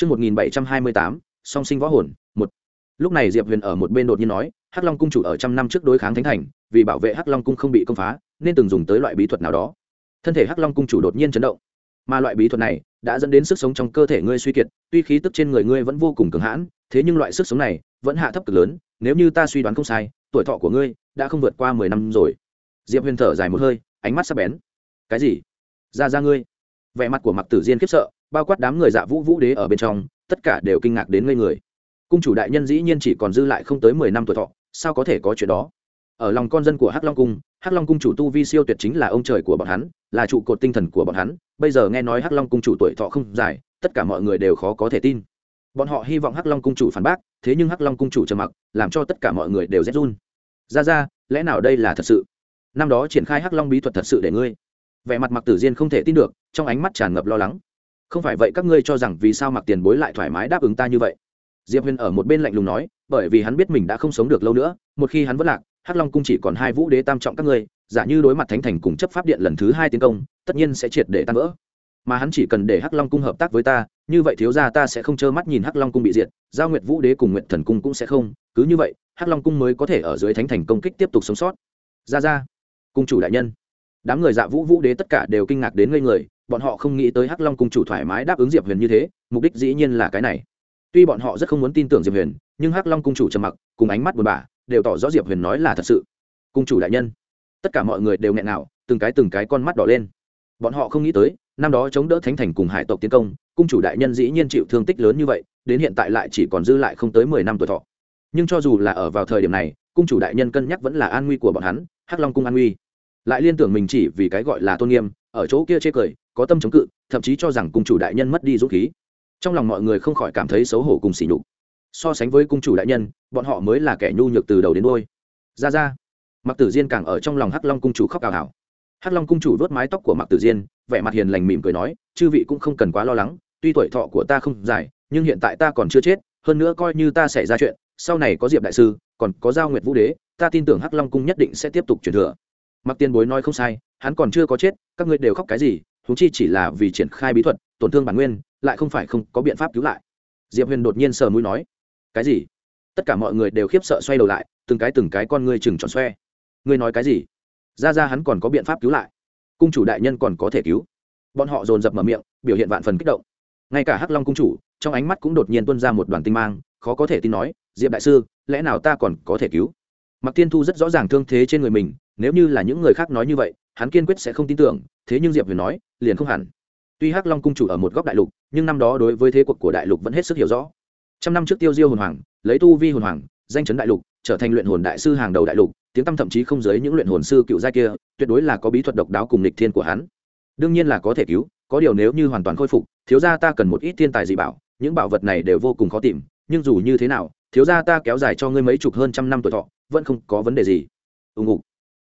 Trước 1728, song sinh võ hồn, một. Lúc này Diệp Huyền ở một bên đột nhiên nói, Hắc Long cung chủ ở trăm năm trước đối kháng Thánh Thành, vì bảo vệ Hắc Long cung không bị công phá, nên từng dùng tới loại bí thuật nào đó. Thân thể Hắc Long cung chủ đột nhiên chấn động. Mà loại bí thuật này đã dẫn đến sức sống trong cơ thể ngươi suy kiệt, tuy khí tức trên người ngươi vẫn vô cùng cường hãn, thế nhưng loại sức sống này vẫn hạ thấp cực lớn, nếu như ta suy đoán không sai, tuổi thọ của ngươi đã không vượt qua mười năm rồi. Diệp Huyền thở dài một hơi, ánh mắt sắc bén. Cái gì? Ra ra ngươi? Vẻ mặt của Mặc Tử Diên khiếp sợ, bao quát đám người dạ vũ vũ đế ở bên trong tất cả đều kinh ngạc đến ngây người. Cung chủ đại nhân dĩ nhiên chỉ còn dư lại không tới mười năm tuổi thọ sao có thể có chuyện đó? Ở lòng con dân của hắc long cung hắc long cung chủ tu vi siêu tuyệt chính là ông trời của bọn hắn là trụ cột tinh thần của bọn hắn. Bây giờ nghe nói hắc long cung chủ tuổi thọ không dài tất cả mọi người đều khó có thể tin. Bọn họ hy vọng hắc long cung chủ phản bác thế nhưng hắc long cung chủ trầm mặc làm cho tất cả mọi người đều rét run. Ra ra lẽ nào đây là thật sự? Năm đó triển khai hắc long bí thuật thật sự để ngươi? Vẻ mặt mặc tử diên không thể tin được, trong ánh mắt tràn ngập lo lắng. Không phải vậy các ngươi cho rằng vì sao mặc tiền bối lại thoải mái đáp ứng ta như vậy? Diệp huyền ở một bên lạnh lùng nói, bởi vì hắn biết mình đã không sống được lâu nữa, một khi hắn vất lạc, hắc long cung chỉ còn hai vũ đế tam trọng các ngươi, giả như đối mặt thánh thành cùng chấp pháp điện lần thứ hai tiến công, tất nhiên sẽ triệt để tan vỡ. Mà hắn chỉ cần để hắc long cung hợp tác với ta, như vậy thiếu ra ta sẽ không trơ mắt nhìn hắc long cung bị diệt, giao nguyệt vũ đế cùng nguyện thần cung cũng sẽ không. Cứ như vậy, hắc long cung mới có thể ở dưới thánh thành công kích tiếp tục sống sót. Ra ra cung chủ đại nhân đám người dạ vũ vũ đế tất cả đều kinh ngạc đến ngây người, bọn họ không nghĩ tới hắc long cung chủ thoải mái đáp ứng diệp huyền như thế, mục đích dĩ nhiên là cái này. Tuy bọn họ rất không muốn tin tưởng diệp huyền, nhưng hắc long cung chủ trầm mặc, cùng ánh mắt buồn bã, đều tỏ rõ diệp huyền nói là thật sự. Cung chủ đại nhân, tất cả mọi người đều nghẹn nào từng cái từng cái con mắt đỏ lên. Bọn họ không nghĩ tới, năm đó chống đỡ thánh thành cùng hải tộc tiến công, cung chủ đại nhân dĩ nhiên chịu thương tích lớn như vậy, đến hiện tại lại chỉ còn dư lại không tới mười năm tuổi thọ. Nhưng cho dù là ở vào thời điểm này, cung chủ đại nhân cân nhắc vẫn là an nguy của bọn hắn, hắc long cung an nguy lại liên tưởng mình chỉ vì cái gọi là tôn nghiêm, ở chỗ kia chê cười, có tâm chống cự, thậm chí cho rằng cung chủ đại nhân mất đi dũng khí. Trong lòng mọi người không khỏi cảm thấy xấu hổ cùng sỉ nhục. So sánh với cung chủ đại nhân, bọn họ mới là kẻ nhu nhược từ đầu đến đôi ra ra. Mặc tử diên càng ở trong lòng hắc long cung chủ khóc cào hảo hắc long cung chủ vớt mái tóc của mặc tử diên, vẻ mặt hiền lành mỉm cười nói, chư vị cũng không cần quá lo lắng, tuy tuổi thọ của ta không dài, nhưng hiện tại ta còn chưa chết, hơn nữa coi như ta xảy ra chuyện, sau này có diệp đại sư, còn có giao nguyệt vũ đế, ta tin tưởng hắc long cung nhất định sẽ tiếp tục truyền thừa mặc tiên bối nói không sai, hắn còn chưa có chết, các ngươi đều khóc cái gì húng chi chỉ là vì triển khai bí thuật, tổn thương bản nguyên, lại không phải không có biện pháp cứu lại. Diệp huyền đột nhiên sờ mũi nói, cái gì? Tất cả mọi người đều khiếp sợ xoay đầu lại, từng cái từng cái con ngươi chừng tròn xoe. Ngươi nói cái gì? Ra ra hắn còn có biện pháp cứu lại. Cung chủ đại nhân còn có thể cứu. Bọn họ dồn dập mở miệng, biểu hiện vạn phần kích động. Ngay cả hắc long cung chủ, trong ánh mắt cũng đột nhiên tuân ra một đoàn tinh mang, khó có thể tin nói, diệp đại sư, lẽ nào ta còn có thể cứu? Mặc tiên thu rất rõ ràng thương thế trên người mình nếu như là những người khác nói như vậy, hắn kiên quyết sẽ không tin tưởng, thế nhưng diệp huyền nói, liền không hẳn. Tuy hắc long cung chủ ở một góc đại lục, nhưng năm đó đối với thế cuộc của đại lục vẫn hết sức hiểu rõ. Trăm năm trước tiêu diêu hồn hoàng, lấy tu vi hồn hoàng, danh chấn đại lục, trở thành luyện hồn đại sư hàng đầu đại lục, tiếng tăm thậm chí không giới những luyện hồn sư cựu gia kia, tuyệt đối là có bí thuật độc đáo cùng lịch thiên của hắn. Đương nhiên là có thể cứu, có điều nếu như hoàn toàn khôi phục, thiếu gia ta cần một ít thiên tài dị bảo, những bảo vật này đều vô cùng khó tìm, nhưng dù như thế nào, thiếu gia ta kéo dài cho ngươi mấy chục hơn trăm năm tuổi thọ, vẫn không có vấn đề gì. Ùng ục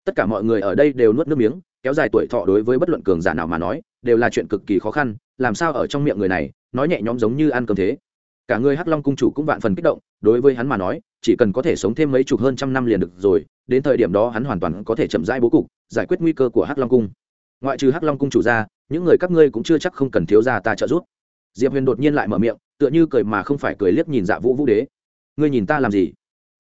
tất cả mọi người ở đây đều nuốt nước miếng, kéo dài tuổi thọ đối với bất luận cường giả nào mà nói, đều là chuyện cực kỳ khó khăn, làm sao ở trong miệng người này, nói nhẹ nhõm giống như ăn cơm thế. Cả người hắc long cung chủ cũng vạn phần kích động, đối với hắn mà nói, chỉ cần có thể sống thêm mấy chục hơn trăm năm liền được rồi, đến thời điểm đó hắn hoàn toàn có thể chậm rãi bố cục, giải quyết nguy cơ của hắc long cung. Ngoại trừ hắc long cung chủ ra, những người các ngươi cũng chưa chắc không cần thiếu ra ta trợ giúp. Diệp huyền đột nhiên lại mở miệng, tựa như cười mà không phải cười liếc nhìn dạ vũ vũ đế. Ngươi nhìn ta làm gì?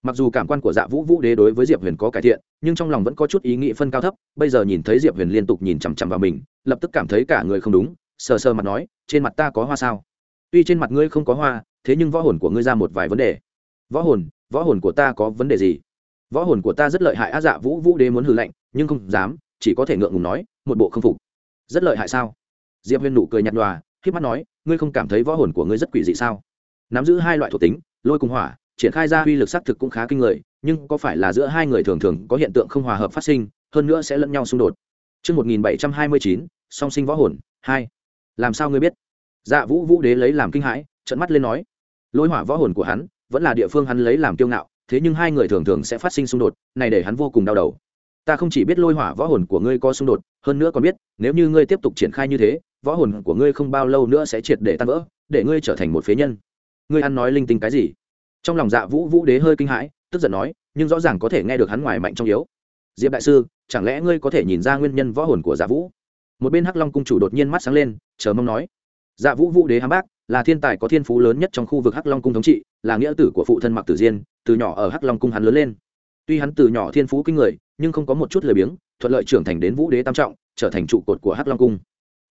Mặc dù cảm quan của dạ vũ vũ đế đối với diệp huyền có cải thiện, nhưng trong lòng vẫn có chút ý nghĩ phân cao thấp, bây giờ nhìn thấy diệp huyền liên tục nhìn chằm chằm vào mình, lập tức cảm thấy cả người không đúng, sờ sờ mặt nói, trên mặt ta có hoa sao? Tuy trên mặt ngươi không có hoa, thế nhưng võ hồn của ngươi ra một vài vấn đề. Võ hồn? Võ hồn của ta có vấn đề gì? Võ hồn của ta rất lợi hại á dạ vũ vũ đế muốn hư lệnh, nhưng không dám, chỉ có thể ngượng ngùng nói, một bộ không phục. Rất lợi hại sao? Diệp huyền nụ cười nhạt nhòa k mắt nói, ngươi không cảm thấy võ hồn của ngươi rất quỷ dị sao? Nắm giữ hai loại thuộc tính, lôi cùng hỏa triển khai ra uy lực xác thực cũng khá kinh người nhưng có phải là giữa hai người thường thường có hiện tượng không hòa hợp phát sinh hơn nữa sẽ lẫn nhau xung đột Trước 1729, song sinh võ hồn, 2. Làm sao ngươi biết? Dạ Vũ Vũ Đế lấy làm kinh hãi, trợn mắt lên nói. Lôi hỏa võ hồn của hắn, vẫn là địa phương hắn lấy làm kiêu ngạo, thế nhưng hai người thường thường sẽ phát sinh xung đột, này để hắn vô cùng đau đầu. Ta không chỉ biết lôi hỏa võ hồn của ngươi có xung đột, hơn nữa còn biết, nếu như ngươi tiếp tục triển khai như thế, võ hồn của ngươi không bao lâu nữa sẽ triệt để tan vỡ, để ngươi trở thành một phế nhân. Ngươi ăn nói linh tinh cái gì? Trong lòng dạ vũ vũ đế hơi kinh hãi, tức giận nói, nhưng rõ ràng có thể nghe được hắn ngoài mạnh trong yếu. Diệp đại sư, chẳng lẽ ngươi có thể nhìn ra nguyên nhân võ hồn của dạ vũ? Một bên hắc long cung chủ đột nhiên mắt sáng lên, chờ mong nói. Dạ vũ vũ đế hám bác, là thiên tài có thiên phú lớn nhất trong khu vực hắc long cung thống trị, là nghĩa tử của phụ thân mặc tử diên, từ nhỏ ở hắc long cung hắn lớn lên. Tuy hắn từ nhỏ thiên phú kinh người, nhưng không có một chút lười biếng, thuận lợi trưởng thành đến vũ đế tam trọng, trở thành trụ cột của hắc long cung.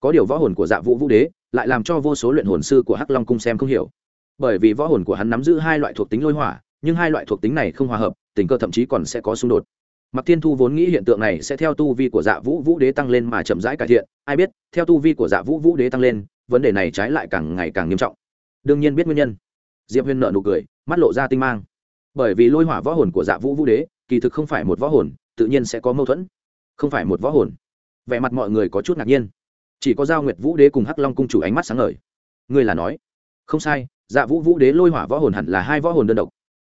Có điều võ hồn của dạ vũ vũ đế, lại làm cho vô số luyện hồn sư của hắc long cung xem không hiểu bởi vì võ hồn của hắn nắm giữ hai loại thuộc tính lôi hỏa, nhưng hai loại thuộc tính này không hòa hợp, tình cơ thậm chí còn sẽ có xung đột. Mặc thiên thu vốn nghĩ hiện tượng này sẽ theo tu vi của dạ vũ vũ đế tăng lên mà chậm rãi cải thiện, ai biết, theo tu vi của dạ vũ vũ đế tăng lên, vấn đề này trái lại càng ngày càng nghiêm trọng. Đương nhiên biết nguyên nhân. Diệp huyên nợ nụ cười, mắt lộ ra tinh mang. Bởi vì lôi hỏa võ hồn của dạ vũ vũ đế, kỳ thực không phải một võ hồn, tự nhiên sẽ có mâu thuẫn. Không phải một võ hồn. Vẻ mặt mọi người có chút ngạc nhiên. Chỉ có giao nguyệt vũ đế cùng hắc long cung chủ ánh mắt sáng ngời. Ngươi là nói, không sai dạ vũ vũ đế lôi hỏa võ hồn hẳn là hai võ hồn đơn độc.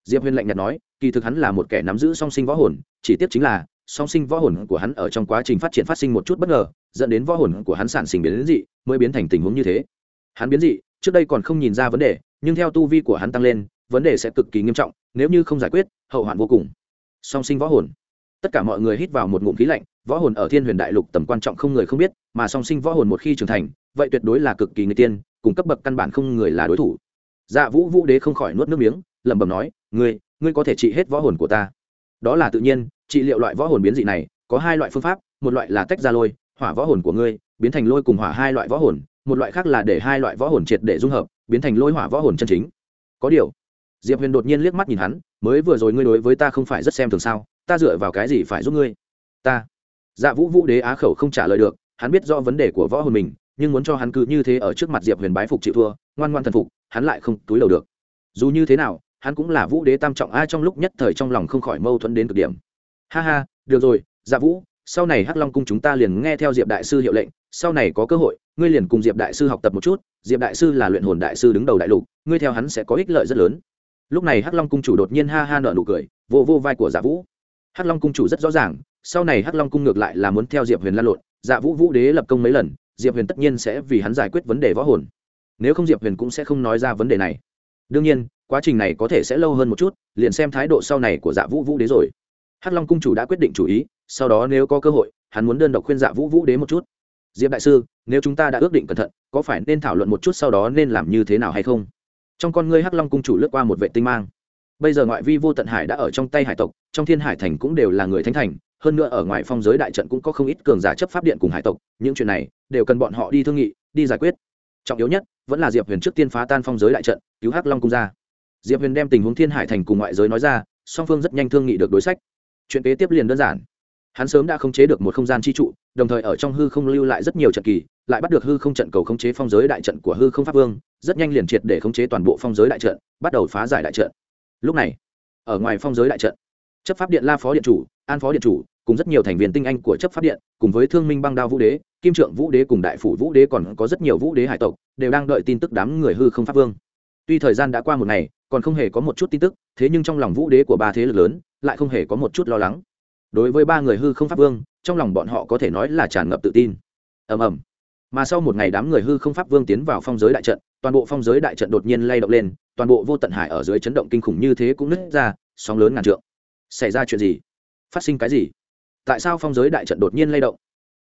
Diệp huyền lạnh nhạt nói, kỳ thực hắn là một kẻ nắm giữ song sinh võ hồn, chỉ tiếp chính là, song sinh võ hồn của hắn ở trong quá trình phát triển phát sinh một chút bất ngờ, dẫn đến võ hồn của hắn sản sinh biến dị, mới biến thành tình huống như thế. Hắn biến dị, trước đây còn không nhìn ra vấn đề, nhưng theo tu vi của hắn tăng lên, vấn đề sẽ cực kỳ nghiêm trọng, nếu như không giải quyết, hậu hoạn vô cùng. Song sinh võ hồn. Tất cả mọi người hít vào một ngụm khí lạnh, võ hồn ở thiên huyền đại lục tầm quan trọng không người không biết, mà song sinh võ hồn một khi trưởng thành, vậy tuyệt đối là cực kỳ người tiên, cùng cấp bậc căn bản không người là đối thủ dạ vũ vũ đế không khỏi nuốt nước miếng, lẩm bẩm nói, ngươi ngươi có thể trị hết võ hồn của ta. Đó là tự nhiên, trị liệu loại võ hồn biến dị này, có hai loại phương pháp, một loại là tách ra lôi, hỏa võ hồn của ngươi, biến thành lôi cùng hỏa hai loại võ hồn, một loại khác là để hai loại võ hồn triệt để dung hợp, biến thành lôi hỏa võ hồn chân chính. Có điều. Diệp huyền đột nhiên liếc mắt nhìn hắn, mới vừa rồi ngươi đối với ta không phải rất xem thường sao, ta dựa vào cái gì phải giúp ngươi? Ta. Dạ vũ vũ đế á khẩu không trả lời được, hắn biết do vấn đề của võ hồn mình, nhưng muốn cho hắn cứ như thế ở trước mặt diệp huyền bái phục chịu thua ngoan ngoan thần phục, hắn lại không túi đầu được. Dù như thế nào, hắn cũng là vũ đế tam trọng a trong lúc nhất thời trong lòng không khỏi mâu thuẫn đến cực điểm. Ha ha, được rồi dạ vũ, sau này hắc long cung chúng ta liền nghe theo diệp đại sư hiệu lệnh, sau này có cơ hội, ngươi liền cùng diệp đại sư học tập một chút, diệp đại sư là luyện hồn đại sư đứng đầu đại lục, ngươi theo hắn sẽ có ích lợi rất lớn. Lúc này hắc long cung chủ đột nhiên ha ha nợ nụ cười, vô vô vai của dạ vũ. Hắc long cung chủ rất rõ ràng, sau này hắc long cung ngược lại là muốn theo diệp huyền lan lộn dạ vũ vũ đế lập công mấy lần, diệp huyền tất nhiên sẽ vì hắn giải quyết vấn đề võ hồn nếu không diệp huyền cũng sẽ không nói ra vấn đề này đương nhiên quá trình này có thể sẽ lâu hơn một chút liền xem thái độ sau này của dạ vũ vũ đế rồi hắc long cung chủ đã quyết định chủ ý sau đó nếu có cơ hội hắn muốn đơn độc khuyên dạ vũ vũ đế một chút diệp đại sư nếu chúng ta đã ước định cẩn thận có phải nên thảo luận một chút sau đó nên làm như thế nào hay không trong con ngươi hắc long cung chủ lướt qua một vệ tinh mang bây giờ ngoại vi vô tận hải đã ở trong tay hải tộc trong thiên hải thành cũng đều là người thánh thành hơn nữa ở ngoài phong giới đại trận cũng có không ít cường giả chấp pháp điện cùng hải tộc những chuyện này đều cần bọn họ đi thương nghị đi giải quyết trọng yếu nhất vẫn là diệp huyền trước tiên phá tan phong giới đại trận, cứu hắc long cung ra. Diệp huyền đem tình huống thiên hải thành cùng ngoại giới nói ra, song phương rất nhanh thương nghị được đối sách. Chuyện kế tiếp liền đơn giản. Hắn sớm đã khống chế được một không gian chi trụ, đồng thời ở trong hư không lưu lại rất nhiều trận kỳ, lại bắt được hư không trận cầu khống chế phong giới đại trận của hư không pháp vương, rất nhanh liền triệt để khống chế toàn bộ phong giới đại trận, bắt đầu phá giải đại trận. Lúc này, ở ngoài phong giới đại trận, chấp pháp điện la phó điện chủ, an phó điện chủ cùng rất nhiều thành viên tinh anh của chấp pháp điện, cùng với thương minh băng đao vũ đế, kim trượng vũ đế cùng đại phủ vũ đế còn có rất nhiều vũ đế hải tộc, đều đang đợi tin tức đám người hư không pháp vương. Tuy thời gian đã qua một ngày, còn không hề có một chút tin tức, thế nhưng trong lòng vũ đế của ba thế lực lớn, lại không hề có một chút lo lắng. Đối với ba người hư không pháp vương, trong lòng bọn họ có thể nói là tràn ngập tự tin. Ầm ầm. Mà sau một ngày đám người hư không pháp vương tiến vào phong giới đại trận, toàn bộ phong giới đại trận đột nhiên lay động lên, toàn bộ vô tận hải ở dưới chấn động kinh khủng như thế cũng nứt ra, sóng lớn ngàn trượng. Xảy ra chuyện gì? Phát sinh cái gì? Tại sao phong giới đại trận đột nhiên lay động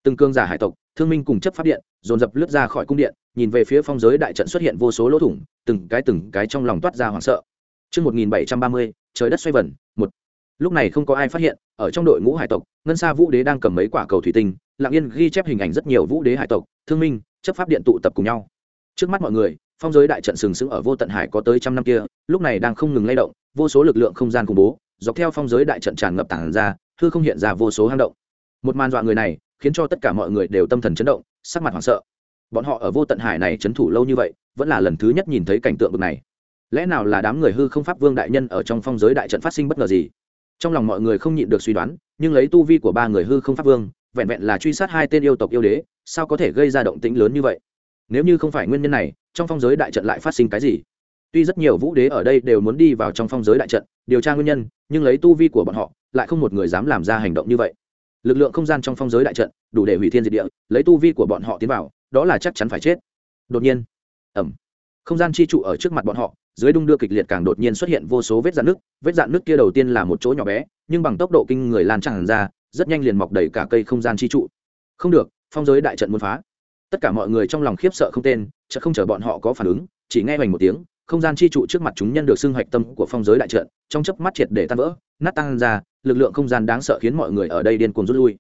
từng cương giả hải tộc thương minh cùng chấp pháp điện dồn dập lướt ra khỏi cung điện nhìn về phía phong giới đại trận xuất hiện vô số lỗ thủng từng cái từng cái trong lòng toát ra hoảng sợ Trước 1730, trời đất xoay vần, một. Lúc này không có ai phát hiện, ở trong đội ngũ hải tộc, Ngân xa Vũ Đế đang cầm mấy quả cầu thủy tinh, lặng yên ghi chép hình ảnh rất nhiều Vũ Đế hải tộc, thương minh, chấp pháp điện tụ tập cùng nhau. Trước mắt mọi người, phong giới đại trận sừng sững ở vô tận hải có tới trăm năm kia, lúc này đang không ngừng lay động, vô số lực lượng không gian khủng bố, dọc theo phong giới đại trận tràn ngập tảng ra, hư không hiện ra vô số hang động. Một màn dọa người này, khiến cho tất cả mọi người đều tâm thần chấn động, sắc mặt hoảng sợ. Bọn họ ở vô tận hải này trấn thủ lâu như vậy vẫn là lần thứ nhất nhìn thấy cảnh tượng bực này. Lẽ nào là đám người hư không pháp vương đại nhân ở trong phong giới đại trận phát sinh bất ngờ gì? Trong lòng mọi người không nhịn được suy đoán nhưng lấy tu vi của ba người hư không pháp vương vẹn vẹn là truy sát hai tên yêu tộc yêu đế sao có thể gây ra động tĩnh lớn như vậy? Nếu như không phải nguyên nhân này trong phong giới đại trận lại phát sinh cái gì? Tuy rất nhiều vũ đế ở đây đều muốn đi vào trong phong giới đại trận, điều tra nguyên nhân, nhưng lấy tu vi của bọn họ, lại không một người dám làm ra hành động như vậy. Lực lượng không gian trong phong giới đại trận, đủ để hủy thiên diệt địa, lấy tu vi của bọn họ tiến vào, đó là chắc chắn phải chết. Đột nhiên ẩm không gian chi trụ ở trước mặt bọn họ, dưới đung đưa kịch liệt càng đột nhiên xuất hiện vô số vết dạn nước vết dạn nước kia đầu tiên là một chỗ nhỏ bé, nhưng bằng tốc độ kinh người lan tràn ra, rất nhanh liền mọc đầy cả cây không gian chi trụ. Không được, phong giới đại trận muốn phá. Tất cả mọi người trong lòng khiếp sợ không tên chợ không chờ bọn họ có phản ứng, chỉ nghe hoành một tiếng không gian chi trụ trước mặt chúng nhân được xưng hoạch tâm của phong giới đại trận, trong chớp mắt triệt để tan vỡ, nát tan ra, lực lượng không gian đáng sợ khiến mọi người ở đây điên cuồng rút lui.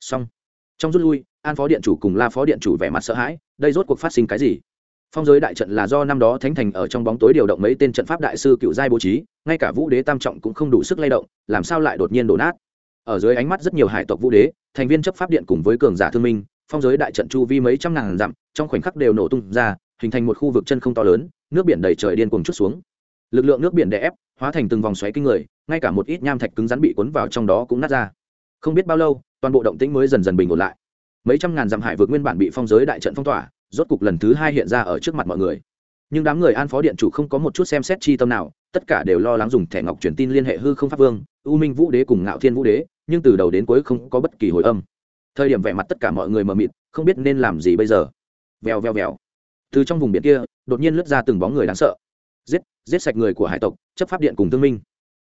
Xong. Trong rút lui, an phó điện chủ cùng la phó điện chủ vẻ mặt sợ hãi, đây rốt cuộc phát sinh cái gì? Phong giới đại trận là do năm đó thánh thành ở trong bóng tối điều động mấy tên trận pháp đại sư cựu giai bố trí, ngay cả vũ đế tam trọng cũng không đủ sức lay động, làm sao lại đột nhiên đổ nát? Ở dưới ánh mắt rất nhiều hải tộc vũ đế, thành viên chấp pháp điện cùng với cường giả thương minh, phong giới đại trận chu vi mấy trăm ngàn dặm, trong khoảnh khắc đều nổ tung ra hình thành một khu vực chân không to lớn, nước biển đầy trời điên cuồng chút xuống. Lực lượng nước biển đè ép, hóa thành từng vòng xoáy kinh người, ngay cả một ít nham thạch cứng rắn bị cuốn vào trong đó cũng nát ra. Không biết bao lâu, toàn bộ động tĩnh mới dần dần bình ổn lại. Mấy trăm ngàn dặm hải vượt nguyên bản bị phong giới đại trận phong tỏa, rốt cục lần thứ hai hiện ra ở trước mặt mọi người. Nhưng đám người an phó điện chủ không có một chút xem xét chi tâm nào, tất cả đều lo lắng dùng thẻ ngọc truyền tin liên hệ hư không pháp vương, u minh vũ đế cùng ngạo thiên vũ đế, nhưng từ đầu đến cuối không có bất kỳ hồi âm. Thời điểm vẻ mặt tất cả mọi người mờ mịt, không biết nên làm gì bây giờ. Vèo vèo vèo từ trong vùng biển kia, đột nhiên lướt ra từng bóng người đáng sợ. Giết giết sạch người của hải tộc, chấp pháp điện cùng thương minh.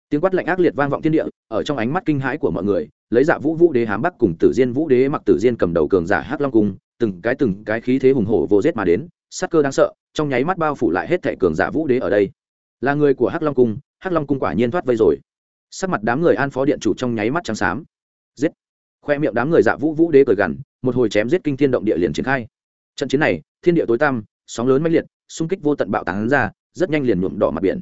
Tiếng quát lạnh ác liệt vang vọng thiên địa, ở trong ánh mắt kinh hãi của mọi người, lấy dạ vũ vũ đế hám bắc cùng tử diên vũ đế mặc tử diên cầm đầu cường giả hắc long cung, từng cái từng cái khí thế hùng hổ vô rết mà đến, sắc cơ đáng sợ, trong nháy mắt bao phủ lại hết thẻ cường giả vũ đế ở đây. Là người của hắc long cung, hắc long cung quả nhiên thoát vây rồi. Sắc mặt đám người an phó điện chủ trong nháy mắt trắng xám. Giết. Khoe miệng đám người dạ vũ vũ đế cười gằn, một hồi chém giết kinh thiên động địa liền triển khai. Trận chiến này, thiên địa tối tăm sóng lớn mãnh liệt, xung kích vô tận bạo tán ra, rất nhanh liền nhuộm đỏ mặt biển.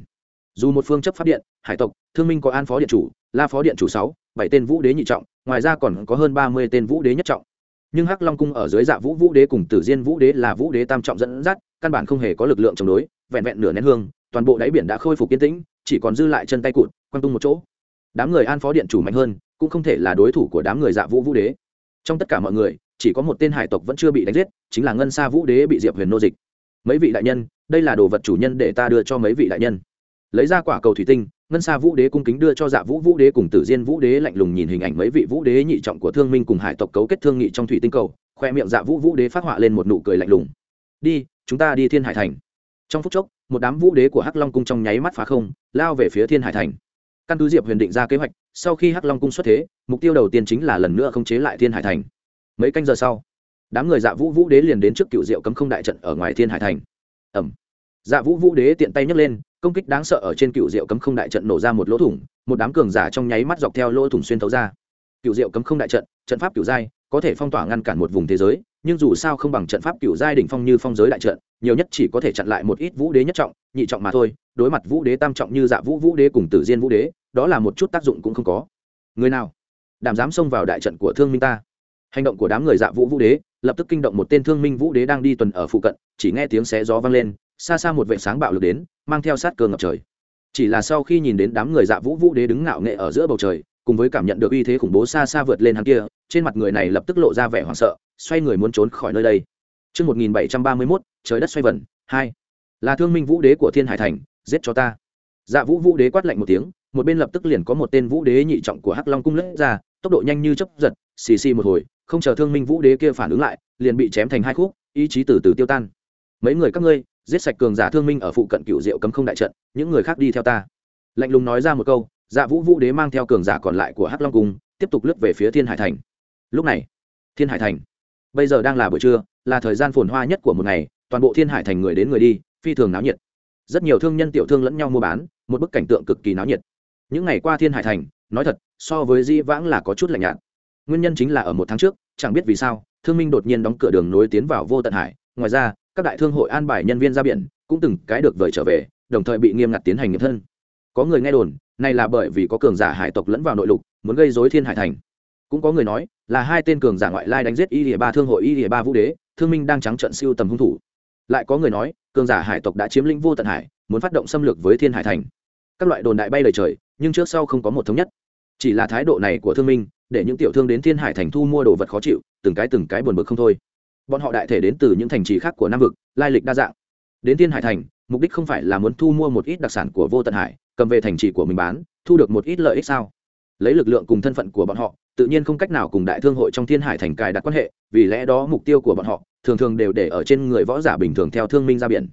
Dù một phương chấp pháp điện, hải tộc, thương minh có an phó điện chủ, la phó điện chủ sáu, bảy tên vũ đế nhị trọng, ngoài ra còn có hơn ba mươi tên vũ đế nhất trọng. Nhưng hắc long cung ở dưới dạ vũ vũ đế cùng tử diên vũ đế là vũ đế tam trọng dẫn dắt, căn bản không hề có lực lượng chống đối, vẹn vẹn nửa nén hương, toàn bộ đáy biển đã khôi phục yên tĩnh, chỉ còn dư lại chân tay cụt, quăng tung một chỗ. Đám người an phó điện chủ mạnh hơn, cũng không thể là đối thủ của đám người dạ vũ vũ đế. Trong tất cả mọi người, chỉ có một tên hải tộc vẫn chưa bị đánh giết, chính là ngân sa vũ đế bị diệp huyền nô dịch mấy vị đại nhân, đây là đồ vật chủ nhân để ta đưa cho mấy vị đại nhân. Lấy ra quả cầu thủy tinh, ngân sa vũ đế cung kính đưa cho dạ vũ vũ đế cùng tử diên vũ đế lạnh lùng nhìn hình ảnh mấy vị vũ đế nhị trọng của thương minh cùng hải tộc cấu kết thương nghị trong thủy tinh cầu, khoe miệng dạ vũ vũ đế phát họa lên một nụ cười lạnh lùng. Đi, chúng ta đi thiên hải thành. Trong phút chốc, một đám vũ đế của hắc long cung trong nháy mắt phá không, lao về phía thiên hải thành. Căn cứ diệp huyền định ra kế hoạch, sau khi hắc long cung xuất thế, mục tiêu đầu tiên chính là lần nữa khống chế lại thiên hải thành. Mấy canh giờ sau đám người dạ vũ vũ đế liền đến trước cựu diệu cấm không đại trận ở ngoài thiên hải thành. Ẩm dạ vũ vũ đế tiện tay nhấc lên, công kích đáng sợ ở trên cựu diệu cấm không đại trận nổ ra một lỗ thủng, một đám cường giả trong nháy mắt dọc theo lỗ thủng xuyên thấu ra. Cựu diệu cấm không đại trận trận pháp cựu giai, có thể phong tỏa ngăn cản một vùng thế giới, nhưng dù sao không bằng trận pháp cựu giai đỉnh phong như phong giới đại trận, nhiều nhất chỉ có thể chặn lại một ít vũ đế nhất trọng, nhị trọng mà thôi, đối mặt vũ đế tam trọng như dạ vũ vũ đế cùng tử diên vũ đế, đó là một chút tác dụng cũng không có. Người nào đảm dám xông vào đại trận của thương minh ta? Hành động của đám người dạ vũ vũ đế lập tức kinh động một tên thương minh vũ đế đang đi tuần ở phụ cận chỉ nghe tiếng xé gió vang lên xa xa một vệ sáng bạo lực đến mang theo sát cơ ngập trời. Chỉ là sau khi nhìn đến đám người dạ vũ vũ đế đứng ngạo nghệ ở giữa bầu trời cùng với cảm nhận được uy thế khủng bố xa xa vượt lên hắn kia trên mặt người này lập tức lộ ra vẻ hoảng sợ xoay người muốn trốn khỏi nơi đây. Trước 1731, trời đất xoay vần, hai. Là thương minh vũ đế của thiên hải thành, giết cho ta. Dạ vũ vũ đế quát lạnh một tiếng, một bên lập tức liền có một tên vũ đế nhị trọng của hắc long cung lướt ra tốc độ nhanh như chấp giật xì xì một hồi không chờ thương minh vũ đế kia phản ứng lại, liền bị chém thành hai khúc, ý chí từ từ tiêu tan. Mấy người các ngươi, giết sạch cường giả thương minh ở phụ cận cựu diệu cấm không đại trận, những người khác đi theo ta. Lạnh lùng nói ra một câu dạ vũ vũ đế mang theo cường giả còn lại của hắc long cung, tiếp tục lướt về phía thiên hải thành. Lúc này, thiên hải thành, bây giờ đang là buổi trưa, là thời gian phồn hoa nhất của một ngày, toàn bộ thiên hải thành người đến người đi, phi thường náo nhiệt. Rất nhiều thương nhân tiểu thương lẫn nhau mua bán, một bức cảnh tượng cực kỳ náo nhiệt. Những ngày qua thiên hải thành, nói thật, so với di vãng là có chút lạnh nhạt nguyên nhân chính là ở một tháng trước, chẳng biết vì sao, thương minh đột nhiên đóng cửa đường nối tiến vào vô tận hải. Ngoài ra, các đại thương hội an bài nhân viên ra biển, cũng từng cái được vời trở về, đồng thời bị nghiêm ngặt tiến hành nghiệp thân. Có người nghe đồn, này là bởi vì có cường giả hải tộc lẫn vào nội lục, muốn gây dối thiên hải thành. Cũng có người nói, là hai tên cường giả ngoại lai đánh giết y địa ba thương hội y địa ba vũ đế, thương minh đang trắng trận siêu tầm hung thủ. Lại có người nói, cường giả hải tộc đã chiếm lĩnh vô tận hải, muốn phát động xâm lược với thiên hải thành. Các loại đồn đại bay lời trời, nhưng trước sau không có một thống nhất. Chỉ là thái độ này của thương minh để những tiểu thương đến thiên hải thành thu mua đồ vật khó chịu, từng cái từng cái buồn bực không thôi. Bọn họ đại thể đến từ những thành trì khác của nam vực, lai lịch đa dạng. Đến thiên hải thành, mục đích không phải là muốn thu mua một ít đặc sản của vô tận hải, cầm về thành trì của mình bán, thu được một ít lợi ích sao? Lấy lực lượng cùng thân phận của bọn họ, tự nhiên không cách nào cùng đại thương hội trong thiên hải thành cài đặt quan hệ, vì lẽ đó mục tiêu của bọn họ, thường thường đều để ở trên người võ giả bình thường theo thương minh ra biển.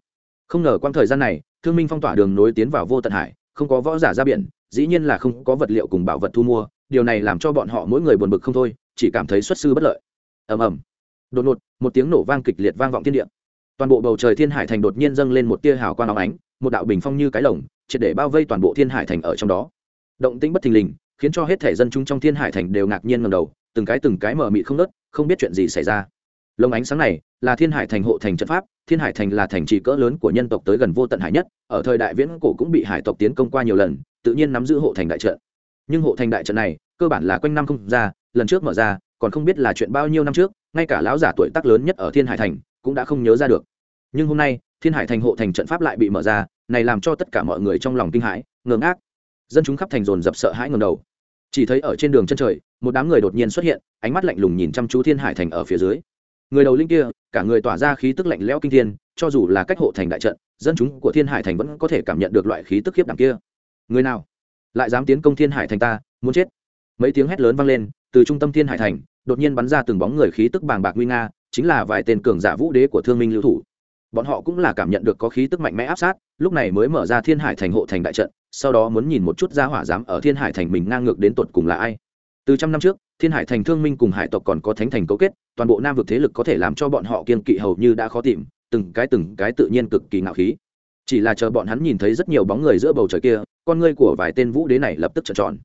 Không ngờ quang thời gian này, thương minh phong tỏa đường nối tiến vào vô tận hải, không có võ giả ra biển, dĩ nhiên là không có vật liệu cùng bảo vật thu mua điều này làm cho bọn họ mỗi người buồn bực không thôi, chỉ cảm thấy xuất sư bất lợi. Ầm ầm. Đột ngột, một tiếng nổ vang kịch liệt vang vọng thiên địa. Toàn bộ bầu trời thiên hải thành đột nhiên dâng lên một tia hào quang óng ánh, một đạo bình phong như cái lồng, triệt để bao vây toàn bộ thiên hải thành ở trong đó. Động tĩnh bất thình lình, khiến cho hết thể dân chúng trong thiên hải thành đều ngạc nhiên ngầm đầu, từng cái từng cái mở mị không nớt, không biết chuyện gì xảy ra. Lồng ánh sáng này là thiên hải thành hộ thành trận pháp, thiên hải thành là thành trì cỡ lớn của nhân tộc tới gần vô tận hải nhất, ở thời đại viễn cổ cũng bị hải tộc tiến công qua nhiều lần, tự nhiên nắm giữ hộ thành đại trận nhưng hộ thành đại trận này, cơ bản là quanh năm không ra, lần trước mở ra, còn không biết là chuyện bao nhiêu năm trước, ngay cả lão giả tuổi tác lớn nhất ở thiên hải thành cũng đã không nhớ ra được. Nhưng hôm nay, thiên hải thành hộ thành trận pháp lại bị mở ra, này làm cho tất cả mọi người trong lòng kinh hãi ngơ ngác. Dân chúng khắp thành dồn dập sợ hãi ngầm đầu. Chỉ thấy ở trên đường chân trời, một đám người đột nhiên xuất hiện, ánh mắt lạnh lùng nhìn chăm chú thiên hải thành ở phía dưới. Người đầu linh kia, cả người tỏa ra khí tức lạnh lẽo kinh thiên, cho dù là cách hộ thành đại trận, dân chúng của thiên hải thành vẫn có thể cảm nhận được loại khí tức khiếp đảm kia. Người nào? Lại dám tiến công thiên hải thành ta, muốn chết. Mấy tiếng hét lớn vang lên, từ trung tâm thiên hải thành, đột nhiên bắn ra từng bóng người khí tức bàng bạc nguy nga, chính là vài tên cường giả vũ đế của thương minh lưu thủ. Bọn họ cũng là cảm nhận được có khí tức mạnh mẽ áp sát, lúc này mới mở ra thiên hải thành hộ thành đại trận, sau đó muốn nhìn một chút ra hỏa dám ở thiên hải thành mình ngang ngược đến tột cùng là ai. Từ trăm năm trước, thiên hải thành thương minh cùng hải tộc còn có thánh thành cấu kết, toàn bộ nam vực thế lực có thể làm cho bọn họ kiên kỵ hầu như đã khó tìm, từng cái từng cái tự nhiên cực kỳ ngạo khí. Chỉ là chờ bọn hắn nhìn thấy rất nhiều bóng người giữa bầu trời kia con ngươi của vài tên vũ đế này lập tức trợn tròn.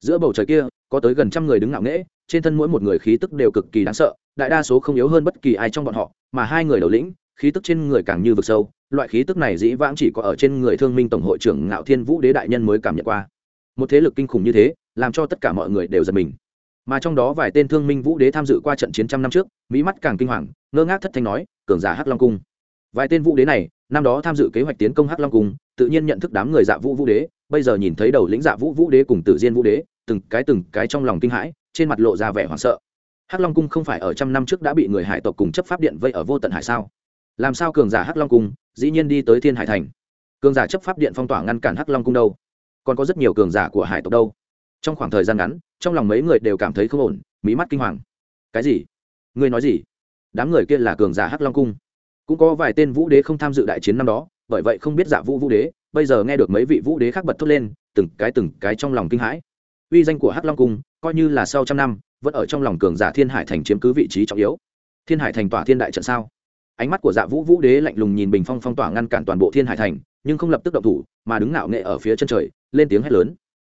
Giữa bầu trời kia, có tới gần trăm người đứng ngạo nghễ, trên thân mỗi một người khí tức đều cực kỳ đáng sợ, đại đa số không yếu hơn bất kỳ ai trong bọn họ, mà hai người đầu lĩnh, khí tức trên người càng như vực sâu, loại khí tức này dĩ vãng chỉ có ở trên người thương minh tổng hội trưởng ngạo thiên vũ đế đại nhân mới cảm nhận qua. Một thế lực kinh khủng như thế, làm cho tất cả mọi người đều giật mình. Mà trong đó vài tên thương minh vũ đế tham dự qua trận chiến trăm năm trước, mỹ mắt càng kinh hoàng, ngơ ngác thất thanh nói, cường giả hắc long cung. Vài tên vũ đế này năm đó tham dự kế hoạch tiến công hắc long cung, tự nhiên nhận thức đám người dạ vũ vũ đế, bây giờ nhìn thấy đầu lĩnh dạ vũ vũ đế cùng tử diên vũ đế, từng cái từng cái trong lòng kinh hãi, trên mặt lộ ra vẻ hoảng sợ. Hắc long cung không phải ở trăm năm trước đã bị người hải tộc cùng chấp pháp điện vây ở vô tận hải sao? Làm sao cường giả hắc long cung dĩ nhiên đi tới thiên hải thành? Cường giả chấp pháp điện phong tỏa ngăn cản hắc long cung đâu? Còn có rất nhiều cường giả của hải tộc đâu? Trong khoảng thời gian ngắn, trong lòng mấy người đều cảm thấy không ổn, mí mắt kinh hoàng. Cái gì? Ngươi nói gì? Đám người kia là cường giả hắc long cung cũng có vài tên vũ đế không tham dự đại chiến năm đó bởi vậy không biết giả vũ vũ đế bây giờ nghe được mấy vị vũ đế khác bật thốt lên từng cái từng cái trong lòng kinh hãi uy danh của hắc long cung coi như là sau trăm năm vẫn ở trong lòng cường giả thiên hải thành chiếm cứ vị trí trọng yếu thiên hải thành tỏa thiên đại trận sao ánh mắt của dạ vũ vũ đế lạnh lùng nhìn bình phong phong tỏa ngăn cản toàn bộ thiên hải thành nhưng không lập tức động thủ mà đứng ngạo nghệ ở phía chân trời lên tiếng hét lớn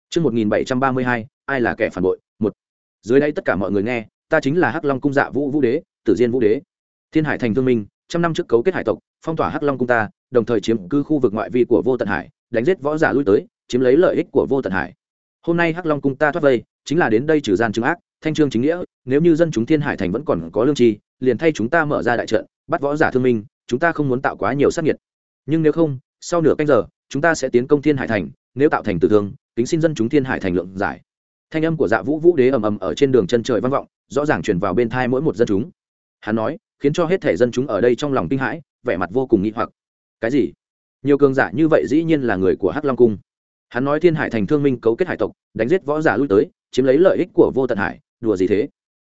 Trước 1732, ai là kẻ phản bội? Một. Dưới đây tất cả mọi người nghe, ta chính là Hắc Long cung dạ vũ vũ đế, Tử Diên vũ đế. Thiên Hải thành thương minh, trăm năm trước cấu kết hải tộc, phong tỏa Hắc Long cung ta, đồng thời chiếm cư khu vực ngoại vi của Vô Tận Hải, đánh giết võ giả lui tới, chiếm lấy lợi ích của Vô Tận Hải. Hôm nay Hắc Long cung ta thoát vây, chính là đến đây trừ gian chứng ác, thanh trương chính nghĩa, nếu như dân chúng Thiên Hải thành vẫn còn có lương tri, liền thay chúng ta mở ra đại trận, bắt võ giả thương minh chúng ta không muốn tạo quá nhiều sát nhiệt nhưng nếu không sau nửa canh giờ chúng ta sẽ tiến công thiên hải thành nếu tạo thành tử thương kính xin dân chúng thiên hải thành lượng giải. Thanh âm của dạ vũ vũ đế ầm ầm ở trên đường chân trời vang vọng rõ ràng truyền vào bên thai mỗi một dân chúng. Hắn nói khiến cho hết thể dân chúng ở đây trong lòng kinh hãi, vẻ mặt vô cùng nghi hoặc. Cái gì? Nhiều cường giả như vậy dĩ nhiên là người của hắc long cung. Hắn nói thiên hải thành thương minh cấu kết hải tộc, đánh giết võ giả lui tới, chiếm lấy lợi ích của vô tận hải, đùa gì thế?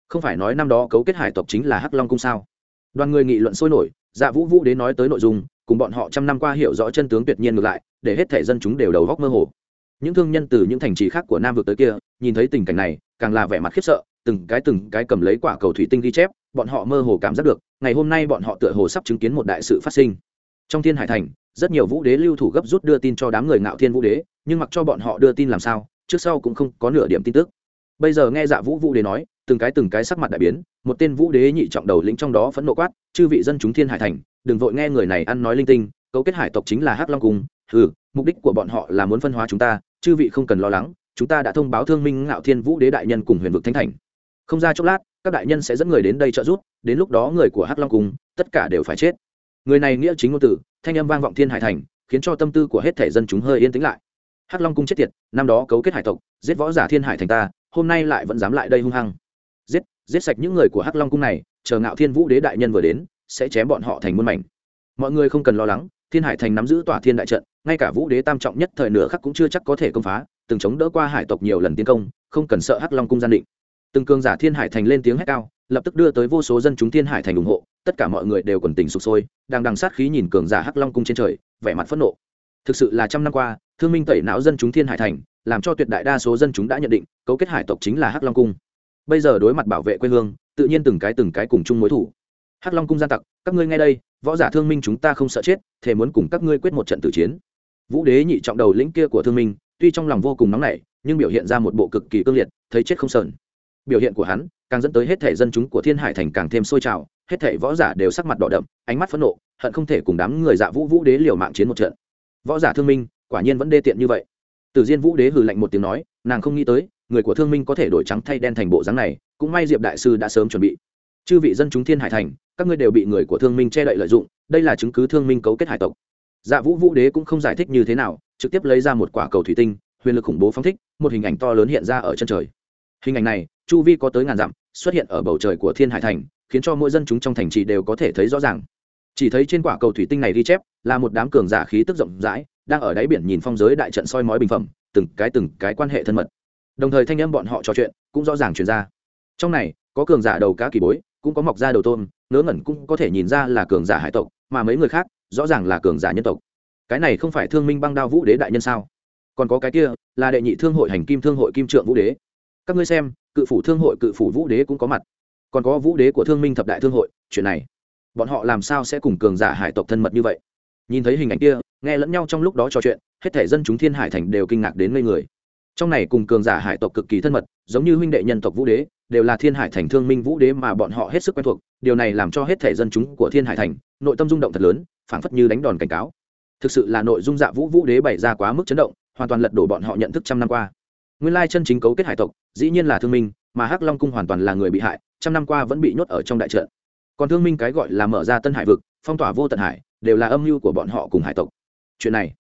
Không phải nói năm đó cấu kết hải tộc chính là hắc long cung sao? Đoàn người nghị luận sôi nổi dạ vũ vũ đến nói tới nội dung, cùng bọn họ trăm năm qua hiểu rõ chân tướng tuyệt nhiên ngược lại, để hết thể dân chúng đều đầu góc mơ hồ. Những thương nhân từ những thành trì khác của nam vực tới kia, nhìn thấy tình cảnh này, càng là vẻ mặt khiếp sợ, từng cái từng cái cầm lấy quả cầu thủy tinh ghi chép bọn họ mơ hồ cảm giác được, ngày hôm nay bọn họ tựa hồ sắp chứng kiến một đại sự phát sinh. Trong thiên hải thành, rất nhiều vũ đế lưu thủ gấp rút đưa tin cho đám người ngạo thiên vũ đế, nhưng mặc cho bọn họ đưa tin làm sao, trước sau cũng không có nửa điểm tin tức. Bây giờ nghe dạ vũ vũ đế nói, từng cái từng cái sắc mặt đại biến, một tên vũ đế nhị trọng đầu lĩnh trong đó phẫn nộ quát, chư vị dân chúng thiên hải thành, đừng vội nghe người này ăn nói linh tinh, cấu kết hải tộc chính là hắc long cung ừ mục đích của bọn họ là muốn phân hóa chúng ta, chư vị không cần lo lắng, chúng ta đã thông báo thương minh ngạo thiên vũ đế đại nhân cùng huyền vực thánh thành. Không ra chốc lát các đại nhân sẽ dẫn người đến đây trợ giúp, đến lúc đó người của hắc long cung, tất cả đều phải chết. Người này nghĩa chính ngôn tử, thanh âm vang vọng thiên hải thành, khiến cho tâm tư của hết thể dân chúng hơi yên tĩnh lại. Hắc long cung chết tiệt, năm đó cấu kết hải tộc, giết võ giả thiên hải thành ta, hôm nay lại vẫn dám lại đây hung hăng. Giết giết sạch những người của hắc long cung này, chờ ngạo thiên vũ đế đại nhân vừa đến, sẽ chém bọn họ thành muôn mảnh. Mọi người không cần lo lắng, thiên hải thành nắm giữ tòa thiên đại trận, ngay cả vũ đế tam trọng nhất thời nửa khắc cũng chưa chắc có thể công phá, từng chống đỡ qua hải tộc nhiều lần tiến công, không cần sợ hắc long cung gian định từng cường giả thiên hải thành lên tiếng hét cao, lập tức đưa tới vô số dân chúng thiên hải thành ủng hộ, tất cả mọi người đều quần tình sụp sôi, đang đằng sát khí nhìn cường giả hắc long cung trên trời, vẻ mặt phẫn nộ. Thực sự là trăm năm qua, thương minh tẩy não dân chúng thiên hải thành, làm cho tuyệt đại đa số dân chúng đã nhận định, cấu kết hải tộc chính là hắc long cung. Bây giờ đối mặt bảo vệ quê hương, tự nhiên từng cái từng cái cùng chung mối thủ. Hắc long cung gian tặc, các ngươi nghe đây, võ giả thương minh chúng ta không sợ chết, thề muốn cùng các ngươi quyết một trận tử chiến. Vũ đế nhị trọng đầu lĩnh kia của thương minh, tuy trong lòng vô cùng nóng nảy, nhưng biểu hiện ra một bộ cực kỳ cương liệt, thấy chết không sờn biểu hiện của hắn càng dẫn tới hết thể dân chúng của thiên hải thành càng thêm sôi trào, hết thể võ giả đều sắc mặt đỏ đậm, ánh mắt phẫn nộ, hận không thể cùng đám người dạ vũ vũ đế liều mạng chiến một trận. Võ giả thương minh, quả nhiên vẫn đê tiện như vậy. Từ diên vũ đế hừ lạnh một tiếng nói, nàng không nghĩ tới, người của thương minh có thể đổi trắng thay đen thành bộ dáng này, cũng may diệp đại sư đã sớm chuẩn bị. Chư vị dân chúng thiên hải thành, các ngươi đều bị người của thương minh che đậy lợi dụng, đây là chứng cứ thương minh cấu kết hải tộc. Dạ vũ vũ đế cũng không giải thích như thế nào, trực tiếp lấy ra một quả cầu thủy tinh, huyền lực khủng bố phóng thích, một hình ảnh to lớn hiện ra ở chân trời. Hình ảnh này chu vi có tới ngàn dặm, xuất hiện ở bầu trời của thiên hải thành, khiến cho mỗi dân chúng trong thành trì đều có thể thấy rõ ràng. Chỉ thấy trên quả cầu thủy tinh này ghi chép, là một đám cường giả khí tức rộng rãi, đang ở đáy biển nhìn phong giới đại trận soi mói bình phẩm, từng cái từng cái quan hệ thân mật. Đồng thời thanh âm bọn họ trò chuyện cũng rõ ràng truyền ra. Trong này, có cường giả đầu cá kỳ bối, cũng có mọc ra đầu tôm, ngớ ngẩn cũng có thể nhìn ra là cường giả hải tộc, mà mấy người khác, rõ ràng là cường giả nhân tộc. Cái này không phải thương minh băng đao vũ đế đại nhân sao? Còn có cái kia, là đệ nhị thương hội hành kim thương hội kim trượng vũ đế. Các ngươi xem cự phủ thương hội, cự phủ vũ đế cũng có mặt. Còn có vũ đế của thương minh thập đại thương hội, chuyện này, bọn họ làm sao sẽ cùng cường giả hải tộc thân mật như vậy? Nhìn thấy hình ảnh kia, nghe lẫn nhau trong lúc đó trò chuyện, hết thể dân chúng thiên hải thành đều kinh ngạc đến ngây người. Trong này cùng cường giả hải tộc cực kỳ thân mật, giống như huynh đệ nhân tộc vũ đế, đều là thiên hải thành thương minh vũ đế mà bọn họ hết sức quen thuộc, điều này làm cho hết thể dân chúng của thiên hải thành, nội tâm rung động thật lớn, phảng phất như đánh đòn cảnh cáo. Thực sự là nội dung dạ vũ vũ đế bày ra quá mức chấn động, hoàn toàn lật đổ bọn họ nhận thức trăm năm qua nguyên lai chân chính cấu kết hải tộc, dĩ nhiên là thương minh, mà hắc long cung hoàn toàn là người bị hại, trăm năm qua vẫn bị nhốt ở trong đại trận. Còn thương minh cái gọi là mở ra tân hải vực, phong tỏa vô tận hải, đều là âm mưu của bọn họ cùng hải tộc. Chuyện này,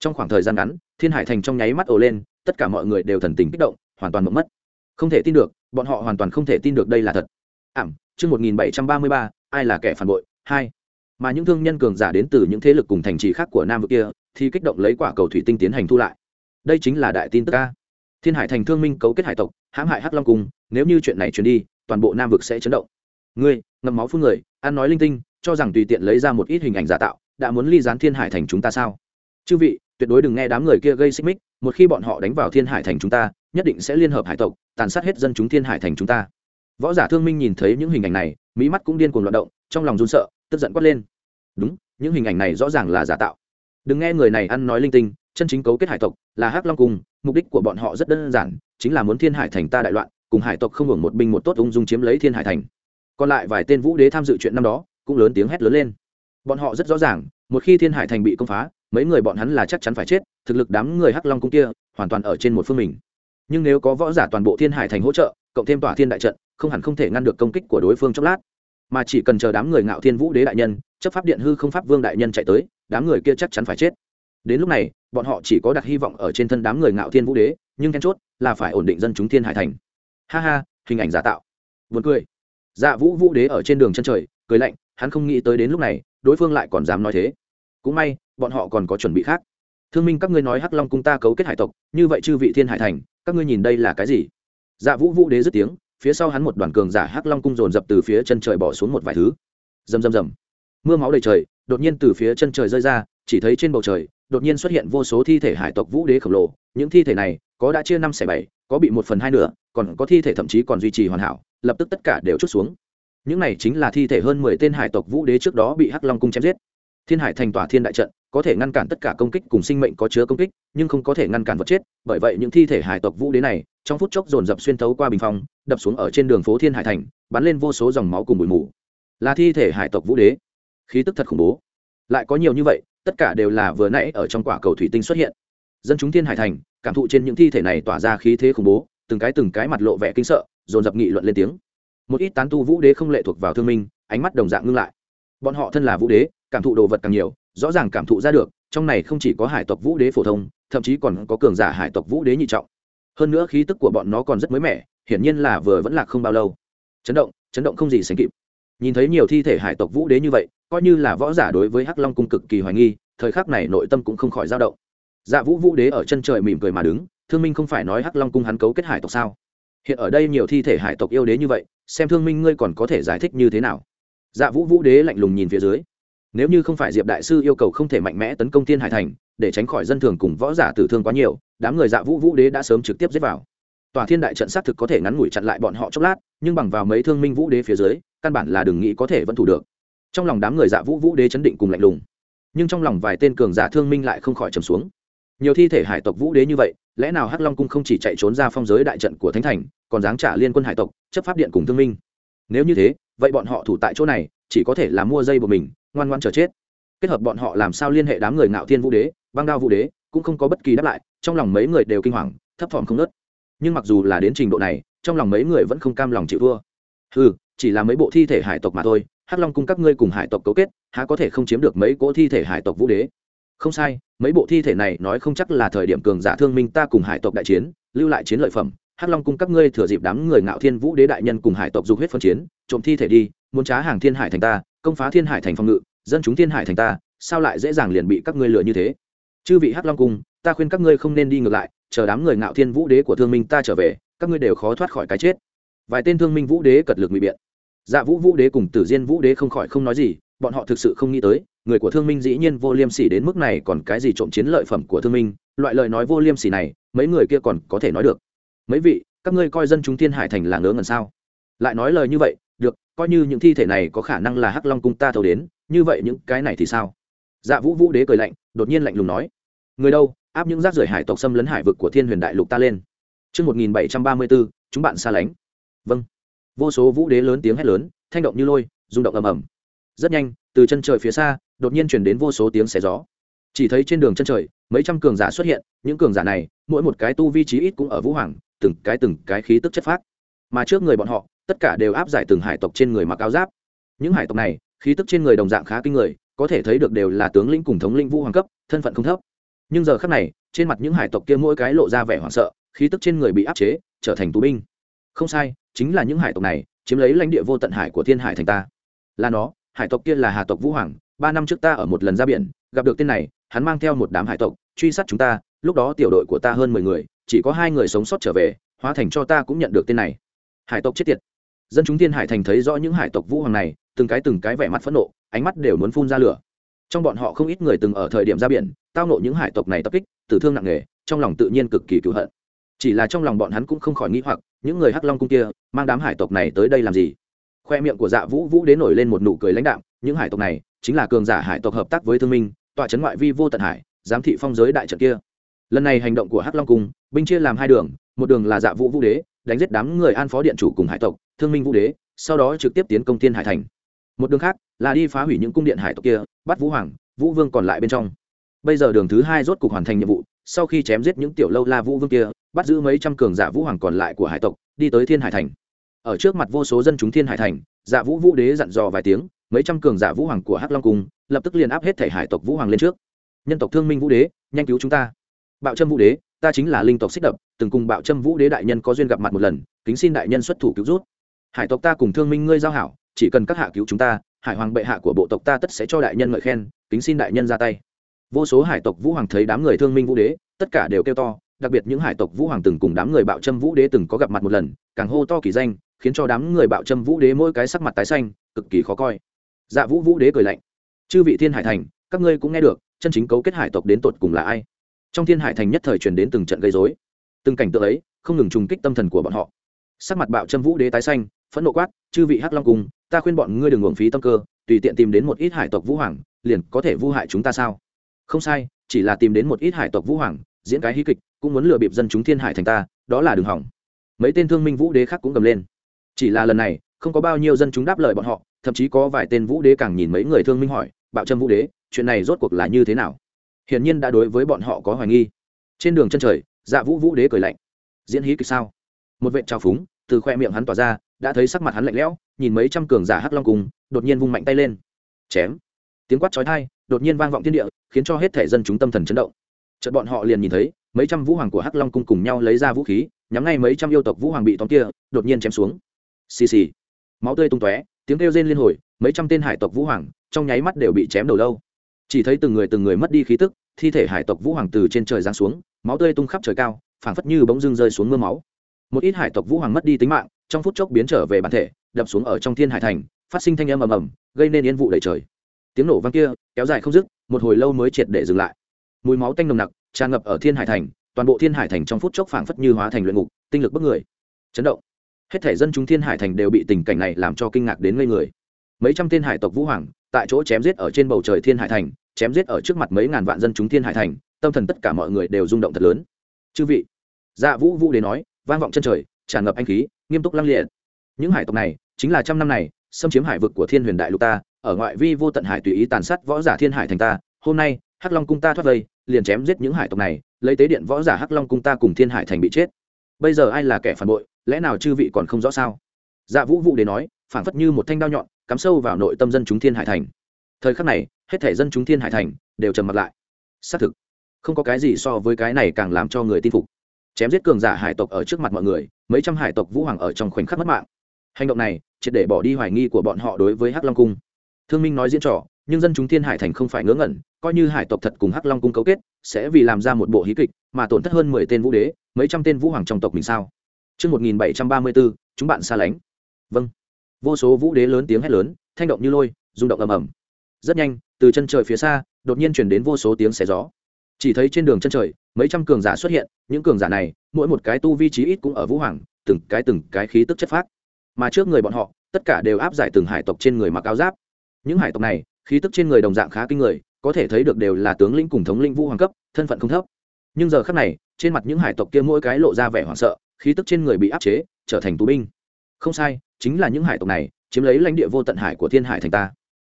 trong khoảng thời gian ngắn, thiên hải thành trong nháy mắt ồ lên, tất cả mọi người đều thần tình kích động, hoàn toàn mất mất. Không thể tin được, bọn họ hoàn toàn không thể tin được đây là thật. Ảm, chương một nghìn bảy trăm ba mươi ba, ai là kẻ phản bội? Hai. Mà những thương nhân cường giả đến từ những thế lực cùng thành trì khác của nam vực kia, thì kích động lấy quả cầu thủy tinh tiến hành thu lại. Đây chính là đại tin tức ca thiên hải thành thương minh cấu kết hải tộc, hãm hại hắc long cung nếu như chuyện này truyền đi, toàn bộ nam vực sẽ chấn động. Ngươi, ngậm máu phun người, ăn nói linh tinh, cho rằng tùy tiện lấy ra một ít hình ảnh giả tạo, đã muốn ly gián thiên hải thành chúng ta sao? Chư vị, tuyệt đối đừng nghe đám người kia gây xích mích, một khi bọn họ đánh vào thiên hải thành chúng ta, nhất định sẽ liên hợp hải tộc, tàn sát hết dân chúng thiên hải thành chúng ta. Võ giả thương minh nhìn thấy những hình ảnh này mỹ mắt cũng điên cuồng loạt động, trong lòng run sợ, tức giận quát lên. Đúng, những hình ảnh này rõ ràng là giả tạo. Đừng nghe người này ăn nói linh tinh, chân chính cấu kết hải tộc là hắc long cung mục đích của bọn họ rất đơn giản, chính là muốn thiên hải thành ta đại loạn, cùng hải tộc không hưởng một binh một tốt ung dung chiếm lấy thiên hải thành. Còn lại vài tên vũ đế tham dự chuyện năm đó, cũng lớn tiếng hét lớn lên. Bọn họ rất rõ ràng, một khi thiên hải thành bị công phá, mấy người bọn hắn là chắc chắn phải chết, thực lực đám người hắc long cung kia, hoàn toàn ở trên một phương mình. Nhưng nếu có võ giả toàn bộ thiên hải thành hỗ trợ, cộng thêm tỏa thiên đại trận, không hẳn không thể ngăn được công kích của đối phương chốc lát. Mà chỉ cần chờ đám người ngạo thiên vũ đế đại nhân, chấp pháp điện hư không pháp vương đại nhân chạy tới, đám người kia chắc chắn phải chết đến lúc này, bọn họ chỉ có đặt hy vọng ở trên thân đám người ngạo thiên vũ đế, nhưng then chốt là phải ổn định dân chúng thiên hải thành. Ha ha, hình ảnh giả tạo. Vượt cười. Dạ vũ vũ đế ở trên đường chân trời, cười lạnh, hắn không nghĩ tới đến lúc này, đối phương lại còn dám nói thế. Cũng may, bọn họ còn có chuẩn bị khác. Thương minh, các ngươi nói hắc long cung ta cấu kết hải tộc, như vậy chư vị thiên hải thành, các ngươi nhìn đây là cái gì? Dạ vũ vũ đế dứt tiếng, phía sau hắn một đoàn cường giả hắc long cung dồn dập từ phía chân trời bỏ xuống một vài thứ. Rầm rầm rầm. Mưa máu đầy trời, đột nhiên từ phía chân trời rơi ra, chỉ thấy trên bầu trời đột nhiên xuất hiện vô số thi thể hải tộc vũ đế khổng lồ, những thi thể này có đã chia năm xẻ bảy, có bị một phần hai nửa, còn có thi thể thậm chí còn duy trì hoàn hảo, lập tức tất cả đều chút xuống. Những này chính là thi thể hơn mười tên hải tộc vũ đế trước đó bị hắc long cung chém giết. Thiên hải thành tỏa thiên đại trận có thể ngăn cản tất cả công kích cùng sinh mệnh có chứa công kích, nhưng không có thể ngăn cản vật chết, bởi vậy những thi thể hải tộc vũ đế này trong phút chốc dồn dập xuyên thấu qua bình phong, đập xuống ở trên đường phố thiên hải thành, bắn lên vô số dòng máu cùng bụi mù. Là thi thể hải tộc vũ đế. Khí tức thật khủng bố lại có nhiều như vậy, tất cả đều là vừa nãy ở trong quả cầu thủy tinh xuất hiện. Dân chúng thiên hải thành, cảm thụ trên những thi thể này tỏa ra khí thế khủng bố, từng cái từng cái mặt lộ vẻ kinh sợ, dồn dập nghị luận lên tiếng. Một ít tán tu vũ đế không lệ thuộc vào thương minh, ánh mắt đồng dạng ngưng lại. Bọn họ thân là vũ đế, cảm thụ đồ vật càng nhiều, rõ ràng cảm thụ ra được, trong này không chỉ có hải tộc vũ đế phổ thông, thậm chí còn có cường giả hải tộc vũ đế nhị trọng. Hơn nữa khí tức của bọn nó còn rất mới mẻ, hiển nhiên là vừa vẫn lạc không bao lâu. Chấn động chấn động không gì sánh kịp. Nhìn thấy nhiều thi thể hải tộc vũ đế như vậy coi như là võ giả đối với hắc long cung cực kỳ hoài nghi, thời khắc này nội tâm cũng không khỏi dao động. Dạ vũ vũ đế ở chân trời mỉm cười mà đứng, thương minh không phải nói hắc long cung hắn cấu kết hải tộc sao? Hiện ở đây nhiều thi thể hải tộc yêu đế như vậy, xem thương minh ngươi còn có thể giải thích như thế nào? Dạ vũ vũ đế lạnh lùng nhìn phía dưới. Nếu như không phải diệp đại sư yêu cầu không thể mạnh mẽ tấn công tiên hải thành, để tránh khỏi dân thường cùng võ giả tử thương quá nhiều, đám người dạ vũ vũ đế đã sớm trực tiếp giết vào. Tòa thiên đại trận xác thực có thể ngắn ngủi chặn lại bọn họ chốc lát, nhưng bằng vào mấy thương minh vũ đế phía dưới, căn bản là đừng nghĩ có thể vẫn thủ được trong lòng đám người dạ vũ vũ đế chấn định cùng lạnh lùng. Nhưng trong lòng vài tên cường giả thương minh lại không khỏi trầm xuống. Nhiều thi thể hải tộc vũ đế như vậy, lẽ nào hắc long cung không chỉ chạy trốn ra phong giới đại trận của thánh thành, còn dáng trả liên quân hải tộc, chấp pháp điện cùng thương minh? Nếu như thế, vậy bọn họ thủ tại chỗ này, chỉ có thể là mua dây của mình, ngoan ngoan chờ chết. Kết hợp bọn họ làm sao liên hệ đám người ngạo thiên vũ đế, băng đao vũ đế, cũng không có bất kỳ đáp lại, trong lòng mấy người đều kinh hoàng, thấp thỏm không nớt nhưng mặc dù là đến trình độ này, trong lòng mấy người vẫn không cam lòng chịu thua. Ừ chỉ là mấy bộ thi thể hải tộc mà thôi hắc long cung các ngươi cùng hải tộc cấu kết, há có thể không chiếm được mấy cỗ thi thể hải tộc vũ đế? Không sai, mấy bộ thi thể này nói không chắc là thời điểm cường giả thương minh ta cùng hải tộc đại chiến, lưu lại chiến lợi phẩm. Hắc long cung các ngươi thừa dịp đám người ngạo thiên vũ đế đại nhân cùng hải tộc dục huyết phân chiến, trộm thi thể đi, muốn trá hàng thiên hải thành ta, công phá thiên hải thành phòng ngự, dân chúng thiên hải thành ta, sao lại dễ dàng liền bị các ngươi lừa như thế? Chư vị hắc long cung, ta khuyên các ngươi không nên đi ngược lại, chờ đám người ngạo thiên vũ đế của thương minh ta trở về, các ngươi đều khó thoát khỏi cái chết. Vài tên thương minh vũ đế cật lực ngụy biện dạ vũ vũ đế cùng tử diên vũ đế không khỏi không nói gì bọn họ thực sự không nghĩ tới người của thương minh dĩ nhiên vô liêm sỉ đến mức này còn cái gì trộm chiến lợi phẩm của thương minh loại lời nói vô liêm sỉ này mấy người kia còn có thể nói được. Mấy vị các ngươi coi dân chúng thiên hải thành là ngớ ngẩn sao? Lại nói lời như vậy được coi như những thi thể này có khả năng là hắc long cung ta thầu đến như vậy những cái này thì sao? Dạ vũ vũ đế cười lạnh đột nhiên lạnh lùng nói. Người đâu áp những rác rưởi hải tộc xâm lấn hải vực của thiên huyền đại lục ta lên. Trước 1734, chúng bạn xa lánh. Vâng. Vô số vũ đế lớn tiếng hét lớn, thanh động như lôi, rung động ầm ầm. Rất nhanh, từ chân trời phía xa, đột nhiên truyền đến vô số tiếng xé gió. Chỉ thấy trên đường chân trời, mấy trăm cường giả xuất hiện, những cường giả này, mỗi một cái tu vi trí ít cũng ở vũ hoàng, từng cái từng cái khí tức chất phát. Mà trước người bọn họ, tất cả đều áp giải từng hải tộc trên người mặc áo giáp. Những hải tộc này, khí tức trên người đồng dạng khá kinh người, có thể thấy được đều là tướng lĩnh cùng thống lĩnh vũ hoàng cấp, thân phận không thấp nhưng giờ khắc này trên mặt những hải tộc kia mỗi cái lộ ra vẻ hoảng sợ khí tức trên người bị áp chế trở thành tù binh không sai, chính là những hải tộc này, chiếm lấy lãnh địa vô tận hải của thiên hải thành ta. Là nó, hải tộc kia là hà tộc vũ hoàng, ba năm trước ta ở một lần ra biển, gặp được tên này, hắn mang theo một đám hải tộc, truy sát chúng ta, lúc đó tiểu đội của ta hơn mười người, chỉ có hai người sống sót trở về, hóa thành cho ta cũng nhận được tên này. Hải tộc chết tiệt. Dân chúng thiên hải thành thấy rõ những hải tộc vũ hoàng này, từng cái từng cái vẻ mặt phẫn nộ, ánh mắt đều muốn phun ra lửa. Trong bọn họ không ít người từng ở thời điểm ra biển, tao nộ những hải tộc này tập kích, tử thương nặng nề, trong lòng tự nhiên cực kỳ cựu hận. Chỉ là trong lòng bọn hắn cũng không khỏi nghĩ hoặc những người hắc long cung kia mang đám hải tộc này tới đây làm gì? Khoe miệng của dạ vũ vũ đến nổi lên một nụ cười lãnh đạm, những hải tộc này chính là cường giả hải tộc hợp tác với thương minh, tọa trấn ngoại vi vô tận hải, giám thị phong giới đại trận kia. Lần này hành động của hắc long cung, binh chia làm hai đường, một đường là dạ vũ vũ đế, đánh giết đám người an phó điện chủ cùng hải tộc, thương minh vũ đế, sau đó trực tiếp tiến công thiên hải thành. Một đường khác là đi phá hủy những cung điện hải tộc kia, bắt vũ hoàng, vũ vương còn lại bên trong. Bây giờ đường thứ hai rốt cục hoàn thành nhiệm vụ, sau khi chém giết những tiểu lâu la vũ vương kia bắt giữ mấy trăm cường giả vũ hoàng còn lại của hải tộc, đi tới thiên hải thành. Ở trước mặt vô số dân chúng thiên hải thành dạ vũ vũ đế dặn dò vài tiếng, mấy trăm cường giả vũ hoàng của hắc long cung lập tức liền áp hết thể hải tộc vũ hoàng lên trước. Nhân tộc thương minh vũ đế, nhanh cứu chúng ta. Bạo trâm vũ đế, ta chính là linh tộc xích đập, từng cùng bạo trâm vũ đế đại nhân có duyên gặp mặt một lần, kính xin đại nhân xuất thủ cứu rút. Hải tộc ta cùng thương minh ngươi giao hảo, chỉ cần các hạ cứu chúng ta, hải hoàng bệ hạ của bộ tộc ta tất sẽ cho đại nhân ngợi khen, kính xin đại nhân ra tay. Vô số hải tộc vũ hoàng thấy đám người thương minh vũ đế, tất cả đều kêu to đặc biệt những hải tộc vũ hoàng từng cùng đám người bạo châm vũ đế từng có gặp mặt một lần, càng hô to kỳ danh, khiến cho đám người bạo châm vũ đế mỗi cái sắc mặt tái xanh, cực kỳ khó coi. Dạ vũ vũ đế cười lạnh, chư vị thiên hải thành, các ngươi cũng nghe được, chân chính cấu kết hải tộc đến tột cùng là ai? Trong thiên hải thành nhất thời truyền đến từng trận gây dối từng cảnh tượng ấy không ngừng trùng kích tâm thần của bọn họ. Sắc mặt bạo châm vũ đế tái xanh, phẫn nộ quát, chư vị hắc long cung, ta khuyên bọn ngươi đừng uổng phí tâm cơ, tùy tiện tìm đến một ít hải tộc vũ hoàng, liền có thể vu hại chúng ta sao? Không sai, chỉ là tìm đến một ít hải tộc vũ hoàng diễn cái hí kịch, cũng muốn lừa bịp dân chúng thiên hải thành ta, đó là đường hỏng. Mấy tên thương minh vũ đế khác cũng gầm lên. Chỉ là lần này, không có bao nhiêu dân chúng đáp lời bọn họ, thậm chí có vài tên vũ đế càng nhìn mấy người thương minh hỏi, bạo trâm vũ đế, chuyện này rốt cuộc là như thế nào? Hiển nhiên đã đối với bọn họ có hoài nghi. Trên đường chân trời dạ vũ vũ đế cười lạnh. Diễn hí kịch sao? Một vệ trào phúng, từ khoe miệng hắn tỏa ra, đã thấy sắc mặt hắn lạnh lẽo, nhìn mấy trăm cường giả hắc long cùng, đột nhiên vung mạnh tay lên. Chém. Tiếng quát chói tai, đột nhiên vang vọng thiên địa, khiến cho hết thể dân chúng tâm thần chấn động chợt bọn họ liền nhìn thấy, mấy trăm vũ hoàng của hắc long cung cùng nhau lấy ra vũ khí, nhắm ngay mấy trăm yêu tộc vũ hoàng bị tóm kia, đột nhiên chém xuống. Xì xì. Máu tươi tung tóe, tiếng kêu rên liên hồi, mấy trăm tên hải tộc vũ hoàng, trong nháy mắt đều bị chém đầu lâu. Chỉ thấy từng người từng người mất đi khí tức, thi thể hải tộc vũ hoàng từ trên trời giáng xuống, máu tươi tung khắp trời cao, phảng phất như bỗng dưng rơi xuống mưa máu. Một ít hải tộc vũ hoàng mất đi tính mạng, trong phút chốc biến trở về bản thể, đập xuống ở trong thiên hải thành, phát sinh thanh âm ầm ầm, gây nên yên vụ đầy trời. Tiếng nổ vang kia, kéo dài không dứt, một hồi lâu mới triệt để dừng lại mùi máu tanh nồng nặc, tràn ngập ở thiên hải thành, toàn bộ thiên hải thành trong phút chốc phảng phất như hóa thành luyện ngục, tinh lực bức người. Chấn động. Hết thể dân chúng thiên hải thành đều bị tình cảnh này làm cho kinh ngạc đến ngây người. Mấy trăm tên hải tộc vũ hoàng, tại chỗ chém giết ở trên bầu trời thiên hải thành, chém giết ở trước mặt mấy ngàn vạn dân chúng thiên hải thành, tâm thần tất cả mọi người đều rung động thật lớn. Chư vị. Dạ vũ vũ đến nói, vang vọng chân trời, tràn ngập anh khí, nghiêm túc lăng liệt. Những hải tộc này, chính là trăm năm này, xâm chiếm hải vực của thiên huyền đại lục ta, ở ngoại vi vô tận hải tùy ý tàn sát võ giả thiên hải thành ta, hôm nay, hắc long cung ta thoát vây liền chém giết những hải tộc này, lấy tế điện võ giả hắc long cung ta cùng thiên hải thành bị chết. Bây giờ ai là kẻ phản bội, lẽ nào chư vị còn không rõ sao? Dạ vũ vụ để nói phản phất như một thanh đao nhọn, cắm sâu vào nội tâm dân chúng thiên hải thành. Thời khắc này, hết thể dân chúng thiên hải thành đều trầm mặt lại. Xác thực, không có cái gì so với cái này càng làm cho người tin phục. Chém giết cường giả hải tộc ở trước mặt mọi người, mấy trăm hải tộc vũ hoàng ở trong khoảnh khắc mất mạng. Hành động này, triệt để bỏ đi hoài nghi của bọn họ đối với hắc long cung. Thương minh nói diễn trò nhưng dân chúng thiên hải thành không phải ngớ ngẩn coi như hải tộc thật cùng hắc long cung cấu kết sẽ vì làm ra một bộ hí kịch mà tổn thất hơn mười tên vũ đế mấy trăm tên vũ hoàng trong tộc mình sao Trước 1734, chúng bạn xa lánh. Vâng. Vô số vũ đế lớn tiếng hét lớn, thanh động như lôi, rung động ầm ầm. Rất nhanh, từ chân trời phía xa, đột nhiên truyền đến vô số tiếng xé gió. Chỉ thấy trên đường chân trời, mấy trăm cường giả xuất hiện, những cường giả này, mỗi một cái tu vi trí ít cũng ở vũ hoàng, từng cái từng cái khí tức chất phát. Mà trước người bọn họ, tất cả đều áp giải từng hải tộc trên người mặc áo giáp. Những hải tộc này, khí tức trên người đồng dạng khá kinh người, có thể thấy được đều là tướng lĩnh cùng thống lĩnh vũ hoàng cấp, thân phận không thấp. Nhưng giờ khắc này, trên mặt những hải tộc kia mỗi cái lộ ra vẻ hoảng sợ, khí tức trên người bị áp chế trở thành tù binh. Không sai chính là những hải tộc này chiếm lấy lãnh địa vô tận hải của thiên hải thành ta.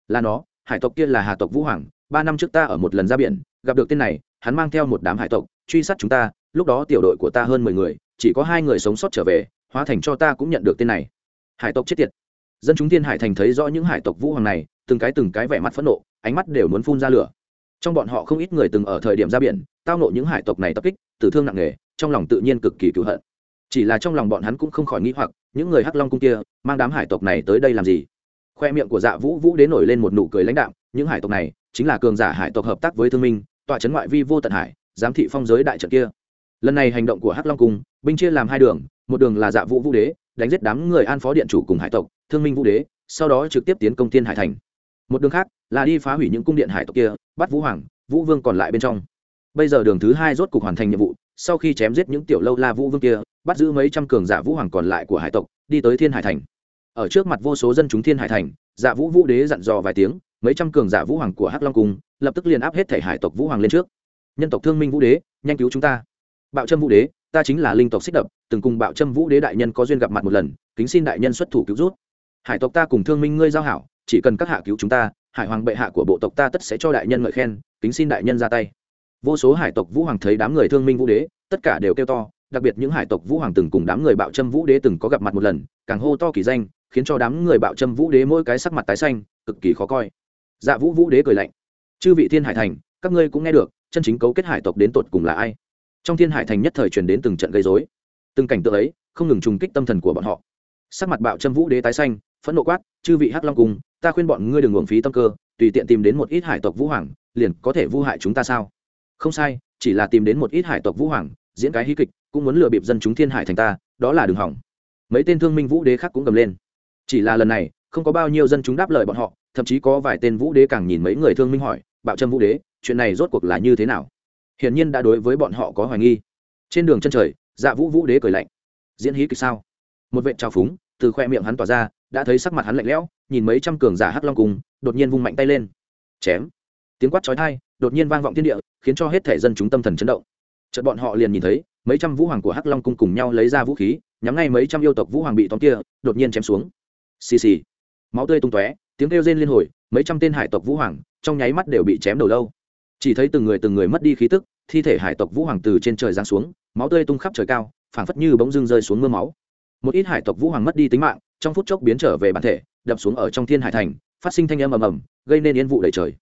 Là nó hải tộc kia là hà tộc vũ hoàng ba năm trước ta ở một lần ra biển gặp được tên này hắn mang theo một đám hải tộc truy sát chúng ta lúc đó tiểu đội của ta hơn mười người chỉ có hai người sống sót trở về hóa thành cho ta cũng nhận được tên này. Hải tộc chết tiệt. Dân chúng thiên hải thành thấy rõ những hải tộc vũ hoàng này từng cái từng cái vẻ mặt phẫn nộ, ánh mắt đều muốn phun ra lửa. Trong bọn họ không ít người từng ở thời điểm ra biển, tao nộ những hải tộc này tập kích, tử thương nặng nề, trong lòng tự nhiên cực kỳ cựu hận. Chỉ là trong lòng bọn hắn cũng không khỏi nghĩ hoặc, những người hắc long cung kia, mang đám hải tộc này tới đây làm gì? Khoe miệng của dạ vũ vũ đến nổi lên một nụ cười lãnh đạo những hải tộc này, chính là cường giả hải tộc hợp tác với thương minh, tọa chấn ngoại vi vô tận hải, giám thị phong giới đại trận kia. Lần này hành động của hắc long cung, binh chia làm hai đường, một đường là dạ vũ vũ đế, đánh giết đám người an phó điện chủ cùng hải tộc, thương minh vũ đế, sau đó trực tiếp tiến công tiên hải thành một đường khác, là đi phá hủy những cung điện hải tộc kia, bắt vũ hoàng, vũ vương còn lại bên trong. Bây giờ đường thứ hai rốt cục hoàn thành nhiệm vụ, sau khi chém giết những tiểu lâu la vũ vương kia, bắt giữ mấy trăm cường giả vũ hoàng còn lại của hải tộc, đi tới thiên hải thành. Ở trước mặt vô số dân chúng thiên hải thành dạ vũ vũ đế dặn dò vài tiếng, mấy trăm cường giả vũ hoàng của hắc long cung, lập tức liền áp hết thể hải tộc vũ hoàng lên trước. Nhân tộc thương minh vũ đế, nhanh cứu chúng ta. Bạo trâm vũ đế, ta chính là linh tộc xích đập, từng cùng bạo trâm vũ đế đại nhân có duyên gặp mặt một lần, kính xin đại nhân xuất thủ cứu rút hải tộc ta cùng thương minh ngươi giao hảo chỉ cần các hạ cứu chúng ta, hải hoàng bệ hạ của bộ tộc ta tất sẽ cho đại nhân ngợi khen, kính xin đại nhân ra tay. Vô số hải tộc vũ hoàng thấy đám người thương minh vũ đế, tất cả đều kêu to, đặc biệt những hải tộc vũ hoàng từng cùng đám người bạo trâm vũ đế từng có gặp mặt một lần, càng hô to kỳ danh, khiến cho đám người bạo trâm vũ đế mỗi cái sắc mặt tái xanh, cực kỳ khó coi. Dạ vũ vũ đế cười lạnh. Chư vị thiên hải thành, các ngươi cũng nghe được, chân chính cấu kết hải tộc đến tột cùng là ai? Trong thiên hải thành nhất thời truyền đến từng trận gây dối từng cảnh tượng ấy không ngừng trùng kích tâm thần của bọn họ. Sắc mặt bạo trâm vũ đế tái xanh, phẫn nộ quát, chư vị hắc long cùng ta khuyên bọn ngươi đừng uổng phí tâm cơ, tùy tiện tìm đến một ít hải tộc vũ hoàng, liền có thể vu hại chúng ta sao? Không sai, chỉ là tìm đến một ít hải tộc vũ hoàng, diễn cái hí kịch, cũng muốn lừa bịp dân chúng thiên hải thành ta, đó là đường hỏng. Mấy tên thương minh vũ đế khác cũng gầm lên. Chỉ là lần này, không có bao nhiêu dân chúng đáp lời bọn họ, thậm chí có vài tên vũ đế càng nhìn mấy người thương minh hỏi, bạo trâm vũ đế, chuyện này rốt cuộc là như thế nào? Hiển nhiên đã đối với bọn họ có hoài nghi. Trên đường chân trời dạ vũ vũ đế cười lạnh. Diễn hí kịch sao? Một vệ trào phúng từ khoe miệng hắn tỏa ra đã thấy sắc mặt hắn lạnh lẽo, nhìn mấy trăm cường giả hắc long cùng, đột nhiên vung mạnh tay lên. Chém. Tiếng quát chói tai, đột nhiên vang vọng thiên địa, khiến cho hết thể dân chúng tâm thần chấn động. Chợt bọn họ liền nhìn thấy, mấy trăm vũ hoàng của hắc long cung cùng nhau lấy ra vũ khí, nhắm ngay mấy trăm yêu tộc vũ hoàng bị tóm kia, đột nhiên chém xuống. Xì xì. Máu tươi tung tóe, tiếng kêu rên liên hồi, mấy trăm tên hải tộc vũ hoàng, trong nháy mắt đều bị chém đầu lâu. Chỉ thấy từng người từng người mất đi khí tức, thi thể hải tộc vũ hoàng từ trên trời giáng xuống, máu tươi tung khắp trời cao, phảng phất như bỗng dưng rơi xuống mưa máu một ít hải tộc vũ hoàng mất đi tính mạng, trong phút chốc biến trở về bản thể, đập xuống ở trong thiên hải thành, phát sinh thanh âm ầm ầm, gây nên yên vụ đầy trời.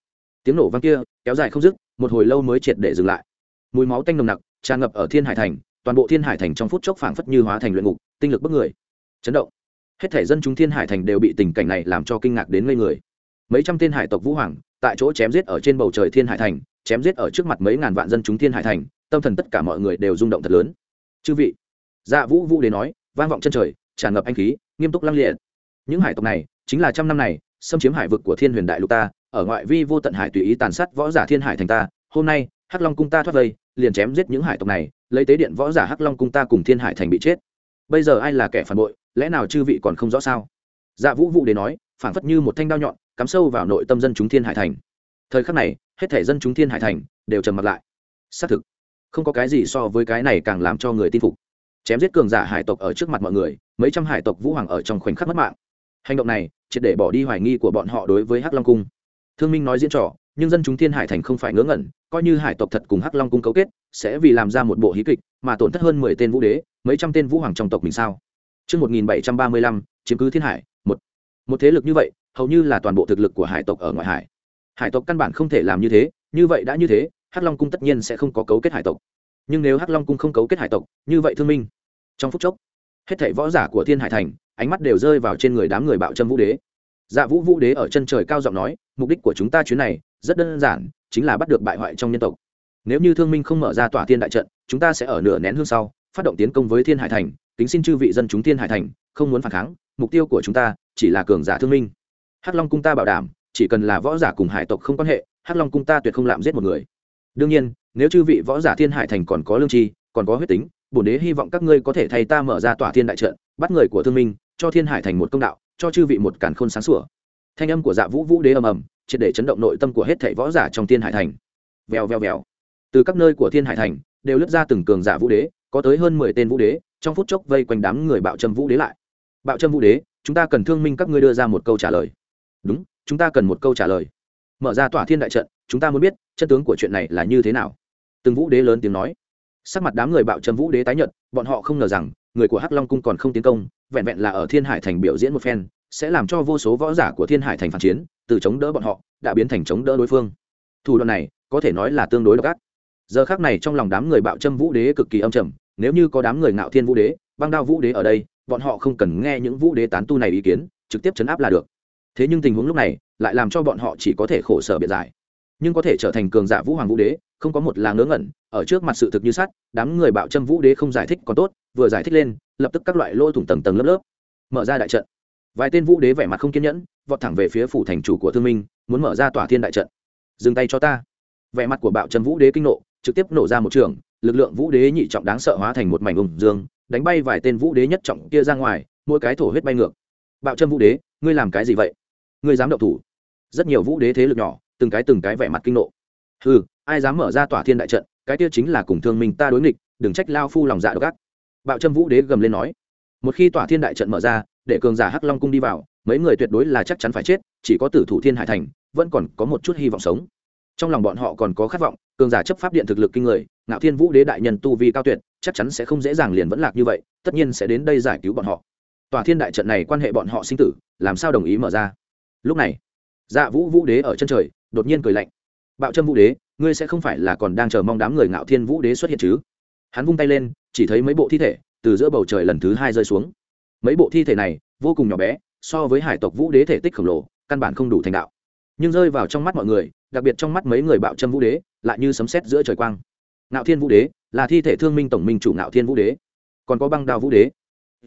Tiếng nổ vang kia kéo dài không dứt, một hồi lâu mới triệt để dừng lại. Mùi máu tanh nồng nặc, tràn ngập ở thiên hải thành, toàn bộ thiên hải thành trong phút chốc phảng phất như hóa thành luyện ngục, tinh lực bức người. Chấn động. Hết thể dân chúng thiên hải thành đều bị tình cảnh này làm cho kinh ngạc đến ngây người. Mấy trăm tên hải tộc vũ hoàng, tại chỗ chém giết ở trên bầu trời thiên hải thành, chém giết ở trước mặt mấy ngàn vạn dân chúng thiên hải thành, tâm thần tất cả mọi người đều rung động thật lớn. Chư vị. Dạ vũ vũ đến nói vang vọng chân trời, tràn ngập anh khí, nghiêm túc lăng liệt. Những hải tộc này, chính là trăm năm này, xâm chiếm hải vực của thiên huyền đại lục ta, ở ngoại vi vô tận hải tùy ý tàn sát võ giả thiên hải thành ta, hôm nay, hắc long cung ta thoát vây, liền chém giết những hải tộc này, lấy tế điện võ giả hắc long cung ta cùng thiên hải thành bị chết. Bây giờ ai là kẻ phản bội, lẽ nào chư vị còn không rõ sao? Dạ vũ vụ để nói, phảng phất như một thanh đao nhọn, cắm sâu vào nội tâm dân chúng thiên hải thành. Thời khắc này, hết thể dân chúng thiên hải thành đều trầm mặt lại. Xác thực, không có cái gì so với cái này càng làm cho người tin phục chém giết cường giả hải tộc ở trước mặt mọi người mấy trăm hải tộc vũ hoàng ở trong khoảnh khắc mất mạng hành động này triệt để bỏ đi hoài nghi của bọn họ đối với hắc long cung thương minh nói diễn trò nhưng dân chúng thiên hải thành không phải ngớ ngẩn coi như hải tộc thật cùng hắc long cung cấu kết sẽ vì làm ra một bộ hí kịch mà tổn thất hơn mười tên vũ đế mấy trăm tên vũ hoàng trong tộc mình sao Trước 1735, chiếm cứ thiên hải, một. một thế lực như vậy, hầu như là toàn bộ thực lực của hải tộc ở ngoại hải. Hải tộc căn bản không thể làm như thế, như vậy đã như thế, Hắc Long cung tất nhiên sẽ không có cấu kết hải tộc. Nhưng nếu Hắc Long cung không cấu kết hải tộc, như vậy thương minh. Trong phút chốc, hết thảy võ giả của Thiên Hải thành, ánh mắt đều rơi vào trên người đám người bạo châm vũ đế. Dạ Vũ Vũ đế ở chân trời cao giọng nói, mục đích của chúng ta chuyến này rất đơn giản, chính là bắt được bại hoại trong nhân tộc. Nếu như Thương Minh không mở ra tỏa thiên đại trận, chúng ta sẽ ở nửa nén hương sau, phát động tiến công với Thiên Hải thành, Tính xin chư vị dân chúng thiên hải thành không muốn phản kháng mục tiêu của chúng ta chỉ là cường giả thương minh hắc long cung ta bảo đảm chỉ cần là võ giả cùng hải tộc không quan hệ hắc long cung ta tuyệt không lạm giết một người đương nhiên nếu chư vị võ giả thiên hải thành còn có lương tri còn có huyết tính bổn đế hy vọng các ngươi có thể thay ta mở ra tỏa thiên đại trận, bắt người của thương minh, cho thiên hải thành một công đạo, cho chư vị một càn khôn sáng sủa. Thanh âm của dạ vũ vũ đế ầm ầm, triệt để chấn động nội tâm của hết thảy võ giả trong thiên hải thành. Vèo vèo vèo. Từ các nơi của thiên hải thành, đều lướt ra từng cường giả vũ đế, có tới hơn mười tên vũ đế, trong phút chốc vây quanh đám người bạo trâm vũ đế lại. Bạo trâm vũ đế, chúng ta cần thương minh các ngươi đưa ra một câu trả lời. Đúng, chúng ta cần một câu trả lời. Mở ra tỏa thiên đại trận, chúng ta muốn biết, chân tướng của chuyện này là như thế nào. Từng vũ đế lớn tiếng nói sắc mặt đám người bạo trầm vũ đế tái nhận bọn họ không ngờ rằng, người của hắc long cung còn không tiến công, vẹn vẹn là ở thiên hải thành biểu diễn một phen, sẽ làm cho vô số võ giả của thiên hải thành phản chiến, từ chống đỡ bọn họ, đã biến thành chống đỡ đối phương. Thủ đoạn này, có thể nói là tương đối độc ác. Giờ khác này trong lòng đám người bạo trâm vũ đế cực kỳ âm trầm, nếu như có đám người ngạo thiên vũ đế, băng đao vũ đế ở đây, bọn họ không cần nghe những vũ đế tán tu này ý kiến, trực tiếp chấn áp là được. Thế nhưng tình huống lúc này, lại làm cho bọn họ chỉ có thể khổ sở biện giải nhưng có thể trở thành cường giả vũ hoàng vũ đế, không có một là ngớ ngẩn, ở trước mặt sự thực như sắt, đám người bạo châm vũ đế không giải thích còn tốt, vừa giải thích lên, lập tức các loại lôi thủng tầng tầng lớp lớp. Mở ra đại trận. Vài tên vũ đế vẻ mặt không kiên nhẫn, vọt thẳng về phía phủ thành chủ của thương minh, muốn mở ra tỏa thiên đại trận. Dừng tay cho ta. Vẻ mặt của bạo châm vũ đế kinh nộ, trực tiếp nổ ra một trường, lực lượng vũ đế nhị trọng đáng sợ hóa thành một mảnh ủng dương, đánh bay vài tên vũ đế nhất trọng kia ra ngoài, mỗi cái thổ huyết bay ngược. Bạo châm vũ đế, ngươi làm cái gì vậy? Ngươi dám động thủ. Rất nhiều vũ đế thế lực nhỏ từng cái từng cái vẻ mặt kinh nộ. Ừ ai dám mở ra tỏa thiên đại trận, cái kia chính là cùng thương minh ta đối nghịch, đừng trách lao phu lòng dạ độc ác. Bạo châm vũ đế gầm lên nói, một khi tỏa thiên đại trận mở ra, để cường giả hắc long cung đi vào, mấy người tuyệt đối là chắc chắn phải chết, chỉ có tử thủ thiên hải thành, vẫn còn có một chút hy vọng sống. Trong lòng bọn họ còn có khát vọng, cường giả chấp pháp điện thực lực kinh người, ngạo thiên vũ đế đại nhân tu vi cao tuyệt, chắc chắn sẽ không dễ dàng liền vẫn lạc như vậy, tất nhiên sẽ đến đây giải cứu bọn họ. Tòa thiên đại trận này quan hệ bọn họ sinh tử, làm sao đồng ý mở ra? Lúc này dạ vũ vũ đế ở chân trời đột nhiên cười lạnh. Bạo trâm vũ đế, ngươi sẽ không phải là còn đang chờ mong đám người ngạo thiên vũ đế xuất hiện chứ? Hắn vung tay lên, chỉ thấy mấy bộ thi thể từ giữa bầu trời lần thứ hai rơi xuống. Mấy bộ thi thể này vô cùng nhỏ bé, so với hải tộc vũ đế thể tích khổng lồ, căn bản không đủ thành đạo. Nhưng rơi vào trong mắt mọi người, đặc biệt trong mắt mấy người bạo trâm vũ đế, lại như sấm sét giữa trời quang. Ngạo thiên vũ đế là thi thể thương minh tổng minh chủ ngạo thiên vũ đế. Còn có băng đao vũ đế.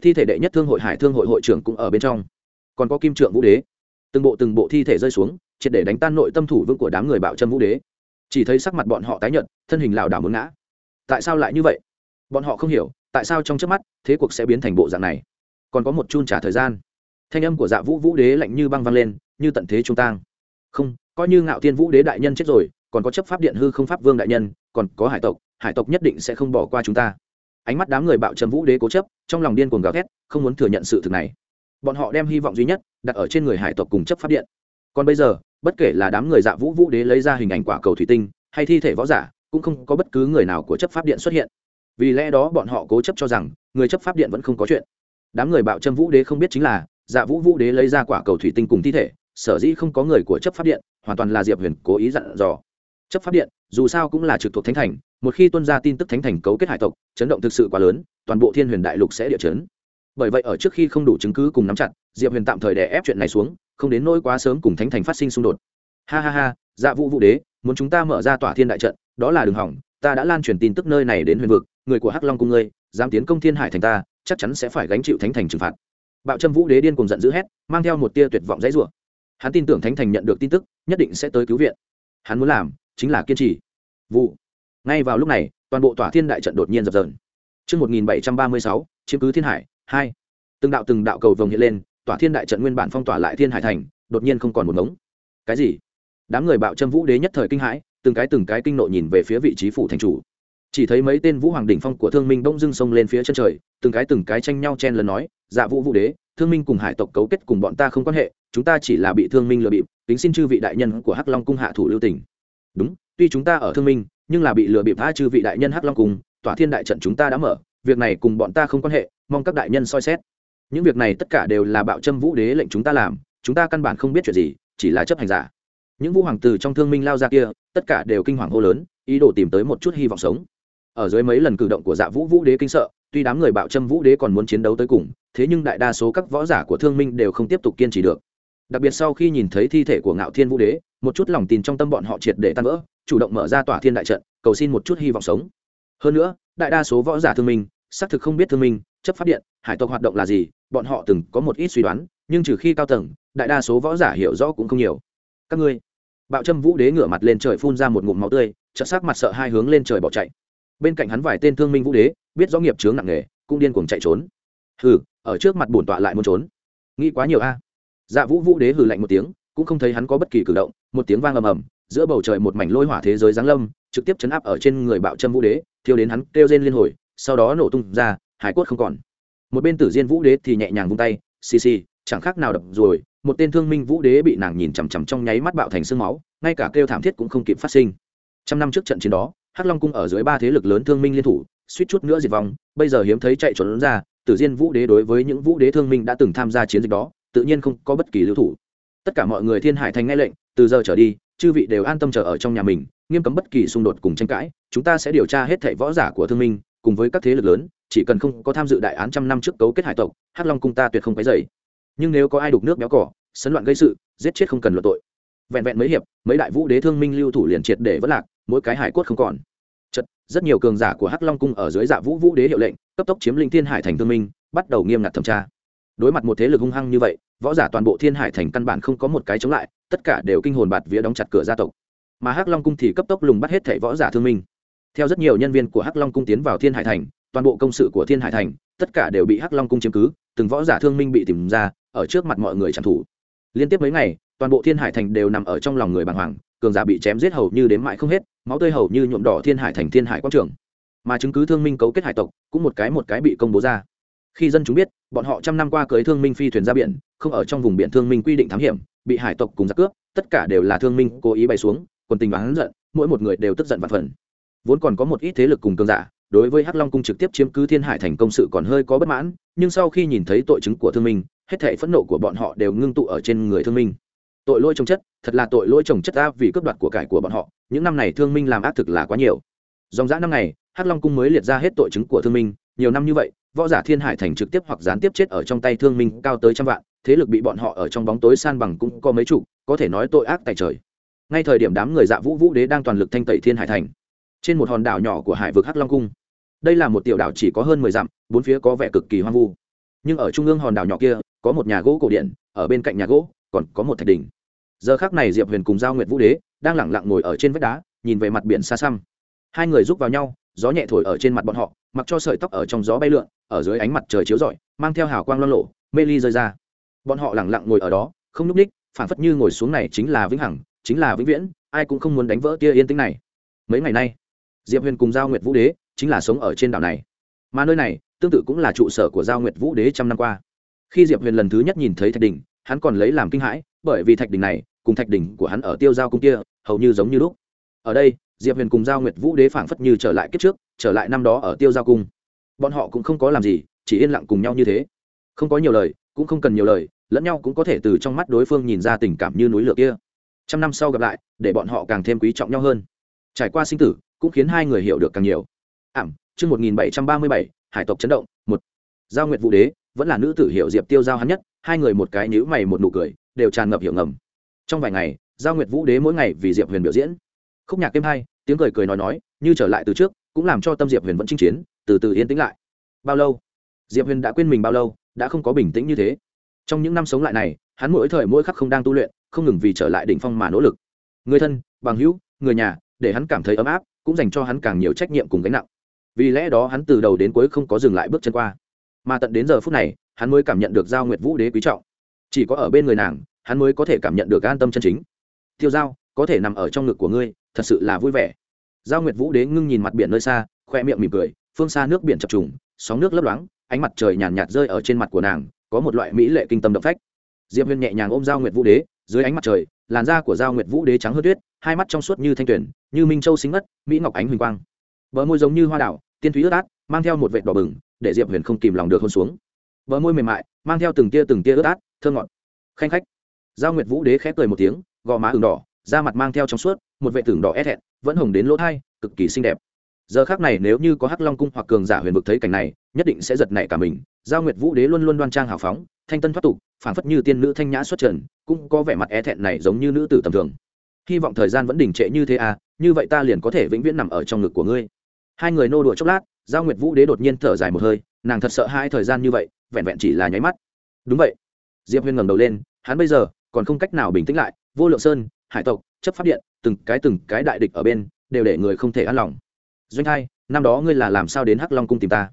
Thi thể đệ nhất thương hội hải thương hội hội trưởng cũng ở bên trong. Còn có kim trượng vũ đế. Từng bộ từng bộ thi thể rơi xuống triệt để đánh tan nội tâm thủ vững của đám người bạo châm vũ đế. Chỉ thấy sắc mặt bọn họ tái nhợt, thân hình lảo đảo muốn ngã. Tại sao lại như vậy? Bọn họ không hiểu, tại sao trong trước mắt, thế cuộc sẽ biến thành bộ dạng này? Còn có một chun trả thời gian. Thanh âm của dạ vũ vũ đế lạnh như băng văng lên, như tận thế trung tang. Không, coi như ngạo thiên vũ đế đại nhân chết rồi, còn có chấp pháp điện hư không pháp vương đại nhân, còn có hải tộc hải tộc nhất định sẽ không bỏ qua chúng ta. Ánh mắt đám người bạo trầm vũ đế cố chấp, trong lòng điên cuồng gào thét, không muốn thừa nhận sự thực này. Bọn họ đem hy vọng duy nhất đặt ở trên người hải tộc cùng chấp pháp điện. Còn bây giờ bất kể là đám người dạ vũ vũ đế lấy ra hình ảnh quả cầu thủy tinh, hay thi thể võ giả, cũng không có bất cứ người nào của chấp pháp điện xuất hiện. Vì lẽ đó bọn họ cố chấp cho rằng, người chấp pháp điện vẫn không có chuyện. Đám người bạo trâm vũ đế không biết chính là dạ vũ vũ đế lấy ra quả cầu thủy tinh cùng thi thể, sở dĩ không có người của chấp pháp điện, hoàn toàn là diệp huyền cố ý dặn dò. Chấp pháp điện, dù sao cũng là trực thuộc thánh thành, một khi tuân ra tin tức thánh thành cấu kết hải tộc, chấn động thực sự quá lớn, toàn bộ thiên huyền đại lục sẽ địa chấn. Bởi vậy ở trước khi không đủ chứng cứ cùng nắm chặt, diệp huyền tạm thời đè ép chuyện này xuống không đến nỗi quá sớm cùng thánh thành phát sinh xung đột. Ha ha ha dạ vũ vũ đế muốn chúng ta mở ra tỏa thiên đại trận đó là đường hỏng ta đã lan truyền tin tức nơi này đến huyền vực người của hắc long cùng ngươi dám tiến công thiên hải thành ta chắc chắn sẽ phải gánh chịu thánh thành trừng phạt. Bạo trâm vũ đế điên cùng giận dữ hét mang theo một tia tuyệt vọng dãy rủa. Hắn tin tưởng thánh thành nhận được tin tức nhất định sẽ tới cứu viện. Hắn muốn làm chính là kiên trì. Vụ. Ngay vào lúc này toàn bộ tỏa thiên đại trận đột nhiên dập dờn. Trước 1736, chiếm cứ thiên hải, 2, Từng đạo từng đạo cầu vồng hiện lên, tỏa thiên đại trận nguyên bản phong tỏa lại thiên hải thành, đột nhiên không còn một ngống. Cái gì? Đám người bạo châm vũ đế nhất thời kinh hãi, từng cái từng cái kinh nộ nhìn về phía vị trí phủ thành chủ. Chỉ thấy mấy tên vũ hoàng đỉnh phong của thương minh bỗng dưng sông lên phía chân trời, từng cái từng cái tranh nhau chen lần nói dạ vũ vũ đế, thương minh cùng hải tộc cấu kết cùng bọn ta không quan hệ, chúng ta chỉ là bị thương minh lừa bịp tính xin chư vị đại nhân của hắc long cung hạ thủ lưu tỉnh đúng, tuy chúng ta ở thương minh, nhưng là bị lừa bịp tha chư vị đại nhân hắc long cung, tỏa thiên đại trận chúng ta đã mở, việc này cùng bọn ta không quan hệ, mong các đại nhân soi xét những việc này tất cả đều là bạo châm vũ đế lệnh chúng ta làm, chúng ta căn bản không biết chuyện gì, chỉ là chấp hành giả. Những vũ hoàng từ trong thương minh lao ra kia, tất cả đều kinh hoàng hô lớn, ý đồ tìm tới một chút hy vọng sống. Ở dưới mấy lần cử động của dạ vũ vũ đế kinh sợ, tuy đám người bạo châm vũ đế còn muốn chiến đấu tới cùng, thế nhưng đại đa số các võ giả của thương minh đều không tiếp tục kiên trì được. Đặc biệt sau khi nhìn thấy thi thể của ngạo thiên vũ đế, một chút lòng tin trong tâm bọn họ triệt để tan vỡ, chủ động mở ra tỏa thiên đại trận, cầu xin một chút hy vọng sống. Hơn nữa, đại đa số võ giả thương minh, xác thực không biết thương minh chấp pháp điện, hải tộc hoạt động là gì, bọn họ từng có một ít suy đoán, nhưng trừ khi cao tầng, đại đa số võ giả hiểu rõ cũng không nhiều. Các ngươi, bạo Trâm vũ đế ngửa mặt lên trời phun ra một ngụm máu tươi, chợt sắc mặt sợ hai hướng lên trời bỏ chạy. Bên cạnh hắn vài tên thương minh vũ đế, biết rõ nghiệp chướng nặng nề, cũng điên cuồng chạy trốn. Hừ, ở trước mặt bổn tọa lại muốn trốn. Nghĩ quá nhiều a. Dạ vũ vũ đế hừ lạnh một tiếng, cũng không thấy hắn có bất kỳ cử động, một tiếng vang ầm ầm, giữa bầu trời một mảnh lôi hỏa thế giới giáng lâm, trực tiếp chấn áp ở trên người bạo Trâm vũ đế, thiêu đến hắn kêu rên liên hồi, sau đó nổ tung ra hải cốt không còn. Một bên tử diên vũ đế thì nhẹ nhàng vung tay, xì xì, chẳng khác nào đập rồi. Một tên thương minh vũ đế bị nàng nhìn chằm chằm trong nháy mắt bạo thành sương máu, ngay cả kêu thảm thiết cũng không kịp phát sinh. Trăm năm trước trận chiến đó, hắc long cung ở dưới ba thế lực lớn thương minh liên thủ, suýt chút nữa diệt vong, bây giờ hiếm thấy chạy trốn ra, tử diên vũ đế đối với những vũ đế thương minh đã từng tham gia chiến dịch đó, tự nhiên không có bất kỳ lưu thủ. Tất cả mọi người thiên hải thành nghe lệnh, từ giờ trở đi, chư vị đều an tâm chờ ở trong nhà mình, nghiêm cấm bất kỳ xung đột cùng tranh cãi, chúng ta sẽ điều tra hết thảy võ giả của thương minh, cùng với các thế lực lớn chỉ cần không có tham dự đại án trăm năm trước cấu kết hải tộc, hắc long cung ta tuyệt không cái dày nhưng nếu có ai đục nước béo cỏ, sấn loạn gây sự, giết chết không cần luận tội. Vẹn vẹn mấy hiệp, mấy đại vũ đế thương minh lưu thủ liền triệt để vất lạc, mỗi cái hải cốt không còn. Chật, rất nhiều cường giả của hắc long cung ở dưới dạ vũ vũ đế hiệu lệnh, cấp tốc chiếm lĩnh thiên hải thành thương minh, bắt đầu nghiêm ngặt thẩm tra. Đối mặt một thế lực hung hăng như vậy, võ giả toàn bộ thiên hải thành căn bản không có một cái chống lại, tất cả đều kinh hồn bạt vía đóng chặt cửa gia tộc. Mà hắc long cung thì cấp tốc lùng bắt hết thảy võ giả thương minh. Theo rất nhiều nhân viên của hắc long cung tiến vào thiên hải thành toàn bộ công sự của thiên hải thành, tất cả đều bị hắc long cung chiếm cứ, từng võ giả thương minh bị tìm ra, ở trước mặt mọi người trang thủ. Liên tiếp mấy ngày, toàn bộ thiên hải thành đều nằm ở trong lòng người bàng hoàng, cường giả bị chém giết hầu như đến mãi không hết, máu tươi hầu như nhuộm đỏ thiên hải thành thiên hải quang trường. Mà chứng cứ thương minh cấu kết hải tộc, cũng một cái một cái bị công bố ra. Khi dân chúng biết, bọn họ trăm năm qua cưới thương minh phi thuyền ra biển, không ở trong vùng biển thương minh quy định thám hiểm, bị hải tộc cùng giặc cướp, tất cả đều là thương minh cố ý bày xuống còn tình bán giận, mỗi một người đều tức giận và phần. Vốn còn có một ít thế lực cùng cường giả đối với hắc long cung trực tiếp chiếm cứ thiên hải thành công sự còn hơi có bất mãn, nhưng sau khi nhìn thấy tội chứng của thương minh, hết thể phẫn nộ của bọn họ đều ngưng tụ ở trên người thương minh. Tội lỗi trồng chất, thật là tội lỗi trồng chất ta vì cướp đoạt của cải của bọn họ, những năm này thương minh làm ác thực là quá nhiều. Dòng dã năm ngày hắc long cung mới liệt ra hết tội chứng của thương minh, nhiều năm như vậy, võ giả thiên hải thành trực tiếp hoặc gián tiếp chết ở trong tay thương minh cao tới trăm vạn, thế lực bị bọn họ ở trong bóng tối san bằng cũng có mấy chục, có thể nói tội ác tại trời. Ngay thời điểm đám người dạ vũ vũ đế đang toàn lực thanh tẩy thiên hải thành, trên một hòn đảo nhỏ của hải vực hắc long cung đây là một tiểu đảo chỉ có hơn mười dặm, bốn phía có vẻ cực kỳ hoang vu. Nhưng ở trung ương hòn đảo nhỏ kia, có một nhà gỗ cổ điện ở bên cạnh nhà gỗ, còn có một thạch đỉnh. Giờ khác này diệp huyền cùng giao nguyệt vũ đế đang lẳng lặng ngồi ở trên vách đá, nhìn về mặt biển xa xăm. Hai người rúc vào nhau, gió nhẹ thổi ở trên mặt bọn họ, mặc cho sợi tóc ở trong gió bay lượn, ở dưới ánh mặt trời chiếu rọi, mang theo hào quang lo lộ mê ly rơi ra. Bọn họ lẳng lặng ngồi ở đó, không n ú c ních phản phất như ngồi xuống này chính là vĩnh hằng, chính là vĩnh viễn, ai cũng không muốn đánh vỡ tia yên tĩnh này. Mấy ngày nay, diệp huyền cùng giao nguyệt vũ đế chính là sống ở trên đảo này. Mà nơi này, tương tự cũng là trụ sở của giao nguyệt vũ đế trăm năm qua. Khi diệp huyền lần thứ nhất nhìn thấy thạch đình, hắn còn lấy làm kinh hãi, bởi vì thạch đình này, cùng thạch đình của hắn ở tiêu giao cung kia, hầu như giống như lúc. Ở đây, diệp huyền cùng giao nguyệt vũ đế phảng phất như trở lại kiếp trước, trở lại năm đó ở tiêu giao cung. Bọn họ cũng không có làm gì, chỉ yên lặng cùng nhau như thế. Không có nhiều lời, cũng không cần nhiều lời, lẫn nhau cũng có thể từ trong mắt đối phương nhìn ra tình cảm như núi lửa kia. Trăm năm sau gặp lại, để bọn họ càng thêm quý trọng nhau hơn. Trải qua sinh tử, cũng khiến hai người hiểu được càng nhiều ảm, chương một nghìn bảy trăm ba mươi bảy, hải tộc chấn động, một. Giao nguyệt vũ đế, vẫn là nữ tử hiệu diệp tiêu giao hắn nhất, hai người một cái nhữ mày một nụ cười, đều tràn ngập hiểu ngầm. Trong vài ngày, giao nguyệt vũ đế mỗi ngày vì diệp huyền biểu diễn. Khúc nhạc kêm hai tiếng cười cười nói nói, như trở lại từ trước, cũng làm cho tâm diệp huyền vẫn chinh chiến, từ từ yên tĩnh lại. Bao lâu? Diệp huyền đã quên mình bao lâu, đã không có bình tĩnh như thế. Trong những năm sống lại này, hắn mỗi thời mỗi khắc không đang tu luyện, không ngừng vì trở lại đỉnh phong mà nỗ lực. Người thân, bằng hữu, người nhà, để hắn cảm thấy ấm áp, cũng dành cho hắn càng nhiều trách nhiệm cùng gánh nặng vì lẽ đó hắn từ đầu đến cuối không có dừng lại bước chân qua. Mà tận đến giờ phút này hắn mới cảm nhận được giao nguyệt vũ đế quý trọng. Chỉ có ở bên người nàng hắn mới có thể cảm nhận được an tâm chân chính. Tiêu giao có thể nằm ở trong ngực của ngươi thật sự là vui vẻ. Giao nguyệt vũ đế ngưng nhìn mặt biển nơi xa khoe miệng mỉm cười phương xa nước biển chập trùng sóng nước lấp loáng ánh mặt trời nhàn nhạt, nhạt rơi ở trên mặt của nàng có một loại mỹ lệ kinh tâm động phách. Diệp huyền nhẹ nhàng ôm giao nguyệt vũ đế dưới ánh mặt trời làn da của giao nguyệt vũ đế trắng hơn tuyết hai mắt trong suốt như thanh tuyển như minh châu xính ngất mỹ ngọc ánh huỳnh quang bờ môi giống như hoa đảo tiên thúy ướt át mang theo một vệt đỏ bừng để diệp huyền không kìm lòng được hôn xuống. Bờ môi mềm mại mang theo từng tia từng tia ướt át thơm ngọt. Khanh khách. Giao nguyệt vũ đế khẽ cười một tiếng gò má ửng đỏ da mặt mang theo trong suốt một vệt tường đỏ e é hẹn vẫn hồng đến lỗ tai, cực kỳ xinh đẹp. Giờ khắc này nếu như có hắc long cung hoặc cường giả huyền vực thấy cảnh này nhất định sẽ giật nảy cả mình. Giao nguyệt vũ đế luôn luôn đoan trang hào phóng thanh tân thoát tục phảng phất như tiên nữ thanh nhã xuất trần cũng có vẻ mặt é thẹn này giống như nữ tử tầm thường. Hy vọng thời gian vẫn đình trệ như thế à như vậy ta liền có thể vĩnh viễn nằm ở trong ngực của ngươi hai người nô đùa chốc lát, giao nguyệt vũ đế đột nhiên thở dài một hơi, nàng thật sợ hai thời gian như vậy, vẹn vẹn chỉ là nháy mắt. Đúng vậy. Diệp huyên ngẩng đầu lên, hắn bây giờ còn không cách nào bình tĩnh lại, vô lượng sơn, hải tộc, chấp pháp điện, từng cái từng cái đại địch ở bên, đều để người không thể an lòng. Doanh hai năm đó ngươi là làm sao đến hắc long cung tìm ta?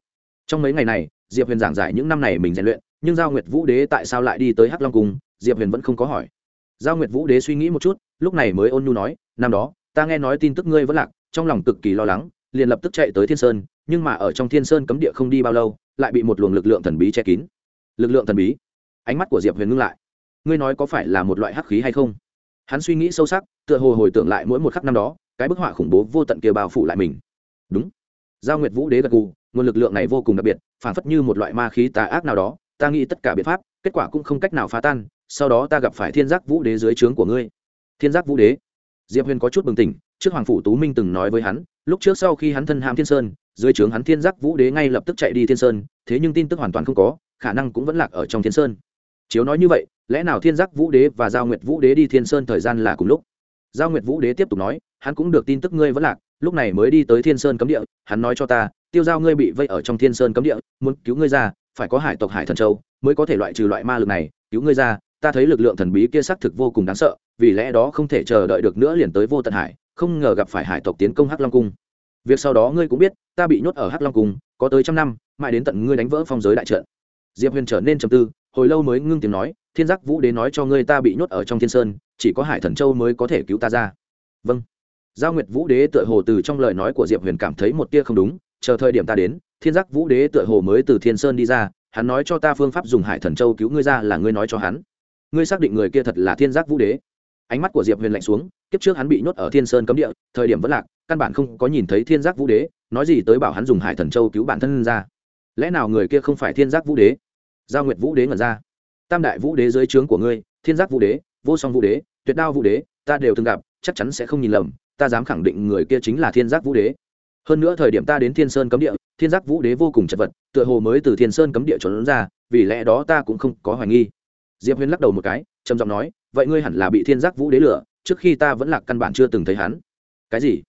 Trong mấy ngày này, diệp huyền giảng giải những năm này mình rèn luyện, nhưng giao nguyệt vũ đế tại sao lại đi tới hắc long cung? Diệp huyền vẫn không có hỏi. Giao nguyệt vũ đế suy nghĩ một chút, lúc này mới ôn nhu nói, năm đó, ta nghe nói tin tức ngươi vẫn lạc, trong lòng cực kỳ lo lắng liền lập tức chạy tới thiên sơn, nhưng mà ở trong thiên sơn cấm địa không đi bao lâu, lại bị một luồng lực lượng thần bí che kín. Lực lượng thần bí? Ánh mắt của diệp huyền ngưng lại. Ngươi nói có phải là một loại hắc khí hay không? Hắn suy nghĩ sâu sắc, tựa hồ hồi tưởng lại mỗi một khắc năm đó, cái bức họa khủng bố vô tận kia bao phủ lại mình. Đúng. Giao nguyệt vũ đế gật gù, nguồn lực lượng này vô cùng đặc biệt phản phất như một loại ma khí tà ác nào đó, ta nghĩ tất cả biện pháp, kết quả cũng không cách nào phá tan, sau đó ta gặp phải thiên giác vũ đế dưới trướng của ngươi. Thiên giác vũ đế? Diệp huyền có chút bừng tỉnh, trước hoàng phủ tú minh từng nói với hắn lúc trước sau khi hắn thân hãm thiên sơn, dưới trướng hắn thiên giác vũ đế ngay lập tức chạy đi thiên sơn, thế nhưng tin tức hoàn toàn không có, khả năng cũng vẫn lạc ở trong thiên sơn. Chiếu nói như vậy, lẽ nào thiên giác vũ đế và giao nguyệt vũ đế đi thiên sơn thời gian là cùng lúc? Giao nguyệt vũ đế tiếp tục nói, hắn cũng được tin tức ngươi vẫn lạc, lúc này mới đi tới thiên sơn cấm địa, hắn nói cho ta, tiêu giao ngươi bị vây ở trong thiên sơn cấm địa, muốn cứu ngươi ra, phải có hải tộc hải thần châu, mới có thể loại trừ loại ma lực này, cứu ngươi ra, ta thấy lực lượng thần bí kia xác thực vô cùng đáng sợ, vì lẽ đó không thể chờ đợi được nữa liền tới vô tận hải không ngờ gặp phải hải tộc tiến công hắc long cung. Việc sau đó ngươi cũng biết, ta bị nhốt ở hắc long cung, có tới trăm năm, mãi đến tận ngươi đánh vỡ phong giới đại trận. Diệp huyền trở nên trầm tư, hồi lâu mới ngưng tiếng nói, thiên giác vũ đế nói cho ngươi ta bị nhốt ở trong thiên sơn, chỉ có hải thần châu mới có thể cứu ta ra. Vâng. Giao nguyệt vũ đế tựa hồ từ trong lời nói của diệp huyền cảm thấy một tia không đúng, chờ thời điểm ta đến, thiên giác vũ đế tựa hồ mới từ thiên sơn đi ra, hắn nói cho ta phương pháp dùng hải thần châu cứu ngươi ra là ngươi nói cho hắn. Ngươi xác định người kia thật là thiên giác vũ đế ánh mắt của diệp huyền lạnh xuống, kiếp trước hắn bị nhốt ở thiên sơn cấm địa, thời điểm vẫn lạc, căn bản không có nhìn thấy thiên giác vũ đế, nói gì tới bảo hắn dùng hải thần châu cứu bản thân ra. Lẽ nào người kia không phải thiên giác vũ đế? Giao nguyệt vũ đế ngẩn ra. Tam đại vũ đế dưới trướng của ngươi, thiên giác vũ đế, vô song vũ đế, tuyệt đao vũ đế, ta đều từng gặp, chắc chắn sẽ không nhìn lầm, ta dám khẳng định người kia chính là thiên giác vũ đế. Hơn nữa thời điểm ta đến thiên sơn cấm địa, thiên giác vũ đế vô cùng chật vật, tựa hồ mới từ thiên sơn cấm địa trốn ra, vì lẽ đó ta cũng không có hoài nghi diệp huyền lắc đầu một cái, trầm giọng nói, vậy ngươi hẳn là bị thiên giác vũ đế lửa trước khi ta vẫn là căn bản chưa từng thấy hắn. Cái gì?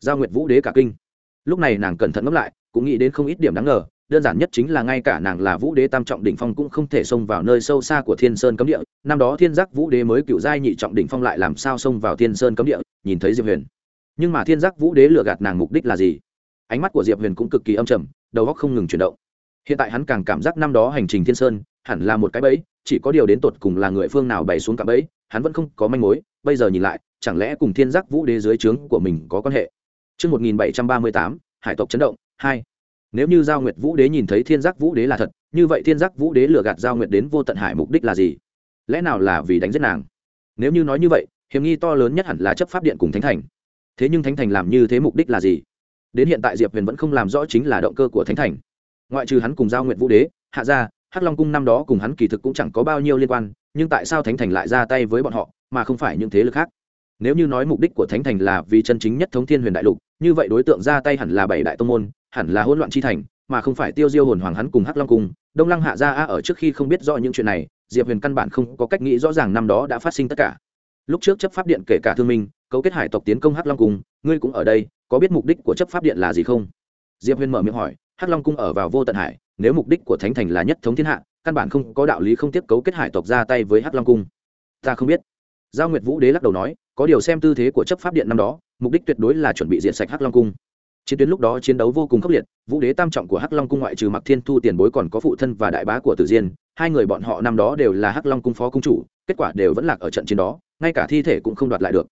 Giao nguyệt vũ đế cả kinh. Lúc này nàng cẩn thận ngẫm lại, cũng nghĩ đến không ít điểm đáng ngờ, đơn giản nhất chính là ngay cả nàng là vũ đế tam trọng đỉnh phong cũng không thể xông vào nơi sâu xa của thiên sơn cấm địa. Năm đó thiên giác vũ đế mới cựu giai nhị trọng đỉnh phong lại làm sao xông vào thiên sơn cấm địa, nhìn thấy diệp huyền. Nhưng mà thiên giác vũ đế lừa gạt nàng mục đích là gì? Ánh mắt của diệp huyền cũng cực kỳ âm trầm, đầu óc không ngừng chuyển động hiện tại hắn càng cảm giác năm đó hành trình thiên sơn hẳn là một cái bẫy chỉ có điều đến tột cùng là người phương nào bày xuống cả bẫy hắn vẫn không có manh mối bây giờ nhìn lại chẳng lẽ cùng thiên giác vũ đế dưới trướng của mình có quan hệ Trước 1738, hải tộc chấn động, 2. Nếu như Giao Nguyệt Vũ Đế nhìn thấy Thiên Giác Vũ Đế là thật, như vậy Thiên Giác Vũ Đế lừa gạt Giao Nguyệt đến vô tận hải mục đích là gì? Lẽ nào là vì đánh giết nàng? Nếu như nói như vậy, hiểm nghi to lớn nhất hẳn là chấp pháp điện cùng Thánh Thành. Thế nhưng Thánh Thành làm như thế mục đích là gì? Đến hiện tại Diệp Huyền vẫn không làm rõ chính là động cơ của Thánh Thành. Ngoại trừ hắn cùng Giao Nguyệt Vũ Đế, hạ gia, Hắc Long cung năm đó cùng hắn kỳ thực cũng chẳng có bao nhiêu liên quan, nhưng tại sao Thánh Thành lại ra tay với bọn họ, mà không phải những thế lực khác? Nếu như nói mục đích của Thánh Thành là vì chân chính nhất thống Thiên Huyền Đại Lục, như vậy đối tượng ra tay hẳn là bảy đại tông môn, hẳn là hỗn loạn chi thành mà không phải tiêu diêu hồn hoàng hắn cùng hắc long cung. Đông lăng hạ gia a ở trước khi không biết rõ những chuyện này diệp huyền căn bản không có cách nghĩ rõ ràng năm đó đã phát sinh tất cả. Lúc trước chấp pháp điện kể cả thương minh cấu kết hải tộc tiến công hắc long cung ngươi cũng ở đây có biết mục đích của chấp pháp điện là gì không? Diệp huyền mở miệng hỏi hắc long cung ở vào vô tận hải, nếu mục đích của thánh thành là nhất thống thiên hạ, căn bản không có đạo lý không tiếp cấu kết hải tộc ra tay với hắc long cung. Ta không biết. Giao nguyệt vũ đế lắc đầu nói, có điều xem tư thế của chấp pháp điện năm đó, mục đích tuyệt đối là chuẩn bị diện sạch hắc long cung. Chiến tuyến lúc đó chiến đấu vô cùng khốc liệt, vũ đế tam trọng của hắc long cung ngoại trừ mặc thiên thu tiền bối còn có phụ thân và đại bá của tử diên, hai người bọn họ năm đó đều là hắc long cung phó cung chủ, kết quả đều vẫn lạc ở trận chiến đó, ngay cả thi thể cũng không đoạt lại được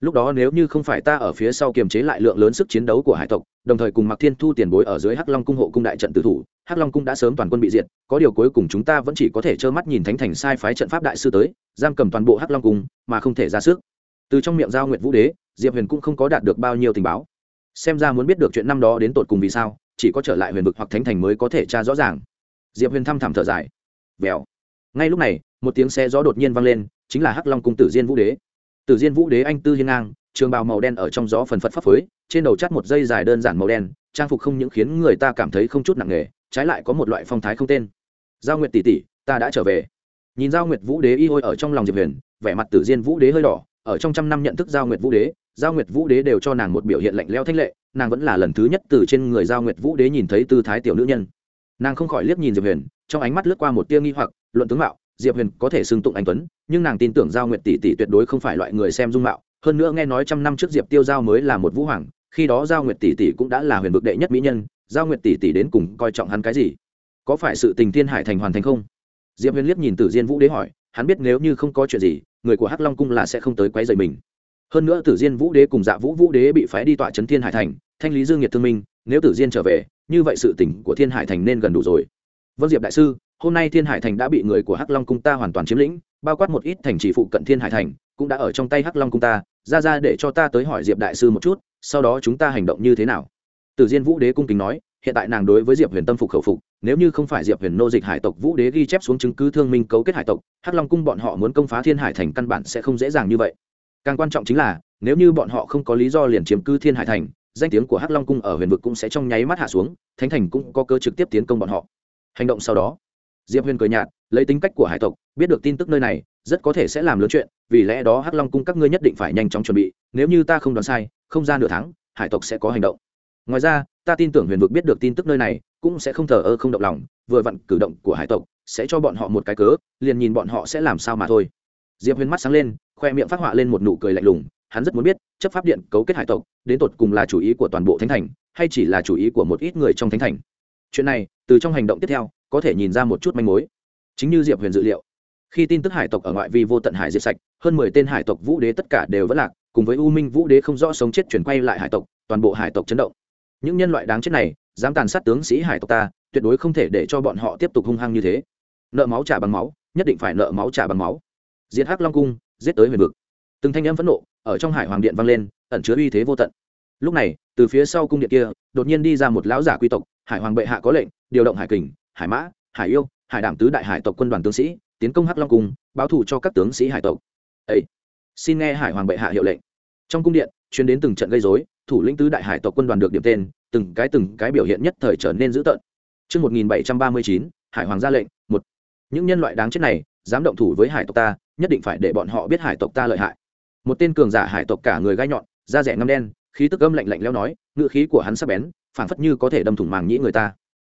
lúc đó nếu như không phải ta ở phía sau kiềm chế lại lượng lớn sức chiến đấu của hải tộc, đồng thời cùng mặc thiên thu tiền bối ở dưới hắc long cung hộ cung đại trận tử thủ, hắc long cung đã sớm toàn quân bị diệt, có điều cuối cùng chúng ta vẫn chỉ có thể trơ mắt nhìn thánh thành sai phái trận pháp đại sư tới, giam cầm toàn bộ hắc long cung, mà không thể ra sức. Từ trong miệng giao nguyện vũ đế, diệp huyền cũng không có đạt được bao nhiêu tình báo. Xem ra muốn biết được chuyện năm đó đến tột cùng vì sao, chỉ có trở lại huyền vực hoặc thánh thành mới có thể tra rõ ràng. Diệp huyền thăm thẳm thở dài. Vèo. Ngay lúc này, một tiếng xe gió đột nhiên vang lên, chính là hắc long cung tử diên vũ đế tử diên vũ đế anh tư hiên ngang, trường bào màu đen ở trong gió phần phật phấp phới, trên đầu chắt một dây dài đơn giản màu đen, trang phục không những khiến người ta cảm thấy không chút nặng nề, trái lại có một loại phong thái không tên. Giao nguyệt tỷ tỷ, ta đã trở về. Nhìn giao nguyệt vũ đế y hôi ở trong lòng diệp huyền, vẻ mặt tử diên vũ đế hơi đỏ, ở trong trăm năm nhận thức giao nguyệt vũ đế, giao nguyệt vũ đế đều cho nàng một biểu hiện lạnh lẽo thanh lệ, nàng vẫn là lần thứ nhất từ trên người giao nguyệt vũ đế nhìn thấy tư thái tiểu nữ nhân. Nàng không khỏi liếc nhìn diệp huyền, trong ánh mắt lướt qua một tia nghi hoặc, luận tướng mạo diệp huyền có thể xưng tụng anh tuấn, nhưng nàng tin tưởng giao nguyệt tỷ tỷ tuyệt đối không phải loại người xem dung mạo. Hơn nữa nghe nói trăm năm trước diệp tiêu giao mới là một vũ hoàng, khi đó giao nguyệt tỷ tỷ cũng đã là huyền vực đệ nhất mỹ nhân, giao nguyệt tỷ tỷ đến cùng coi trọng hắn cái gì? Có phải sự tình thiên hải thành hoàn thành không? Diệp huyền liếc nhìn tử diên vũ đế hỏi, hắn biết nếu như không có chuyện gì, người của hắc long cung là sẽ không tới quấy rầy mình. Hơn nữa tử diên vũ đế cùng dạ vũ vũ đế bị phái đi tọa trấn thiên hải thành, thanh lý dương nhiệt thương minh, nếu tử diên trở về, như vậy sự tỉnh của thiên hải thành nên gần đủ rồi. Vâng diệp đại sư hôm nay thiên hải thành đã bị người của hắc long cung ta hoàn toàn chiếm lĩnh, bao quát một ít thành trì phụ cận thiên hải thành, cũng đã ở trong tay hắc long cung ta, ra ra để cho ta tới hỏi diệp đại sư một chút, sau đó chúng ta hành động như thế nào? Tử diên vũ đế cung kính nói, hiện tại nàng đối với diệp huyền tâm phục khẩu phục, nếu như không phải diệp huyền nô dịch hải tộc vũ đế ghi chép xuống chứng cứ thương minh cấu kết hải tộc, hắc long cung bọn họ muốn công phá thiên hải thành căn bản sẽ không dễ dàng như vậy. Càng quan trọng chính là, nếu như bọn họ không có lý do liền chiếm cư thiên hải thành, danh tiếng của hắc long cung ở huyền vực cũng sẽ trong nháy mắt hạ xuống, thánh thành cũng có cơ trực tiếp tiến công bọn họ. Hành động sau đó diệp huyền cười nhạt, lấy tính cách của hải tộc, biết được tin tức nơi này, rất có thể sẽ làm lớn chuyện, vì lẽ đó hắc long cung các ngươi nhất định phải nhanh chóng chuẩn bị, nếu như ta không đoán sai, không ra nửa tháng, hải tộc sẽ có hành động. Ngoài ra, ta tin tưởng huyền vực biết được tin tức nơi này, cũng sẽ không thờ ơ không động lòng, vừa vặn cử động của hải tộc sẽ cho bọn họ một cái cớ, liền nhìn bọn họ sẽ làm sao mà thôi. Diệp huyền mắt sáng lên, khoe miệng phát họa lên một nụ cười lạnh lùng, hắn rất muốn biết, chấp pháp điện cấu kết hải tộc, đến tột cùng là chủ ý của toàn bộ thánh thành, hay chỉ là chủ ý của một ít người trong thánh thành. Chuyện này, từ trong hành động tiếp theo có thể nhìn ra một chút manh mối. Chính như diệp huyền dự liệu, khi tin tức hải tộc ở ngoại vi vô tận hải diệt sạch, hơn mười tên hải tộc vũ đế tất cả đều vẫn lạc, cùng với u minh vũ đế không rõ sống chết chuyển quay lại hải tộc, toàn bộ hải tộc chấn động. Những nhân loại đáng chết này, dám tàn sát tướng sĩ hải tộc ta, tuyệt đối không thể để cho bọn họ tiếp tục hung hăng như thế. Nợ máu trả bằng máu, nhất định phải nợ máu trả bằng máu. Diệt hắc long cung, giết tới huyền vực. Từng thanh âm phẫn nộ ở trong hải hoàng điện vang lên, ẩn chứa uy thế vô tận. Lúc này, từ phía sau cung điện kia, đột nhiên đi ra một lão giả quy tộc, hải hoàng bệ hạ có lệnh, điều động hải kình hải mã hải yêu hải đảm tứ đại hải tộc quân đoàn tướng sĩ tiến công hắc long cung báo thù cho các tướng sĩ hải tộc ấy xin nghe hải hoàng bệ hạ hiệu lệnh trong cung điện chuyến đến từng trận gây dối thủ lĩnh tứ đại hải tộc quân đoàn được điểm tên từng cái từng cái biểu hiện nhất thời trở nên dữ tợn Trước 1739, hải hoàng ra lệnh, một. Những nhân loại đáng chết này, dám động thủ với hải tộc ta, nhất định phải để bọn họ biết hải tộc ta lợi hại. Một tên cường giả hải tộc cả người gai nhọn, da rẻ ngăm đen, khí tức âm lạnh lạnh leo nói, ngữ khí của hắn sắc bén, phảng phất như có thể đâm thủng màng nhĩ người ta.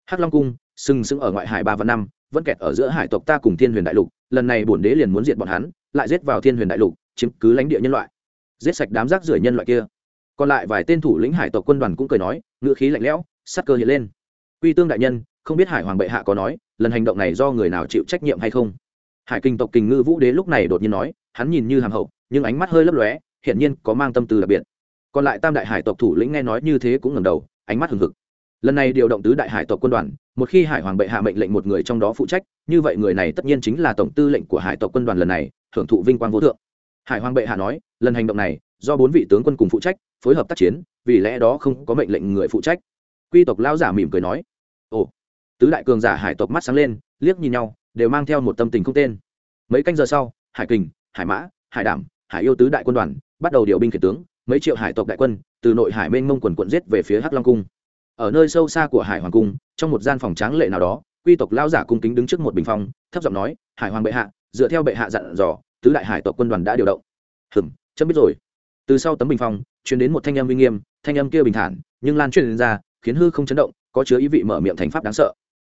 Hắc Long cung, sừng sững ở ngoại hải ba và năm, vẫn kẹt ở giữa hải tộc ta cùng Thiên Huyền đại lục, lần này bổn đế liền muốn diệt bọn hắn, lại giết vào Thiên Huyền đại lục, chiếm cứ lãnh địa nhân loại. Giết sạch đám rác rưởi nhân loại kia. Còn lại vài tên thủ lĩnh hải tộc quân đoàn cũng cười nói ngựa khí lạnh lẽo sắc cơ hiện lên. Quy tương đại nhân không biết hải hoàng bệ hạ có nói lần hành động này do người nào chịu trách nhiệm hay không? Hải kinh tộc kình ngư vũ đế lúc này đột nhiên nói hắn nhìn như hàm hậu nhưng ánh mắt hơi lấp lóe hiển nhiên có mang tâm tư đặc biệt. Còn lại tam đại hải tộc thủ lĩnh nghe nói như thế cũng ngẩng đầu ánh mắt hừng hực lần này điều động tứ đại hải tộc quân đoàn, một khi hải hoàng bệ hạ mệnh lệnh một người trong đó phụ trách, như vậy người này tất nhiên chính là tổng tư lệnh của hải tộc quân đoàn lần này, hưởng thụ vinh quang vô thượng. Hải hoàng bệ hạ nói, lần hành động này, do bốn vị tướng quân cùng phụ trách, phối hợp tác chiến, vì lẽ đó không có mệnh lệnh người phụ trách. Quy tộc lão giả mỉm cười nói, ồ. Tứ đại cường giả hải tộc mắt sáng lên, liếc nhìn nhau, đều mang theo một tâm tình không tên. Mấy canh giờ sau, hải kình, hải mã, hải đảm, hải yêu tứ đại quân đoàn, bắt đầu điều binh kể tướng, mấy triệu hải tộc đại quân từ nội hải mênh mông quần quận giết về phía hắc long cung ở nơi sâu xa của hải hoàng cung, trong một gian phòng tráng lệ nào đó, quy tộc lão giả cung kính đứng trước một bình phong, thấp giọng nói, hải hoàng bệ hạ, dựa theo bệ hạ dặn dò, tứ đại hải tộc quân đoàn đã điều động. Hừm, chấm biết rồi. Từ sau tấm bình phong chuyển đến một thanh âm uy nghiêm, thanh âm kia bình thản, nhưng lan truyền ra, khiến hư không chấn động, có chứa ý vị mở miệng thành pháp đáng sợ.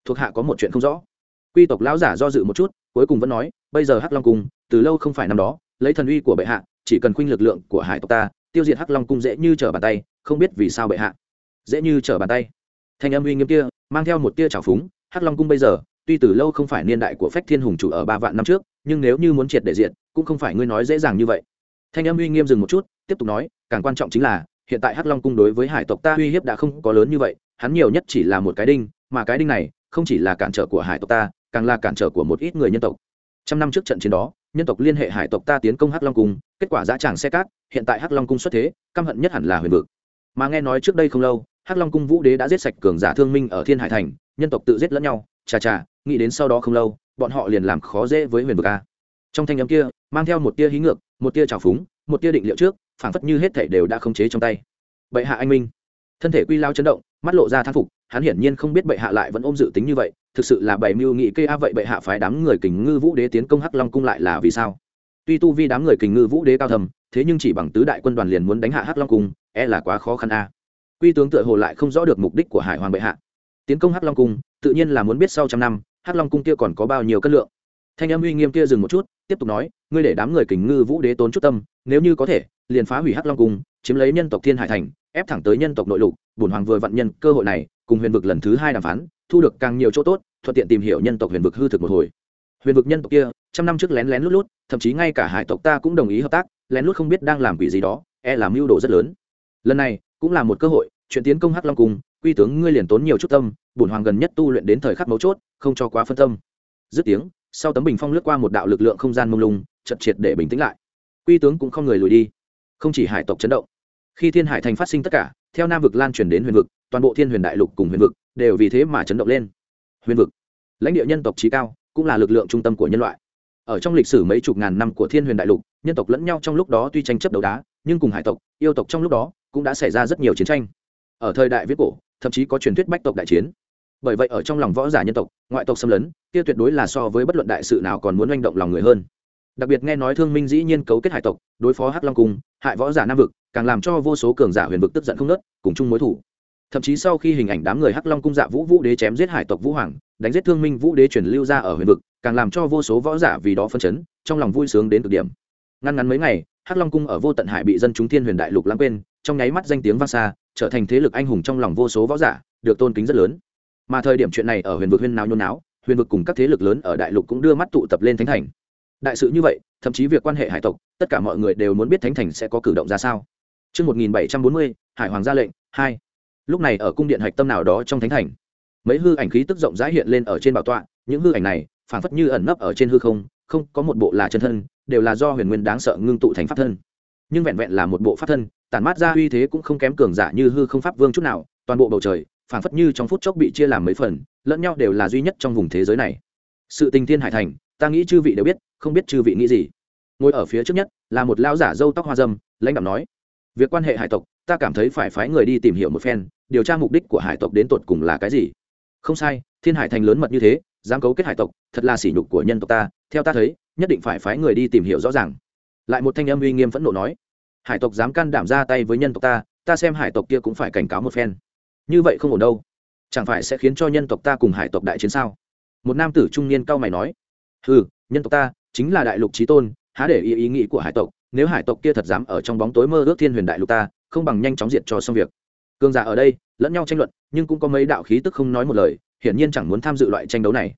Thuộc hạ có một chuyện không rõ. Quy tộc lão giả do dự một chút, cuối cùng vẫn nói, bây giờ hắc long cung, từ lâu không phải năm đó, lấy thần uy của bệ hạ, chỉ cần khuynh lực lượng của hải tộc ta, tiêu diệt hắc long cung dễ như trở bàn tay, không biết vì sao bệ hạ dễ như trở bàn tay. Thanh âm uy nghiêm kia, mang theo một tia trào phúng, hắc long cung bây giờ, tuy từ lâu không phải niên đại của phách thiên hùng chủ ở ba vạn năm trước, nhưng nếu như muốn triệt để diện cũng không phải ngươi nói dễ dàng như vậy. Thanh âm uy nghiêm dừng một chút, tiếp tục nói, càng quan trọng chính là, hiện tại hắc long cung đối với hải tộc ta uy hiếp đã không có lớn như vậy, hắn nhiều nhất chỉ là một cái đinh, mà cái đinh này, không chỉ là cản trở của hải tộc ta, càng là cản trở của một ít người nhân tộc. Trăm năm trước trận chiến đó, nhân tộc liên hệ hải tộc ta tiến công hắc long cung, kết quả dã tràng xe cát, hiện tại hắc long cung xuất thế, căm hận nhất hẳn là huyền vực. Mà nghe nói trước đây không lâu hắc long cung vũ đế đã giết sạch cường giả thương minh ở thiên hải thành, nhân tộc tự giết lẫn nhau, chà chà, nghĩ đến sau đó không lâu, bọn họ liền làm khó dễ với huyền vực a. Trong thanh âm kia, mang theo một tia hí ngược, một tia trào phúng, một tia định liệu trước, phảng phất như hết thể đều đã khống chế trong tay. Bệ hạ anh minh. Thân thể quy lao chấn động, mắt lộ ra thán phục, hắn hiển nhiên không biết bệ hạ lại vẫn ôm dự tính như vậy, thực sự là bảy mưu nghị kê a vậy bệ hạ phái đám người kình ngư vũ đế tiến công hắc long cung lại là vì sao? Tuy tu vi đám người kình ngư vũ đế cao thầm, thế nhưng chỉ bằng tứ đại quân đoàn liền muốn đánh hạ hắc long cung e là quá khó khăn a quy tướng tựa hồ lại không rõ được mục đích của hải hoàng bệ hạ. Tiến công hắc long cung, tự nhiên là muốn biết sau trăm năm, hắc long cung kia còn có bao nhiêu cân lượng. Thanh âm uy nghiêm kia dừng một chút, tiếp tục nói, ngươi để đám người kình ngư vũ đế tốn chút tâm, nếu như có thể, liền phá hủy hắc long cung, chiếm lấy nhân tộc thiên hải thành, ép thẳng tới nhân tộc nội lục, bổn hoàng vừa vận nhân cơ hội này, cùng huyền vực lần thứ hai đàm phán, thu được càng nhiều chỗ tốt, thuận tiện tìm hiểu nhân tộc huyền vực hư thực một hồi. Huyền vực nhân tộc kia, trăm năm trước lén lén lút lút, thậm chí ngay cả hải tộc ta cũng đồng ý hợp tác, lén lút không biết đang làm quỷ gì đó e làm mưu đồ rất lớn. Lần này, cũng là một cơ hội chuyện tiến công hắc long cung quy tướng ngươi liền tốn nhiều chút tâm, bổn hoàng gần nhất tu luyện đến thời khắc mấu chốt, không cho quá phân tâm. Dứt tiếng, sau tấm bình phong lướt qua một đạo lực lượng không gian mông lung, chật triệt để bình tĩnh lại. Quy tướng cũng không người lùi đi, không chỉ hải tộc chấn động. Khi thiên hải thành phát sinh tất cả, theo nam vực lan truyền đến huyền vực, toàn bộ thiên huyền đại lục cùng huyền vực đều vì thế mà chấn động lên. Huyền vực, lãnh địa nhân tộc trí cao, cũng là lực lượng trung tâm của nhân loại. Ở trong lịch sử mấy chục ngàn năm của thiên huyền đại lục, nhân tộc lẫn nhau trong lúc đó tuy tranh chấp đấu đá, nhưng cùng hải tộc, yêu tộc trong lúc đó cũng đã xảy ra rất nhiều chiến tranh ở thời đại viết cổ, thậm chí có truyền thuyết bách tộc đại chiến. Bởi vậy ở trong lòng võ giả nhân tộc, ngoại tộc xâm lấn, kia tuyệt đối là so với bất luận đại sự nào còn muốn manh động lòng người hơn. Đặc biệt nghe nói thương minh dĩ nhiên cấu kết hải tộc, đối phó hắc long cung, hại võ giả nam vực, càng làm cho vô số cường giả huyền vực tức giận không nớt, cùng chung mối thủ. Thậm chí sau khi hình ảnh đám người hắc long cung dạ vũ vũ đế chém giết hải tộc vũ hoàng, đánh giết thương minh vũ đế truyền lưu ra ở huyền vực, càng làm cho vô số võ giả vì đó phân chấn, trong lòng vui sướng đến cực điểm. Ngăn ngắn mấy ngày hắc long cung ở vô tận hải bị dân chúng thiên huyền đại lục lãng quên trong nháy mắt danh tiếng vang xa trở thành thế lực anh hùng trong lòng vô số võ giả được tôn kính rất lớn. Mà thời điểm chuyện này ở huyền vực huyên nào nhôn náo huyền vực cùng các thế lực lớn ở đại lục cũng đưa mắt tụ tập lên thánh thành. Đại sự như vậy thậm chí việc quan hệ hải tộc tất cả mọi người đều muốn biết thánh thành sẽ có cử động ra sao. Trước 1740, Hải Hoàng ra lệnh, 2. Lúc này ở cung điện hạch tâm nào đó trong thánh thành, mấy hư ảnh khí tức rộng rãi hiện lên ở trên bảo tọa, những hư ảnh này phảng phất như ẩn nấp ở trên hư không, không có một bộ là chân thân, đều là do huyền nguyên đáng sợ ngưng tụ thành pháp thân. Nhưng vẹn vẹn là một bộ pháp thân, tản mát ra uy thế cũng không kém cường giả như hư không pháp vương chút nào, toàn bộ bầu trời phảng phất như trong phút chốc bị chia làm mấy phần, lẫn nhau đều là duy nhất trong vùng thế giới này. Sự tình thiên hải thành, ta nghĩ chư vị đều biết, không biết chư vị nghĩ gì ngồi ở phía trước nhất là một lão giả râu tóc hoa dâm lãnh đạo nói việc quan hệ hải tộc ta cảm thấy phải phái người đi tìm hiểu một phen điều tra mục đích của hải tộc đến tột cùng là cái gì không sai thiên hải thành lớn mật như thế dám cấu kết hải tộc thật là sỉ nhục của nhân tộc ta theo ta thấy, nhất định phải phái người đi tìm hiểu rõ ràng. Lại một thanh âm uy nghiêm phẫn nộ nói, hải tộc dám can đảm ra tay với nhân tộc ta ta xem hải tộc kia cũng phải cảnh cáo một phen. Như vậy không ổn đâu. Chẳng phải sẽ khiến cho nhân tộc ta cùng hải tộc đại chiến sao? Một nam tử trung niên cao mày nói ừ nhân tộc ta chính là đại lục trí tôn, há để ý ý nghĩ của hải tộc, nếu hải tộc kia thật dám ở trong bóng tối mơ ước thiên huyền đại lục ta, không bằng nhanh chóng diệt cho xong việc. Cương giả ở đây, lẫn nhau tranh luận, nhưng cũng có mấy đạo khí tức không nói một lời, hiển nhiên chẳng muốn tham dự loại tranh đấu này.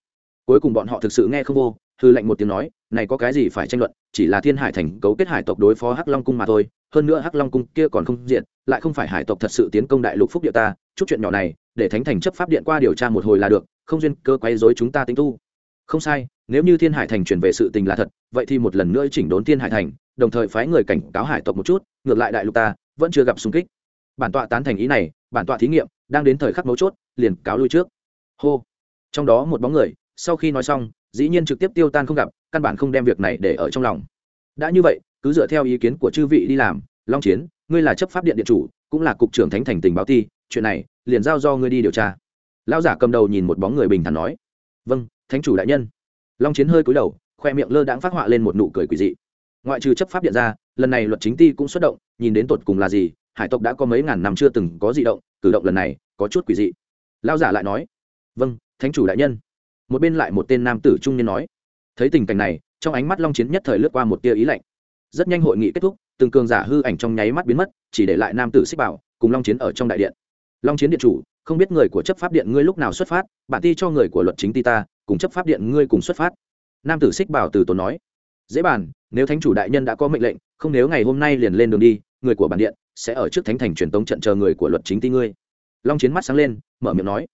Cuối cùng bọn họ thực sự nghe không vô hư lệnh một tiếng nói, này có cái gì phải tranh luận, chỉ là thiên hải thành cấu kết hải tộc đối phó hắc long cung mà thôi, hơn nữa hắc long cung kia còn không diện, lại không phải hải tộc thật sự tiến công đại lục phúc địa ta, chút chuyện nhỏ này, để thánh thành chấp pháp điện qua điều tra một hồi là được, không duyên cơ quấy dối chúng ta tính tu. Không sai, nếu như thiên hải thành chuyển về sự tình là thật, vậy thì một lần nữa chỉnh đốn thiên hải thành, đồng thời phái người cảnh cáo hải tộc một chút, ngược lại đại lục ta, vẫn chưa gặp xung kích. Bản tọa tán thành ý này, bản tọa thí nghiệm, đang đến thời khắc mấu chốt, liền cáo lui trước. Hô. Trong đó một bóng người sau khi nói xong, dĩ nhiên trực tiếp tiêu tan không gặp, căn bản không đem việc này để ở trong lòng. Đã như vậy, cứ dựa theo ý kiến của chư vị đi làm, long chiến, ngươi là chấp pháp điện điện chủ, cũng là cục trưởng thánh thành tình báo ti, chuyện này, liền giao do ngươi đi điều tra. Lão giả cầm đầu nhìn một bóng người bình thản nói. Vâng thánh chủ đại nhân. Long chiến hơi cúi đầu, khoe miệng lơ đãng phát họa lên một nụ cười quỷ dị. Ngoại trừ chấp pháp điện ra, lần này luật chính ti cũng xuất động, nhìn đến tột cùng là gì, hải tộc đã có mấy ngàn năm chưa từng có di động, cử động lần này có chút quỷ dị. Lao giả lại nói. Vâng thánh chủ đại nhân một bên lại một tên nam tử trung niên nói, thấy tình cảnh này, trong ánh mắt long chiến nhất thời lướt qua một tia ý lạnh. Rất nhanh hội nghị kết thúc, từng cường giả hư ảnh trong nháy mắt biến mất, chỉ để lại nam tử xích bảo cùng long chiến ở trong đại điện. Long chiến điện chủ, không biết người của chấp pháp điện ngươi lúc nào xuất phát, bản ti cho người của luật chính ti ta, cùng chấp pháp điện ngươi cùng xuất phát. Nam tử xích bảo từ tốn nói, dễ bàn, nếu thánh chủ đại nhân đã có mệnh lệnh, không nếu ngày hôm nay liền lên đường đi, người của bản điện sẽ ở trước thánh thành truyền tống trận chờ người của luật chính ti ngươi. Long chiến mắt sáng lên, mở miệng nói,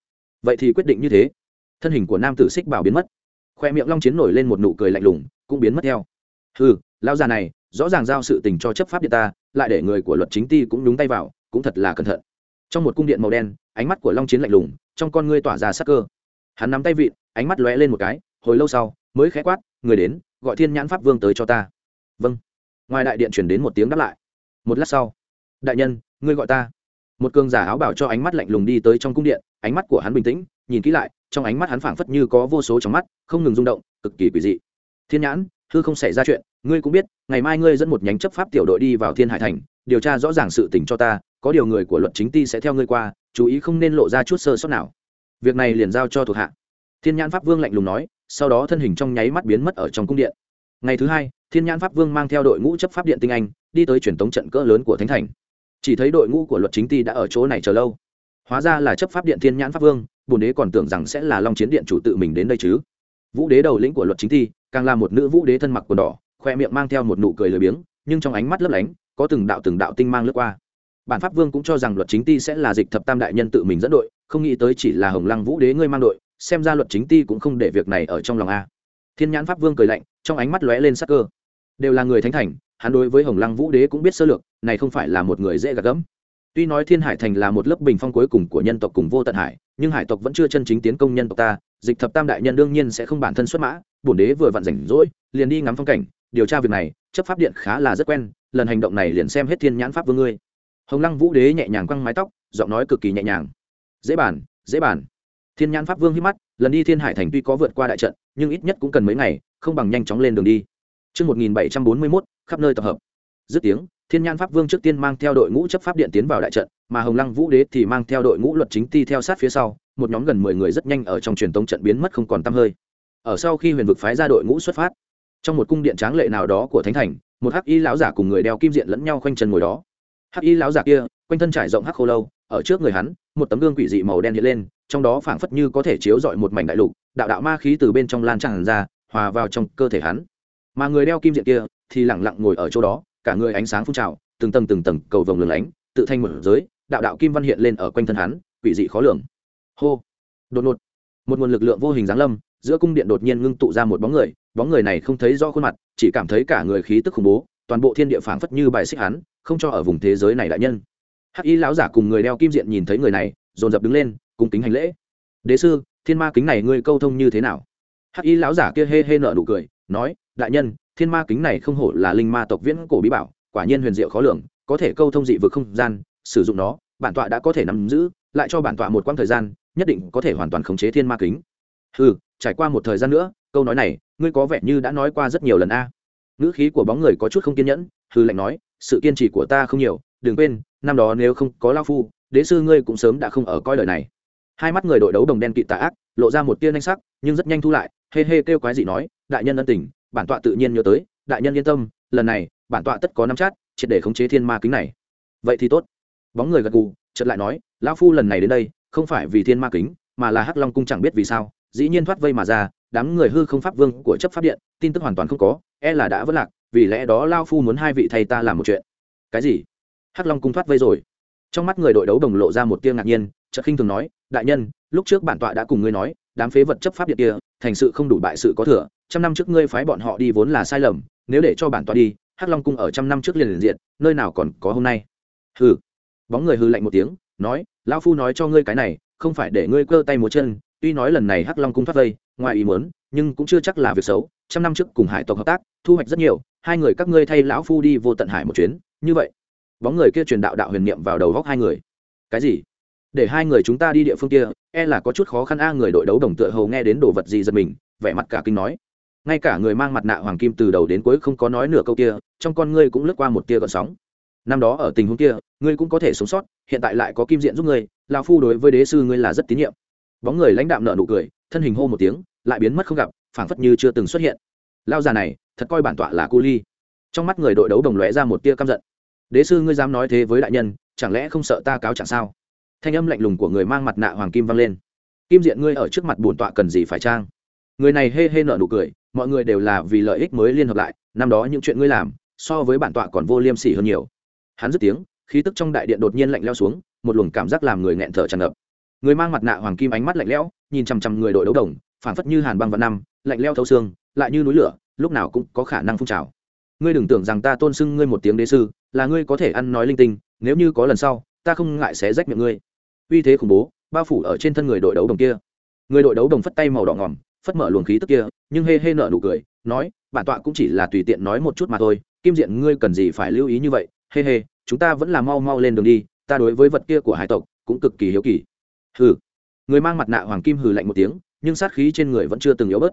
vậy thì quyết định như thế thân hình của nam tử xích bảo biến mất. Khoe miệng long chiến nổi lên một nụ cười lạnh lùng, cũng biến mất theo. Ừ lao già này, rõ ràng giao sự tình cho chấp pháp điện ta, lại để người của luật chính ti cũng đúng tay vào, cũng thật là cẩn thận. Trong một cung điện màu đen, ánh mắt của long chiến lạnh lùng, trong con ngươi tỏa ra sắc cơ. Hắn nắm tay vịn, ánh mắt lóe lên một cái, hồi lâu sau, mới khẽ quát, người đến, gọi thiên nhãn pháp vương tới cho ta. Vâng. Ngoài đại điện chuyển đến một tiếng đáp lại. Một lát sau, đại nhân, ngươi gọi ta. Một cường giả áo bảo cho ánh mắt lạnh lùng đi tới trong cung điện, ánh mắt của hắn bình tĩnh nhìn kỹ lại, trong ánh mắt hắn phảng phất như có vô số trong mắt, không ngừng rung động, cực kỳ quỷ dị. Thiên nhãn, hư không xảy ra chuyện, ngươi cũng biết, ngày mai ngươi dẫn một nhánh chấp pháp tiểu đội đi vào thiên hải thành, điều tra rõ ràng sự tình cho ta, có điều người của luật chính ti sẽ theo ngươi qua, chú ý không nên lộ ra chút sơ sót nào. Việc này liền giao cho thuộc hạ. Thiên nhãn pháp vương lạnh lùng nói, sau đó thân hình trong nháy mắt biến mất ở trong cung điện. Ngày thứ hai, thiên nhãn pháp vương mang theo đội ngũ chấp pháp điện tinh anh, đi tới truyền tống trận cỡ lớn của thánh thành. Chỉ thấy đội ngũ của luật chính ti đã ở chỗ này chờ lâu hóa ra là chấp pháp điện thiên nhãn pháp vương bồn đế còn tưởng rằng sẽ là long chiến điện chủ tự mình đến đây chứ. Vũ đế đầu lĩnh của luật chính thi, càng là một nữ vũ đế thân mặc quần đỏ, khoe miệng mang theo một nụ cười lười biếng, nhưng trong ánh mắt lấp lánh, có từng đạo từng đạo tinh mang lướt qua. Bản pháp vương cũng cho rằng luật chính ti sẽ là dịch thập tam đại nhân tự mình dẫn đội, không nghĩ tới chỉ là hồng lăng vũ đế ngươi mang đội, xem ra luật chính ti cũng không để việc này ở trong lòng a. Thiên nhãn pháp vương cười lạnh, trong ánh mắt lóe lên sắc cơ. Đều là người thánh thành, hắn đối với hồng lăng vũ đế cũng biết sơ lược, này không phải là một người dễ gạt gẫm tuy nói thiên hải thành là một lớp bình phong cuối cùng của nhân tộc cùng vô tận hải nhưng hải tộc vẫn chưa chân chính tiến công nhân tộc ta dịch thập tam đại nhân đương nhiên sẽ không bản thân xuất mã bổn đế vừa vặn rảnh rỗi liền đi ngắm phong cảnh điều tra việc này chấp pháp điện khá là rất quen lần hành động này liền xem hết thiên nhãn pháp vương ngươi. Hồng lăng vũ đế nhẹ nhàng quăng mái tóc giọng nói cực kỳ nhẹ nhàng. Dễ bàn dễ bàn. Thiên nhãn pháp vương hít mắt lần đi thiên hải thành tuy có vượt qua đại trận nhưng ít nhất cũng cần mấy ngày không bằng nhanh chóng lên đường đi. Trước 1741, khắp nơi tập hợp. Dứt tiếng, thiên nhãn pháp vương trước tiên mang theo đội ngũ chấp pháp điện tiến vào đại trận, mà hồng lăng vũ đế thì mang theo đội ngũ luật chính ti theo sát phía sau, một nhóm gần mười người rất nhanh ở trong truyền tống trận biến mất không còn t hơi. Ở sau khi huyền vực phái ra đội ngũ xuất phát, trong một cung điện tráng lệ nào đó của thánh thành, một hắc y lão giả cùng người đeo kim diện lẫn nhau khoanh chân ngồi đó. Hắc y lão giả kia, quanh thân trải rộng hắc khô lâu, ở trước người hắn, một tấm gương quỷ dị màu đen hiện lên, trong đó phảng phất như có thể chiếu rọi một mảnh đại lục, đạo đạo ma khí từ bên trong lan tràn ra, hòa vào trong cơ thể hắn. Mà người đeo kim diện kia thì lẳng lặng ngồi ở chỗ đó cả người ánh sáng phun trào, từng tầng từng tầng cầu vồng lửng lánh, tự thanh mở giới, đạo đạo kim văn hiện lên ở quanh thân hắn, quỷ dị khó lường. Hô! Đột ngột, một nguồn lực lượng vô hình giáng lâm, giữa cung điện đột nhiên ngưng tụ ra một bóng người bóng người này không thấy rõ khuôn mặt, chỉ cảm thấy cả người khí tức khủng bố, toàn bộ thiên địa phảng phất như bài xích hắn, không cho ở vùng thế giới này đại nhân. Hắc y lão giả cùng người đeo kim diện nhìn thấy người này, dồn dập đứng lên cùng kính hành lễ. Đế sư, thiên ma kính này ngươi câu thông như thế nào? Hắc y lão giả kia hê hê nợ nụ cười, nói, đại nhân thiên ma kính này không hổ là linh ma tộc viễn cổ bí bảo, quả nhiên huyền diệu khó lường, có thể câu thông dị vực không gian, sử dụng nó, bản tọa đã có thể nắm giữ, lại cho bản tọa một quãng thời gian, nhất định có thể hoàn toàn khống chế thiên ma kính ừ trải qua một thời gian nữa, câu nói này, ngươi có vẻ như đã nói qua rất nhiều lần a à. ngữ khí của bóng người có chút không kiên nhẫn hư lạnh nói, sự kiên trì của ta không nhiều, đừng quên, năm đó nếu không có lao phu, đế sư ngươi cũng sớm đã không ở coi lời này hai mắt người đội đấu đồng đen kịt tà ác, lộ ra một tia nhanh sắc, nhưng rất nhanh thu lại, hê hê kêu quái gì nói, đại nhân ân tình bản tọa tự nhiên nhớ tới, đại nhân yên tâm, lần này, bản tọa tất có năm chát triệt để khống chế thiên ma kính này. Vậy thì tốt. Bóng người gật gù, chợt lại nói, lão phu lần này đến đây, không phải vì thiên ma kính, mà là hắc long cung chẳng biết vì sao, dĩ nhiên thoát vây mà ra, đám người hư không pháp vương của chấp pháp điện, tin tức hoàn toàn không có e là đã vất lạc, vì lẽ đó lao phu muốn hai vị thầy ta làm một chuyện. Cái gì? Hắc long cung thoát vây rồi. Trong mắt người đội đấu đồng lộ ra một tiếng ngạc nhiên, chợt khinh thường nói, đại nhân, lúc trước bản tọa đã cùng ngươi nói, đám phế vật chấp pháp điện kia, thành sự không đủ bại sự có thừa trăm năm trước ngươi phái bọn họ đi vốn là sai lầm, nếu để cho bản tọa đi, hắc long cung ở trăm năm trước liền liền diện, nơi nào còn có hôm nay? Hừ. Bóng người hư lạnh một tiếng, nói, lão phu nói cho ngươi cái này, không phải để ngươi cơ tay múa chân, tuy nói lần này hắc long cung thoát vây, ngoài ý muốn, nhưng cũng chưa chắc là việc xấu, trăm năm trước cùng hải tộc hợp tác, thu hoạch rất nhiều, hai người các ngươi thay lão phu đi vô tận hải một chuyến, như vậy. Bóng người kia truyền đạo đạo huyền niệm vào đầu góc hai người. Cái gì? Để hai người chúng ta đi địa phương kia e là có chút khó khăn a. Người đội đấu đồng tựa hầu nghe đến đồ vật gì giật mình, vẻ mặt cả kinh nói ngay cả người mang mặt nạ hoàng kim từ đầu đến cuối không có nói nửa câu kia, trong con ngươi cũng lướt qua một tia gợn sóng. Năm đó ở tình huống kia, ngươi cũng có thể sống sót, hiện tại lại có kim diện giúp ngươi lao phu đối với đế sư ngươi là rất tín nhiệm. Bóng người lãnh đạm nợ nụ cười, thân hình hô một tiếng, lại biến mất không gặp, phảng phất như chưa từng xuất hiện. Lao già này, thật coi bản tọa là cu ly. Trong mắt người đội đấu đồng lóe ra một tia căm giận. Đế sư ngươi dám nói thế với đại nhân, chẳng lẽ không sợ ta cáo chẳng sao? Thanh âm lạnh lùng của người mang mặt nạ hoàng kim vang lên. Kim diện ngươi ở trước mặt bổn tọa cần gì phải trang? Người này hê hê nợ nụ cười, mọi người đều là vì lợi ích mới liên hợp lại, năm đó những chuyện ngươi làm, so với bản tọa còn vô liêm sỉ hơn nhiều. Hắn dứt tiếng, khí tức trong đại điện đột nhiên lạnh leo xuống, một luồng cảm giác làm người nghẹn thở tràn ngập. Người mang mặt nạ hoàng kim ánh mắt lạnh lẽo, nhìn chằm chằm người đội đấu đồng, phảng phất như hàn băng vạn năm, lạnh leo thấu xương, lại như núi lửa, lúc nào cũng có khả năng phun trào. Ngươi đừng tưởng rằng ta tôn xưng ngươi một tiếng đế sư, là ngươi có thể ăn nói linh tinh, nếu như có lần sau, ta không ngại xé rách miệng ngươi. Uy thế khủng bố, bao phủ ở trên thân người đội đấu đồng kia. Người đội đấu đồng phất tay màu đỏ ngỏm phất mở luồng khí tức kia, nhưng hê hê nở nụ cười, nói, bản tọa cũng chỉ là tùy tiện nói một chút mà thôi, kim diện ngươi cần gì phải lưu ý như vậy, hê hê, chúng ta vẫn là mau mau lên đường đi, ta đối với vật kia của hải tộc cũng cực kỳ hiếu kỳ. Hừ. Người mang mặt nạ hoàng kim hừ lạnh một tiếng, nhưng sát khí trên người vẫn chưa từng yếu bớt.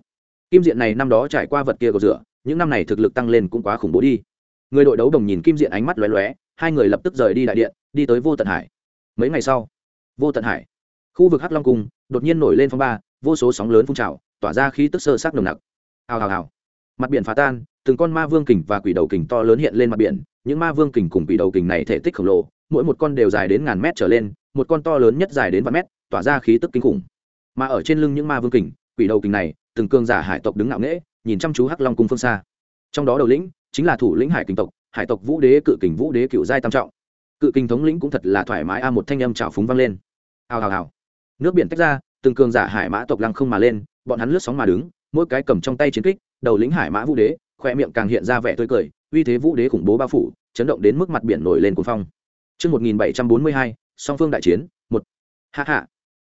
Kim diện này năm đó trải qua vật kia cầu rửa, những năm này thực lực tăng lên cũng quá khủng bố đi. Người đội đấu đồng nhìn kim diện ánh mắt lóe lóe, hai người lập tức rời đi đại điện, đi tới vô tận hải. Mấy ngày sau, vô tận hải, khu vực hắc long cung, đột nhiên nổi lên phong ba vô số sóng lớn phun trào, tỏa ra khí tức sơ sắc nồng nặc. Hào hào hào. Mặt biển phá tan, từng con ma vương kình và quỷ đầu kình to lớn hiện lên mặt biển, những ma vương kình cùng quỷ đầu kình này thể tích khổng lồ, mỗi một con đều dài đến ngàn mét trở lên, một con to lớn nhất dài đến vạn mét, tỏa ra khí tức kinh khủng. Mà ở trên lưng những ma vương kình, quỷ đầu kình này, từng cương giả hải tộc đứng ngạo nghễ, nhìn chăm chú hắc long cung phương xa. Trong đó đầu lĩnh chính là thủ lĩnh hải kình tộc, hải tộc vũ đế, cự kình vũ đế, cựu giai tam trọng. Cự kình thống lĩnh cũng thật là thoải mái a, một thanh âm trào phúng vang lên. Hào hào hào. Nước biển tách ra từng cường giả hải mã tộc lăng không mà lên bọn hắn lướt sóng mà đứng mỗi cái cầm trong tay chiến kích đầu lính hải mã vũ đế khoe miệng càng hiện ra vẻ tươi cười uy thế vũ đế khủng bố bao phủ chấn động đến mức mặt biển nổi lên cuồng phong Trước 1742, song phương đại chiến, một. Hạ hạ.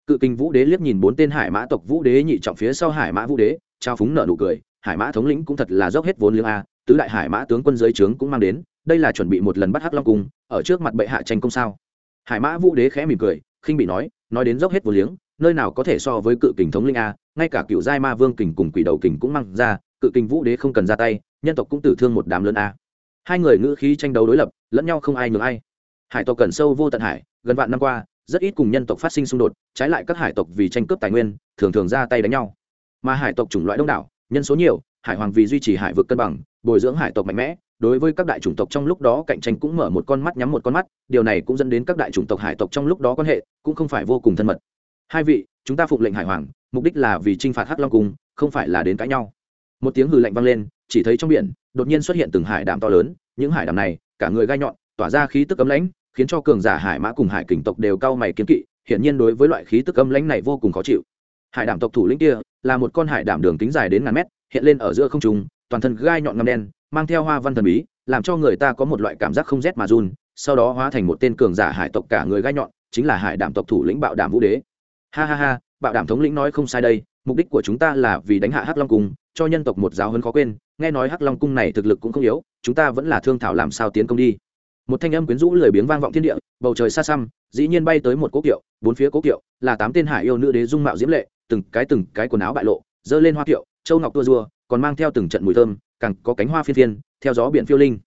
Cự kinh vũ đế liếc nhìn bốn tên hải mã tộc vũ đế nhị trọng phía sau hải mã vũ đế, trao phúng nợ nụ cười, hải mã thống lĩnh cũng thật là dốc hết vốn liếng a, tứ đại hải mã tướng quân dưới trướng cũng mang đến, đây là chuẩn bị một lần bắt hắc long cung, ở trước mặt bệ hạ tranh công sao? Hải mã vũ đế khẽ mỉm cười, khinh bị nói, nói đến dốc hết vốn liếng, nơi nào có thể so với cự kình thống linh a, ngay cả cựu giai ma vương kình cùng quỷ đầu kình cũng mang ra, cự kình vũ đế không cần ra tay, nhân tộc cũng tử thương một đám lớn a. Hai người ngữ khí tranh đấu đối lập, lẫn nhau không ai nhường ai. Hải tộc cần sâu vô tận hải gần vạn năm qua rất ít cùng nhân tộc phát sinh xung đột trái lại các hải tộc vì tranh cướp tài nguyên thường thường ra tay đánh nhau. Mà hải tộc chủng loại đông đảo nhân số nhiều hải hoàng vì duy trì hải vực cân bằng bồi dưỡng hải tộc mạnh mẽ đối với các đại chủng tộc trong lúc đó cạnh tranh cũng mở một con mắt nhắm một con mắt điều này cũng dẫn đến các đại chủng tộc hải tộc trong lúc đó quan hệ cũng không phải vô cùng thân mật hai vị, chúng ta phục lệnh hải hoàng, mục đích là vì t r i n h phạt hắc long cung, không phải là đến cãi nhau. Một tiếng hư lạnh vang lên, chỉ thấy trong biển, đột nhiên xuất hiện từng hải đàm to lớn, những hải đàm này, cả người gai nhọn, tỏa ra khí tức ấm lãnh, khiến cho cường giả hải mã cùng hải kình tộc đều cao mày kiến kỵ, hiển nhiên đối với loại khí tức cấm lãnh này vô cùng khó chịu. Hải đảm tộc thủ lĩnh kia, là một con hải đảm đường kính dài đến ngàn mét, hiện lên ở giữa không trung, toàn thân gai nhọn ngăm đen, mang theo hoa văn thần bí, làm cho người ta có một loại cảm giác không rét mà run, sau đó hóa thành một tên cường giả hải tộc cả người gai nhọn, chính là hải đảm tộc thủ lĩnh bạo đảm vũ đế ha ha ha, bạo đảm thống lĩnh nói không sai đây, mục đích của chúng ta là vì đánh hạ hắc long cung, cho nhân tộc một giáo hơn khó quên, nghe nói hắc long cung này thực lực cũng không yếu, chúng ta vẫn là thương thảo làm sao tiến công đi. Một thanh âm quyến rũ lười biếng vang vọng thiên địa, bầu trời xa xăm, dĩ nhiên bay tới một cố kiệu, bốn phía cố kiệu, là tám tên hải yêu nữ đế dung mạo diễm lệ, từng cái từng cái quần áo bại lộ dơ lên hoa kiệu, châu ngọc tua rua còn mang theo từng trận mùi thơm, càng có cánh hoa phiên phiên, theo gió biển phiêu linh.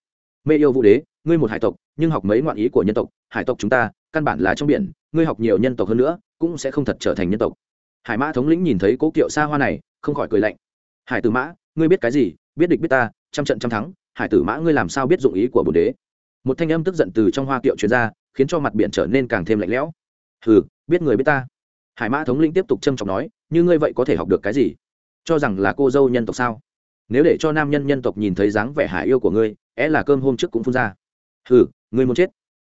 Mê yêu vũ đế, ngươi một hải tộc, nhưng học mấy ngoạn ý của nhân tộc, hải tộc chúng ta, căn bản là trong biển, ngươi học nhiều nhân tộc hơn nữa cũng sẽ không thật trở thành nhân tộc. Hải mã thống lĩnh nhìn thấy cố kiệu xa hoa này, không khỏi cười lạnh. Hải tử mã, ngươi biết cái gì? Biết địch biết ta, trăm trận trăm thắng. Hải tử mã, ngươi làm sao biết dụng ý của bồn đế? Một thanh âm tức giận từ trong hoa kiệu truyền ra, khiến cho mặt biển trở nên càng thêm lạnh lẽo. Hừ, biết người biết ta. Hải mã thống lĩnh tiếp tục trâm trọng nói, như ngươi vậy có thể học được cái gì? Cho rằng là cô dâu nhân tộc sao? Nếu để cho nam nhân nhân tộc nhìn thấy dáng vẻ hải yêu của ngươi é là cơm hôm trước cũng phun ra. Hừ, ngươi muốn chết.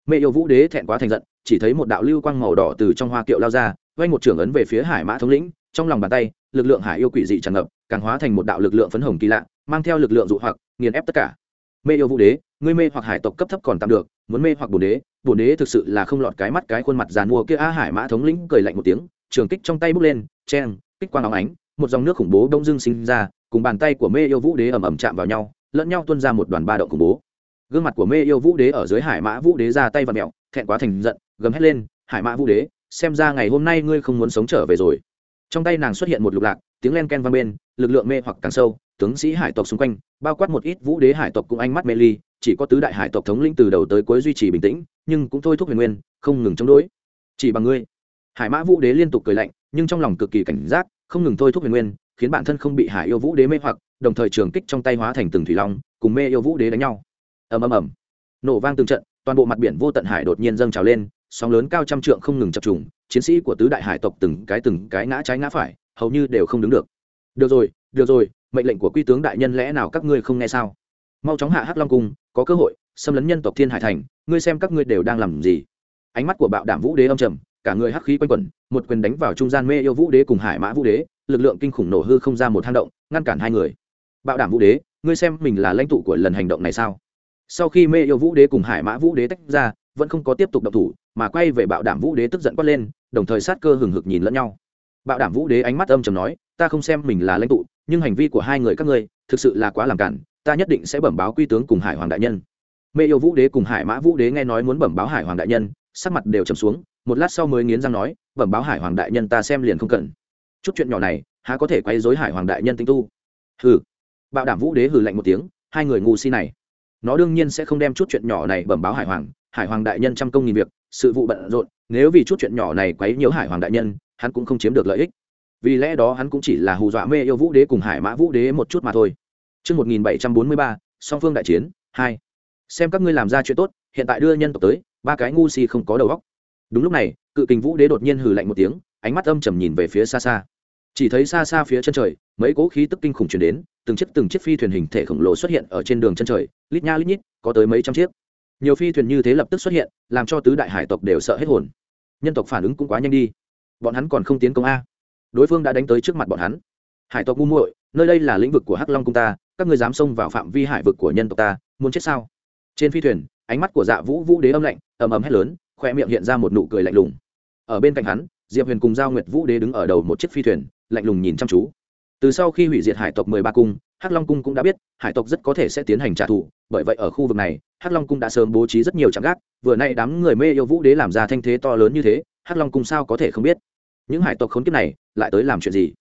Mê yêu vũ đế thẹn quá thành giận, chỉ thấy một đạo lưu quang màu đỏ từ trong hoa kiệu lao ra vay một trưởng ấn về phía hải mã thống lĩnh, trong lòng bàn tay, lực lượng hải yêu quỷ dị tràn ngập, càng hóa thành một đạo lực lượng phấn hồng kỳ lạ, mang theo lực lượng dụ hoặc, nghiền ép tất cả. Mê yêu vũ đế, ngươi mê hoặc hải tộc cấp thấp còn tạm được, muốn mê hoặc bồn đế bồn đế thực sự là không lọt cái mắt cái khuôn mặt dàn mua kia a hải mã thống lĩnh cười lạnh một tiếng, trường kích trong tay bước lên chen kích quang óng ánh, một dòng nước khủng bố đông dưng sinh ra, cùng bàn tay của mê yêu vũ đế ầm ầm chạm vào nhau, lẫn nhau tuôn ra một đoàn ba động khủng bố gương mặt của mê yêu vũ đế ở dưới hải mã vũ đế ra tay và mẹo thẹn quá thành giận, gầm hét lên, hải mã vũ đế, xem ra ngày hôm nay ngươi không muốn sống trở về rồi. Trong tay nàng xuất hiện một lục lạc, tiếng len ken vang bên, lực lượng mê hoặc càng sâu, tướng sĩ hải tộc xung quanh, bao quát một ít vũ đế hải tộc cũng ánh mắt mê ly, chỉ có tứ đại hải tộc thống lĩnh từ đầu tới cuối duy trì bình tĩnh, nhưng cũng thôi thúc huyền nguyên, không ngừng chống đối. Chỉ bằng ngươi. Hải mã vũ đế liên tục cười lạnh, nhưng trong lòng cực kỳ cảnh giác, không ngừng thôi thúc huyền nguyên, khiến bản thân không bị hải yêu vũ đế mê hoặc, đồng thời trường kích trong tay hóa thành từng thủy long, cùng mê yêu vũ đế đánh nhau ầm ầm ầm. Nổ vang từng trận, toàn bộ mặt biển vô tận hải đột nhiên dâng trào lên, sóng lớn cao trăm trượng không ngừng chập trùng, chiến sĩ của tứ đại hải tộc từng cái từng cái ngã trái ngã phải, hầu như đều không đứng được. Được rồi được rồi, mệnh lệnh của quy tướng đại nhân lẽ nào các ngươi không nghe sao? Mau chóng hạ hắc long cung, có cơ hội, xâm lấn nhân tộc thiên hải thành, ngươi xem các ngươi đều đang làm gì? Ánh mắt của bạo đảm vũ đế âm trầm, cả người hắc khí quanh quẩn, một quyền đánh vào trung gian mê yêu vũ đế cùng hải mã vũ đế, lực lượng kinh khủng nổ hư không ra một hang động, ngăn cản hai người. Bạo đảm vũ đế, ngươi xem mình là lãnh tụ của lần hành động này sao? Sau khi mê yêu vũ đế cùng hải mã vũ đế tách ra, vẫn không có tiếp tục động thủ, mà quay về bạo đảm vũ đế tức giận quát lên, đồng thời sát cơ hừng hực nhìn lẫn nhau. Bạo đảm vũ đế ánh mắt âm trầm nói, ta không xem mình là lãnh tụ, nhưng hành vi của hai người các ngươi thực sự là quá làm cản, ta nhất định sẽ bẩm báo quy tướng cùng hải hoàng đại nhân. Mê yêu vũ đế cùng hải mã vũ đế nghe nói muốn bẩm báo hải hoàng đại nhân, sắc mặt đều trầm xuống, một lát sau mới nghiến răng nói, bẩm báo hải hoàng đại nhân ta xem liền không cần. Chút chuyện nhỏ này, há có thể quay dối hải hoàng đại nhân tinh tu? Hừ. Bạo đảm vũ đế hừ lạnh một tiếng, hai người ngu si này nó đương nhiên sẽ không đem chút chuyện nhỏ này bẩm báo hải hoàng hải hoàng đại nhân trăm công nghìn việc sự vụ bận rộn nếu vì chút chuyện nhỏ này quấy nhiễu hải hoàng đại nhân hắn cũng không chiếm được lợi ích vì lẽ đó hắn cũng chỉ là hù dọa mê yêu vũ đế cùng hải mã vũ đế một chút mà thôi Trước 1743, song phương đại chiến, 2. Xem các ngươi làm ra chuyện tốt, hiện tại đưa nhân tộc tới, ba cái ngu si không có đầu óc. Đúng lúc này, cự kình vũ đế đột nhiên hừ lạnh một tiếng, ánh mắt âm trầm nhìn về phía xa xa. Chỉ thấy xa xa phía chân trời, mấy cỗ khí tức kinh khủng truyền đến, từng chiếc từng chiếc phi thuyền hình thể khổng lồ xuất hiện ở trên đường chân trời, lít nha lít nhít, có tới mấy trăm chiếc. Nhiều phi thuyền như thế lập tức xuất hiện, làm cho tứ đại hải tộc đều sợ hết hồn. Nhân tộc phản ứng cũng quá nhanh đi. Bọn hắn còn không tiến công a đối phương đã đánh tới trước mặt bọn hắn hải tộc ngu muội nơi đây là lĩnh vực của hắc long cung ta các ngươi dám xông vào phạm vi hải vực của nhân tộc ta muốn chết sao trên phi thuyền ánh mắt của dạ vũ vũ đế âm lạnh ầm ầm hét lớn khoe miệng hiện ra một nụ cười lạnh lùng ở bên cạnh hắn diệp huyền cùng giao nguyệt vũ đế đứng ở đầu một chiếc phi thuyền lạnh lùng nhìn chăm chú từ sau khi hủy diệt hải tộc mười ba cung, hắc long cung cũng đã biết, hải tộc rất có thể sẽ tiến hành trả thù, bởi vậy ở khu vực này, hắc long cung đã sớm bố trí rất nhiều trạm gác, vừa nay đám người mê yêu vũ đế làm ra thanh thế to lớn như thế, hắc long cung sao có thể không biết? Những hải tộc khốn kiếp này, lại tới làm chuyện gì?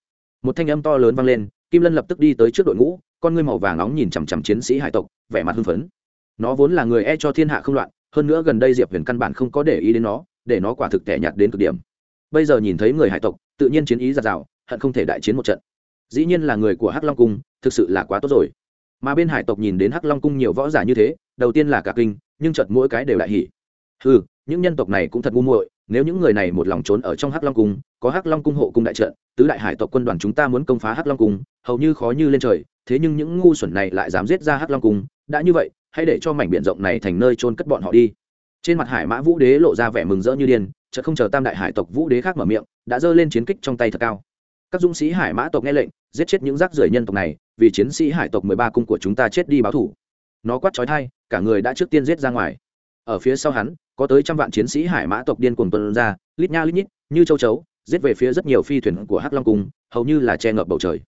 Một thanh âm to lớn vang lên, kim lân lập tức đi tới trước đội ngũ, con ngươi màu vàng nóng nhìn chằm chằm chiến sĩ hải tộc, vẻ mặt hưng phấn. Nó vốn là người e cho thiên hạ không loạn, hơn nữa gần đây diệp huyền căn bản không có để ý đến nó, để nó quả thực tẻ nhạt đến cực điểm. Bây giờ nhìn thấy người hải tộc, tự nhiên chiến ý giạt rào, hận không thể đại chiến một trận dĩ nhiên là người của hắc long cung, thực sự là quá tốt rồi. Mà bên hải tộc nhìn đến hắc long cung nhiều võ giả như thế, đầu tiên là cả kinh, nhưng chợt mỗi cái đều đại hỉ. Ừ những nhân tộc này cũng thật ngu muội, nếu những người này một lòng trốn ở trong hắc long cung, có hắc long cung hộ cung đại trận, tứ đại hải tộc quân đoàn chúng ta muốn công phá hắc long cung, hầu như khó như lên trời, thế nhưng những ngu xuẩn này lại dám giết ra hắc long cung, đã như vậy, hãy để cho mảnh biển rộng này thành nơi trôn cất bọn họ đi. Trên mặt hải mã vũ đế lộ ra vẻ mừng rỡ như điên, chợt không chờ tam đại hải tộc vũ đế khác mở miệng, đã giơ lên chiến kích trong tay thật cao các dũng sĩ hải mã tộc nghe lệnh, giết chết những rác rưởi nhân tộc này, vì chiến sĩ hải tộc mười ba cung của chúng ta chết đi báo thủ. Nó quát trói thai, cả người đã trước tiên giết ra ngoài. Ở phía sau hắn, có tới trăm vạn chiến sĩ hải mã tộc điên cuồng tuần ra, lít nha lít nhít, như châu chấu, giết về phía rất nhiều phi thuyền của hắc long cung, hầu như là che ngập bầu trời.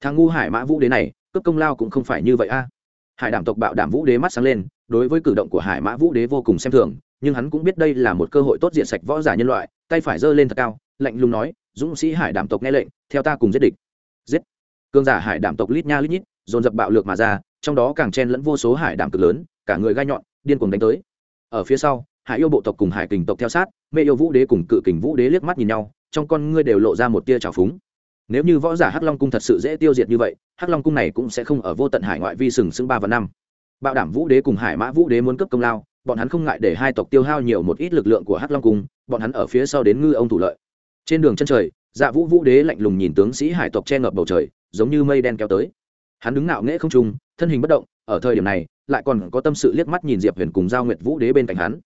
Thằng ngu hải mã vũ đế này, cướp công lao cũng không phải như vậy a. Hải đảm tộc bạo đảm vũ đế mắt sáng lên, đối với cử động của hải mã vũ đế vô cùng xem thường, nhưng hắn cũng biết đây là một cơ hội tốt diện sạch võ giả nhân loại, tay phải giơ lên thật cao, lạnh lùng nói dũng sĩ hải đảm tộc nghe lệnh, theo ta cùng giết địch. Giết. Cương giả hải đảm tộc lít nha lít nhít, dồn dập bạo lược mà ra, trong đó càng chen lẫn vô số hải đảm cực lớn, cả người gai nhọn, điên cuồng đánh tới. Ở phía sau, hải yêu bộ tộc cùng hải kình tộc theo sát, mê yêu vũ đế cùng cự kình vũ đế liếc mắt nhìn nhau, trong con ngươi đều lộ ra một tia trào phúng. Nếu như võ giả hắc long cung thật sự dễ tiêu diệt như vậy, hắc long cung này cũng sẽ không ở vô tận hải ngoại vi sừng sững ba và năm. Bạo đảm vũ đế cùng hải mã vũ đế muốn cấp công lao, bọn hắn không ngại để hai tộc tiêu hao nhiều một ít lực lượng của hắc long cung, bọn hắn ở phía sau đến ngư ông thủ lợi trên đường chân trời dạ vũ vũ đế lạnh lùng nhìn tướng sĩ hải tộc che ngập bầu trời, giống như mây đen kéo tới. Hắn đứng ngạo nghễ không trung, thân hình bất động, ở thời điểm này, lại còn có tâm sự liếc mắt nhìn diệp huyền cùng giao nguyệt vũ đế bên cạnh hắn.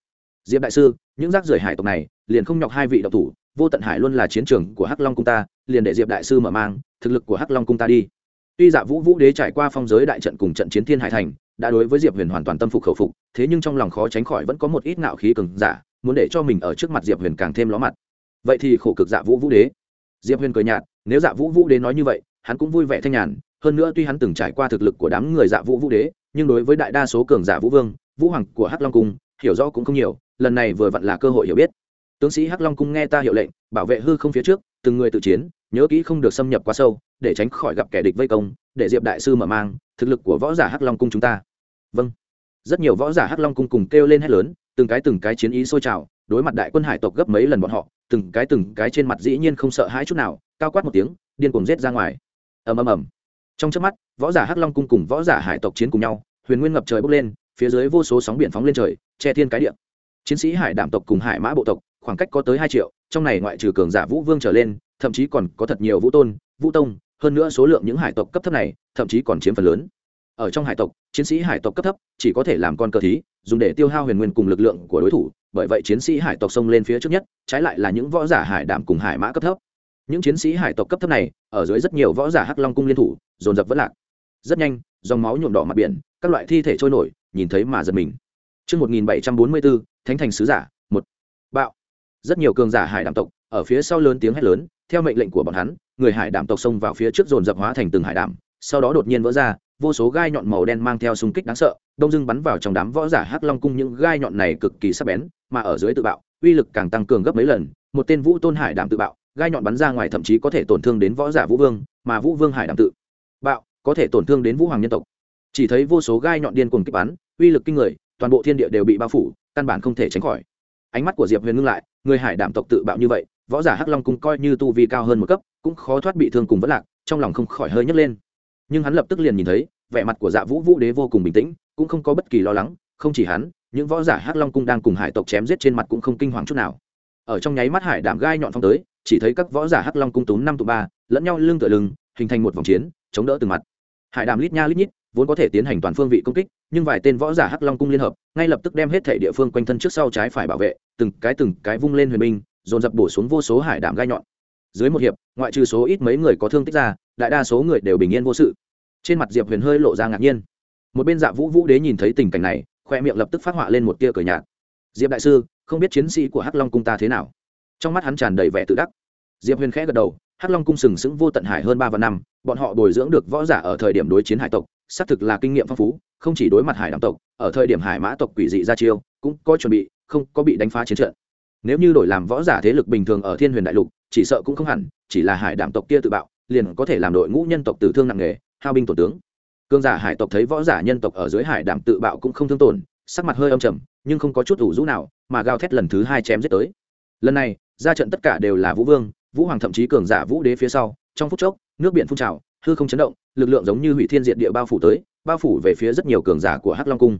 Diệp đại sư, những rác rưởi hải tộc này, liền không nhọc hai vị độc thủ, vô tận hải luôn là chiến trường của hắc long cung ta, liền để diệp đại sư mở mang, thực lực của hắc long cung ta đi. Tuy dạ vũ vũ đế trải qua phong giới đại trận cùng trận chiến thiên hải thành, đã đối với diệp huyền hoàn toàn tâm phục khẩu phục, thế nhưng trong lòng khó tránh khỏi vẫn có một ít ngạo khí cứng giả, muốn để cho mình ở trước mặt diệp huyền càng thêm ló mặt vậy thì khổ cực dạ vũ vũ đế. Diệp huyền cười nhạt, nếu dạ vũ vũ đế nói như vậy, hắn cũng vui vẻ thanh nhàn, hơn nữa tuy hắn từng trải qua thực lực của đám người dạ vũ vũ đế, nhưng đối với đại đa số cường giả vũ vương, vũ hoàng của hắc long cung, hiểu rõ cũng không nhiều, lần này vừa vặn là cơ hội hiểu biết. Tướng sĩ hắc long cung nghe ta hiệu lệnh, bảo vệ hư không phía trước, từng người tự chiến, nhớ kỹ không được xâm nhập quá sâu, để tránh khỏi gặp kẻ địch vây công, để diệp đại sư mở mang, thực lực của võ giả hắc long cung chúng ta. Vâng. Rất nhiều võ giả hắc long cung cùng kêu lên hét lớn, từng cái từng cái chiến ý sôi trào đối mặt đại quân hải tộc gấp mấy lần bọn họ, từng cái từng cái trên mặt dĩ nhiên không sợ hãi chút nào, cao quát một tiếng, điên cuồng giết ra ngoài. Ầm ầm ầm. Trong chớp mắt, võ giả hắc long cung cùng võ giả hải tộc chiến cùng nhau, huyền nguyên ngập trời bốc lên, phía dưới vô số sóng biển phóng lên trời, che thiên cái điện chiến sĩ hải đảm tộc cùng hải mã bộ tộc, khoảng cách có tới hai triệu, trong này ngoại trừ cường giả vũ vương trở lên, thậm chí còn có thật nhiều vũ tôn, vũ tông, hơn nữa số lượng những hải tộc cấp thấp này, thậm chí còn chiếm phần lớn. Ở trong hải tộc, chiến sĩ hải tộc cấp thấp chỉ có thể làm con cờ thí, dùng để tiêu hao huyền nguyên cùng lực lượng của đối thủ bởi vậy chiến sĩ hải tộc xông lên phía trước nhất trái lại là những võ giả hải đảm cùng hải mã cấp thấp. Những chiến sĩ hải tộc cấp thấp này ở dưới rất nhiều võ giả hắc long cung liên thủ dồn dập vẫn lạc. Rất nhanh dòng máu nhuộm đỏ mặt biển các loại thi thể trôi nổi nhìn thấy mà giật mình. Trước 1744, Thánh thành sứ giả, một. Bạo. Rất nhiều cường giả hải đảm tộc, ở phía sau lớn tiếng hét lớn, theo mệnh lệnh của bọn hắn, người hải đảm tộc xông vào phía trước dồn dập hóa thành từng hải đảm, sau đó đột nhiên vỡ ra, vô số gai nhọn màu đen mang theo súng kích đáng sợ, đông dưng bắn vào trong đám võ giả hắc long cung những gai nhọn này cực kỳ sắc bén, mà ở dưới tự bạo, uy lực càng tăng cường gấp mấy lần, một tên vũ tôn hải đảm tự bạo, gai nhọn bắn ra ngoài thậm chí có thể tổn thương đến võ giả vũ vương, mà vũ vương hải đảm tự bạo, có thể tổn thương đến vũ hoàng nhân tộc. Chỉ thấy vô số gai nhọn điên cuồng kích bắn, uy lực kinh người, toàn bộ thiên địa đều bị bao phủ, căn bản không thể tránh khỏi. Ánh mắt của Diệp Huyền ngưng lại, người hải đảm tộc tự bạo như vậy, võ giả hắc long cung coi như tu vi cao hơn một cấp, cũng khó thoát bị thương cùng vẫn lạc, trong lòng không khỏi hơi nhấc lên. Nhưng hắn lập tức liền nhìn thấy, vẻ mặt của Dạ Vũ Vũ Đế vô cùng bình tĩnh, cũng không có bất kỳ lo lắng, không chỉ hắn, những võ giả hắc long cung đang cùng hải tộc chém giết trên mặt cũng không kinh hoàng chút nào. Ở trong nháy mắt hải đảm gai nhọn phong tới, chỉ thấy các võ giả hắc long cung túm năm tụ ba, lẫn nhau lưng tựa lưng, hình thành một vòng chiến, chống đỡ từng mặt. Hải đàm lít nha lít nhít, vốn có thể tiến hành toàn phương vị công kích, nhưng vài tên võ giả hắc long cung liên hợp, ngay lập tức đem hết thể địa phương quanh thân trước sau trái phải bảo vệ, từng cái từng cái vung lên huyền binh, dồn dập bổ xuống vô số hải đảm gai nhọn. Dưới một hiệp, ngoại trừ số ít mấy người có thương tích ra, đại đa số người đều bình yên vô sự. Trên mặt Diệp Huyền hơi lộ ra ngạc nhiên. Một bên Dạ Vũ Vũ Đế nhìn thấy tình cảnh này, khoe miệng lập tức phát họa lên một tia cười nhạt. Diệp đại sư, không biết chiến sĩ của Hắc Long cung ta thế nào? Trong mắt hắn tràn đầy vẻ tự đắc. Diệp Huyền khẽ gật đầu, Hắc Long cung sừng sững vô tận hải hơn ba vạn năm, bọn họ bồi dưỡng được võ giả ở thời điểm đối chiến hải tộc, xác thực là kinh nghiệm phong phú, không chỉ đối mặt hải đẳng tộc, ở thời điểm hải mã tộc quỷ dị ra chiêu, cũng có chuẩn bị, không có bị đánh phá chiến trận. Nếu như đổi làm võ giả thế lực bình thường ở Thiên Huyền đại lục, chỉ sợ cũng không hẳn, chỉ là hải đảm tộc kia tự bạo, liền có thể làm đội ngũ nhân tộc tử thương nặng nề, hao binh tổn tướng. Cương giả hải tộc thấy võ giả nhân tộc ở dưới hải đảm tự bạo cũng không thương tổn, sắc mặt hơi âm trầm, nhưng không có chút ủ rũ nào, mà gào thét lần thứ hai chém giết tới. Lần này, ra trận tất cả đều là Vũ Vương, Vũ Hoàng thậm chí cường giả Vũ Đế phía sau, trong phút chốc, nước biển phun trào, hư không chấn động, lực lượng giống như hủy thiên diệt địa bao phủ tới, bao phủ về phía rất nhiều cường giả của Hắc Long cung.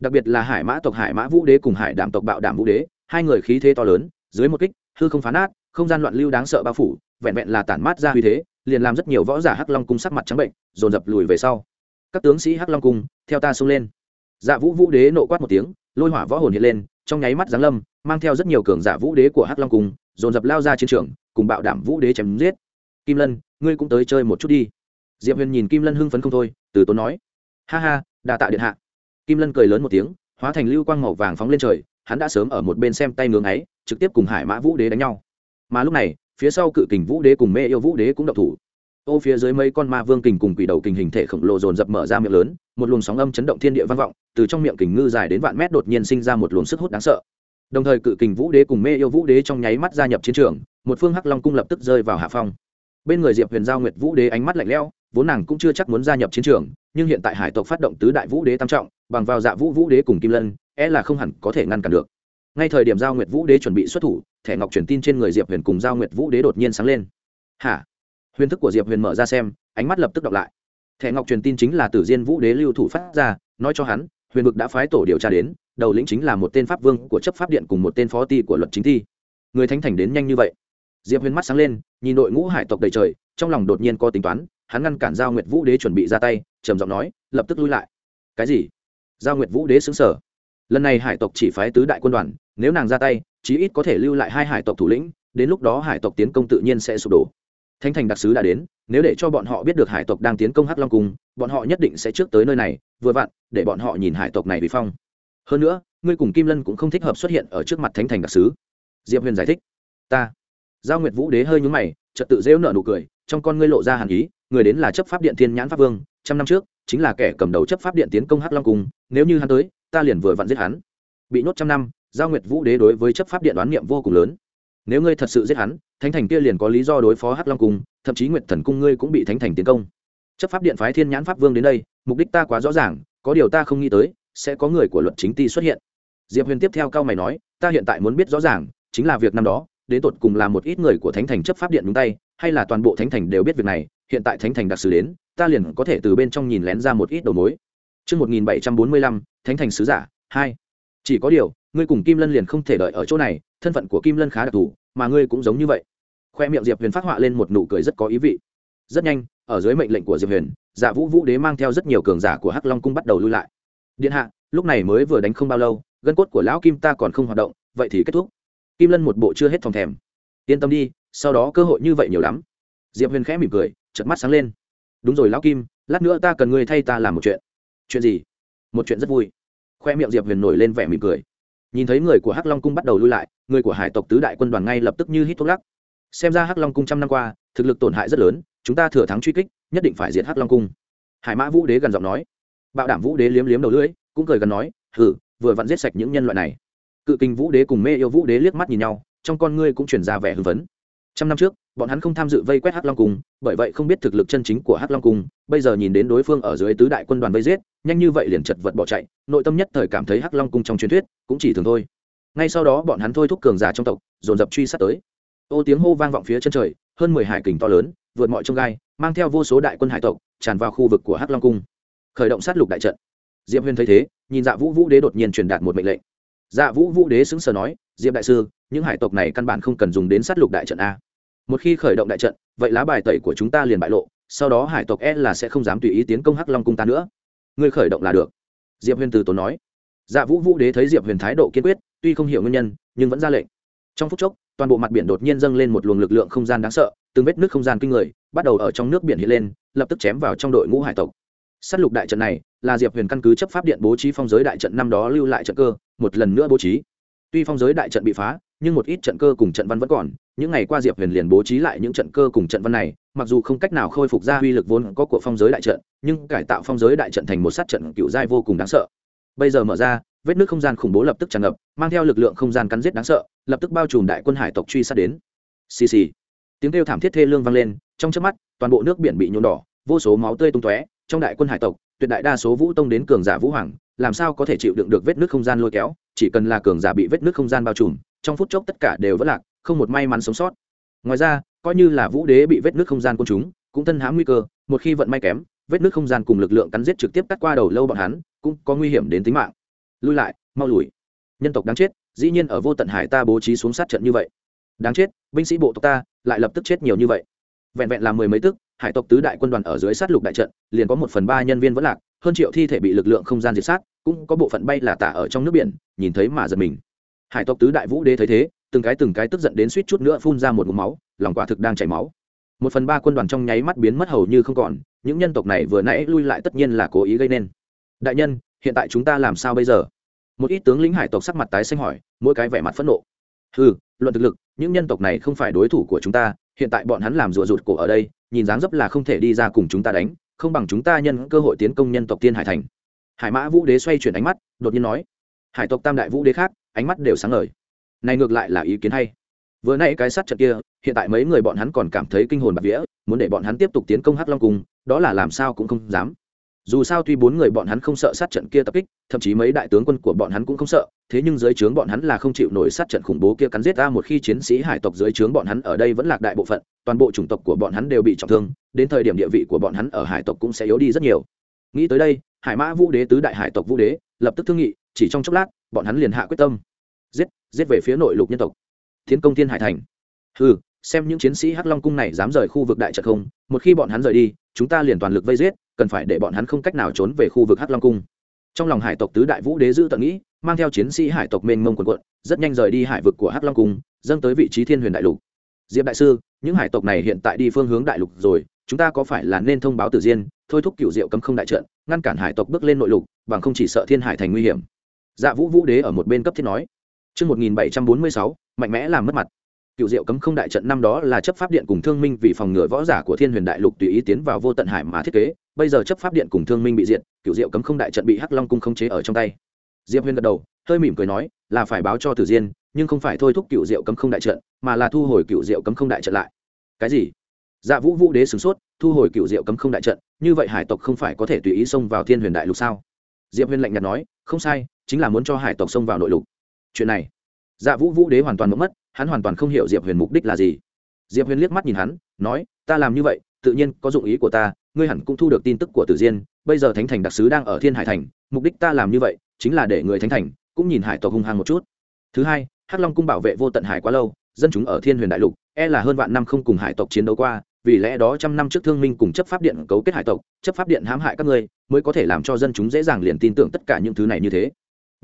Đặc biệt là Hải Mã tộc Hải Mã Vũ Đế cùng Hải đảm tộc Bạo đảm Vũ Đế, hai người khí thế to lớn, dưới một kích, hư không phá nát, không gian loạn lưu đáng sợ bao phủ, vẹn vẹn là tản mát ra uy thế, liền làm rất nhiều võ giả Hắc Long cung sắc mặt trắng bệnh, dồn dập lùi về sau. Các tướng sĩ Hắc Long cung, theo ta xông lên. Dạ Vũ Vũ Đế nộ quát một tiếng, lôi hỏa võ hồn hiện lên, trong nháy mắt giáng lâm, mang theo rất nhiều cường giả Vũ Đế của Hắc Long cung, dồn dập lao ra chiến trường, cùng bạo đảm Vũ Đế chém giết. Kim Lân, ngươi cũng tới chơi một chút đi diệp huyền nhìn kim lân hưng phấn không thôi từ tốn nói ha ha đà tạ điện hạ kim lân cười lớn một tiếng hóa thành lưu quang màu vàng phóng lên trời hắn đã sớm ở một bên xem tay ngưỡng ấy trực tiếp cùng hải mã vũ đế đánh nhau mà lúc này, phía sau cự kình vũ đế cùng mê yêu vũ đế cũng độc thủ. Ô, phía dưới mấy con ma vương kình cùng quỷ đầu kình hình thể khổng lồ dồn dập mở ra miệng lớn, một luồng sóng âm chấn động thiên địa vang vọng, từ trong miệng kình ngư dài đến vạn mét đột nhiên sinh ra một luồng sức hút đáng sợ. Đồng thời cự kình vũ đế cùng mê yêu vũ đế trong nháy mắt gia nhập chiến trường, một phương hắc long cung lập tức rơi vào hạ phong. Bên người diệp huyền giao nguyệt vũ đế ánh mắt lạnh lẽo, vốn nàng cũng chưa chắc muốn gia nhập chiến trường, nhưng hiện tại hải tộc phát động tứ đại vũ đế tam trọng, bằng vào dạ vũ vũ đế cùng kim lân e là không hẳn có thể ngăn cản được ngay thời điểm giao nguyệt vũ đế chuẩn bị xuất thủ, thẻ ngọc truyền tin trên người diệp huyền cùng giao nguyệt vũ đế đột nhiên sáng lên. Hả? Huyền thức của diệp huyền mở ra xem, ánh mắt lập tức đọc lại. Thẻ ngọc truyền tin chính là tử diên vũ đế lưu thủ phát ra, nói cho hắn, huyền vực đã phái tổ điều tra đến, đầu lĩnh chính là một tên pháp vương của chấp pháp điện cùng một tên phó ti của luật chính thi người thánh thành đến nhanh như vậy. Diệp huyền mắt sáng lên, nhìn đội ngũ hải tộc đầy trời, trong lòng đột nhiên có tính toán, hắn ngăn cản giao nguyệt vũ đế chuẩn bị ra tay, trầm giọng nói, lập tức lui lại. Cái gì? Giao nguyệt vũ đế xứng sở lần này hải tộc chỉ phái tứ đại quân đoàn, nếu nàng ra tay, chí ít có thể lưu lại hai hải tộc thủ lĩnh, đến lúc đó hải tộc tiến công tự nhiên sẽ sụp đổ. Thanh thành đặc sứ đã đến, nếu để cho bọn họ biết được hải tộc đang tiến công hắc long cung, bọn họ nhất định sẽ trước tới nơi này, vừa vặn, để bọn họ nhìn hải tộc này bị phong. Hơn nữa, ngươi cùng kim lân cũng không thích hợp xuất hiện ở trước mặt thánh thành đặc sứ. Diệp huyền giải thích. Ta. Giao nguyệt vũ đế hơi nhúng mày trật tự rêu nợ nụ cười, trong con ngươi lộ ra hàn ý, người đến là chấp pháp điện thiên nhãn pháp vương, trăm năm trước, chính là kẻ cầm đầu chấp pháp điện tiến công hắc long cung, nếu như hắn tới ta liền vừa vặn giết hắn. Bị nhốt trăm năm giao nguyệt vũ đế đối với chấp pháp điện đoán niệm vô cùng lớn. Nếu ngươi thật sự giết hắn thánh thành kia liền có lý do đối phó hắc long cung thậm chí nguyệt thần cung ngươi cũng bị thánh thành tiến công. Chấp pháp điện phái thiên nhãn pháp vương đến đây mục đích ta quá rõ ràng có điều ta không nghĩ tới sẽ có người của luật chính ti xuất hiện. Diệp huyền tiếp theo cao mày nói ta hiện tại muốn biết rõ ràng chính là việc năm đó đến tột cùng là một ít người của thánh thành chấp pháp điện nhúng tay hay là toàn bộ thánh thành đều biết việc này hiện tại thánh thành đặc sứ đến ta liền có thể từ bên trong nhìn lén ra một ít đầu mối. Trước 1745, thánh thành sứ giả, hai. Chỉ có điều ngươi cùng kim lân liền không thể đợi ở chỗ này thân phận của kim lân khá đặc thù mà ngươi cũng giống như vậy. Khoe miệng diệp huyền phát họa lên một nụ cười rất có ý vị. Rất nhanh ở dưới mệnh lệnh của diệp huyền giả vũ vũ đế mang theo rất nhiều cường giả của hắc long cung bắt đầu lui lại. Điện hạ lúc này mới vừa đánh không bao lâu gân cốt của lão kim ta còn không hoạt động vậy thì kết thúc. Kim lân một bộ chưa hết phòng thèm. Yên tâm đi sau đó cơ hội như vậy nhiều lắm. Diệp huyền khẽ mỉm cười chật mắt sáng lên. Đúng rồi lão kim lát nữa ta cần ngươi thay ta làm một chuyện. Chuyện gì? Một chuyện rất vui. Khoe miệng diệp huyền nổi lên vẻ mỉm cười. Nhìn thấy người của hắc long cung bắt đầu lui lại, người của hải tộc tứ đại quân đoàn ngay lập tức như hít thuốc lắc. Xem ra hắc long cung trăm năm qua, thực lực tổn hại rất lớn, chúng ta thừa thắng truy kích, nhất định phải diệt hắc long cung. Hải mã vũ đế gần giọng nói. Bạo đảm vũ đế liếm liếm đầu lưỡi, cũng cười gần nói hử vừa vặn giết sạch những nhân loại này. Cự kinh vũ đế cùng mê yêu vũ đế liếc mắt nhìn nhau, trong con ngươi cũng chuyển ra vẻ hưng vấn trăm năm trước, bọn hắn không tham dự vây quét hắc long cung, bởi vậy không biết thực lực chân chính của hắc long cung. Bây giờ nhìn đến đối phương ở dưới tứ đại quân đoàn vây giết, nhanh như vậy liền chật vật bỏ chạy. Nội tâm nhất thời cảm thấy hắc long cung trong truyền thuyết cũng chỉ thường thôi. Ngay sau đó bọn hắn thôi thúc cường giả trong tộc, dồn dập truy sát tới. Ô tiếng hô vang vọng phía chân trời, hơn mười hải kình to lớn, vượt mọi trông gai, mang theo vô số đại quân hải tộc, tràn vào khu vực của hắc long cung. Khởi động sát lục đại trận. Diệp huyền thấy thế, nhìn dạ vũ vũ đế đột nhiên truyền đạt một mệnh lệnh. Dạ vũ vũ đế xứng sờ nói, diệp đại sư những hải tộc này căn bản không cần dùng đến sát lục đại trận a. Một khi khởi động đại trận, vậy lá bài tẩy của chúng ta liền bại lộ, sau đó hải tộc e là sẽ không dám tùy ý tiến công hắc long cung ta nữa. Ngươi khởi động là được. Diệp huyền từ tốn nói. Dạ vũ vũ đế thấy diệp huyền thái độ kiên quyết, tuy không hiểu nguyên nhân, nhưng vẫn ra lệnh. Trong phút chốc, toàn bộ mặt biển đột nhiên dâng lên một luồng lực lượng không gian đáng sợ, từng vết nước không gian kinh người, bắt đầu ở trong nước biển hiện lên, lập tức chém vào trong đội ngũ hải tộc. S á t lục đại trận này là diệp huyền căn cứ chấp pháp điện bố trí phong giới đại trận năm đó lưu lại trận cơ, một lần nữa bố trí. Tuy phong giới đại trận bị phá nhưng một ít trận cơ cùng trận văn vẫn còn, những ngày qua diệp huyền liền bố trí lại những trận cơ cùng trận văn này, mặc dù không cách nào khôi phục ra uy lực vốn có của phong giới đại trận, nhưng cải tạo phong giới đại trận thành một sát trận cựu giai vô cùng đáng sợ. Bây giờ mở ra, vết nước không gian khủng bố lập tức tràn ngập, mang theo lực lượng không gian cắn giết đáng sợ, lập tức bao trùm đại quân hải tộc truy sát đến. Xì xì. Tiếng kêu thảm thiết thê lương vang lên, trong trước mắt, toàn bộ nước biển bị nhuộm đỏ, vô số máu tươi tung tóe, trong đại quân hải tộc, tuyệt đại đa số vũ tông đến cường giả vũ hoàng, làm sao có thể chịu đựng được vết nước không gian lôi kéo, chỉ cần là cường giả bị vết nước không gian bao trùm trong phút chốc tất cả đều vỡ lạc, không một may mắn sống sót. Ngoài ra, coi như là vũ đế bị vết nước không gian côn chúng cũng thân hãm nguy cơ, một khi vận may kém, vết nước không gian cùng lực lượng cắn giết trực tiếp cắt qua đầu lâu bọn hắn, cũng có nguy hiểm đến tính mạng. Lui lại, mau lùi. Nhân tộc đáng chết, dĩ nhiên ở vô tận hải ta bố trí xuống sát trận như vậy. Đáng chết, binh sĩ bộ tộc ta lại lập tức chết nhiều như vậy. Vẹn vẹn là mười mấy tức, hải tộc tứ đại quân đoàn ở dưới sát lục đại trận, liền có một phần ba nhân viên vẫn lạc, hơn triệu thi thể bị lực lượng không gian diệt sát, cũng có bộ phận bay là tả ở trong nước biển, nhìn thấy mà giật mình hải tộc tứ đại vũ đế thấy thế, từng cái từng cái tức giận đến suýt chút nữa phun ra một mũ máu, lòng quả thực đang chảy máu. Một phần ba quân đoàn trong nháy mắt biến mất hầu như không còn, những nhân tộc này vừa nãy lui lại tất nhiên là cố ý gây nên. Đại nhân, hiện tại chúng ta làm sao bây giờ? Một ít tướng lĩnh hải tộc sắc mặt tái xanh hỏi, mỗi cái vẻ mặt phẫn nộ. Ừ luận thực lực, những nhân tộc này không phải đối thủ của chúng ta, hiện tại bọn hắn làm rùa rụt cổ ở đây, nhìn dáng dấp là không thể đi ra cùng chúng ta đánh, không bằng chúng ta nhân cơ hội tiến công nhân tộc tiên hải thành. Hải mã vũ đế xoay chuyển ánh mắt, đột nhiên nói, hải tộc tam đại vũ đế khác ánh mắt đều sáng ngời. Này ngược lại là ý kiến hay. Vừa nãy cái sát trận kia, hiện tại mấy người bọn hắn còn cảm thấy kinh hồn bạc vía, muốn để bọn hắn tiếp tục tiến công hắc long cung, đó là làm sao cũng không dám. Dù sao tuy bốn người bọn hắn không sợ sát trận kia tập kích, thậm chí mấy đại tướng quân của bọn hắn cũng không sợ, thế nhưng dưới trướng bọn hắn là không chịu nổi sát trận khủng bố kia cắn giết ra một khi chiến sĩ hải tộc dưới trướng bọn hắn ở đây vẫn lạc đại bộ phận, toàn bộ chủng tộc của bọn hắn đều bị trọng thương, đến thời điểm địa vị của bọn hắn ở hải tộc cũng sẽ yếu đi rất nhiều. Nghĩ tới đây, hải mã vũ đế tứ đại hải tộc vũ đế lập tức thương nghị chỉ trong chốc lát, bọn hắn liền hạ quyết tâm. Giết giết về phía nội lục nhân tộc. Tiến công thiên hải thành. Ừ xem những chiến sĩ hắc long cung này dám rời khu vực đại trận không, một khi bọn hắn rời đi, chúng ta liền toàn lực vây giết, cần phải để bọn hắn không cách nào trốn về khu vực hắc long cung. Trong lòng hải tộc tứ đại vũ đế giữ tận nghĩ, mang theo chiến sĩ hải tộc mênh mông quần quận, rất nhanh rời đi hải vực của hắc long cung, dâng tới vị trí thiên huyền đại lục. Diệp đại sư, những hải tộc này hiện tại đi phương hướng đại lục rồi, chúng ta có phải là nên thông báo tử diên, thôi thúc cựu diệu cấm không đại trận, ngăn cản hải tộc bước lên nội lục, bằng không chỉ sợ thiên hải thành nguy hiểm dạ vũ vũ đế ở một bên cấp thiết nói. Trước 1746, mạnh mẽ làm mất mặt. Cựu diệu cấm không đại trận năm đó là chấp pháp điện cùng thương minh vì phòng ngừa võ giả của thiên huyền đại lục tùy ý tiến vào vô tận hải mà thiết kế. Bây giờ chấp pháp điện cùng thương minh bị diệt cựu diệu cấm không đại trận bị hắc long cung khống chế ở trong tay. Diệp huyền gật đầu hơi mỉm cười nói là phải báo cho tử diên nhưng không phải thôi thúc cựu diệu cấm không đại trận mà là thu hồi cựu diệu cấm không đại trận lại. Cái gì? Dạ vũ vũ đế sửng sốt thu hồi cựu diệu cấm không đại trận như vậy hải tộc không phải có thể tùy ý xông vào thiên huyền đại lục sao? Diệp huyền lạnh nhạt nói không sai chính là muốn cho hải tộc xông vào nội lục. Chuyện này dạ vũ vũ đế hoàn toàn mất mất, hắn hoàn toàn không hiểu diệp huyền mục đích là gì. Diệp huyền liếc mắt nhìn hắn, nói, ta làm như vậy, tự nhiên có dụng ý của ta, ngươi hẳn cũng thu được tin tức của tử diên, bây giờ thánh thành đặc sứ đang ở thiên hải thành, mục đích ta làm như vậy, chính là để người thánh thành cũng nhìn hải tộc hung hăng một chút. Thứ hai, hắc long cung bảo vệ vô tận hải quá lâu, dân chúng ở thiên huyền đại lục e là hơn vạn năm không cùng hải tộc chiến đấu qua, vì lẽ đó trăm năm trước thương minh cùng chấp pháp điện cấu kết hải tộc, chấp pháp điện hãm hại các ngươi, mới có thể làm cho dân chúng dễ dàng liền tin tưởng tất cả những thứ này như thế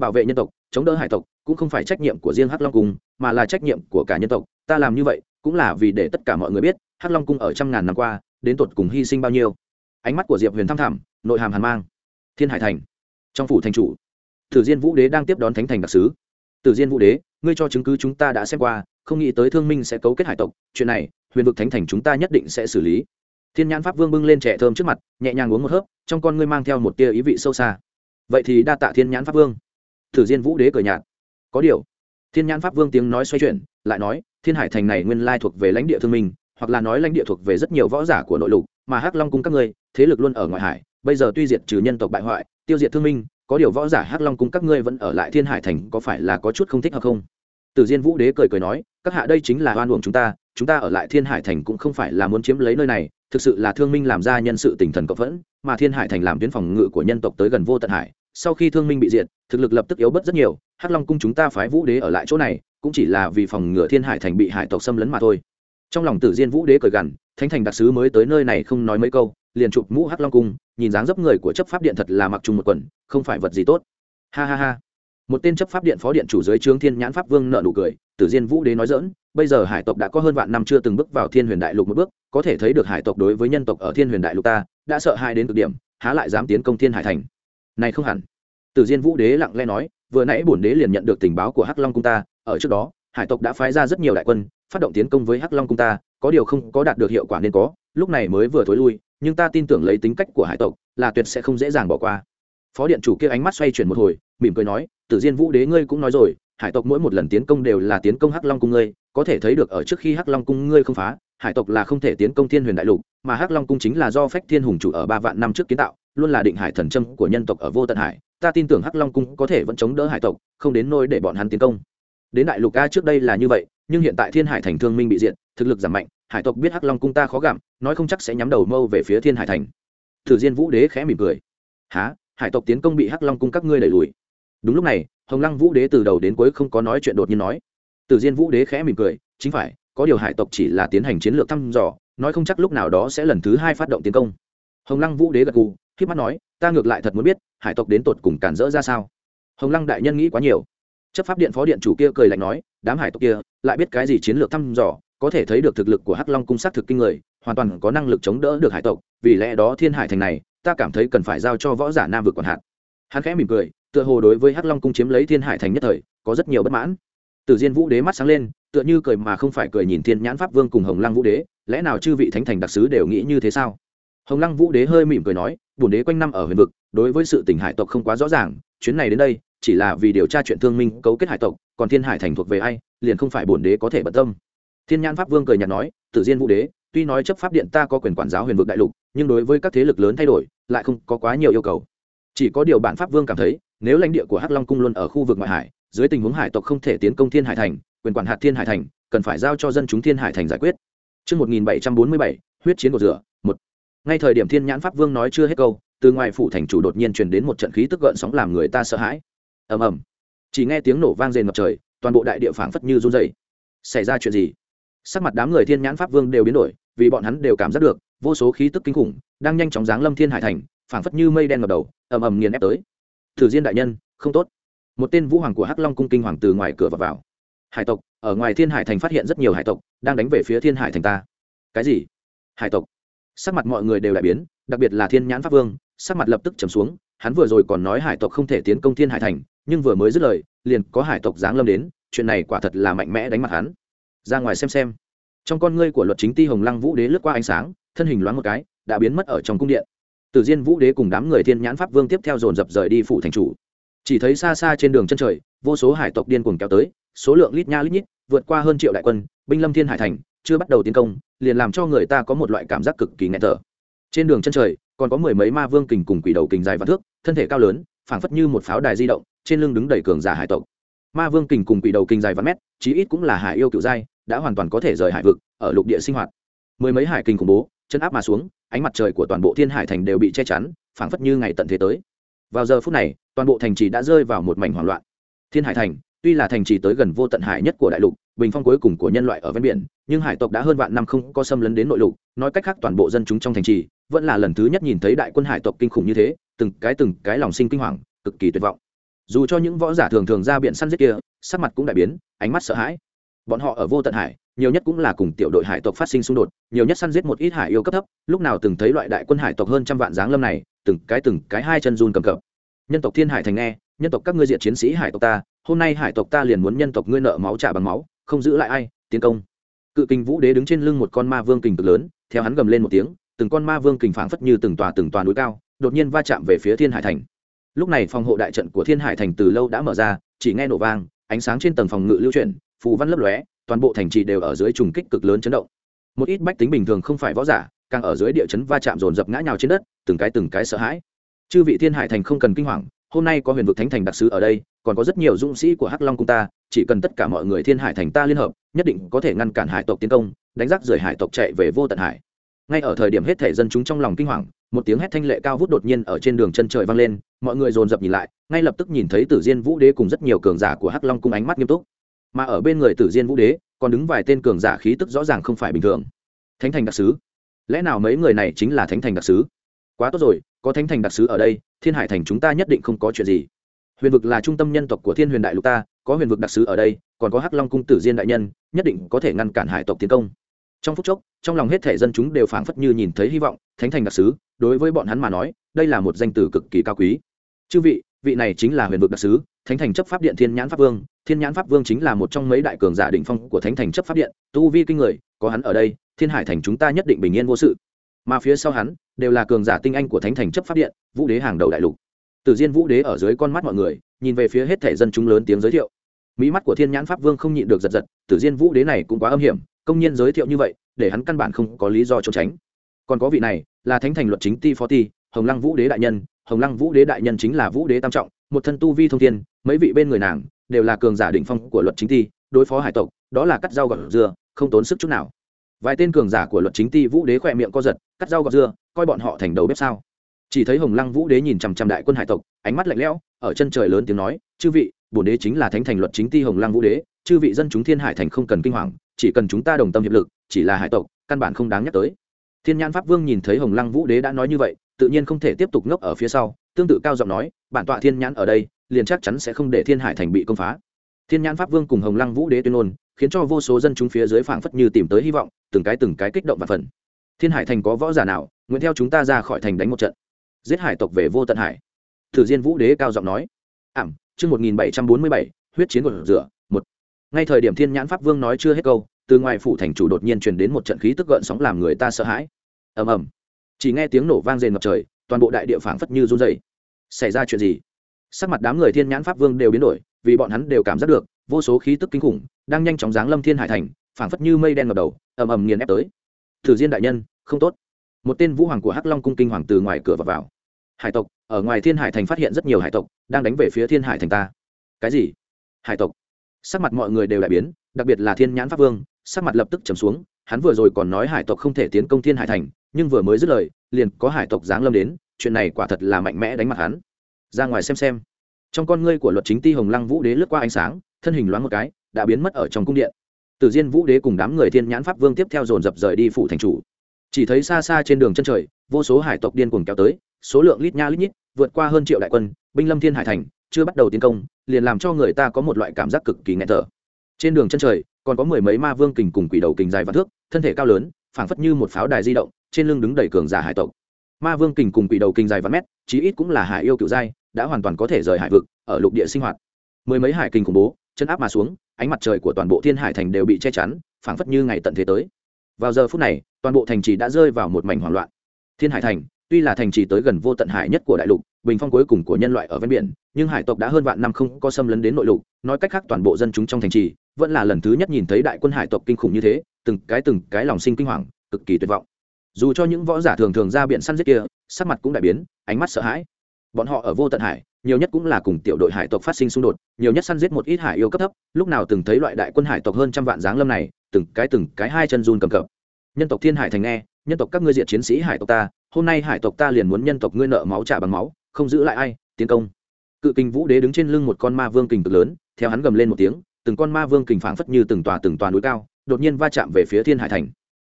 bảo vệ nhân tộc, chống đỡ hải tộc, cũng không phải trách nhiệm của riêng hắc long cung, mà là trách nhiệm của cả nhân tộc. Ta làm như vậy, cũng là vì để tất cả mọi người biết, hắc long cung ở trăm ngàn năm qua, đến tột cùng hy sinh bao nhiêu. Ánh mắt của diệp huyền thăm thẳm, nội hàm hàn mang. Thiên hải thành. Trong phủ thành chủ, tử diên vũ đế đang tiếp đón thánh thành đặc sứ. Tử diên vũ đế, ngươi cho chứng cứ chúng ta đã xem qua, không nghĩ tới thương minh sẽ cấu kết hải tộc. Chuyện này, huyền vực thánh thành chúng ta nhất định sẽ xử lý. Thiên nhãn pháp vương bưng lên trẻ thơm trước mặt, nhẹ nhàng uống một hớp, trong con ngươi mang theo một tia ý vị sâu xa. Vậy thì đa tạ thiên nhãn pháp vương thử diên vũ đế cười nhạt. Có điều thiên nhãn pháp vương tiếng nói xoay chuyển lại nói thiên hải thành này nguyên lai thuộc về lãnh địa thương minh hoặc là nói lãnh địa thuộc về rất nhiều võ giả của nội lục mà hắc long cung các ngươi thế lực luôn ở ngoại hải bây giờ tuy diệt trừ nhân tộc bại hoại tiêu diệt thương minh có điều võ giả hắc long cung các ngươi vẫn ở lại thiên hải thành có phải là có chút không thích hợp không? Tử Diên Vũ Đế cười cười nói, các hạ đây chính là oan uổng chúng ta, chúng ta ở lại Thiên Hải thành cũng không phải là muốn chiếm lấy nơi này, thực sự là Thương Minh làm ra nhân sự tình thần cộng vẫn, mà Thiên Hải thành làm tuyến phòng ngự của nhân tộc tới gần vô tận hải, sau khi Thương Minh bị diệt, thực lực lập tức yếu bớt rất nhiều, Hắc Long cung chúng ta phái Vũ Đế ở lại chỗ này, cũng chỉ là vì phòng ngừa Thiên Hải thành bị hải tộc xâm lấn mà thôi. Trong lòng Tử Diên Vũ Đế cười gằn, Thánh thành đặc sứ mới tới nơi này không nói mấy câu, liền chụp mũ Hắc Long cung, nhìn dáng dấp người của chấp pháp điện thật là mặc trùng một quần, không phải vật gì tốt. Ha ha ha một tên chấp pháp điện phó điện chủ dưới trướng thiên nhãn pháp vương nợ nụ cười tử diên vũ đế nói dỡn bây giờ hải tộc đã có hơn vạn năm chưa từng bước vào thiên huyền đại lục một bước có thể thấy được hải tộc đối với nhân tộc ở thiên huyền đại lục ta đã sợ hai đến cực điểm há lại dám tiến công thiên hải thành này không hẳn. Tử diên vũ đế lặng lẽ nói, vừa nãy bổn đế liền nhận được tình báo của hắc long cung ta, ở trước đó, hải tộc đã phái ra rất nhiều đại quân, phát động tiến công với hắc long cung ta, có điều không có đạt được hiệu quả nên có, lúc này mới vừa thối lui, nhưng ta tin tưởng lấy tính cách của hải tộc, là tuyệt sẽ không dễ dàng bỏ qua. Phó điện chủ kia ánh mắt xoay chuyển một hồi, mỉm cười nói, tử diên vũ đế ngươi cũng nói rồi, hải tộc mỗi một lần tiến công đều là tiến công hắc long cung ngươi, có thể thấy được ở trước khi hắc long cung ngươi không phá, hải tộc là không thể tiến công thiên huyền đại lục, mà hắc long cung chính là do phách thiên hùng chủ ở ba vạn năm trước kiến tạo luôn là định hải thần trâm của nhân tộc ở vô tận hải, ta tin tưởng hắc long cung có thể vẫn chống đỡ hải tộc, không đến nôi để bọn hắn tiến công. Đến đại lục a trước đây là như vậy, nhưng hiện tại thiên hải thành thương minh bị diện thực lực giảm mạnh, hải tộc biết hắc long cung ta khó gặm, nói không chắc sẽ nhắm đầu mâu về phía thiên hải thành. Thử diên vũ đế khẽ mỉm cười. Há hải tộc tiến công bị hắc long cung các ngươi đẩy lùi. Đúng lúc này, hồng lăng vũ đế từ đầu đến cuối không có nói chuyện đột nhiên nói. Tử diên vũ đế khẽ mỉm cười, chính phải, có điều hải tộc chỉ là tiến hành chiến lược thăm dò, nói không chắc lúc nào đó sẽ lần thứ hai phát động tiến công. Hồng lăng vũ đế gật gù khi mắt nói, ta ngược lại thật muốn biết, hải tộc đến tột cùng cản rỡ ra sao? Hồng lăng đại nhân nghĩ quá nhiều. Chấp pháp điện phó điện chủ kia cười lạnh nói, đám hải tộc kia, lại biết cái gì chiến lược thăm dò, có thể thấy được thực lực của hắc long cung s á t thực kinh người, hoàn toàn có năng lực chống đỡ được hải tộc, vì lẽ đó thiên hải thành này, ta cảm thấy cần phải giao cho võ giả nam vực còn hạn hắn khẽ mỉm cười, tựa hồ đối với hắc long cung chiếm lấy thiên hải thành nhất thời, có rất nhiều bất mãn. Tử diên vũ đế mắt sáng lên, tựa như cười mà không phải cười nhìn thiên nhãn pháp vương cùng hồng lăng vũ đế, lẽ nào chư vị thánh thành đặc sứ đều nghĩ như thế sao? Hồng lăng vũ đế hơi mỉm cười nói bổn đế quanh năm ở huyền vực đối với sự tình hải tộc không quá rõ ràng chuyến này đến đây chỉ là vì điều tra chuyện thương minh cấu kết hải tộc còn thiên hải thành thuộc về ai liền không phải bổn đế có thể bận tâm. Thiên nhãn pháp vương cười nhạt nói tự diên vũ đế tuy nói chấp pháp điện ta có quyền quản giáo huyền vực đại lục nhưng đối với các thế lực lớn thay đổi lại không có quá nhiều yêu cầu. Chỉ có điều bản pháp vương cảm thấy nếu lãnh địa của hắc long cung luôn ở khu vực ngoại hải dưới tình huống hải tộc không thể tiến công thiên hải thành quyền quản hạt thiên hải thành cần phải giao cho dân chúng thiên hải thành giải quyết. Trước 1747, huyết chiến của rửa, một. Ngay thời điểm thiên nhãn pháp vương nói chưa hết câu, từ ngoài phủ thành chủ đột nhiên truyền đến một trận khí tức gợn sóng làm người ta sợ hãi. ầm ầm, chỉ nghe tiếng nổ vang rền ngập trời, toàn bộ đại địa phảng phất như run rẩy. Xảy ra chuyện gì? Sắc mặt đám người thiên nhãn pháp vương đều biến đổi, vì bọn hắn đều cảm giác được vô số khí tức kinh khủng đang nhanh chóng giáng lâm thiên hải thành, phảng phất như mây đen ngập đầu, ầm ầm nghiền ép tới thử diên đại nhân không tốt một tên vũ hoàng của hắc long cung kinh hoàng từ ngoài cửa vào, vào. hải tộc ở ngoài thiên hải thành phát hiện rất nhiều hải tộc đang đánh về phía thiên hải thành ta cái gì hải tộc sắc mặt mọi người đều đại biến đặc biệt là thiên nhãn pháp vương sắc mặt lập tức trầm xuống hắn vừa rồi còn nói hải tộc không thể tiến công thiên hải thành nhưng vừa mới dứt lời liền có hải tộc giáng lâm đến chuyện này quả thật là mạnh mẽ đánh mặt hắn. Ra ngoài xem xem. Trong con ngươi của luật chính ti hồng lăng vũ đế lướt qua ánh sáng thân hình loáng một cái đã biến mất ở trong cung điện. Tử Diên Vũ Đế cùng đám người Thiên Nhãn Pháp Vương tiếp theo dồn dập rời đi phủ thành chủ. Chỉ thấy xa xa trên đường chân trời, vô số hải tộc điên cuồng kéo tới, số lượng lít nha lít nhít, vượt qua hơn triệu đại quân, binh lâm Thiên Hải thành, chưa bắt đầu tiến công, liền làm cho người ta có một loại cảm giác cực kỳ nghẹt thở. Trên đường chân trời, còn có mười mấy ma vương kình cùng quỷ đầu kình dài và thước, thân thể cao lớn, phảng phất như một pháo đài di động, trên lưng đứng đầy cường giả hải tộc. Ma vương kình cùng quỷ đầu kình dài và mét, chí ít cũng là hải yêu cựu giai, đã hoàn toàn có thể rời hải vực, ở lục địa sinh hoạt. Mười mấy hải kình khủng bố, chân áp mà xuống, ánh mặt trời của toàn bộ thiên hải thành đều bị che chắn phảng phất như ngày tận thế tới vào giờ phút này toàn bộ thành trì đã rơi vào một mảnh hoảng loạn thiên hải thành tuy là thành trì tới gần vô tận hải nhất của đại lục bình phong cuối cùng của nhân loại ở ven biển, nhưng hải tộc đã hơn vạn năm không có xâm lấn đến nội lục, nói cách khác toàn bộ dân chúng trong thành trì vẫn là lần thứ nhất nhìn thấy đại quân hải tộc kinh khủng như thế, từng cái từng cái lòng sinh kinh hoàng, cực kỳ tuyệt vọng. Dù cho những võ giả thường thường ra biển săn giết kia, sắc mặt cũng đại biến, ánh mắt sợ hãi. Bọn họ ở vô tận hải, nhiều nhất cũng là cùng tiểu đội hải tộc phát sinh xung đột, nhiều nhất săn giết một ít hải yêu cấp thấp, lúc nào từng thấy loại đại quân hải tộc hơn trăm vạn dáng lâm này, từng cái từng cái hai chân run cầm cập. Nhân tộc thiên hải thành nghe, nhân tộc các ngươi diện chiến sĩ hải tộc ta, hôm nay hải tộc ta liền muốn nhân tộc ngươi nợ máu trả bằng máu không giữ lại ai, tiến công. Cự kình vũ đế đứng trên lưng một con ma vương kình cực lớn, theo hắn gầm lên một tiếng, từng con ma vương kình phảng phất như từng tòa từng tòa núi cao, đột nhiên va chạm về phía thiên hải thành. Lúc này phòng hộ đại trận của thiên hải thành từ lâu đã mở ra, chỉ nghe nổ vang, ánh sáng trên tầng phòng ngự lưu chuyển, phù văn lấp lóe, toàn bộ thành trì đều ở dưới trùng kích cực lớn chấn động. Một ít bách tính bình thường không phải võ giả, càng ở dưới địa chấn va chạm dồn dập ngã nhào trên đất, từng cái từng cái sợ hãi. Chư vị thiên hải thành không cần kinh hoàng hôm nay có huyền vực thánh thành đặc sứ ở đây, còn có rất nhiều dũng sĩ của hắc long cung ta, chỉ cần tất cả mọi người thiên hải thành ta liên hợp, nhất định có thể ngăn cản hải tộc tiến công, đánh rác rời hải tộc chạy về vô tận hải. Ngay ở thời điểm hết thể dân chúng trong lòng kinh hoàng, một tiếng hét thanh lệ cao vút đột nhiên ở trên đường chân trời vang lên, mọi người dồn dập nhìn lại, ngay lập tức nhìn thấy tử diên vũ đế cùng rất nhiều cường giả của hắc long cung ánh mắt nghiêm túc. Mà ở bên người tử diên vũ đế, còn đứng vài tên cường giả khí tức rõ ràng không phải bình thường. Thánh thành đặc sứ. Lẽ nào mấy người này chính là thánh thành đặc sứ? Quá tốt rồi, có thánh thành đặc sứ ở đây, thiên hải thành chúng ta nhất định không có chuyện gì. Huyền vực là trung tâm nhân tộc của thiên huyền đại lục ta, có huyền vực đặc sứ ở đây, còn có hắc long cung tử diên đại nhân, nhất định có thể ngăn cản hải tộc tiến công. Trong phút chốc, trong lòng hết thể dân chúng đều phảng phất như nhìn thấy hy vọng, thánh thành đặc sứ, đối với bọn hắn mà nói, đây là một danh từ cực kỳ cao quý. Chư vị vị này chính là huyền vực đặc sứ, thánh thành chấp pháp điện thiên nhãn pháp vương. Thiên nhãn pháp vương chính là một trong mấy đại cường giả định phong của thánh thành chấp pháp điện, tu vi kinh người, có hắn ở đây, thiên hải thành chúng ta nhất định bình yên vô sự mà phía sau hắn đều là cường giả tinh anh của thánh thành chấp pháp điện, vũ đế hàng đầu đại lục. Tử diên vũ đế ở dưới con mắt mọi người, nhìn về phía hết thể dân chúng lớn tiếng giới thiệu. Mỹ mắt của thiên nhãn pháp vương không nhịn được giật giật, tử diên vũ đế này cũng quá âm hiểm, công nhiên giới thiệu như vậy, để hắn căn bản không có lý do trốn tránh. Còn có vị này, là thánh thành luật chính ti phó ti, hồng lăng vũ đế đại nhân. Hồng lăng vũ đế đại nhân chính là vũ đế tam trọng, một thân tu vi thông thiên, mấy vị bên người nàng đều là cường giả định phong của luật chính ti, đối phó hải tộc, đó là cắt rau gọt dưa không tốn sức chút nào vài tên cường giả của luật chính ti vũ đế khỏe miệng co giật, cắt rau gọt dưa, coi bọn họ thành đầu bếp sao. Chỉ thấy hồng lăng vũ đế nhìn chằm chằm đại quân hải tộc, ánh mắt lạnh lẽo, ở chân trời lớn tiếng nói, chư vị, bổn đế chính là thánh thành luật chính ti hồng lăng vũ đế, chư vị dân chúng thiên hải thành không cần kinh hoàng, chỉ cần chúng ta đồng tâm hiệp lực, chỉ là hải tộc, căn bản không đáng nhắc tới. Thiên nhãn pháp vương nhìn thấy hồng lăng vũ đế đã nói như vậy, tự nhiên không thể tiếp tục ngốc ở phía sau, tương tự cao giọng nói, bản tọa thiên nhãn ở đây, liền chắc chắn sẽ không để thiên hải thành bị công phá. Thiên nhãn pháp vương cùng hồng lăng vũ đế tuyên ngôn khiến cho vô số dân chúng phía dưới phảng phất như tìm tới hy vọng, từng cái từng cái kích động và phần. Thiên hải thành có võ giả nào, nguyện theo chúng ta ra khỏi thành đánh một trận? Giết hải tộc về vô tận hải. Thử diên vũ đế cao giọng nói. Ảm, chương một nghìn bảy trăm bốn mươi bảy, huyết chiến của rửa, một. Ngay thời điểm thiên nhãn pháp vương nói chưa hết câu, từ ngoài phủ thành chủ đột nhiên truyền đến một trận khí tức gợn sóng làm người ta sợ hãi. Ầm ầm. Chỉ nghe tiếng nổ vang rền ngập trời, toàn bộ đại địa phảng phất như run dày xảy ra chuyện gì? Sắc mặt đám người thiên nhãn pháp vương đều biến đổi, vì bọn hắn đều cảm giác được vô số khí tức kinh khủng đang nhanh chóng giáng lâm thiên hải thành phảng phất như mây đen ngập đầu ầm ầm nghiền ép tới. Thử diên đại nhân không tốt. Một tên vũ hoàng của hắc long cung kinh hoàng từ ngoài cửa vào, vào. hải tộc ở ngoài thiên hải thành phát hiện rất nhiều hải tộc đang đánh về phía thiên hải thành ta. Cái gì? Hải tộc. Sắc mặt mọi người đều đại biến đặc biệt là thiên nhãn pháp vương sắc mặt lập tức trầm xuống hắn vừa rồi còn nói hải tộc không thể tiến công thiên hải thành nhưng vừa mới dứt lời liền có hải tộc giáng lâm đến chuyện này quả thật là mạnh mẽ đánh mặt hắn. Ra ngoài xem xem. Trong con ngươi của luật chính ti hồng lăng vũ đế lướt qua ánh sáng thân hình loáng một cái, đã biến mất ở trong cung điện. Từ diên vũ đế cùng đám người thiên nhãn pháp vương tiếp theo dồn dập rời đi phủ thành chủ. Chỉ thấy xa xa trên đường chân trời, vô số hải tộc điên cuồng kéo tới, số lượng lít nha lít nhít, vượt qua hơn triệu đại quân, binh lâm thiên hải thành, chưa bắt đầu tiến công, liền làm cho người ta có một loại cảm giác cực kỳ nghẹt thở. Trên đường chân trời, còn có mười mấy ma vương kình cùng quỷ đầu kình dài và thước, thân thể cao lớn, phảng phất như một pháo đài di động, trên lưng đứng đầy cường giả hải tộc. Ma vương kình cùng quỷ đầu kình dài và mét, chí ít cũng là hải yêu cựu giai, đã hoàn toàn có thể rời hải vực, ở lục địa sinh hoạt. Mười mấy hải kình khủng bố chân áp mà xuống, ánh mặt trời của toàn bộ thiên hải thành đều bị che chắn, phảng phất như ngày tận thế tới. Vào giờ phút này, toàn bộ thành trì đã rơi vào một mảnh hoảng loạn. Thiên hải thành, tuy là thành trì tới gần vô tận hải nhất của đại lục, bình phong cuối cùng của nhân loại ở ven biển, nhưng hải tộc đã hơn vạn năm không có xâm lấn đến nội lục, nói cách khác toàn bộ dân chúng trong thành trì vẫn là lần thứ nhất nhìn thấy đại quân hải tộc kinh khủng như thế, từng cái từng cái lòng sinh kinh hoàng, cực kỳ tuyệt vọng. Dù cho những võ giả thường thường ra biển săn giết kia, sắc mặt cũng đại biến, ánh mắt sợ hãi. Bọn họ ở vô tận hải nhiều nhất cũng là cùng tiểu đội hải tộc phát sinh xung đột, nhiều nhất săn giết một ít hải yêu cấp thấp, lúc nào từng thấy loại đại quân hải tộc hơn trăm vạn dáng lâm này, từng cái từng cái hai chân run cầm cập. Nhân tộc thiên hải thành nghe, nhân tộc các ngươi diện chiến sĩ hải tộc ta, hôm nay hải tộc ta liền muốn nhân tộc ngươi nợ máu trả bằng máu, không giữ lại ai, tiến công. Cự kinh vũ đế đứng trên lưng một con ma vương kình cực lớn, theo hắn gầm lên một tiếng, từng con ma vương kình phảng phất như từng tòa từng tòa núi cao, đột nhiên va chạm về phía thiên hải thành.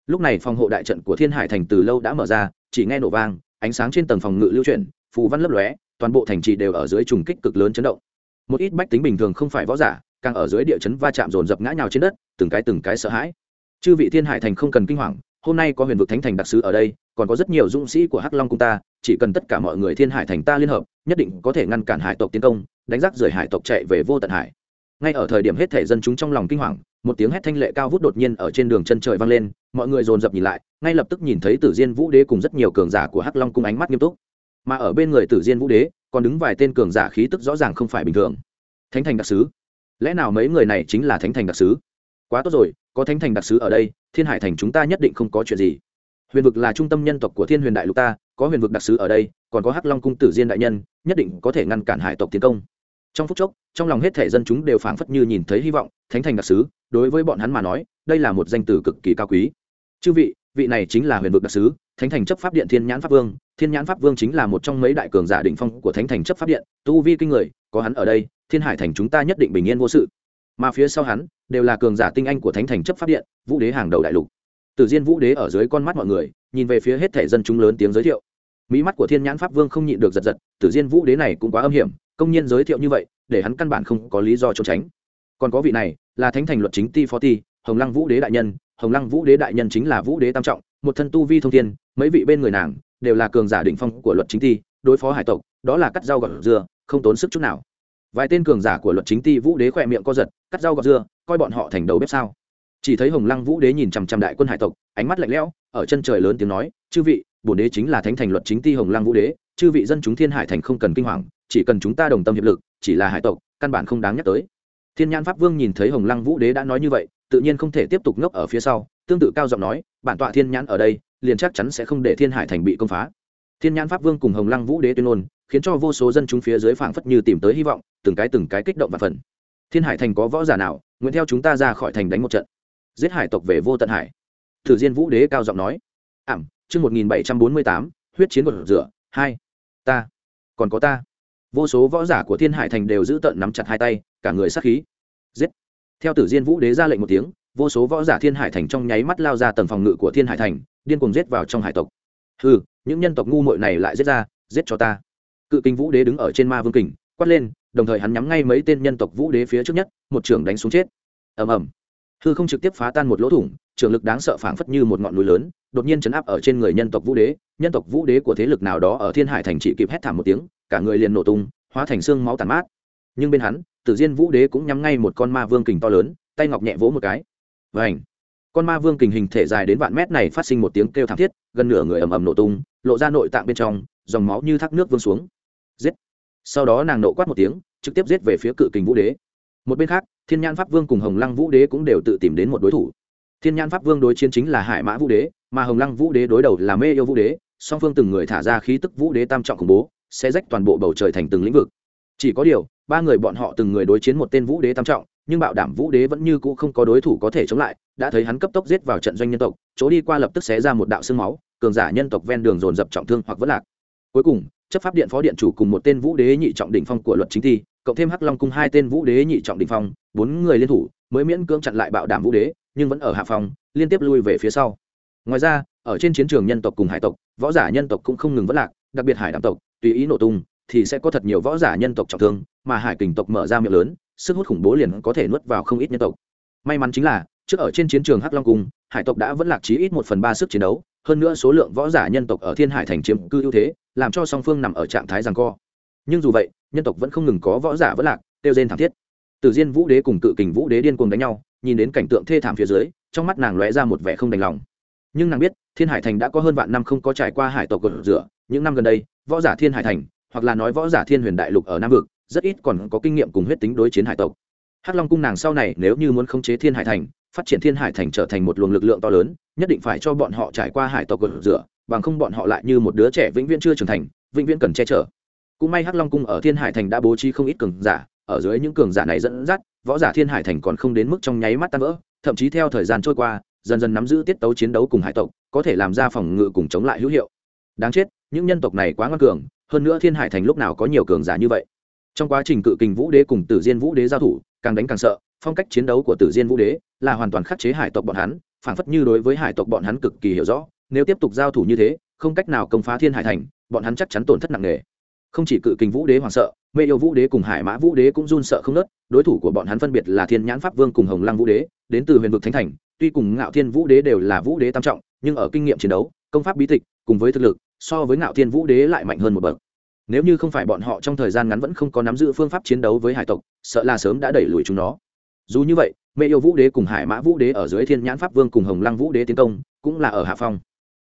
Lúc này phòng hộ đại trận của thiên hải thành từ lâu đã mở ra, chỉ nghe nổ vang, ánh sáng trên tầng phòng ngự lưu chuyển, phù văn lấp lóe toàn bộ thành trì đều ở dưới trùng kích cực lớn chấn động. Một ít bách tính bình thường không phải võ giả, càng ở dưới địa chấn va chạm dồn dập ngã nhào trên đất, từng cái từng cái sợ hãi. Chư vị thiên hải thành không cần kinh hoàng, hôm nay có huyền vực thánh thành đặc sứ ở đây, còn có rất nhiều dũng sĩ của hắc long cung ta, chỉ cần tất cả mọi người thiên hải thành ta liên hợp, nhất định có thể ngăn cản hải tộc tiến công, đánh rác rời hải tộc chạy về vô tận hải. Ngay ở thời điểm hết thể dân chúng trong lòng kinh hoàng, một tiếng hét thanh lệ cao vút đột nhiên ở trên đường chân trời vang lên, mọi người dồn dập nhìn lại, ngay lập tức nhìn thấy tử diên vũ đế cùng rất nhiều cường giả của hắc long cung ánh mắt nghiêm túc mà ở bên người tử diên vũ đế, còn đứng vài tên cường giả khí tức rõ ràng không phải bình thường. Thánh thành đặc sứ. Lẽ nào mấy người này chính là thánh thành đặc sứ? Quá tốt rồi, có thánh thành đặc sứ ở đây, thiên hải thành chúng ta nhất định không có chuyện gì. Huyền vực là trung tâm nhân tộc của thiên huyền đại lục ta, có huyền vực đặc sứ ở đây, còn có hắc long cung tử diên đại nhân, nhất định có thể ngăn cản hải tộc tiến công. Trong phút chốc, trong lòng hết thể dân chúng đều phảng phất như nhìn thấy hy vọng, thánh thành đặc sứ, đối với bọn hắn mà nói, đây là một danh từ cực kỳ cao quý chư vị vị này chính là huyền vực đặc sứ thánh thành chấp pháp điện thiên nhãn pháp vương thiên nhãn pháp vương chính là một trong mấy đại cường giả đỉnh phong của thánh thành chấp pháp điện tu vi kinh người có hắn ở đây thiên hải thành chúng ta nhất định bình yên vô sự mà phía sau hắn đều là cường giả tinh anh của thánh thành chấp pháp điện vũ đế hàng đầu đại lục Tử Diên Vũ Đế ở dưới con mắt mọi người, nhìn về phía hết thể dân chúng lớn tiếng giới thiệu. Mỹ mắt của Thiên Nhãn Pháp Vương không nhịn được giật giật, Tử Diên Vũ Đế này cũng quá âm hiểm, công nhiên giới thiệu như vậy, để hắn căn bản không có lý do trốn tránh. Còn có vị này, là Thánh Thành luật chính ti phó ti, Hồng Lăng Vũ Đế đại nhân, Hồng Lăng Vũ Đế đại nhân chính là Vũ Đế tam trọng, một thân tu vi thông thiên, mấy vị bên người nàng đều là cường giả đỉnh phong của luật chính ti, đối phó hải tộc, đó là cắt rau gọt dưa, không tốn sức chút nào. Vài tên cường giả của luật chính ti Vũ Đế khỏe miệng co giật, cắt rau gọt dưa, coi bọn họ thành đầu bếp sao? chỉ thấy hồng lăng vũ đế nhìn chằm chằm đại quân hải tộc ánh mắt lạnh lẽo ở chân trời lớn tiếng nói chư vị bổn đế chính là thánh thành luật chính ti hồng lăng vũ đế chư vị dân chúng thiên hải thành không cần kinh hoàng chỉ cần chúng ta đồng tâm hiệp lực chỉ là hải tộc căn bản không đáng nhắc tới thiên nhãn pháp vương nhìn thấy hồng lăng vũ đế đã nói như vậy tự nhiên không thể tiếp tục ngốc ở phía sau, tương tự cao giọng nói, bản tọa thiên nhãn ở đây, liền chắc chắn sẽ không để thiên hải thành bị công phá. Thiên nhãn pháp vương cùng hồng lăng vũ đế tuyên ngôn, khiến cho vô số dân chúng phía dưới phảng phất như tìm tới hy vọng, từng cái từng cái kích động và phần thiên hải thành có võ giả nào, nguyện theo chúng ta ra khỏi thành đánh một trận? Giết hải tộc về vô tận hải. Thử diên vũ đế cao giọng nói. Ảm, chương một nghìn bảy trăm bốn mươi tám, huyết chiến một rửa, hai. Ta. Còn có ta. Vô số võ giả của thiên hải thành đều giữ tận nắm chặt hai tay, cả người sát khí. Giết theo tử diên vũ đế ra lệnh một tiếng, vô số võ giả thiên hải thành trong nháy mắt lao ra tầng phòng ngự của thiên hải thành, điên cuồng giết vào trong hải tộc. Ừ những nhân tộc ngu muội này lại giết ra, giết cho ta. Cự kinh vũ đế đứng ở trên ma vương kình, quát lên, đồng thời hắn nhắm ngay mấy tên nhân tộc vũ đế phía trước nhất, một trưởng đánh xuống chết. Ầm ầm. Hư không trực tiếp phá tan một lỗ thủng, trường lực đáng sợ phảng phất như một ngọn núi lớn, đột nhiên chấn áp ở trên người nhân tộc vũ đế. Nhân tộc vũ đế của thế lực nào đó ở thiên hải thành chỉ kịp hét thảm một tiếng, cả người liền nổ tung, hóa thành xương máu tàn mát. Nhưng bên hắn tử diên vũ đế cũng nhắm ngay một con ma vương kình to lớn, tay ngọc nhẹ vỗ một cái. Và ảnh con ma vương kình hình thể dài đến vạn mét này phát sinh một tiếng kêu thảm thiết, gần nửa người ầm ầm nổ tung, lộ ra nội tạng bên trong, dòng máu như thác nước vương xuống. Giết! Sau đó nàng nộ quát một tiếng, trực tiếp giết về phía cự kình vũ đế. Một bên khác, thiên nhãn pháp vương cùng hồng lăng vũ đế cũng đều tự tìm đến một đối thủ. Thiên nhãn pháp vương đối chiến chính là hải mã vũ đế, mà hồng lăng vũ đế đối đầu là mê yêu vũ đế, song phương từng người thả ra khí tức vũ đế tam trọng khủng bố, sẽ rách toàn bộ bầu trời thành từng lĩnh vực chỉ có điều, ba người bọn họ từng người đối chiến một tên vũ đế tam trọng, nhưng bạo đảm vũ đế vẫn như cũ không có đối thủ có thể chống lại, đã thấy hắn cấp tốc giết vào trận doanh nhân tộc, chỗ đi qua lập tức xé ra một đạo xương máu, cường giả nhân tộc ven đường dồn dập trọng thương hoặc vất lạc. Cuối cùng, chấp pháp điện phó điện chủ cùng một tên vũ đế nhị trọng đỉnh phong của luật chính thi, cộng thêm hắc long cung hai tên vũ đế nhị trọng đỉnh phong, bốn người liên thủ, mới miễn cưỡng chặn lại bạo đảm vũ đế, nhưng vẫn ở hạ phòng, liên tiếp lui về phía sau. Ngoài ra, ở trên chiến trường nhân tộc cùng hải tộc, võ giả nhân tộc cũng không ngừng vất lạc, đặc biệt hải đảm tộc, tùy ý nổ tung thì sẽ có thật nhiều võ giả nhân tộc trọng thương, mà hải kình tộc mở ra miệng lớn, sức hút khủng bố liền có thể nuốt vào không ít nhân tộc. May mắn chính là, trước ở trên chiến trường hắc long cung, hải tộc đã vẫn lạc chí ít một phần ba sức chiến đấu, hơn nữa số lượng võ giả nhân tộc ở thiên hải thành chiếm cư ưu thế, làm cho song phương nằm ở trạng thái rằng co. Nhưng dù vậy, nhân tộc vẫn không ngừng có võ giả vẫn lạc tiêu rên thảm thiết. Từ diên vũ đế cùng cự kình vũ đế điên cuồng đánh nhau, nhìn đến cảnh tượng thê thảm phía dưới, trong mắt nàng lóe ra một vẻ không đành lòng. Nhưng nàng biết, thiên hải thành đã có hơn vạn năm không có trải qua hải tộc gột rửa, những năm gần đây, võ giả thiên hải thành hoặc là nói võ giả thiên huyền đại lục ở nam vực, rất ít còn có kinh nghiệm cùng huyết tính đối chiến hải tộc. Hắc long cung nàng sau này nếu như muốn khống chế thiên hải thành, phát triển thiên hải thành trở thành một luồng lực lượng to lớn, nhất định phải cho bọn họ trải qua hải tộc rửa, bằng không bọn họ lại như một đứa trẻ vĩnh viễn chưa trưởng thành, vĩnh viễn cần che chở. Cũng may hắc long cung ở thiên hải thành đã bố trí không ít cường giả, ở dưới những cường giả này dẫn dắt, võ giả thiên hải thành còn không đến mức trong nháy mắt tan vỡ, thậm chí theo thời gian trôi qua, dần dần nắm giữ tiết tấu chiến đấu cùng hải tộc, có thể làm ra phòng ngự cùng chống lại hữu hiệu. Đáng chết, những nhân tộc này quá ngoan cường hơn nữa thiên hải thành lúc nào có nhiều cường giả như vậy? Trong quá trình cự kình vũ đế cùng tử diên vũ đế giao thủ, càng đánh càng sợ, phong cách chiến đấu của tử diên vũ đế là hoàn toàn khắc chế hải tộc bọn hắn, phảng phất như đối với hải tộc bọn hắn cực kỳ hiểu rõ, nếu tiếp tục giao thủ như thế, không cách nào công phá thiên hải thành, bọn hắn chắc chắn tổn thất nặng nề. Không chỉ cự kình vũ đế hoảng sợ, mê yêu vũ đế cùng hải mã vũ đế cũng run sợ không nớt, đối thủ của bọn hắn phân biệt là thiên nhãn pháp vương cùng hồng lăng vũ đế, đến từ huyền vực thánh thành, tuy cùng ngạo thiên vũ đế đều là vũ đế tam trọng, nhưng ở kinh nghiệm chiến đấu, công pháp bí tịch, cùng với thực lực so với ngạo thiên vũ đế lại mạnh hơn một bậc. Nếu như không phải bọn họ trong thời gian ngắn vẫn không có nắm giữ phương pháp chiến đấu với hải tộc, sợ là sớm đã đẩy lùi chúng nó. Dù như vậy, mê yêu vũ đế cùng hải mã vũ đế ở dưới thiên nhãn pháp vương cùng hồng lăng vũ đế tiến công, cũng là ở hạ phong.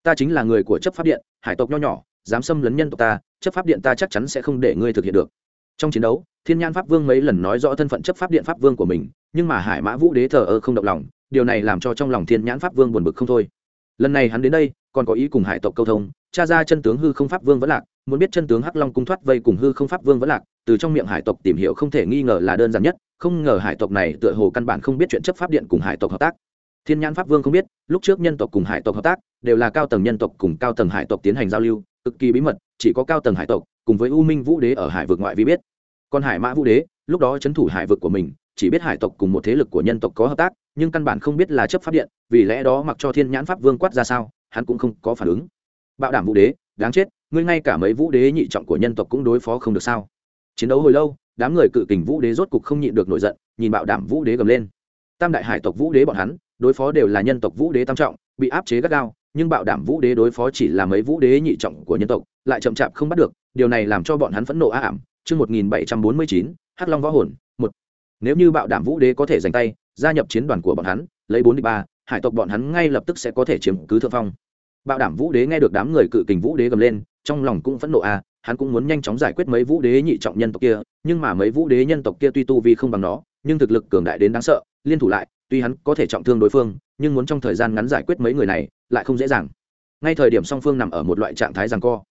Ta chính là người của chấp pháp điện, hải tộc nho nhỏ, dám xâm lấn nhân tộc ta, chấp pháp điện ta chắc chắn sẽ không để ngươi thực hiện được. Trong chiến đấu, thiên nhãn pháp vương mấy lần nói rõ thân phận chấp pháp điện pháp vương của mình, nhưng mà hải mã vũ đế thờ ơ không động lòng, điều này làm cho trong lòng thiên nhãn pháp vương buồn bực không thôi. Lần này hắn đến đây, còn có ý cùng hải tộc câu thông cha ra chân tướng hư không pháp vương vẫn lạc, muốn biết chân tướng hắc long cung thoát vây cùng hư không pháp vương vẫn lạc, từ trong miệng hải tộc tìm hiểu không thể nghi ngờ là đơn giản nhất, không ngờ hải tộc này tựa hồ căn bản không biết chuyện chấp pháp điện cùng hải tộc hợp tác. Thiên nhãn pháp vương không biết, lúc trước nhân tộc cùng hải tộc hợp tác, đều là cao tầng nhân tộc cùng cao tầng hải tộc tiến hành giao lưu, cực kỳ bí mật, chỉ có cao tầng hải tộc, cùng với u minh vũ đế ở hải vực ngoại vi biết. Còn hải mã vũ đế, lúc đó c h ấ n thủ hải vực của mình, chỉ biết hải tộc cùng một thế lực của nhân tộc có hợp tác, nhưng căn bản không biết là chấp pháp điện, vì lẽ đó mặc cho thiên nhãn pháp vương quát ra sao, hắn cũng không có phản ứng bạo đảm vũ đế, đáng chết, ngươi ngay cả mấy vũ đế nhị trọng của nhân tộc cũng đối phó không được sao? Chiến đấu hồi lâu, đám người cự kình vũ đế rốt cục không nhịn được nổi giận, nhìn bạo đảm vũ đế gầm lên. Tam đại hải tộc vũ đế bọn hắn, đối phó đều là nhân tộc vũ đế tam trọng, bị áp chế gắt gao, nhưng bạo đảm vũ đế đối phó chỉ là mấy vũ đế nhị trọng của nhân tộc, lại chậm chạp không bắt được, điều này làm cho bọn hắn phẫn nộ ám chương một nghìn bảy trăm bốn mươi chín, hắc long võ hồn, một. Nếu như bạo đảm vũ đế có thể giành tay, gia nhập chiến đoàn của bọn hắn, lấy bốn đi ba, hải tộc bọn hắn ngay lập tức sẽ có thể chiếm cứ thượng phong bạo đảm vũ đế nghe được đám người cự kình vũ đế gầm lên, trong lòng cũng phẫn nộ à hắn cũng muốn nhanh chóng giải quyết mấy vũ đế nhị trọng nhân tộc kia, nhưng mà mấy vũ đế nhân tộc kia tuy tu vi không bằng nó, nhưng thực lực cường đại đến đáng sợ, liên thủ lại, tuy hắn có thể trọng thương đối phương, nhưng muốn trong thời gian ngắn giải quyết mấy người này, lại không dễ dàng. Ngay thời điểm song phương nằm ở một loại trạng thái rằng co.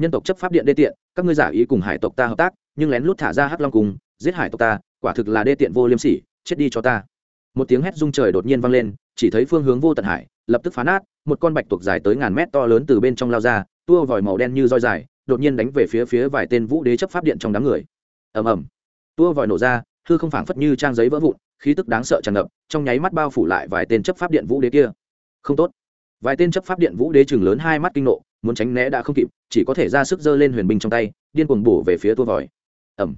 Nhân tộc chấp pháp điện đê tiện, các ngươi giả ý cùng hải tộc ta hợp tác, nhưng lén lút thả ra hắc long cùng, giết hải tộc ta, quả thực là đê tiện vô liêm sỉ, chết đi cho ta. Một tiếng hét rung trời đột nhiên vang lên, chỉ thấy phương hướng vô tận hải, lập tức phá nát một con bạch tuộc dài tới ngàn mét to lớn từ bên trong lao ra, tua vòi màu đen như roi dài, đột nhiên đánh về phía phía vài tên vũ đế chấp pháp điện trong đám người. Ầm ầm. Tua vòi nổ ra, hư không phảng phất như trang giấy vỡ vụn, khí tức đáng sợ tràn ngập, trong nháy mắt bao phủ lại vài tên chấp pháp điện vũ đế kia. Không tốt. Vài tên chấp pháp điện vũ đế chừng lớn hai mắt kinh nộ, muốn tránh né đã không kịp, chỉ có thể ra sức giơ lên huyền binh trong tay, điên cuồng bổ về phía tua vòi. Ẩm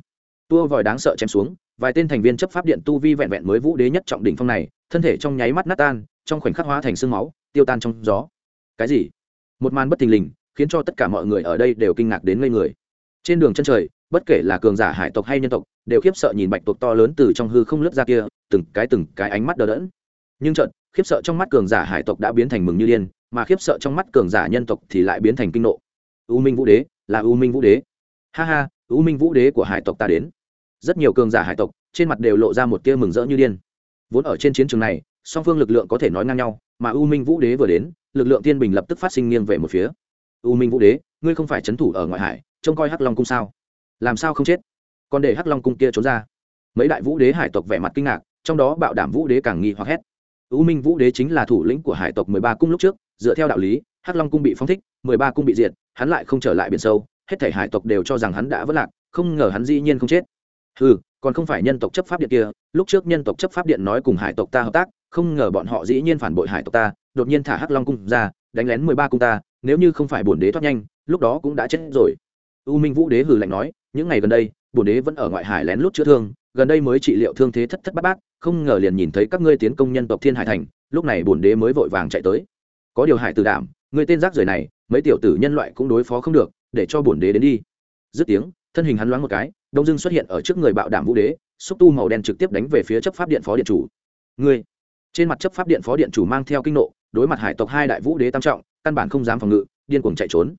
tua vòi đáng sợ chém xuống, vài tên thành viên chấp pháp điện tu vi vẹn vẹn mới vũ đế nhất trọng đỉnh phong này, thân thể trong nháy mắt nát tan, trong khoảnh khắc hóa thành sương máu tiêu tan trong gió. Cái gì? Một màn bất thình lình, khiến cho tất cả mọi người ở đây đều kinh ngạc đến ngây người. Trên đường chân trời, bất kể là cường giả hải tộc hay nhân tộc, đều khiếp sợ nhìn bạch tuộc to lớn từ trong hư không lướt ra kia, từng cái từng cái ánh mắt đờ đẫn. Nhưng trận khiếp sợ trong mắt cường giả hải tộc đã biến thành mừng như điên, mà khiếp sợ trong mắt cường giả nhân tộc thì lại biến thành kinh nộ. U minh vũ đế, là u minh vũ đế. Ha ha, u minh vũ đế của hải tộc ta đến. Rất nhiều cường giả hải tộc, trên mặt đều lộ ra một tia mừng rỡ như điên. Vốn ở trên chiến trường này, song phương lực lượng có thể nói ngang nhau mà u minh vũ đế vừa đến, lực lượng thiên bình lập tức phát sinh nghiêng về một phía. U minh vũ đế, ngươi không phải c h ấ n thủ ở ngoại hải, trông coi hắc long cung sao? Làm sao không chết? Còn để hắc long cung kia trốn ra. Mấy đại vũ đế hải tộc vẻ mặt kinh ngạc, trong đó bạo đảm vũ đế càng nghi hoặc hét. U minh vũ đế chính là thủ lĩnh của hải tộc mười ba cung lúc trước, dựa theo đạo lý, hắc long cung bị phóng thích, mười ba cung bị diệt, hắn lại không trở lại biển sâu, hết thể hải tộc đều cho rằng hắn đã vất lạc, không ngờ hắn dĩ nhiên không chết. Ừ còn không phải nhân tộc chấp pháp điện kia, lúc trước nhân tộc chấp pháp điện nói cùng hải tộc ta hợp tác không ngờ bọn họ dĩ nhiên phản bội hải tộc ta, đột nhiên thả hắc long cung ra, đánh lén mười ba cung ta, nếu như không phải bổn đế thoát nhanh, lúc đó cũng đã chết rồi. U minh vũ đế hừ lạnh nói, những ngày gần đây, bổn đế vẫn ở ngoại hải lén lút chữa thương, gần đây mới trị liệu thương thế thất thất bát bát, không ngờ liền nhìn thấy các ngươi tiến công nhân tộc thiên hải thành, lúc này bổn đế mới vội vàng chạy tới. Có điều hải từ đảm người tên rác rưởi này, mấy tiểu tử nhân loại cũng đối phó không được, để cho bổn đế đến đi. Dứt tiếng, thân hình hắn loáng một cái, đông dưng xuất hiện ở trước người bạo đảm vũ đế, xúc tu màu đen trực tiếp đánh về phía chấp pháp điện phó điện chủ. Ngươi trên mặt chấp pháp điện phó điện chủ mang theo kinh nộ, đối mặt hải tộc hai đại vũ đế tam trọng, căn bản không dám phòng ngự, điên cuồng chạy trốn.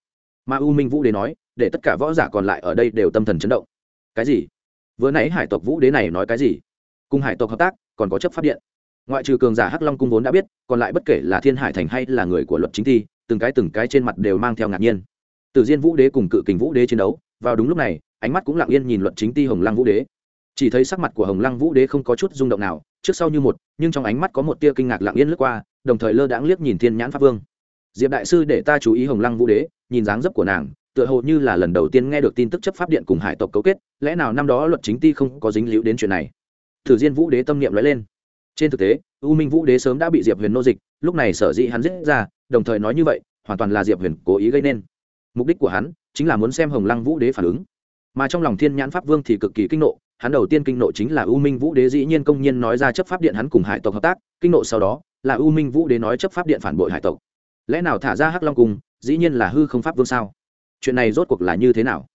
Mà u minh vũ đế nói, để tất cả võ giả còn lại ở đây đều tâm thần chấn động. Cái gì? Vừa nãy hải tộc vũ đế này nói cái gì? Cùng hải tộc hợp tác, còn có chấp pháp điện. Ngoại trừ cường giả hắc long cung vốn đã biết, còn lại bất kể là thiên hải thành hay là người của luật chính thi, từng cái từng cái trên mặt đều mang theo ngạc nhiên. Từ diên vũ đế cùng cự kình vũ đế chiến đấu, vào đúng lúc này, ánh mắt cũng lặng yên nhìn luật chính ti hồng lăng vũ đế. Chỉ thấy sắc mặt của hồng lăng vũ đế không có chút rung động nào trước sau như một, nhưng trong ánh mắt có một tia kinh ngạc lặng yên lướt qua, đồng thời lơ đãng liếc nhìn thiên nhãn pháp vương. Diệp đại sư, để ta chú ý hồng lăng vũ đế, nhìn dáng dấp của nàng, tựa hồ như là lần đầu tiên nghe được tin tức chấp pháp điện cùng hải tộc cấu kết, lẽ nào năm đó luật chính ti không có dính líu đến chuyện này? Thử diên vũ đế tâm niệm nói lên. Trên thực tế, u minh vũ đế sớm đã bị diệp huyền nô dịch, lúc này sở dĩ hắn giết ra, đồng thời nói như vậy, hoàn toàn là diệp huyền cố ý gây nên. Mục đích của hắn chính là muốn xem hồng lăng vũ đế phản ứng. Mà trong lòng thiên nhãn pháp vương thì cực kỳ kinh nộ hắn đầu tiên kinh nộ chính là u minh vũ đế dĩ nhiên công nhiên nói ra chấp pháp điện hắn cùng hải tộc hợp tác, kinh nộ sau đó là u minh vũ đế nói chấp pháp điện phản bội hải tộc. Lẽ nào thả ra hắc long cung, dĩ nhiên là hư không pháp vương sao? Chuyện này rốt cuộc là như thế nào?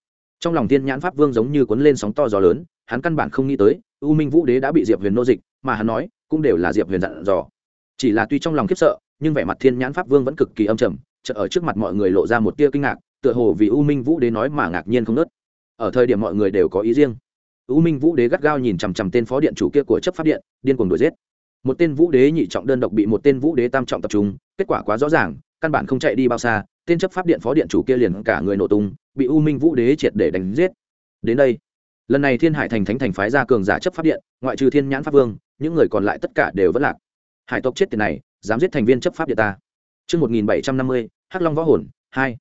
Trong lòng thiên nhãn pháp vương giống như cuốn lên sóng to gió lớn, hắn căn bản không nghĩ tới, u minh vũ đế đã bị diệp huyền nô dịch, mà hắn nói, cũng đều là diệp huyền dặn dò. Chỉ là tuy trong lòng khiếp sợ, nhưng vẻ mặt thiên nhãn pháp vương vẫn cực kỳ âm trầm, chợt ở trước mặt mọi người lộ ra một tia kinh ngạc, tựa hồ vì u minh vũ đế nói mà ngạc nhiên không nớt ở thời điểm mọi người đều có ý riêng u minh vũ đế gắt gao nhìn chằm chằm tên phó điện chủ kia của chấp pháp điện điên cuồng đuổi giết. Một tên vũ đế nhị trọng đơn độc bị một tên vũ đế tam trọng tập trung kết quả quá rõ ràng căn bản không chạy đi bao xa tên chấp pháp điện phó điện chủ kia liền cả người nổ tung bị u minh vũ đế triệt để đánh giết. Đến đây lần này thiên hải thành thánh thành phái ra cường giả chấp pháp điện ngoại trừ thiên nhãn pháp vương những người còn lại tất cả đều vẫn lạc. Hải tộc chết tiền này dám giết thành viên chấp pháp điện ta. Chương 1750, Hắc Long võ hồn, 2.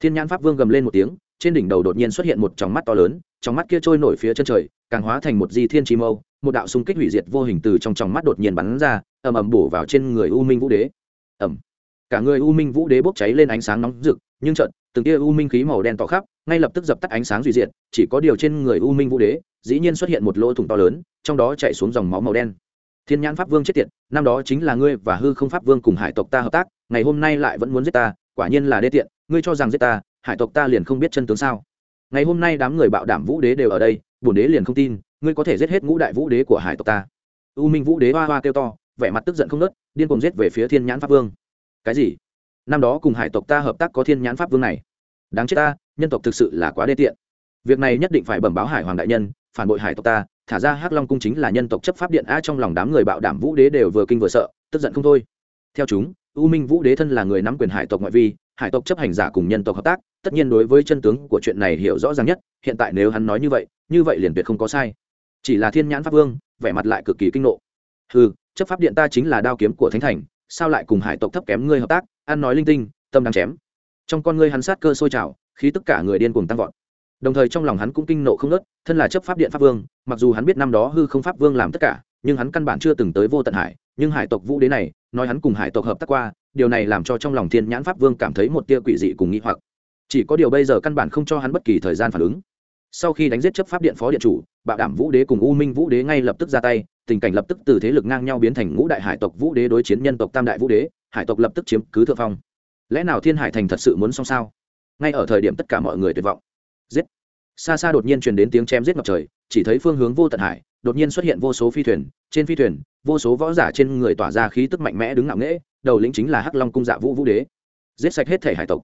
Thiên nhãn pháp vương gầm lên một tiếng, trên đỉnh đầu đột nhiên xuất hiện một tròng mắt to lớn, trong mắt kia trôi nổi phía chân trời, càng hóa thành một di thiên chi mâu, một đạo xung kích hủy diệt vô hình từ trong tròng mắt đột nhiên bắn ra, ầm ầm bổ vào trên người U Minh Vũ Đế. Ầm. Cả người U Minh Vũ Đế bốc cháy lên ánh sáng nóng rực, nhưng chợt, từng tia U Minh khí màu đen tỏ khắp, ngay lập tức dập tắt ánh sáng duy diệt, chỉ có điều trên người U Minh Vũ Đế, dĩ nhiên xuất hiện một lỗ thủng to lớn, trong đó chảy xuống dòng máu màu đen thiên nhãn pháp vương chết tiệt năm đó chính là ngươi và hư không pháp vương cùng hải tộc ta hợp tác ngày hôm nay lại vẫn muốn giết ta quả nhiên là đê tiện ngươi cho rằng giết ta hải tộc ta liền không biết chân tướng sao? Ngày hôm nay đám người bạo đảm vũ đế đều ở đây, bổn đế liền không tin, ngươi có thể giết hết ngũ đại vũ đế của hải tộc ta. U minh vũ đế hoa hoa kêu to, vẻ mặt tức giận không nớt điên cùng giết về phía thiên nhãn pháp vương. Cái gì? Năm đó cùng hải tộc ta hợp tác có thiên nhãn pháp vương này. Đáng chết ta, nhân tộc thực sự là quá đê tiện. Việc này nhất định phải bẩm báo hải hoàng đại nhân, phản bội hải tộc ta, thả ra hắc long cung chính là nhân tộc chấp pháp điện a trong lòng đám người bạo đảm vũ đế đều vừa kinh vừa sợ, tức giận không thôi. Theo chúng, u minh vũ đế thân là người nắm quyền hải tộc ngoại vi hải tộc chấp hành giả cùng nhân tộc hợp tác, tất nhiên đối với chân tướng của chuyện này hiểu rõ ràng nhất, hiện tại nếu hắn nói như vậy như vậy liền tuyệt không có sai. Chỉ là thiên nhãn pháp vương, vẻ mặt lại cực kỳ kinh nộ. Ừ chấp pháp điện ta chính là đao kiếm của thánh thành, sao lại cùng hải tộc thấp kém ngươi hợp tác, ăn nói linh tinh, tâm đang chém. Trong con ngươi hắn sát cơ sôi trào, khí tất cả người điên cuồng tăng vọt. Đồng thời trong lòng hắn cũng kinh nộ không nớt thân là chấp pháp điện pháp vương, mặc dù hắn biết năm đó hư không pháp vương làm tất cả, nhưng hắn căn bản chưa từng tới vô tận hải nhưng hải tộc vũ đế này, nói hắn cùng hải tộc hợp tác qua, điều này làm cho trong lòng thiên nhãn pháp vương cảm thấy một tia quỷ dị cùng nghĩ hoặc. Chỉ có điều bây giờ căn bản không cho hắn bất kỳ thời gian phản ứng. Sau khi đánh giết chấp pháp điện phó điện chủ bạo đảm vũ đế cùng u minh vũ đế ngay lập tức ra tay, tình cảnh lập tức từ thế lực ngang nhau biến thành ngũ đại hải tộc vũ đế đối chiến nhân tộc tam đại vũ đế, hải tộc lập tức chiếm cứ thượng phong. Lẽ nào thiên hải thành thật sự muốn xong sao? Ngay ở thời điểm tất cả mọi người tuyệt vọng. Giết! Xa xa đột nhiên truyền đến tiếng chém giết ngập trời chỉ thấy phương hướng vô tận hải, đột nhiên xuất hiện vô số phi thuyền, trên phi thuyền, vô số võ giả trên người tỏa ra khí tức mạnh mẽ đứng ngạo nghễ, đầu lĩnh chính là hắc long cung dạ vũ vũ đế. Giết sạch hết thể hải tộc.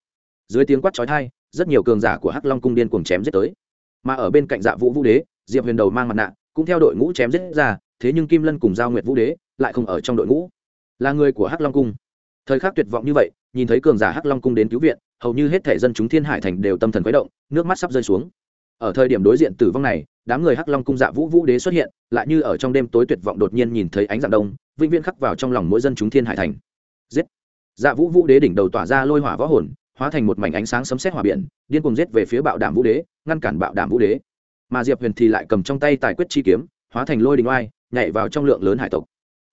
Dưới tiếng quát trói thai rất nhiều cường giả của hắc long cung điên cuồng chém giết tới. Mà ở bên cạnh dạ vũ vũ đế, diệp huyền đầu mang mặt nạ, cũng theo đội ngũ chém giết ra, thế nhưng kim lân cùng giao nguyệt vũ đế lại không ở trong đội ngũ. Là người của hắc long cung. Thời khắc tuyệt vọng như vậy, nhìn thấy cường giả hắc long cung đến cứu viện, hầu như hết thể dân chúng thiên hải thành đều tâm thần khuấy động, nước mắt sắp rơi xuống. Ở thời điểm đối diện tử vong này đám người hắc long cung dạ vũ vũ đế xuất hiện, lại như ở trong đêm tối tuyệt vọng đột nhiên nhìn thấy ánh dạng đông, vĩnh viễn khắc vào trong lòng mỗi dân chúng thiên hải thành. Giết! Dạ vũ vũ đế đỉnh đầu tỏa ra lôi hỏa võ hồn, hóa thành một mảnh ánh sáng sấm sét hỏa biển, điên cùng giết về phía bạo đảm vũ đế, ngăn cản bạo đảm vũ đế. Mà diệp huyền thì lại cầm trong tay tài quyết chi kiếm, hóa thành lôi đình oai, nhảy vào trong lượng lớn hải tộc.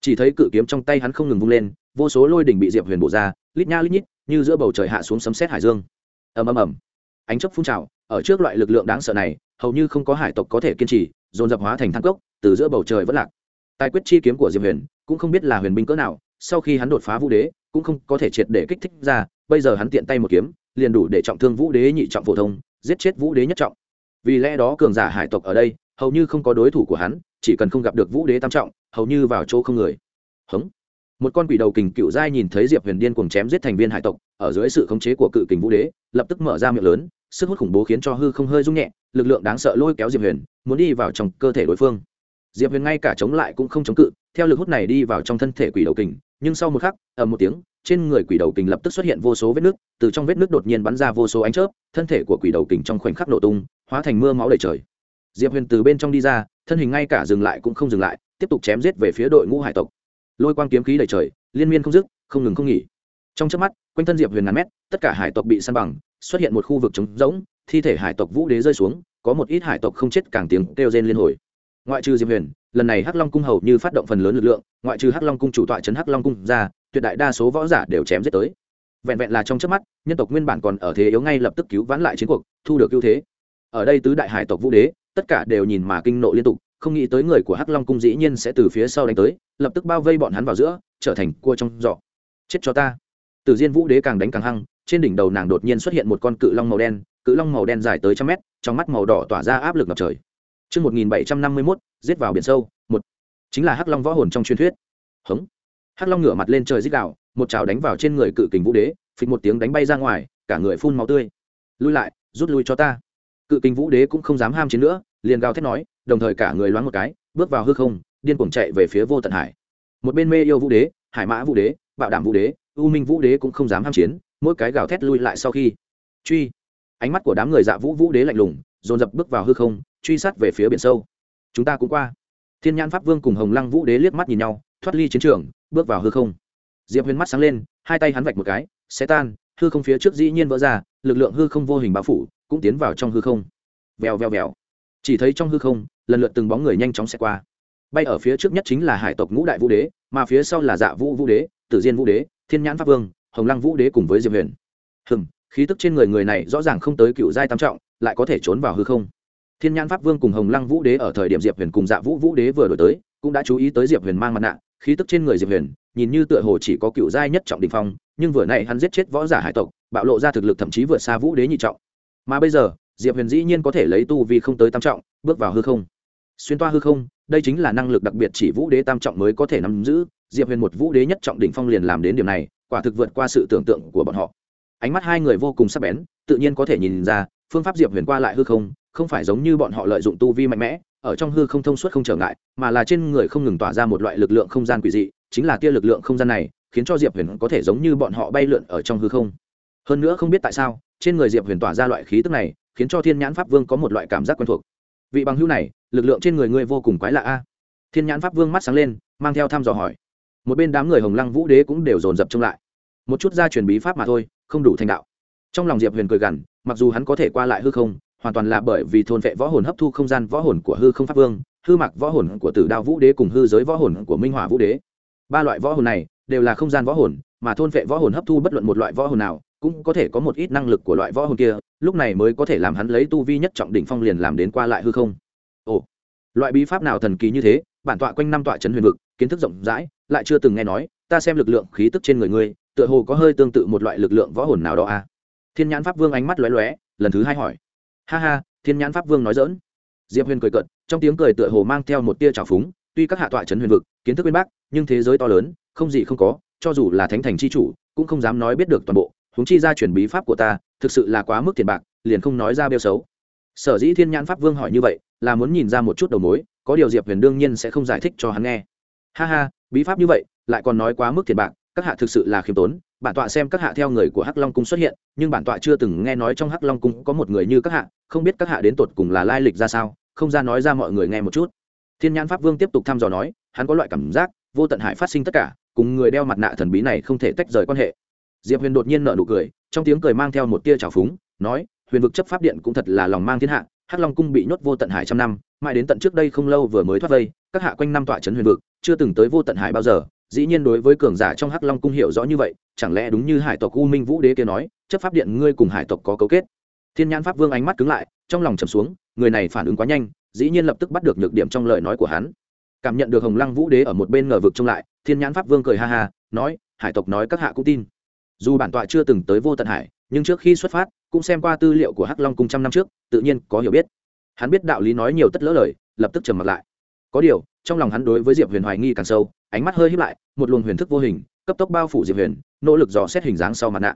Chỉ thấy cự kiếm trong tay hắn không ngừng vung lên, vô số lôi đỉnh bị diệp huyền bổ ra, lít nha lít nhít, như giữa bầu trời hạ xuống sấm sét hải dương. Ầm ầm ầm. Ánh chấp phun trào, ở trước loại lực lượng đáng sợ này hầu như không có hải tộc có thể kiên trì, dồn dập hóa thành thang cốc từ giữa bầu trời vẫn lạc. Tài quyết chi kiếm của diệp huyền cũng không biết là huyền binh cỡ nào, sau khi hắn đột phá vũ đế, cũng không có thể triệt để kích thích ra, bây giờ hắn tiện tay một kiếm, liền đủ để trọng thương vũ đế nhị trọng phổ thông, giết chết vũ đế nhất trọng. Vì lẽ đó cường giả hải tộc ở đây, hầu như không có đối thủ của hắn, chỉ cần không gặp được vũ đế tam trọng, hầu như vào chỗ không người. Hống. Một con quỷ đầu kình cựu giai nhìn thấy diệp huyền điên cuồng chém giết thành viên hải tộc, ở dưới sự khống chế của cự kình vũ đế, lập tức mở ra miệng lớn sức hút khủng bố khiến cho hư không hơi rung nhẹ, lực lượng đáng sợ lôi kéo diệp huyền, muốn đi vào trong cơ thể đối phương. Diệp huyền ngay cả chống lại cũng không chống cự, theo lực hút này đi vào trong thân thể quỷ đầu kình, nhưng sau một khắc, ầm một tiếng, trên người quỷ đầu kình lập tức xuất hiện vô số vết nước, từ trong vết nước đột nhiên bắn ra vô số ánh chớp, thân thể của quỷ đầu kình trong khoảnh khắc nổ tung, hóa thành mưa máu đầy trời. Diệp huyền từ bên trong đi ra, thân hình ngay cả dừng lại cũng không dừng lại, tiếp tục chém giết về phía đội ngũ hải tộc. Lôi quang kiếm khí đầy trời, liên miên không dứt, không ngừng không nghỉ trong chớp mắt, quanh thân diệp huyền ngàn mét, tất cả hải tộc bị săn bằng, xuất hiện một khu vực trống rỗng, thi thể hải tộc vũ đế rơi xuống, có một ít hải tộc không chết càng tiếng kêu rên liên hồi. Ngoại trừ diệp huyền, lần này hắc long cung hầu như phát động phần lớn lực lượng, ngoại trừ hắc long cung chủ tọa trấn hắc long cung ra, tuyệt đại đa số võ giả đều chém giết tới. Vẹn vẹn là trong trước mắt, nhân tộc nguyên bản còn ở thế yếu ngay lập tức cứu vãn lại chiến cuộc, thu được ưu thế. Ở đây tứ đại hải tộc vũ đế, tất cả đều nhìn mà kinh nộ liên tục, không nghĩ tới người của hắc long cung dĩ nhiên sẽ từ phía sau đánh tới, lập tức bao vây bọn hắn vào giữa, trở thành cua trong giỏ. Chết cho ta từ diên vũ đế càng đánh càng hăng trên đỉnh đầu nàng đột nhiên xuất hiện một con cự long màu đen cự long màu đen dài tới trăm mét trong mắt màu đỏ tỏa ra áp lực ngập trời Trước 1751, giết vào biển sâu, một chính là hắc long võ hồn trong truyền thuyết. Hống. Hắc long ngửa mặt lên trời rít gào, một chảo đánh vào trên người cự kình vũ đế, phịch một tiếng đánh bay ra ngoài, cả người phun máu tươi. Lui lại, rút lui cho ta. Cự kình vũ đế cũng không dám ham chiến nữa, liền gào thét nói, đồng thời cả người loáng một cái, bước vào hư không, điên cuồng chạy về phía vô tận hải. Một bên mê yêu vũ đế, hải mã vũ đế, bạo đảm vũ đế, u minh vũ đế cũng không dám ham chiến, mỗi cái gào thét lui lại sau khi truy ánh mắt của đám người dạ vũ vũ đế lạnh lùng dồn dập bước vào hư không truy sát về phía biển sâu. Chúng ta cũng qua. Thiên nhãn pháp vương cùng hồng lăng vũ đế liếc mắt nhìn nhau thoát ly chiến trường bước vào hư không. Diệp huyền mắt sáng lên hai tay hắn vạch một cái xé tan hư không phía trước dĩ nhiên vỡ ra lực lượng hư không vô hình bao phủ cũng tiến vào trong hư không. Vèo vèo vèo. Chỉ thấy trong hư không lần lượt từng bóng người nhanh chóng xẹt qua. Bay ở phía trước nhất chính là hải tộc ngũ đại vũ đế mà phía sau là dạ vũ vũ đế tử diên vũ đế, thiên nhãn pháp vương, hồng lăng vũ đế cùng với diệp huyền. Hừng khí tức trên người người này rõ ràng không tới cựu giai tam trọng, lại có thể trốn vào hư không. Thiên nhãn pháp vương cùng hồng lăng vũ đế ở thời điểm diệp huyền cùng dạ vũ vũ đế vừa đổi tới, cũng đã chú ý tới diệp huyền mang mặt nạ, khí tức trên người diệp huyền, nhìn như tựa hồ chỉ có cựu giai nhất trọng đình phong, nhưng vừa nay hắn giết chết võ giả hải tộc, bạo lộ ra thực lực thậm chí vượt xa vũ đế nhị trọng. Mà bây giờ, diệp huyền dĩ nhiên có thể lấy tu vì không tới tam trọng, bước vào hư không. Xuyên toa hư không, đây chính là năng lực đặc biệt chỉ vũ đế tam trọng mới có thể nắm giữ diệp huyền một vũ đế nhất trọng đỉnh phong liền làm đến điểm này, quả thực vượt qua sự tưởng tượng của bọn họ. Ánh mắt hai người vô cùng sắc bén, tự nhiên có thể nhìn ra, phương pháp diệp huyền qua lại hư không không phải giống như bọn họ lợi dụng tu vi mạnh mẽ, ở trong hư không thông suốt không trở ngại, mà là trên người không ngừng tỏa ra một loại lực lượng không gian quỷ dị, chính là tia lực lượng không gian này, khiến cho diệp huyền có thể giống như bọn họ bay lượn ở trong hư không. Hơn nữa không biết tại sao, trên người diệp huyền tỏa ra loại khí tức này, khiến cho thiên nhãn pháp vương có một loại cảm giác quen thuộc. Vị bằng hữu này, lực lượng trên người ngươi vô cùng quái lạ a. Thiên nhãn pháp vương mắt sáng lên, mang theo thăm dò hỏi một bên đám người hồng lăng vũ đế cũng đều dồn dập trông lại. Một chút gia truyền bí pháp mà thôi, không đủ thành đạo. Trong lòng diệp huyền cười gằn, mặc dù hắn có thể qua lại hư không, hoàn toàn là bởi vì thôn vệ võ hồn hấp thu không gian võ hồn của hư không pháp vương, hư mặc võ hồn của tử đao vũ đế cùng hư giới võ hồn của minh hỏa vũ đế. Ba loại võ hồn này đều là không gian võ hồn, mà thôn vệ võ hồn hấp thu bất luận một loại võ hồn nào, cũng có thể có một ít năng lực của loại võ hồn kia, lúc này mới có thể làm hắn lấy tu vi nhất trọng đỉnh phong liền làm đến qua lại hư không. Ồ, loại bí pháp nào thần kỳ như thế, bản tọa quanh năm tọa trấn huyền vực, kiến thức rộng rãi lại chưa từng nghe nói, ta xem lực lượng khí tức trên người ngươi, tựa hồ có hơi tương tự một loại lực lượng võ hồn nào đó à? Thiên nhãn pháp vương ánh mắt lóe lóe, lần thứ hai hỏi. Ha ha, thiên nhãn pháp vương nói dỡn diệp huyền cười cợt, trong tiếng cười tựa hồ mang theo một tia trào phúng, tuy các hạ tọa trấn huyền vực, kiến thức bên bắc, nhưng thế giới to lớn, không gì không có, cho dù là thánh thành c h i chủ, cũng không dám nói biết được toàn bộ, huống chi ra chuyển bí pháp của ta, thực sự là quá mức tiền bạc, liền không nói ra bêu xấu. Sở dĩ thiên nhãn pháp vương hỏi như vậy, là muốn nhìn ra một chút đầu mối, có điều diệp huyền đương nhiên sẽ không giải thích cho hắn nghe. Ha ha bí pháp như vậy, lại còn nói quá mức tiền bạc, các hạ thực sự là khiêm tốn, bản tọa xem các hạ theo người của hắc long cung xuất hiện, nhưng bản tọa chưa từng nghe nói trong hắc long cung có một người như các hạ, không biết các hạ đến tột cùng là lai lịch ra sao, không ra nói ra mọi người nghe một chút. Thiên nhãn pháp vương tiếp tục thăm dò nói, hắn có loại cảm giác, vô tận hại phát sinh tất cả, cùng người đeo mặt nạ thần bí này không thể tách rời quan hệ. Diệp huyền đột nhiên nợ nụ cười, trong tiếng cười mang theo một tia trào phúng, nói, huyền vực chấp pháp điện cũng thật là lòng mang thiên hạ, hắc long cung bị nhốt vô tận hải trăm năm, mãi đến tận trước đây không lâu vừa mới thoát vây các hạ quanh năm tọa trấn huyền vực, chưa từng tới vô tận hải bao giờ, dĩ nhiên đối với cường giả trong hắc long cung hiểu rõ như vậy, chẳng lẽ đúng như hải tộc u minh vũ đế kia nói, chấp pháp điện ngươi cùng hải tộc có cấu kết. Thiên nhãn pháp vương ánh mắt cứng lại, trong lòng trầm xuống, người này phản ứng quá nhanh, dĩ nhiên lập tức bắt được nhược điểm trong lời nói của hắn. Cảm nhận được hồng lăng vũ đế ở một bên ngờ vực trông lại, thiên nhãn pháp vương cười ha ha, nói, hải tộc nói các hạ cũng tin. Dù bản tọa chưa từng tới vô tận hải, nhưng trước khi xuất phát, cũng xem qua tư liệu của hắc long cung trăm năm trước, tự nhiên có hiểu biết. Hắn biết đạo lý nói nhiều tất lỡ lời, lập tức trầm mặt lại có điều, trong lòng hắn đối với diệp huyền hoài nghi càng sâu, ánh mắt hơi hít lại, một luồng huyền thức vô hình, cấp tốc bao phủ diệp huyền, nỗ lực dò xét hình dáng sau mặt nạ.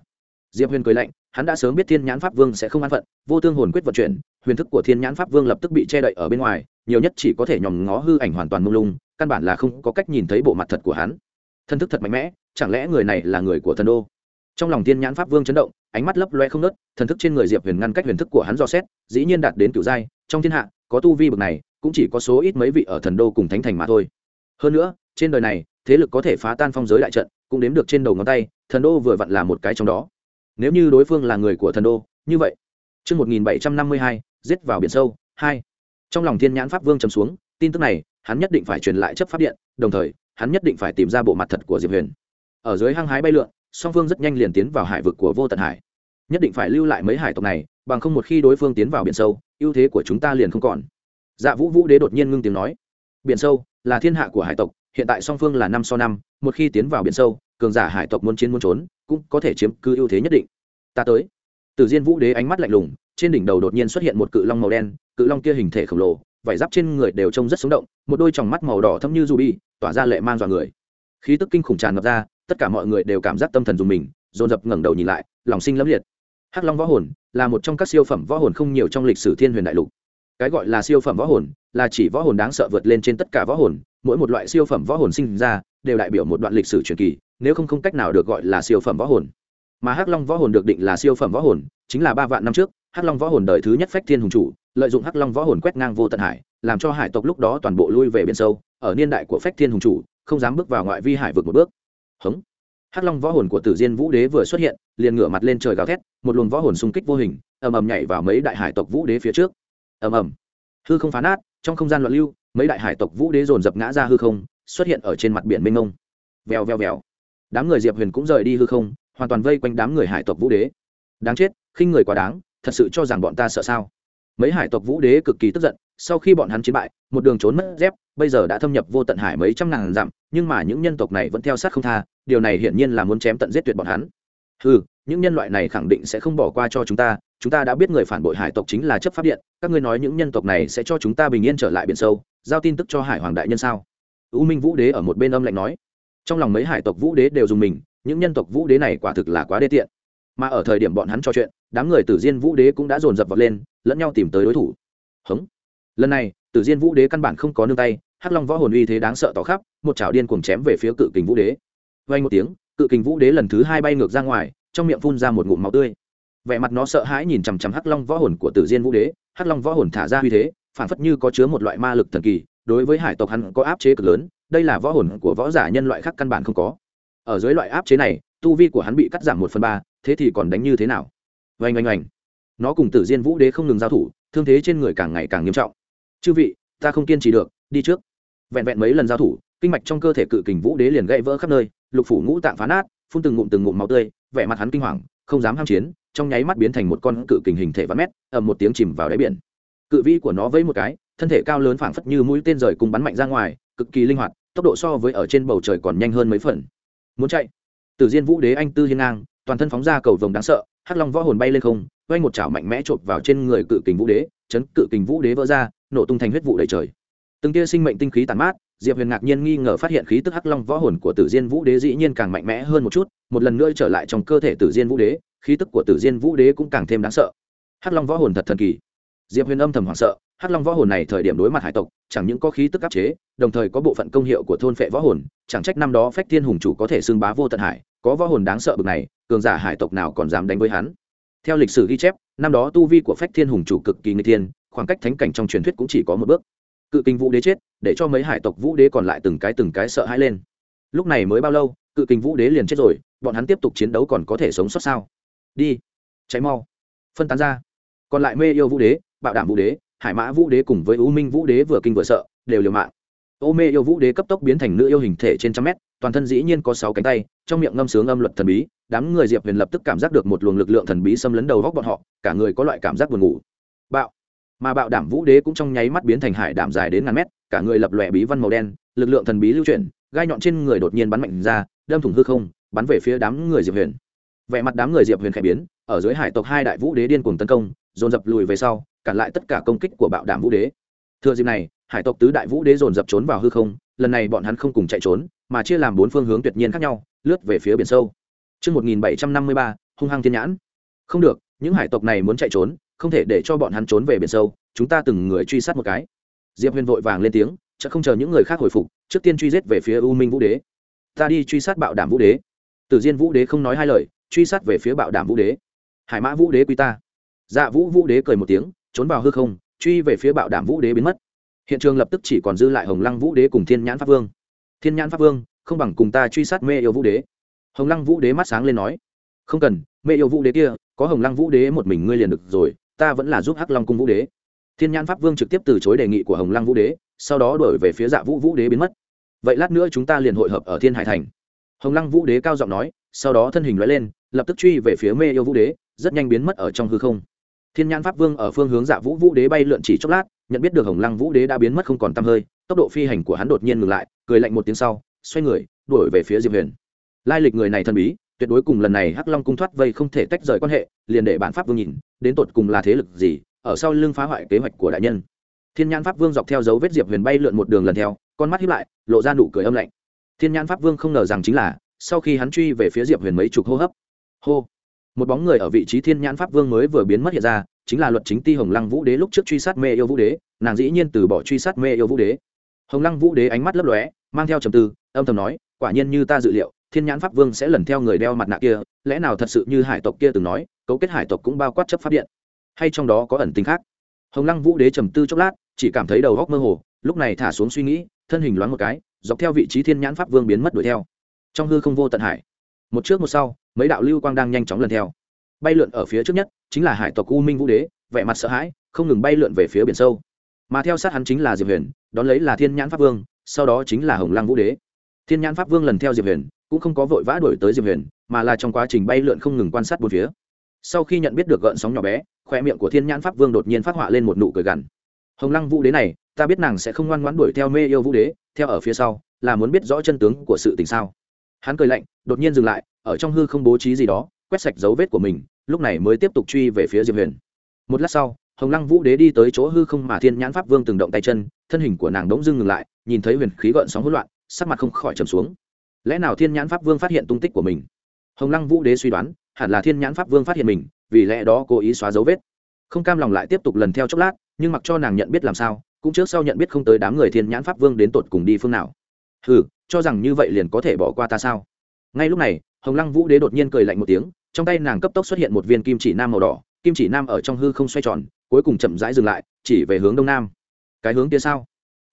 Diệp huyền cười lạnh, hắn đã sớm biết thiên nhãn pháp vương sẽ không an phận, vô tương hồn quyết vận chuyển, huyền thức của thiên nhãn pháp vương lập tức bị che đậy ở bên ngoài, nhiều nhất chỉ có thể nhòm ngó hư ảnh hoàn toàn mông lung, căn bản là không có cách nhìn thấy bộ mặt thật của hắn. Thân thức thật mạnh mẽ, chẳng lẽ người này là người của thần đô? Trong lòng thiên nhãn pháp vương chấn động, ánh mắt lấp loe không nớt thần thức trên người diệp huyền ngăn cách huyền thức của hắn dò xét, dĩ nhiên đạt đến cửu giai, trong thiên hạ có tu vi bậc này cũng chỉ có số ít mấy vị ở thần đô cùng thánh thành mà thôi hơn nữa trên đời này thế lực có thể phá tan phong giới đại trận cũng đếm được trên đầu ngón tay thần đô vừa vặn là một cái trong đó nếu như đối phương là người của thần đô như vậy Trước 1752, giết vào biển sâu, 2. Trong lòng thiên nhãn pháp vương trầm xuống, tin tức này, hắn nhất định phải truyền lại chấp pháp điện, đồng thời, hắn nhất định phải tìm ra bộ mặt thật của Diệp Huyền. Ở dưới hang hái bay lượn, song Vương rất nhanh liền tiến vào hải vực của vô tận hải. Nhất định phải lưu lại mấy hải tộc này, bằng không một khi đối phương tiến vào biển sâu, ưu thế của chúng ta liền không còn. Dạ Vũ Vũ Đế đột nhiên ngưng tiếng nói, biển sâu là thiên hạ của hải tộc, hiện tại song phương là năm so năm, một khi tiến vào biển sâu, cường giả hải tộc muốn chiến muốn trốn, cũng có thể chiếm cứ ưu thế nhất định. Ta tới. Từ Diên Vũ Đế ánh mắt lạnh lùng, trên đỉnh đầu đột nhiên xuất hiện một cự long màu đen, cự long kia hình thể khổng lồ, vảy giáp trên người đều trông rất sống động, một đôi tròng mắt màu đỏ thâm như ruby, tỏa ra lệ man dọa người. Khí tức kinh khủng tràn ngập ra, tất cả mọi người đều cảm giác tâm thần dùng mình, dồn dập ngẩng đầu nhìn lại, lòng sinh lẫm liệt. Hắc Long võ hồn là một trong các siêu phẩm võ hồn không nhiều trong lịch sử Thiên Huyền Đại Lục. Cái gọi là siêu phẩm võ hồn, là chỉ võ hồn đáng sợ vượt lên trên tất cả võ hồn, mỗi một loại siêu phẩm võ hồn sinh ra, đều đại biểu một đoạn lịch sử truyền kỳ, nếu không không cách nào được gọi là siêu phẩm võ hồn. Mà hắc long võ hồn được định là siêu phẩm võ hồn chính là ba vạn năm trước hắc long võ hồn đời thứ nhất phách thiên hùng chủ lợi dụng hắc long võ hồn quét ngang vô tận hải làm cho hải tộc lúc đó toàn bộ lui về biển sâu ở niên đại của phách thiên hùng chủ không dám bước vào ngoại vi hải vực một bước. Hống hắc long võ hồn của tử diên vũ đế vừa xuất hiện, liền ngửa mặt lên trời gào thét, một luồng võ hồn xung kích vô hình, ầm ầm nhảy vào mấy đại hải tộc vũ đế phía trước. Ầm ầm. Hư không phá nát, trong không gian loạn lưu, mấy đại hải tộc vũ đế dồn dập ngã ra hư không, xuất hiện ở trên mặt biển mênh mông. Vèo vèo vèo. Đám người diệp huyền cũng rời đi hư không, hoàn toàn vây quanh đám người hải tộc vũ đế. Đáng chết, khinh người quá đáng, thật sự cho rằng bọn ta sợ sao? Mấy hải tộc vũ đế cực kỳ tức giận, sau khi bọn hắn chiến bại, một đường trốn mất dép, bây giờ đã thâm nhập vô tận hải mấy trăm ngàn dặm nhưng mà những nhân tộc này vẫn theo sát không tha, điều này hiển nhiên là muốn chém tận giết tuyệt bọn hắn. Ừ những nhân loại này khẳng định sẽ không bỏ qua cho chúng ta chúng ta đã biết người phản bội hải tộc chính là chấp pháp điện, các ngươi nói những nhân tộc này sẽ cho chúng ta bình yên trở lại biển sâu, giao tin tức cho hải hoàng đại nhân sao? U minh vũ đế ở một bên âm lạnh nói. Trong lòng mấy hải tộc vũ đế đều dùng mình, những nhân tộc vũ đế này quả thực là quá đê tiện. Mà ở thời điểm bọn hắn trò chuyện, đám người tử diên vũ đế cũng đã dồn dập vọt lên, lẫn nhau tìm tới đối thủ. Hống. Lần này, tử diên vũ đế căn bản không có nương tay hắc long võ hồn uy thế đáng sợ tỏ khắp, một chảo điên cuồng chém về phía cự kình vũ đế. Vây một tiếng, cự kình vũ đế lần thứ hai bay ngược ra ngoài, trong miệng phun ra một ngụm máu tươi. Vẻ mặt nó sợ hãi nhìn chằm chằm hắc long võ hồn của tử diên vũ đế. Hắc long võ hồn thả ra uy thế, phản phất như có chứa một loại ma lực thần kỳ, đối với hải tộc hắn có áp chế cực lớn, đây là võ hồn của võ giả nhân loại khác căn bản không có. Ở dưới loại áp chế này, tu vi của hắn bị cắt giảm một phần ba, thế thì còn đánh như thế nào? Oanh oanh oanh. Nó cùng tử diên vũ đế không ngừng giao thủ, thương thế trên người càng ngày càng nghiêm trọng. Chư vị, ta không kiên trì được, đi trước vẹn vẹn mấy lần giao thủ, kinh mạch trong cơ thể cự kình vũ đế liền gãy vỡ khắp nơi, lục phủ ngũ tạng phá nát, phun từng ngụm từng ngụm máu tươi, vẻ mặt hắn kinh hoàng, không dám ham chiến, trong nháy mắt biến thành một con cự kình hình thể vắn mét, ầm một tiếng chìm vào đáy biển. Cự vi của nó vẫy một cái, thân thể cao lớn phảng phất như mũi tên rời cùng bắn mạnh ra ngoài, cực kỳ linh hoạt, tốc độ so với ở trên bầu trời còn nhanh hơn mấy phần. Muốn chạy? Tử diên vũ đế anh tư hiên ngang, toàn thân phóng ra cầu vồng đáng sợ, hắc long võ hồn bay lên không quay một chảo mạnh mẽ chộp vào trên người cự kình vũ đế, chấn cự kình vũ đế vỡ ra, nổ tung thành huyết vụ đầy trời từng tia sinh mệnh tinh khí tàn mát, diệp huyền ngạc nhiên nghi ngờ phát hiện khí tức hắc long võ hồn của tử diên vũ đế dĩ nhiên càng mạnh mẽ hơn một chút, một lần nữa trở lại trong cơ thể tử diên vũ đế, khí tức của tử diên vũ đế cũng càng thêm đáng sợ. Hắc long võ hồn thật thần kỳ. Diệp huyền âm thầm hoảng sợ, hắc long võ hồn này thời điểm đối mặt hải tộc, chẳng những có khí tức áp chế, đồng thời có bộ phận công hiệu của thôn phệ võ hồn, chẳng trách năm đó phách thiên hùng chủ có thể xưng bá vô tận hải, có võ hồn đáng sợ bực này, cường giả hải tộc nào còn dám đánh với hắn. Theo lịch sử ghi chép, năm đó tu vi của phách thiên hùng chủ cực kỳ người thiên, khoảng cách thánh cảnh trong truyền thuyết cũng chỉ có một bước cự kinh vũ đế chết, để cho mấy hải tộc vũ đế còn lại từng cái từng cái sợ hãi lên. Lúc này mới bao lâu, cự kinh vũ đế liền chết rồi, bọn hắn tiếp tục chiến đấu còn có thể sống sót sao? Đi cháy mau. Phân tán ra. Còn lại mê yêu vũ đế, bạo đảm vũ đế, hải mã vũ đế cùng với u minh vũ đế vừa kinh vừa sợ, đều liều mạng. Ô mê yêu vũ đế cấp tốc biến thành nữ yêu hình thể trên trăm mét, toàn thân dĩ nhiên có sáu cánh tay, trong miệng ngâm sướng âm luật thần bí, đám người diệp huyền lập tức cảm giác được một luồng lực lượng thần bí xâm lấn đầu góc bọn họ, cả người có loại cảm giác buồn ngủ. Bạo mà bạo đảm vũ đế cũng trong nháy mắt biến thành hải đảm dài đến ngàn mét cả người lập lòe bí văn màu đen lực lượng thần bí lưu chuyển gai nhọn trên người đột nhiên bắn mạnh ra đâm thủng hư không bắn về phía đám người diệp huyền. Vẻ mặt đám người diệp huyền khẽ biến ở dưới hải tộc hai đại vũ đế điên cuồng tấn công dồn dập lùi về sau cản lại tất cả công kích của bạo đảm vũ đế. Thừa dịp này hải tộc tứ đại vũ đế dồn dập trốn vào hư không lần này bọn hắn không cùng chạy trốn mà chia làm bốn phương hướng tuyệt nhiên khác nhau lướt về phía biển sâu. Trước 1753, hung hăng thiên nhãn. Không được, những hải tộc này muốn chạy trốn, không thể để cho bọn hắn trốn về biển sâu, chúng ta từng người truy sát một cái. Diệp Huyền vội vàng lên tiếng, chợ không chờ những người khác hồi phục, trước tiên truy giết về phía U Minh Vũ Đế. Ta đi truy sát Bạo Đảm Vũ Đế. Tử Diên Vũ Đế không nói hai lời, truy sát về phía Bạo Đảm Vũ Đế. Hải Mã Vũ Đế quy ta. Dạ Vũ Vũ Đế cười một tiếng, trốn vào hư không, truy về phía Bạo Đảm Vũ Đế biến mất hiện trường lập tức chỉ còn dư lại hồng lăng vũ đế cùng thiên nhãn pháp vương thiên nhãn pháp vương không bằng cùng ta truy sát mê yêu vũ đế hồng lăng vũ đế mắt sáng lên nói không cần mê yêu vũ đế kia có hồng lăng vũ đế một mình ngươi liền được rồi ta vẫn là giúp hắc long cung vũ đế. Thiên nhãn pháp vương trực tiếp từ chối đề nghị của hồng lăng vũ đế, sau đó đổi về phía dạ vũ vũ đế biến mất. Vậy lát nữa chúng ta liền hội hợp ở thiên hải thành. Hồng lăng vũ đế cao giọng nói, sau đó thân hình nói lên, lập tức truy về phía mê yêu vũ đế, rất nhanh biến mất ở trong hư không. Thiên nhãn pháp vương ở phương hướng dạ vũ vũ đế bay lượn chỉ chốc lát, nhận biết được hồng lăng vũ đế đã biến mất không còn tăm hơi, tốc độ phi hành của hắn đột nhiên ngừng lại, cười lạnh một tiếng sau, xoay người, đuổi về phía diệp huyền. Lai lịch người này thần bí tuyệt đối cùng lần này hắc long cung thoát vây không thể tách rời quan hệ, liền để bản pháp vương nhìn, đến tột cùng là thế lực gì, ở sau lưng phá hoại kế hoạch của đại nhân. Thiên nhãn pháp vương dọc theo dấu vết diệp huyền bay lượn một đường lần theo, con mắt hiếp lại, lộ ra nụ cười âm lạnh. Thiên nhãn pháp vương không ngờ rằng chính là, sau khi hắn truy về phía diệp huyền mấy chục hô hấp, hô, một bóng người ở vị trí thiên nhãn pháp vương mới vừa biến mất hiện ra, chính là luật chính ti hồng lăng vũ đế lúc trước truy sát mê yêu vũ đế, nàng dĩ nhiên từ bỏ truy sát mê yêu vũ đế. Hồng lăng vũ đế ánh mắt lấp lóe, mang theo trầm tư, âm thầm nói, quả nhiên như ta dự liệu thiên nhãn pháp vương sẽ lần theo người đeo mặt nạ kia, lẽ nào thật sự như hải tộc kia từng nói, cấu kết hải tộc cũng bao quát chấp pháp điện? Hay trong đó có ẩn tính khác? Hồng lăng vũ đế trầm tư chốc lát, chỉ cảm thấy đầu góc mơ hồ, lúc này thả xuống suy nghĩ, thân hình loáng một cái, dọc theo vị trí thiên nhãn pháp vương biến mất đuổi theo. Trong hư không vô tận hải, một trước một sau, mấy đạo lưu quang đang nhanh chóng lần theo. Bay lượn ở phía trước nhất, chính là hải tộc u minh vũ đế, vẻ mặt sợ hãi, không ngừng bay lượn về phía biển sâu. Mà theo sát hắn chính là diệp huyền, đón lấy là thiên nhãn pháp vương, sau đó chính là hồng lăng vũ đế. Thiên nhãn pháp vương lần theo diệp huyền cũng không có vội vã đuổi tới diệp huyền, mà là trong quá trình bay lượn không ngừng quan sát bốn phía. Sau khi nhận biết được gợn sóng nhỏ bé, khoe miệng của thiên nhãn pháp vương đột nhiên phát họa lên một nụ cười gằn. Hồng lăng vũ đế này, ta biết nàng sẽ không ngoan ngoãn đuổi theo mê yêu vũ đế, theo ở phía sau, là muốn biết rõ chân tướng của sự tình sao. Hắn cười lạnh, đột nhiên dừng lại, ở trong hư không bố trí gì đó, quét sạch dấu vết của mình, lúc này mới tiếp tục truy về phía diệp huyền. Một lát sau, hồng lăng vũ đế đi tới chỗ hư không mà thiên nhãn pháp vương từng động tay chân, thân hình của nàng đống dưng ngừng lại, nhìn thấy huyền khí gợn sóng hỗn loạn, sắc mặt không khỏi trầm xuống lẽ nào thiên nhãn pháp vương phát hiện tung tích của mình? Hồng lăng vũ đế suy đoán, hẳn là thiên nhãn pháp vương phát hiện mình, vì lẽ đó cố ý xóa dấu vết. Không cam lòng lại tiếp tục lần theo chốc lát, nhưng mặc cho nàng nhận biết làm sao, cũng trước sau nhận biết không tới đám người thiên nhãn pháp vương đến tột cùng đi phương nào. Hừ, cho rằng như vậy liền có thể bỏ qua ta sao? Ngay lúc này, hồng lăng vũ đế đột nhiên cười lạnh một tiếng, trong tay nàng cấp tốc xuất hiện một viên kim chỉ nam màu đỏ, kim chỉ nam ở trong hư không xoay tròn, cuối cùng chậm rãi dừng lại, chỉ về hướng đông nam. Cái hướng kia sao?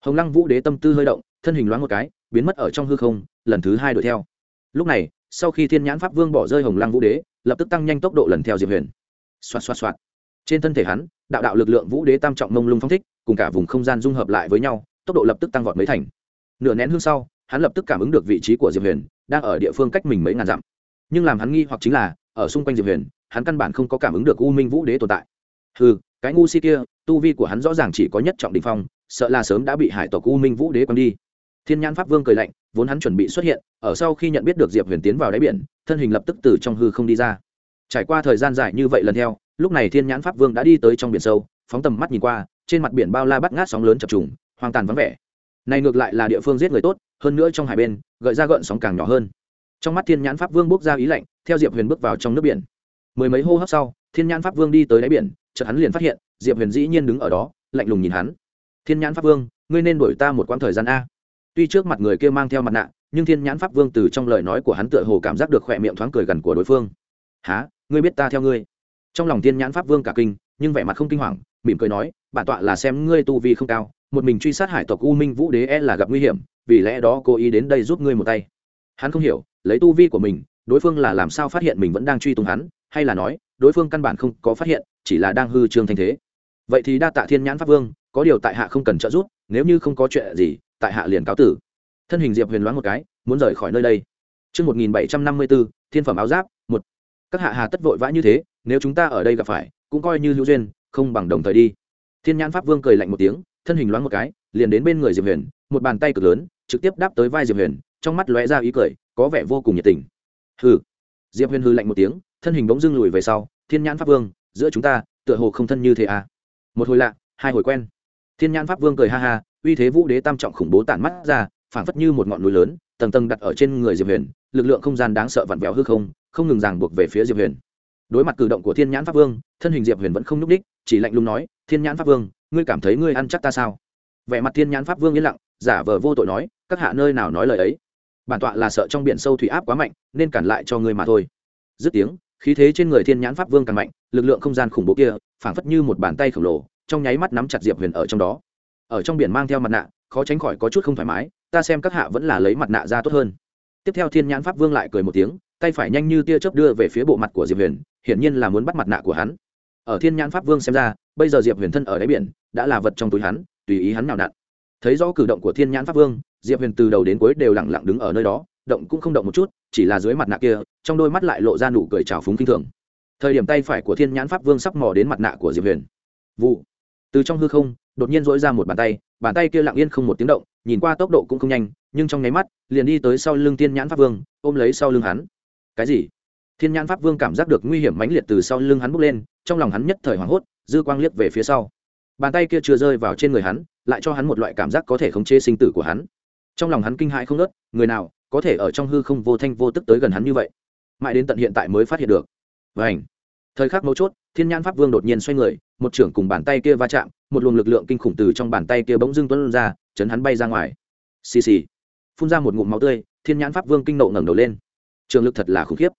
Hồng lăng vũ đế tâm tư hơi động, thân hình loáng một cái biến mất ở trong hư không, lần thứ hai đuổi theo. Lúc này, sau khi thiên nhãn pháp vương bỏ rơi hồng lăng vũ đế, lập tức tăng nhanh tốc độ lần theo diệp huyền. Xoạt xoạt xoạt. Trên thân thể hắn, đạo đạo lực lượng vũ đế tam trọng mông lung phong thích, cùng cả vùng không gian dung hợp lại với nhau, tốc độ lập tức tăng vọt mấy thành. Nửa nén hương sau, hắn lập tức cảm ứng được vị trí của diệp huyền, đang ở địa phương cách mình mấy ngàn dặm. Nhưng làm hắn nghi hoặc chính là, ở xung quanh diệp huyền, hắn căn bản không có cảm ứng được u minh vũ đế tồn tại. Ừ cái ngu si kia, tu vi của hắn rõ ràng chỉ có nhất trọng đình phong, sợ là sớm đã bị hải tộc u minh vũ đế quăng đi thiên nhãn pháp vương cười lạnh, vốn hắn chuẩn bị xuất hiện, ở sau khi nhận biết được diệp huyền tiến vào đáy biển, thân hình lập tức từ trong hư không đi ra. Trải qua thời gian dài như vậy lần theo, lúc này thiên nhãn pháp vương đã đi tới trong biển sâu, phóng tầm mắt nhìn qua, trên mặt biển bao la bắt ngát sóng lớn chập trùng, hoang tàn vắng vẻ. Này ngược lại là địa phương giết người tốt, hơn nữa trong hải bên, gợi ra gợn sóng càng nhỏ hơn. Trong mắt thiên nhãn pháp vương bước ra ý lạnh, theo diệp huyền bước vào trong nước biển. Mười mấy hô hấp sau, thiên nhãn pháp vương đi tới đáy biển, chợt hắn liền phát hiện, diệp huyền dĩ nhiên đứng ở đó, lạnh lùng nhìn hắn. Thiên nhãn pháp vương, ngươi nên đuổi ta một quãng thời gian a tuy trước mặt người kia mang theo mặt nạ, nhưng thiên nhãn pháp vương từ trong lời nói của hắn tựa hồ cảm giác được khỏe miệng thoáng cười gần của đối phương. Há ngươi biết ta theo ngươi? Trong lòng thiên nhãn pháp vương cả kinh, nhưng vẻ mặt không kinh hoàng, mỉm cười nói, bản tọa là xem ngươi tu vi không cao, một mình truy sát hải tộc u minh vũ đế e là gặp nguy hiểm, vì lẽ đó cố ý đến đây giúp ngươi một tay. Hắn không hiểu, lấy tu vi của mình, đối phương là làm sao phát hiện mình vẫn đang truy tung hắn, hay là nói, đối phương căn bản không có phát hiện, chỉ là đang hư trương thanh thế. Vậy thì đa tạ thiên nhãn pháp vương, có điều tại hạ không cần trợ giúp, nếu như không có chuyện gì tại hạ liền cáo tử thân hình diệp huyền loáng một cái muốn rời khỏi nơi đây Trước 1754, thiên phẩm áo giáp, một. Các hạ hà tất vội vã như thế, nếu chúng ta ở đây gặp phải, cũng coi như hữu duyên, không bằng đồng thời đi. Thiên nhãn pháp vương cười lạnh một tiếng, thân hình loáng một cái, liền đến bên người Diệp Huyền, một bàn tay cực lớn, trực tiếp đáp tới vai Diệp Huyền, trong mắt lóe ra ý cười, có vẻ vô cùng nhiệt tình. Hừ. Diệp Huyền hừ lạnh một tiếng, thân hình bỗng dưng lùi về sau, Thiên nhãn pháp vương, giữa chúng ta, tựa hồ không thân như thế à? Một hồi lạ, hai hồi quen. Thiên nhãn pháp vương cười ha ha, uy thế vũ đế tam trọng khủng bố tản mắt ra, phảng phất như một ngọn núi lớn, tầng tầng đặt ở trên người diệp huyền, lực lượng không gian đáng sợ vặn vẹo hư không không ngừng ràng buộc về phía diệp huyền. Đối mặt cử động của thiên nhãn pháp vương, thân hình diệp huyền vẫn không n ú c đích chỉ lạnh lùng nói, thiên nhãn pháp vương, ngươi cảm thấy ngươi ăn chắc ta sao? Vẻ mặt thiên nhãn pháp vương yên lặng, giả vờ vô tội nói, các hạ nơi nào nói lời ấy? Bản tọa là sợ trong biển sâu thủy áp quá mạnh, nên cản lại cho ngươi mà thôi. Dứt tiếng, khí thế trên người thiên nhãn pháp vương càng mạnh, lực lượng không gian khủng bố kia, phảng phất như một bàn tay khổng lồ, trong nháy mắt nắm chặt diệp huyền ở trong đó ở trong biển mang theo mặt nạ, khó tránh khỏi có chút không thoải mái, ta xem các hạ vẫn là lấy mặt nạ ra tốt hơn. Tiếp theo thiên nhãn pháp vương lại cười một tiếng, tay phải nhanh như tia chớp đưa về phía bộ mặt của diệp huyền, hiển nhiên là muốn bắt mặt nạ của hắn. Ở thiên nhãn pháp vương xem ra, bây giờ diệp huyền thân ở đáy biển, đã là vật trong túi hắn, tùy ý hắn nào nặn. Thấy rõ cử động của thiên nhãn pháp vương, diệp huyền từ đầu đến cuối đều lẳng lặng đứng ở nơi đó, động cũng không động một chút, chỉ là dưới mặt nạ kia, trong đôi mắt lại lộ ra nụ cười trào phúng kinh thường. Thời điểm tay phải của thiên nhãn pháp vương sắp mò đến mặt nạ của diệp huyền. Vụ. Từ trong hư không đột nhiên dỗi ra một bàn tay bàn tay kia lặng yên không một tiếng động, nhìn qua tốc độ cũng không nhanh, nhưng trong nháy mắt, liền đi tới sau lưng thiên nhãn pháp vương, ôm lấy sau lưng hắn. Cái gì? Thiên nhãn pháp vương cảm giác được nguy hiểm mãnh liệt từ sau lưng hắn bốc lên, trong lòng hắn nhất thời hoảng hốt, dư quang liếc về phía sau. Bàn tay kia chưa rơi vào trên người hắn, lại cho hắn một loại cảm giác có thể khống chế sinh tử của hắn. Trong lòng hắn kinh hãi không nớt người nào có thể ở trong hư không vô thanh vô tức tới gần hắn như vậy? Mãi đến tận hiện tại mới phát hiện được. Và ảnh thời khắc mấu chốt, thiên nhãn pháp vương đột nhiên xoay người, một trưởng cùng bàn tay kia va chạm một luồng lực lượng kinh khủng từ trong bàn tay kia bỗng dưng tuấn ra, chấn hắn bay ra ngoài. Xì xì. Phun ra một ngụm máu tươi, thiên nhãn pháp vương kinh nộ ngẩng đầu lên. Trường lực thật là khủng khiếp.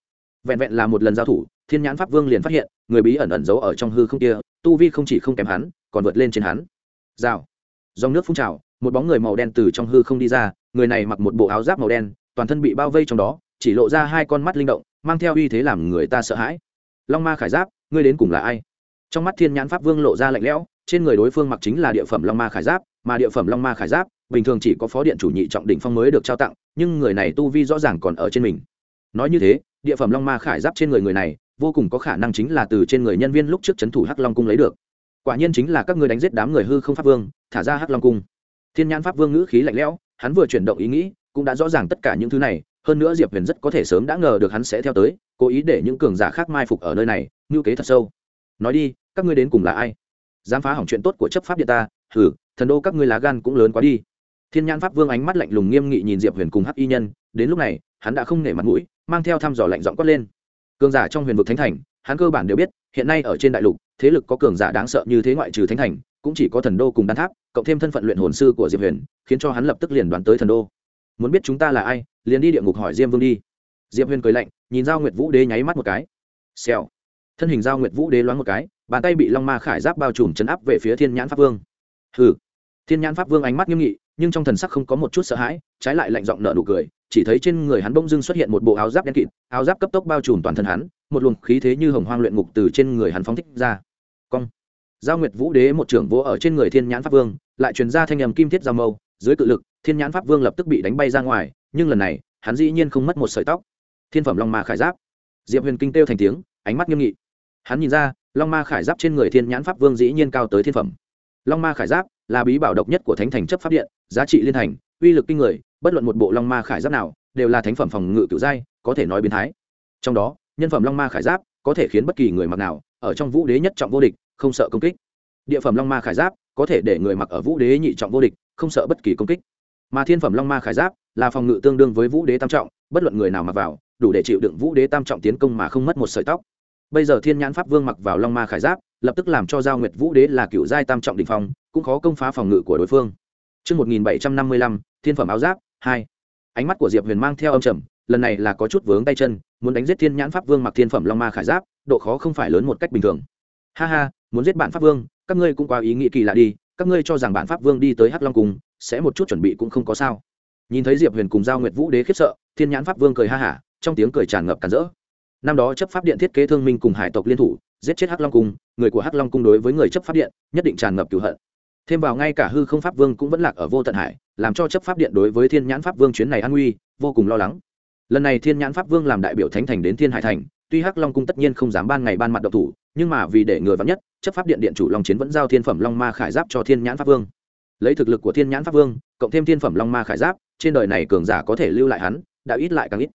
Vẹn vẹn là một lần giao thủ, thiên nhãn pháp vương liền phát hiện, người bí ẩn ẩn giấu ở trong hư không kia, tu vi không chỉ không kém hắn, còn vượt lên trên hắn. Rào. Dòng nước phun trào, một bóng người màu đen từ trong hư không đi ra, người này mặc một bộ áo giáp màu đen, toàn thân bị bao vây trong đó, chỉ lộ ra hai con mắt linh động, mang theo uy thế làm người ta sợ hãi. Long ma khải giáp, ngươi đến cùng là ai? Trong mắt thiên nhãn pháp vương lộ ra lạnh lẽo, trên người đối phương mặc chính là địa phẩm long ma khải giáp, mà địa phẩm long ma khải giáp, bình thường chỉ có phó điện chủ nhị trọng đỉnh phong mới được trao tặng, nhưng người này tu vi rõ ràng còn ở trên mình. Nói như thế, địa phẩm long ma khải giáp trên người người này, vô cùng có khả năng chính là từ trên người nhân viên lúc trước c h ấ n thủ hắc long cung lấy được. Quả nhiên chính là các người đánh giết đám người hư không pháp vương, thả ra hắc long cung. Thiên nhãn pháp vương ngữ khí lạnh lẽo, hắn vừa chuyển động ý nghĩ, cũng đã rõ ràng tất cả những thứ này, hơn nữa diệp huyền rất có thể sớm đã ngờ được hắn sẽ theo tới, cố ý để những cường giả khác mai phục ở nơi này, ngữ kế thật sâu. Nói đi các ngươi đến cùng là ai? Dám phá hỏng chuyện tốt của chấp pháp điện ta? Hử thần đô các ngươi lá gan cũng lớn quá đi. Thiên nhãn pháp vương ánh mắt lạnh lùng nghiêm nghị nhìn diệp huyền cùng hắc y nhân, đến lúc này, hắn đã không nể mặt mũi, mang theo thăm dò lạnh giọng quát lên. Cường giả trong huyền vực thánh thành, hắn cơ bản đều biết, hiện nay ở trên đại lục, thế lực có cường giả đáng sợ như thế ngoại trừ thánh thành, cũng chỉ có thần đô cùng đan tháp, cộng thêm thân phận luyện hồn sư của diệp huyền, khiến cho hắn lập tức liền đoán tới thần đô. Muốn biết chúng ta là ai, liền đi địa ngục hỏi diêm vương đi. Diệp huyền cười lạnh, nhìn giao nguyệt vũ đế nháy mắt một cái. Xèo thân hình giao nguyệt vũ đế loáng một cái, bàn tay bị long ma khải giáp bao trùm chấn áp về phía thiên nhãn pháp vương. Hừ. Thiên nhãn pháp vương ánh mắt nghiêm nghị, nhưng trong thần sắc không có một chút sợ hãi, trái lại lạnh giọng nợ nụ cười, chỉ thấy trên người hắn bỗng dưng xuất hiện một bộ áo giáp đen kịt, áo giáp cấp tốc bao trùm toàn thân hắn, một luồng khí thế như hồng hoang luyện ngục từ trên người hắn phóng thích ra. Cong. Giao nguyệt vũ đế một trưởng vỗ ở trên người thiên nhãn pháp vương, lại truyền ra thanh âm kim thiết giao mâu, dưới cự lực, thiên nhãn pháp vương lập tức bị đánh bay ra ngoài, nhưng lần này, hắn dĩ nhiên không mất một sợi tóc. Thiên phẩm long ma khải giáp. Diệp huyền kinh têu thành tiếng, ánh mắt nghiêm nghị hắn nhìn ra, long ma khải giáp trên người thiên nhãn pháp vương dĩ nhiên cao tới thiên phẩm. Long ma khải giáp là bí bảo độc nhất của thánh thành chấp pháp điện, giá trị liên thành, uy lực kinh người, bất luận một bộ long ma khải giáp nào, đều là thánh phẩm phòng ngự cựu giai, có thể nói biến thái. Trong đó, nhân phẩm long ma khải giáp có thể khiến bất kỳ người mặc nào ở trong vũ đế nhất trọng vô địch, không sợ công kích. Địa phẩm long ma khải giáp có thể để người mặc ở vũ đế nhị trọng vô địch, không sợ bất kỳ công kích. Mà thiên phẩm long ma khải giáp là phòng ngự tương đương với vũ đế tam trọng, bất luận người nào mặc vào, đủ để chịu đựng vũ đế tam trọng tiến công mà không mất một sợi tóc bây giờ thiên nhãn pháp vương mặc vào long ma khải giáp lập tức làm cho giao nguyệt vũ đế là cựu giai tam trọng đình phong cũng khó công phá phòng ngự của đối phương Trước 1755, thiên phẩm áo giáp, 2. Ánh mắt của Diệp Huyền mang theo âm trầm, lần này là có chút vướng tay chân, muốn đánh giết thiên nhãn pháp vương mặc thiên phẩm long ma khải giáp, độ khó không phải lớn một cách bình thường. Ha ha, muốn giết bạn pháp vương, các ngươi cũng quá ý nghĩ kỳ lạ đi, các ngươi cho rằng bạn pháp vương đi tới Hắc Long cùng, sẽ một chút chuẩn bị cũng không có sao. Nhìn thấy Diệp Huyền cùng giao Nguyệt Vũ Đế khiếp sợ, thiên nhãn pháp vương cười ha hả, trong tiếng cười tràn ngập càn rỡ. Năm đó chấp pháp điện thiết kế thương minh cùng hải tộc liên thủ, giết chết hắc long cung người của hắc long cung đối với người chấp pháp điện nhất định tràn ngập cửu hận. Thêm vào ngay cả hư không pháp vương cũng vẫn lạc ở vô tận hải làm cho chấp pháp điện đối với thiên nhãn pháp vương chuyến này an nguy vô cùng lo lắng. Lần này thiên nhãn pháp vương làm đại biểu thánh thành đến thiên hải thành tuy hắc long cung tất nhiên không dám ban ngày ban mặt độc thủ nhưng mà vì để người vắn nhất chấp pháp điện điện chủ long chiến vẫn giao thiên phẩm long ma khải giáp cho thiên nhãn pháp vương. Lấy thực lực của thiên nhãn pháp vương cộng thêm thiên phẩm long ma khải giáp trên đời này cường giả có thể lưu lại hắn đã ít lại càng ít.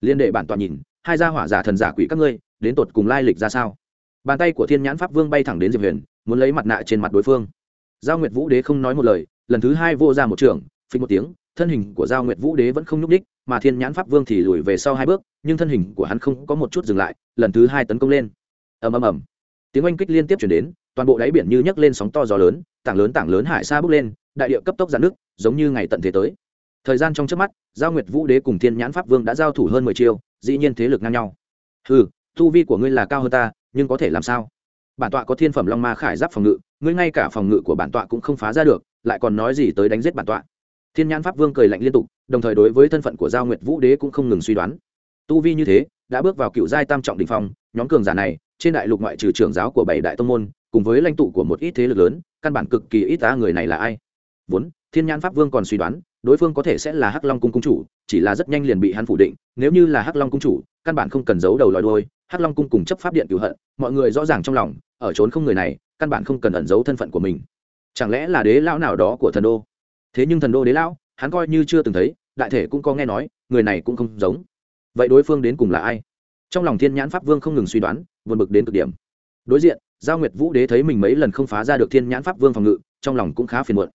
Liên đệ bản toàn nhìn hai gia hỏa giả thần giả quỷ các ngươi, đến tột cùng lai lịch ra sao? Bàn tay của thiên nhãn pháp vương bay thẳng đến diệp huyền, muốn lấy mặt nạ trên mặt đối phương. Giao nguyệt vũ đế không nói một lời, lần thứ hai vô ra một trường phí một tiếng, thân hình của giao nguyệt vũ đế vẫn không nhúc đích mà thiên nhãn pháp vương thì lùi về sau hai bước, nhưng thân hình của hắn không có một chút dừng lại, lần thứ hai tấn công lên. Ầm ầm ầm. Tiếng oanh kích liên tiếp chuyển đến, toàn bộ đáy biển như nhấc lên sóng to gió lớn, tảng lớn tảng lớn hải xa bước lên, đại địa cấp tốc giãn nước giống như ngày tận thế tới thời gian trong trước mắt, giao nguyệt vũ đế cùng thiên nhãn pháp vương đã giao thủ hơn mười chiêu, dĩ nhiên thế lực ngang nhau. Ừ tu vi của ngươi là cao hơn ta, nhưng có thể làm sao? Bản tọa có thiên phẩm long ma khải giáp phòng ngự, ngươi ngay cả phòng ngự của bản tọa cũng không phá ra được, lại còn nói gì tới đánh giết bản tọa? Thiên nhãn pháp vương cười lạnh liên tục, đồng thời đối với thân phận của giao nguyệt vũ đế cũng không ngừng suy đoán. Tu vi như thế, đã bước vào cựu giai tam trọng đình phong, nhóm cường giả này, trên đại lục ngoại trừ trưởng giáo của bảy đại tông môn, cùng với lãnh tụ của một ít thế lực lớn, căn bản cực kỳ ít ta người này là ai? Vốn, thiên nhãn pháp vương còn suy đoán đối phương có thể sẽ là hắc long cung cung chủ, chỉ là rất nhanh liền bị hắn phủ định, nếu như là hắc long cung chủ, căn bản không cần giấu đầu lòi đôi hắc long cung cùng chấp pháp điện cửu hận, mọi người rõ ràng trong lòng, ở trốn không người này, căn bản không cần ẩn giấu thân phận của mình. Chẳng lẽ là đế lão nào đó của thần đô? Thế nhưng thần đô đế lão, hắn coi như chưa từng thấy, đại thể cũng có nghe nói, người này cũng không giống. Vậy đối phương đến cùng là ai? Trong lòng thiên nhãn pháp vương không ngừng suy đoán vượt bực đến cực điểm. Đối diện, giao nguyệt vũ đế thấy mình mấy lần không phá ra được thiên nhãn pháp vương phòng ngự, trong lòng cũng khá phiền muộn.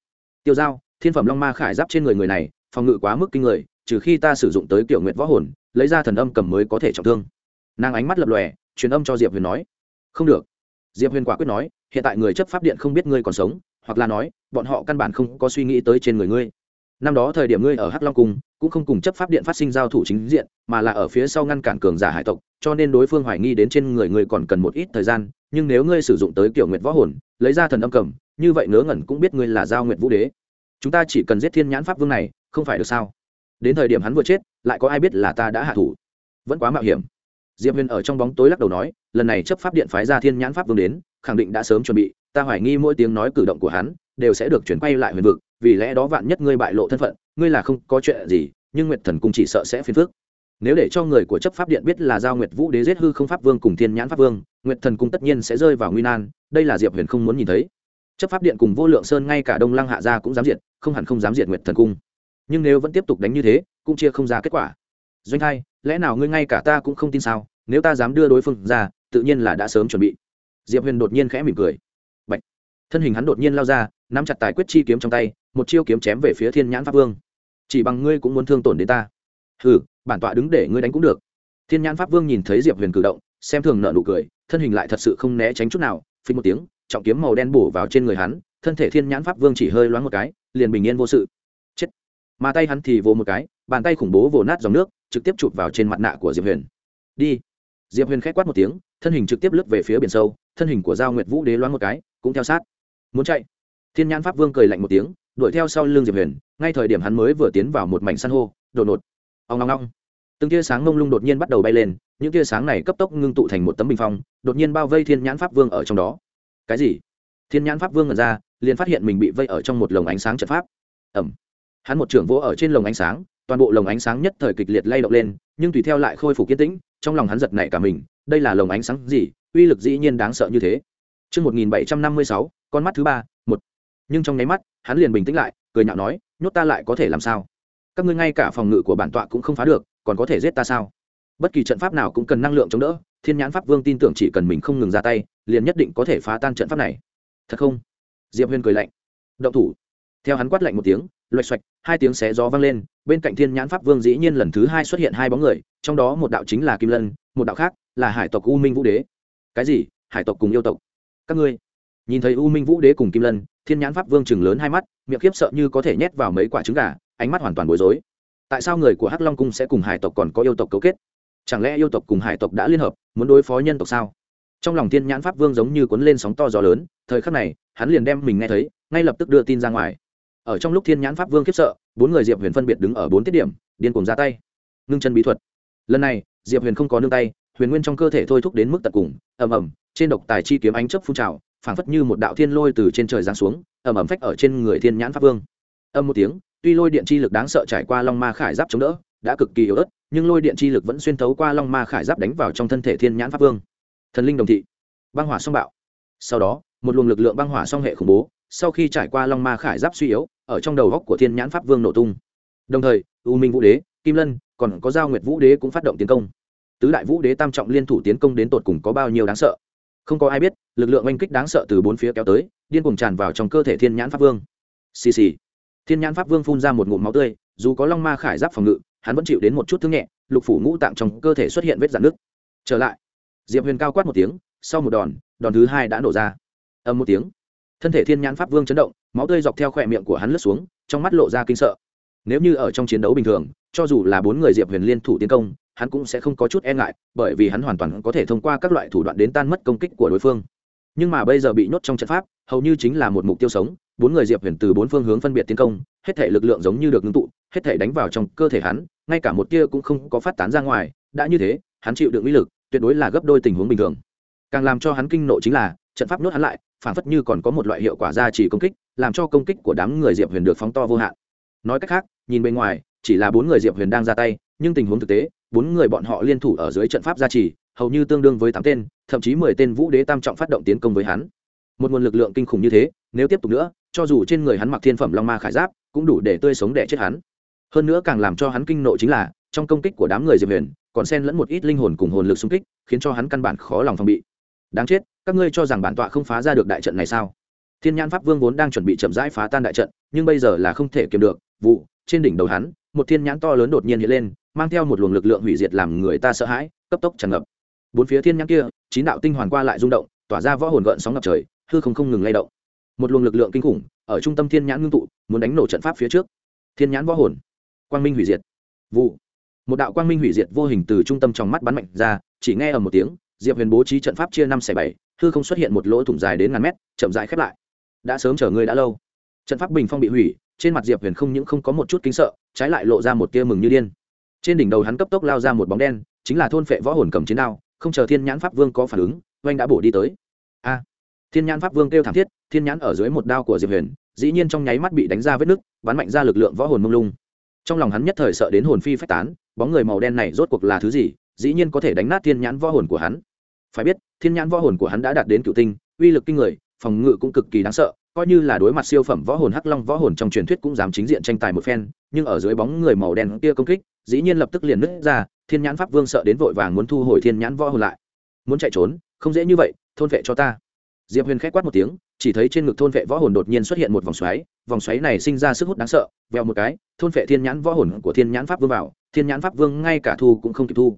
Tiêu giao thiên phẩm long ma khải giáp trên người người này, phòng ngự quá mức kinh người, trừ khi ta sử dụng tới kiểu nguyệt võ hồn, lấy ra thần âm cầm mới có thể trọng thương. Nàng ánh mắt lập lòe, truyền âm cho diệp huyền nói, không được. Diệp huyền quả quyết nói, hiện tại người chấp pháp điện không biết ngươi còn sống, hoặc là nói, bọn họ căn bản không có suy nghĩ tới trên người ngươi. Năm đó thời điểm ngươi ở hắc long cung, cũng không cùng chấp pháp điện phát sinh giao thủ chính diện, mà là ở phía sau ngăn cản cường giả hải tộc, cho nên đối phương hoài nghi đến trên người ngươi còn cần một ít thời gian, nhưng nếu ngươi sử dụng tới kiểu nguyệt võ hồn, lấy ra thần âm cầm, như vậy ngớ ngẩn cũng biết ngươi là giao nguyệt vũ đế chúng ta chỉ cần giết thiên nhãn pháp vương này, không phải được sao? Đến thời điểm hắn vừa chết, lại có ai biết là ta đã hạ thủ? Vẫn quá mạo hiểm. Diệp huyền ở trong bóng tối lắc đầu nói, lần này chấp pháp điện phái ra thiên nhãn pháp vương đến, khẳng định đã sớm chuẩn bị, ta hoài nghi mỗi tiếng nói cử động của hắn, đều sẽ được chuyển quay lại huyền vực, vì lẽ đó vạn nhất ngươi bại lộ thân phận, ngươi là không có chuyện gì, nhưng nguyệt thần cung chỉ sợ sẽ phiền phước nếu để cho người của chấp pháp điện biết là giao nguyệt vũ đế giết hư không pháp vương cùng thiên nhãn pháp vương, nguyệt thần cung tất nhiên sẽ rơi vào nguy nan, đây là diệp huyền không muốn nhìn thấy chấp pháp điện cùng vô lượng sơn ngay cả đông lăng hạ gia cũng dám diệt, không hẳn không dám diệt nguyệt thần cung. Nhưng nếu vẫn tiếp tục đánh như thế, cũng chia không ra kết quả. Doanh hai lẽ nào ngươi ngay cả ta cũng không tin sao? Nếu ta dám đưa đối phương ra, tự nhiên là đã sớm chuẩn bị. Diệp huyền đột nhiên khẽ mỉm cười. Bạch. thân hình hắn đột nhiên lao ra, nắm chặt tài quyết chi kiếm trong tay, một chiêu kiếm chém về phía thiên nhãn pháp vương. Chỉ bằng ngươi cũng muốn thương tổn đến ta. Hừ, bản tọa đứng để ngươi đánh cũng được. Thiên nhãn pháp vương nhìn thấy diệp huyền cử động, xem thường nợ nụ cười, thân hình lại thật sự không né tránh chút nào phí một tiếng trọng kiếm màu đen bổ vào trên người hắn, thân thể thiên nhãn pháp vương chỉ hơi loáng một cái, liền bình yên vô sự. Chết. Mà tay hắn thì vồ một cái, bàn tay khủng bố vồ nát dòng nước, trực tiếp chụp vào trên mặt nạ của diệp huyền. Đi. Diệp huyền k h á c quát một tiếng, thân hình trực tiếp lướt về phía biển sâu, thân hình của giao nguyệt vũ đế loáng một cái, cũng theo sát. Muốn chạy. Thiên nhãn pháp vương cười lạnh một tiếng, đuổi theo sau l ư n g diệp huyền, ngay thời điểm hắn mới vừa tiến vào một mảnh san hô, đột ngột. Ông long long từng tia sáng mông lung đột nhiên bắt đầu bay lên, những tia sáng này cấp tốc ngưng tụ thành một tấm bình phong, đột nhiên bao vây thiên nhãn pháp vương ở trong đó cái gì thiên nhãn pháp vương ngẩn ra liền phát hiện mình bị vây ở trong một lồng ánh sáng trận pháp ẩm hắn một trưởng vỗ ở trên lồng ánh sáng toàn bộ lồng ánh sáng nhất thời kịch liệt lay động lên nhưng tùy theo lại khôi phục kiên tĩnh trong lòng hắn giật nảy cả mình đây là lồng ánh sáng gì uy lực dĩ nhiên đáng sợ như thế Trước 1756, con mắt thứ ba, một. Nhưng trong nháy mắt, hắn liền bình tĩnh lại, cười nhạo nói, nhốt ta lại có thể làm sao? Các ngươi ngay cả phòng ngự của bản tọa cũng không phá được, còn có thể giết ta sao? Bất kỳ trận pháp nào cũng cần năng lượng chống đỡ, Thiên Nhãn Pháp Vương tin tưởng chỉ cần mình không ngừng ra tay, liền nhất định có thể phá tan trận pháp này. Thật không? Diệp Huyền cười lạnh. Động thủ. Theo hắn quát lạnh một tiếng, loạch xoạch hai tiếng xé gió vang lên bên cạnh thiên nhãn pháp vương dĩ nhiên lần thứ hai xuất hiện hai bóng người trong đó một đạo chính là kim lân một đạo khác là hải tộc u minh vũ đế cái gì hải tộc cùng yêu tộc các ngươi nhìn thấy u minh vũ đế cùng kim lân thiên nhãn pháp vương chừng lớn hai mắt miệng khiếp sợ như có thể nhét vào mấy quả trứng gà ánh mắt hoàn toàn bối rối tại sao người của hắc long cung sẽ cùng hải tộc còn có yêu tộc cấu kết chẳng lẽ yêu tộc cùng hải tộc đã liên hợp muốn đối phó nhân tộc sao trong lòng thiên nhãn pháp vương giống như cuốn lên sóng to gió lớn, thời khắc này, hắn liền đem mình nghe thấy, ngay lập tức đưa tin ra ngoài. Ở trong lúc thiên nhãn pháp vương khiếp sợ, bốn người diệp huyền phân biệt đứng ở bốn tiết điểm, điên cùng ra tay. Ngưng chân bí thuật. Lần này, diệp huyền không có nương tay, huyền nguyên trong cơ thể thôi thúc đến mức tận cùng, ầm ầm, trên độc tài chi kiếm ánh chấp phun trào, phảng phất như một đạo thiên lôi từ trên trời giáng xuống, ầm ầm phách ở trên người thiên nhãn pháp vương. Âm một tiếng, tuy lôi điện chi lực đáng sợ trải qua long ma khải giáp chống đỡ, đã cực kỳ yếu ớt, nhưng lôi điện chi lực vẫn xuyên thấu qua long ma khải giáp đánh vào trong thân thể thiên nhãn pháp vương thần linh đồng thị, băng hỏa song bạo. Sau đó, một luồng lực lượng băng hỏa song hệ khủng bố, sau khi trải qua long ma khải giáp suy yếu, ở trong đầu góc của thiên nhãn pháp vương nổ tung. Đồng thời, u minh vũ đế, kim lân, còn có giao nguyệt vũ đế cũng phát động tiến công. Tứ đại vũ đế tam trọng liên thủ tiến công đến tột cùng có bao nhiêu đáng sợ? Không có ai biết, lực lượng oanh kích đáng sợ từ bốn phía kéo tới, điên cùng tràn vào trong cơ thể thiên nhãn pháp vương. Xì xì. Thiên nhãn pháp vương phun ra một ngụm máu tươi, dù có long ma khải giáp phòng ngự, hắn vẫn chịu đến một chút thương nhẹ, lục phủ ngũ tạng trong cơ thể xuất hiện vết dạn nước trở lại diệp huyền cao quát một tiếng, sau một đòn đòn thứ hai đã nổ ra. Âm một tiếng, thân thể thiên nhãn pháp vương chấn động, máu tươi dọc theo khỏe miệng của hắn lướt xuống, trong mắt lộ ra kinh sợ. Nếu như ở trong chiến đấu bình thường, cho dù là bốn người diệp huyền liên thủ tiến công, hắn cũng sẽ không có chút e ngại, bởi vì hắn hoàn toàn có thể thông qua các loại thủ đoạn đến tan mất công kích của đối phương. Nhưng mà bây giờ bị nhốt trong trận pháp, hầu như chính là một mục tiêu sống, bốn người diệp huyền từ bốn phương hướng phân biệt tiến công, hết thể lực lượng giống như được ngưng tụ, hết thể đánh vào trong cơ thể hắn, ngay cả một tia cũng không có phát tán ra ngoài, đã như thế, hắn chịu đựng uy lực tuyệt đối là gấp đôi tình huống bình thường. Càng làm cho hắn kinh nộ chính là, trận pháp nhốt hắn lại, phản phất như còn có một loại hiệu quả gia trì công kích, làm cho công kích của đám người diệp huyền được phóng to vô hạn. Nói cách khác, nhìn bên ngoài, chỉ là bốn người diệp huyền đang ra tay, nhưng tình huống thực tế, bốn người bọn họ liên thủ ở dưới trận pháp gia trì hầu như tương đương với tám tên, thậm chí mười tên vũ đế tam trọng phát động tiến công với hắn. Một nguồn lực lượng kinh khủng như thế, nếu tiếp tục nữa, cho dù trên người hắn mặc thiên phẩm long ma khải giáp, cũng đủ để tươi sống đẻ chết hắn. Hơn nữa càng làm cho hắn kinh nộ chính là trong công kích của đám người diệp huyền, còn xen lẫn một ít linh hồn cùng hồn lực xung kích, khiến cho hắn căn bản khó lòng phòng bị. Đáng chết, các ngươi cho rằng bản tọa không phá ra được đại trận này sao? Thiên nhãn pháp vương vốn đang chuẩn bị chậm rãi phá tan đại trận, nhưng bây giờ là không thể kiềm được, vụ, trên đỉnh đầu hắn, một thiên nhãn to lớn đột nhiên hiện lên, mang theo một luồng lực lượng hủy diệt làm người ta sợ hãi, cấp tốc tràn ngập. Bốn phía thiên nhãn kia, chín đạo tinh hoàn qua lại rung động, tỏa ra võ hồn gợn sóng ngập trời, hư không không ngừng lay động. Một luồng lực lượng kinh khủng, ở trung tâm thiên nhãn ngưng tụ, muốn đánh nổ trận pháp phía trước. Thiên nhãn võ hồn. Quang minh hủy diệt. Vụ một đạo quang minh hủy diệt vô hình từ trung tâm trong mắt bắn mạnh ra, chỉ nghe ở một tiếng, diệp huyền bố trí trận pháp chia năm xẻ bảy, hư không xuất hiện một lỗ thủng dài đến ngàn mét, chậm rãi khép lại. Đã sớm chờ ngươi đã lâu. Trận pháp bình phong bị hủy, trên mặt diệp huyền không những không có một chút kính sợ, trái lại lộ ra một tia mừng như điên. Trên đỉnh đầu hắn cấp tốc lao ra một bóng đen, chính là thôn phệ võ hồn cầm chiến đao, không chờ thiên nhãn pháp vương có phản ứng, oanh đã bổ đi tới. A! Thiên nhãn pháp vương kêu thảm thiết, thiên nhãn ở dưới một đao của diệp huyền, dĩ nhiên trong nháy mắt bị đánh ra vết nứt, bắn mạnh ra lực lượng võ hồn mông lung. Trong lòng hắn nhất thời sợ đến hồn phi phách tán bóng người màu đen này rốt cuộc là thứ gì, dĩ nhiên có thể đánh nát thiên nhãn võ hồn của hắn. Phải biết, thiên nhãn võ hồn của hắn đã đạt đến cựu tinh, uy lực kinh người, phòng ngự cũng cực kỳ đáng sợ, coi như là đối mặt siêu phẩm võ hồn hắc long võ hồn trong truyền thuyết cũng dám chính diện tranh tài một phen, nhưng ở dưới bóng người màu đen kia công kích, dĩ nhiên lập tức liền nứt ra, thiên nhãn pháp vương sợ đến vội vàng muốn thu hồi thiên nhãn võ hồn lại. Muốn chạy trốn, không dễ như vậy, thôn vệ cho ta. Diệp huyền k h á c quát một tiếng, chỉ thấy trên ngực thôn vệ võ hồn đột nhiên xuất hiện một vòng xoáy vòng xoáy này sinh ra sức hút đáng sợ veo một cái, thôn vệ thiên nhãn võ hồn của thiên nhãn pháp vương vào thiên nhãn pháp vương ngay cả thu cũng không kịp thu.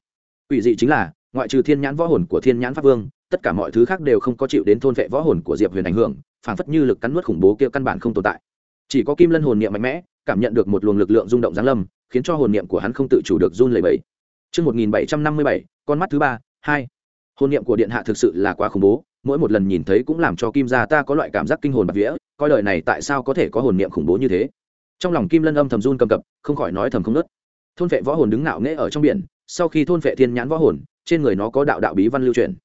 Ủy dị chính là ngoại trừ thiên nhãn võ hồn của thiên nhãn pháp vương tất cả mọi thứ khác đều không có chịu đến thôn vệ võ hồn của diệp huyền ảnh hưởng phảng phất như lực cắn nuốt khủng bố kia căn bản không tồn tại. Chỉ có kim lân hồn niệm mạnh mẽ cảm nhận được một luồng lực lượng rung động giáng lâm khiến cho hồn niệm của hắn không tự chủ được run lẩy bẩy. Trước 1757, con mắt thứ ba, hai. Hồn niệm của điện hạ thực sự là quá khủng bố, mỗi một lần nhìn thấy cũng làm cho kim gia ta có loại cảm giác kinh hồn bạt vía coi đời này tại sao có thể có hồn niệm khủng bố như thế. Trong lòng kim lân âm thầm run cầm cập không khỏi nói thầm không nớt thôn vệ võ hồn đứng ngạo nghễ ở trong biển, sau khi thôn vệ thiên nhãn võ hồn, trên người nó có đạo đạo bí văn lưu truyền.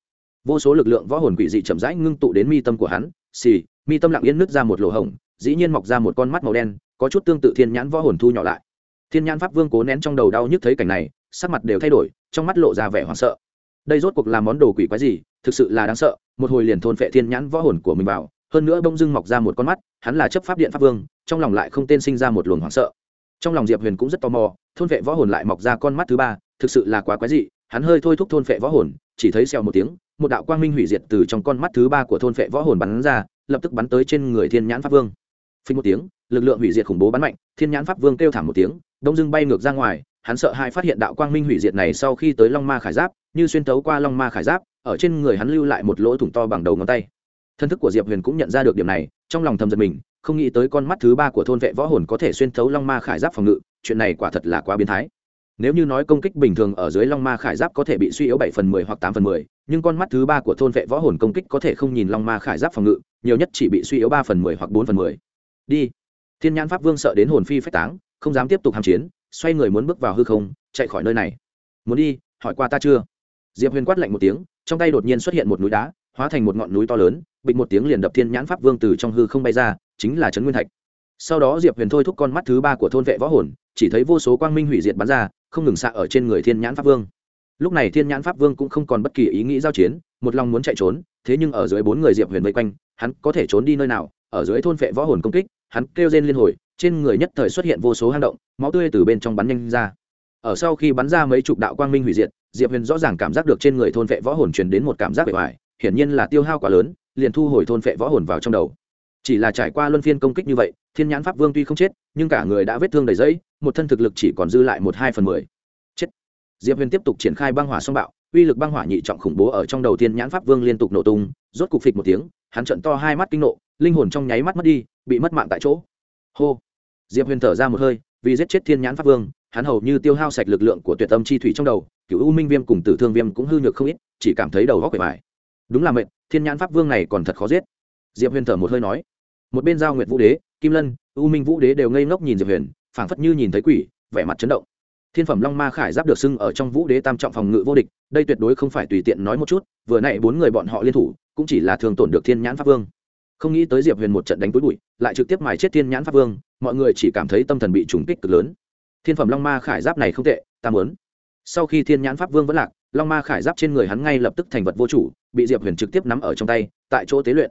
Vô số lực lượng võ hồn quỷ dị chậm rãi ngưng tụ đến mi tâm của hắn, xì, mi tâm lặng yên nứt ra một lỗ hổng, dĩ nhiên mọc ra một con mắt màu đen, có chút tương tự thiên nhãn võ hồn thu nhỏ lại. Thiên nhãn pháp vương cố nén trong đầu đau nhức thấy cảnh này, sắc mặt đều thay đổi, trong mắt lộ ra vẻ hoảng sợ. Đây rốt cuộc là món đồ quỷ quái gì, thực sự là đáng sợ, một hồi liền thôn phệ thiên nhãn võ hồn của mình vào, hơn nữa bông dưng mọc ra một con mắt, hắn là chấp pháp điện pháp vương, trong lòng lại không tên sinh ra một luồng hoảng sợ trong lòng diệp huyền cũng rất tò mò, thôn vệ võ hồn lại mọc ra con mắt thứ ba, thực sự là quá quái dị, hắn hơi thôi thúc thôn vệ võ hồn, chỉ thấy xèo một tiếng, một đạo quang minh hủy diệt từ trong con mắt thứ ba của thôn vệ võ hồn bắn ra, lập tức bắn tới trên người thiên nhãn pháp vương. Phình một tiếng, lực lượng hủy diệt khủng bố bắn mạnh, thiên nhãn pháp vương kêu thảm một tiếng, đông dưng bay ngược ra ngoài, hắn sợ hai phát hiện đạo quang minh hủy diệt này sau khi tới long ma khải giáp, như xuyên tấu qua long ma khải giáp, ở trên người hắn lưu lại một lỗ thủng to bằng đầu ngón tay. Thân thức của diệp huyền cũng nhận ra được điểm này, trong lòng thầm giật mình không nghĩ tới con mắt thứ ba của thôn vệ võ hồn có thể xuyên thấu long ma khải giáp phòng ngự, chuyện này quả thật là quá biến thái. Nếu như nói công kích bình thường ở dưới long ma khải giáp có thể bị suy yếu bảy phần mười hoặc tám phần mười, nhưng con mắt thứ ba của thôn vệ võ hồn công kích có thể không nhìn long ma khải giáp phòng ngự, nhiều nhất chỉ bị suy yếu ba phần mười hoặc bốn phần mười. Đi. Thiên nhãn pháp vương sợ đến hồn phi phách táng không dám tiếp tục hàm chiến, xoay người muốn bước vào hư không, chạy khỏi nơi này. Muốn đi, hỏi qua ta chưa? Diệp huyền quát lạnh một tiếng, trong tay đột nhiên xuất hiện một núi đá, hóa thành một ngọn núi to lớn, bịch một tiếng liền đập thiên nhãn pháp vương từ trong hư không bay ra chính là trấn nguyên thạch. Sau đó diệp huyền thôi thúc con mắt thứ ba của thôn vệ võ hồn, chỉ thấy vô số quang minh hủy diệt bắn ra, không ngừng xạ ở trên người thiên nhãn pháp vương. Lúc này thiên nhãn pháp vương cũng không còn bất kỳ ý nghĩ giao chiến, một lòng muốn chạy trốn, thế nhưng ở dưới bốn người diệp huyền vây quanh, hắn có thể trốn đi nơi nào? Ở dưới thôn vệ võ hồn công kích, hắn kêu rên liên hồi, trên người nhất thời xuất hiện vô số hang động, máu tươi từ bên trong bắn nhanh ra. Ở sau khi bắn ra mấy chục đạo quang minh hủy diệt, diệp huyền rõ ràng cảm giác được trên người thôn vệ võ hồn truyền đến một cảm giác bề ngoài hiển nhiên là tiêu hao quá lớn, liền thu hồi thôn vệ võ hồn vào trong đầu chỉ là trải qua luân phiên công kích như vậy, thiên nhãn pháp vương tuy không chết, nhưng cả người đã vết thương đầy dẫy một thân thực lực chỉ còn dư lại một hai phần mười. Chết. Diệp huyền tiếp tục triển khai băng hỏa song bạo, uy lực băng hỏa nhị trọng khủng bố ở trong đầu thiên nhãn pháp vương liên tục nổ tung, rốt cục phịch một tiếng, hắn trận to hai mắt kinh nộ, linh hồn trong nháy mắt mất đi, bị mất mạng tại chỗ. Hô. Diệp huyền thở ra một hơi, vì giết chết thiên nhãn pháp vương, hắn hầu như tiêu hao sạch lực lượng của tuyệt tâm chi thủy trong đầu cựu u minh viêm cùng tử thương viêm cũng hư nhược không ít, chỉ cảm thấy đầu góc bề bài. Đúng là mệnh thiên nhãn pháp vương này còn thật khó giết. Diệp huyền thở một hơi nói một bên giao nguyệt vũ đế, kim lân, u minh vũ đế đều ngây ngốc nhìn diệp huyền, phảng phất như nhìn thấy quỷ, vẻ mặt chấn động. Thiên phẩm long ma khải giáp được xưng ở trong vũ đế tam trọng phòng ngự vô địch, đây tuyệt đối không phải tùy tiện nói một chút, vừa nãy bốn người bọn họ liên thủ, cũng chỉ là thường tổn được thiên nhãn pháp vương. Không nghĩ tới diệp huyền một trận đánh túi bụi, lại trực tiếp mài chết thiên nhãn pháp vương, mọi người chỉ cảm thấy tâm thần bị trùng kích cực lớn. Thiên phẩm long ma khải giáp này không tệ, ta muốn. Sau khi thiên nhãn pháp vương vẫn lạc, long ma khải giáp trên người hắn ngay lập tức thành vật vô chủ, bị diệp huyền trực tiếp nắm ở trong tay, tại chỗ tế luyện.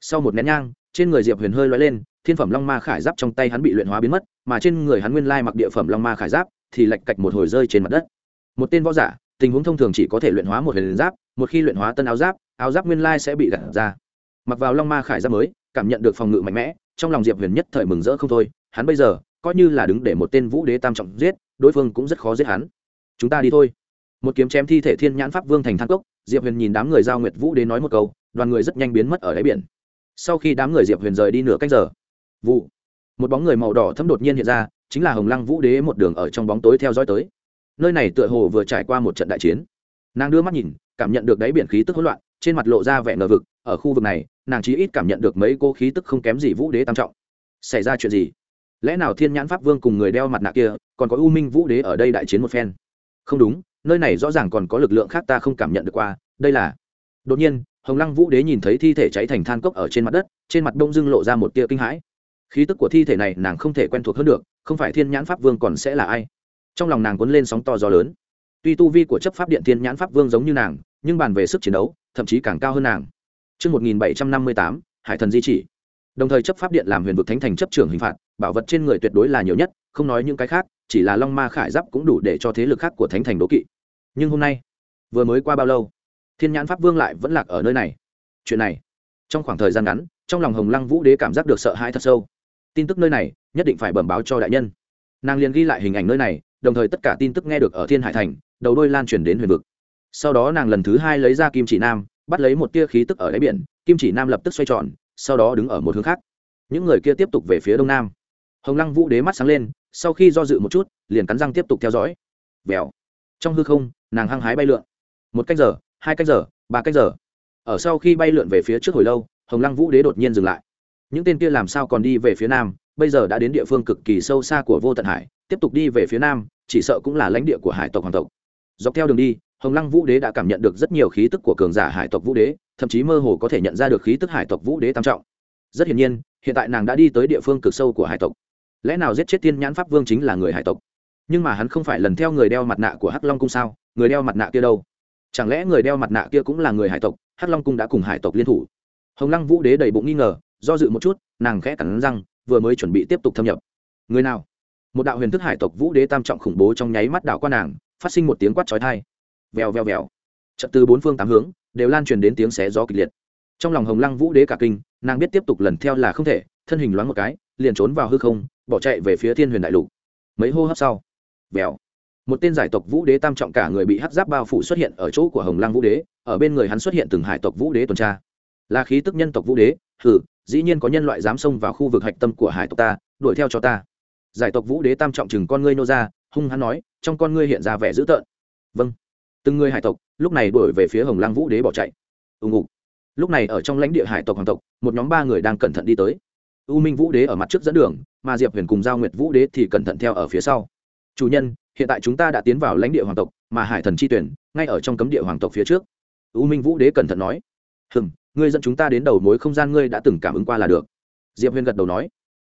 Sau một nén nhang trên người diệp huyền hơi loay lên thiên phẩm long ma khải giáp trong tay hắn bị luyện hóa biến mất mà trên người hắn nguyên lai mặc địa phẩm long ma khải giáp thì lạch cạch một hồi rơi trên mặt đất một tên võ giả tình huống thông thường chỉ có thể luyện hóa một huyền giáp một khi luyện hóa tân áo giáp áo giáp nguyên lai sẽ bị gặt ra mặc vào long ma khải giáp mới cảm nhận được phòng ngự mạnh mẽ trong lòng diệp huyền nhất thời mừng rỡ không thôi hắn bây giờ coi như là đứng để một tên vũ đế tam trọng giết đối phương cũng rất khó giết hắn chúng ta đi thôi một kiếm chém thi thể thiên nhãn pháp vương thành thang cốc diệp huyền nhìn đám người giao nguyệt vũ đế nói một câu đoàn người rất nhanh biến mất ở đáy biển sau khi đám người diệp huyền rời đi nửa cách giờ, vụ, một bóng người màu đỏ thấm đột nhiên hiện ra, chính là hồng lăng vũ đế một đường ở trong bóng tối theo dõi tới. Nơi này tựa hồ vừa trải qua một trận đại chiến. Nàng đưa mắt nhìn, cảm nhận được đáy biển khí tức hỗn loạn, trên mặt lộ ra vẻ ngờ vực, ở khu vực này, nàng chí ít cảm nhận được mấy cô khí tức không kém gì vũ đế tam trọng. Xảy ra chuyện gì? Lẽ nào thiên nhãn pháp vương cùng người đeo mặt nạ kia, còn có u minh vũ đế ở đây đại chiến một phen? Không đúng, nơi này rõ ràng còn có lực lượng khác ta không cảm nhận được qua, đây là đột nhiên hồng lăng vũ đế nhìn thấy thi thể cháy thành than cốc ở trên mặt đất trên mặt đông dưng lộ ra một tia kinh hãi. Khí tức của thi thể này nàng không thể quen thuộc hơn được không phải thiên nhãn pháp vương còn sẽ là ai? Trong lòng nàng cuốn lên sóng to gió lớn. Tuy tu vi của chấp pháp điện thiên nhãn pháp vương giống như nàng nhưng bàn về sức chiến đấu thậm chí càng cao hơn nàng. Trước 1758, Hải thần di chỉ. Đồng thời chấp pháp điện làm huyền vực thánh thành chấp trưởng hình phạt, bảo vật trên người tuyệt đối là nhiều nhất, không nói những cái khác, chỉ là long ma khải giáp cũng đủ để cho thế lực khác của thánh thành đố kỵ. Nhưng hôm nay, vừa mới qua bao lâu, thiên nhãn pháp vương lại vẫn lạc ở nơi này. Chuyện này, trong khoảng thời gian ngắn, trong lòng Hồng Lăng Vũ Đế cảm giác được sợ hãi thật sâu. Tin tức nơi này, nhất định phải bẩm báo cho đại nhân. Nàng liền ghi lại hình ảnh nơi này, đồng thời tất cả tin tức nghe được ở Thiên Hải thành, đầu đôi lan truyền đến huyền vực. Sau đó nàng lần thứ hai lấy ra kim chỉ nam, bắt lấy một tia khí tức ở đáy biển kim chỉ nam lập tức xoay tròn sau đó đứng ở một hướng khác những người kia tiếp tục về phía đông nam hồng lăng vũ đế mắt sáng lên sau khi do dự một chút liền cắn răng tiếp tục theo dõi vèo trong hư không nàng hăng hái bay lượn một cách giờ hai cách giờ, ba cách giờ. Ở sau khi bay lượn về phía trước hồi lâu, hồng lăng vũ đế đột nhiên dừng lại. Những tên kia làm sao còn đi về phía nam, bây giờ đã đến địa phương cực kỳ sâu xa của vô tận hải, tiếp tục đi về phía nam, chỉ sợ cũng là lãnh địa của hải tộc hoàng tộc. Dọc theo đường đi, hồng lăng vũ đế đã cảm nhận được rất nhiều khí tức của cường giả hải tộc vũ đế, thậm chí mơ hồ có thể nhận ra được khí tức hải tộc vũ đế tam trọng. Rất hiển nhiên, hiện tại nàng đã đi tới địa phương cực sâu của hải tộc. Lẽ nào giết chết tiên nhãn pháp vương chính là người hải tộc? Nhưng mà hắn không phải lần theo người đeo mặt nạ của hắc long cung sao? Người đeo mặt nạ kia đâu? Chẳng lẽ người đeo mặt nạ kia cũng là người hải tộc, hắc long cung đã cùng hải tộc liên thủ? Hồng lăng vũ đế đầy bụng nghi ngờ, do dự một chút, nàng khẽ cắn răng, vừa mới chuẩn bị tiếp tục thâm nhập. Người nào? Một đạo huyền thức hải tộc vũ đế tam trọng khủng bố trong nháy mắt đảo qua nàng, phát sinh một tiếng quát trói thai vèo vèo vèo. Trận từ bốn phương tám hướng, đều lan truyền đến tiếng xé gió kịch liệt. Trong lòng hồng lăng vũ đế cả kinh, nàng biết tiếp tục lần theo là không thể, thân hình loáng một cái, liền trốn vào hư không, bỏ chạy về phía thiên huyền đại lục. Mấy hô hấp sau. Vèo một tên giải tộc vũ đế tam trọng cả người bị hắc giáp bao phủ xuất hiện ở chỗ của hồng lăng vũ đế, ở bên người hắn xuất hiện từng hải tộc vũ đế tuần tra. Là khí tức nhân tộc vũ đế, hừ, dĩ nhiên có nhân loại dám xông vào khu vực hạch tâm của hải tộc ta, đuổi theo cho ta. Giải tộc vũ đế tam trọng chừng con ngươi nô ra, hung hắn nói, trong con ngươi hiện ra vẻ dữ tợn. Vâng. Từng người hải tộc, lúc này đuổi về phía hồng lăng vũ đế bỏ chạy. Ù ngục. Lúc này ở trong lãnh địa hải tộc hoàng tộc, một nhóm ba người đang cẩn thận đi tới. U minh vũ đế ở mặt trước dẫn đường, mà diệp huyền cùng giao nguyệt vũ đế thì cẩn thận theo ở phía sau chủ nhân, hiện tại chúng ta đã tiến vào lãnh địa hoàng tộc, mà hải thần chi tuyển, ngay ở trong cấm địa hoàng tộc phía trước. U minh vũ đế cẩn thận nói. Hừng ngươi dẫn chúng ta đến đầu mối không gian ngươi đã từng cảm ứng qua là được. Diệp huyền gật đầu nói.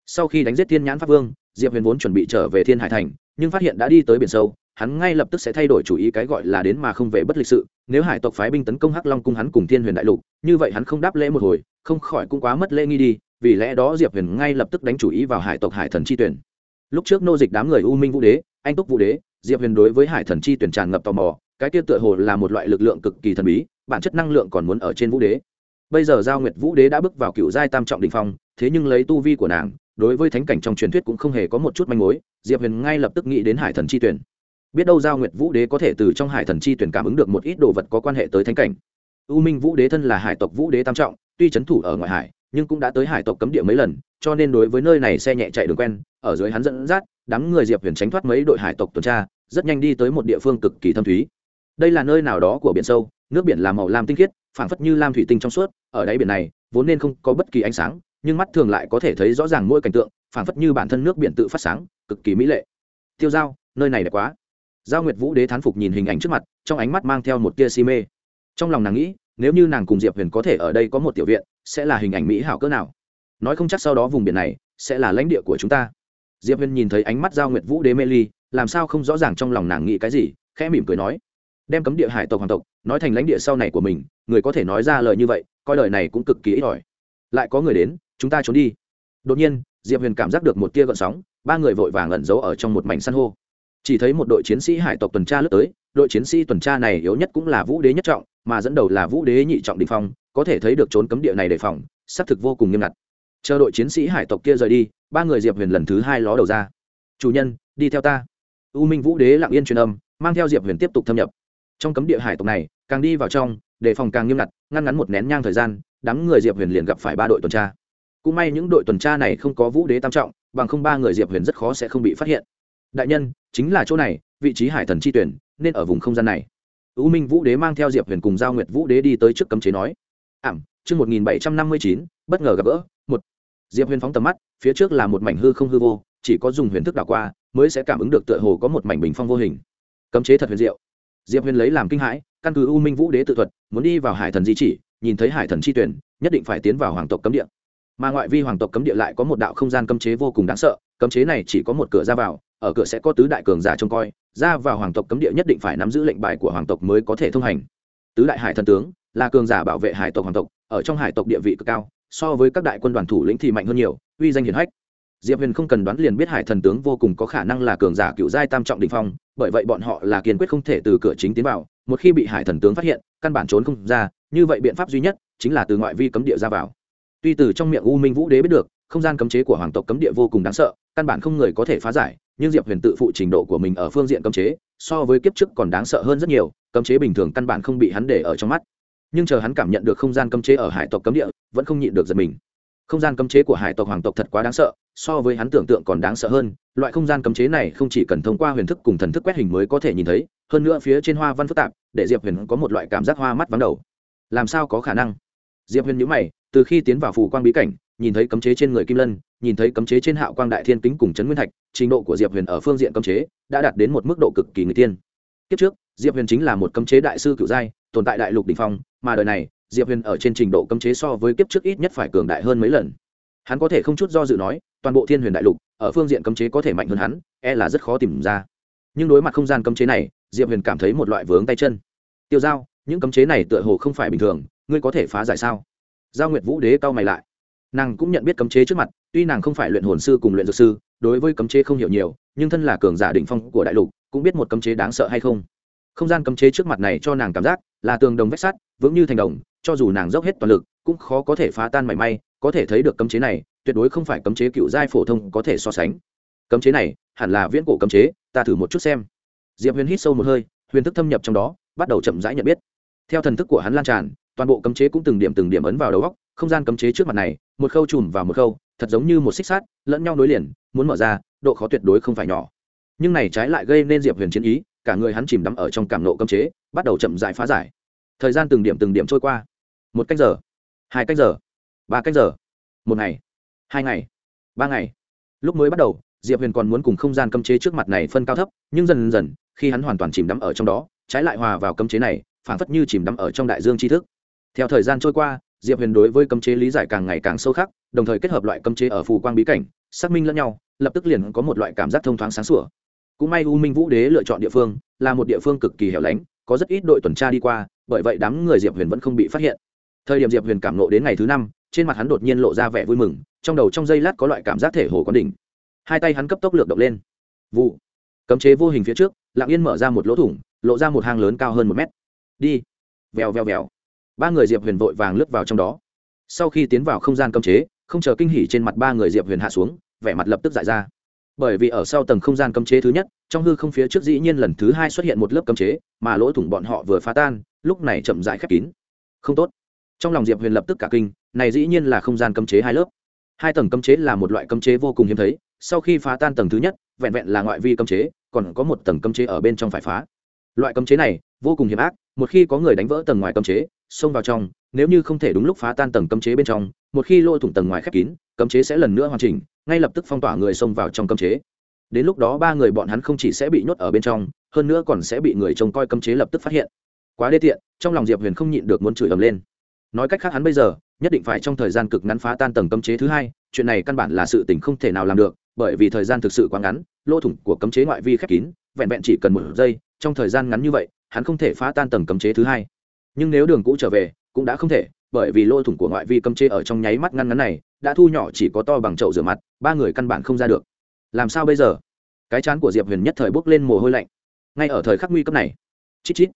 Sau khi đánh giết thiên nhãn pháp vương, diệp huyền vốn chuẩn bị trở về thiên hải thành, nhưng phát hiện đã đi tới biển sâu, hắn ngay lập tức sẽ thay đổi chủ ý cái gọi là đến mà không về bất lịch sự. Nếu hải tộc phái binh tấn công hắc long cung hắn cùng thiên huyền đại lục, như vậy hắn không đáp lễ một hồi, không khỏi cũng quá mất lễ nghi đi, vì lẽ đó diệp huyền ngay lập tức đánh chủ ý vào hải tộc hải thần chi tuyển. Lúc trước nô dịch đám người u minh vũ đế anh túc vũ đế, diệp huyền đối với hải thần chi tuyển tràn ngập tò mò, cái kia tựa hồ là một loại lực lượng cực kỳ thần bí, bản chất năng lượng còn muốn ở trên vũ đế. Bây giờ giao nguyệt vũ đế đã bước vào cựu giai tam trọng đình phong, thế nhưng lấy tu vi của nàng, đối với thánh cảnh trong truyền thuyết cũng không hề có một chút manh mối, diệp huyền ngay lập tức nghĩ đến hải thần chi tuyển. Biết đâu giao nguyệt vũ đế có thể từ trong hải thần chi tuyển cảm ứng được một ít đồ vật có quan hệ tới thánh cảnh. U minh vũ đế thân là hải tộc vũ đế tam trọng, tuy c h ấ n thủ ở ngoại hải, nhưng cũng đã tới hải tộc cấm địa mấy lần, cho nên đối với nơi này xe nhẹ chạy đường quen, ở dưới hắn dẫn dắt đám người diệp huyền tránh thoát mấy đội hải tộc tuần tra rất nhanh đi tới một địa phương cực kỳ thâm thúy. Đây là nơi nào đó của biển sâu nước biển là màu lam tinh khiết phảng phất như lam thủy tinh trong suốt ở đáy biển này vốn nên không có bất kỳ ánh sáng nhưng mắt thường lại có thể thấy rõ ràng mỗi cảnh tượng phảng phất như bản thân nước biển tự phát sáng cực kỳ mỹ lệ. Tiêu Giao, nơi này đẹp quá. Giao nguyệt vũ đế thán phục nhìn hình ảnh trước mặt trong ánh mắt mang theo một tia si mê. Trong lòng nàng nghĩ nếu như nàng cùng diệp huyền có thể ở đây có một tiểu viện sẽ là hình ảnh mỹ hảo cỡ nào? Nói không chắc sau đó vùng biển này sẽ là lãnh địa của chúng ta diệp huyền nhìn thấy ánh mắt giao nguyệt vũ đế mê ly, làm sao không rõ ràng trong lòng nàng nghĩ cái gì, khẽ mỉm cười nói, đem cấm địa hải tộc hoàng tộc, nói thành lãnh địa sau này của mình, người có thể nói ra lời như vậy, coi lời này cũng cực kỳ ít ỏi. Lại có người đến, chúng ta trốn đi. Đột nhiên, diệp huyền cảm giác được một tia gợn sóng, ba người vội vàng ẩn giấu ở trong một mảnh san hô. Chỉ thấy một đội chiến sĩ hải tộc tuần tra lướt tới, đội chiến sĩ tuần tra này yếu nhất cũng là vũ đế nhất trọng, mà dẫn đầu là vũ đế nhị trọng đình phong, có thể thấy được trốn cấm địa này đề phòng, xác thực vô cùng nghiêm ngặt chờ đội chiến sĩ hải tộc kia rời đi, ba người diệp huyền lần thứ hai ló đầu ra. Chủ nhân, đi theo ta. U minh vũ đế lặng yên truyền âm, mang theo diệp huyền tiếp tục thâm nhập. Trong cấm địa hải tộc này, càng đi vào trong, đề phòng càng nghiêm ngặt, ngăn ngắn một nén nhang thời gian, đám người diệp huyền liền gặp phải ba đội tuần tra. Cũng may những đội tuần tra này không có vũ đế tam trọng, bằng không ba người diệp huyền rất khó sẽ không bị phát hiện. Đại nhân, chính là chỗ này, vị trí hải thần chi tuyển, nên ở vùng không gian này. U minh vũ đế mang theo diệp huyền cùng giao nguyệt vũ đế đi tới trước cấm chế nói. Ảm, chương một nghìn bảy trăm năm mươi chín, bất ngờ gặp gỡ diệp huyền phóng tầm mắt, phía trước là một mảnh hư không hư vô, chỉ có dùng huyền thức đảo qua, mới sẽ cảm ứng được tựa hồ có một mảnh bình phong vô hình. Cấm chế thật huyền diệu. Diệp huyền lấy làm kinh hãi, căn cứ u minh vũ đế tự thuật, muốn đi vào hải thần di chỉ, nhìn thấy hải thần chi tuyển, nhất định phải tiến vào hoàng tộc cấm địa. Mà ngoại vi hoàng tộc cấm địa lại có một đạo không gian cấm chế vô cùng đáng sợ, cấm chế này chỉ có một cửa ra vào, ở cửa sẽ có tứ đại cường giả trông coi, ra vào hoàng tộc cấm địa nhất định phải nắm giữ lệnh bài của hoàng tộc mới có thể thông hành. Tứ đại hải thần tướng, là cường giả bảo vệ hải tộc hoàng tộc, ở trong hải tộc địa vị cực cao so với các đại quân đoàn thủ lĩnh thì mạnh hơn nhiều, uy danh hiển hách. Diệp huyền không cần đoán liền biết hải thần tướng vô cùng có khả năng là cường giả cựu giai tam trọng đình phong, bởi vậy bọn họ là kiên quyết không thể từ cửa chính tiến vào, một khi bị hải thần tướng phát hiện, căn bản trốn không ra, như vậy biện pháp duy nhất chính là từ ngoại vi cấm địa ra vào. Tuy từ trong miệng u minh vũ đế biết được, không gian cấm chế của hoàng tộc cấm địa vô cùng đáng sợ, căn bản không người có thể phá giải, nhưng diệp huyền tự phụ trình độ của mình ở phương diện cấm chế, so với kiếp trước còn đáng sợ hơn rất nhiều, cấm chế bình thường căn bản không bị hắn để ở trong mắt nhưng chờ hắn cảm nhận được không gian cấm chế ở hải tộc cấm địa, vẫn không nhịn được giật mình. Không gian cấm chế của hải tộc hoàng tộc thật quá đáng sợ, so với hắn tưởng tượng còn đáng sợ hơn. Loại không gian cấm chế này không chỉ cần thông qua huyền thức cùng thần thức quét hình mới có thể nhìn thấy, hơn nữa phía trên hoa văn phức tạp, để diệp huyền có một loại cảm giác hoa mắt vắng đầu. Làm sao có khả năng? Diệp huyền nhữ mày, từ khi tiến vào phủ quang bí cảnh, nhìn thấy cấm chế trên người kim lân, nhìn thấy cấm chế trên hạo quang đại thiên kính cùng trấn nguyên thạch, trình độ của diệp huyền ở phương diện cấm chế đã đạt đến một mức độ cực kỳ người tiên. Kiếp trước, diệp huyền chính là một cấm chế đại sư cựu giai, tồn tại đại lục đình phong mà đời này, diệp huyền ở trên trình độ cấm chế so với kiếp trước ít nhất phải cường đại hơn mấy lần. Hắn có thể không chút do dự nói, toàn bộ thiên huyền đại lục, ở phương diện cấm chế có thể mạnh hơn hắn e là rất khó tìm ra. Nhưng đối mặt không gian cấm chế này, diệp huyền cảm thấy một loại vướng tay chân. Tiêu giao, những cấm chế này tựa hồ không phải bình thường, ngươi có thể phá giải sao? Giao nguyệt vũ đế cau mày lại. Nàng cũng nhận biết cấm chế trước mặt, tuy nàng không phải luyện hồn sư cùng luyện dược sư, đối với cấm chế không hiểu nhiều, nhưng thân là cường giả đỉnh phong của đại lục, cũng biết một cấm chế đáng sợ hay không không gian cấm chế trước mặt này cho nàng cảm giác là tường đồng vách sắt, vững như thành đồng, cho dù nàng dốc hết toàn lực, cũng khó có thể phá tan mảy may, có thể thấy được cấm chế này, tuyệt đối không phải cấm chế cựu giai phổ thông có thể so sánh. Cấm chế này hẳn là viễn cổ cấm chế, ta thử một chút xem. Diệp huyền hít sâu một hơi, huyền thức thâm nhập trong đó, bắt đầu chậm rãi nhận biết. Theo thần thức của hắn lan tràn, toàn bộ cấm chế cũng từng điểm từng điểm ấn vào đầu góc không gian cấm chế trước mặt này, một khâu chùm vào một khâu, thật giống như một xích sát lẫn nhau nối liền, muốn mở ra, độ khó tuyệt đối không phải nhỏ. Nhưng này trái lại gây nên diệp huyền chiến ý cả người hắn chìm đắm ở trong cảm nộ cấm chế, bắt đầu chậm dại phá giải. Thời gian từng điểm từng điểm trôi qua. Một cách giờ, hai cách giờ, ba cách giờ, một ngày, hai ngày, ba ngày. Lúc mới bắt đầu, diệp huyền còn muốn cùng không gian cấm chế trước mặt này phân cao thấp, nhưng dần dần, khi hắn hoàn toàn chìm đắm ở trong đó, trái lại hòa vào cấm chế này, phảng phất như chìm đắm ở trong đại dương tri thức. Theo thời gian trôi qua, diệp huyền đối với cấm chế lý giải càng ngày càng sâu khắc, đồng thời kết hợp loại cấm chế ở phù quang bí cảnh, xác minh lẫn nhau, lập tức liền có một loại cảm giác thông thoáng sáng sủa cũng may u minh vũ đế lựa chọn địa phương, là một địa phương cực kỳ hẻo lánh, có rất ít đội tuần tra đi qua, bởi vậy đám người diệp huyền vẫn không bị phát hiện. Thời điểm diệp huyền cảm nộ đến ngày thứ năm, trên mặt hắn đột nhiên lộ ra vẻ vui mừng, trong đầu trong giây lát có loại cảm giác thể hồ có đỉnh. Hai tay hắn cấp tốc lược động lên. Vụ. Cấm chế vô hình phía trước, lặng yên mở ra một lỗ thủng, lộ ra một hang lớn cao hơn một mét. Đi. Vèo vèo vèo. Ba người diệp huyền vội vàng lướt vào trong đó. Sau khi tiến vào không gian cấm chế, không chờ kinh hỉ trên mặt ba người diệp huyền hạ xuống, vẻ mặt lập tức dại ra bởi vì ở sau tầng không gian cấm chế thứ nhất, trong hư không phía trước dĩ nhiên lần thứ hai xuất hiện một lớp cấm chế, mà lỗ thủng bọn họ vừa phá tan, lúc này chậm rãi khép kín. Không tốt. Trong lòng diệp huyền lập tức cả kinh, này dĩ nhiên là không gian cấm chế hai lớp. Hai tầng cấm chế là một loại cấm chế vô cùng hiếm thấy, sau khi phá tan tầng thứ nhất, vẹn vẹn là ngoại vi cấm chế, còn có một tầng cấm chế ở bên trong phải phá. Loại cấm chế này, vô cùng hiểm ác, một khi có người đánh vỡ tầng ngoài cấm chế, xông vào trong, nếu như không thể đúng lúc phá tan tầng cấm chế bên trong, một khi lỗ thủng tầng ngoài khép kín, cấm chế sẽ lần nữa hoàn chỉnh ngay lập tức phong tỏa người xông vào trong cấm chế. Đến lúc đó ba người bọn hắn không chỉ sẽ bị nhốt ở bên trong, hơn nữa còn sẽ bị người trông coi cấm chế lập tức phát hiện. Quá đê tiện, trong lòng diệp huyền không nhịn được muốn chửi ầm lên. Nói cách khác hắn bây giờ, nhất định phải trong thời gian cực ngắn phá tan tầng cấm chế thứ hai, chuyện này căn bản là sự tình không thể nào làm được, bởi vì thời gian thực sự quá ngắn, lỗ thủng của cấm chế ngoại vi khép kín, vẹn vẹn chỉ cần một giây, trong thời gian ngắn như vậy, hắn không thể phá tan tầng cấm chế thứ hai. Nhưng nếu đường cũ trở về cũng đã không thể, bởi vì lỗ thủng của ngoại vi cấm chê ở trong nháy mắt ngăn ngắn này, đã thu nhỏ chỉ có to bằng chậu rửa mặt, ba người căn bản không ra được. Làm sao bây giờ? Cái chán của diệp huyền nhất thời bốc lên mồ hôi lạnh. Ngay ở thời khắc nguy cấp này. Chít chít.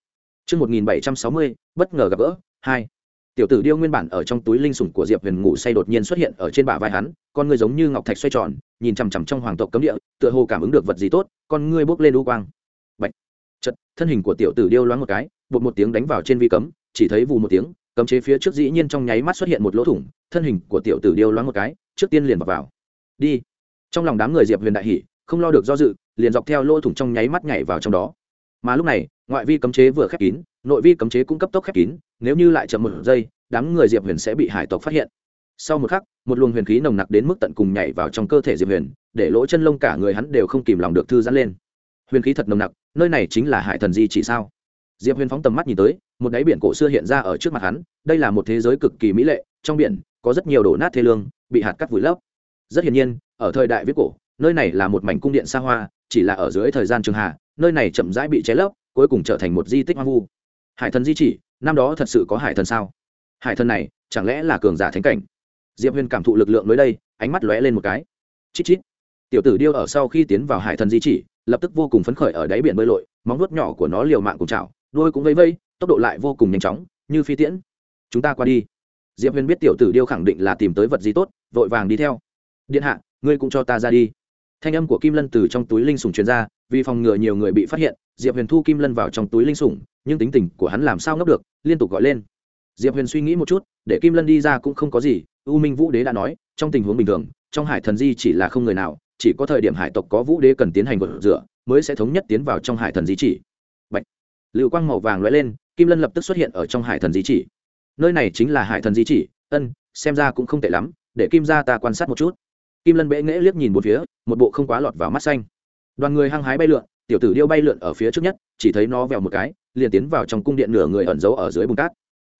Chương một nghìn bảy trăm sáu mươi, bất ngờ gặp gỡ, hai. Tiểu tử điêu nguyên bản ở trong túi linh sủng của diệp huyền ngủ say đột nhiên xuất hiện ở trên bả vai hắn, con người giống như ngọc thạch xoay tròn, nhìn chằm chằm trong hoàng tộc cấm địa, tựa hồ cảm ứng được vật gì tốt, con ngươi bốc lên u quang. Bạch. chật thân hình của tiểu tử điêu loáng một cái, bột một tiếng đánh vào trên vi cấm, chỉ thấy vù một tiếng cấm chế phía trước dĩ nhiên trong nháy mắt xuất hiện một lỗ thủng thân hình của tiểu tử điêu loáng một cái trước tiên liền vào, vào. đi. Trong lòng đám người diệp huyền đại hỉ không lo được do dự liền dọc theo lỗ thủng trong nháy mắt nhảy vào trong đó. Mà lúc này ngoại vi cấm chế vừa khép kín nội vi cấm chế cũng cấp tốc khép kín nếu như lại chậm một giây đám người diệp huyền sẽ bị hải tộc phát hiện. Sau một khắc một luồng huyền khí nồng nặc đến mức tận cùng nhảy vào trong cơ thể diệp huyền để lỗ chân lông cả người hắn đều không kìm lòng được thư giãn lên. Huyền khí thật nồng nặc nơi này chính là hải thần di chỉ sao? Diệp huyền phóng tầm mắt nhìn tới một đáy biển cổ xưa hiện ra ở trước mặt hắn, đây là một thế giới cực kỳ mỹ lệ, trong biển có rất nhiều đổ nát thê lương, bị hạt cắt vùi lấp. Rất hiển nhiên, ở thời đại viết cổ, nơi này là một mảnh cung điện xa hoa, chỉ là ở dưới thời gian trường hạ, nơi này chậm rãi bị cháy lấp, cuối cùng trở thành một di tích hoang vu. Hải thần di chỉ, năm đó thật sự có hải thần sao? Hải thần này, chẳng lẽ là cường giả thánh cảnh? Diệp huyền cảm thụ lực lượng mới đây, ánh mắt lóe lên một cái. Chít chít. Tiểu tử điêu ở sau khi tiến vào hải thần di chỉ, lập tức vô cùng phấn khởi ở đáy biển bơi lội, móng vuốt nhỏ của nó liều mạng cùng chảo, đuôi cũng vây vây tốc độ lại vô cùng nhanh chóng, như phi tiễn. Chúng ta qua đi. Diệp huyền biết tiểu tử điêu khẳng định là tìm tới vật gì tốt, vội vàng đi theo. Điện hạ, ngươi cũng cho ta ra đi. Thanh âm của kim lân từ trong túi linh sủng truyền ra, vì phòng ngừa nhiều người bị phát hiện, diệp huyền thu kim lân vào trong túi linh sủng, nhưng tính tình của hắn làm sao ngốc được, liên tục gọi lên. Diệp huyền suy nghĩ một chút, để kim lân đi ra cũng không có gì, u minh vũ đế đã nói, trong tình huống bình thường, trong hải thần di chỉ là không người nào, chỉ có thời điểm hải tộc có vũ đế cần tiến hành gột rửa, mới sẽ thống nhất tiến vào trong hải thần di chỉ. Bạch. lưu quang màu vàng lóe lên kim lân lập tức xuất hiện ở trong hải thần di chỉ. Nơi này chính là hải thần di chỉ. Ân, xem ra cũng không tệ lắm, để kim ra ta quan sát một chút. Kim lân bệ nghễ liếc nhìn một phía, một bộ không quá lọt vào mắt xanh. Đoàn người hăng hái bay lượn, tiểu tử điêu bay lượn ở phía trước nhất, chỉ thấy nó vèo một cái, liền tiến vào trong cung điện nửa người ẩn giấu ở dưới bùn cát.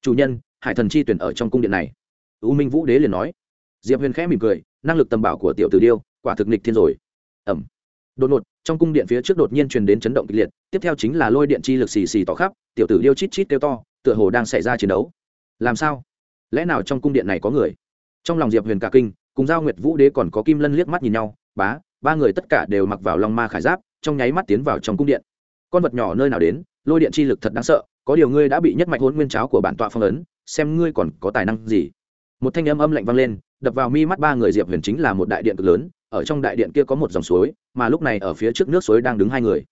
Chủ nhân, hải thần chi tuyển ở trong cung điện này. U minh vũ đế liền nói. Diệp huyền khẽ mỉm cười, năng lực tầm bảo của tiểu tử điêu, quả thực nịch thiên rồi. Ẩm đột ngột trong cung điện phía trước đột nhiên truyền đến chấn động kịch liệt, tiếp theo chính là lôi điện chi lực xì xì tỏ khắp, tiểu tử điêu chít chít kêu to, tựa hồ đang xảy ra chiến đấu. Làm sao? Lẽ nào trong cung điện này có người? Trong lòng diệp huyền cả kinh, cùng giao nguyệt vũ đế còn có kim lân liếc mắt nhìn nhau, bá, ba người tất cả đều mặc vào long ma khải giáp, trong nháy mắt tiến vào trong cung điện. Con vật nhỏ nơi nào đến, lôi điện chi lực thật đáng sợ, có điều ngươi đã bị nhất mạch hôn nguyên cháo của bản tọa phong ấn, xem ngươi còn có tài năng gì. Một thanh âm âm lạnh vang lên, đập vào mi mắt ba người diệp huyền chính là một đại điện cực lớn ở trong đại điện kia có một dòng suối, mà lúc này ở phía trước nước suối đang đứng hai người.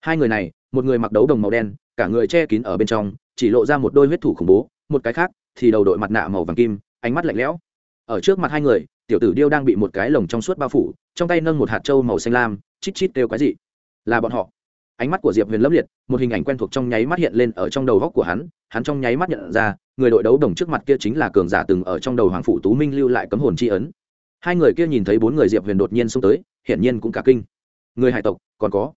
Hai người này, một người mặc đấu đồng màu đen, cả người che kín ở bên trong, chỉ lộ ra một đôi huyết thủ khủng bố, một cái khác thì đầu đội mặt nạ màu vàng kim, ánh mắt lạnh lẽo. Ở trước mặt hai người, tiểu tử điêu đang bị một cái lồng trong suốt bao phủ, trong tay nâng một hạt trâu màu xanh lam, chít chít đều cái gì là bọn họ. Ánh mắt của diệp huyền lấp liệt, một hình ảnh quen thuộc trong nháy mắt hiện lên ở trong đầu góc của hắn hắn trong nháy mắt nhận ra, người đội đấu đồng trước mặt kia chính là cường giả từng ở trong đầu hoàng phủ tú minh lưu lại cấm hồn c h i ấn hai người kia nhìn thấy bốn người diệp huyền đột nhiên xông tới hiển nhiên cũng cả kinh người hải tộc còn có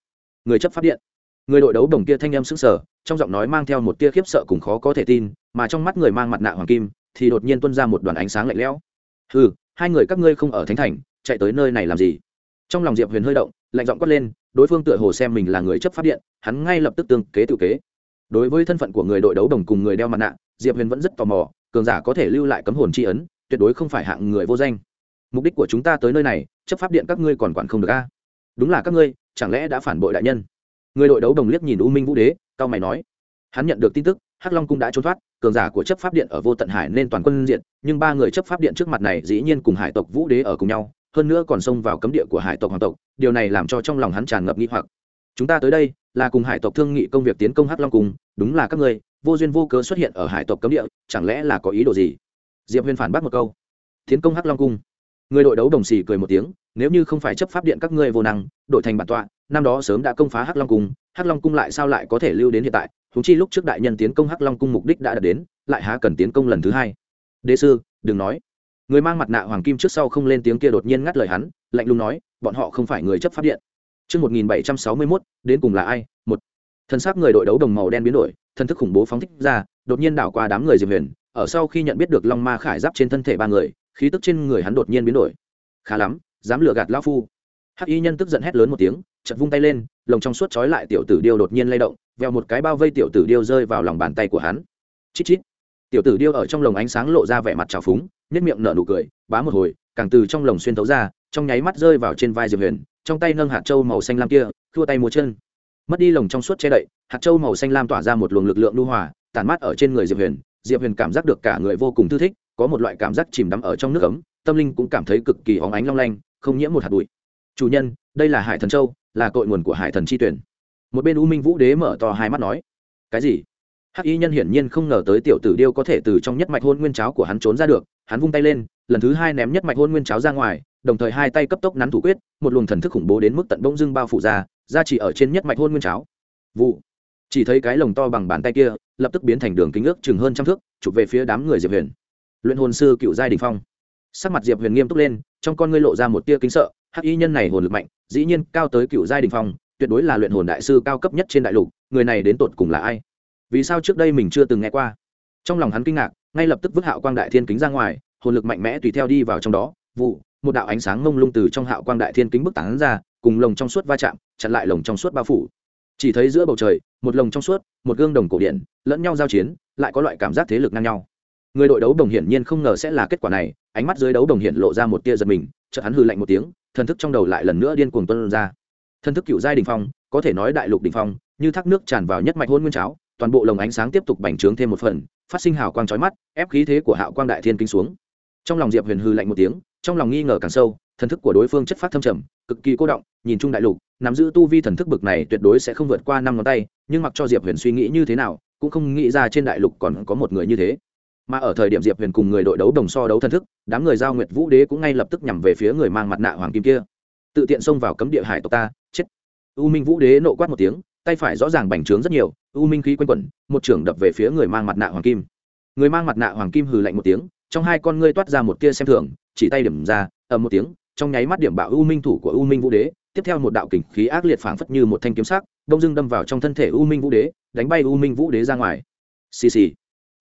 người chấp pháp điện người đội đấu đồng kia thanh em sững s ứ n sở trong giọng nói mang theo một tia khiếp sợ cùng khó có thể tin, mà trong mắt người mang mặt nạ hoàng kim thì đột nhiên tuân ra một đoàn ánh sáng lạnh lẽo. Ừ hai người các ngươi không ở thánh thành, chạy tới nơi này làm gì? Trong lòng diệp huyền hơi động, lạnh giọng quát lên, đối phương tựa hồ xem mình là người chấp pháp điện, hắn ngay lập tức tương kế tự kế. Đối với thân phận của người đội đấu đồng cùng người đeo mặt nạ, diệp huyền vẫn rất tò mò, cường giả có thể lưu lại cấm hồn tri ấn, tuyệt đối không phải hạng người vô danh mục đích của chúng ta tới nơi này, chấp pháp điện các ngươi còn quản không được a? Đúng là các ngươi, chẳng lẽ đã phản bội đại nhân? Người đội đấu đồng liếc nhìn u minh vũ đế, cao mày nói. Hắn nhận được tin tức, hắc long cung đã trốn thoát, cường giả của chấp pháp điện ở vô tận hải nên toàn quân diện, nhưng ba người chấp pháp điện trước mặt này dĩ nhiên cùng hải tộc vũ đế ở cùng nhau, hơn nữa còn xông vào cấm địa của hải tộc hoàng tộc, điều này làm cho trong lòng hắn tràn ngập nghi hoặc. Chúng ta tới đây, là cùng hải tộc thương nghị công việc tiến công hắc long cung, đúng là các ngươi, vô duyên vô cớ xuất hiện ở hải tộc cấm địa, chẳng lẽ là có ý đồ gì? Diệp huyền phản bác một câu. Tiến công hắc long cung người đội đấu đồng xì cười một tiếng nếu như không phải chấp pháp điện các ngươi vô năng đội thành bản tọa năm đó sớm đã công phá hắc long cung hắc long cung lại sao lại có thể lưu đến hiện tại thú chi lúc trước đại nhân tiến công hắc long cung mục đích đã đạt đến lại há cần tiến công lần thứ hai đế sư đừng nói người mang mặt nạ hoàng kim trước sau không lên tiếng kia đột nhiên ngắt lời hắn lạnh lùng nói bọn họ không phải người chấp pháp điện Trước 1761, đến cùng là ai? Một. thân xác người đội đấu đồng màu đen biến đổi thân thức khủng bố phóng thích ra đột nhiên đảo qua đám người diệp huyền ở sau khi nhận biết được long ma khải giáp trên thân thể ba người khí tức trên người hắn đột nhiên biến đổi. Khá lắm, dám lừa gạt lão phu. Hắc y nhân tức giận hét lớn một tiếng chật vung tay lên, lồng trong suốt trói lại tiểu tử điêu đột nhiên lay động veo một cái bao vây tiểu tử điêu rơi vào lòng bàn tay của hắn. Chít chít. Tiểu tử điêu ở trong lồng ánh sáng lộ ra vẻ mặt trào phúng nhất miệng nở nụ cười, bá một hồi, càng từ trong lồng xuyên thấu ra, trong nháy mắt rơi vào trên vai diệp huyền, trong tay nâng hạt trâu màu xanh lam kia thua tay múa chân. Mất đi lồng trong suốt che đậy, hạt trâu màu xanh lam tỏa ra một luồng lực lượng lưu hòa, tản mát ở trên người diệp huyền diệp huyền cảm giác được cả người vô cùng thư thích có một loại cảm giác chìm đắm ở trong nước ấm, tâm linh cũng cảm thấy cực kỳ óng ánh long lanh, không nhiễm một hạt bụi. Chủ nhân, đây là hải thần châu, là cội nguồn của hải thần chi tuyển. Một bên u minh vũ đế mở to hai mắt nói, cái gì? Hắc y nhân hiển nhiên không ngờ tới tiểu tử điêu có thể từ trong nhất mạch hôn nguyên cháo của hắn trốn ra được, hắn vung tay lên, lần thứ hai ném nhất mạch hôn nguyên cháo ra ngoài, đồng thời hai tay cấp tốc nắn thủ quyết, một luồng thần thức khủng bố đến mức tận bỗng dưng bao phủ ra ra chỉ ở trên nhất mạch hôn nguyên cháo. Vụ. Chỉ thấy cái lồng to bằng bàn tay kia, lập tức biến thành đường kính ước chừng hơn trăm thước, chụp về phía đám người diệp huyền luyện hồn sư cựu giai đình phong. Sắc mặt diệp huyền nghiêm túc lên, trong con ngươi lộ ra một tia kính sợ, hắc y nhân này hồn lực mạnh, dĩ nhiên cao tới cựu giai đình phong, tuyệt đối là luyện hồn đại sư cao cấp nhất trên đại lục, người này đến tột cùng là ai? Vì sao trước đây mình chưa từng nghe qua? Trong lòng hắn kinh ngạc, ngay lập tức vứt hạo quang đại thiên kính ra ngoài, hồn lực mạnh mẽ tùy theo đi vào trong đó, vụ, một đạo ánh sáng mông lung từ trong hạo quang đại thiên kính bức tán ra, cùng lồng trong suốt va chạm, chặn lại lồng trong suốt bao phủ. Chỉ thấy giữa bầu trời, một lồng trong suốt, một gương đồng cổ điện lẫn nhau giao chiến, lại có loại cảm giác thế lực ngang nhau người đội đấu đồng hiển nhiên không ngờ sẽ là kết quả này, ánh mắt dưới đấu đồng hiển lộ ra một tia giật mình, chợt hắn hư lạnh một tiếng, thần thức trong đầu lại lần nữa điên cuồng tuân ra. Thần thức cựu giai đình phong, có thể nói đại lục đình phong, như thác nước tràn vào nhất mạch hôn nguyên cháo, toàn bộ lồng ánh sáng tiếp tục bành trướng thêm một phần, phát sinh hào quang chói mắt, ép khí thế của hạo quang đại thiên kinh xuống. Trong lòng diệp huyền hư lạnh một tiếng, trong lòng nghi ngờ càng sâu, thần thức của đối phương chất phát thâm trầm, cực kỳ cô động, nhìn chung đại lục, nắm giữ tu vi thần thức bực này tuyệt đối sẽ không vượt qua năm ngón tay, nhưng mặc cho diệp huyền suy nghĩ như thế nào, cũng không nghĩ ra trên đại lục còn có một người như thế mà ở thời điểm diệp huyền cùng người đội đấu đồng so đấu thân thức, đám người giao nguyệt vũ đế cũng ngay lập tức nhằm về phía người mang mặt nạ hoàng kim kia. Tự tiện xông vào cấm địa hải tộc ta, chết. U minh vũ đế nộ quát một tiếng, tay phải rõ ràng bành trướng rất nhiều, u minh khí quanh quẩn, một trưởng đập về phía người mang mặt nạ hoàng kim. Người mang mặt nạ hoàng kim hừ lạnh một tiếng, trong hai con ngươi toát ra một tia xem thường, chỉ tay điểm ra, ầm một tiếng, trong nháy mắt điểm bạo u minh thủ của u minh vũ đế, tiếp theo một đạo kình khí ác liệt phảng phất như một thanh kiếm sắc, đông dưng đâm vào trong thân thể u minh vũ đế, đánh bay u minh vũ đế ra ngoài. Xì xì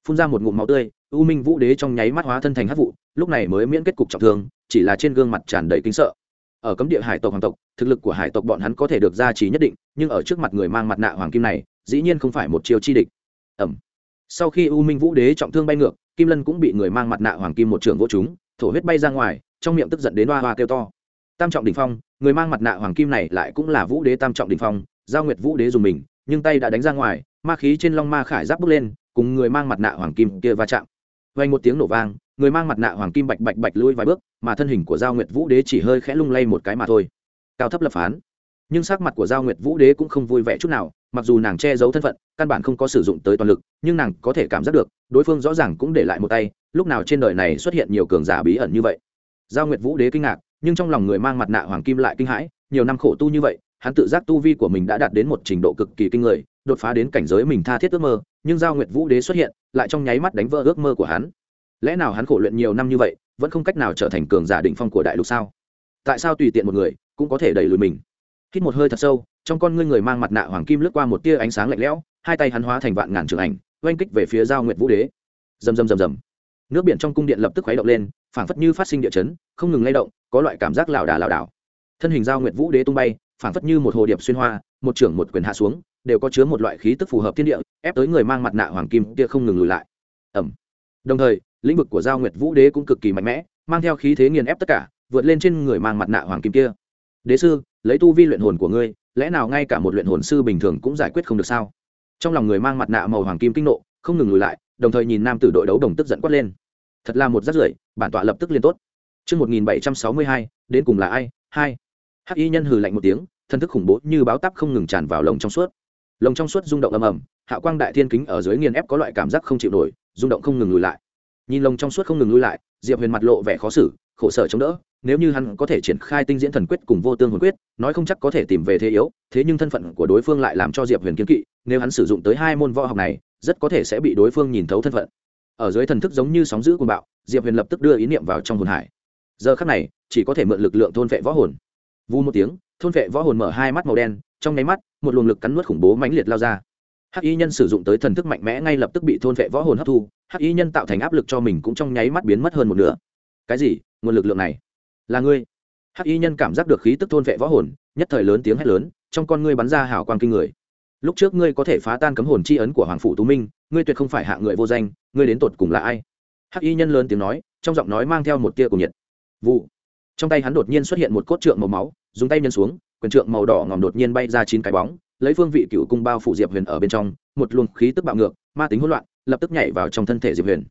phun ra một ngụm máu tươi, u minh vũ đế trong nháy mắt hóa thân thành hát vụ, lúc này mới miễn kết cục trọng thương, chỉ là trên gương mặt tràn đầy kinh sợ. Ở cấm địa hải tộc hoàng tộc, thực lực của hải tộc bọn hắn có thể được gia trì nhất định, nhưng ở trước mặt người mang mặt nạ hoàng kim này, dĩ nhiên không phải một chiều chi địch. Ẩm sau khi u minh vũ đế trọng thương bay ngược, kim lân cũng bị người mang mặt nạ hoàng kim một trường vô chúng thổ huyết bay ra ngoài, trong miệng tức giận đến hoa hoa kêu to. Tam trọng đình phong, người mang mặt nạ hoàng kim này lại cũng là vũ đế tam trọng đình phong, giao nguyệt vũ đế dùng mình, nhưng tay đã đánh ra ngoài, ma khí trên long ma khải giáp bước lên cùng người mang mặt nạ hoàng kim kia va chạm. Vang một tiếng nổ vang, người mang mặt nạ hoàng kim bạch bạch bạch lui vài bước, mà thân hình của giao nguyệt vũ đế chỉ hơi khẽ lung lay một cái mà thôi. Cao thấp lập phán. Nhưng sắc mặt của giao nguyệt vũ đế cũng không vui vẻ chút nào, mặc dù nàng che giấu thân phận, căn bản không có sử dụng tới toàn lực, nhưng nàng có thể cảm giác được, đối phương rõ ràng cũng để lại một tay, lúc nào trên đời này xuất hiện nhiều cường giả bí ẩn như vậy. Giao nguyệt vũ đế kinh ngạc, nhưng trong lòng người mang mặt nạ hoàng kim lại kinh hãi, nhiều năm khổ tu như vậy, hắn tự giác tu vi của mình đã đạt đến một trình độ cực kỳ kinh người, đột phá đến cảnh giới mình tha thiết ước mơ nhưng giao nguyệt vũ đế xuất hiện, lại trong nháy mắt đánh vỡ ước mơ của hắn. Lẽ nào hắn khổ luyện nhiều năm như vậy, vẫn không cách nào trở thành cường giả định phong của đại lục sao? Tại sao tùy tiện một người cũng có thể đẩy lùi mình? Hít một hơi thật sâu, trong con ngươi người mang mặt nạ hoàng kim lướt qua một tia ánh sáng lạnh lẽo, hai tay hắn hóa thành vạn ngàn trường ảnh, oanh kích về phía giao nguyệt vũ đế. Rầm rầm rầm rầm. Nước biển trong cung điện lập tức khuấy động lên, phảng phất như phát sinh địa chấn, không ngừng lay động, có loại cảm giác lảo đà lảo đảo. Thân hình giao nguyệt vũ đế tung bay phảng phất như một hồ điệp xuyên hoa một trưởng một quyền hạ xuống đều có chứa một loại khí tức phù hợp thiên địa ép tới người mang mặt nạ hoàng kim kia không ngừng lùi lại. Ẩm. Đồng thời lĩnh vực của giao nguyệt vũ đế cũng cực kỳ mạnh mẽ mang theo khí thế nghiền ép tất cả vượt lên trên người mang mặt nạ hoàng kim kia. Đế sư lấy tu vi luyện hồn của ngươi lẽ nào ngay cả một luyện hồn sư bình thường cũng giải quyết không được sao? Trong lòng người mang mặt nạ màu hoàng kim kinh nộ không ngừng lùi lại đồng thời nhìn nam tử đội đấu đồng tức giận quát lên. Thật là một rắt rưởi bản tọa lập tức liên tốt. Trước 1762, đến cùng là ai? Hai. Hắc y nhân hừ lạnh một tiếng, thân thức khủng bố như báo tắp không ngừng tràn vào lồng trong suốt. Lồng trong suốt rung động ầm ầm, hạ quang đại thiên kính ở dưới nghiền ép có loại cảm giác không chịu nổi, rung động không ngừng lùi lại. Nhìn lồng trong suốt không ngừng lùi lại, Diệp Huyền mặt lộ vẻ khó xử, khổ sở chống đỡ, nếu như hắn có thể triển khai tinh diễn thần quyết cùng vô tương hồn quyết, nói không chắc có thể tìm về thế yếu, thế nhưng thân phận của đối phương lại làm cho Diệp Huyền kiên kỵ, nếu hắn sử dụng tới hai môn võ học này, rất có thể sẽ bị đối phương nhìn thấu thân phận. Ở dưới thần thức giống như sóng dữ cuồng bạo, Diệp Huyền lập tức đưa ý niệm vào trong hồn hải. Giờ khắc này, chỉ có thể mượn lực lượng thôn vệ võ hồn. Vù một tiếng, thôn vệ võ hồn mở hai mắt màu đen, trong nháy mắt một luồng lực cắn nuốt khủng bố mãnh liệt lao ra. Hắc y nhân sử dụng tới thần thức mạnh mẽ ngay lập tức bị thôn vệ võ hồn hấp thu hắc y nhân tạo thành áp lực cho mình cũng trong nháy mắt biến mất hơn một nửa. Cái gì? Nguồn lực lượng này? Là ngươi? Hắc y nhân cảm giác được khí tức thôn vệ võ hồn nhất thời lớn tiếng hét lớn trong con ngươi bắn ra hào quang kinh người. Lúc trước ngươi có thể phá tan cấm hồn chi ấn của hoàng phủ tú minh ngươi tuyệt không phải hạ người vô danh ngươi đến tột cùng là ai? Hắc y nhân lớn tiếng nói trong giọng nói mang theo một tia cùng nhiệt. Vụ trong tay hắn đột nhiên xuất hiện một cốt trượng màu máu, dùng tay nhân xuống, quyền trượng màu đỏ ngòm đột nhiên bay ra chín cái bóng, lấy phương vị cựu cung bao phủ diệp huyền ở bên trong, một luồng khí tức bạo ngược, ma tính hỗn loạn, lập tức nhảy vào trong thân thể diệp huyền.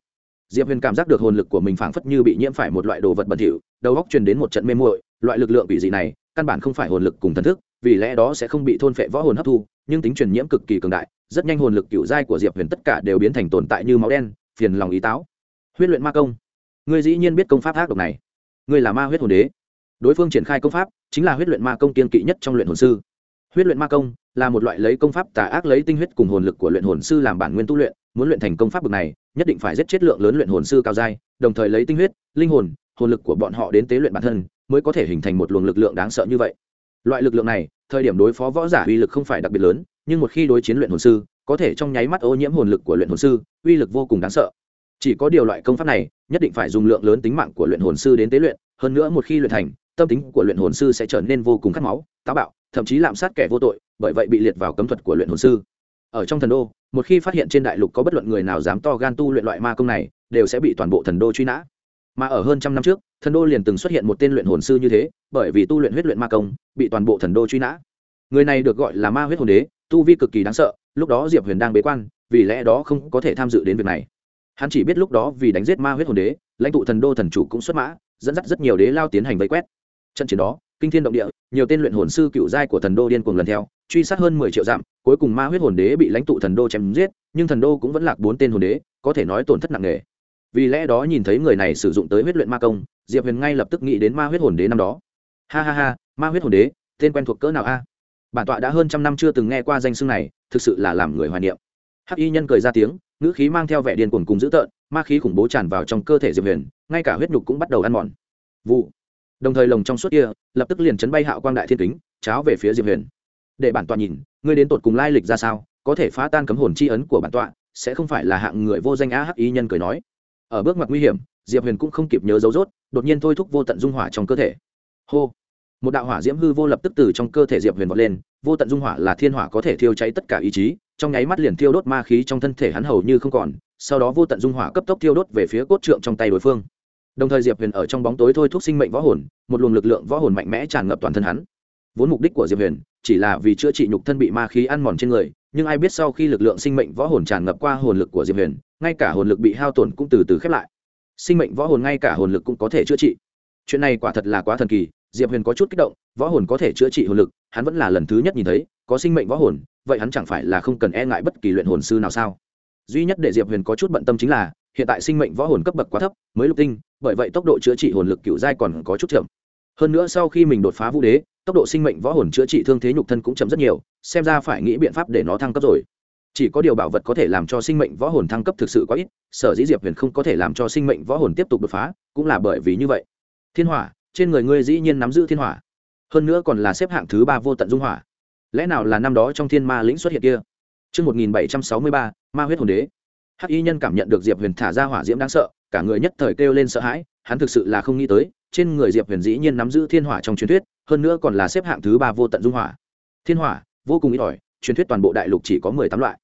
Diệp huyền cảm giác được hồn lực của mình phảng phất như bị nhiễm phải một loại đồ vật bẩn thỉu, đầu góc truyền đến một trận mê muội, loại lực lượng bị dị này, căn bản không phải hồn lực cùng thần thức, vì lẽ đó sẽ không bị thôn phệ võ hồn hấp thu, nhưng tính truyền nhiễm cực kỳ cường đại, rất nhanh hồn lực cựu giai của diệp huyền tất cả đều biến thành tồn tại như máu đen, phiền lòng ý táo. Huyết luyện ma công. Ngươi dĩ nhiên biết công pháp ác độc này ngươi là ma huyết hồn đế. Đối phương triển khai công pháp chính là huyết luyện ma công kiên kỵ nhất trong luyện hồn sư. Huyết luyện ma công là một loại lấy công pháp tà ác lấy tinh huyết cùng hồn lực của luyện hồn sư làm bản nguyên tu luyện, muốn luyện thành công pháp bậc này, nhất định phải giết chết lượng lớn luyện hồn sư cao giai, đồng thời lấy tinh huyết, linh hồn hồn lực của bọn họ đến tế luyện bản thân, mới có thể hình thành một luồng lực lượng đáng sợ như vậy. Loại lực lượng này, thời điểm đối phó võ giả uy lực không phải đặc biệt lớn, nhưng một khi đối chiến luyện hồn sư, có thể trong nháy mắt ô nhiễm hồn lực của luyện hồn sư, uy lực vô cùng đáng sợ chỉ có điều loại công pháp này, nhất định phải dùng lượng lớn tính mạng của luyện hồn sư đến tế luyện, hơn nữa một khi luyện thành, tâm tính của luyện hồn sư sẽ trở nên vô cùng khát máu, táo bạo, thậm chí lạm sát kẻ vô tội, bởi vậy bị liệt vào cấm thuật của luyện hồn sư. Ở trong thần đô, một khi phát hiện trên đại lục có bất luận người nào dám to gan tu luyện loại ma công này, đều sẽ bị toàn bộ thần đô truy nã. Mà ở hơn trăm năm trước, thần đô liền từng xuất hiện một tên luyện hồn sư như thế, bởi vì tu luyện huyết luyện ma công, bị toàn bộ thần đô truy nã. Người này được gọi là ma huyết hồn đế, tu vi cực kỳ đáng sợ, lúc đó diệp huyền đang bế quan, vì lẽ đó không có thể tham dự đến việc này hắn chỉ biết lúc đó vì đánh giết ma huyết hồn đế, lãnh tụ thần đô thần chủ cũng xuất mã, dẫn dắt rất nhiều đế lao tiến hành vây quét. Trận chiến đó, kinh thiên động địa, nhiều tên luyện hồn sư cựu giai của thần đô điên cuồng lần theo, truy sát hơn mười triệu dặm, cuối cùng ma huyết hồn đế bị lãnh tụ thần đô chém giết, nhưng thần đô cũng vẫn lạc bốn tên hồn đế, có thể nói tổn thất nặng nề. Vì lẽ đó nhìn thấy người này sử dụng tới huyết luyện ma công, diệp huyền ngay lập tức nghĩ đến ma huyết hồn đế năm đó. Ha ha ha, ma huyết hồn đế, tên quen thuộc cỡ nào a? Bản tọa đã hơn trăm năm chưa từng nghe qua danh xưng này, thực sự là làm người hoài niệm. Hắc y nhân cười ra tiếng ngữ khí mang theo vẻ điên cuồng cùng dữ tợn, ma khí khủng bố tràn vào trong cơ thể diệp huyền, ngay cả huyết nhục cũng bắt đầu ăn mòn. Vụ. Đồng thời lồng trong suốt kia, lập tức liền chấn bay hạo quang đại thiên kính, cháo về phía diệp huyền. Để bản tọa nhìn, ngươi đến tột cùng lai lịch ra sao, có thể phá tan cấm hồn chi ấn của bản tọa, sẽ không phải là hạng người vô danh a hắc y nhân cười nói. Ở bước ngoặt nguy hiểm, diệp huyền cũng không kịp nhớ dấu rốt, đột nhiên thôi thúc vô tận dung hỏa trong cơ thể. Hô. Một đạo hỏa diễm hư vô lập tức từ trong cơ thể diệp huyền vọt lên, vô tận dung hỏa là thiên hỏa có thể thiêu cháy tất cả ý chí trong nháy mắt liền thiêu đốt ma khí trong thân thể hắn hầu như không còn, sau đó vô tận dung hỏa cấp tốc thiêu đốt về phía cốt trượng trong tay đối phương. Đồng thời diệp huyền ở trong bóng tối thôi thúc sinh mệnh võ hồn, một luồng lực lượng võ hồn mạnh mẽ tràn ngập toàn thân hắn. Vốn mục đích của diệp huyền chỉ là vì chữa trị nhục thân bị ma khí ăn mòn trên người, nhưng ai biết sau khi lực lượng sinh mệnh võ hồn tràn ngập qua hồn lực của diệp huyền, ngay cả hồn lực bị hao tổn cũng từ từ khép lại. Sinh mệnh võ hồn ngay cả hồn lực cũng có thể chữa trị. Chuyện này quả thật là quá thần kỳ, diệp huyền có chút kích động, võ hồn có thể chữa trị hồn lực, hắn vẫn là lần thứ nhất nhìn thấy, có sinh mệnh võ hồn vậy hắn chẳng phải là không cần e ngại bất kỳ luyện hồn sư nào sao? Duy nhất để diệp huyền có chút bận tâm chính là, hiện tại sinh mệnh võ hồn cấp bậc quá thấp, mới lục tinh, bởi vậy tốc độ chữa trị hồn lực cựu giai còn có chút chậm. Hơn nữa sau khi mình đột phá vũ đế, tốc độ sinh mệnh võ hồn chữa trị thương thế nhục thân cũng chậm rất nhiều, xem ra phải nghĩ biện pháp để nó thăng cấp rồi. Chỉ có điều bảo vật có thể làm cho sinh mệnh võ hồn thăng cấp thực sự quá ít, sở dĩ diệp huyền không có thể làm cho sinh mệnh võ hồn tiếp tục đột phá, cũng là bởi vì như vậy. Thiên hỏa, trên người ngươi dĩ nhiên nắm giữ thiên hỏa. Hơn nữa còn là xếp hạng thứ ba vô tận dung hỏa lẽ nào là năm đó trong thiên ma lĩnh xuất hiện kia Trước 1763, ma huyết hồn đế. Hắc y nhân cảm nhận được Diệp Huyền thả ra hỏa diễm đáng sợ, cả người nhất thời kêu lên sợ hãi, hắn thực sự là không nghĩ tới, trên người Diệp Huyền dĩ nhiên nắm giữ thiên hỏa trong truyền thuyết, hơn nữa còn là xếp hạng thứ ba vô tận dung hỏa. Thiên hỏa, vô cùng ít ỏi, truyền thuyết toàn bộ đại lục chỉ có mười tám loại.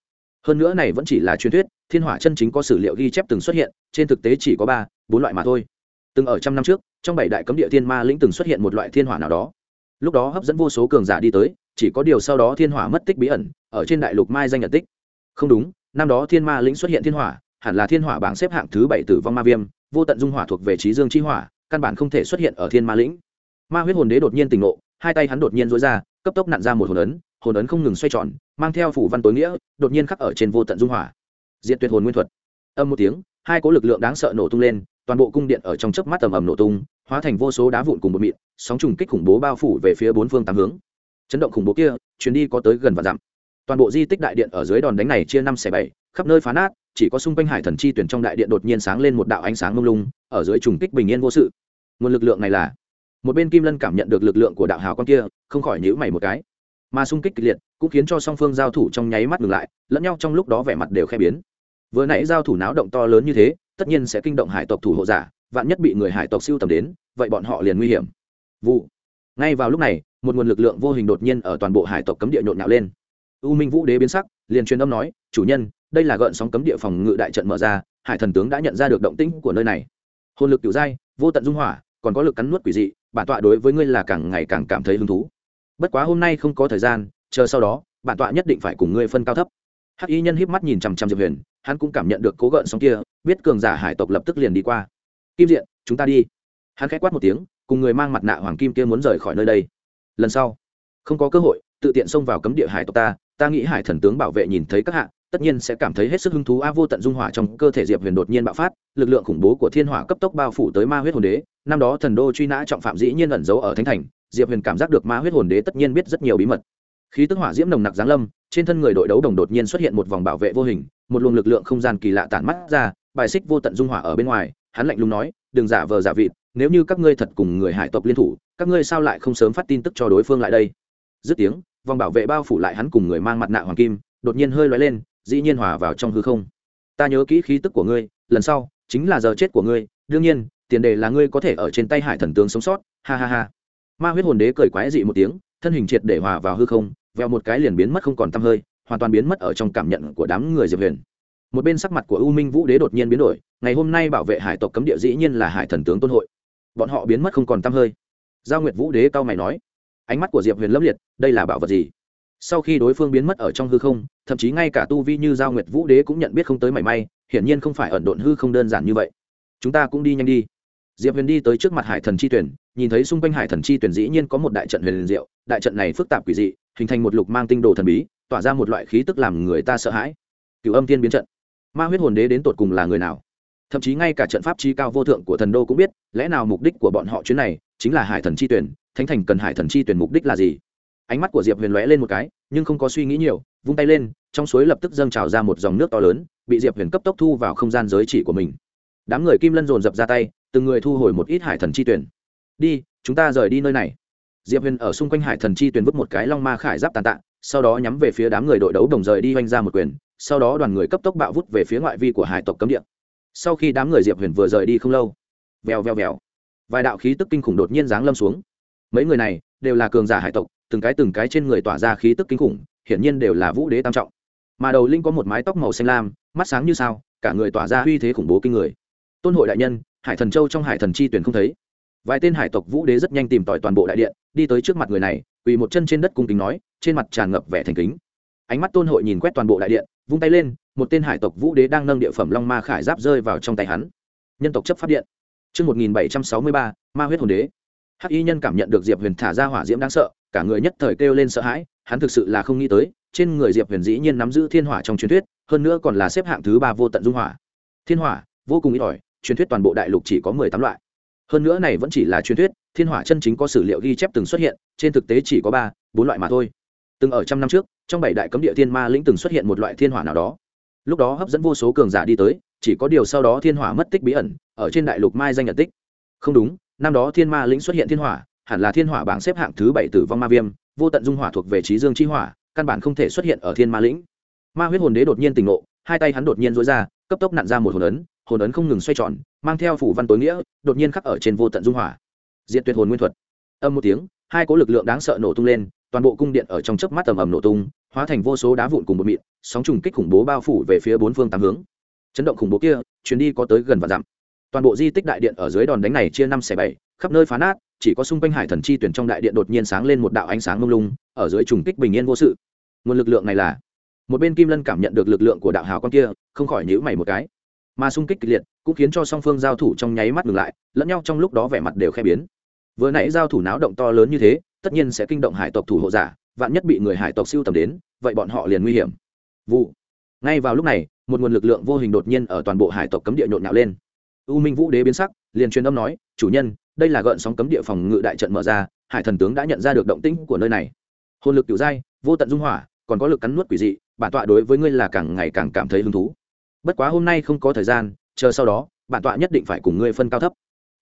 Hơn nữa này vẫn chỉ là truyền thuyết, thiên hỏa chân chính có sử liệu ghi chép từng xuất hiện, trên thực tế chỉ có ba, bốn loại mà thôi. Từng ở trăm năm trước, trong bảy đại cấm địa thiên ma lĩnh từng xuất hiện một loại thiên hỏa nào đó. Lúc đó hấp dẫn vô số cường giả đi tới, chỉ có điều sau đó thiên hỏa mất tích bí ẩn, ở trên đại lục mai danh nhận tích. Không đúng, năm đó thiên ma lĩnh xuất hiện thiên hỏa, hẳn là thiên hỏa bảng xếp hạng thứ bảy tử vong ma viêm, vô tận dung hỏa thuộc về trí dương chi hỏa, căn bản không thể xuất hiện ở thiên ma lĩnh. Ma huyết hồn đế đột nhiên tỉnh ngộ, hai tay hắn đột nhiên duỗi ra, cấp tốc nặn ra một hồn ấn, hồn ấn không ngừng xoay tròn, mang theo phủ văn tối nghĩa, đột nhiên khắc ở trên vô tận dung hỏa. Diệt tuyệt hồn nguyên thuật. Âm một tiếng, hai cỗ lực lượng đáng sợ nổ tung lên, toàn bộ cung điện ở trong chớp mắt tầm ầm nổ tung, hóa thành vô số đá vụn cùng một mịn, sóng trùng kích khủng bố bao phủ về phía bốn phương tám hướng. Chấn động khủng bố kia, chuyến đi có tới gần và dặm. Toàn bộ di tích đại điện ở dưới đòn đánh này chia năm xẻ bảy, khắp nơi phá nát, chỉ có xung quanh hải thần chi tuyển trong đại điện đột nhiên sáng lên một đạo ánh sáng mông lung, ở dưới trùng kích bình yên vô sự. Nguồn lực lượng này là một bên Kim Lân cảm nhận được lực lượng của đạo hào con kia, không khỏi nhữ mày một cái. mà xung kích kịch liệt cũng khiến cho song phương giao thủ trong nháy mắt ngừng lại lẫn nhau trong lúc đó vẻ mặt đều khẽ biến vừa nãy giao thủ náo động to lớn như thế tất nhiên sẽ kinh động hải tộc thủ hộ giả vạn nhất bị người hải tộc siêu tầm đến vậy bọn họ liền nguy hiểm vụ ngay vào lúc này, một nguồn lực lượng vô hình đột nhiên ở toàn bộ hải tộc cấm địa nhộn nhạo lên. U minh vũ đế biến sắc, liền truyền âm nói, chủ nhân, đây là gợn sóng cấm địa phòng ngự đại trận mở ra, hải thần tướng đã nhận ra được động tĩnh của nơi này. Hồn lực cửu giai, vô tận dung hỏa, còn có lực cắn nuốt quỷ dị, bản tọa đối với ngươi là càng ngày càng cảm thấy hứng thú. Bất quá hôm nay không có thời gian, chờ sau đó, bản tọa nhất định phải cùng ngươi phân cao thấp. Hắc y nhân híp mắt nhìn chằm chằm diệp huyền, hắn cũng cảm nhận được cố gợn sóng kia, biết cường giả hải tộc lập tức liền đi qua. Kim diện, chúng ta đi. Hắn khẽ quát một tiếng cùng người mang mặt nạ hoàng kim kia muốn rời khỏi nơi đây. Lần sau, không có cơ hội, tự tiện xông vào cấm địa hải tộc ta ta nghĩ hải thần tướng bảo vệ nhìn thấy các hạ, tất nhiên sẽ cảm thấy hết sức hứng thú. A vô tận dung hỏa trong cơ thể diệp huyền đột nhiên bạo phát, lực lượng khủng bố của thiên hỏa cấp tốc bao phủ tới ma huyết hồn đế. Năm đó thần đô truy nã trọng phạm dĩ nhiên ẩn giấu ở thánh thành, diệp huyền cảm giác được ma huyết hồn đế tất nhiên biết rất nhiều bí mật. Khí tức hỏa diễm nồng nặc giáng lâm, trên thân người đội đấu đồng đột nhiên xuất hiện một vòng bảo vệ vô hình, một luồng lực lượng không gian kỳ lạ tản mắt ra, bài xích vô tận dung hỏa ở bên ngoài, hắn lạnh lùng nói, đừng giả vờ giả vịt nếu như các ngươi thật cùng người hải tộc liên thủ, các ngươi sao lại không sớm phát tin tức cho đối phương lại đây? Dứt tiếng, vòng bảo vệ bao phủ lại hắn cùng người mang mặt nạ hoàng kim, đột nhiên hơi loay lên, dĩ nhiên hòa vào trong hư không. Ta nhớ kỹ khí tức của ngươi, lần sau chính là giờ chết của ngươi, đương nhiên, tiền đề là ngươi có thể ở trên tay hải thần tướng sống sót, ha ha ha. Ma huyết hồn đế cười quái dị một tiếng, thân hình triệt để hòa vào hư không veo một cái liền biến mất không còn t hơi, hoàn toàn biến mất ở trong cảm nhận của đám người diệp huyền. Một bên sắc mặt của u minh vũ đế đột nhiên biến đổi, ngày hôm nay bảo vệ hải tộc cấm địa dĩ nhiên là hải thần tướng tôn hội bọn họ biến mất không còn t hơi. Giao nguyệt vũ đế cao mày nói, ánh mắt của diệp huyền lâm liệt, đây là bảo vật gì? Sau khi đối phương biến mất ở trong hư không, thậm chí ngay cả tu vi như giao nguyệt vũ đế cũng nhận biết không tới mảy may, hiển nhiên không phải ẩn độn hư không đơn giản như vậy. Chúng ta cũng đi nhanh đi. Diệp huyền đi tới trước mặt hải thần chi tuyển, nhìn thấy xung quanh hải thần chi tuyển dĩ nhiên có một đại trận huyền diệu, đại trận này phức tạp quỷ dị, hình thành một lục mang tinh đồ thần bí, tỏa ra một loại khí tức làm người ta sợ hãi. Cựu âm tiên biến trận. Ma huyết hồn đế đến tột cùng là người nào? Thậm chí ngay cả trận pháp chi cao vô thượng của thần đô cũng biết, lẽ nào mục đích của bọn họ chuyến này chính là hải thần chi tuyển, thánh thành cần hải thần chi tuyển mục đích là gì? Ánh mắt của diệp huyền lóe lên một cái, nhưng không có suy nghĩ nhiều, vung tay lên, trong suối lập tức dâng trào ra một dòng nước to lớn, bị diệp huyền cấp tốc thu vào không gian giới chỉ của mình. Đám người kim lân dồn dập ra tay, từng người thu hồi một ít hải thần chi tuyển. Đi, chúng ta rời đi nơi này. Diệp huyền ở xung quanh hải thần chi tuyển vứt một cái long ma khải giáp tàn tạ, sau đó nhắm về phía đám người đội đấu đồng rời đi oanh ra một quyền, sau đó đoàn người cấp tốc bạo vút về phía ngoại vi của hải tộc cấm địa sau khi đám người diệp huyền vừa rời đi không lâu, vèo vèo vèo, vài đạo khí tức kinh khủng đột nhiên giáng lâm xuống. Mấy người này đều là cường giả hải tộc, từng cái từng cái trên người tỏa ra khí tức kinh khủng, hiển nhiên đều là vũ đế tam trọng. Mà đầu linh có một mái tóc màu xanh lam, mắt sáng như sao, cả người tỏa ra uy thế khủng bố kinh người. Tôn hội đại nhân, hải thần châu trong hải thần chi tuyển không thấy. Vài tên hải tộc vũ đế rất nhanh tìm tỏi toàn bộ đại điện, đi tới trước mặt người này, quỳ một chân trên đất cung kính nói, trên mặt tràn ngập vẻ thành kính. Ánh mắt tôn hội nhìn quét toàn bộ đại điện vung tay lên một tên hải tộc vũ đế đang nâng địa phẩm long ma khải giáp rơi vào trong tay hắn nhân tộc chấp pháp điện Trước 1763, ma huyết hồn đế. Hắc y nhân cảm nhận được Diệp Huyền thả ra hỏa diễm đáng sợ, cả người nhất thời kêu lên sợ hãi, hắn thực sự là không nghĩ tới, trên người Diệp Huyền dĩ nhiên nắm giữ thiên hỏa trong truyền thuyết, hơn nữa còn là xếp hạng thứ ba vô tận dung hỏa. Thiên hỏa, vô cùng ít ỏi, truyền thuyết toàn bộ đại lục chỉ có mười tám loại. Hơn nữa này vẫn chỉ là truyền thuyết, thiên hỏa chân chính có sử liệu ghi chép từng xuất hiện, trên thực tế chỉ có ba, bốn loại mà thôi. Từng ở trăm năm trước, trong bảy đại cấm địa thiên ma lĩnh từng xuất hiện một loại thiên hỏa nào đó. Lúc đó hấp dẫn vô số cường giả đi tới, chỉ có điều sau đó thiên hỏa mất tích bí ẩn, ở trên đại lục mai danh nhận tích. Không đúng, năm đó thiên ma lĩnh xuất hiện thiên hỏa, hẳn là thiên hỏa bảng xếp hạng thứ bảy tử vong ma viêm, vô tận dung hỏa thuộc về trí dương chi hỏa, căn bản không thể xuất hiện ở thiên ma lĩnh. Ma huyết hồn đế đột nhiên tỉnh ngộ, hai tay hắn đột nhiên duỗi ra, cấp tốc nặn ra một hồn ấn, hồn ấn không ngừng xoay tròn, mang theo phủ văn tối nghĩa, đột nhiên khắc ở trên vô tận dung hỏa. diện tuyệt hồn nguyên thuật. Âm một tiếng, hai cỗ lực lượng đáng sợ nổ tung lên, toàn bộ cung điện ở trong chớp mắt ầm ầm nổ tung, hóa thành vô số đá vụn cùng một mịn, sóng trùng kích khủng bố bao phủ về phía bốn phương tám hướng. Chấn động khủng bố kia, chuyến đi có tới gần và dặm. Toàn bộ di tích đại điện ở dưới đòn đánh này chia năm xẻ bảy, khắp nơi phá nát, chỉ có xung quanh hải thần chi tuyển trong đại điện đột nhiên sáng lên một đạo ánh sáng mông lung, ở dưới trùng kích bình yên vô sự. Nguồn lực lượng này là một bên kim lân cảm nhận được lực lượng của đạo hào con kia không khỏi nhíu mày một cái mà xung kích kịch liệt cũng khiến cho song phương giao thủ trong nháy mắt ngừng lại lẫn nhau trong lúc đó vẻ mặt đều khẽ biến vừa nãy giao thủ náo động to lớn như thế tất nhiên sẽ kinh động hải tộc thủ hộ giả, vạn nhất bị người hải tộc siêu tầm đến, vậy bọn họ liền nguy hiểm. Vụ. Ngay vào lúc này, một nguồn lực lượng vô hình đột nhiên ở toàn bộ hải tộc cấm địa nhộn nhạo lên. U minh vũ đế biến sắc, liền truyền âm nói, chủ nhân, đây là gợn sóng cấm địa phòng ngự đại trận mở ra, hải thần tướng đã nhận ra được động tĩnh của nơi này. Hồn lực kiểu giai, vô tận dung hỏa, còn có lực cắn nuốt quỷ dị, bản tọa đối với ngươi là càng ngày càng cảm thấy hứng thú. Bất quá hôm nay không có thời gian, chờ sau đó, bản tọa nhất định phải cùng ngươi phân cao thấp.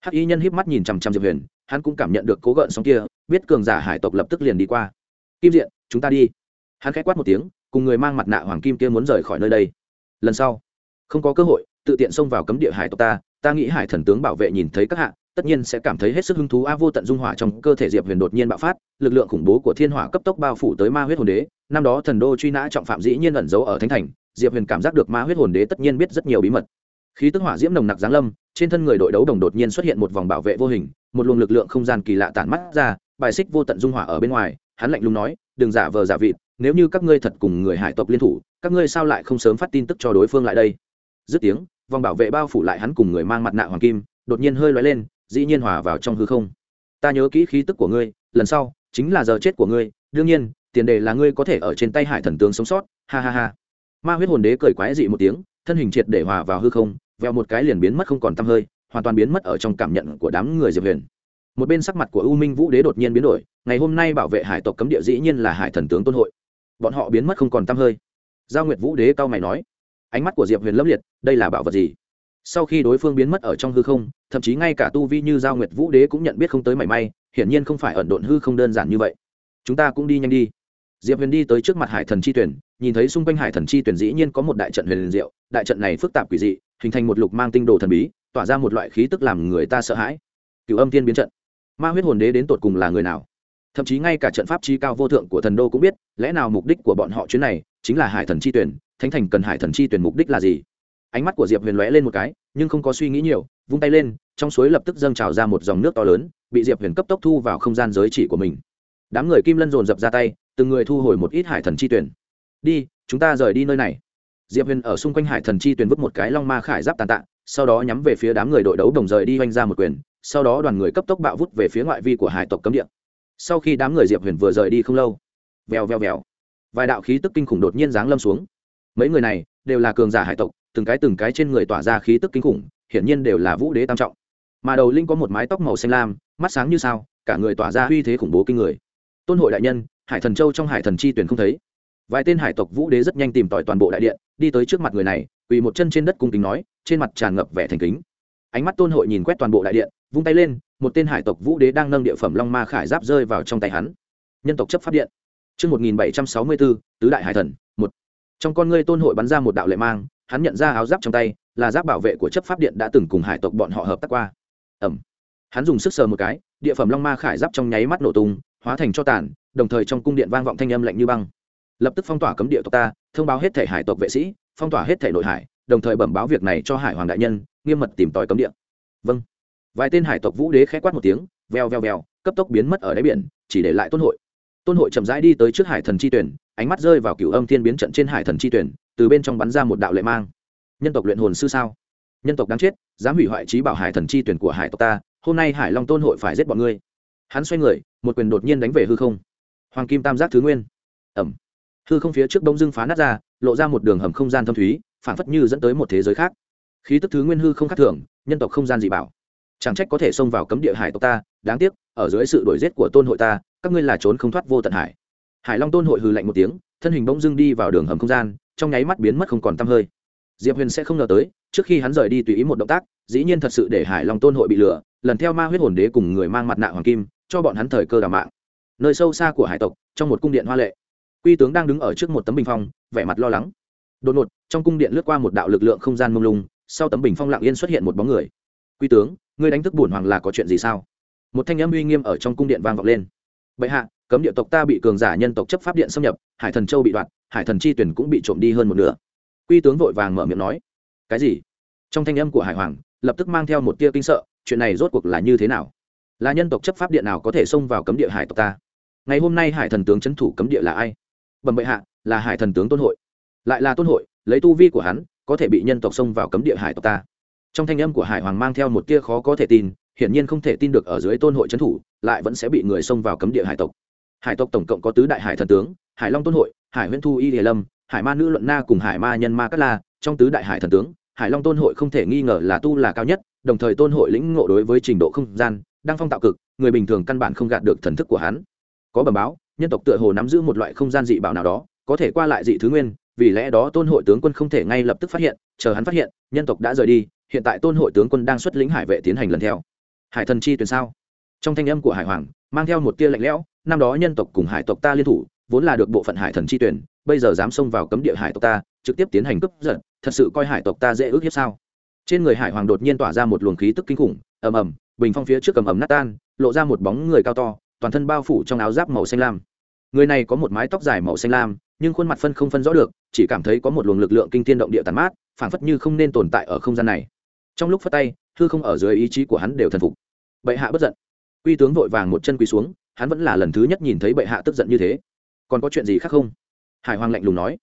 Hắc y nhân híp mắt nhìn chằm chằm diệp huyền hắn cũng cảm nhận được cố gợn sóng kia, biết cường giả hải tộc lập tức liền đi qua. Kim diện, chúng ta đi. Hắn k h á quát một tiếng, cùng người mang mặt nạ hoàng kim kia muốn rời khỏi nơi đây. Lần sau, không có cơ hội, tự tiện xông vào cấm địa hải tộc ta ta nghĩ hải thần tướng bảo vệ nhìn thấy các hạ, tất nhiên sẽ cảm thấy hết sức hứng thú. A vô tận dung hỏa trong cơ thể diệp huyền đột nhiên bạo phát, lực lượng khủng bố của thiên hỏa cấp tốc bao phủ tới ma huyết hồn đế. Năm đó thần đô truy nã trọng phạm dĩ nhiên ẩn giấu ở thánh thành, diệp huyền cảm giác được ma huyết hồn đế tất nhiên biết rất nhiều bí mật. Khí tức hỏa diễm nồng nặc giáng lâm trên thân người đội đấu đồng đột nhiên xuất hiện một vòng bảo vệ vô hình, một luồng lực lượng không gian kỳ lạ tản mắt ra, bài xích vô tận dung hỏa ở bên ngoài, hắn lạnh lùng nói, đừng giả vờ giả vịt, nếu như các ngươi thật cùng người hải tộc liên thủ, các ngươi sao lại không sớm phát tin tức cho đối phương lại đây? Dứt tiếng, vòng bảo vệ bao phủ lại hắn cùng người mang mặt nạ hoàng kim, đột nhiên hơi lóe lên, dĩ nhiên hòa vào trong hư không. Ta nhớ kỹ khí tức của ngươi, lần sau chính là giờ chết của ngươi, đương nhiên, tiền đề là ngươi có thể ở trên tay hải thần tướng sống sót. Ha ha ha. Ma huyết hồn đế cười quái dị một tiếng, thân hình triệt để hòa vào hư không veo một cái liền biến mất không còn tăm hơi, hoàn toàn biến mất ở trong cảm nhận của đám người diệp huyền. Một bên sắc mặt của u minh vũ đế đột nhiên biến đổi, ngày hôm nay bảo vệ hải tộc cấm địa dĩ nhiên là hải thần tướng tôn hội. Bọn họ biến mất không còn tăm hơi. Giao nguyệt vũ đế cao mày nói, ánh mắt của diệp huyền lâm liệt, đây là bảo vật gì? Sau khi đối phương biến mất ở trong hư không, thậm chí ngay cả tu vi như giao nguyệt vũ đế cũng nhận biết không tới mảy may, hiển nhiên không phải ẩn độn hư không đơn giản như vậy. Chúng ta cũng đi nhanh đi. Diệp huyền đi tới trước mặt hải thần chi tuyển, nhìn thấy xung quanh hải thần chi tuyển dĩ nhiên có một đại trận huyền diệu, đại trận này phức tạp quỷ dị hình thành một lục mang tinh đồ thần bí, tỏa ra một loại khí tức làm người ta sợ hãi. Cựu âm tiên biến trận. Ma huyết hồn đế đến tột cùng là người nào? Thậm chí ngay cả trận pháp chi cao vô thượng của thần đô cũng biết, lẽ nào mục đích của bọn họ chuyến này chính là hải thần chi tuyển, thánh thành cần hải thần chi tuyển mục đích là gì? Ánh mắt của diệp huyền lóe lên một cái, nhưng không có suy nghĩ nhiều, vung tay lên, trong suối lập tức dâng trào ra một dòng nước to lớn, bị diệp huyền cấp tốc thu vào không gian giới chỉ của mình. Đám người kim lân dồn dập ra tay, từng người thu hồi một ít hải thần chi tuyển. Đi, chúng ta rời đi nơi này diệp huyền ở xung quanh hải thần chi tuyển vứt một cái long ma khải giáp tàn tạ, sau đó nhắm về phía đám người đội đấu đồng rời đi oanh ra một quyền, sau đó đoàn người cấp tốc bạo vút về phía ngoại vi của hải tộc cấm địa. Sau khi đám người diệp huyền vừa rời đi không lâu, vèo vèo vèo, vài đạo khí tức kinh khủng đột nhiên giáng lâm xuống. Mấy người này đều là cường giả hải tộc, từng cái từng cái trên người tỏa ra khí tức kinh khủng, hiển nhiên đều là vũ đế tam trọng. Mà đầu linh có một mái tóc màu xanh lam, mắt sáng như sao, cả người tỏa ra uy thế khủng bố kinh người. Tôn hội đại nhân, hải thần châu trong hải thần chi tuyển không thấy vài tên hải tộc vũ đế rất nhanh tìm tòi toàn bộ đại điện đi tới trước mặt người này quỳ một chân trên đất cung kính nói trên mặt tràn ngập vẻ thành kính ánh mắt tôn hội nhìn quét toàn bộ đại điện vung tay lên một tên hải tộc vũ đế đang nâng địa phẩm long ma khải giáp rơi vào trong tay hắn nhân tộc chấp pháp điện Chương 1764, tứ đại hải thần, một. Trong con ngươi tôn hội bắn ra một đạo lệ mang, hắn nhận ra áo giáp trong tay, là giáp bảo vệ của chấp pháp điện đã từng cùng hải tộc bọn họ hợp tác qua. Ầm. Hắn dùng sức sờ một cái, địa phẩm long ma khải giáp trong nháy mắt nổ tung, hóa thành cho tàn, đồng thời trong cung điện vang vọng thanh âm lạnh như băng. Lập tức phong tỏa cấm địa tộc ta, thông báo hết thể hải tộc vệ sĩ, phong tỏa hết thể nội hải, đồng thời bẩm báo việc này cho hải hoàng đại nhân, nghiêm mật tìm tòi cấm địa. Vâng. Vài tên hải tộc vũ đế khẽ quát một tiếng, veo veo veo, cấp tốc biến mất ở đáy biển, chỉ để lại tôn hội. Tôn hội chậm rãi đi tới trước hải thần chi tuyển ánh mắt rơi vào cửu âm thiên biến trận trên hải thần chi tuyển từ bên trong bắn ra một đạo lệ mang. Nhân tộc luyện hồn sư sao? Nhân tộc đáng chết dám hủy hoại trí bảo hải thần chi tuyển của hải tộc ta hôm nay hải long tôn hội phải giết bọn ngươi. Hắn xoay người một quyền đột nhiên đánh về hư không. Hoàng kim tam giác thứ nguyên. Ẩm hư không phía trước bông dưng phá nát ra, lộ ra một đường hầm không gian thâm thúy phản phất như dẫn tới một thế giới khác. Khí tức thứ nguyên hư không khác thường, nhân tộc không gian dị bảo. Chẳng trách có thể xông vào cấm địa hải tộc ta, đáng tiếc, ở dưới sự đuổi giết của tôn hội ta, các ngươi là trốn không thoát vô tận hải. Hải long tôn hội hừ lạnh một tiếng, thân hình bỗng dưng đi vào đường hầm không gian, trong nháy mắt biến mất không còn tăm hơi. Diệp huyền sẽ không ngờ tới, trước khi hắn rời đi tùy ý một động tác, dĩ nhiên thật sự để hải long tôn hội bị lừa, lần theo ma huyết hồn đế cùng người mang mặt nạ hoàng kim, cho bọn hắn thời cơ đào mạng. Nơi sâu xa của hải tộc, trong một cung điện hoa lệ quy tướng đang đứng ở trước một tấm bình phong, vẻ mặt lo lắng. Đột ngột, trong cung điện lướt qua một đạo lực lượng không gian mông lung, sau tấm bình phong lặng yên xuất hiện một bóng người. Quy tướng, ngươi đánh thức bổn hoàng là có chuyện gì sao? Một thanh âm uy nghiêm ở trong cung điện vang vọng lên. Bệ hạ, cấm địa tộc ta bị cường giả nhân tộc chấp pháp điện xâm nhập, hải thần châu bị đoạt, hải thần chi tuyển cũng bị trộm đi hơn một nửa. Quy tướng vội vàng mở miệng nói. Cái gì? Trong thanh âm của hải hoàng, lập tức mang theo một tia kinh sợ, chuyện này rốt cuộc là như thế nào? Là nhân tộc chấp pháp điện nào có thể xông vào cấm địa hải tộc ta? Ngày hôm nay hải thần tướng c h ấ n thủ cấm địa là ai? Bẩm bệ hạ, là hải thần tướng tôn hội. Lại là tôn hội, lấy tu vi của hắn, có thể bị nhân tộc xông vào cấm địa hải tộc ta. Trong thanh âm của hải hoàng mang theo một tia khó có thể tin, hiển nhiên không thể tin được ở dưới tôn hội trấn thủ, lại vẫn sẽ bị người xông vào cấm địa hải tộc. Hải tộc tổng cộng có tứ đại hải thần tướng, hải long tôn hội, hải huyễn thu y hiền lâm, hải ma nữ luận na cùng hải ma nhân ma cát la, trong tứ đại hải thần tướng, hải long tôn hội không thể nghi ngờ là tu là cao nhất, đồng thời tôn hội lĩnh ngộ đối với trình độ không gian, đang phong tạo cực, người bình thường căn bản không gạt được thần thức của hắn. Có bẩm báo nhân tộc tựa hồ nắm giữ một loại không gian dị bảo nào đó, có thể qua lại dị thứ nguyên, vì lẽ đó tôn hội tướng quân không thể ngay lập tức phát hiện, chờ hắn phát hiện, nhân tộc đã rời đi, hiện tại tôn hội tướng quân đang xuất lĩnh hải vệ tiến hành lần theo. Hải thần chi tuyển sao? Trong thanh âm của hải hoàng, mang theo một tia lạnh lẽo, năm đó nhân tộc cùng hải tộc ta liên thủ, vốn là được bộ phận hải thần chi tuyển, bây giờ dám xông vào cấm địa hải tộc ta, trực tiếp tiến hành cướp giật, thật sự coi hải tộc ta dễ ước hiếp sao? Trên người hải hoàng đột nhiên tỏa ra một luồng khí tức kinh khủng, ầm ầm, bình phong phía trước cầm ầm nát tan, lộ ra một bóng người cao to, toàn thân bao phủ trong áo giáp màu xanh lam người này có một mái tóc dài màu xanh lam, nhưng khuôn mặt phân không phân rõ được, chỉ cảm thấy có một luồng lực lượng kinh tiên động địa tàn mát, phảng phất như không nên tồn tại ở không gian này. Trong lúc phất tay, hư không ở dưới ý chí của hắn đều thần phục. Bệ hạ bất giận. Quy tướng vội vàng một chân quỳ xuống, hắn vẫn là lần thứ nhất nhìn thấy bệ hạ tức giận như thế. Còn có chuyện gì khác không? Hải hoàng lạnh lùng nói.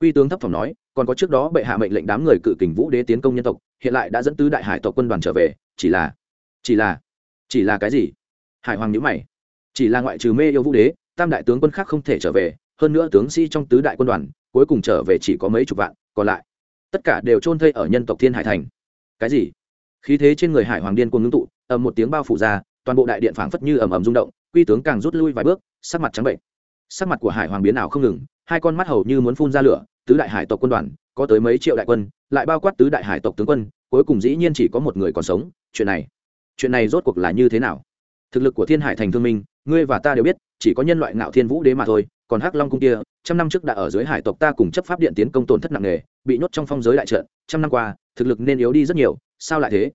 Quy tướng thấp thỏm nói, còn có trước đó bệ hạ mệnh lệnh đám người cự kình vũ đế tiến công nhân tộc, hiện lại đã dẫn tứ đại hải tộc quân đoàn trở về, chỉ là chỉ là chỉ là cái gì? Hải hoàng nhữ mày. Chỉ là ngoại trừ mê yêu vũ đế tam đại tướng quân khác không thể trở về, hơn nữa tướng sĩ trong tứ đại quân đoàn, cuối cùng trở về chỉ có mấy chục vạn, còn lại, tất cả đều trôn thây ở nhân tộc thiên hải thành. Cái gì? Khí thế trên người hải hoàng điên cuồng ngưng tụ, ầm một tiếng bao phủ ra, toàn bộ đại điện phảng phất như ầm ầm rung động, quy tướng càng rút lui vài bước, sắc mặt trắng bệnh. Sắc mặt của hải hoàng biến nào không ngừng, hai con mắt hầu như muốn phun ra lửa, tứ đại hải tộc quân đoàn, có tới mấy triệu đại quân, lại bao quát tứ đại hải tộc tướng quân, cuối cùng dĩ nhiên chỉ có một người còn sống, chuyện này chuyện này rốt cuộc là như thế nào? Thực lực của thiên hải thành thương minh, ngươi và ta đều biết, chỉ có nhân loại ngạo thiên vũ đế mà thôi, còn hắc long cung kia, trăm năm trước đã ở dưới hải tộc ta cùng chấp pháp điện tiến công tổn thất nặng nề, bị nhốt trong phong giới đại trận, trăm năm qua, thực lực nên yếu đi rất nhiều, sao lại thế?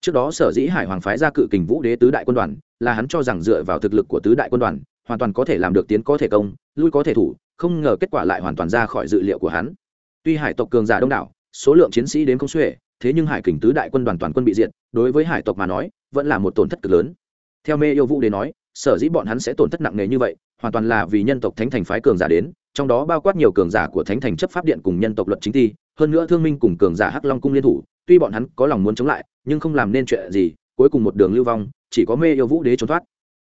Trước đó sở dĩ hải hoàng phái ra cự kình vũ đế tứ đại quân đoàn, là hắn cho rằng dựa vào thực lực của tứ đại quân đoàn, hoàn toàn có thể làm được tiến có thể công, lui có thể thủ, không ngờ kết quả lại hoàn toàn ra khỏi dự liệu của hắn. Tuy hải tộc cường giả đông đảo, số lượng chiến sĩ đến không xuể, thế nhưng hải kình tứ đại quân đoàn toàn quân bị diệt, đối với hải tộc mà nói, vẫn là một tổn thất cực lớn theo mê yêu vũ đế nói sở dĩ bọn hắn sẽ tổn thất nặng nề như vậy hoàn toàn là vì nhân tộc thánh thành phái cường giả đến trong đó bao quát nhiều cường giả của thánh thành chấp pháp điện cùng nhân tộc luật chính thi hơn nữa thương minh cùng cường giả hắc long cung liên thủ tuy bọn hắn có lòng muốn chống lại nhưng không làm nên chuyện gì cuối cùng một đường lưu vong chỉ có mê yêu vũ đế trốn thoát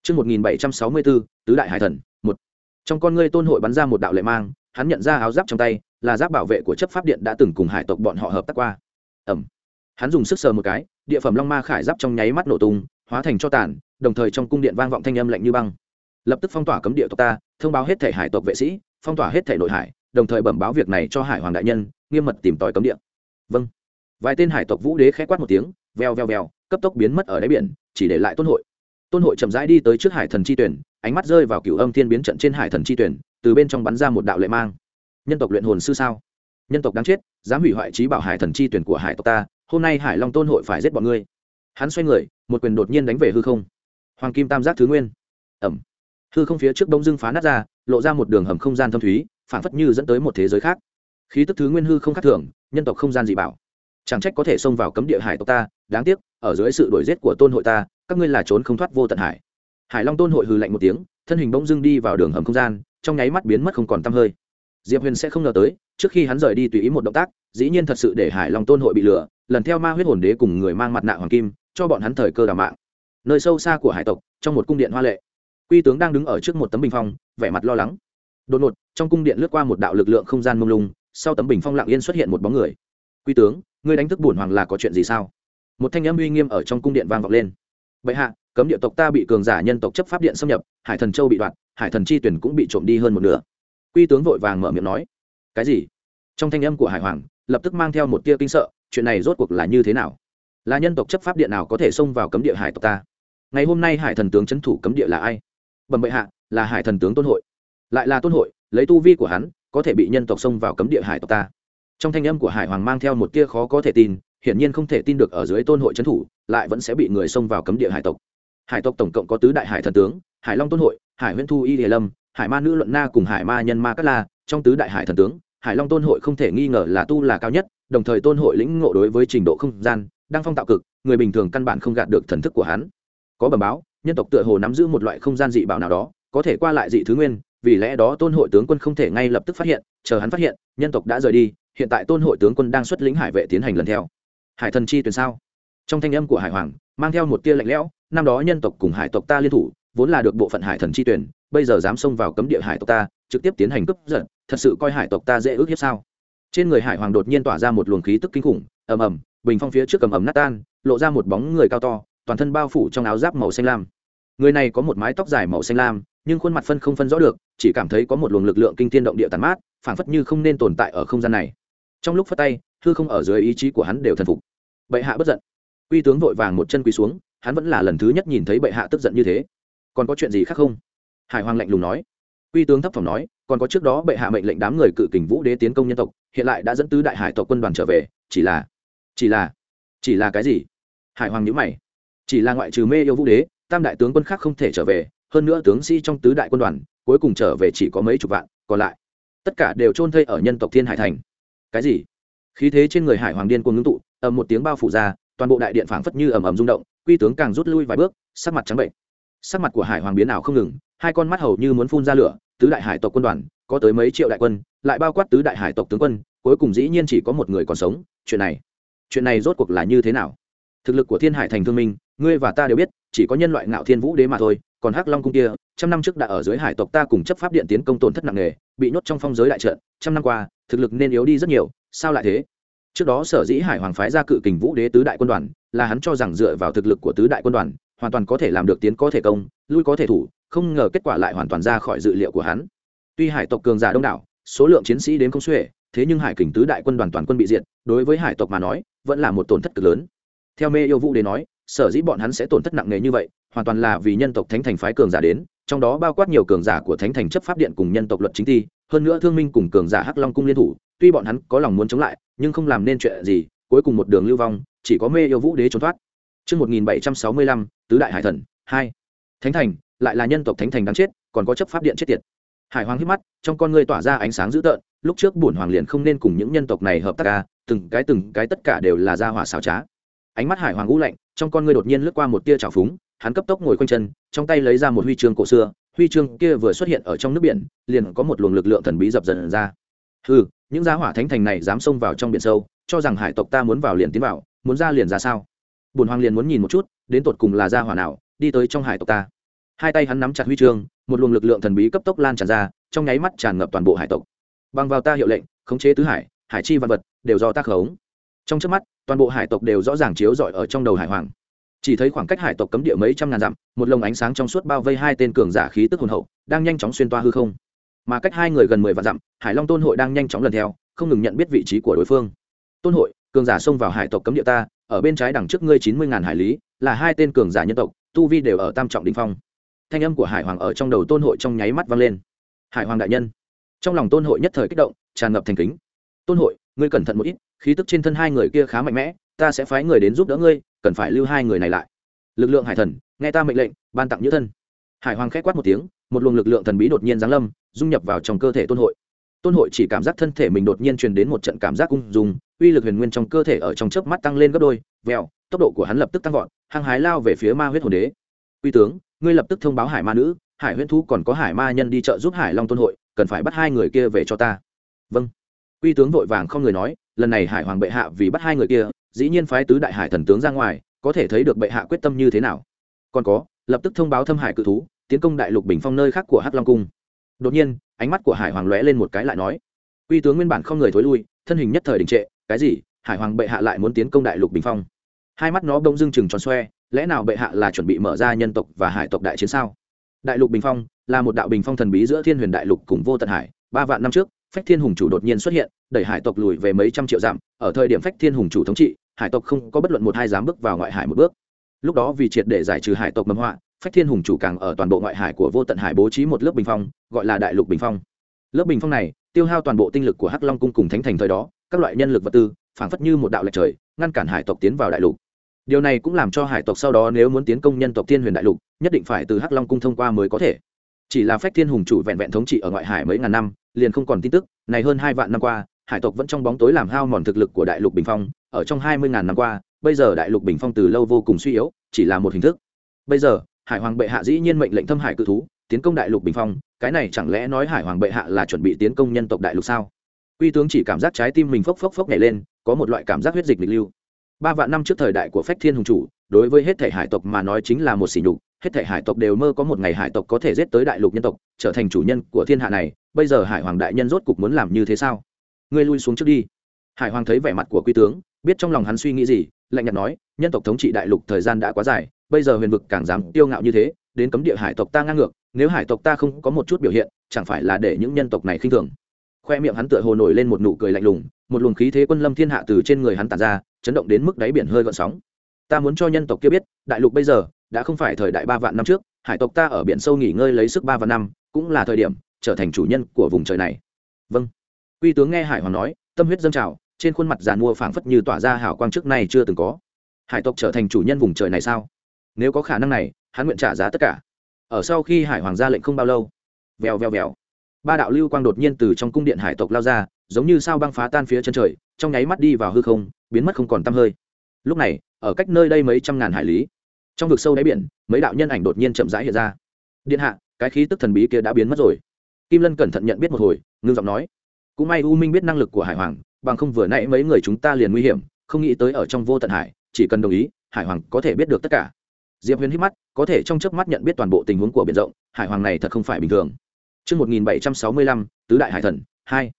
Trước 1764, tứ đại hải thần, một. Trong con ngươi tôn hội bắn ra một đạo lệ mang, hắn nhận ra áo giáp trong tay, là giáp bảo vệ của chấp pháp điện đã từng cùng hải tộc bọn họ hợp tác qua. Ẩm. Hắn dùng sức sờ một cái, địa phẩm long ma khải giáp trong nháy mắt nổ tung, hóa thành cho tàn, đồng thời trong cung điện vang vọng thanh âm lạnh như băng. Lập tức phong tỏa cấm địa tộc ta, thông báo hết thể hải tộc vệ sĩ, phong tỏa hết thể nội hải, đồng thời bẩm báo việc này cho hải hoàng đại nhân, nghiêm mật tìm tòi cấm địa. Vâng. Vài tên hải tộc vũ đế khẽ quát một tiếng veo veo veo cấp tốc biến mất ở đáy biển chỉ để lại tôn hội. Tôn hội chậm rãi đi tới trước hải thần chi tuyển ánh mắt rơi vào cửu âm thiên biến trận trên hải thần chi tuyển từ bên trong bắn ra một đạo lệ mang. Nhân tộc luyện hồn sư sao? Nhân tộc đáng chết dám hủy hoại trí bảo hải thần chi tuyển của hải tộc ta hôm nay hải long tôn hội phải giết bọn ngươi. Hắn xoay người một quyền đột nhiên đánh về hư không. Hoàng kim tam giác thứ nguyên. Ẩm. Hư không phía trước bông dưng phá nát ra, lộ ra một đường hầm không gian thâm thúy, phản phất như dẫn tới một thế giới khác. Khí tức thứ nguyên hư không khác thường, nhân tộc không gian dị bảo. Chẳng trách có thể xông vào cấm địa hải tộc ta, đáng tiếc, ở dưới sự đổi giết của tôn hội ta, các ngươi là trốn không thoát vô tận hải. Hải long tôn hội hừ lạnh một tiếng, thân hình bỗng dưng đi vào đường hầm không gian, trong nháy mắt biến mất không còn t hơi. Diệp huyền sẽ không ngờ tới, trước khi hắn rời đi tùy ý một động tác, dĩ nhiên thật sự để hải long tôn hội bị lừa, lần theo ma huyết hồn đế cùng người mang mặt nạ hoàng kim cho bọn hắn thời cơ đảm mạng. Nơi sâu xa của hải tộc, trong một cung điện hoa lệ. Quy tướng đang đứng ở trước một tấm bình phong, vẻ mặt lo lắng. Đột ngột, trong cung điện lướt qua một đạo lực lượng không gian mông lung, sau tấm bình phong lặng yên xuất hiện một bóng người. Quy tướng, ngươi đánh thức bổn hoàng là có chuyện gì sao? Một thanh âm uy nghiêm ở trong cung điện vang vọng lên. Bệ hạ, cấm địa tộc ta bị cường giả nhân tộc chấp pháp điện xâm nhập, hải thần châu bị đoạt, hải thần chi tuyển cũng bị trộm đi hơn một nửa. Quy tướng vội vàng mở miệng nói, cái gì? Trong thanh âm của hải hoàng, lập tức mang theo một tia kinh sợ, chuyện này rốt cuộc là như thế nào? Là nhân tộc chấp pháp điện nào có thể xông vào cấm địa hải tộc ta? Ngày hôm nay hải thần tướng trấn thủ cấm địa là ai? Bẩm bệ hạ, là hải thần tướng tôn hội. Lại là tôn hội, lấy tu vi của hắn, có thể bị nhân tộc xông vào cấm địa hải tộc ta. Trong thanh âm của hải hoàng mang theo một tia khó có thể tin, hiển nhiên không thể tin được ở dưới tôn hội trấn thủ, lại vẫn sẽ bị người xông vào cấm địa hải tộc. Hải tộc tổng cộng có tứ đại hải thần tướng, hải long tôn hội, hải huyễn thu y hiền lâm, hải ma nữ luận na cùng hải ma nhân ma cát la. Trong tứ đại hải thần tướng, hải long tôn hội không thể nghi ngờ là tu là cao nhất, đồng thời tôn hội lĩnh ngộ đối với trình độ không gian đang phong tạo cực, người bình thường căn bản không gạt được thần thức của hắn. Có bẩm báo, nhân tộc tựa hồ nắm giữ một loại không gian dị bảo nào đó, có thể qua lại dị thứ nguyên, vì lẽ đó tôn hội tướng quân không thể ngay lập tức phát hiện, chờ hắn phát hiện, nhân tộc đã rời đi, hiện tại tôn hội tướng quân đang xuất lĩnh hải vệ tiến hành lần theo. Hải thần chi tuyển sao? Trong thanh âm của hải hoàng, mang theo một tia lạnh lẽo, năm đó nhân tộc cùng hải tộc ta liên thủ, vốn là được bộ phận hải thần chi tuyển, bây giờ dám xông vào cấm địa hải tộc ta, trực tiếp tiến hành cướp giật, thật sự coi hải tộc ta dễ ước hiếp sao? Trên người hải hoàng đột nhiên tỏa ra một luồng khí tức kinh khủng ầm ầm, bình phong phía trước cầm ầm nát tan, lộ ra một bóng người cao to, toàn thân bao phủ trong áo giáp màu xanh lam. Người này có một mái tóc dài màu xanh lam, nhưng khuôn mặt phân không phân rõ được, chỉ cảm thấy có một luồng lực lượng kinh thiên động địa tàn mát, phảng phất như không nên tồn tại ở không gian này. Trong lúc phát tay, hư không ở dưới ý chí của hắn đều thần phục. Bệ hạ bất giận. Quy tướng vội vàng một chân quỳ xuống, hắn vẫn là lần thứ nhất nhìn thấy bệ hạ tức giận như thế. Còn có chuyện gì khác không? Hải hoàng lạnh lùng nói. Quy tướng thấp thỏm nói, còn có trước đó bệ hạ mệnh lệnh đám người cự kình vũ đế tiến công nhân tộc, hiện lại đã dẫn tứ đại hải tộc quân đoàn trở về, chỉ là chỉ là chỉ là cái gì? Hải hoàng nhữ mày. Chỉ là ngoại trừ mê yêu vũ đế, tam đại tướng quân khác không thể trở về, hơn nữa tướng sĩ trong tứ đại quân đoàn, cuối cùng trở về chỉ có mấy chục vạn, còn lại, tất cả đều chôn thây ở nhân tộc thiên hải thành. Cái gì? Khí thế trên người hải hoàng điên cuồng ngưng tụ, ầm một tiếng bao phủ ra, toàn bộ đại điện phảng phất như ầm ầm rung động, quy tướng càng rút lui vài bước, sắc mặt trắng bệnh. Sắc mặt của hải hoàng biến ảo không ngừng, hai con mắt hầu như muốn phun ra lửa, tứ đại hải tộc quân đoàn, có tới mấy triệu đại quân, lại bao quát tứ đại hải tộc tướng quân, cuối cùng dĩ nhiên chỉ có một người còn sống, chuyện này chuyện này rốt cuộc là như thế nào? Thực lực của thiên hải thành thương minh, ngươi và ta đều biết, chỉ có nhân loại ngạo thiên vũ đế mà thôi, còn hắc long cung kia, trăm năm trước đã ở dưới hải tộc ta cùng chấp pháp điện tiến công tổn thất nặng nề, bị nhốt trong phong giới đại trận, trăm năm qua, thực lực nên yếu đi rất nhiều, sao lại thế? Trước đó sở dĩ hải hoàng phái ra cự kình vũ đế tứ đại quân đoàn, là hắn cho rằng dựa vào thực lực của tứ đại quân đoàn, hoàn toàn có thể làm được tiến có thể công, lui có thể thủ, không ngờ kết quả lại hoàn toàn ra khỏi dự liệu của hắn. Tuy hải tộc cường giả đông đảo, số lượng chiến sĩ đến không xuể thế nhưng hải kình tứ đại quân đoàn toàn quân bị diệt đối với hải tộc mà nói vẫn là một tổn thất cực lớn theo mê yêu vũ đế nói sở dĩ bọn hắn sẽ tổn thất nặng nề như vậy hoàn toàn là vì nhân tộc thánh thành phái cường giả đến trong đó bao quát nhiều cường giả của thánh thành chấp pháp điện cùng nhân tộc luật chính thi hơn nữa thương minh cùng cường giả hắc long cung liên thủ tuy bọn hắn có lòng muốn chống lại nhưng không làm nên chuyện gì cuối cùng một đường lưu vong chỉ có mê yêu vũ đế trốn thoát Trước 1765, tứ đại hải thần, 2. Thánh thành, lại là nhân tộc thánh thành đáng chết, còn có chấp pháp điện chết tiệt. Hải Hoàng hít mắt, trong con ngươi tỏa ra ánh sáng dữ tợn, lúc trước bổn hoàng liền không nên cùng những nhân tộc này hợp tác ca từng cái từng cái tất cả đều là gia hỏa xào trá. Ánh mắt Hải Hoàng u lạnh, trong con ngươi đột nhiên lướt qua một tia trào phúng, hắn cấp tốc ngồi quanh chân, trong tay lấy ra một huy chương cổ xưa, huy chương kia vừa xuất hiện ở trong nước biển, liền có một luồng lực lượng thần bí dập dần ra. ừ những gia hỏa thánh thành này dám xông vào trong biển sâu, cho rằng hải tộc ta muốn vào liền tiến vào, muốn ra liền ra sao? Bổn hoàng liền muốn nhìn một chút, đến tột cùng là gia hỏa nào đi tới trong hải tộc ta. Hai tay hắn nắm chặt huy chương, một luồng lực lượng thần bí cấp tốc lan tràn ra, trong nháy mắt tràn ngập toàn bộ hải tộc. Bằng vào ta hiệu lệnh, khống chế tứ hải, hải chi văn vật đều do tác khống. Trong chớp mắt, toàn bộ hải tộc đều rõ ràng chiếu rọi ở trong đầu hải hoàng. Chỉ thấy khoảng cách hải tộc cấm địa mấy trăm ngàn dặm một lồng ánh sáng trong suốt bao vây hai tên cường giả khí tức hồn hậu đang nhanh chóng xuyên toa hư không. Mà cách hai người gần mười vạn dặm hải long tôn hội đang nhanh chóng lần theo không ngừng nhận biết vị trí của đối phương. Tôn hội cường giả xông vào hải tộc cấm địa ta ở bên trái đằng trước ngươi chín mươi ngàn hải lý là hai tên cường giả nhân tộc tu vi đều ở tam trọng đình phong. Thanh âm của hải hoàng ở trong đầu tôn hội trong nháy mắt vang lên. Hải hoàng đại nhân trong lòng tôn hội nhất thời kích động, tràn ngập thành kính. Tôn hội, ngươi cẩn thận một ít, khí tức trên thân hai người kia khá mạnh mẽ, ta sẽ phái người đến giúp đỡ ngươi, cần phải lưu hai người này lại. Lực lượng hải thần, nghe ta mệnh lệnh, ban tặng nhữ thân. Hải hoàng k h ẽ quát một tiếng, một luồng lực lượng thần bí đột nhiên giáng lâm, dung nhập vào trong cơ thể tôn hội. Tôn hội chỉ cảm giác thân thể mình đột nhiên truyền đến một trận cảm giác ung dùng uy lực huyền nguyên trong cơ thể ở trong chớp mắt tăng lên gấp đôi vèo tốc độ của hắn lập tức tăng vọt, hăng hái lao về phía ma huyết hồn đế. Uy tướng, ngươi lập tức thông báo hải ma nữ, hải huyễn thú còn có hải ma nhân đi chợ giúp hải long tôn hội cần phải bắt hai người kia về cho ta. Vâng. Quy tướng vội vàng không người nói, lần này hải hoàng bệ hạ vì bắt hai người kia, dĩ nhiên phái tứ đại hải thần tướng ra ngoài, có thể thấy được bệ hạ quyết tâm như thế nào. Còn có, lập tức thông báo thâm hải cự thú, tiến công đại lục bình phong nơi khác của hắc long cung. Đột nhiên, ánh mắt của hải hoàng lóe lên một cái lại nói, quy tướng nguyên bản không người thối lui, thân hình nhất thời đình trệ, cái gì? Hải hoàng bệ hạ lại muốn tiến công đại lục bình phong. Hai mắt nó bông dưng chừng tròn xoe, lẽ nào bệ hạ là chuẩn bị mở ra nhân tộc và hải tộc đại chiến sao? Đại lục bình phong là một đạo bình phong thần bí giữa thiên huyền đại lục cùng vô tận hải. Ba vạn năm trước, phách thiên hùng chủ đột nhiên xuất hiện, đẩy hải tộc lùi về mấy trăm triệu dặm. Ở thời điểm phách thiên hùng chủ thống trị, hải tộc không có bất luận một hai dám bước vào ngoại hải một bước. Lúc đó vì triệt để giải trừ hải tộc mầm họa, phách thiên hùng chủ càng ở toàn bộ ngoại hải của vô tận hải bố trí một lớp bình phong, gọi là đại lục bình phong. Lớp bình phong này tiêu hao toàn bộ tinh lực của hắc long cung cùng thánh thành thời đó, các loại nhân lực vật tư, phảng phất như một đạo lệch trời, ngăn cản hải tộc tiến vào đại lục. Điều này cũng làm cho hải tộc sau đó nếu muốn tiến công nhân tộc thiên huyền đại lục, nhất định phải từ hắc long cung thông qua mới có thể chỉ là phách thiên hùng chủ vẹn vẹn thống trị ở ngoại hải mấy ngàn năm, liền không còn tin tức. Này hơn hai vạn năm qua, hải tộc vẫn trong bóng tối làm hao mòn thực lực của đại lục bình phong. Ở trong hai mươi ngàn năm qua, bây giờ đại lục bình phong từ lâu vô cùng suy yếu, chỉ là một hình thức. Bây giờ, hải hoàng bệ hạ dĩ nhiên mệnh lệnh thâm hải cự thú, tiến công đại lục bình phong. Cái này chẳng lẽ nói hải hoàng bệ hạ là chuẩn bị tiến công nhân tộc đại lục sao? Uy tướng chỉ cảm giác trái tim mình phốc phốc phốc nhảy lên, có một loại cảm giác huyết dịch lịch lưu. Ba vạn năm trước thời đại của phách thiên hùng chủ, đối với hết thể hải tộc mà nói chính là một sỉ nhục hết thể hải tộc đều mơ có một ngày hải tộc có thể giết tới đại lục nhân tộc, trở thành chủ nhân của thiên hạ này, bây giờ hải hoàng đại nhân rốt cục muốn làm như thế sao? Ngươi lui xuống trước đi. Hải hoàng thấy vẻ mặt của quy tướng, biết trong lòng hắn suy nghĩ gì, lạnh nhạt nói, nhân tộc thống trị đại lục thời gian đã quá dài, bây giờ huyền vực càng dám tiêu ngạo như thế, đến cấm địa hải tộc ta ngang ngược, nếu hải tộc ta không có một chút biểu hiện, chẳng phải là để những nhân tộc này khinh thường? Khoe miệng hắn tựa hồ nổi lên một nụ cười lạnh lùng, một luồng khí thế quân lâm thiên hạ từ trên người hắn tàn ra, chấn động đến mức đáy biển hơi gợn sóng. Ta muốn cho nhân tộc kia biết, đại lục bây giờ đã không phải thời đại ba vạn năm trước, hải tộc ta ở biển sâu nghỉ ngơi lấy sức ba vạn năm, cũng là thời điểm trở thành chủ nhân của vùng trời này. Vâng. Quy tướng nghe hải hoàng nói, tâm huyết dâng trào, trên khuôn mặt giàn mua phảng phất như tỏa ra hào quang trước nay chưa từng có. Hải tộc trở thành chủ nhân vùng trời này sao? Nếu có khả năng này, hắn nguyện trả giá tất cả. Ở sau khi hải hoàng ra lệnh không bao lâu, vèo vèo vèo, ba đạo lưu quang đột nhiên từ trong cung điện hải tộc lao ra, giống như sao băng phá tan phía chân trời, trong nháy mắt đi vào hư không, biến mất không còn tăm hơi. Lúc này, ở cách nơi đây mấy trăm ngàn hải lý trong vực sâu đáy biển mấy đạo nhân ảnh đột nhiên chậm rãi hiện ra. Điện hạ cái khí tức thần bí kia đã biến mất rồi. Kim lân cẩn thận nhận biết một hồi ngưng giọng nói. Cũng may u minh biết năng lực của hải hoàng bằng không vừa nãy mấy người chúng ta liền nguy hiểm không nghĩ tới ở trong vô tận hải chỉ cần đồng ý hải hoàng có thể biết được tất cả. Diệp huyền hít mắt có thể trong chớp mắt nhận biết toàn bộ tình huống của biển rộng hải hoàng này thật không phải bình thường. Trước 1765, tứ đại hải thần, 2.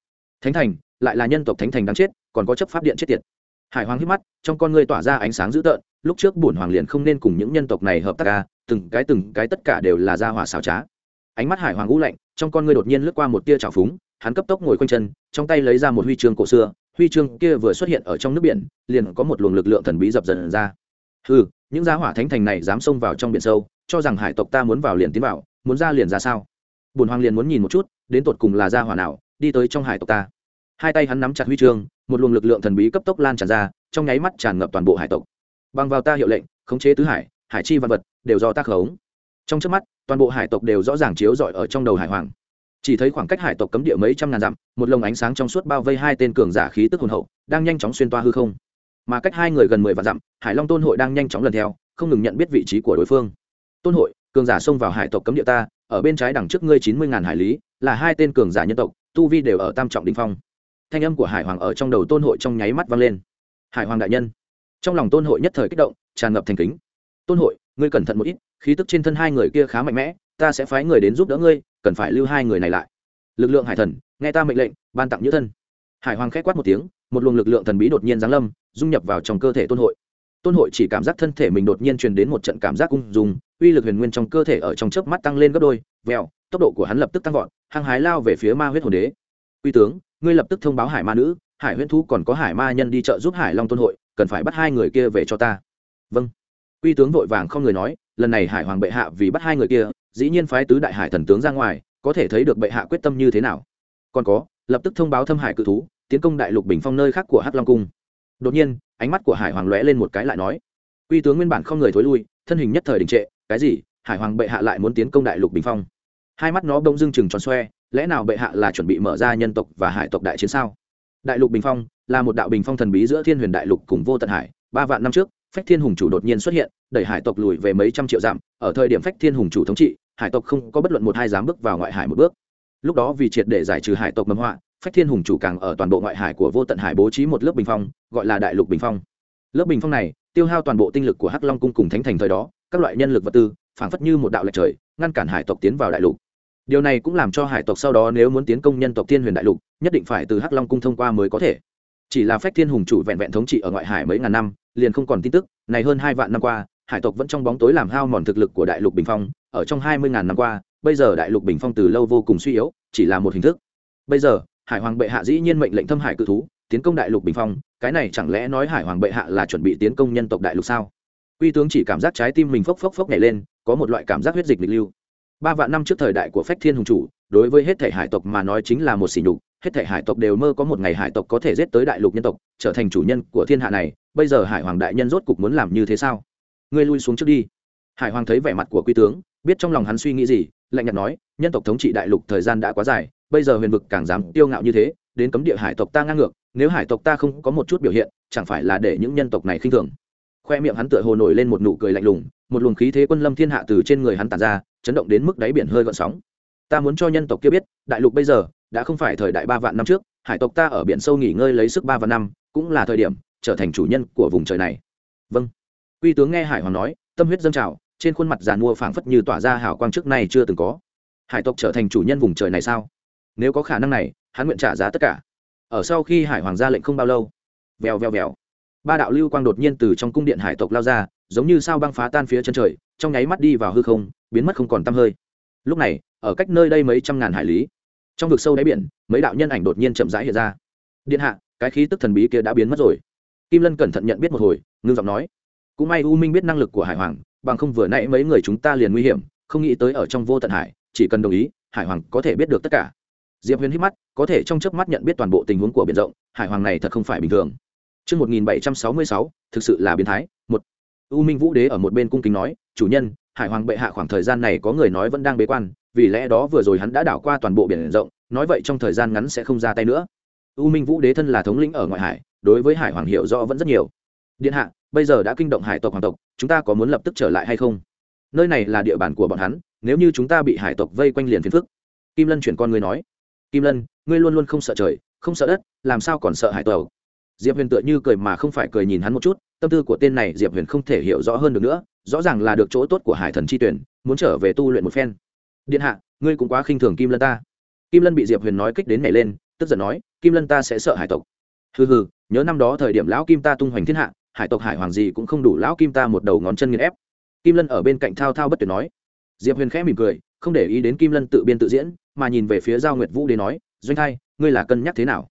Thánh thành, lại là nhân tộc thánh thành đáng chết, còn có chấp pháp điện chết tiệt. Hải hoàng hít mắt, trong con ngươi tỏa ra ánh sáng dữ tợn, lúc trước bổn hoàng liền không nên cùng những nhân tộc này hợp tác a, từng cái từng cái tất cả đều là gia hỏa xảo trá. Ánh mắt Hải hoàng u lạnh, trong con ngươi đột nhiên lướt qua một tia trào phúng, hắn cấp tốc ngồi quanh chân, trong tay lấy ra một huy chương cổ xưa, huy chương kia vừa xuất hiện ở trong nước biển, liền có một luồng lực lượng thần bí dập dần ra. Hừ, những gia hỏa thánh thành này dám xông vào trong biển sâu, cho rằng hải tộc ta muốn vào liền tiến vào, muốn ra liền ra sao? bùn hoàng liền muốn nhìn một chút đến tột cùng là gia hỏa nào đi tới trong hải tộc ta hai tay hắn nắm chặt huy chương, một luồng lực lượng thần bí cấp tốc lan tràn ra, trong nháy mắt tràn ngập toàn bộ hải tộc. Bằng vào ta hiệu lệnh, khống chế tứ hải hải chi văn vật, đều do tác khống. Trong trước mắt, toàn bộ hải tộc đều rõ ràng chiếu rọi ở trong đầu hải hoàng. Chỉ thấy khoảng cách hải tộc cấm địa mấy trăm ngàn dặm, một lồng ánh sáng trong suốt bao vây hai tên cường giả khí tức hồn hậu, đang nhanh chóng xuyên toa hư không. Mà cách hai người gần mười vạn dặm, hải long tôn hội đang nhanh chóng lần theo, không ngừng nhận biết vị trí của đối phương. Tôn hội, cường giả xông vào hải tộc cấm địa ta, ở bên trái đằng trước ngươi chín mươi ngàn hải lý, là hai tên cường giả nhân tộc, tu vi đều ở tam trọng đình phong thanh âm của hải hoàng ở trong đầu tôn hội trong nháy mắt vang lên. Hải hoàng đại nhân, trong lòng tôn hội nhất thời kích động, tràn ngập thành kính. Tôn hội, ngươi cẩn thận một ít, khí tức trên thân hai người kia khá mạnh mẽ, ta sẽ phái người đến giúp đỡ ngươi, cần phải lưu hai người này lại. Lực lượng hải thần, nghe ta mệnh lệnh, ban tặng như thân. Hải hoàng k h á quát một tiếng, một luồng lực lượng thần bí đột nhiên giáng lâm, dung nhập vào trong cơ thể tôn hội. Tôn hội chỉ cảm giác thân thể mình đột nhiên truyền đến một trận cảm giác ung dung, uy lực huyền nguyên trong cơ thể ở trong chớp mắt tăng lên gấp đôi vèo tốc độ của hắn lập tức tăng vọt, hăng hái lao về phía ma huyết hồn đế. Uy tướng ngươi lập tức thông báo hải ma nữ, hải huyễn thú còn có hải ma nhân đi chợ giúp hải long tôn hội, cần phải bắt hai người kia về cho ta. Vâng. Quy tướng vội vàng không người nói, lần này hải hoàng bệ hạ vì bắt hai người kia, dĩ nhiên phái tứ đại hải thần tướng ra ngoài, có thể thấy được bệ hạ quyết tâm như thế nào. Còn có, lập tức thông báo thâm hải cự thú, tiến công đại lục bình phong nơi khác của hắc long cung. Đột nhiên, ánh mắt của hải hoàng lóe lên một cái lại nói, Quy tướng nguyên bản không người thối lui, thân hình nhất thời đình trệ, cái gì, hải hoàng bệ hạ lại muốn tiến công đại lục bình phong. Hai mắt nó bông dưng chừng tròn xoe lẽ nào bệ hạ là chuẩn bị mở ra nhân tộc và hải tộc đại chiến sao? Đại lục bình phong là một đạo bình phong thần bí giữa thiên huyền đại lục cùng vô tận hải. Ba vạn năm trước, phách thiên hùng chủ đột nhiên xuất hiện, đẩy hải tộc lùi về mấy trăm triệu dặm. Ở thời điểm phách thiên hùng chủ thống trị, hải tộc không có bất luận một hai dám bước vào ngoại hải một bước. Lúc đó vì triệt để giải trừ hải tộc mầm họa, phách thiên hùng chủ càng ở toàn bộ ngoại hải của vô tận hải bố trí một lớp bình phong, gọi là đại lục bình phong. Lớp bình phong này tiêu hao toàn bộ tinh lực của hắc long cung cùng thánh thành thời đó, các loại nhân lực vật tư, phảng phất như một đạo lệch trời, ngăn cản hải tộc tiến vào đại lục điều này cũng làm cho hải tộc sau đó nếu muốn tiến công nhân tộc thiên huyền đại lục, nhất định phải từ hắc long cung thông qua mới có thể. Chỉ là phách thiên hùng chủ vẹn vẹn thống trị ở ngoại hải mấy ngàn năm, liền không còn tin tức, này hơn hai vạn năm qua, hải tộc vẫn trong bóng tối làm hao mòn thực lực của đại lục bình phong. Ở trong hai mươi ngàn năm qua, bây giờ đại lục bình phong từ lâu vô cùng suy yếu, chỉ là một hình thức. Bây giờ, hải hoàng bệ hạ dĩ nhiên mệnh lệnh thâm hải cự thú, tiến công đại lục bình phong, cái này chẳng lẽ nói hải hoàng bệ hạ là chuẩn bị tiến công nhân tộc đại lục sao? Quy tướng chỉ cảm giác trái tim mình phốc phốc phốc nhảy lên, có một loại cảm giác huyết dịch lịch lưu ba vạn năm trước thời đại của phách thiên hùng chủ, đối với hết thể hải tộc mà nói chính là một sỉ nhục, hết thể hải tộc đều mơ có một ngày hải tộc có thể giết tới đại lục nhân tộc, trở thành chủ nhân của thiên hạ này, bây giờ hải hoàng đại nhân rốt cục muốn làm như thế sao? Ngươi lui xuống trước đi. Hải hoàng thấy vẻ mặt của quy tướng, biết trong lòng hắn suy nghĩ gì, lạnh nhạt nói, nhân tộc thống trị đại lục thời gian đã quá dài, bây giờ huyền vực càng dám tiêu ngạo như thế, đến cấm địa hải tộc ta ngang ngược, nếu hải tộc ta không có một chút biểu hiện, chẳng phải là để những nhân tộc này khinh thường? Khoe miệng hắn tựa hồ nổi lên một nụ cười lạnh lùng, một luồng khí thế quân lâm thiên hạ từ trên người hắn tàn ra chấn động đến mức đáy biển hơi gợn sóng. Ta muốn cho nhân tộc kia biết, đại lục bây giờ đã không phải thời đại ba vạn năm trước, hải tộc ta ở biển sâu nghỉ ngơi lấy sức ba vạn năm, cũng là thời điểm trở thành chủ nhân của vùng trời này. Vâng. Quy tướng nghe hải hoàng nói, tâm huyết dâng trào, trên khuôn mặt giàn mua phảng phất như tỏa ra hào quang trước nay chưa từng có. Hải tộc trở thành chủ nhân vùng trời này sao? Nếu có khả năng này, hắn nguyện trả giá tất cả. Ở sau khi hải hoàng ra lệnh không bao lâu, vèo vèo vèo, ba đạo lưu quang đột nhiên từ trong cung điện hải tộc lao ra, giống như sao băng phá tan phía chân trời, trong nháy mắt đi vào hư không biến mất không còn tăm hơi. Lúc này ở cách nơi đây mấy trăm ngàn hải lý trong vực sâu đáy biển mấy đạo nhân ảnh đột nhiên chậm rãi hiện ra. Điện hạ cái khí tức thần bí kia đã biến mất rồi. Kim lân cẩn thận nhận biết một hồi ngưng giọng nói. Cũng may u minh biết năng lực của hải hoàng bằng không vừa nãy mấy người chúng ta liền nguy hiểm không nghĩ tới ở trong vô tận hải chỉ cần đồng ý hải hoàng có thể biết được tất cả. Diệp huyền hít mắt có thể trong chớp mắt nhận biết toàn bộ tình huống của biển rộng hải hoàng này thật không phải bình thường. Trước 1766, thực sự là biến thái. Một. U Minh Vũ Đế ở một bên cung kính nói, chủ nhân, Hải Hoàng bệ hạ khoảng thời gian này có người nói vẫn đang bế quan, vì lẽ đó vừa rồi hắn đã đảo qua toàn bộ biển rộng, nói vậy trong thời gian ngắn sẽ không ra tay nữa. U Minh Vũ Đế thân là thống lĩnh ở ngoại hải, đối với Hải Hoàng hiểu rõ vẫn rất nhiều. Điện hạ, bây giờ đã kinh động hải tộc hoàng tộc, chúng ta có muốn lập tức trở lại hay không? Nơi này là địa bàn của bọn hắn, nếu như chúng ta bị hải tộc vây quanh liền phiền phức. Kim Lân chuyển con người nói, Kim Lân, ngươi luôn luôn không sợ trời, không sợ đất, làm sao còn sợ hải tộc? Diệp Huyền tựa như cười mà không phải cười nhìn hắn một chút, tâm tư của tên này Diệp Huyền không thể hiểu rõ hơn được nữa, rõ ràng là được chỗ tốt của Hải Thần chi tuyển, muốn trở về tu luyện một phen. Điện hạ, ngươi cũng quá khinh thường Kim Lân ta. Kim Lân bị Diệp Huyền nói kích đến nhảy lên, tức giận nói, Kim Lân ta sẽ sợ hải tộc. Hừ hừ, nhớ năm đó thời điểm lão Kim ta tung hoành thiên hạ, hải tộc hải hoàng gì cũng không đủ lão Kim ta một đầu ngón chân nghiền ép. Kim Lân ở bên cạnh thao thao bất tuyệt nói. Diệp Huyền khẽ mỉm cười, không để ý đến Kim Lân tự biên tự diễn, mà nhìn về phía Giao Nguyệt Vũ Đế nói, "Doanh Thay, ngươi là cân nhắc thế nào?"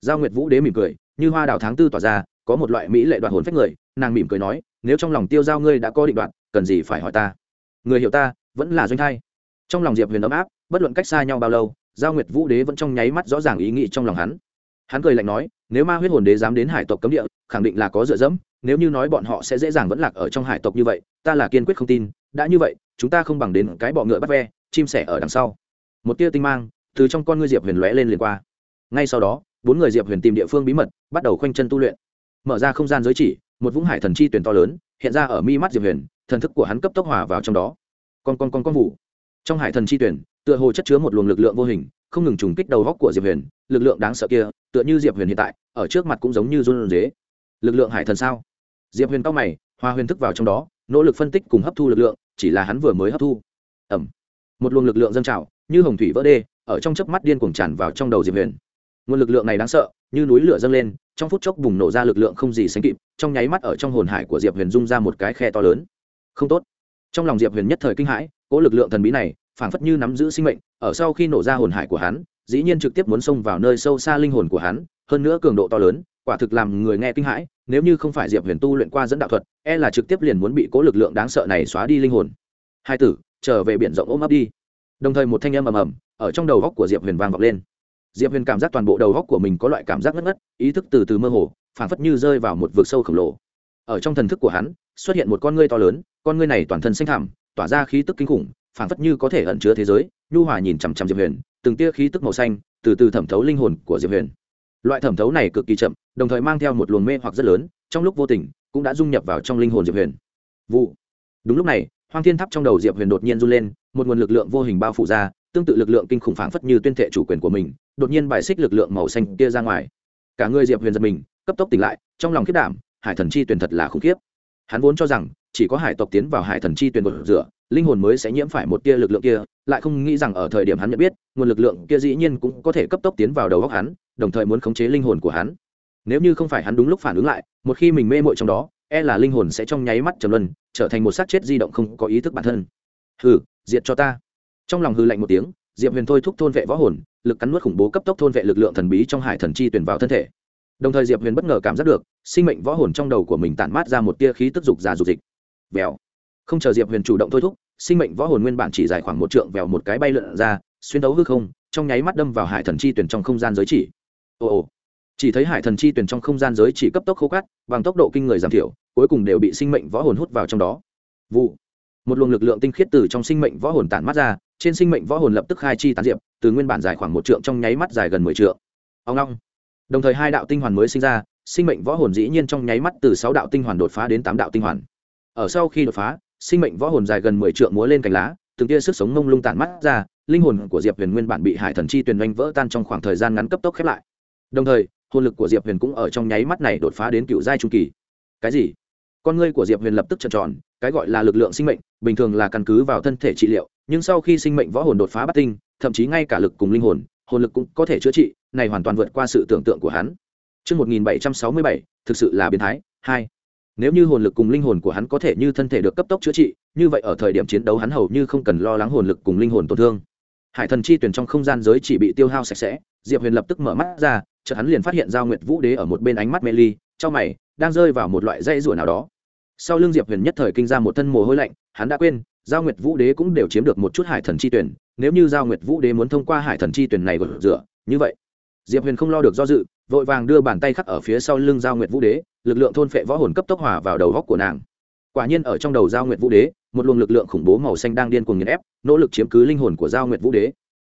Giao Nguyệt Vũ Đế mỉm cười, như hoa đào tháng tư tỏa ra có một loại mỹ lệ đoạn hồn phách người, nàng mỉm cười nói, nếu trong lòng tiêu giao ngươi đã có định đoạn cần gì phải hỏi ta? Người hiểu ta, vẫn là doanh thay trong lòng diệp huyền ấm áp, bất luận cách xa nhau bao lâu, giao nguyệt vũ đế vẫn trong nháy mắt rõ ràng ý nghĩ trong lòng hắn. Hắn cười lạnh nói, nếu ma huyết hồn đế dám đến hải tộc cấm địa, khẳng định là có dựa dẫm, nếu như nói bọn họ sẽ dễ dàng vẫn lạc ở trong hải tộc như vậy, ta là kiên quyết không tin, đã như vậy, chúng ta không bằng đến cái bọ ngựa bắt ve, chim sẻ ở đằng sau. Một tia tinh mang từ trong con ngươi diệp huyền lóe lên liền qua. Ngay sau đó, bốn người diệp huyền tìm địa phương bí mật, bắt đầu khoanh chân tu luyện mở ra không gian giới chỉ, một vũng hải thần chi tuyển to lớn, hiện ra ở mi mắt diệp huyền, thần thức của hắn cấp tốc hòa vào trong đó. Con con con con vụ. Trong hải thần chi tuyển, tựa hồ chất chứa một luồng lực lượng vô hình, không ngừng trùng kích đầu góc của diệp huyền, lực lượng đáng sợ kia, tựa như diệp huyền hiện tại, ở trước mặt cũng giống như run dế lực lượng hải thần sao? Diệp huyền cao mày, hoa huyền thức vào trong đó, nỗ lực phân tích cùng hấp thu lực lượng, chỉ là hắn vừa mới hấp thu. Ẩm một luồng lực lượng dâng trào, như hồng thủy vỡ đê, ở trong chớp mắt điên cuồng tràn vào trong đầu diệp huyền nguồn lực lượng này đáng sợ, như núi lửa dâng lên, trong phút chốc bùng nổ ra lực lượng không gì sánh kịp, trong nháy mắt ở trong hồn hải của diệp huyền dung ra một cái khe to lớn. Không tốt. Trong lòng diệp huyền nhất thời kinh hãi cỗ lực lượng thần bí này, phảng phất như nắm giữ sinh mệnh, ở sau khi nổ ra hồn hải của hắn, dĩ nhiên trực tiếp muốn xông vào nơi sâu xa linh hồn của hắn, hơn nữa cường độ to lớn, quả thực làm người nghe kinh hãi, nếu như không phải diệp huyền tu luyện qua dẫn đạo thuật e là trực tiếp liền muốn bị cố lực lượng đáng sợ này xóa đi linh hồn. Hai tử, trở về biển rộng ôm ấp đi. Đồng thời một thanh âm ầm ầm, ở trong đầu góc của diệp huyền vang vọng lên diệp huyền cảm giác toàn bộ đầu góc của mình có loại cảm giác ngất ngất, ý thức từ từ mơ hồ, phảng phất như rơi vào một vực sâu khổng lồ. Ở trong thần thức của hắn, xuất hiện một con ngươi to lớn, con ngươi này toàn thân xanh thẳm, tỏa ra khí tức kinh khủng, phảng phất như có thể ẩn chứa thế giới. Nhu hòa nhìn chằm chằm diệp huyền, từng tia khí tức màu xanh, từ từ thẩm thấu linh hồn của diệp huyền. Loại thẩm thấu này cực kỳ chậm, đồng thời mang theo một luồng mê hoặc rất lớn, trong lúc vô tình, cũng đã dung nhập vào trong linh hồn diệp huyền. Vụ. Đúng lúc này, hoang thiên tháp trong đầu diệp huyền đột nhiên run lên, một nguồn lực lượng vô hình bao phủ ra tương tự lực lượng kinh khủng phảng phất như tuyên thệ chủ quyền của mình, đột nhiên bài xích lực lượng màu xanh kia ra ngoài. Cả người diệp huyền giật mình, cấp tốc tỉnh lại, trong lòng khiết đảm, hải thần chi tuyển thật là khủng khiếp. Hắn vốn cho rằng, chỉ có hải tộc tiến vào hải thần chi tuyển một rửa, linh hồn mới sẽ nhiễm phải một tia lực lượng kia, lại không nghĩ rằng ở thời điểm hắn nhận biết, nguồn lực lượng kia dĩ nhiên cũng có thể cấp tốc tiến vào đầu óc hắn, đồng thời muốn khống chế linh hồn của hắn. Nếu như không phải hắn đúng lúc phản ứng lại, một khi mình mê mội trong đó e là linh hồn sẽ trong nháy mắt trầm luân, trở thành một xác chết di động không có ý thức bản thân. Hừ, diệt cho ta trong lòng hư lạnh một tiếng, diệp huyền thôi thúc thôn vệ võ hồn, lực cắn nuốt khủng bố cấp tốc thôn vệ lực lượng thần bí trong hải thần chi tuyển vào thân thể. Đồng thời diệp huyền bất ngờ cảm giác được, sinh mệnh võ hồn trong đầu của mình tản mát ra một tia khí tức dục già dục dịch. Vèo. Không chờ diệp huyền chủ động thôi thúc, sinh mệnh võ hồn nguyên bản chỉ dài khoảng một trượng vèo một cái bay lượn ra, xuyên đấu hư không, trong nháy mắt đâm vào hải thần chi tuyển trong không gian giới chỉ. Ồ ồ. Chỉ thấy hải thần chi tuyển trong không gian giới chỉ cấp tốc khô cắt bằng tốc độ kinh người giảm thiểu, cuối cùng đều bị sinh mệnh võ hồn hút vào trong đó. Vụ. Một luồng lực lượng tinh khiết từ trong sinh mệnh võ hồn tản mát ra trên sinh mệnh võ hồn lập tức khai chi tán diệp, từ nguyên bản dài khoảng một trượng trong nháy mắt dài gần mười trượng. Ông long. Đồng thời hai đạo tinh hoàn mới sinh ra, sinh mệnh võ hồn dĩ nhiên trong nháy mắt từ sáu đạo tinh hoàn đột phá đến tám đạo tinh hoàn. Ở sau khi đột phá, sinh mệnh võ hồn dài gần mười trượng múa lên cành lá, từng tia sức sống mông lung tản mắt ra, linh hồn của diệp huyền nguyên bản bị hải thần chi tuyền oanh vỡ tan trong khoảng thời gian ngắn cấp tốc khép lại. Đồng thời, hồn lực của diệp huyền cũng ở trong nháy mắt này đột phá đến cựu giai trung kỳ. Cái gì? Con ngươi của diệp huyền lập tức trợn tròn, cái gọi là lực lượng sinh mệnh, bình thường là căn cứ vào thân thể trị liệu nhưng sau khi sinh mệnh võ hồn đột phá bắt tinh thậm chí ngay cả lực cùng linh hồn hồn lực cũng có thể chữa trị này hoàn toàn vượt qua sự tưởng tượng của hắn Trước 1767, thực sự là biến thái. Hai. Nếu như hồn lực cùng linh hồn của hắn có thể như thân thể được cấp tốc chữa trị, như vậy ở thời điểm chiến đấu hắn hầu như không cần lo lắng hồn lực cùng linh hồn tổn thương. Hải thần chi tuyển trong không gian giới chỉ bị tiêu hao sạch sẽ, Diệp Huyền lập tức mở mắt ra, chợt hắn liền phát hiện Giao Nguyệt Vũ Đế ở một bên ánh mắt mê ly, trong mày, đang rơi vào một loại dây rủa nào đó sau lưng diệp huyền nhất thời kinh ra một thân mồ hôi lạnh hắn đã quên giao nguyệt vũ đế cũng đều chiếm được một chút hải thần chi tuyển, nếu như giao nguyệt vũ đế muốn thông qua hải thần chi tuyển này gột rửa, như vậy, diệp huyền không lo được do dự, vội vàng đưa bàn tay khắc ở phía sau lưng giao nguyệt vũ đế, lực lượng thôn phệ võ hồn cấp tốc hòa vào đầu góc của nàng. Quả nhiên ở trong đầu giao nguyệt vũ đế, một luồng lực lượng khủng bố màu xanh đang điên cuồng nghiền ép, nỗ lực chiếm cứ linh hồn của giao nguyệt vũ đế.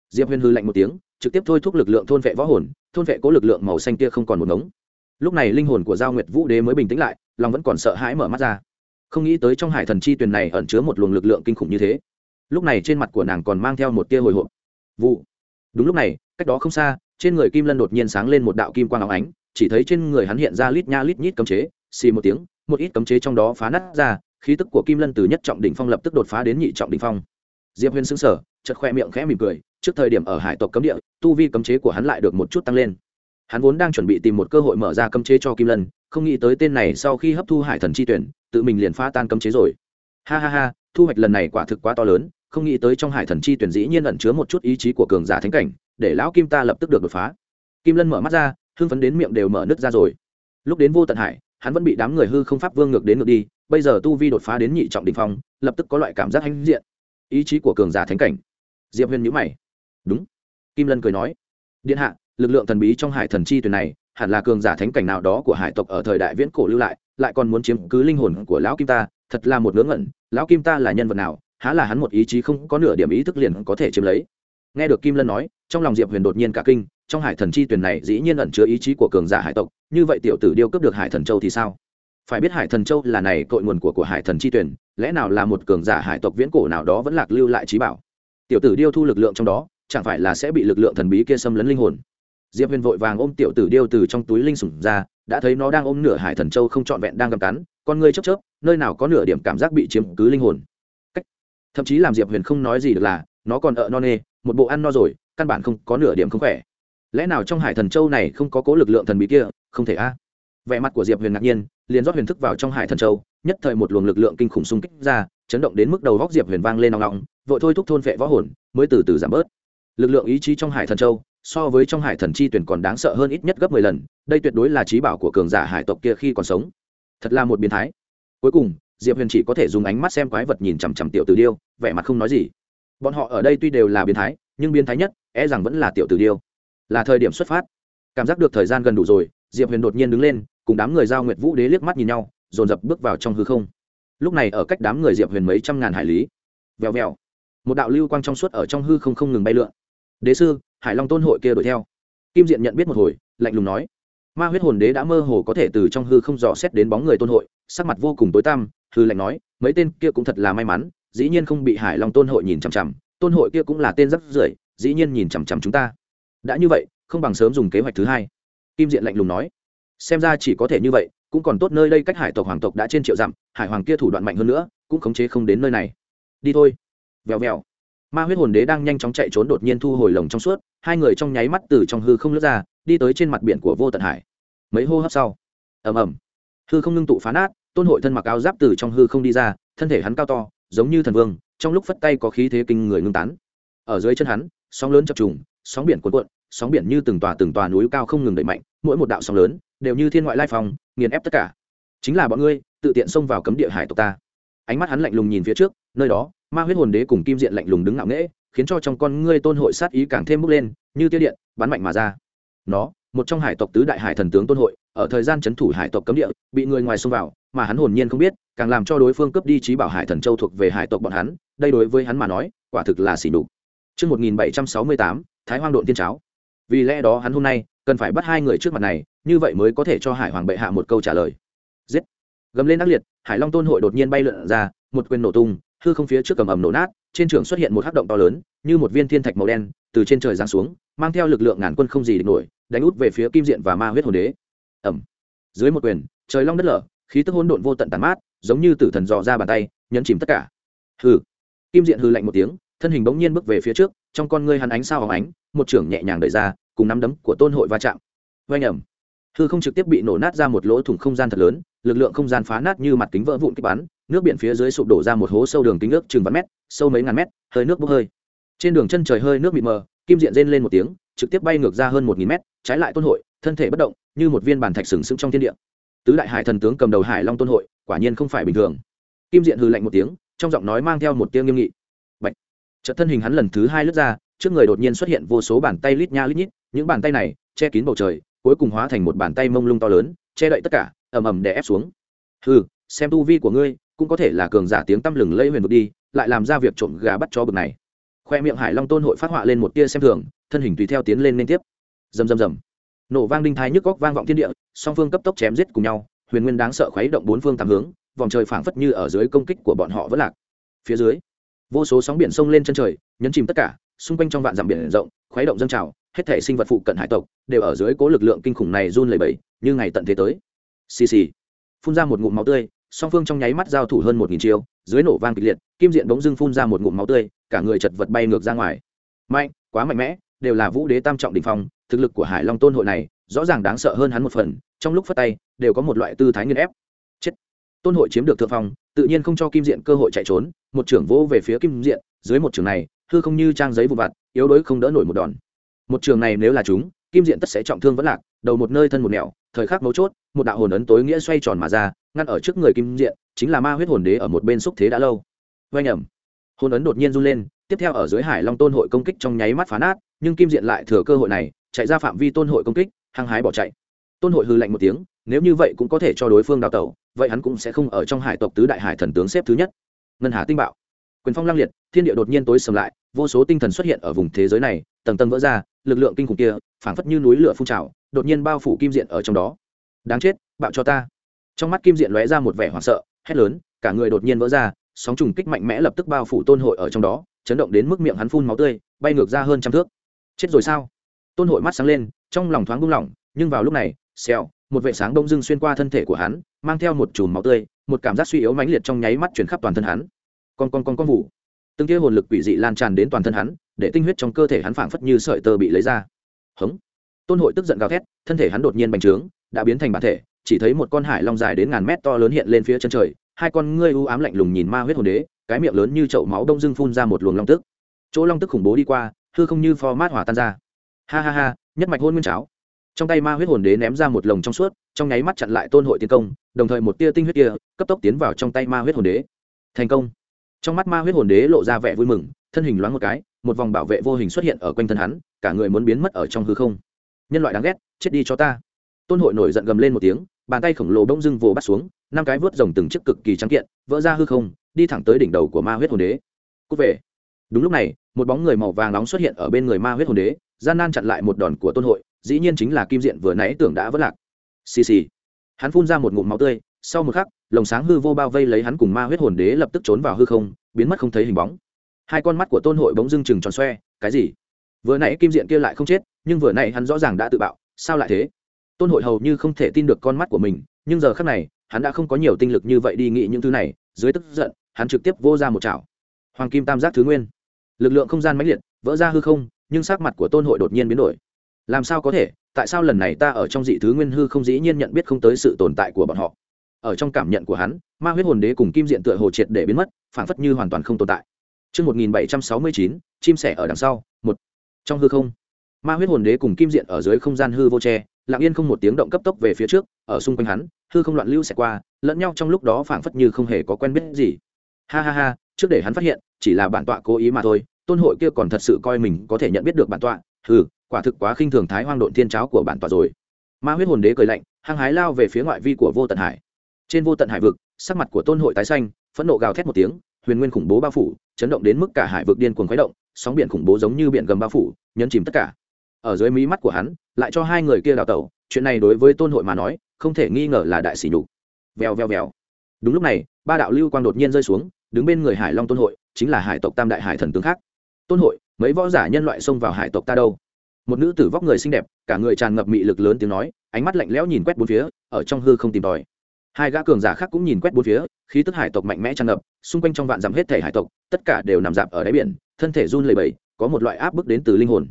Diệp huyền hư lạnh một tiếng, trực tiếp thôi thúc lực lượng thôn vệ võ hồn, thôn vệ cố lực lượng màu xanh kia không còn một ngống. Lúc này linh hồn của giao nguyệt vũ đế mới bình tĩnh lại, lòng vẫn còn sợ hãi mở mắt ra không nghĩ tới trong hải thần chi tuyền này ẩn chứa một luồng lực lượng kinh khủng như thế. Lúc này trên mặt của nàng còn mang theo một tia hồi hộp. Vụ. Đúng lúc này, cách đó không xa, trên người kim lân đột nhiên sáng lên một đạo kim quang áo ánh, chỉ thấy trên người hắn hiện ra lít nha lít nhít cấm chế, xì một tiếng, một ít cấm chế trong đó phá nát ra, khí tức của kim lân từ nhất trọng đỉnh phong lập tức đột phá đến nhị trọng đỉnh phong. Diệp huyền xứng sở chật khoe miệng khẽ mỉm cười, trước thời điểm ở hải tộc cấm địa, tu vi cấm chế của hắn lại được một chút tăng lên. Hắn vốn đang chuẩn bị tìm một cơ hội mở ra cấm chế cho kim lân, không nghĩ tới tên này sau khi hấp thu hải thần chi tuyển tự mình liền phá tan cấm chế rồi. Ha ha ha, thu hoạch lần này quả thực quá to lớn, không nghĩ tới trong hải thần chi tuyển dĩ nhiên ẩn chứa một chút ý chí của cường giả thánh cảnh, để lão kim ta lập tức được đột phá. Kim lân mở mắt ra, hưng phấn đến miệng đều mở nứt ra rồi. Lúc đến vô tận hải, hắn vẫn bị đám người hư không pháp vương ngược đến ngược đi, bây giờ tu vi đột phá đến nhị trọng đình phong, lập tức có loại cảm giác hãnh diện. Ý chí của cường giả thánh cảnh. Diệp huyền nhữ mày. Đúng. Kim lân cười nói. Điện hạ, lực lượng thần bí trong hải thần chi tuyển này, hẳn là cường giả thánh cảnh nào đó của hải tộc ở thời đại viễn cổ lưu lại lại còn muốn chiếm cứ linh hồn của lão kim ta, thật là một ngớ ngẩn, lão kim ta là nhân vật nào, há là hắn một ý chí không có nửa điểm ý thức liền có thể chiếm lấy. Nghe được kim lân nói, trong lòng diệp huyền đột nhiên cả kinh, trong hải thần chi tuyển này dĩ nhiên ẩn chứa ý chí của cường giả hải tộc, như vậy tiểu tử điêu cướp được hải thần châu thì sao? Phải biết hải thần châu là này cội nguồn của của hải thần chi tuyển lẽ nào là một cường giả hải tộc viễn cổ nào đó vẫn lạc lưu lại trí bảo? Tiểu tử điêu thu lực lượng trong đó, chẳng phải là sẽ bị lực lượng thần bí kia xâm lấn linh hồn? Diệp huyền vội vàng ôm tiểu tử điêu từ trong túi linh sủng ra, đã thấy nó đang ôm nửa hải thần châu không trọn vẹn đang gầm cắn, con ngươi chớp chớp, nơi nào có nửa điểm cảm giác bị chiếm cứ linh hồn. Cách. thậm chí làm diệp huyền không nói gì được là, nó còn ợ no nê, một bộ ăn no rồi, căn bản không có nửa điểm không khỏe. Lẽ nào trong hải thần châu này không có cố lực lượng thần bí kia, không thể a? Vẻ mặt của diệp huyền ngạc nhiên, liền rót huyền thức vào trong hải thần châu, nhất thời một luồng lực lượng kinh khủng xung kích ra, chấn động đến mức đầu góc diệp huyền vang lên nòng nòng vội thôi thúc thôn vệ võ hồn, mới từ từ giảm bớt. Lực lượng ý chí trong hải thần châu so với trong hải thần chi tuyển còn đáng sợ hơn ít nhất gấp mười lần, đây tuyệt đối là trí bảo của cường giả hải tộc kia khi còn sống. Thật là một biến thái. Cuối cùng, diệp huyền chỉ có thể dùng ánh mắt xem quái vật nhìn chằm chằm tiểu tử điêu, vẻ mặt không nói gì. Bọn họ ở đây tuy đều là biến thái, nhưng biến thái nhất e rằng vẫn là tiểu tử điêu. Là thời điểm xuất phát. Cảm giác được thời gian gần đủ rồi, diệp huyền đột nhiên đứng lên, cùng đám người giao nguyệt vũ đế liếc mắt nhìn nhau, dồn dập bước vào trong hư không. Lúc này ở cách đám người diệp huyền mấy trăm ngàn hải lý. Vèo vèo. Một đạo lưu quang trong suốt ở trong hư không không ngừng bay lượn. Đế sư hải long tôn hội kia đuổi theo. Kim diện nhận biết một hồi, lạnh lùng nói, ma huyết hồn đế đã mơ hồ có thể từ trong hư không dò xét đến bóng người tôn hội, sắc mặt vô cùng tối tăm. Hư lạnh nói, mấy tên kia cũng thật là may mắn, dĩ nhiên không bị hải long tôn hội nhìn chằm chằm, tôn hội kia cũng là tên rắc rưởi, dĩ nhiên nhìn chằm chằm chúng ta. Đã như vậy, không bằng sớm dùng kế hoạch thứ hai. Kim diện lạnh lùng nói, xem ra chỉ có thể như vậy, cũng còn tốt nơi đây cách hải tộc hoàng tộc đã trên triệu dặm, hải hoàng kia thủ đoạn mạnh hơn nữa, cũng khống chế không đến nơi này. Đi thôi. Vèo vèo ma huyết hồn đế đang nhanh chóng chạy trốn đột nhiên thu hồi lồng trong suốt, hai người trong nháy mắt từ trong hư không lướt ra, đi tới trên mặt biển của vô tận hải. Mấy hô hấp sau. Ầm ầm. Hư không ngưng tụ phá nát, tôn hội thân mặc áo giáp từ trong hư không đi ra, thân thể hắn cao to, giống như thần vương, trong lúc phất tay có khí thế kinh người ngưng tán. Ở dưới chân hắn, sóng lớn chập trùng, sóng biển cuộn cuộn, sóng biển như từng tòa từng tòa núi cao không ngừng đẩy mạnh, mỗi một đạo sóng lớn đều như thiên ngoại lai phong, nghiền ép tất cả. Chính là bọn ngươi, tự tiện xông vào cấm địa hải tộc ta. Ánh mắt hắn lạnh lùng nhìn phía trước, nơi đó ma huyết hồn đế cùng kim diện lạnh lùng đứng ngạo nghễ khiến cho trong con ngươi tôn hội sát ý càng thêm bốc lên như tiêu điện bắn mạnh mà ra nó một trong hải tộc tứ đại hải thần tướng tôn hội ở thời gian c h ấ n thủ hải tộc cấm địa bị người ngoài xông vào mà hắn hồn nhiên không biết càng làm cho đối phương cướp đi trí bảo hải thần châu thuộc về hải tộc bọn hắn đây đối với hắn mà nói quả thực là xỉ đục Trước 1768, Thái Hoang độn tiên cháo. Vì lẽ đó hắn hôm nay cần phải bắt hai người trước mặt này, như vậy mới có thể cho Hải Hoàng bệ hạ một câu trả lời. Giết! Gầm lên ác liệt, Hải Long Tôn hội đột nhiên bay lượn ra, một quyền nổ tung, hư không phía trước cầm ầm nổ nát, trên trường xuất hiện một hắc động to lớn, như một viên thiên thạch màu đen, từ trên trời giáng xuống, mang theo lực lượng ngàn quân không gì địch nổi, đánh út về phía Kim Diện và Ma Huyết Hồn Đế. Ầm. Dưới một quyền, trời long đất lở, khí tức hỗn độn vô tận tàn mát, giống như tử thần dò ra bàn tay, nhấn chìm tất cả. Hừ. Kim Diện hừ lạnh một tiếng, thân hình bỗng nhiên bước về phía trước, trong con ngươi hắn ánh sao hóng ánh, một trưởng nhẹ nhàng đẩy ra, cùng nắm đấm của Tôn Hội va chạm. Oanh ầm. Hư không trực tiếp bị nổ nát ra một lỗ thủng không gian thật lớn, lực lượng không gian phá nát như mặt kính vỡ vụn kích bắn, nước biển phía dưới sụp đổ ra một hố sâu đường kính ước chừng vạn mét, sâu mấy ngàn mét, hơi nước bốc hơi. Trên đường chân trời hơi nước bị mờ, kim diện rên lên một tiếng, trực tiếp bay ngược ra hơn một nghìn mét, trái lại tôn hội, thân thể bất động, như một viên bàn thạch sừng sững trong thiên địa. Tứ đại hải thần tướng cầm đầu hải long tôn hội, quả nhiên không phải bình thường. Kim diện hư lạnh một tiếng, trong giọng nói mang theo một tiếng nghiêm nghị. Bạch. chợt thân hình hắn lần thứ hai lướt ra, trước người đột nhiên xuất hiện vô số bàn tay lít nha lít nhít, những bàn tay này, che kín bầu trời, cuối cùng hóa thành một bàn tay mông lung to lớn, che đậy tất cả, ầm ầm đè ép xuống. Hừ, xem tu vi của ngươi cũng có thể là cường giả tiếng tăm lừng lẫy huyền vực đi, lại làm ra việc trộm gà bắt chó bực này. Khoe miệng hải long tôn hội phát họa lên một tia xem thường, thân hình tùy theo tiến lên liên tiếp. Rầm rầm rầm. Nổ vang đinh thái nhức góc vang vọng thiên địa, song phương cấp tốc chém giết cùng nhau, huyền nguyên đáng sợ khuấy động bốn phương tám hướng, vòng trời phảng phất như ở dưới công kích của bọn họ vẫn lạc. Phía dưới, vô số sóng biển sông lên chân trời, nhấn chìm tất cả, xung quanh trong vạn dặm biển rộng, khuấy động dâng trào, hết thể sinh vật phụ cận hải tộc đều ở dưới cố lực lượng kinh khủng này run lẩy bẩy, như ngày tận thế tới. Xì xì. Phun ra một ngụm máu tươi song phương trong nháy mắt giao thủ hơn một nghìn chiêu, dưới nổ vang kịch liệt, kim diện bỗng dưng phun ra một ngụm máu tươi, cả người chật vật bay ngược ra ngoài. Mạnh, quá mạnh mẽ, đều là vũ đế tam trọng đ ỉ n h phong, thực lực của hải long tôn hội này, rõ ràng đáng sợ hơn hắn một phần, trong lúc phát tay, đều có một loại tư thái nghiên ép. Chết. Tôn hội chiếm được thượng phong, tự nhiên không cho kim diện cơ hội chạy trốn, một trưởng vỗ về phía kim diện, dưới một trường này, hư không như trang giấy vụ vặt, yếu đuối không đỡ nổi một đòn. Một trường này nếu là chúng kim diện tất sẽ trọng thương vẫn lạc, đầu một nơi thân một nẻo, thời khắc mấu chốt, một đạo hồn ấn tối nghĩa xoay tròn mà ra, ngăn ở trước người kim diện, chính là ma huyết hồn đế ở một bên xúc thế đã lâu. Vay ẩm. Hồn ấn đột nhiên run lên, tiếp theo ở dưới hải long tôn hội công kích trong nháy mắt phá nát, nhưng kim diện lại thừa cơ hội này, chạy ra phạm vi tôn hội công kích, hăng hái bỏ chạy. Tôn hội hư lạnh một tiếng, nếu như vậy cũng có thể cho đối phương đào tẩu, vậy hắn cũng sẽ không ở trong hải tộc tứ đại hải thần tướng xếp thứ nhất. Ngân hà tinh bạo quyền phong lăng liệt, thiên địa đột nhiên tối sầm lại, vô số tinh thần xuất hiện ở vùng thế giới này, tầng tầng vỡ ra, lực lượng kinh khủng kia, phảng phất như núi lửa phun trào, đột nhiên bao phủ kim diện ở trong đó. Đáng chết, bạo cho ta. Trong mắt kim diện lóe ra một vẻ hoảng sợ, hét lớn, cả người đột nhiên vỡ ra, sóng trùng kích mạnh mẽ lập tức bao phủ tôn hội ở trong đó, chấn động đến mức miệng hắn phun máu tươi, bay ngược ra hơn trăm thước. Chết rồi sao? Tôn hội mắt sáng lên, trong lòng thoáng buông lỏng, nhưng vào lúc này, xèo, một vệ sáng đông dưng xuyên qua thân thể của hắn, mang theo một chùm máu tươi, một cảm giác suy yếu mãnh liệt trong nháy mắt chuyển khắp toàn thân hắn con con con con vụ từng kia hồn lực quỷ dị lan tràn đến toàn thân hắn, để tinh huyết trong cơ thể hắn phảng phất như sợi tơ bị lấy ra. Hống. Tôn hội tức giận gào thét, thân thể hắn đột nhiên bành trướng, đã biến thành bản thể, chỉ thấy một con hải long dài đến ngàn mét to lớn hiện lên phía chân trời, hai con ngươi u ám lạnh lùng nhìn ma huyết hồn đế, cái miệng lớn như chậu máu đông dưng phun ra một luồng long tức. Chỗ long tức khủng bố đi qua, hư không như pho mát hỏa tan ra. Ha ha ha, nhất mạch hôn nguyên cháo. Trong tay ma huyết hồn đế ném ra một lồng trong suốt, trong nháy mắt chặn lại tôn hội tiến công, đồng thời một tia tinh huyết kia cấp tốc tiến vào trong tay ma huyết hồn đế. Thành công trong mắt ma huyết hồn đế lộ ra vẻ vui mừng, thân hình loáng một cái, một vòng bảo vệ vô hình xuất hiện ở quanh thân hắn, cả người muốn biến mất ở trong hư không. Nhân loại đáng ghét, chết đi cho ta. Tôn hội nổi giận gầm lên một tiếng, bàn tay khổng lồ bỗng dưng vồ bắt xuống, năm cái vớt rồng từng chiếc cực kỳ trắng kiện, vỡ ra hư không, đi thẳng tới đỉnh đầu của ma huyết hồn đế. Cút về. Đúng lúc này, một bóng người màu vàng nóng xuất hiện ở bên người ma huyết hồn đế, gian nan chặn lại một đòn của tôn hội, dĩ nhiên chính là kim diện vừa nãy tưởng đã vỡ lạc. Xì xì. Hắn phun ra một ngụm máu tươi sau một khắc, lồng sáng hư vô bao vây lấy hắn cùng ma huyết hồn đế lập tức trốn vào hư không, biến mất không thấy hình bóng. Hai con mắt của tôn hội bỗng dưng chừng tròn xoe, cái gì? Vừa nãy kim diện kia lại không chết, nhưng vừa nãy hắn rõ ràng đã tự bạo, sao lại thế? Tôn hội hầu như không thể tin được con mắt của mình, nhưng giờ khắc này, hắn đã không có nhiều tinh lực như vậy đi nghĩ những thứ này, dưới tức giận, hắn trực tiếp vô ra một chảo. Hoàng kim tam giác thứ nguyên. Lực lượng không gian mãnh liệt, vỡ ra hư không, nhưng sắc mặt của tôn hội đột nhiên biến đổi. Làm sao có thể? Tại sao lần này ta ở trong dị thứ nguyên hư không dĩ nhiên nhận biết không tới sự tồn tại của bọn họ? Ở trong cảm nhận của hắn ma huyết hồn đế cùng kim diện tựa hồ triệt để biến mất phản phất như hoàn toàn không tồn tại. Trước 1769, chim sẻ ở đằng sau, một. Trong hư không, ma huyết hồn đế cùng kim diện ở dưới không gian hư vô tre lặng yên không một tiếng động cấp tốc về phía trước ở xung quanh hắn hư không loạn lưu sẽ qua lẫn nhau trong lúc đó phảng phất như không hề có quen biết gì. Ha ha ha trước để hắn phát hiện chỉ là bản tọa cố ý mà thôi tôn hội kia còn thật sự coi mình có thể nhận biết được bản tọa hừ quả thực quá khinh thường thái hoang độn thiên cháo của bản tọa rồi. Ma huyết hồn đế cười lạnh hăng hái lao về phía ngoại vi của vô tận hải trên vô tận hải vực, sắc mặt của tôn hội tái xanh, phẫn nộ gào thét một tiếng, huyền nguyên khủng bố bao phủ, chấn động đến mức cả hải vực điên cuồng khuấy động, sóng biển khủng bố giống như biển gầm bao phủ, nhấn chìm tất cả. Ở dưới mí mắt của hắn, lại cho hai người kia đào tẩu, chuyện này đối với tôn hội mà nói, không thể nghi ngờ là đại sỉ nhục. Vèo vèo vèo. Đúng lúc này, ba đạo lưu quang đột nhiên rơi xuống, đứng bên người hải long tôn hội, chính là hải tộc tam đại hải thần tướng khác. Tôn hội, mấy võ giả nhân loại xông vào hải tộc ta đâu? Một nữ tử vóc người xinh đẹp, cả người tràn ngập mị lực lớn tiếng nói, ánh mắt lạnh lẽo nhìn quét bốn phía, ở trong hư không tìm tòi hai gã cường giả khác cũng nhìn quét bốn phía, khí tức hải tộc mạnh mẽ tràn ngập, xung quanh trong vạn dặm hết thể hải tộc, tất cả đều nằm dạp ở đáy biển, thân thể run lẩy bẩy, có một loại áp bức đến từ linh hồn.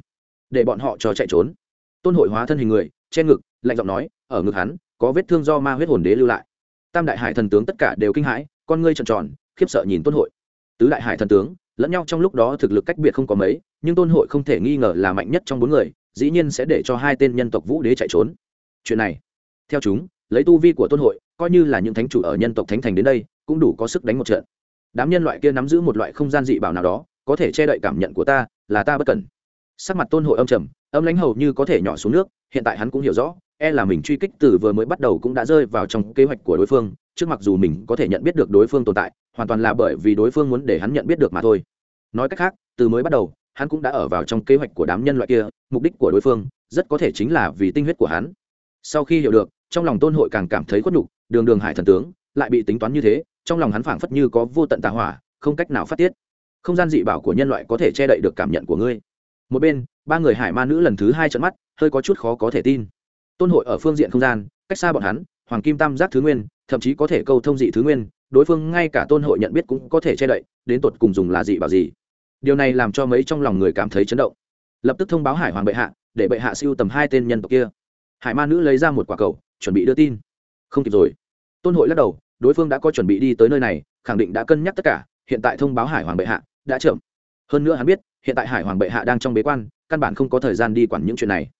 Để bọn họ cho chạy trốn. Tôn hội hóa thân hình người, che ngực, lạnh giọng nói, ở ngực hắn, có vết thương do ma huyết hồn đế lưu lại. Tam đại hải thần tướng tất cả đều kinh hãi, con ngươi tròn tròn, khiếp sợ nhìn tôn hội. Tứ đại hải thần tướng, lẫn nhau trong lúc đó thực lực cách biệt không có mấy, nhưng tôn hội không thể nghi ngờ là mạnh nhất trong bốn người, dĩ nhiên sẽ để cho hai tên nhân tộc vũ đế chạy trốn. Chuyện này, theo chúng lấy tu vi của tôn hội, coi như là những thánh chủ ở nhân tộc thánh thành đến đây, cũng đủ có sức đánh một trận. Đám nhân loại kia nắm giữ một loại không gian dị bảo nào đó, có thể che đậy cảm nhận của ta, là ta bất cần. sắc mặt tôn hội âm trầm, âm lãnh hầu như có thể nhỏ xuống nước, hiện tại hắn cũng hiểu rõ e là mình truy kích từ vừa mới bắt đầu cũng đã rơi vào trong kế hoạch của đối phương, trước mặc dù mình có thể nhận biết được đối phương tồn tại, hoàn toàn là bởi vì đối phương muốn để hắn nhận biết được mà thôi. Nói cách khác, từ mới bắt đầu, hắn cũng đã ở vào trong kế hoạch của đám nhân loại kia, mục đích của đối phương rất có thể chính là vì tinh huyết của hắn. Sau khi hiểu được trong lòng tôn hội càng cảm thấy khuất nhục, đường đường hải thần tướng, lại bị tính toán như thế, trong lòng hắn phảng phất như có vô tận tà hỏa, không cách nào phát tiết. Không gian dị bảo của nhân loại có thể che đậy được cảm nhận của ngươi. Một bên, ba người hải ma nữ lần thứ hai trận mắt, hơi có chút khó có thể tin. Tôn hội ở phương diện không gian, cách xa bọn hắn, hoàng kim tam giác thứ nguyên, thậm chí có thể câu thông dị thứ nguyên, đối phương ngay cả tôn hội nhận biết cũng có thể che đậy, đến tột cùng dùng là dị bảo gì. Điều này làm cho mấy trong lòng người cảm thấy chấn động. Lập tức thông báo hải hoàng bệ hạ, để bệ hạ siêu tầm hai tên nhân tộc kia. Hải ma nữ lấy ra một quả cầu chuẩn bị đưa tin. Không kịp rồi. Tôn hội lắc đầu, đối phương đã có chuẩn bị đi tới nơi này, khẳng định đã cân nhắc tất cả, hiện tại thông báo hải hoàng bệ hạ, đã chậm. Hơn nữa hắn biết, hiện tại hải hoàng bệ hạ đang trong bế quan, căn bản không có thời gian đi quản những chuyện này.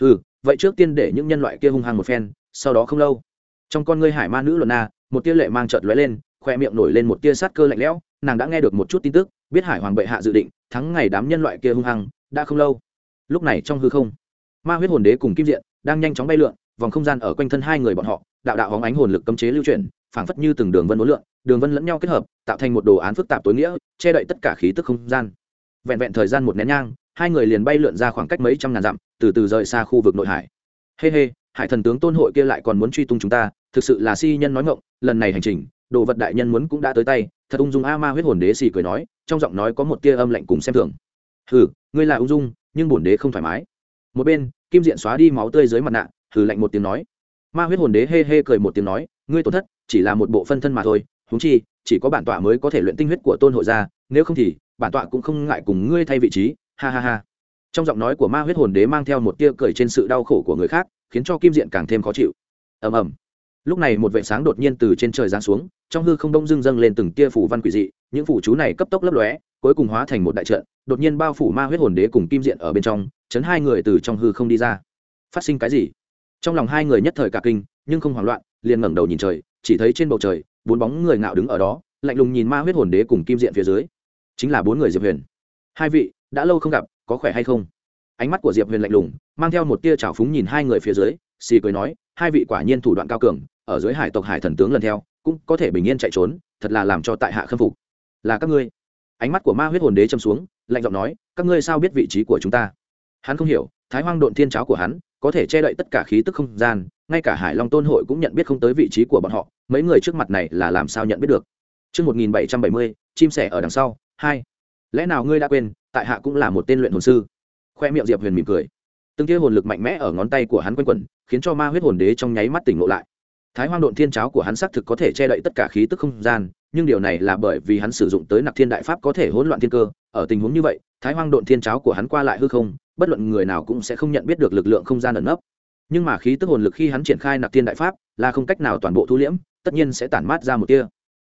Ừ vậy trước tiên để những nhân loại kia hung hăng một phen, sau đó không lâu. Trong con ngươi hải ma nữ luận na, một tia lệ mang trợt lóe lên, khoe miệng nổi lên một tia sát cơ lạnh lẽo, nàng đã nghe được một chút tin tức, biết hải hoàng bệ hạ dự định thắng ngày đám nhân loại kia hung hăng, đã không lâu. Lúc này trong hư không, ma huyết hồn đế cùng kim diện đang nhanh chóng bay lượn vòng không gian ở quanh thân hai người bọn họ đạo đạo hóng ánh hồn lực cấm chế lưu chuyển phảng phất như từng đường vân uốn lượn đường vân lẫn nhau kết hợp tạo thành một đồ án phức tạp tối nghĩa che đậy tất cả khí tức không gian. Vẹn vẹn thời gian một nén nhang hai người liền bay lượn ra khoảng cách mấy trăm ngàn dặm từ từ rời xa khu vực nội hải. Hê、hey、hê、hey, hải thần tướng tôn hội kia lại còn muốn truy tung chúng ta thực sự là si nhân nói ngộng lần này hành trình đồ vật đại nhân muốn cũng đã tới tay thật ung dung a ma huyết hồn đế xì cười nói trong giọng nói có một tia âm lạnh cùng xem thường. Ừ ngươi là ung dung nhưng bổn đế không thoải mái. Một bên kim diện xóa đi máu tươi dưới mặt nạ hừ lạnh một tiếng nói. Ma huyết hồn đế hê hê cười một tiếng nói, ngươi tổn thất, chỉ là một bộ phân thân mà thôi húng chi, chỉ có bản tọa mới có thể luyện tinh huyết của tôn hội ra nếu không thì, bản tọa cũng không ngại cùng ngươi thay vị trí, ha ha ha. Trong giọng nói của ma huyết hồn đế mang theo một tia cười trên sự đau khổ của người khác, khiến cho kim diện càng thêm khó chịu. Ầm ầm. Lúc này một vệ sáng đột nhiên từ trên trời giáng xuống, trong hư không đông dưng dâng lên từng tia phủ văn quỷ dị, những phủ chú này cấp tốc lấp lóe, cuối cùng hóa thành một đại trận, đột nhiên bao phủ ma huyết hồn đế cùng kim diện ở bên trong, chấn hai người từ trong hư không đi ra. Phát sinh cái gì? Trong lòng hai người nhất thời cả kinh, nhưng không hoảng loạn, liền ngẩng đầu nhìn trời, chỉ thấy trên bầu trời, bốn bóng người ngạo đứng ở đó, lạnh lùng nhìn ma huyết hồn đế cùng kim diện phía dưới. Chính là bốn người diệp huyền. Hai vị, đã lâu không gặp, có khỏe hay không? Ánh mắt của diệp huyền lạnh lùng, mang theo một tia trào phúng nhìn hai người phía dưới, xì cười nói, hai vị quả nhiên thủ đoạn cao cường, ở dưới hải tộc hải thần tướng lần theo, cũng có thể bình yên chạy trốn, thật là làm cho tại hạ khâm phục. Là các ngươi. Ánh mắt của ma huyết hồn đế châm xuống, lạnh giọng nói, các ngươi sao biết vị trí của chúng ta? Hắn không hiểu, thái hoang độn thiên cháo của hắn có thể che đậy tất cả khí tức không gian ngay cả hải long tôn hội cũng nhận biết không tới vị trí của bọn họ mấy người trước mặt này là làm sao nhận biết được Trước 1770, chim sẻ ở đằng sau, hai. Lẽ nào ngươi đã quên, tại hạ cũng là một tên luyện hồn sư? Khoe miệng Diệp Huyền mỉm cười. Từng tia hồn lực mạnh mẽ ở ngón tay của hắn quanh quẩn, khiến cho ma huyết hồn đế trong nháy mắt tỉnh ngộ lại. Thái Hoang Độn Thiên cháo của hắn xác thực có thể che đậy tất cả khí tức không gian, nhưng điều này là bởi vì hắn sử dụng tới Nặc Thiên Đại Pháp có thể hỗn loạn thiên cơ, ở tình huống như vậy, Thái Hoang Độn Thiên cháo của hắn qua lại hư không, bất luận người nào cũng sẽ không nhận biết được lực lượng không gian ẩn nấp. Nhưng mà khí tức hồn lực khi hắn triển khai nạp thiên đại pháp là không cách nào toàn bộ thu liễm, tất nhiên sẽ tản mát ra một tia.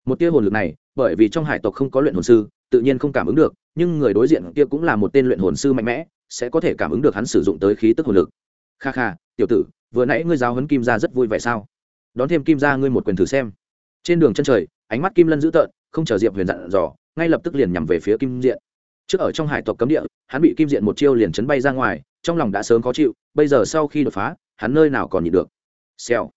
Một tia hồn lực này, bởi vì trong hải tộc không có luyện hồn sư, tự nhiên không cảm ứng được, nhưng người đối diện kia cũng là một tên luyện hồn sư mạnh mẽ, sẽ có thể cảm ứng được hắn sử dụng tới khí tức hồn lực. Kha kha, tiểu tử, vừa nãy ngươi giáo huấn kim ra rất vui vẻ sao? Đón thêm kim ra ngươi một quyền thử xem. Trên đường chân trời, ánh mắt kim lân dữ tợn, không chờ diệp huyền dặn dò, ngay lập tức liền nhằm về phía kim diện trước ở trong hải tộc cấm địa, hắn bị kim diện một chiêu liền chấn bay ra ngoài, trong lòng đã sớm khó chịu, bây giờ sau khi đột phá, hắn nơi nào còn nhịn được. Xèo.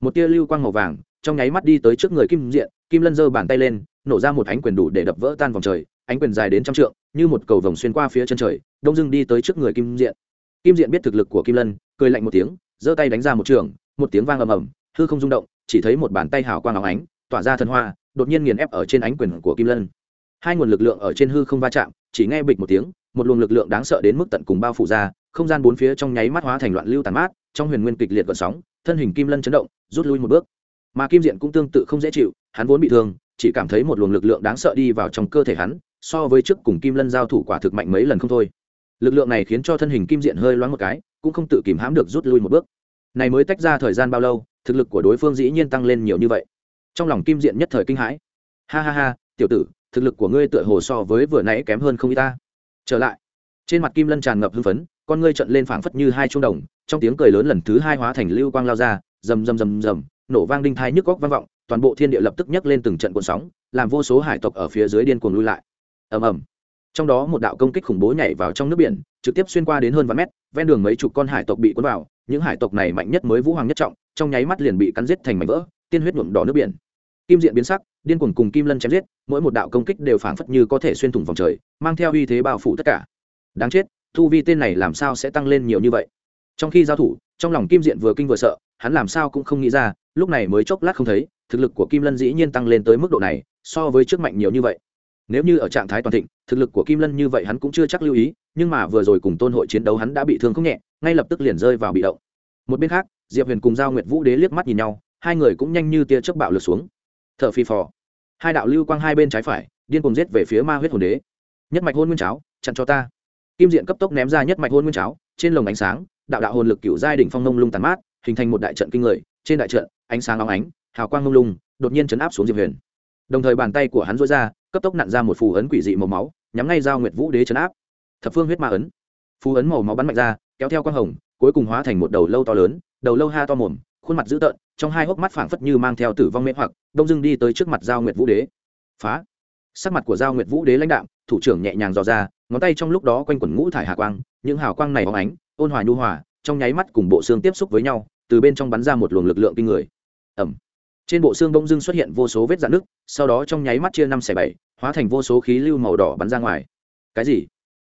Một tia lưu quang màu vàng, trong nháy mắt đi tới trước người kim diện, kim lân giơ bàn tay lên, nổ ra một ánh quyền đủ để đập vỡ tan vòng trời, ánh quyền dài đến trăm trượng, như một cầu vồng xuyên qua phía chân trời, đông dưng đi tới trước người kim diện. Kim diện biết thực lực của kim lân, cười lạnh một tiếng, giơ tay đánh ra một trường, một tiếng vang ầm ầm, hư không rung động, chỉ thấy một bàn tay hào quang óng ánh, tỏa ra thần hoa, đột nhiên nghiền ép ở trên ánh quyền của kim lân. Hai nguồn lực lượng ở trên hư không va chạm chỉ nghe bịch một tiếng, một luồng lực lượng đáng sợ đến mức tận cùng bao phủ ra, không gian bốn phía trong nháy mắt hóa thành loạn lưu tàn mát, trong huyền nguyên kịch liệt gợn sóng, thân hình kim lân chấn động, rút lui một bước. Mà kim diện cũng tương tự không dễ chịu, hắn vốn bị thương, chỉ cảm thấy một luồng lực lượng đáng sợ đi vào trong cơ thể hắn, so với trước cùng kim lân giao thủ quả thực mạnh mấy lần không thôi. Lực lượng này khiến cho thân hình kim diện hơi loáng một cái, cũng không tự kìm hãm được rút lui một bước. Này mới tách ra thời gian bao lâu, thực lực của đối phương dĩ nhiên tăng lên nhiều như vậy. Trong lòng kim diện nhất thời kinh hãi. Ha ha ha, tiểu tử thực lực của ngươi tựa hồ so với vừa nãy kém hơn không y ta. Trở lại. Trên mặt kim lân tràn ngập hưng phấn, con ngươi trận lên phảng phất như hai trung đồng, trong tiếng cười lớn lần thứ hai hóa thành lưu quang lao ra, rầm rầm rầm rầm, nổ vang đinh thai nhức góc vang vọng, toàn bộ thiên địa lập tức nhấc lên từng trận cuộn sóng, làm vô số hải tộc ở phía dưới điên cuồng lui lại. Ầm ầm. Trong đó một đạo công kích khủng bố nhảy vào trong nước biển, trực tiếp xuyên qua đến hơn vài mét, ven đường mấy chục con hải tộc bị cuốn vào, những hải tộc này mạnh nhất mới vũ hoàng nhất trọng, trong nháy mắt liền bị cắn giết thành mảnh vỡ, tiên huyết nhuộm đỏ nước biển. Kim diện biến sắc điên cuồng cùng kim lân chém giết, mỗi một đạo công kích đều phảng phất như có thể xuyên thủng vòng trời, mang theo uy thế bao phủ tất cả. Đáng chết, thu vi tên này làm sao sẽ tăng lên nhiều như vậy? Trong khi giao thủ, trong lòng kim diện vừa kinh vừa sợ, hắn làm sao cũng không nghĩ ra, lúc này mới chốc lát không thấy, thực lực của kim lân dĩ nhiên tăng lên tới mức độ này, so với trước mạnh nhiều như vậy. Nếu như ở trạng thái toàn thịnh, thực lực của kim lân như vậy hắn cũng chưa chắc lưu ý, nhưng mà vừa rồi cùng tôn hội chiến đấu hắn đã bị thương không nhẹ, ngay lập tức liền rơi vào bị động. Một bên khác, diệp huyền cùng giao nguyệt vũ đế liếc mắt nhìn nhau, hai người cũng nhanh như tia chớp bạo lượt xuống. T h ở phi phò hai đạo lưu quang hai bên trái phải, điên cùng giết về phía ma huyết hồn đế. Nhất mạch hôn nguyên cháo, chặn cho ta. Kim diện cấp tốc ném ra nhất mạch hôn nguyên cháo, trên lồng ánh sáng, đạo đạo hồn lực cựu giai đỉnh phong nông lung tàn mát, hình thành một đại trận kinh người, trên đại trận, ánh sáng óng ánh, hào quang nông lung, đột nhiên chấn áp xuống diệp huyền. Đồng thời bàn tay của hắn dối ra, cấp tốc nặn ra một phù ấn quỷ dị màu máu, nhắm ngay giao nguyệt vũ đế chấn áp. Thập phương huyết ma ấn. Phù ấn màu máu bắn mạnh ra, kéo theo quang hồng, cuối cùng hóa thành một đầu lâu to lớn, đầu lâu ha to mồm khuôn mặt dữ tợn, trong hai hốc mắt phảng phất như mang theo tử vong mê hoặc, đông dưng đi tới trước mặt giao nguyệt vũ đế. Phá! Sắc mặt của giao nguyệt vũ đế lãnh đạm, thủ trưởng nhẹ nhàng dò ra, ngón tay trong lúc đó quanh quẩn ngũ thải hà quang, những hào quang này hóng ánh, ôn hòa nhu hòa, trong nháy mắt cùng bộ xương tiếp xúc với nhau, từ bên trong bắn ra một luồng lực lượng kinh người. Ẩm. Trên bộ xương đông dưng xuất hiện vô số vết dạn nước sau đó trong nháy mắt chia năm xẻ bảy, hóa thành vô số khí lưu màu đỏ bắn ra ngoài. Cái gì?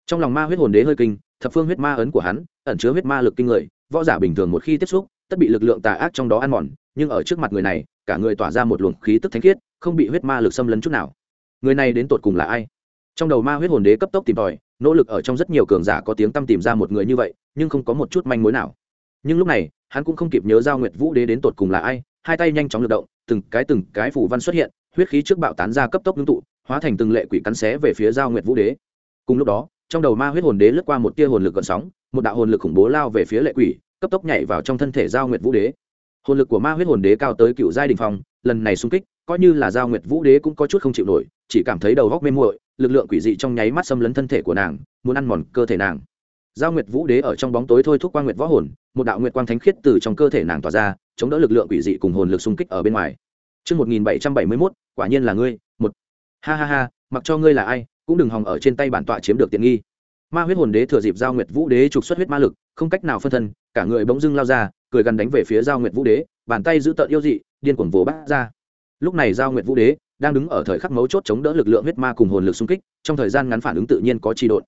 Trong lòng ma huyết hồn đế hơi kinh, thập phương huyết ma ấn của hắn, ẩn chứa huyết ma lực kinh người, võ giả bình thường một khi tiếp xúc tất bị lực lượng tà ác trong đó ăn mòn, nhưng ở trước mặt người này, cả người tỏa ra một luồng khí tức thánh khiết, không bị huyết ma lực xâm lấn chút nào. Người này đến tột cùng là ai? Trong đầu ma huyết hồn đế cấp tốc tìm tòi, nỗ lực ở trong rất nhiều cường giả có tiếng tăm tìm ra một người như vậy, nhưng không có một chút manh mối nào. Nhưng lúc này, hắn cũng không kịp nhớ giao nguyệt vũ đế đến tột cùng là ai, hai tay nhanh chóng lực động, từng cái từng cái phủ văn xuất hiện, huyết khí trước bạo tán ra cấp tốc ngưng tụ, hóa thành từng lệ quỷ cắn xé về phía giao nguyệt vũ đế. Cùng lúc đó, trong đầu ma huyết hồn đế lướt qua một tia hồn lực gợn sóng, một đạo hồn lực khủng bố lao về phía lệ quỷ cấp tốc nhảy vào trong thân thể giao nguyệt vũ đế hồn lực của ma huyết hồn đế cao tới cựu giai đình phong lần này xung kích coi như là giao nguyệt vũ đế cũng có chút không chịu nổi chỉ cảm thấy đầu góc mê muội lực lượng quỷ dị trong nháy mắt xâm lấn thân thể của nàng muốn ăn mòn cơ thể nàng giao nguyệt vũ đế ở trong bóng tối thôi thúc quang nguyệt võ hồn một đạo nguyệt quang thánh khiết từ trong cơ thể nàng tỏa ra chống đỡ lực lượng quỷ dị cùng hồn lực xung kích ở bên ngoài Trước 1771, quả nhiên là ngươi, một. Ha ha ha, mặc cho ngươi là ai, cũng đừng hòng ở trên tay bản tọa chiếm được tiện nghi. Ma huyết hồn đế thừa dịp giao nguyệt vũ đế trục xuất huyết ma lực, không cách nào phân thân, cả người bỗng dưng lao ra, cười gần đánh về phía giao nguyệt vũ đế, bàn tay giữ tợn yêu dị, điên cuồng vồ bắt ra. Lúc này giao nguyệt vũ đế đang đứng ở thời khắc mấu chốt chống đỡ lực lượng huyết ma cùng hồn lực xung kích, trong thời gian ngắn phản ứng tự nhiên có chi độn.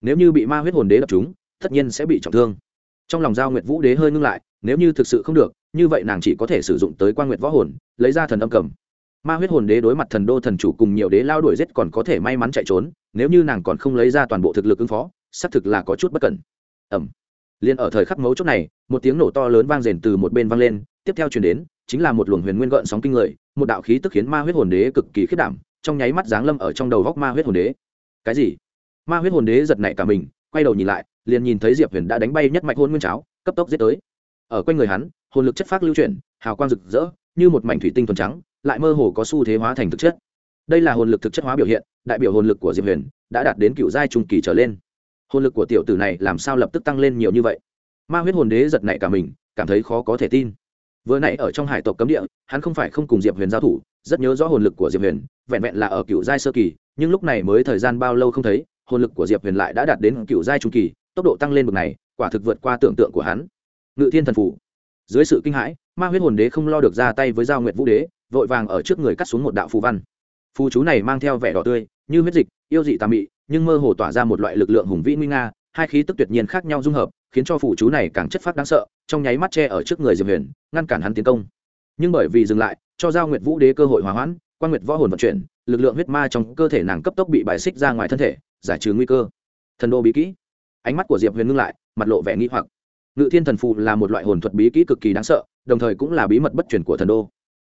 Nếu như bị ma huyết hồn đế đập trúng, tất nhiên sẽ bị trọng thương. Trong lòng giao nguyệt vũ đế hơi ngưng lại, nếu như thực sự không được, như vậy nàng chỉ có thể sử dụng tới quan nguyệt võ hồn lấy ra thần âm cầm ma huyết hồn đế đối mặt thần đô thần chủ cùng nhiều đế lao đuổi giết còn có thể may mắn chạy trốn nếu như nàng còn không lấy ra toàn bộ thực lực ứng phó xác thực là có chút bất cẩn ẩm liền ở thời khắc mấu chốt này, một tiếng nổ to lớn vang rền từ một bên vang lên, tiếp theo chuyển đến, chính là một luồng huyền nguyên gợn sóng kinh người, một đạo khí tức khiến ma huyết hồn đế cực kỳ khiết đảm, trong nháy mắt giáng lâm ở trong đầu góc ma huyết hồn đế. Cái gì? Ma huyết hồn đế giật nảy cả mình, quay đầu nhìn lại, liền nhìn thấy diệp huyền đã đánh bay nhất mạch hôn nguyên cháo, cấp tốc giết tới. Ở quanh người hắn, hồn lực chất phát lưu chuyển, hào quang rực rỡ, như một mảnh thủy tinh thuần trắng, lại mơ hồ có xu thế hóa thành thực chất. Đây là hồn lực thực chất hóa biểu hiện, đại biểu hồn lực của diệp huyền đã đạt đến cựu giai trung kỳ trở lên hồn lực của tiểu tử này làm sao lập tức tăng lên nhiều như vậy? Ma huyết hồn đế giật nảy cả mình, cảm thấy khó có thể tin. Vừa nãy ở trong hải tộc cấm địa, hắn không phải không cùng diệp huyền giao thủ, rất nhớ rõ hồn lực của diệp huyền, vẹn vẹn là ở cựu giai sơ kỳ, nhưng lúc này mới thời gian bao lâu không thấy, hồn lực của diệp huyền lại đã đạt đến cựu giai trung kỳ, tốc độ tăng lên bậc này, quả thực vượt qua tưởng tượng của hắn. Ngự thiên thần phủ. Dưới sự kinh hãi, ma huyết hồn đế không lo được ra tay với giao nguyệt vũ đế, vội vàng ở trước người cắt xuống một đạo phù văn. Phù chú này mang theo vẻ đỏ tươi, như huyết dịch, yêu dị tà mị nhưng mơ hồ tỏa ra một loại lực lượng hùng vĩ nguy nga, hai khí tức tuyệt nhiên khác nhau dung hợp, khiến cho phụ chú này càng chất phát đáng sợ, trong nháy mắt che ở trước người diệp huyền, ngăn cản hắn tiến công. Nhưng bởi vì dừng lại, cho giao nguyệt vũ đế cơ hội hòa hoãn, quan nguyệt võ hồn vận chuyển, lực lượng huyết ma trong cơ thể nàng cấp tốc bị bài xích ra ngoài thân thể, giải trừ nguy cơ. Thần đô bí kỹ. Ánh mắt của diệp huyền ngưng lại, mặt lộ vẻ nghi hoặc. Ngự thiên thần phù là một loại hồn thuật bí kỹ cực kỳ đáng sợ, đồng thời cũng là bí mật bất truyền của thần đô.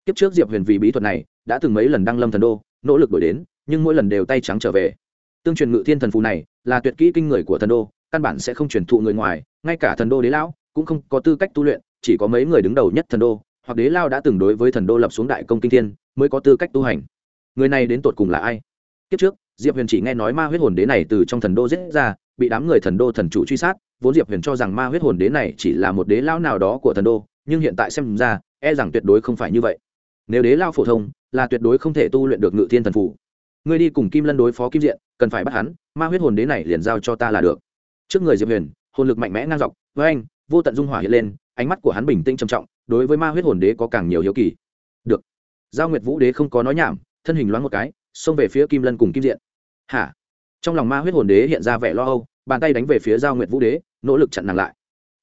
Kiếp trước diệp huyền vì bí thuật này, đã từng mấy lần đăng lâm thần đô, nỗ lực đổi đến, nhưng mỗi lần đều tay trắng trở về tương truyền ngự thiên thần phù này là tuyệt kỹ kinh người của thần đô, căn bản sẽ không truyền thụ người ngoài, ngay cả thần đô đế lão cũng không có tư cách tu luyện, chỉ có mấy người đứng đầu nhất thần đô, hoặc đế lao đã từng đối với thần đô lập xuống đại công kinh thiên mới có tư cách tu hành. Người này đến tột cùng là ai? Kiếp trước, diệp huyền chỉ nghe nói ma huyết hồn đế này từ trong thần đô giết ra, bị đám người thần đô thần chủ truy sát, vốn diệp huyền cho rằng ma huyết hồn đế này chỉ là một đế lão nào đó của thần đô, nhưng hiện tại xem ra e rằng tuyệt đối không phải như vậy. Nếu đế lao phổ thông, là tuyệt đối không thể tu luyện được ngự thiên thần phủ ngươi đi cùng kim lân đối phó kim diện, cần phải bắt hắn, ma huyết hồn đế này liền giao cho ta là được. Trước người diệp huyền, hồn lực mạnh mẽ ngang dọc, với anh, vô tận dung hỏa hiện lên, ánh mắt của hắn bình tĩnh trầm trọng, đối với ma huyết hồn đế có càng nhiều hiếu kỳ. Được. Giao nguyệt vũ đế không có nói nhảm, thân hình loáng một cái, xông về phía kim lân cùng kim diện. Hả? Trong lòng ma huyết hồn đế hiện ra vẻ lo âu, bàn tay đánh về phía giao nguyệt vũ đế, nỗ lực chặn nàng lại.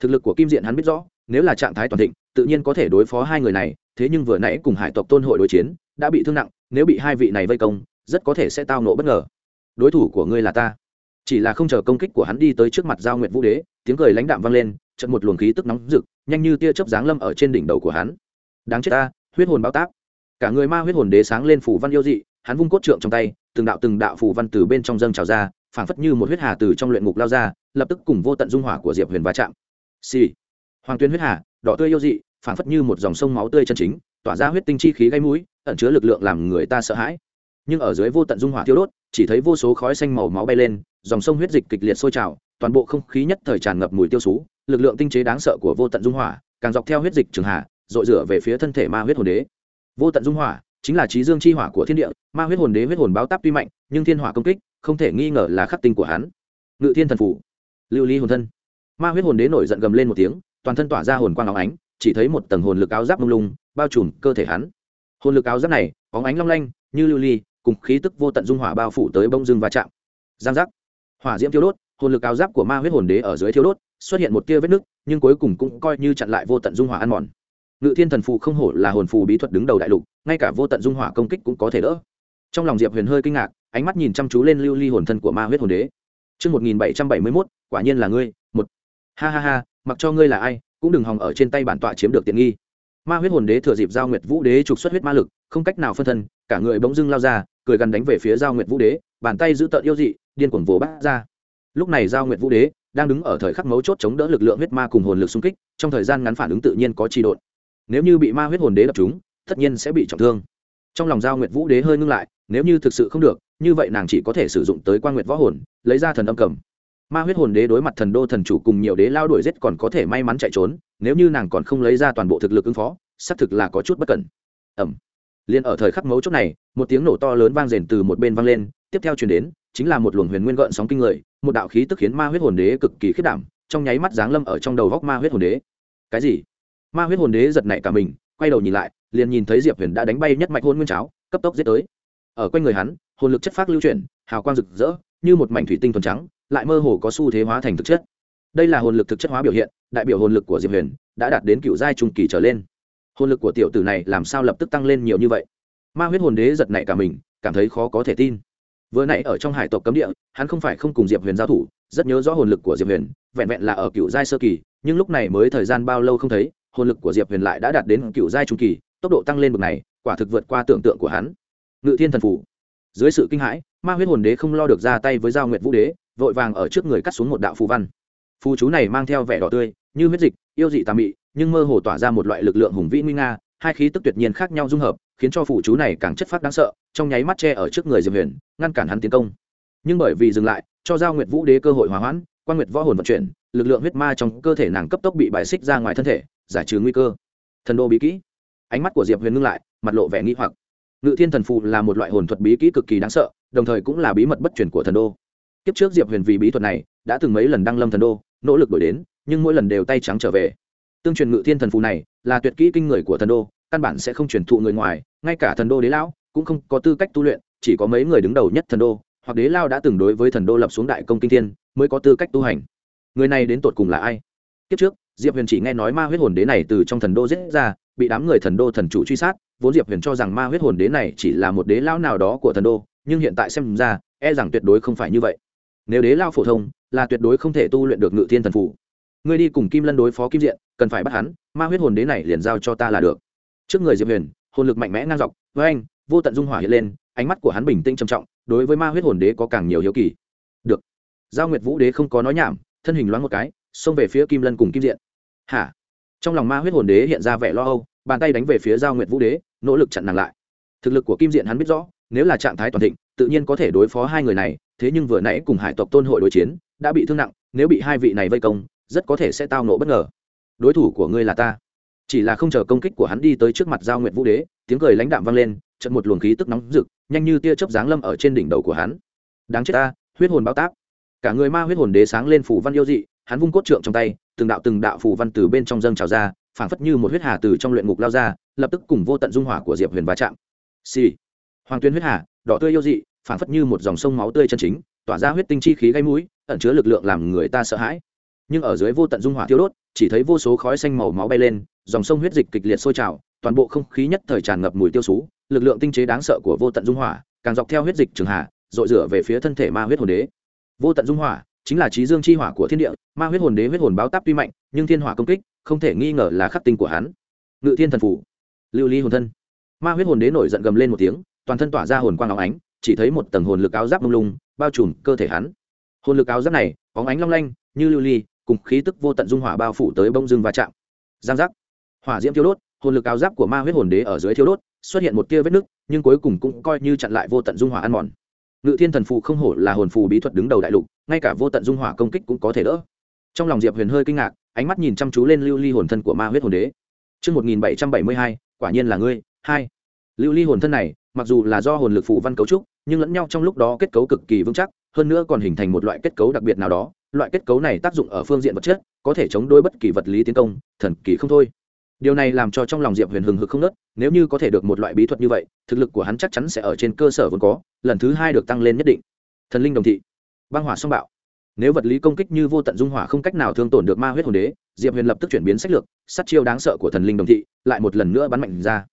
Thực lực của kim diện hắn biết rõ, nếu là trạng thái toàn thịnh, tự nhiên có thể đối phó hai người này, thế nhưng vừa nãy cùng hải tộc tôn hội đối chiến, đã bị thương nặng, nếu bị hai vị này vây công rất có thể sẽ tao nộ bất ngờ. Đối thủ của ngươi là ta. Chỉ là không chờ công kích của hắn đi tới trước mặt giao nguyện vũ đế, tiếng cười lãnh đạm vang lên trận một luồng khí tức nóng rực, nhanh như tia chớp giáng lâm ở trên đỉnh đầu của hắn. Đáng chết ta, huyết hồn bao tác cả người ma huyết hồn đế sáng lên phủ văn yêu dị, hắn vung cốt trượng trong tay, từng đạo từng đạo phủ văn từ bên trong dâng trào ra, phảng phất như một huyết hà từ trong luyện ngục lao ra, lập tức cùng vô tận dung hỏa của diệp huyền va chạm. Xì、sì. hoàng tuyên huyết hà, đỏ tươi yêu dị, phảng phất như một dòng sông máu tươi chân chính, tỏa ra huyết tinh chi khí gây mũi, ẩn chứa lực lượng làm người ta sợ hãi nhưng ở dưới vô tận dung hỏa thiêu đốt, chỉ thấy vô số khói xanh màu máu bay lên, dòng sông huyết dịch kịch liệt sôi trào, toàn bộ không khí nhất thời tràn ngập mùi tiêu sú lực lượng tinh chế đáng sợ của vô tận dung hỏa, càng dọc theo huyết dịch trường hạ dội rửa về phía thân thể ma huyết hồn đế. Vô tận dung hỏa chính là trí dương chi hỏa của thiên địa, ma huyết hồn đế huyết hồn báo táp tuy mạnh, nhưng thiên hỏa công kích, không thể nghi ngờ là khắc tinh của hắn. Ngự thiên thần phủ, lưu ly hồn thân. Ma huyết hồn đế nổi giận gầm lên một tiếng, toàn thân tỏa ra hồn quang óng ánh, chỉ thấy một tầng hồn lực áo giáp lung lung, bao trùm cơ thể hắn. Hồn lực áo giáp này, óng ánh long lanh, như lưu ly cùng khí tức vô tận dung hỏa bao phủ tới bông dưng va chạm. Giang giác. Hỏa diễm thiêu đốt hồn lực áo giáp của ma huyết hồn đế ở dưới thiêu đốt xuất hiện một tia vết nứt nhưng cuối cùng cũng coi như chặn lại vô tận dung hỏa ăn mòn. Ngự thiên thần phù không hổ là hồn phù bí thuật đứng đầu đại lục ngay cả vô tận dung hỏa công kích cũng có thể đỡ. Trong lòng diệp huyền hơi kinh ngạc ánh mắt nhìn chăm chú lên lưu ly hồn thân của ma huyết hồn đế. Trước 1771, quả nhiên là ngươi, một. Ha ha ha, mặc cho ngươi là ai, cũng đừng hòng ở trên tay bản tọa chiếm được tiện nghi. Ma huyết hồn đế thừa dịp giao nguyệt vũ đế trục xuất huyết ma lực, không cách nào phân thân, cả người bỗng dưng lao ra, cười gần đánh về phía giao nguyệt vũ đế, bàn tay giữ tợn yêu dị, điên cuồng vồ bắt ra. Lúc này giao nguyệt vũ đế đang đứng ở thời khắc mấu chốt chống đỡ lực lượng huyết ma cùng hồn lực xung kích, trong thời gian ngắn phản ứng tự nhiên có trì độn. Nếu như bị ma huyết hồn đế đập chúng tất nhiên sẽ bị trọng thương. Trong lòng giao nguyệt vũ đế hơi ngưng lại, nếu như thực sự không được, như vậy nàng chỉ có thể sử dụng tới quan nguyệt võ hồn, lấy ra thần âm cầm ma huyết hồn đế đối mặt thần đô thần chủ cùng nhiều đế lao đuổi giết còn có thể may mắn chạy trốn, nếu như nàng còn không lấy ra toàn bộ thực lực ứng phó, xác thực là có chút bất cẩn. Ẩm liền ở thời khắc mấu chốt này, một tiếng nổ to lớn vang rền từ một bên vang lên, tiếp theo chuyển đến, chính là một luồng huyền nguyên gợn sóng kinh người, một đạo khí tức khiến ma huyết hồn đế cực kỳ khiết đảm, trong nháy mắt giáng lâm ở trong đầu góc ma huyết hồn đế. Cái gì? Ma huyết hồn đế giật nảy cả mình, quay đầu nhìn lại, liền nhìn thấy diệp huyền đã đánh bay nhất mạch hôn nguyên cháo, cấp tốc giết tới. Ở quanh người hắn, hồn lực chất phát lưu chuyển, hào quang rực rỡ, như một mảnh thủy tinh thuần trắng lại mơ hồ có xu thế hóa thành thực chất. Đây là hồn lực thực chất hóa biểu hiện, đại biểu hồn lực của diệp huyền đã đạt đến cựu giai trung kỳ trở lên. Hồn lực của tiểu tử này làm sao lập tức tăng lên nhiều như vậy? Ma huyết hồn đế giật nảy cả mình, cảm thấy khó có thể tin. Vừa nãy ở trong hải tộc cấm địa, hắn không phải không cùng diệp huyền giao thủ, rất nhớ rõ hồn lực của diệp huyền, vẹn vẹn là ở cựu giai sơ kỳ, nhưng lúc này mới thời gian bao lâu không thấy, hồn lực của diệp huyền lại đã đạt đến cựu giai trung kỳ, tốc độ tăng lên bậc này, quả thực vượt qua tưởng tượng của hắn. Ngự thiên thần phủ. Dưới sự kinh hãi, ma huyết hồn đế không lo được ra tay với giao nguyệt vũ đế vội vàng ở trước người cắt xuống một đạo phù văn. Phù chú này mang theo vẻ đỏ tươi, như huyết dịch, yêu dị tà mị, nhưng mơ hồ tỏa ra một loại lực lượng hùng vĩ nguy nga, hai khí tức tuyệt nhiên khác nhau dung hợp, khiến cho phù chú này càng chất phát đáng sợ, trong nháy mắt che ở trước người diệp huyền, ngăn cản hắn tiến công. Nhưng bởi vì dừng lại, cho giao nguyệt vũ đế cơ hội hòa hoãn, quan nguyệt võ hồn vận chuyển, lực lượng huyết ma trong cơ thể nàng cấp tốc bị bài xích ra ngoài thân thể, giải trừ nguy cơ. Thần đô bí kỹ. Ánh mắt của diệp huyền ngưng lại, mặt lộ vẻ nghi hoặc. Ngự thiên thần phù là một loại hồn thuật bí kỹ cực kỳ đáng sợ, đồng thời cũng là bí mật bất truyền của thần đô kiếp trước diệp huyền vì bí thuật này, đã từng mấy lần đăng lâm thần đô, nỗ lực đổi đến, nhưng mỗi lần đều tay trắng trở về. Tương truyền ngự thiên thần phù này, là tuyệt kỹ kinh người của thần đô, căn bản sẽ không truyền thụ người ngoài, ngay cả thần đô đế lão, cũng không có tư cách tu luyện, chỉ có mấy người đứng đầu nhất thần đô, hoặc đế lao đã từng đối với thần đô lập xuống đại công kinh thiên, mới có tư cách tu hành. Người này đến tột cùng là ai? Kiếp trước, diệp huyền chỉ nghe nói ma huyết hồn đế này từ trong thần đô giết ra, bị đám người thần đô thần chủ truy sát, vốn diệp huyền cho rằng ma huyết hồn đế này chỉ là một đế lão nào đó của thần đô, nhưng hiện tại xem ra e rằng tuyệt đối không phải như vậy nếu đế lao phổ thông, là tuyệt đối không thể tu luyện được ngự thiên thần phủ ngươi đi cùng kim lân đối phó kim diện, cần phải bắt hắn, ma huyết hồn đế này liền giao cho ta là được. Trước người diệp huyền, hồn lực mạnh mẽ ngang dọc với anh vô tận dung hỏa hiện lên, ánh mắt của hắn bình tĩnh trầm trọng, đối với ma huyết hồn đế có càng nhiều hiếu kỳ. Được. Giao nguyệt vũ đế không có nói nhảm, thân hình loáng một cái, xông về phía kim lân cùng kim diện. Hả? Trong lòng ma huyết hồn đế hiện ra vẻ lo âu, bàn tay đánh về phía giao nguyệt vũ đế, nỗ lực chặn nàng lại. Thực lực của kim diện hắn biết rõ nếu là trạng thái toàn thịnh, tự nhiên có thể đối phó hai người này, thế nhưng vừa nãy cùng hải tộc tôn hội đối chiến, đã bị thương nặng, nếu bị hai vị này vây công, rất có thể sẽ tao nộ bất ngờ đối thủ của ngươi là ta chỉ là không chờ công kích của hắn đi tới trước mặt giao nguyệt vũ đế, tiếng cười lãnh đạm vang lên trận một luồng khí tức nóng rực, nhanh như tia chớp giáng lâm ở trên đỉnh đầu của hắn đáng chết ta, huyết hồn bao tác. cả người ma huyết hồn đế sáng lên phủ văn yêu dị, hắn vung cốt trượng trong tay, từng đạo từng đạo phủ văn từ bên trong dâng trào ra, phảng phất như một huyết hà từ trong luyện ngục lao ra, lập tức cùng vô tận dung hỏa của diệp huyền va chạm xì、sì hoàng tuyên huyết hà, đỏ tươi yêu dị, phảng phất như một dòng sông máu tươi chân chính, tỏa ra huyết tinh chi khí gây mũi, ẩn chứa lực lượng làm người ta sợ hãi. Nhưng ở dưới vô tận dung hỏa thiêu đốt, chỉ thấy vô số khói xanh màu máu bay lên, dòng sông huyết dịch kịch liệt sôi trào, toàn bộ không khí nhất thời tràn ngập mùi tiêu sú lực lượng tinh chế đáng sợ của vô tận dung hỏa, càng dọc theo huyết dịch trường hạ dội rửa về phía thân thể ma huyết hồn đế. Vô tận dung hỏa chính là trí dương chi hỏa của thiên địa, ma huyết hồn đế huyết hồn báo táp tuy mạnh, nhưng thiên hỏa công kích, không thể nghi ngờ là khắc tinh của hắn. Ngự thiên thần phủ, lưu ly hồn thân. Ma huyết hồn đế nổi giận gầm lên một tiếng toàn thân tỏa ra hồn quang óng ánh chỉ thấy một tầng hồn lực áo giáp mông lung bao trùm cơ thể hắn. Hồn lực áo giáp này óng ánh long lanh như lưu ly cùng khí tức vô tận dung hỏa bao phủ tới bông dương va chạm. Giang giác. Hỏa diễm thiêu đốt hồn lực áo giáp của ma huyết hồn đế ở dưới thiêu đốt xuất hiện một tia vết nứt nhưng cuối cùng cũng coi như chặn lại vô tận dung hỏa ăn mòn. Ngự thiên thần phù không hổ là hồn phù bí thuật đứng đầu đại lục ngay cả vô tận dung hỏa công kích cũng có thể đỡ. Trong lòng diệp huyền hơi kinh ngạc ánh mắt nhìn chăm chú lên lưu ly hồn thân của ma huyết hồn đế. Trước 1772, quả nhiên là ngươi, hai. Lưu ly hồn thân này, mặc dù là do hồn lực phụ văn cấu trúc, nhưng lẫn nhau trong lúc đó kết cấu cực kỳ vững chắc, hơn nữa còn hình thành một loại kết cấu đặc biệt nào đó, loại kết cấu này tác dụng ở phương diện vật chất, có thể chống đối bất kỳ vật lý tiến công, thần kỳ không thôi. Điều này làm cho trong lòng diệp huyền hừng hực không nớt nếu như có thể được một loại bí thuật như vậy thực lực của hắn chắc chắn sẽ ở trên cơ sở vốn có lần thứ hai được tăng lên nhất định. Thần linh đồng thị băng hỏa song bạo. Nếu vật lý công kích như vô tận dung hỏa không cách nào thương tổn được ma huyết hồn đế diệp huyền lập tức chuyển biến sách lược sát chiêu đáng sợ của thần linh đồng thị lại một lần nữa bắn mạnh ra.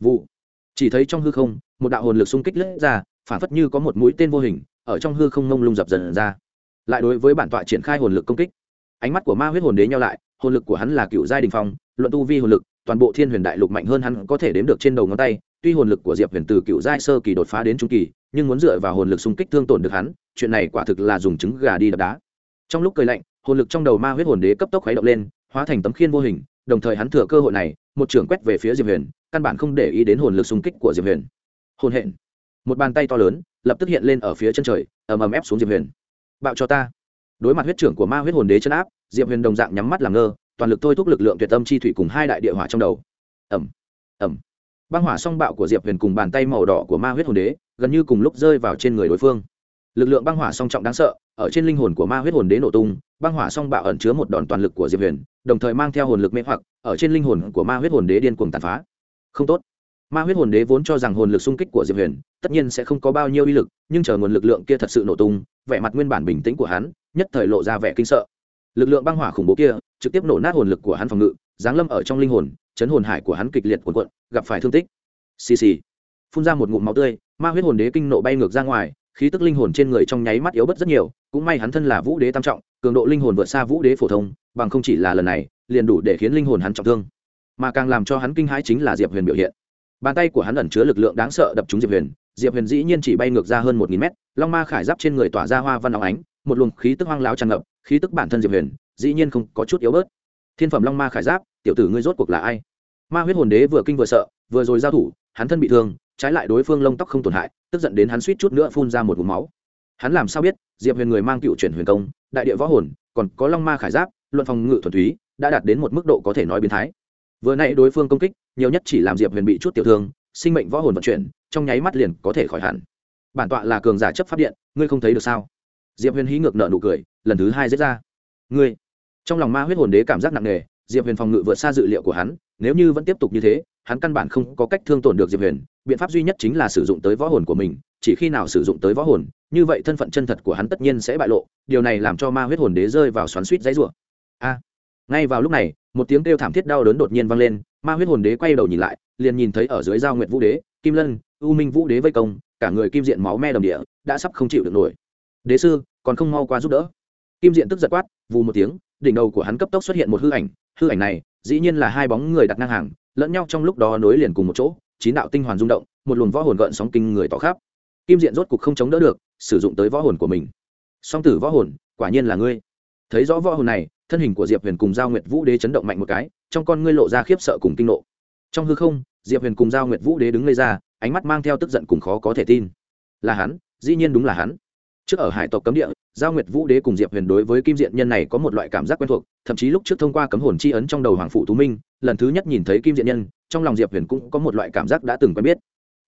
Vụ chỉ thấy trong hư không, một đạo hồn lực xung kích lướt ra, phản phất như có một mũi tên vô hình, ở trong hư không ngông lung dập dần ra. Lại đối với bản tọa triển khai hồn lực công kích. Ánh mắt của ma huyết hồn đế nhau lại, hồn lực của hắn là cựu giai đình phong, luận tu vi hồn lực, toàn bộ thiên huyền đại lục mạnh hơn hắn có thể đếm được trên đầu ngón tay. Tuy hồn lực của diệp huyền từ cựu giai sơ kỳ đột phá đến trung kỳ, nhưng muốn dựa vào hồn lực xung kích thương tổn được hắn, chuyện này quả thực là dùng trứng gà đi đập đá. Trong lúc cười lạnh, hồn lực trong đầu ma huyết hồn đế cấp tốc khuấy động lên, hóa thành tấm khiên vô hình, đồng thời hắn thừa cơ hội này, một trưởng quét về phía diệp huyền căn bản không để ý đến hồn lực xung kích của diệp huyền. Hồn hện. Một bàn tay to lớn, lập tức hiện lên ở phía chân trời, ầm ầm ép xuống diệp huyền. Bạo cho ta. Đối mặt huyết trưởng của ma huyết hồn đế chân áp, diệp huyền đồng dạng nhắm mắt làm ngơ, toàn lực thôi thúc lực lượng tuyệt tâm chi thủy cùng hai đại địa hỏa trong đầu. Ẩm ẩm băng hỏa song bạo của diệp huyền cùng bàn tay màu đỏ của ma huyết hồn đế, gần như cùng lúc rơi vào trên người đối phương. Lực lượng băng hỏa song trọng đáng sợ, ở trên linh hồn của ma huyết hồn đế nổ tung, băng hỏa song bạo ẩn chứa một đòn toàn lực của diệp huyền, đồng thời mang theo hồn lực mê hoặc, ở trên linh hồn của ma huyết hồn đế điên cuồng tàn phá không tốt. Ma huyết hồn đế vốn cho rằng hồn lực xung kích của diệp huyền tất nhiên sẽ không có bao nhiêu uy lực, nhưng chờ nguồn lực lượng kia thật sự nổ tung, vẻ mặt nguyên bản bình tĩnh của hắn nhất thời lộ ra vẻ kinh sợ. Lực lượng băng hỏa khủng bố kia trực tiếp nổ nát hồn lực của hắn phòng ngự, giáng lâm ở trong linh hồn, chấn hồn hải của hắn kịch liệt cuộn cuộn, gặp phải thương tích. Xì xì. Phun ra một ngụm máu tươi, ma huyết hồn đế kinh nộ bay ngược ra ngoài, khí tức linh hồn trên người trong nháy mắt yếu bớt rất nhiều, cũng may hắn thân là vũ đế tam trọng, cường độ linh hồn vượt xa vũ đế phổ thông, bằng không chỉ là lần này, liền đủ để khiến linh hồn hắn trọng thương mà càng làm cho hắn kinh hãi chính là diệp huyền biểu hiện. Bàn tay của hắn ẩn chứa lực lượng đáng sợ đập trúng diệp huyền diệp huyền dĩ nhiên chỉ bay ngược ra hơn một nghìn mét, long ma khải giáp trên người tỏa ra hoa văn óng ánh, một luồng khí tức hoang lao tràn ngập, khí tức bản thân diệp huyền dĩ nhiên không có chút yếu bớt. Thiên phẩm long ma khải giáp, tiểu tử ngươi rốt cuộc là ai? Ma huyết hồn đế vừa kinh vừa sợ, vừa rồi giao thủ, hắn thân bị thương, trái lại đối phương lông tóc không tổn hại, tức giận đến hắn suýt chút nữa phun ra một vùng máu. Hắn làm sao biết, diệp huyền người mang cựu chuyển huyền công, đại địa võ hồn, còn có long ma khải giáp, luận phòng ngự thuần túy, đã đạt đến một mức độ có thể nói biến thái vừa nãy đối phương công kích, nhiều nhất chỉ làm diệp huyền bị chút tiểu thương, sinh mệnh võ hồn vận chuyển, trong nháy mắt liền có thể khỏi hẳn. Bản tọa là cường giả chấp pháp điện, ngươi không thấy được sao? Diệp huyền hí ngược nợ nụ cười, lần thứ hai giết ra. Ngươi. Trong lòng ma huyết hồn đế cảm giác nặng nề, diệp huyền phòng ngự vượt xa dự liệu của hắn, nếu như vẫn tiếp tục như thế, hắn căn bản không có cách thương tổn được diệp huyền, biện pháp duy nhất chính là sử dụng tới võ hồn của mình, chỉ khi nào sử dụng tới võ hồn, như vậy thân phận chân thật của hắn tất nhiên sẽ bại lộ, điều này làm cho ma huyết hồn đế rơi vào xoắn suýt dãy rủa. A. Ngay vào lúc này một tiếng kêu thảm thiết đau đớn đột nhiên vang lên, ma huyết hồn đế quay đầu nhìn lại, liền nhìn thấy ở dưới giao nguyệt vũ đế, kim lân, u minh vũ đế vây công, cả người kim diện máu me đồng địa, đã sắp không chịu được nổi. Đế sư, còn không mau qua giúp đỡ. Kim diện tức giật quát, vù một tiếng, đỉnh đầu của hắn cấp tốc xuất hiện một hư ảnh hư ảnh này, dĩ nhiên là hai bóng người đặt ngang hàng, lẫn nhau trong lúc đó nối liền cùng một chỗ, chín đạo tinh hoàn rung động, một luồng võ hồn gợn sóng kinh người tỏ khắp. Kim diện rốt cục không chống đỡ được, sử dụng tới võ hồn của mình. Song tử võ hồn, quả nhiên là ngươi. Thấy rõ võ hồn này thân hình của diệp huyền cùng giao nguyệt vũ đế chấn động mạnh một cái, trong con ngươi lộ ra khiếp sợ cùng kinh nộ. Trong hư không, diệp huyền cùng giao nguyệt vũ đế đứng lây ra, ánh mắt mang theo tức giận cùng khó có thể tin. Là hắn, dĩ nhiên đúng là hắn. Trước ở hải tộc cấm địa, giao nguyệt vũ đế cùng diệp huyền đối với kim diện nhân này có một loại cảm giác quen thuộc, thậm chí lúc trước thông qua cấm hồn chi ấn trong đầu hoàng phụ tú minh, lần thứ nhất nhìn thấy kim diện nhân, trong lòng diệp huyền cũng có một loại cảm giác đã từng quen biết.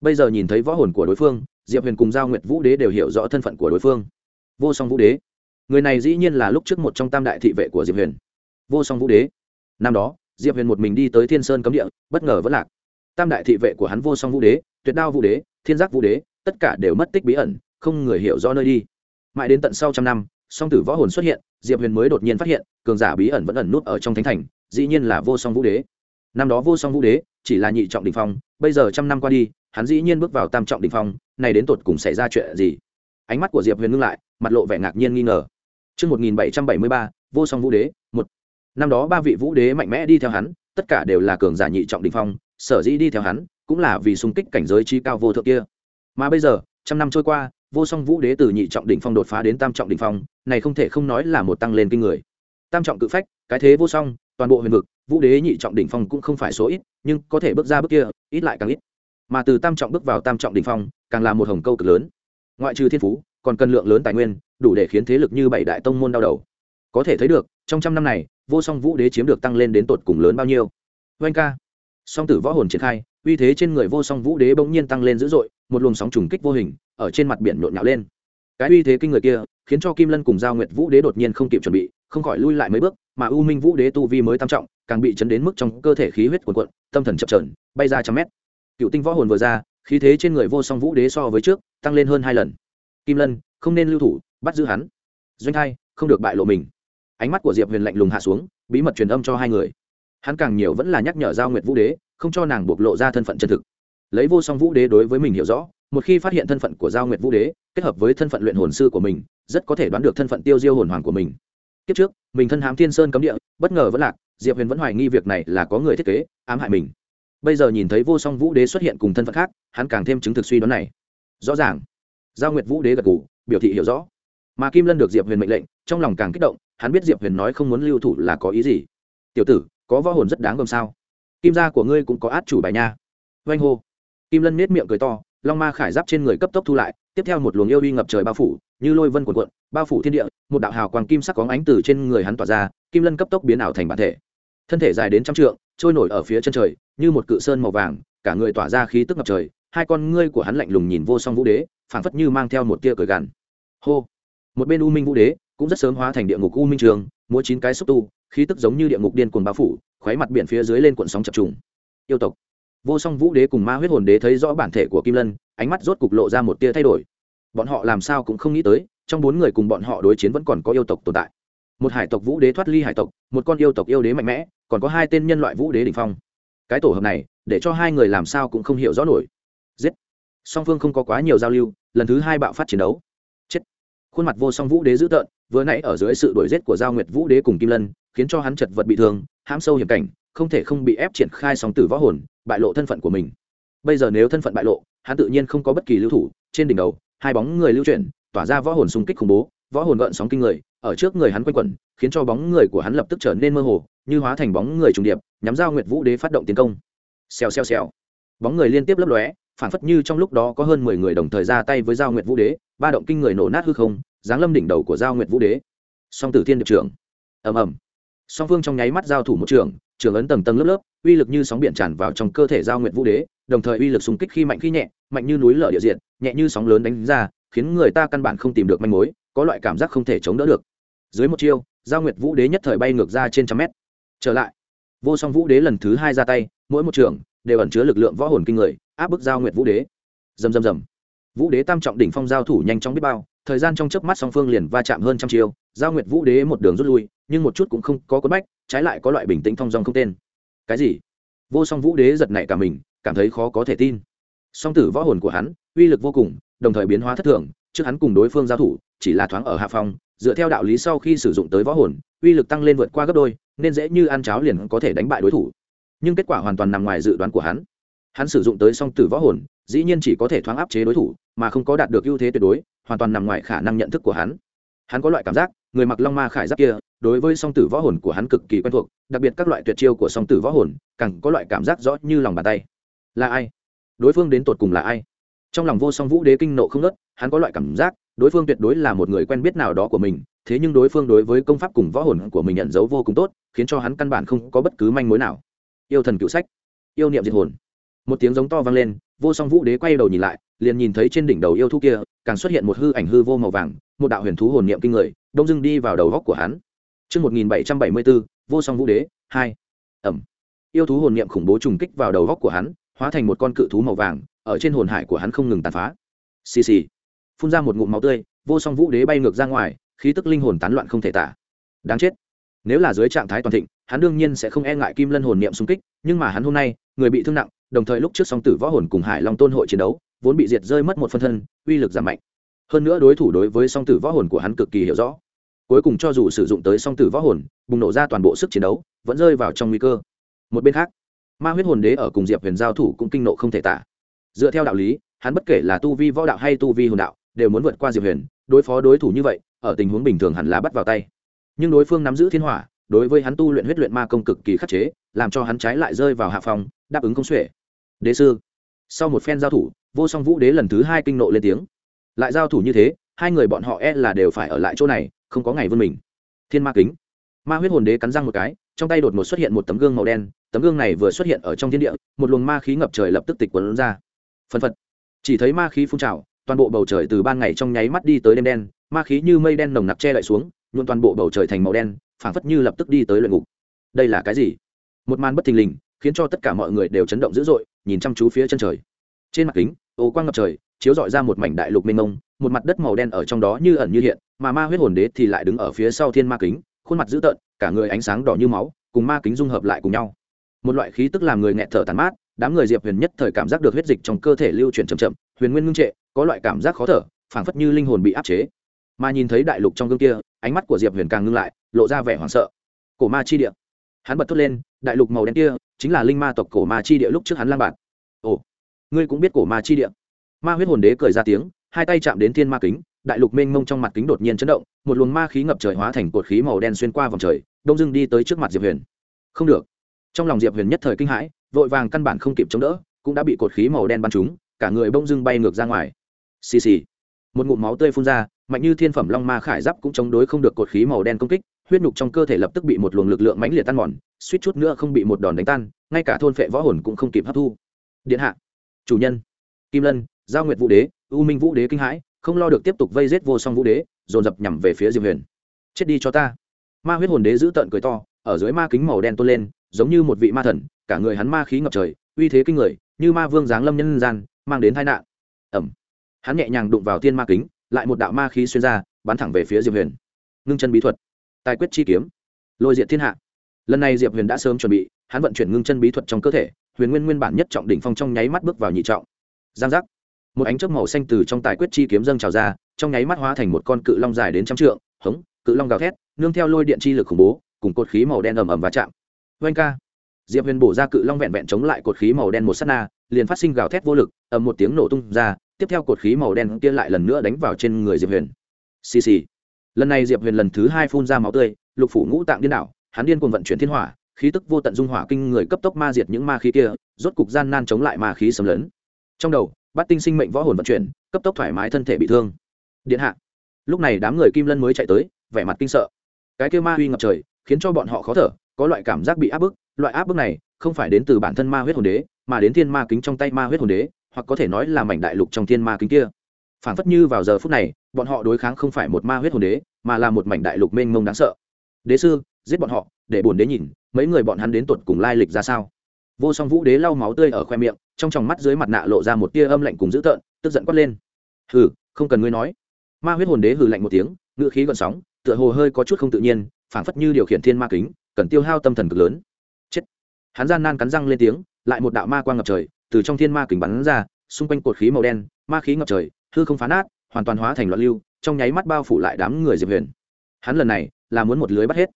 Bây giờ nhìn thấy võ hồn của đối phương, diệp huyền cùng giao nguyệt vũ đế đều hiểu rõ thân phận của đối phương. Vô song vũ đế người này dĩ nhiên là lúc trước một trong tam đại thị vệ của diệp huyền. Vô song vũ đế. Năm đó, diệp huyền một mình đi tới thiên sơn cấm địa, bất ngờ vẫn lạc. Tam đại thị vệ của hắn vô song vũ đế, tuyệt đao vũ đế, thiên giác vũ đế, tất cả đều mất tích bí ẩn, không người hiểu rõ nơi đi. Mãi đến tận sau trăm năm, song tử võ hồn xuất hiện, diệp huyền mới đột nhiên phát hiện, cường giả bí ẩn vẫn ẩn nút ở trong thánh thành, dĩ nhiên là vô song vũ đế. Năm đó vô song vũ đế chỉ là nhị trọng đình phong, bây giờ trăm năm qua đi, hắn dĩ nhiên bước vào tam trọng đình phong, này đến tột cùng xảy ra chuyện gì? Ánh mắt của diệp huyền ngưng lại, mặt lộ vẻ ngạc nhiên nghi ngờ. Trước 1773, vô song vũ đế, một. Năm đó ba vị vũ đế mạnh mẽ đi theo hắn, tất cả đều là cường giả nhị trọng đỉnh phong, sở dĩ đi theo hắn, cũng là vì xung kích cảnh giới chi cao vô thượng kia. Mà bây giờ, trăm năm trôi qua, vô song vũ đế từ nhị trọng đỉnh phong đột phá đến tam trọng đỉnh phong, này không thể không nói là một tăng lên kinh người. Tam trọng cự phách, cái thế vô song, toàn bộ huyền vực, vũ đế nhị trọng đỉnh phong cũng không phải số ít, nhưng có thể bước ra bước kia, ít lại càng ít. Mà từ tam trọng bước vào tam trọng đỉnh phong, càng là một hồng câu cực lớn. Ngoại trừ thiên phú, còn cần lượng lớn tài nguyên, đủ để khiến thế lực như bảy đại tông môn đau đầu. Có thể thấy được, trong trăm năm này, vô song vũ đế chiếm được tăng lên đến tột cùng lớn bao nhiêu. Oanh ca, song tử võ hồn triển khai, uy thế trên người vô song vũ đế bỗng nhiên tăng lên dữ dội, một luồng sóng trùng kích vô hình ở trên mặt biển nhộn nhạo lên cái uy thế kinh người kia khiến cho kim lân cùng giao nguyệt vũ đế đột nhiên không kịp chuẩn bị không khỏi lui lại mấy bước mà u minh vũ đế tu vi mới tam trọng càng bị chấn đến mức trong cơ thể khí huyết cuồn cuộn tâm thần chập trờn bay ra trăm mét cựu tinh võ hồn vừa ra khí thế trên người vô song vũ đế so với trước tăng lên hơn hai lần kim lân không nên lưu thủ bắt giữ hắn. Doanh hai không được bại lộ mình. Ánh mắt của diệp huyền lạnh lùng hạ xuống, bí mật truyền âm cho hai người. Hắn càng nhiều vẫn là nhắc nhở giao nguyệt vũ đế, không cho nàng bộc lộ ra thân phận chân thực. Lấy vô song vũ đế đối với mình hiểu rõ, một khi phát hiện thân phận của giao nguyệt vũ đế, kết hợp với thân phận luyện hồn sư của mình, rất có thể đoán được thân phận tiêu diêu hồn hoàng của mình. Kiếp trước, mình thân hám thiên sơn cấm địa, bất ngờ vẫn lạc, diệp huyền vẫn hoài nghi việc này là có người thiết kế, ám hại mình. Bây giờ nhìn thấy vô song vũ đế xuất hiện cùng thân phận khác, hắn càng thêm chứng thực suy đoán này. Rõ ràng, giao nguyệt vũ đế gật g ủ biểu thị hiểu rõ mà kim lân được diệp huyền mệnh lệnh trong lòng càng kích động hắn biết diệp huyền nói không muốn lưu thủ là có ý gì tiểu tử có võ hồn rất đáng gồm sao kim gia của ngươi cũng có át chủ bài nha oanh hô kim lân nết miệng cười to long ma khải giáp trên người cấp tốc thu lại tiếp theo một luồng yêu uy ngập trời bao phủ như lôi vân cuộn cuộn bao phủ thiên địa một đạo hào quang kim sắc có ánh từ trên người hắn tỏa ra kim lân cấp tốc biến ảo thành bản thể thân thể dài đến trăm trượng trôi nổi ở phía chân trời như một cự sơn màu vàng cả người tỏa ra khí tức ngập trời hai con ngươi của hắn lạnh lùng nhìn vô song vũ đế phảng phất như mang theo một tia cười gằn hô một bên u minh vũ đế cũng rất sớm hóa thành địa ngục u minh trường, múa chín cái xúc tu, khí tức giống như địa ngục điên cuồng bao phủ khoáy mặt biển phía dưới lên cuộn sóng chập trùng. Yêu tộc. Vô song vũ đế cùng ma huyết hồn đế thấy rõ bản thể của kim lân, ánh mắt rốt cục lộ ra một tia thay đổi. Bọn họ làm sao cũng không nghĩ tới, trong bốn người cùng bọn họ đối chiến vẫn còn có yêu tộc tồn tại. Một hải tộc vũ đế thoát ly hải tộc, một con yêu tộc yêu đế mạnh mẽ, còn có hai tên nhân loại vũ đế đ ỉ n h phong. Cái tổ hợp này, để cho hai người làm sao cũng không hiểu rõ nổi. Giết. Song phương không có quá nhiều giao lưu, lần thứ hai bạo phát chiến đấu khuôn mặt vô song vũ đế dữ tợn, vừa nãy ở dưới sự đổi giết của giao nguyệt vũ đế cùng kim lân, khiến cho hắn chật vật bị thương, hãm sâu hiểm cảnh, không thể không bị ép triển khai song tử võ hồn, bại lộ thân phận của mình. Bây giờ nếu thân phận bại lộ, hắn tự nhiên không có bất kỳ lưu thủ, trên đỉnh đầu, hai bóng người lưu chuyển, tỏa ra võ hồn xung kích khủng bố, võ hồn gợn sóng kinh người, ở trước người hắn quanh quẩn, khiến cho bóng người của hắn lập tức trở nên mơ hồ, như hóa thành bóng người trùng điệp, nhắm giao nguyệt vũ đế phát động tiến công. Xèo xèo xèo. Bóng người liên tiếp lấp lóe phản phất như trong lúc đó có hơn mười người đồng thời ra tay với giao nguyệt vũ đế, ba động kinh người nổ nát hư không, giáng lâm đỉnh đầu của giao nguyệt vũ đế. Song tử thiên điệp trưởng. Ầm ầm. Song phương trong nháy mắt giao thủ một trường trường ấn tầng tầng lớp lớp, uy lực như sóng biển tràn vào trong cơ thể giao nguyệt vũ đế, đồng thời uy lực xung kích khi mạnh khi nhẹ, mạnh như núi lở địa diện nhẹ như sóng lớn đánh ra, khiến người ta căn bản không tìm được manh mối, có loại cảm giác không thể chống đỡ được. Dưới một chiêu, giao nguyệt vũ đế nhất thời bay ngược ra trên trăm mét. Trở lại. Vô song vũ đế lần thứ hai ra tay, mỗi một trường đều ẩn chứa lực lượng võ hồn kinh người áp bức giao nguyệt vũ đế. Dầm dầm dầm vũ đế tam trọng đỉnh phong giao thủ nhanh chóng biết bao, thời gian trong chớp mắt song phương liền va chạm hơn trăm chiêu, giao nguyệt vũ đế một đường rút lui, nhưng một chút cũng không có quất bách, trái lại có loại bình tĩnh thong dong không tên. Cái gì? Vô song vũ đế giật nảy cả mình, cảm thấy khó có thể tin. Song tử võ hồn của hắn, uy lực vô cùng, đồng thời biến hóa thất thường, trước hắn cùng đối phương giao thủ, chỉ là thoáng ở hạ phong, dựa theo đạo lý sau khi sử dụng tới võ hồn, uy lực tăng lên vượt qua gấp đôi, nên dễ như ăn cháo liền có thể đánh bại đối thủ. Nhưng kết quả hoàn toàn nằm ngoài dự đoán của hắn hắn sử dụng tới song tử võ hồn, dĩ nhiên chỉ có thể thoáng áp chế đối thủ, mà không có đạt được ưu thế tuyệt đối, hoàn toàn nằm ngoài khả năng nhận thức của hắn. Hắn có loại cảm giác, người mặc long ma khải giáp kia, đối với song tử võ hồn của hắn cực kỳ quen thuộc, đặc biệt các loại tuyệt chiêu của song tử võ hồn, càng có loại cảm giác rõ như lòng bàn tay. Là ai? Đối phương đến tột cùng là ai? Trong lòng vô song vũ đế kinh nộ không ngớt, hắn có loại cảm giác, đối phương tuyệt đối là một người quen biết nào đó của mình, thế nhưng đối phương đối với công pháp cùng võ hồn của mình nhận dấu vô cùng tốt, khiến cho hắn căn bản không có bất cứ manh mối nào. Yêu thần cựu sách, yêu niệm diệt hồn một tiếng giống to vang lên vô song vũ đế quay đầu nhìn lại liền nhìn thấy trên đỉnh đầu yêu thú kia càng xuất hiện một hư ảnh hư vô màu vàng một đạo huyền thú hồn niệm kinh người đông dưng đi vào đầu góc của hắn Trước 1774, vô song vũ đế, 2. Ẩm. Yêu thú hồn niệm khủng bố trùng kích vào đầu góc của hắn, hóa thành một con cự thú màu vàng, ở trên hồn hải của hắn không ngừng tàn phá. Xì xì. Phun ra một ngụm máu tươi, vô song vũ đế bay ngược ra ngoài, khí tức linh hồn tán loạn không thể tả. Đáng chết. Nếu là dưới trạng thái toàn thịnh, hắn đương nhiên sẽ không e ngại kim lân hồn niệm xung kích, nhưng mà hắn hôm nay, người bị thương nặng, đồng thời lúc trước song tử võ hồn cùng Hải Long Tôn hội chiến đấu, vốn bị diệt rơi mất một phân thân, uy lực giảm mạnh. Hơn nữa đối thủ đối với song tử võ hồn của hắn cực kỳ hiểu rõ. Cuối cùng cho dù sử dụng tới song tử võ hồn bùng nổ ra toàn bộ sức chiến đấu vẫn rơi vào trong nguy cơ. Một bên khác ma huyết hồn đế ở cùng diệp huyền giao thủ cũng kinh nộ không thể tả. Dựa theo đạo lý hắn bất kể là tu vi võ đạo hay tu vi hồn đạo đều muốn vượt qua diệp huyền đối phó đối thủ như vậy ở tình huống bình thường hẳn là bắt vào tay. Nhưng đối phương nắm giữ thiên hỏa đối với hắn tu luyện huyết luyện ma công cực kỳ khắc chế làm cho hắn trái lại rơi vào hạ phòng đáp ứng không xuể đế sư. Sau một phen giao thủ, vô song vũ đế lần thứ hai kinh nộ lên tiếng. Lại giao thủ như thế, hai người bọn họ e là đều phải ở lại chỗ này, không có ngày vươn mình. Thiên ma kính. Ma huyết hồn đế cắn răng một cái, trong tay đột ngột xuất hiện một tấm gương màu đen, tấm gương này vừa xuất hiện ở trong thiên địa, một luồng ma khí ngập trời lập tức tịch quấn ra. Phân phật. Chỉ thấy ma khí phun trào, toàn bộ bầu trời từ ban ngày trong nháy mắt đi tới đêm đen, ma khí như mây đen nồng nặc che lại xuống, nhuộn toàn bộ bầu trời thành màu đen, phảng phất như lập tức đi tới luyện ngục. Đây là cái gì? Một màn bất thình lình khiến cho tất cả mọi người đều chấn động dữ dội, nhìn chăm chú phía chân trời. Trên mặt kính, ô quang ngập trời, chiếu dọi ra một mảnh đại lục mênh mông, một mặt đất màu đen ở trong đó như ẩn như hiện, mà ma huyết hồn đế thì lại đứng ở phía sau thiên ma kính, khuôn mặt dữ tợn, cả người ánh sáng đỏ như máu, cùng ma kính dung hợp lại cùng nhau. Một loại khí tức làm người nghẹt thở tàn mát, đám người diệp huyền nhất thời cảm giác được huyết dịch trong cơ thể lưu chuyển chậm chậm, huyền nguyên ngưng trệ, có loại cảm giác khó thở, phảng phất như linh hồn bị áp chế. Mà nhìn thấy đại lục trong gương kia, ánh mắt của diệp huyền càng ngưng lại, lộ ra vẻ hoảng sợ. Cổ ma chi địa. Hắn bật thốt lên, đại lục màu đen kia chính là linh ma tộc cổ ma chi địa lúc trước hắn lang bạt ồ, ngươi cũng biết cổ ma chi địa. Ma huyết hồn đế cười ra tiếng, hai tay chạm đến thiên ma kính, đại lục mênh mông trong mặt kính đột nhiên chấn động, một luồng ma khí ngập trời hóa thành cột khí màu đen xuyên qua vòng trời, đông dưng đi tới trước mặt diệp huyền. Không được. Trong lòng diệp huyền nhất thời kinh hãi, vội vàng căn bản không kịp chống đỡ, cũng đã bị cột khí màu đen bắn trúng, cả người bông dưng bay ngược ra ngoài. Xì xì. Một ngụm máu tươi phun ra, mạnh như thiên phẩm long ma khải giáp cũng chống đối không được cột khí màu đen công kích huyết nhục trong cơ thể lập tức bị một luồng lực lượng mãnh liệt tan mòn, suýt chút nữa không bị một đòn đánh tan, ngay cả thôn phệ võ hồn cũng không kịp hấp thu. Điện hạ, chủ nhân, kim lân, giao nguyệt vũ đế, u minh vũ đế kinh hãi, không lo được tiếp tục vây giết vô song vũ đế, dồn dập nhằm về phía diệp huyền. Chết đi cho ta. Ma huyết hồn đế giữ tợn cười to, ở dưới ma kính màu đen tôn lên, giống như một vị ma thần, cả người hắn ma khí ngập trời, uy thế kinh người, như ma vương giáng lâm nhân gian, mang đến tai nạn. Ẩm. Hắn nhẹ nhàng đụng vào thiên ma kính, lại một đạo ma khí xuyên ra, bắn thẳng về phía diệp huyền. Ngưng chân bí thuật tài quyết chi kiếm. Lôi diện thiên hạ. Lần này diệp huyền đã sớm chuẩn bị, hắn vận chuyển ngưng chân bí thuật trong cơ thể, huyền nguyên nguyên bản nhất trọng đỉnh phong trong nháy mắt bước vào nhị trọng. Giang giác. Một ánh chớp màu xanh từ trong tài quyết chi kiếm dâng trào ra, trong nháy mắt hóa thành một con cự long dài đến trăm trượng, hống, cự long gào thét, nương theo lôi điện chi lực khủng bố, cùng cột khí màu đen ầm ầm và chạm. Vanh ca. Diệp huyền bổ ra cự long vẹn vẹn chống lại cột khí màu đen một s á t na, liền phát sinh gào thét vô lực, ầm một tiếng nổ tung ra, tiếp theo cột khí màu đen kia lại lần nữa đánh vào trên người diệp huyền. Xì xì lần này diệp huyền lần thứ hai phun ra máu tươi, lục phủ ngũ tạng điên đảo, hắn điên cùng vận chuyển thiên hỏa, khí tức vô tận dung hỏa kinh người cấp tốc ma diệt những ma khí kia, rốt cục gian nan chống lại ma khí sầm lớn trong đầu bắt tinh sinh mệnh võ hồn vận chuyển, cấp tốc thoải mái thân thể bị thương. Điện hạ. Lúc này đám người kim lân mới chạy tới, vẻ mặt kinh sợ. Cái kêu ma uy ngập trời, khiến cho bọn họ khó thở, có loại cảm giác bị áp bức, loại áp bức này không phải đến từ bản thân ma huyết hồn đế, mà đến thiên ma kính trong tay ma huyết hồn đế, hoặc có thể nói là mảnh đại lục trong thiên ma kính kia phản phất như vào giờ phút này, bọn họ đối kháng không phải một ma huyết hồn đế, mà là một mảnh đại lục mênh mông đáng sợ. Đế sư, giết bọn họ, để bổn đế nhìn, mấy người bọn hắn đến tuột cùng lai lịch ra sao? Vô song vũ đế lau máu tươi ở khoe miệng, trong tròng mắt dưới mặt nạ lộ ra một tia âm lạnh cùng dữ tợn, tức giận quát lên. Hừ, không cần ngươi nói. Ma huyết hồn đế hừ lạnh một tiếng ngự khí gọn sóng, tựa hồ hơi có chút không tự nhiên, phảng phất như điều khiển thiên ma kính, cần tiêu hao tâm thần cực lớn. Chết. Hắn gian nan cắn răng lên tiếng, lại một đạo ma quang ngập trời, từ trong thiên ma kính bắn ra, xung quanh cột khí màu đen, ma khí ngập trời hư không phá nát, hoàn toàn hóa thành loạn lưu, trong nháy mắt bao phủ lại đám người diệp huyền. Hắn lần này là muốn một lưới bắt hết.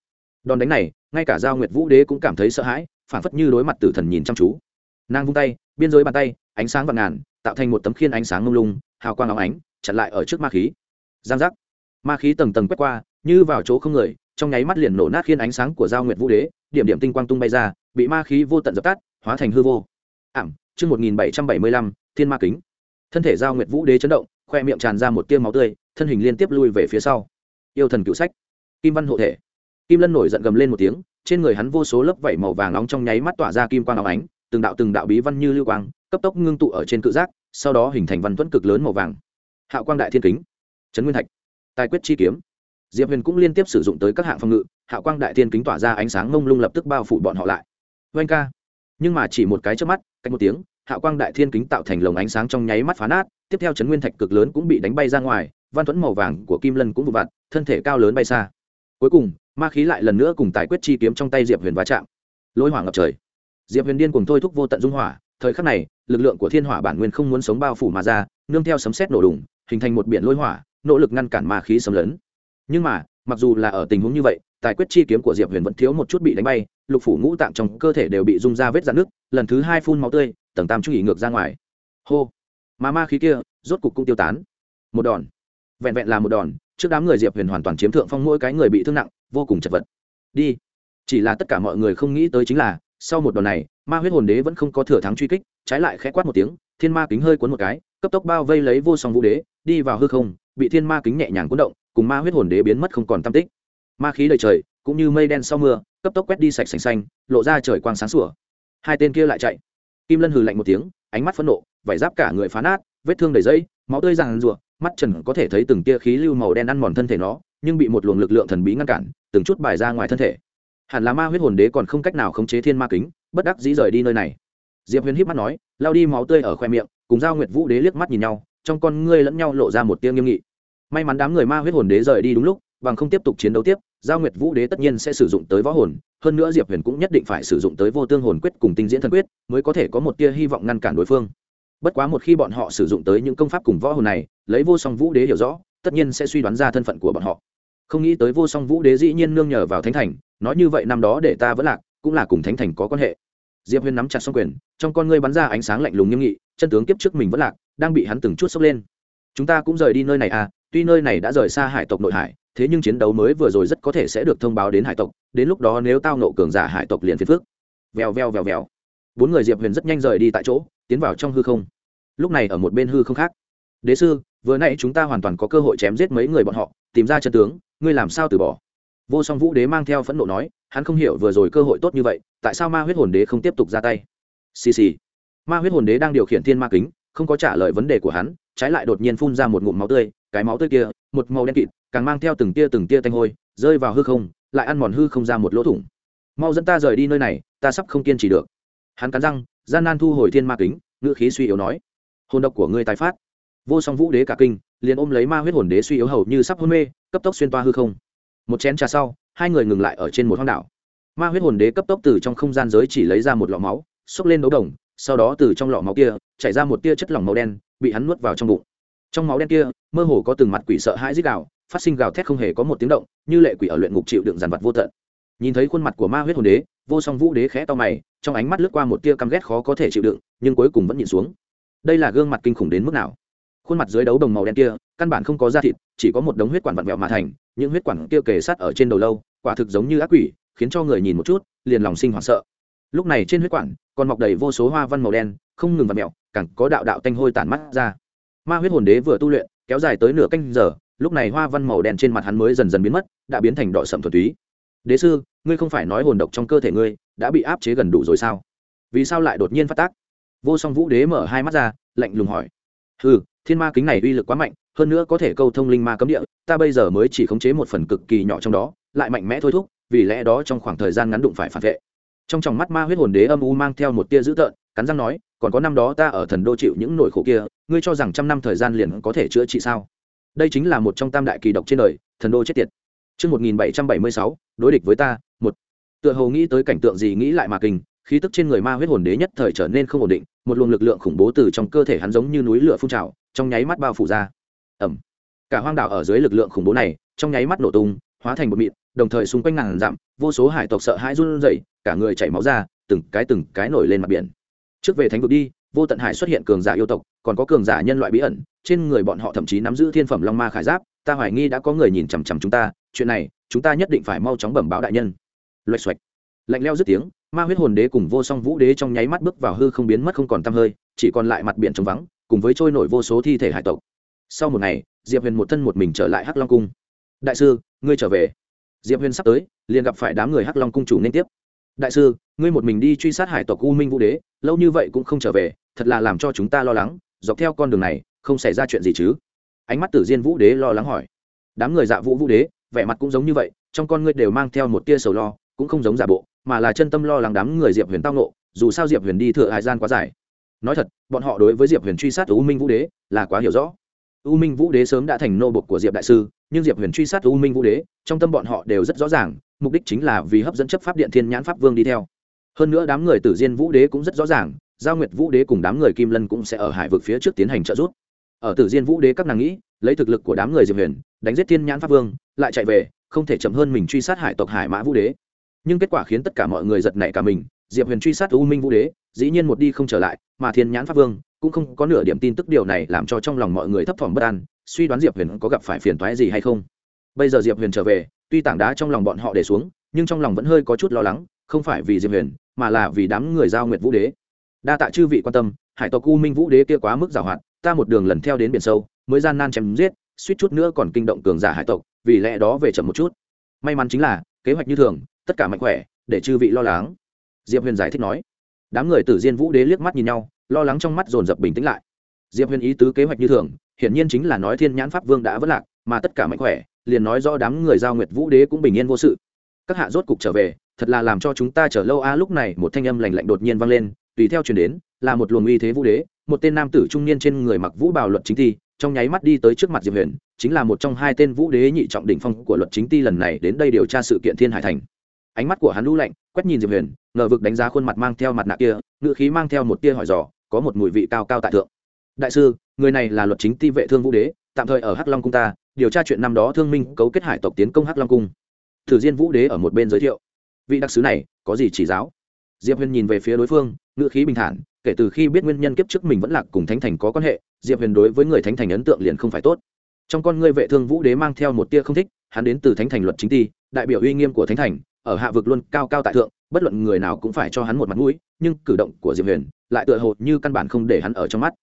Đòn đánh này, ngay cả giao nguyệt vũ đế cũng cảm thấy sợ hãi, phảng phất như đối mặt tử thần nhìn chăm chú. Nàng vung tay, biên giới bàn tay, ánh sáng vàng ngàn, tạo thành một tấm khiên ánh sáng ngông lung, hào quang óng ánh, chặn lại ở trước ma khí. Giang giác. Ma khí tầng tầng quét qua, như vào chỗ không người, trong nháy mắt liền nổ nát khiên ánh sáng của giao nguyệt vũ đế, điểm điểm tinh quang tung bay ra, bị ma khí vô tận dập tắt, hóa thành hư vô. Ảm, chương một nghìn bảy trăm bảy mươi lăm, thiên ma kính thân thể giao nguyệt vũ đế chấn động, khoe miệng tràn ra một tia máu tươi, thân hình liên tiếp lui về phía sau. Yêu thần cựu sách, kim văn hộ thể. Kim lân nổi giận gầm lên một tiếng, trên người hắn vô số lớp vảy màu vàng nóng trong nháy mắt tỏa ra kim quang óng ánh, từng đạo từng đạo bí văn như lưu quang, cấp tốc ngưng tụ ở trên cự giác, sau đó hình thành văn thuẫn cực lớn màu vàng. Hạo quang đại thiên kính trấn nguyên thạch, tài quyết chi kiếm. Diệp huyền cũng liên tiếp sử dụng tới các hạng phòng ngự hạo quang đại thiên kính tỏa ra ánh sáng mông lung lập tức bao phủ bọn họ lại. Oanh ca. Nhưng mà chỉ một cái trước mắt, cách một tiếng hạo quang đại thiên kính tạo thành lồng ánh sáng trong nháy mắt phá nát, tiếp theo chấn nguyên thạch cực lớn cũng bị đánh bay ra ngoài, văn thuẫn màu vàng của kim lân cũng vụ vặt, thân thể cao lớn bay xa. Cuối cùng, ma khí lại lần nữa cùng tài quyết chi kiếm trong tay diệp huyền va chạm. Lôi hỏa ngập trời. Diệp huyền điên cùng thôi thúc vô tận dung hỏa, thời khắc này, lực lượng của thiên hỏa bản nguyên không muốn sống bao phủ mà ra, nương theo sấm xét nổ đùng, hình thành một biển lôi hỏa, nỗ lực ngăn cản ma khí xâm lấn. Nhưng mà, mặc dù là ở tình huống như vậy, tài quyết chi kiếm của diệp huyền vẫn thiếu một chút bị đánh bay, lục phủ ngũ tạng trong cơ thể đều bị rung ra vết dạn nước lần thứ hai phun máu tươi tầng tam trung ý ngược ra ngoài. Hô. Mà ma khí kia, rốt cục cũng tiêu tán. Một đòn. Vẹn vẹn là một đòn, trước đám người diệp huyền hoàn toàn chiếm thượng phong mỗi cái người bị thương nặng, vô cùng chật vật. Đi. Chỉ là tất cả mọi người không nghĩ tới chính là, sau một đòn này, ma huyết hồn đế vẫn không có thừa thắng truy kích, trái lại khẽ quát một tiếng, thiên ma kính hơi cuốn một cái, cấp tốc bao vây lấy vô song vũ đế, đi vào hư không, bị thiên ma kính nhẹ nhàng cuốn động, cùng ma huyết hồn đế biến mất không còn tam tích. Ma khí đầy trời, cũng như mây đen sau mưa, cấp tốc quét đi sạch sành xanh, lộ ra trời quang sáng sủa. Hai tên kia lại chạy kim lân hừ lạnh một tiếng, ánh mắt phẫn nộ, vải giáp cả người phá nát, vết thương đầy dây máu tươi ràng rụa, mắt trần có thể thấy từng tia khí lưu màu đen ăn mòn thân thể nó, nhưng bị một luồng lực lượng thần bí ngăn cản, từng chút bài ra ngoài thân thể. Hẳn là ma huyết hồn đế còn không cách nào khống chế thiên ma kính, bất đắc dĩ rời đi nơi này. Diệp huyền híp mắt nói lao đi máu tươi ở khoe miệng, cùng giao nguyệt vũ đế liếc mắt nhìn nhau, trong con ngươi lẫn nhau lộ ra một tia nghiêm nghị. May mắn đám người ma huyết hồn đế rời đi đúng lúc bằng không tiếp tục chiến đấu tiếp, giao nguyệt vũ đế tất nhiên sẽ sử dụng tới võ hồn, hơn nữa diệp huyền cũng nhất định phải sử dụng tới vô tương hồn quyết cùng tinh diễn thần quyết, mới có thể có một tia hy vọng ngăn cản đối phương. Bất quá một khi bọn họ sử dụng tới những công pháp cùng võ hồn này, lấy vô song vũ đế hiểu rõ, tất nhiên sẽ suy đoán ra thân phận của bọn họ. Không nghĩ tới vô song vũ đế dĩ nhiên nương nhờ vào thánh thành, nói như vậy năm đó để ta vẫn lạc, cũng là cùng thánh thành có quan hệ. Diệp huyền nắm chặt xong quyền, trong con ngươi bắn ra ánh sáng lạnh lùng nghiêm nghị, chân tướng kiếp trước mình vẫn lạc, đang bị hắn từng chút sốc lên. Chúng ta cũng rời đi nơi này à tuy nơi này đã rời xa hải tộc nội hải thế nhưng chiến đấu mới vừa rồi rất có thể sẽ được thông báo đến hải tộc, đến lúc đó nếu tao nộ cường giả hải tộc liền phiền phước vèo vèo vèo vèo. Bốn người diệp huyền rất nhanh rời đi tại chỗ, tiến vào trong hư không. Lúc này ở một bên hư không khác. Đế sư, vừa nãy chúng ta hoàn toàn có cơ hội chém giết mấy người bọn họ, tìm ra chân tướng, ngươi làm sao từ bỏ? Vô song vũ đế mang theo phẫn nộ nói, hắn không hiểu vừa rồi cơ hội tốt như vậy, tại sao ma huyết hồn đế không tiếp tục ra tay? Xì xì. Ma huyết hồn đế đang điều khiển thiên ma kính, không có trả lời vấn đề của hắn, trái lại đột nhiên phun ra một ngụm máu tươi cái máu tươi kia, một màu đen kịt, càng mang theo từng tia từng tia tanh hôi, rơi vào hư không, lại ăn mòn hư không ra một lỗ thủng. Mau dẫn ta rời đi nơi này, ta sắp không kiên trì được. Hắn cắn răng, gian nan thu hồi thiên ma kính, ngữ khí suy yếu nói, hồn độc của ngươi tái phát. Vô song vũ đế cả kinh, liền ôm lấy ma huyết hồn đế suy yếu hầu như sắp hôn mê, cấp tốc xuyên toa hư không. Một chén trà sau, hai người ngừng lại ở trên một hoang đảo. Ma huyết hồn đế cấp tốc từ trong không gian giới chỉ lấy ra một lọ máu, xốc lên đấu đồng, sau đó từ trong lọ máu kia, chảy ra một tia chất lỏng màu đen, bị hắn nuốt vào trong bụng trong máu đen kia, mơ hồ có từng mặt quỷ sợ hãi dích đạo phát sinh gào thét không hề có một tiếng động, như lệ quỷ ở luyện ngục chịu đựng dàn vật vô tận. Nhìn thấy khuôn mặt của ma huyết hồn đế, vô song vũ đế khẽ to mày, trong ánh mắt lướt qua một tia căm ghét khó có thể chịu đựng, nhưng cuối cùng vẫn nhìn xuống. Đây là gương mặt kinh khủng đến mức nào? Khuôn mặt dưới đấu đồng màu đen kia, căn bản không có da thịt, chỉ có một đống huyết quản vặn vẹo mà thành, những huyết quản kia kề sát ở trên đầu lâu, quả thực giống như ác quỷ, khiến cho người nhìn một chút, liền lòng sinh hoảng sợ. Lúc này trên huyết quản, còn mọc đầy vô số hoa văn màu đen, không ngừng vặn vẹo, càng có đạo đạo tanh hôi tản mắt ra ma huyết hồn đế vừa tu luyện, kéo dài tới nửa canh giờ, lúc này hoa văn màu đen trên mặt hắn mới dần dần biến mất, đã biến thành đỏ sậm thuần túy. Đế sư, ngươi không phải nói hồn độc trong cơ thể ngươi đã bị áp chế gần đủ rồi sao? Vì sao lại đột nhiên phát tác? Vô song vũ đế mở hai mắt ra, lạnh lùng hỏi. Ừ thiên ma kính này uy lực quá mạnh, hơn nữa có thể câu thông linh ma cấm địa, ta bây giờ mới chỉ khống chế một phần cực kỳ nhỏ trong đó, lại mạnh mẽ thôi thúc, vì lẽ đó trong khoảng thời gian ngắn đụng phải phản vệ. Trong tròng mắt ma huyết hồn đế âm u mang theo một tia dữ tợn, cắn răng nói còn có năm đó ta ở thần đô chịu những nỗi khổ kia ngươi cho rằng trăm năm thời gian liền có thể chữa trị sao đây chính là một trong tam đại kỳ độc trên đời thần đô chết tiệt Trước 1776, đối địch với ta, một. Tựa hồ nghĩ tới cảnh tượng gì nghĩ lại mà kinh, khí tức trên người ma huyết hồn đế nhất thời trở nên không ổn định, một luồng lực lượng khủng bố từ trong cơ thể hắn giống như núi lửa phun trào, trong nháy mắt bao phủ ra. Ầm. Cả hoang đảo ở dưới lực lượng khủng bố này, trong nháy mắt nổ tung, hóa thành một mịn, đồng thời xung quanh ngàn dặm, vô số hải tộc sợ hãi run rẩy, cả người chảy máu ra, từng cái từng cái nổi lên mặt biển. Trước về thánh vực đi, vô tận hải xuất hiện cường giả yêu tộc, còn có cường giả nhân loại bí ẩn, trên người bọn họ thậm chí nắm giữ thiên phẩm long ma khải giáp, ta hoài nghi đã có người nhìn chằm chằm chúng ta, chuyện này, chúng ta nhất định phải mau chóng bẩm báo đại nhân. Loạch xoạch. Lạnh lẽo dứt tiếng, ma huyết hồn đế cùng vô song vũ đế trong nháy mắt bước vào hư không biến mất không còn tăm hơi chỉ còn lại mặt biển trống vắng cùng với trôi nổi vô số thi thể hải tộc sau một ngày diệp huyền một thân một mình trở lại hắc long cung đại sư ngươi trở về diệp huyền sắp tới liền gặp phải đám người hắc long cung chủ nên tiếp đại sư, ngươi một mình đi truy sát hải tộc u minh vũ đế, lâu như vậy cũng không trở về, thật là làm cho chúng ta lo lắng, dọc theo con đường này, không xảy ra chuyện gì chứ? Ánh mắt tử diên vũ đế lo lắng hỏi. Đám người dạ vũ vũ đế, vẻ mặt cũng giống như vậy, trong con ngươi đều mang theo một tia sầu lo, cũng không giống giả bộ, mà là chân tâm lo lắng đám người diệp huyền tao nộ dù sao diệp huyền đi thừa hải gian quá dài. Nói thật, bọn họ đối với diệp huyền truy sát u minh vũ đế, là quá hiểu rõ. U minh vũ đế sớm đã thành nô bộc của diệp đại sư, nhưng diệp huyền truy sát u minh vũ đế, trong tâm bọn họ đều rất rõ ràng mục đích chính là vì hấp dẫn chấp pháp điện thiên nhãn pháp vương đi theo. Hơn nữa đám người tử diên vũ đế cũng rất rõ ràng, giao nguyệt vũ đế cùng đám người kim lân cũng sẽ ở hải vực phía trước tiến hành trợ giúp. Ở tử diên vũ đế các nàng nghĩ, lấy thực lực của đám người diệp huyền, đánh giết thiên nhãn pháp vương, lại chạy về, không thể chậm hơn mình truy sát hải tộc hải mã vũ đế. Nhưng kết quả khiến tất cả mọi người giật nảy cả mình, diệp huyền truy sát u minh vũ đế, dĩ nhiên một đi không trở lại, mà thiên nhãn pháp vương cũng không có nửa điểm tin tức điều này làm cho trong lòng mọi người thấp thỏm bất an, suy đoán diệp huyền có gặp phải phiền toái gì hay không. Bây giờ diệp huyền trở về tuy tảng đá trong lòng bọn họ để xuống, nhưng trong lòng vẫn hơi có chút lo lắng, không phải vì diệp huyền, mà là vì đám người giao nguyệt vũ đế. Đa tạ chư vị quan tâm, hải tộc u minh vũ đế kia quá mức giảo hoạt ta một đường lần theo đến biển sâu, mới gian nan chém giết, suýt chút nữa còn kinh động cường giả hải tộc, vì lẽ đó về chậm một chút. May mắn chính là, kế hoạch như thường, tất cả mạnh khỏe, để chư vị lo lắng. Diệp huyền giải thích nói. Đám người tử diên vũ đế liếc mắt nhìn nhau, lo lắng trong mắt dồn dập bình tĩnh lại. Diệp huyền ý tứ kế hoạch như thường, hiển nhiên chính là nói thiên nhãn pháp vương đã vất lạc, mà tất cả mạnh khỏe liền nói rõ đám người giao nguyệt vũ đế cũng bình yên vô sự. Các hạ rốt cục trở về, thật là làm cho chúng ta chờ lâu a, lúc này một thanh âm lành lạnh đột nhiên vang lên, tùy theo truyền đến, là một luồng uy thế vũ đế, một tên nam tử trung niên trên người mặc vũ bào luật chính thi trong nháy mắt đi tới trước mặt diệp huyền, chính là một trong hai tên vũ đế nhị trọng đỉnh phong của luật chính ti lần này đến đây điều tra sự kiện thiên hải thành. Ánh mắt của hắn lũ lạnh, quét nhìn diệp huyền, ngờ vực đánh giá khuôn mặt mang theo mặt nạ kia ngự khí mang theo một tia hỏi dò, có một mùi vị cao cao tại thượng. Đại sư, người này là luật chính ti vệ thương vũ đế tạm thời ở hắc long cung ta, điều tra chuyện năm đó thương minh cấu kết hải tộc tiến công hắc long cung. Thử diên vũ đế ở một bên giới thiệu. Vị đặc sứ này, có gì chỉ giáo? Diệp huyền nhìn về phía đối phương, ngữ khí bình thản, kể từ khi biết nguyên nhân kiếp trước mình vẫn lạc cùng thánh thành có quan hệ, diệp huyền đối với người thánh thành ấn tượng liền không phải tốt. Trong con ngươi vệ thương vũ đế mang theo một tia không thích, hắn đến từ thánh thành luật chính ti, đại biểu uy nghiêm của thánh thành, ở hạ vực luôn cao cao tại thượng, bất luận người nào cũng phải cho hắn một mặt mũi, nhưng cử động của diệp huyền lại tựa hồ như căn bản không để hắn ở trong mắt.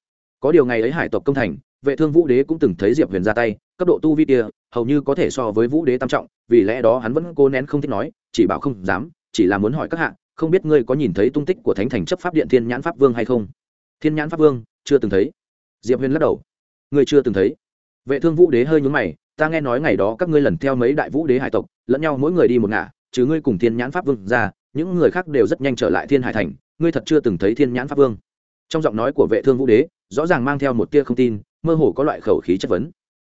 Có điều ngày ấy hải tộc công thành vệ thương vũ đế cũng từng thấy diệp huyền ra tay, cấp độ tu vi kia hầu như có thể so với vũ đế tam trọng, vì lẽ đó hắn vẫn cố nén không thích nói, chỉ bảo không dám, chỉ là muốn hỏi các hạ, không biết ngươi có nhìn thấy tung tích của thánh thành chấp pháp điện thiên nhãn pháp vương hay không? Thiên nhãn pháp vương, chưa từng thấy. Diệp huyền lắc đầu. Ngươi chưa từng thấy. Vệ thương vũ đế hơi nhúng mày, ta nghe nói ngày đó các ngươi lần theo mấy đại vũ đế hải tộc, lẫn nhau mỗi người đi một ngả, chứ ngươi cùng thiên nhãn pháp vương ra, những người khác đều rất nhanh trở lại thiên hải thành, ngươi thật chưa từng thấy thiên nhãn pháp vương. Trong giọng nói của vệ thương vũ đế, rõ ràng mang theo một tia không tin mơ hồ có loại khẩu khí chất vấn.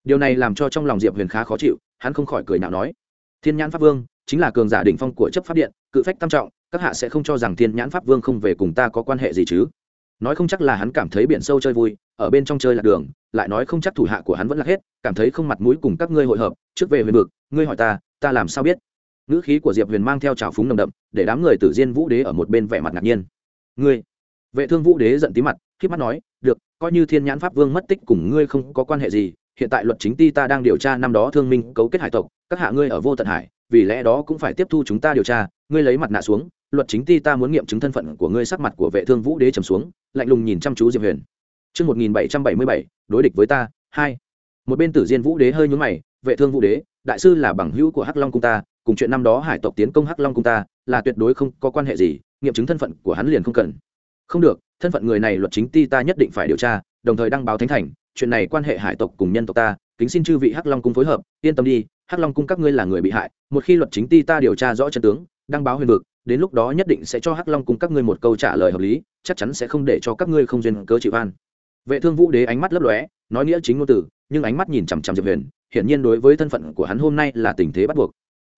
Điều này làm cho trong lòng diệp huyền khá khó chịu, hắn không khỏi cười nhạo nói, thiên nhãn pháp vương, chính là cường giả đỉnh phong của chấp pháp điện, cự phách tam trọng, các hạ sẽ không cho rằng thiên nhãn pháp vương không về cùng ta có quan hệ gì chứ? Nói không chắc là hắn cảm thấy biển sâu chơi vui, ở bên trong chơi lạc đường, lại nói không chắc thủ hạ của hắn vẫn là hết, cảm thấy không mặt mũi cùng các ngươi hội hợp, trước về huyền vực, ngươi hỏi ta ta làm sao biết? Ngữ khí của diệp huyền mang theo trào phúng nồng đậm, để đám người tử diên vũ đế ở một bên vẻ mặt ngạc nhiên. Ngươi? Vệ thương vũ đế giận tí mặt k mắt nói được coi như thiên nhãn pháp vương mất tích cùng ngươi không có quan hệ gì hiện tại luật chính ti ta đang điều tra năm đó thương minh cấu kết hải tộc các hạ ngươi ở vô tận hải vì lẽ đó cũng phải tiếp thu chúng ta điều tra ngươi lấy mặt nạ xuống luật chính ti ta muốn nghiệm chứng thân phận của ngươi sắc mặt của vệ thương vũ đế trầm xuống lạnh lùng nhìn chăm chú diệp huyền Trước 1777, đối địch với ta, hai. Một bên tử diên vũ đế hơi nhún mày, vệ thương vũ đế, đại sư là bằng hữu của Hắc Long cung ta, cùng chuyện năm đó hải tộc tiến công Hắc Long cung ta, là tuyệt đối không có quan hệ gì, nghiệm chứng thân phận của hắn liền không cần. Không được, thân phận người này luật chính ti ta nhất định phải điều tra, đồng thời đăng báo thánh thành, chuyện này quan hệ hải tộc cùng nhân tộc ta, kính xin chư vị Hắc Long cung phối hợp, yên tâm đi, Hắc Long cung các ngươi là người bị hại, một khi luật chính ti ta điều tra rõ chân tướng, đăng báo huyền vực, đến lúc đó nhất định sẽ cho hắc long cung các ngươi một câu trả lời hợp lý chắc chắn sẽ không để cho các ngươi không duyên cớ chịu an vệ thương vũ đế ánh mắt lấp lóe nói nghĩa chính ngôn từ nhưng ánh mắt nhìn chằm chằm diệp huyền hiển nhiên đối với thân phận của hắn hôm nay là tình thế bắt buộc.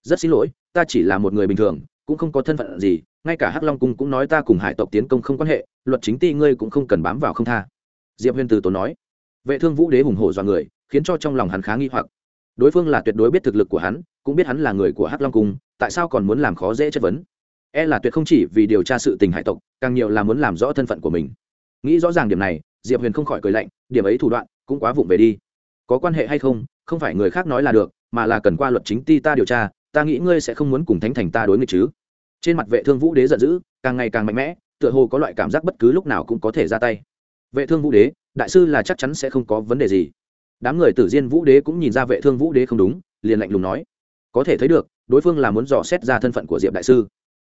Rất xin lỗi ta chỉ là một người bình thường cũng không có thân phận gì, ngay cả hắc long cung cũng nói ta cùng hải tộc tiến công không quan hệ, luật chính ti ngươi cũng không cần bám vào không tha. Diệp huyền từ tốn nói. Vệ thương vũ đế hùng hổ dọa người, khiến cho trong lòng hắn khá nghi hoặc. Đối phương là tuyệt đối biết thực lực của hắn, cũng biết hắn là người của hắc long cung, tại sao còn muốn làm khó dễ chất vấn? E là tuyệt không chỉ vì điều tra sự tình hải tộc, càng nhiều là muốn làm rõ thân phận của mình. Nghĩ rõ ràng điểm này, diệp huyền không khỏi cười lạnh, điểm ấy thủ đoạn, cũng quá vụng về đi. Có quan hệ hay không không phải người khác nói là được, mà là cần qua luật chính ti ta điều tra ta nghĩ ngươi sẽ không muốn cùng thánh thành ta đối nghịch chứ? Trên mặt vệ thương vũ đế giận dữ, càng ngày càng mạnh mẽ, tựa hồ có loại cảm giác bất cứ lúc nào cũng có thể ra tay. Vệ thương vũ đế, đại sư là chắc chắn sẽ không có vấn đề gì. Đám người tử diên vũ đế cũng nhìn ra vệ thương vũ đế không đúng, liền lạnh lùng nói, có thể thấy được, đối phương là muốn dò xét ra thân phận của diệp đại sư.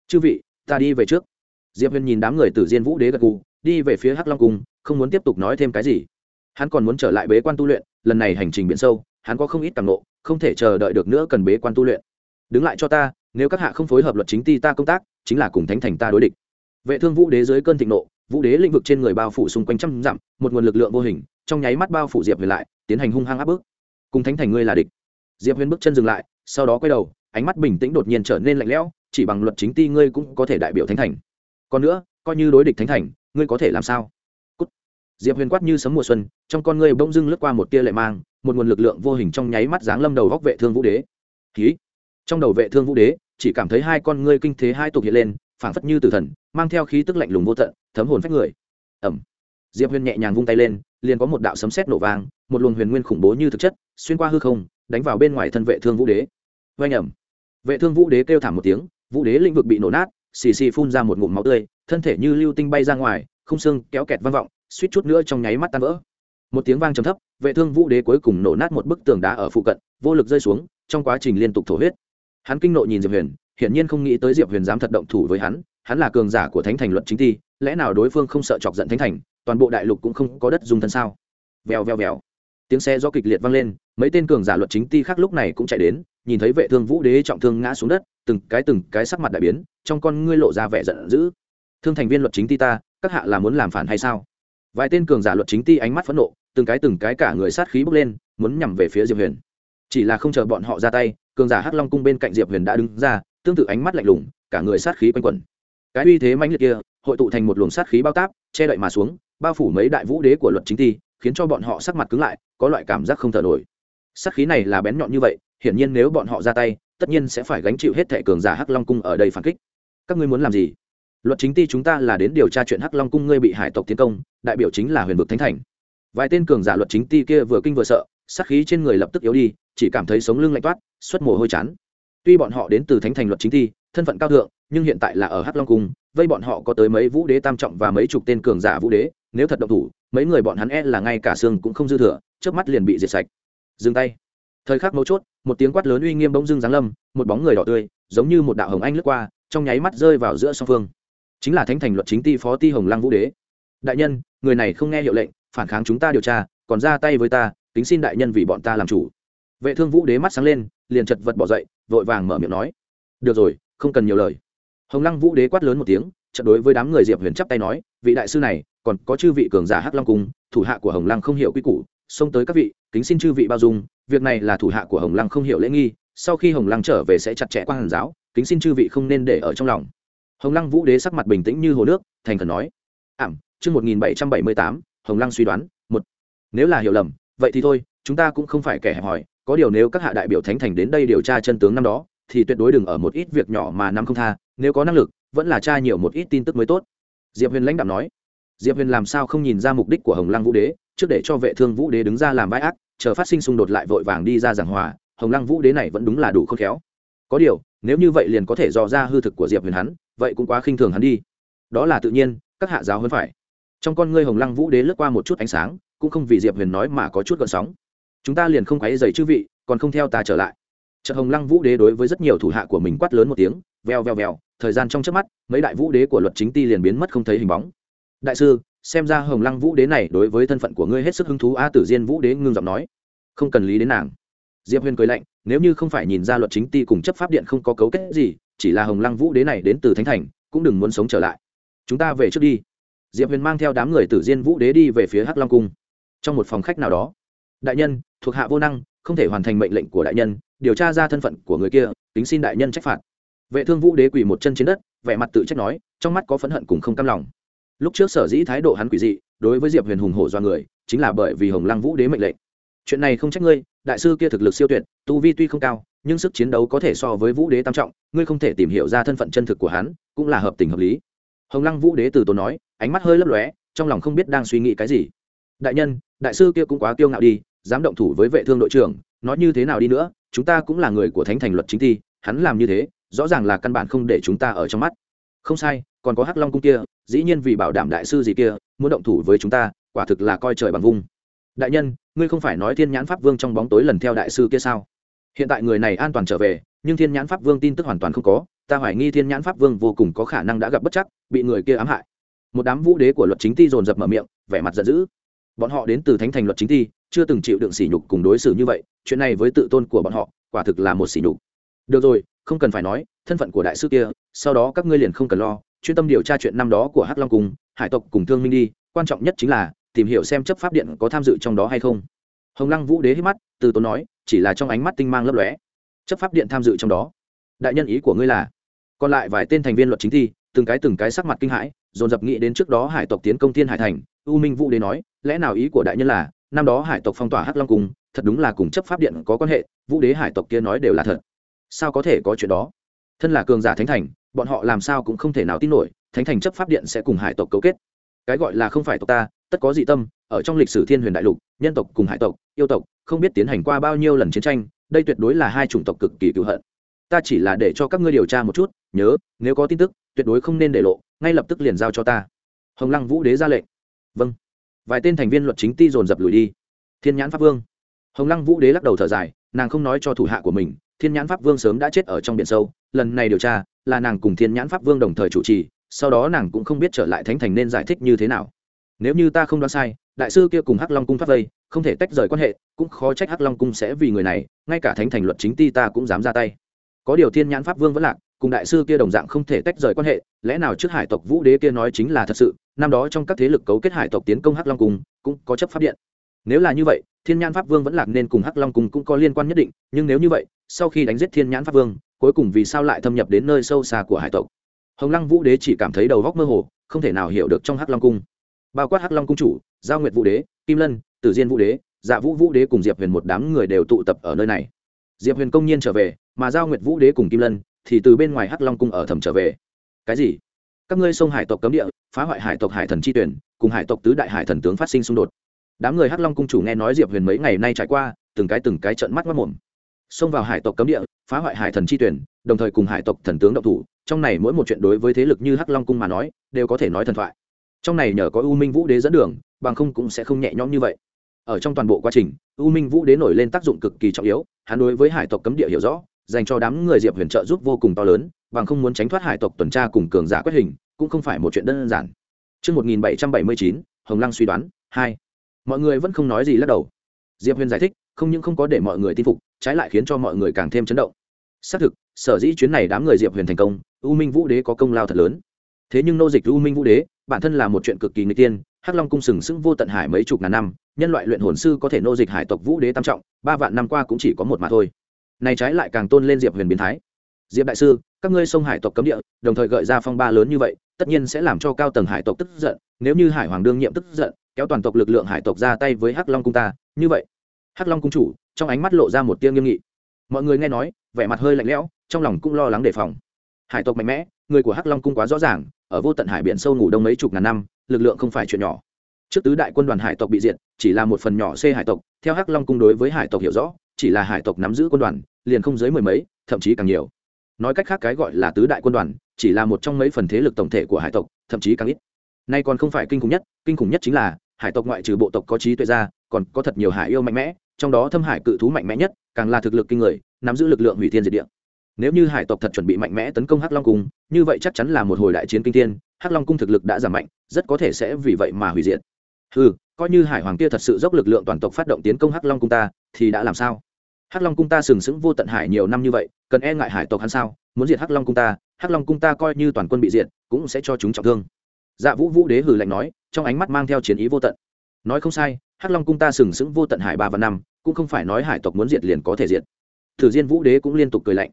Chư vị, ta đi về trước. Diệp huyền nhìn đám người tử diên vũ đế gật gù, đi về phía hắc long cung, không muốn tiếp tục nói thêm cái gì. Hắn còn muốn trở lại bế quan tu luyện, lần này hành trình biển sâu, hắn có không ít tàng nộ không thể chờ đợi được nữa cần bế quan tu luyện đứng lại cho ta, nếu các hạ không phối hợp luật chính ti ta công tác, chính là cùng thánh thành ta đối địch. Vệ thương vũ đế dưới cơn thịnh nộ, vũ đế lĩnh vực trên người bao phủ xung quanh trăm dặm, một nguồn lực lượng vô hình, trong nháy mắt bao phủ diệp huyền lại, tiến hành hung hăng áp bức. Cùng thánh thành ngươi là địch. Diệp huyền bước chân dừng lại, sau đó quay đầu, ánh mắt bình tĩnh đột nhiên trở nên lạnh lẽo, chỉ bằng luật chính ti ngươi cũng có thể đại biểu thánh thành. Còn nữa, coi như đối địch thánh thành, ngươi có thể làm sao? Cút. diệp huyền quát như sấm mùa xuân, trong con ngươi bỗng dưng lướt qua một tia lệ mang, một nguồn lực lượng vô hình trong nháy mắt giáng lâm đầu góc vệ thương vũ đế. Ký trong đầu vệ thương vũ đế, chỉ cảm thấy hai con ngươi kinh thế hai tục hiện lên, phảng phất như tử thần, mang theo khí tức lạnh lùng vô tận, thấm hồn phách người. Ẩm diệp huyền nhẹ nhàng vung tay lên, liền có một đạo sấm sét nổ vang, một luồng huyền nguyên khủng bố như thực chất, xuyên qua hư không, đánh vào bên ngoài thân vệ thương vũ đế. Vanh ẩm vệ thương vũ đế kêu thảm một tiếng, vũ đế lĩnh vực bị nổ nát, xì xì phun ra một ngụm máu tươi, thân thể như lưu tinh bay ra ngoài, không xương, kéo kẹt vang vọng, suýt chút nữa trong nháy mắt tan vỡ. Một tiếng vang trầm thấp, vệ thương vũ đế cuối cùng nổ nát một bức tường đá ở phụ cận, vô lực rơi xuống, trong quá trình liên tục thổ huyết hắn kinh nộ nhìn diệp huyền, hiển nhiên không nghĩ tới diệp huyền dám thật động thủ với hắn hắn là cường giả của thánh thành luận chính ti, lẽ nào đối phương không sợ chọc giận thánh thành, toàn bộ đại lục cũng không có đất dùng thân sao? Vèo vèo vèo. Tiếng xe do kịch liệt vang lên, mấy tên cường giả luật chính ti khác lúc này cũng chạy đến, nhìn thấy vệ thương vũ đế trọng thương ngã xuống đất, từng cái từng cái sắc mặt đại biến, trong con ngươi lộ ra vẻ giận dữ. Thương thành viên luật chính ti ta, các hạ là muốn làm phản hay sao? Vài tên cường giả luật chính ti ánh mắt phẫn nộ, từng cái từng cái cả người sát khí bốc lên, muốn nhằm về phía diệp huyền. Chỉ là không chờ bọn họ ra tay cường giả hắc long cung bên cạnh diệp huyền đã đứng ra, tương tự ánh mắt lạnh lùng, cả người sát khí quanh quẩn. Cái uy thế mãnh liệt kia, hội tụ thành một luồng sát khí bao táp, che đậy mà xuống, bao phủ mấy đại vũ đế của luật chính ti, khiến cho bọn họ sắc mặt cứng lại, có loại cảm giác không thở nổi. Sát khí này là bén nhọn như vậy, hiển nhiên nếu bọn họ ra tay, tất nhiên sẽ phải gánh chịu hết thệ cường giả hắc long cung ở đây phản kích. Các ngươi muốn làm gì? Luật chính ti chúng ta là đến điều tra chuyện hắc long cung ngươi bị hải tộc tiến công, đại biểu chính là huyền vực thánh thành. Vài tên cường giả luật chính ti kia vừa kinh vừa sợ sát khí trên người lập tức yếu đi chỉ cảm thấy sống lưng lạnh toát xuất mồ hôi chán. Tuy bọn họ đến từ thánh thành luật chính thi, thân phận cao thượng nhưng hiện tại là ở hắc long cung vây bọn họ có tới mấy vũ đế tam trọng và mấy chục tên cường giả vũ đế nếu thật động thủ mấy người bọn hắn e là ngay cả xương cũng không dư thừa trước mắt liền bị diệt sạch. Dừng tay. Thời khắc mấu chốt một tiếng quát lớn uy nghiêm bỗng dưng giáng lâm một bóng người đỏ tươi giống như một đạo hồng anh lướt qua trong nháy mắt rơi vào giữa song phương. Chính là thánh thành luật chính ti phó ti hồng lăng vũ đế. Đại nhân người này không nghe hiệu lệnh phản kháng chúng ta điều tra còn ra tay với ta kính xin đại nhân vì bọn ta làm chủ. Vệ thương vũ đế mắt sáng lên, liền chật vật bỏ dậy, vội vàng mở miệng nói. Được rồi, không cần nhiều lời. Hồng lăng vũ đế quát lớn một tiếng trận đối với đám người diệp huyền chắp tay nói, vị đại sư này, còn có chư vị cường giả hắc long cung, thủ hạ của hồng lăng không hiểu quy củ, xông tới các vị, kính xin chư vị bao dung, việc này là thủ hạ của hồng lăng không hiểu lễ nghi, sau khi hồng lăng trở về sẽ chặt chẽ qua hàn giáo, kính xin chư vị không nên để ở trong lòng. Hồng lăng vũ đế sắc mặt bình tĩnh như hồ nước, thành khẩn nói. Ảm, chương một nghìn bảy trăm bảy mươi tám, hồng lăng suy đoán, một. Nếu là hiểu lầm vậy thì thôi, chúng ta cũng không phải kẻ hẹp hòi, có điều nếu các hạ đại biểu thánh thành đến đây điều tra chân tướng năm đó, thì tuyệt đối đừng ở một ít việc nhỏ mà năm không tha, nếu có năng lực, vẫn là tra nhiều một ít tin tức mới tốt. Diệp huyền lãnh đạo nói. Diệp huyền làm sao không nhìn ra mục đích của hồng lăng vũ đế, trước để cho vệ thương vũ đế đứng ra làm bãi ác, chờ phát sinh xung đột lại vội vàng đi ra giảng hòa, hồng lăng vũ đế này vẫn đúng là đủ khôn khéo. Có điều, nếu như vậy liền có thể dò ra hư thực của diệp huyền hắn, vậy cũng quá khinh thường hắn đi. Đó là tự nhiên, các hạ giáo hơn phải. Trong con ngươi hồng lăng vũ đế lướt qua một chút ánh sáng cũng không vì diệp huyền nói mà có chút gợn sóng. Chúng ta liền không quáy dày chư vị, còn không theo ta trở lại. Trận hồng lăng vũ đế đối với rất nhiều thủ hạ của mình quát lớn một tiếng veo veo veo thời gian trong trước mắt, mấy đại vũ đế của luật chính ti liền biến mất không thấy hình bóng. Đại sư, xem ra hồng lăng vũ đế này đối với thân phận của ngươi hết sức hứng thú, a tử diên vũ đế ngưng giọng nói. Không cần lý đến nàng. Diệp huyền cười lạnh, nếu như không phải nhìn ra luật chính ti cùng chấp pháp điện không có cấu kết gì, chỉ là hồng lăng vũ đế này đến từ thánh thành, cũng đừng muốn sống trở lại. Chúng ta về trước đi. Diệp huyền mang theo đám người tử diên vũ đế đi về phía hắc long cung trong một phòng khách nào đó. Đại nhân, thuộc hạ vô năng, không thể hoàn thành mệnh lệnh của đại nhân, điều tra ra thân phận của người kia tính xin đại nhân trách phạt. Vệ thương vũ đế quỳ một chân trên đất, vẻ mặt tự trách nói, trong mắt có phẫn hận cùng không cam lòng. Lúc trước sở dĩ thái độ hắn quỷ dị, đối với diệp huyền hùng hổ do người, chính là bởi vì hồng lăng vũ đế mệnh lệnh. Chuyện này không trách ngươi, đại sư kia thực lực siêu tuyệt, tu vi tuy không cao, nhưng sức chiến đấu có thể so với vũ đế tam trọng, ngươi không thể tìm hiểu ra thân phận chân thực của hắn, cũng là hợp tình hợp lý. Hồng lăng vũ đế từ tốn nói, ánh mắt hơi lấp lóe, trong lòng không biết đang suy nghĩ cái gì. Đại nhân đại sư kia cũng quá kiêu ngạo đi, dám động thủ với vệ thương đội trưởng, nói như thế nào đi nữa, chúng ta cũng là người của thánh thành luật chính thi hắn làm như thế, rõ ràng là căn bản không để chúng ta ở trong mắt. Không sai, còn có hắc long cung kia, dĩ nhiên vì bảo đảm đại sư gì kia, muốn động thủ với chúng ta, quả thực là coi trời bằng vung. Đại nhân, ngươi không phải nói thiên nhãn pháp vương trong bóng tối lần theo đại sư kia sao? Hiện tại người này an toàn trở về, nhưng thiên nhãn pháp vương tin tức hoàn toàn không có, ta hoài nghi thiên nhãn pháp vương vô cùng có khả năng đã gặp bất chắc, bị người kia ám hại. Một đám vũ đế của luật chính ti dồn dập mở miệng, vẻ mặt giận dữ bọn họ đến từ thánh thành luật chính thi, chưa từng chịu đựng sỉ nhục cùng đối xử như vậy chuyện này với tự tôn của bọn họ quả thực là một sỉ nhục. Được rồi không cần phải nói thân phận của đại sư kia sau đó các ngươi liền không cần lo chuyên tâm điều tra chuyện năm đó của hắc long cùng hải tộc cùng thương minh đi quan trọng nhất chính là tìm hiểu xem chấp pháp điện có tham dự trong đó hay không. Hồng lăng vũ đế hít mắt từ tốn nói chỉ là trong ánh mắt tinh mang lấp lóe. Chấp pháp điện tham dự trong đó. Đại nhân ý của ngươi là còn lại vài tên thành viên luật chính thi từng cái từng cái sắc mặt kinh hãi dồn dập nghĩ đến trước đó hải tộc tiến công thiên hải thành u minh vũ đế nói, lẽ nào ý của đại nhân là, năm đó hải tộc phong tỏa hắc long cung, thật đúng là cùng chấp pháp điện có quan hệ, vũ đế hải tộc kia nói đều là thật. Sao có thể có chuyện đó? Thân là cường giả thánh thành, bọn họ làm sao cũng không thể nào tin nổi, thánh thành chấp pháp điện sẽ cùng hải tộc cấu kết. Cái gọi là không phải tộc ta, tất có dị tâm, ở trong lịch sử thiên huyền đại lục, nhân tộc cùng hải tộc, yêu tộc, không biết tiến hành qua bao nhiêu lần chiến tranh, đây tuyệt đối là hai chủng tộc cực kỳ cựu hận. Ta chỉ là để cho các ngươi điều tra một chút, nhớ, nếu có tin tức, tuyệt đối không nên để lộ, ngay lập tức liền giao cho ta. Hồng lăng vũ đế ra lệnh vâng. Vài tên thành viên luật chính ti dồn dập lùi đi. Thiên nhãn pháp vương. Hồng lăng vũ đế lắc đầu thở dài, nàng không nói cho thủ hạ của mình, thiên nhãn pháp vương sớm đã chết ở trong biển sâu, lần này điều tra, là nàng cùng thiên nhãn pháp vương đồng thời chủ trì, sau đó nàng cũng không biết trở lại thánh thành nên giải thích như thế nào. Nếu như ta không đoán sai, đại sư kia cùng hắc long cung thoát vây, không thể tách rời quan hệ, cũng khó trách hắc long cung sẽ vì người này, ngay cả thánh thành luật chính ti ta cũng dám ra tay. Có điều thiên nhãn pháp vương vẫn lạc cùng đại sư kia đồng dạng không thể tách rời quan hệ, lẽ nào trước hải tộc vũ đế kia nói chính là thật sự, năm đó trong các thế lực cấu kết hải tộc tiến công hắc long cung, cũng có chấp pháp điện. Nếu là như vậy, thiên nhãn pháp vương vẫn lạc nên cùng hắc long cung cũng có liên quan nhất định, nhưng nếu như vậy, sau khi đánh giết thiên nhãn pháp vương, cuối cùng vì sao lại thâm nhập đến nơi sâu xa của hải tộc? Hồng lăng vũ đế chỉ cảm thấy đầu góc mơ hồ, không thể nào hiểu được trong hắc long cung. Bao quát hắc long cung chủ, giao nguyệt vũ đế, kim lân, tử diên vũ đế dạ vũ vũ đế cùng diệp huyền một đám người đều tụ tập ở nơi này. Diệp huyền công nhiên trở về, mà giao nguyệt vũ đế cùng kim lân thì từ bên ngoài hắc long cung ở thầm trở về. Cái gì? Các ngươi sông hải tộc cấm địa, phá hoại hải tộc hải thần chi tuyển, cùng hải tộc tứ đại hải thần tướng phát sinh xung đột. Đám người hắc long cung chủ nghe nói diệp huyền mấy ngày nay trải qua, từng cái từng cái trận mắt mất mồm xông vào hải tộc cấm địa, phá hoại hải thần chi tuyển, đồng thời cùng hải tộc thần tướng động thủ, trong này mỗi một chuyện đối với thế lực như hắc long cung mà nói, đều có thể nói thần thoại. Trong này nhờ có u minh vũ đế dẫn đường, bằng không cũng sẽ không nhẹ nhõm như vậy. Ở trong toàn bộ quá trình, u minh vũ đế nổi lên tác dụng cực kỳ trọng yếu, hắn đối với hải tộc cấm địa hiểu rõ dành cho đám người diệp huyền trợ giúp vô cùng to lớn bằng không muốn tránh thoát hải tộc tuần tra cùng cường giả quét hình cũng không phải một chuyện đơn giản Trước 1779, Hồng Lăng suy đoán, 2. Mọi người vẫn không nói gì lắc đầu. Diệp Huyền giải thích, không những không có để mọi người tin phục, trái lại khiến cho mọi người càng thêm chấn động. Xác thực, sở dĩ chuyến này đám người Diệp Huyền thành công, U Minh Vũ Đế có công lao thật lớn. Thế nhưng nô dịch U Minh Vũ Đế, bản thân là một chuyện cực kỳ nguy tiên, Hắc Long cung sừng sững vô tận hải mấy chục ngàn năm, nhân loại luyện hồn sư có thể nô dịch hải tộc Vũ Đế tam trọng, ba vạn năm qua cũng chỉ có một mà thôi này trái lại càng tôn lên diệp huyền biến thái. Diệp đại sư, các ngươi sông hải tộc cấm địa, đồng thời gợi ra phong ba lớn như vậy, tất nhiên sẽ làm cho cao tầng hải tộc tức giận, nếu như hải hoàng đương nhiệm tức giận, kéo toàn tộc lực lượng hải tộc ra tay với hắc long cung ta, như vậy. Hắc long cung chủ, trong ánh mắt lộ ra một tia nghiêm nghị. Mọi người nghe nói, vẻ mặt hơi lạnh lẽo, trong lòng cũng lo lắng đề phòng. Hải tộc mạnh mẽ, người của hắc long cung quá rõ ràng, ở vô tận hải biển sâu ngủ đông mấy chục ngàn năm, lực lượng không phải chuyện nhỏ. Trước tứ đại quân đoàn hải tộc bị diệt, chỉ là một phần nhỏ c hải tộc, theo hắc long cung đối với hải tộc hiểu rõ, chỉ là hải tộc nắm giữ quân đoàn liền không dưới mười mấy, thậm chí càng nhiều. Nói cách khác cái gọi là tứ đại quân đoàn, chỉ là một trong mấy phần thế lực tổng thể của hải tộc, thậm chí càng ít. Nay còn không phải kinh khủng nhất, kinh khủng nhất chính là, hải tộc ngoại trừ bộ tộc có trí tuệ ra, còn có thật nhiều hải yêu mạnh mẽ, trong đó thâm hải cự thú mạnh mẽ nhất, càng là thực lực kinh người, nắm giữ lực lượng hủy thiên diệt địa. Nếu như hải tộc thật chuẩn bị mạnh mẽ tấn công hắc long cung, như vậy chắc chắn là một hồi đại chiến kinh thiên, hắc long cung thực lực đã giảm mạnh, rất có thể sẽ vì vậy mà hủy diệt. Ừ coi như hải hoàng kia thật sự dốc lực lượng toàn tộc phát động tiến công hắc long cung ta, thì đã làm sao? Hắc long cung ta sừng sững vô tận hải nhiều năm như vậy, cần e ngại hải tộc hắn sao? Muốn diệt hắc long cung ta, hắc long cung ta coi như toàn quân bị diệt, cũng sẽ cho chúng trọng thương. Dạ vũ vũ đế hử lạnh nói, trong ánh mắt mang theo chiến ý vô tận. Nói không sai, hắc long cung ta sừng sững vô tận hải ba và năm, cũng không phải nói hải tộc muốn diệt liền có thể diệt. Thử diên vũ đế cũng liên tục cười lạnh.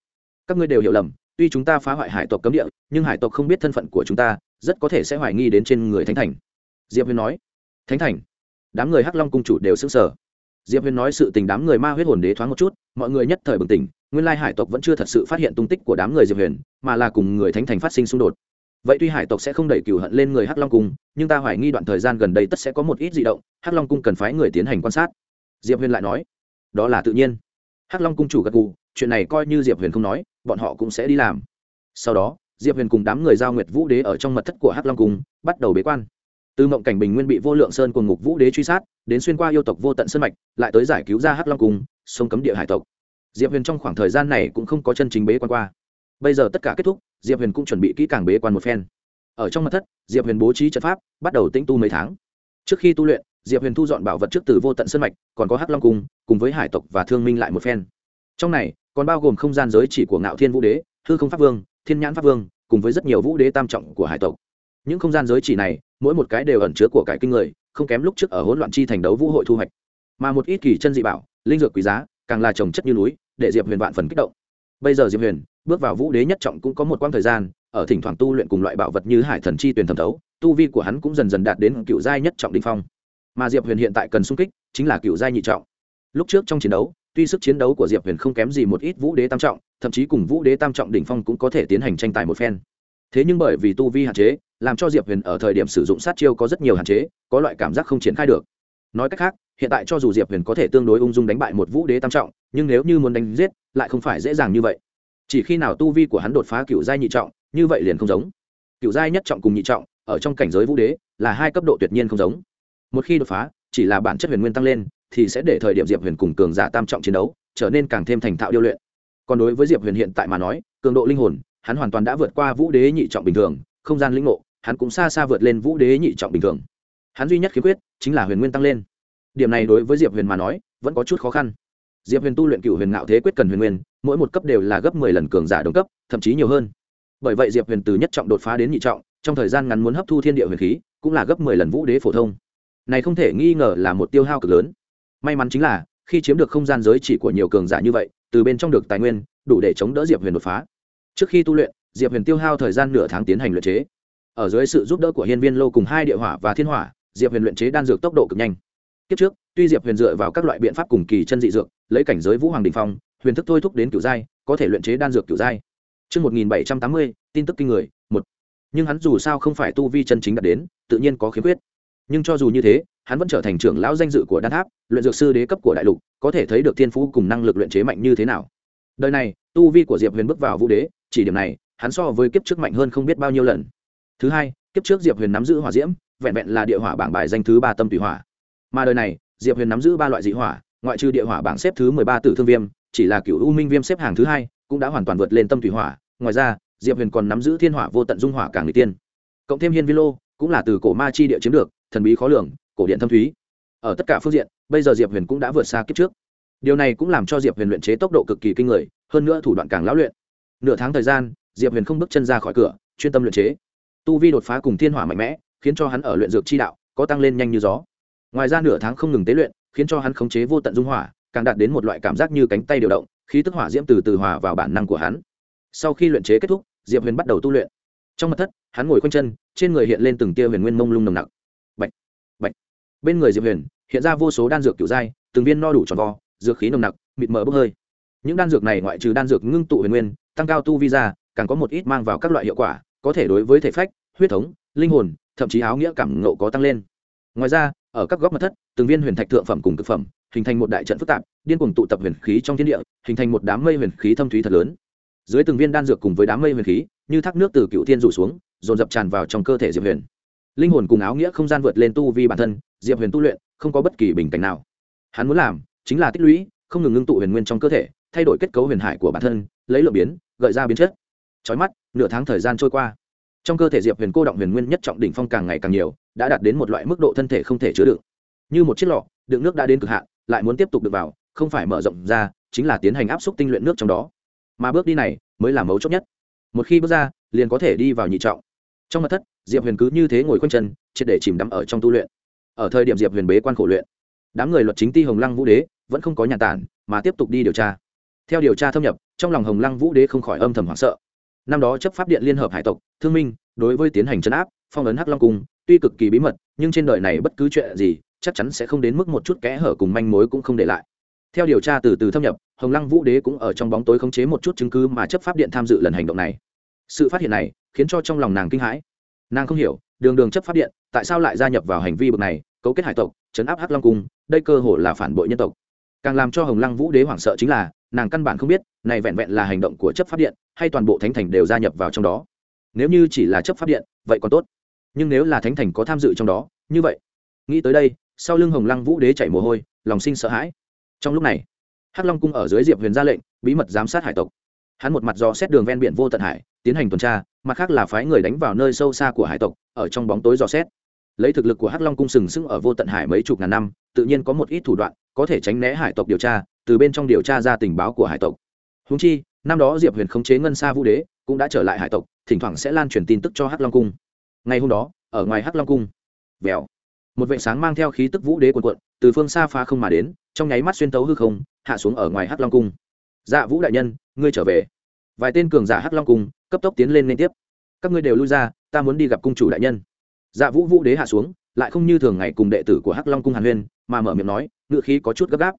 Các ngươi đều hiểu lầm, tuy chúng ta phá hoại hải tộc cấm địa, nhưng hải tộc không biết thân phận của chúng ta, rất có thể sẽ hoài nghi đến trên người thánh thành. Diệp huyền nói. Thánh thành. Đám người hắc long cung chủ đều xứng sở diệp huyền nói sự tình đám người ma huyết hồn đế thoáng một chút, mọi người nhất thời bừng tỉnh, nguyên lai hải tộc vẫn chưa thật sự phát hiện tung tích của đám người diệp huyền, mà là cùng người thánh thành phát sinh xung đột. Vậy tuy hải tộc sẽ không đẩy cửu hận lên người hắc long cung, nhưng ta hoài nghi đoạn thời gian gần đây tất sẽ có một ít di động, hắc long cung cần phái người tiến hành quan sát. Diệp huyền lại nói, đó là tự nhiên. Hắc long cung chủ gật gù, chuyện này coi như diệp huyền không nói, bọn họ cũng sẽ đi làm. Sau đó, diệp huyền cùng đám người giao nguyệt vũ đế ở trong mật thất của hắc long cung, bắt đầu bế quan từ mộng cảnh bình nguyên bị vô lượng sơn cùng ngục vũ đế truy sát, đến xuyên qua yêu tộc vô tận sơn mạch, lại tới giải cứu ra hắc long cung, sông cấm địa hải tộc. Diệp huyền trong khoảng thời gian này cũng không có chân chính bế quan qua. Bây giờ tất cả kết thúc, diệp huyền cũng chuẩn bị kỹ càng bế quan một phen. Ở trong mặt thất, diệp huyền bố trí trận pháp, bắt đầu tĩnh tu mấy tháng. Trước khi tu luyện, diệp huyền thu dọn bảo vật trước từ vô tận sơn mạch, còn có hắc long cung, cùng với hải tộc và thương minh lại một phen. Trong này, còn bao gồm không gian giới chỉ của ngạo thiên vũ đế, hư không pháp vương, thiên nhãn pháp vương, cùng với rất nhiều vũ đế tam trọng của hải tộc những không gian giới chỉ này, mỗi một cái đều ẩn chứa của cải kinh người, không kém lúc trước ở hỗn loạn chi thành đấu vũ hội thu hoạch. Mà một ít kỳ chân dị bảo, linh dược quý giá, càng là trồng chất như núi, để diệp huyền vạn phần kích động. Bây giờ diệp huyền bước vào vũ đế nhất trọng cũng có một quãng thời gian, ở thỉnh thoảng tu luyện cùng loại bảo vật như hải thần chi tuyển thẩm thấu, tu vi của hắn cũng dần dần đạt đến cựu giai nhất trọng đỉnh phong. Mà diệp huyền hiện tại cần sung kích, chính là cựu giai nhị trọng. Lúc trước trong chiến đấu, tuy sức chiến đấu của diệp huyền không kém gì một ít vũ đế tam trọng, thậm chí cùng vũ đế tam trọng đỉnh phong cũng có thể tiến hành tranh tài một phen. Thế nhưng bởi vì tu vi hạn chế làm cho diệp huyền ở thời điểm sử dụng sát chiêu có rất nhiều hạn chế, có loại cảm giác không triển khai được. Nói cách khác, hiện tại cho dù diệp huyền có thể tương đối ung dung đánh bại một vũ đế tam trọng, nhưng nếu như muốn đánh giết, lại không phải dễ dàng như vậy. Chỉ khi nào tu vi của hắn đột phá cựu giai nhị trọng, như vậy liền không giống. Cựu giai nhất trọng cùng nhị trọng, ở trong cảnh giới vũ đế, là hai cấp độ tuyệt nhiên không giống. Một khi đột phá, chỉ là bản chất huyền nguyên tăng lên, thì sẽ để thời điểm diệp huyền cùng cường giả tam trọng chiến đấu, trở nên càng thêm thành thạo điêu luyện. Còn đối với diệp huyền hiện tại mà nói, cường độ linh hồn, hắn hoàn toàn đã vượt qua vũ đế nhị trọng bình thường, không gian lĩnh ngộ hắn cũng xa xa vượt lên vũ đế nhị trọng bình thường. Hắn duy nhất khiếm khuyết chính là huyền nguyên tăng lên. Điểm này đối với diệp huyền mà nói, vẫn có chút khó khăn. Diệp huyền tu luyện cựu huyền ngạo thế quyết cần huyền nguyên, mỗi một cấp đều là gấp mười lần cường giả đồng cấp, thậm chí nhiều hơn. Bởi vậy diệp huyền từ nhất trọng đột phá đến nhị trọng, trong thời gian ngắn muốn hấp thu thiên địa huyền khí, cũng là gấp mười lần vũ đế phổ thông. Này không thể nghi ngờ là một tiêu hao cực lớn. May mắn chính là, khi chiếm được không gian giới chỉ của nhiều cường giả như vậy, từ bên trong được tài nguyên, đủ để chống đỡ diệp huyền đột phá. Trước khi tu luyện, diệp huyền tiêu hao thời gian nửa tháng tiến hành luyện chế ở dưới sự giúp đỡ của hiên viên lô cùng hai địa hỏa và thiên hỏa diệp huyền luyện chế đan dược tốc độ cực nhanh kiếp trước tuy diệp huyền dựa vào các loại biện pháp cùng kỳ chân dị dược lấy cảnh giới vũ hoàng đình phong huyền thức thôi thúc đến cửu giai có thể luyện chế đan dược cửu giai Trước 1780, tin tức kinh người, một. Nhưng hắn dù sao không phải tu vi chân chính đạt đến, tự nhiên có khiếm khuyết. Nhưng cho dù như thế, hắn vẫn trở thành trưởng lão danh dự của đan tháp, luyện dược sư đế cấp của đại lục, có thể thấy được thiên phú cùng năng lực luyện chế mạnh như thế nào. Đời này, tu vi của Diệp Huyền bước vào vũ đế, chỉ điểm này, hắn so với kiếp trước mạnh hơn không biết bao nhiêu lần. Thứ hai, kiếp trước Diệp Huyền nắm giữ hỏa diễm, vẹn vẹn là địa hỏa bảng bài danh thứ ba tâm tùy hỏa. Mà đời này, Diệp Huyền nắm giữ ba loại dị hỏa, ngoại trừ địa hỏa bảng xếp thứ mười ba tử thương viêm, chỉ là cựu u minh viêm xếp hàng thứ hai, cũng đã hoàn toàn vượt lên tâm thủy hỏa. Ngoài ra diệp huyền còn nắm giữ thiên hỏa vô tận dung hỏa càng người tiên. Cộng thêm hiên vi lô cũng là từ cổ ma chi địa chiếm được thần bí khó lường cổ điện thâm thúy. Ở tất cả phương diện bây giờ diệp huyền cũng đã vượt xa kiếp trước. Điều này cũng làm cho diệp huyền luyện chế tốc độ cực kỳ kinh người hơn nữa thủ đoạn càng lão luyện. Nửa tháng thời gian diệp huyền không bước chân ra khỏi cửa chuyên tâm luyện chế tu vi đột phá cùng thiên hỏa mạnh mẽ khiến cho hắn ở luyện dược chi đạo có tăng lên nhanh như gió. Ngoài ra nửa tháng không ngừng tế luyện khiến cho hắn khống chế vô tận dung hỏa càng đạt đến một loại cảm giác như cánh tay điều động khí tức hỏa diễm từ từ hòa vào bản năng của hắn. Sau khi luyện chế kết thúc diệp huyền bắt đầu tu luyện. Trong mặt thất hắn ngồi quanh chân trên người hiện lên từng tia huyền nguyên mông lung nồng nặc. Bạch, bạch. bên người diệp huyền hiện ra vô số đan dược kiểu dai từng viên no đủ tròn vo dược khí nồng nặc mịt mờ bốc hơi. Những đan dược này ngoại trừ đan dược ngưng tụ huyền nguyên tăng cao tu vi ra càng có một ít mang vào các loại hiệu quả có thể đối với thể phách, huyết thống, linh hồn, thậm chí áo nghĩa cảm ngộ có tăng lên. Ngoài ra, ở các góc mặt thất, từng viên huyền thạch thượng phẩm cùng thực phẩm, hình thành một đại trận phức tạp, điên cuồng tụ tập huyền khí trong thiên địa, hình thành một đám mây huyền khí thâm thúy thật lớn. Dưới từng viên đan dược cùng với đám mây huyền khí, như thác nước từ cựu thiên rủ xuống, dồn dập tràn vào trong cơ thể diệp huyền. Linh hồn cùng áo nghĩa không gian vượt lên tu vi bản thân, diệp huyền tu luyện không có bất kỳ bình cảnh nào. Hắn muốn làm chính là tích lũy, không ngừng ngưng tụ huyền nguyên trong cơ thể, thay đổi kết cấu huyền hải của bản thân, lấy lượng biến, gợi ra biến chất. Trói mắt nửa tháng thời gian trôi qua. Trong cơ thể diệp huyền cô động huyền nguyên nhất trọng đỉnh phong càng ngày càng nhiều, đã đạt đến một loại mức độ thân thể không thể chứa đựng. Như một chiếc lọ, đựng nước đã đến cực hạn, lại muốn tiếp tục được vào, không phải mở rộng ra, chính là tiến hành áp suất tinh luyện nước trong đó. Mà bước đi này mới là mấu chốt nhất. Một khi bước ra, liền có thể đi vào nhị trọng. Trong mặt thất, diệp huyền cứ như thế ngồi quanh chân, triệt để chìm đắm ở trong tu luyện. Ở thời điểm diệp huyền bế quan khổ luyện, đám người luật chính ti hồng lăng vũ đế vẫn không có nhà tản, mà tiếp tục đi điều tra. Theo điều tra thâm nhập, trong lòng hồng lăng vũ đế không khỏi âm thầm hoảng sợ năm đó chấp pháp điện liên hợp hải tộc, thương minh, đối với tiến hành chấn áp, phong ấn hắc long cung, tuy cực kỳ bí mật, nhưng trên đời này bất cứ chuyện gì, chắc chắn sẽ không đến mức một chút kẽ hở cùng manh mối cũng không để lại. Theo điều tra từ từ thâm nhập, hồng lăng vũ đế cũng ở trong bóng tối khống chế một chút chứng cứ mà chấp pháp điện tham dự lần hành động này. Sự phát hiện này, khiến cho trong lòng nàng kinh hãi. Nàng không hiểu, đường đường chấp pháp điện, tại sao lại gia nhập vào hành vi bực này, cấu kết hải tộc, chấn áp hắc long cung, đây cơ hội là phản bội nhân tộc. Càng làm cho hồng lăng vũ đế hoảng sợ chính là, nàng căn bản không biết này vẹn vẹn là hành động của chấp pháp điện, hay toàn bộ thánh thành đều gia nhập vào trong đó. Nếu như chỉ là chấp pháp điện, vậy còn tốt. Nhưng nếu là thánh thành có tham dự trong đó, như vậy, nghĩ tới đây, sau lưng hồng lăng vũ đế chảy mồ hôi, lòng sinh sợ hãi. Trong lúc này, hắc long cung ở dưới diệp huyền ra lệnh, bí mật giám sát hải tộc. Hắn một mặt do xét đường ven biển vô tận hải, tiến hành tuần tra, mặt khác là phái người đánh vào nơi sâu xa của hải tộc, ở trong bóng tối dò xét. Lấy thực lực của hắc long cung sừng sững ở vô tận hải mấy chục ngàn năm, tự nhiên có một ít thủ đoạn, có thể tránh né hải tộc điều tra, từ bên trong điều tra ra tình báo của hải tộc húng chi, năm đó diệp huyền khống chế ngân sa vũ đế, cũng đã trở lại hải tộc, thỉnh thoảng sẽ lan truyền tin tức cho hắc long cung. Ngày hôm đó, ở ngoài hắc long cung, vèo, một vệ sáng mang theo khí tức vũ đế quần quận từ phương xa phá không mà đến, trong nháy mắt xuyên tấu hư không, hạ xuống ở ngoài hắc long cung. Dạ vũ đại nhân, ngươi trở về. Vài tên cường giả hắc long cung cấp tốc tiến lên liên tiếp. Các ngươi đều lui ra, ta muốn đi gặp cung chủ đại nhân. Dạ vũ vũ đế hạ xuống, lại không như thường ngày cùng đệ tử của hắc long cung hàn huyên, mà mở miệng nói ngự khí có chút gấp gáp.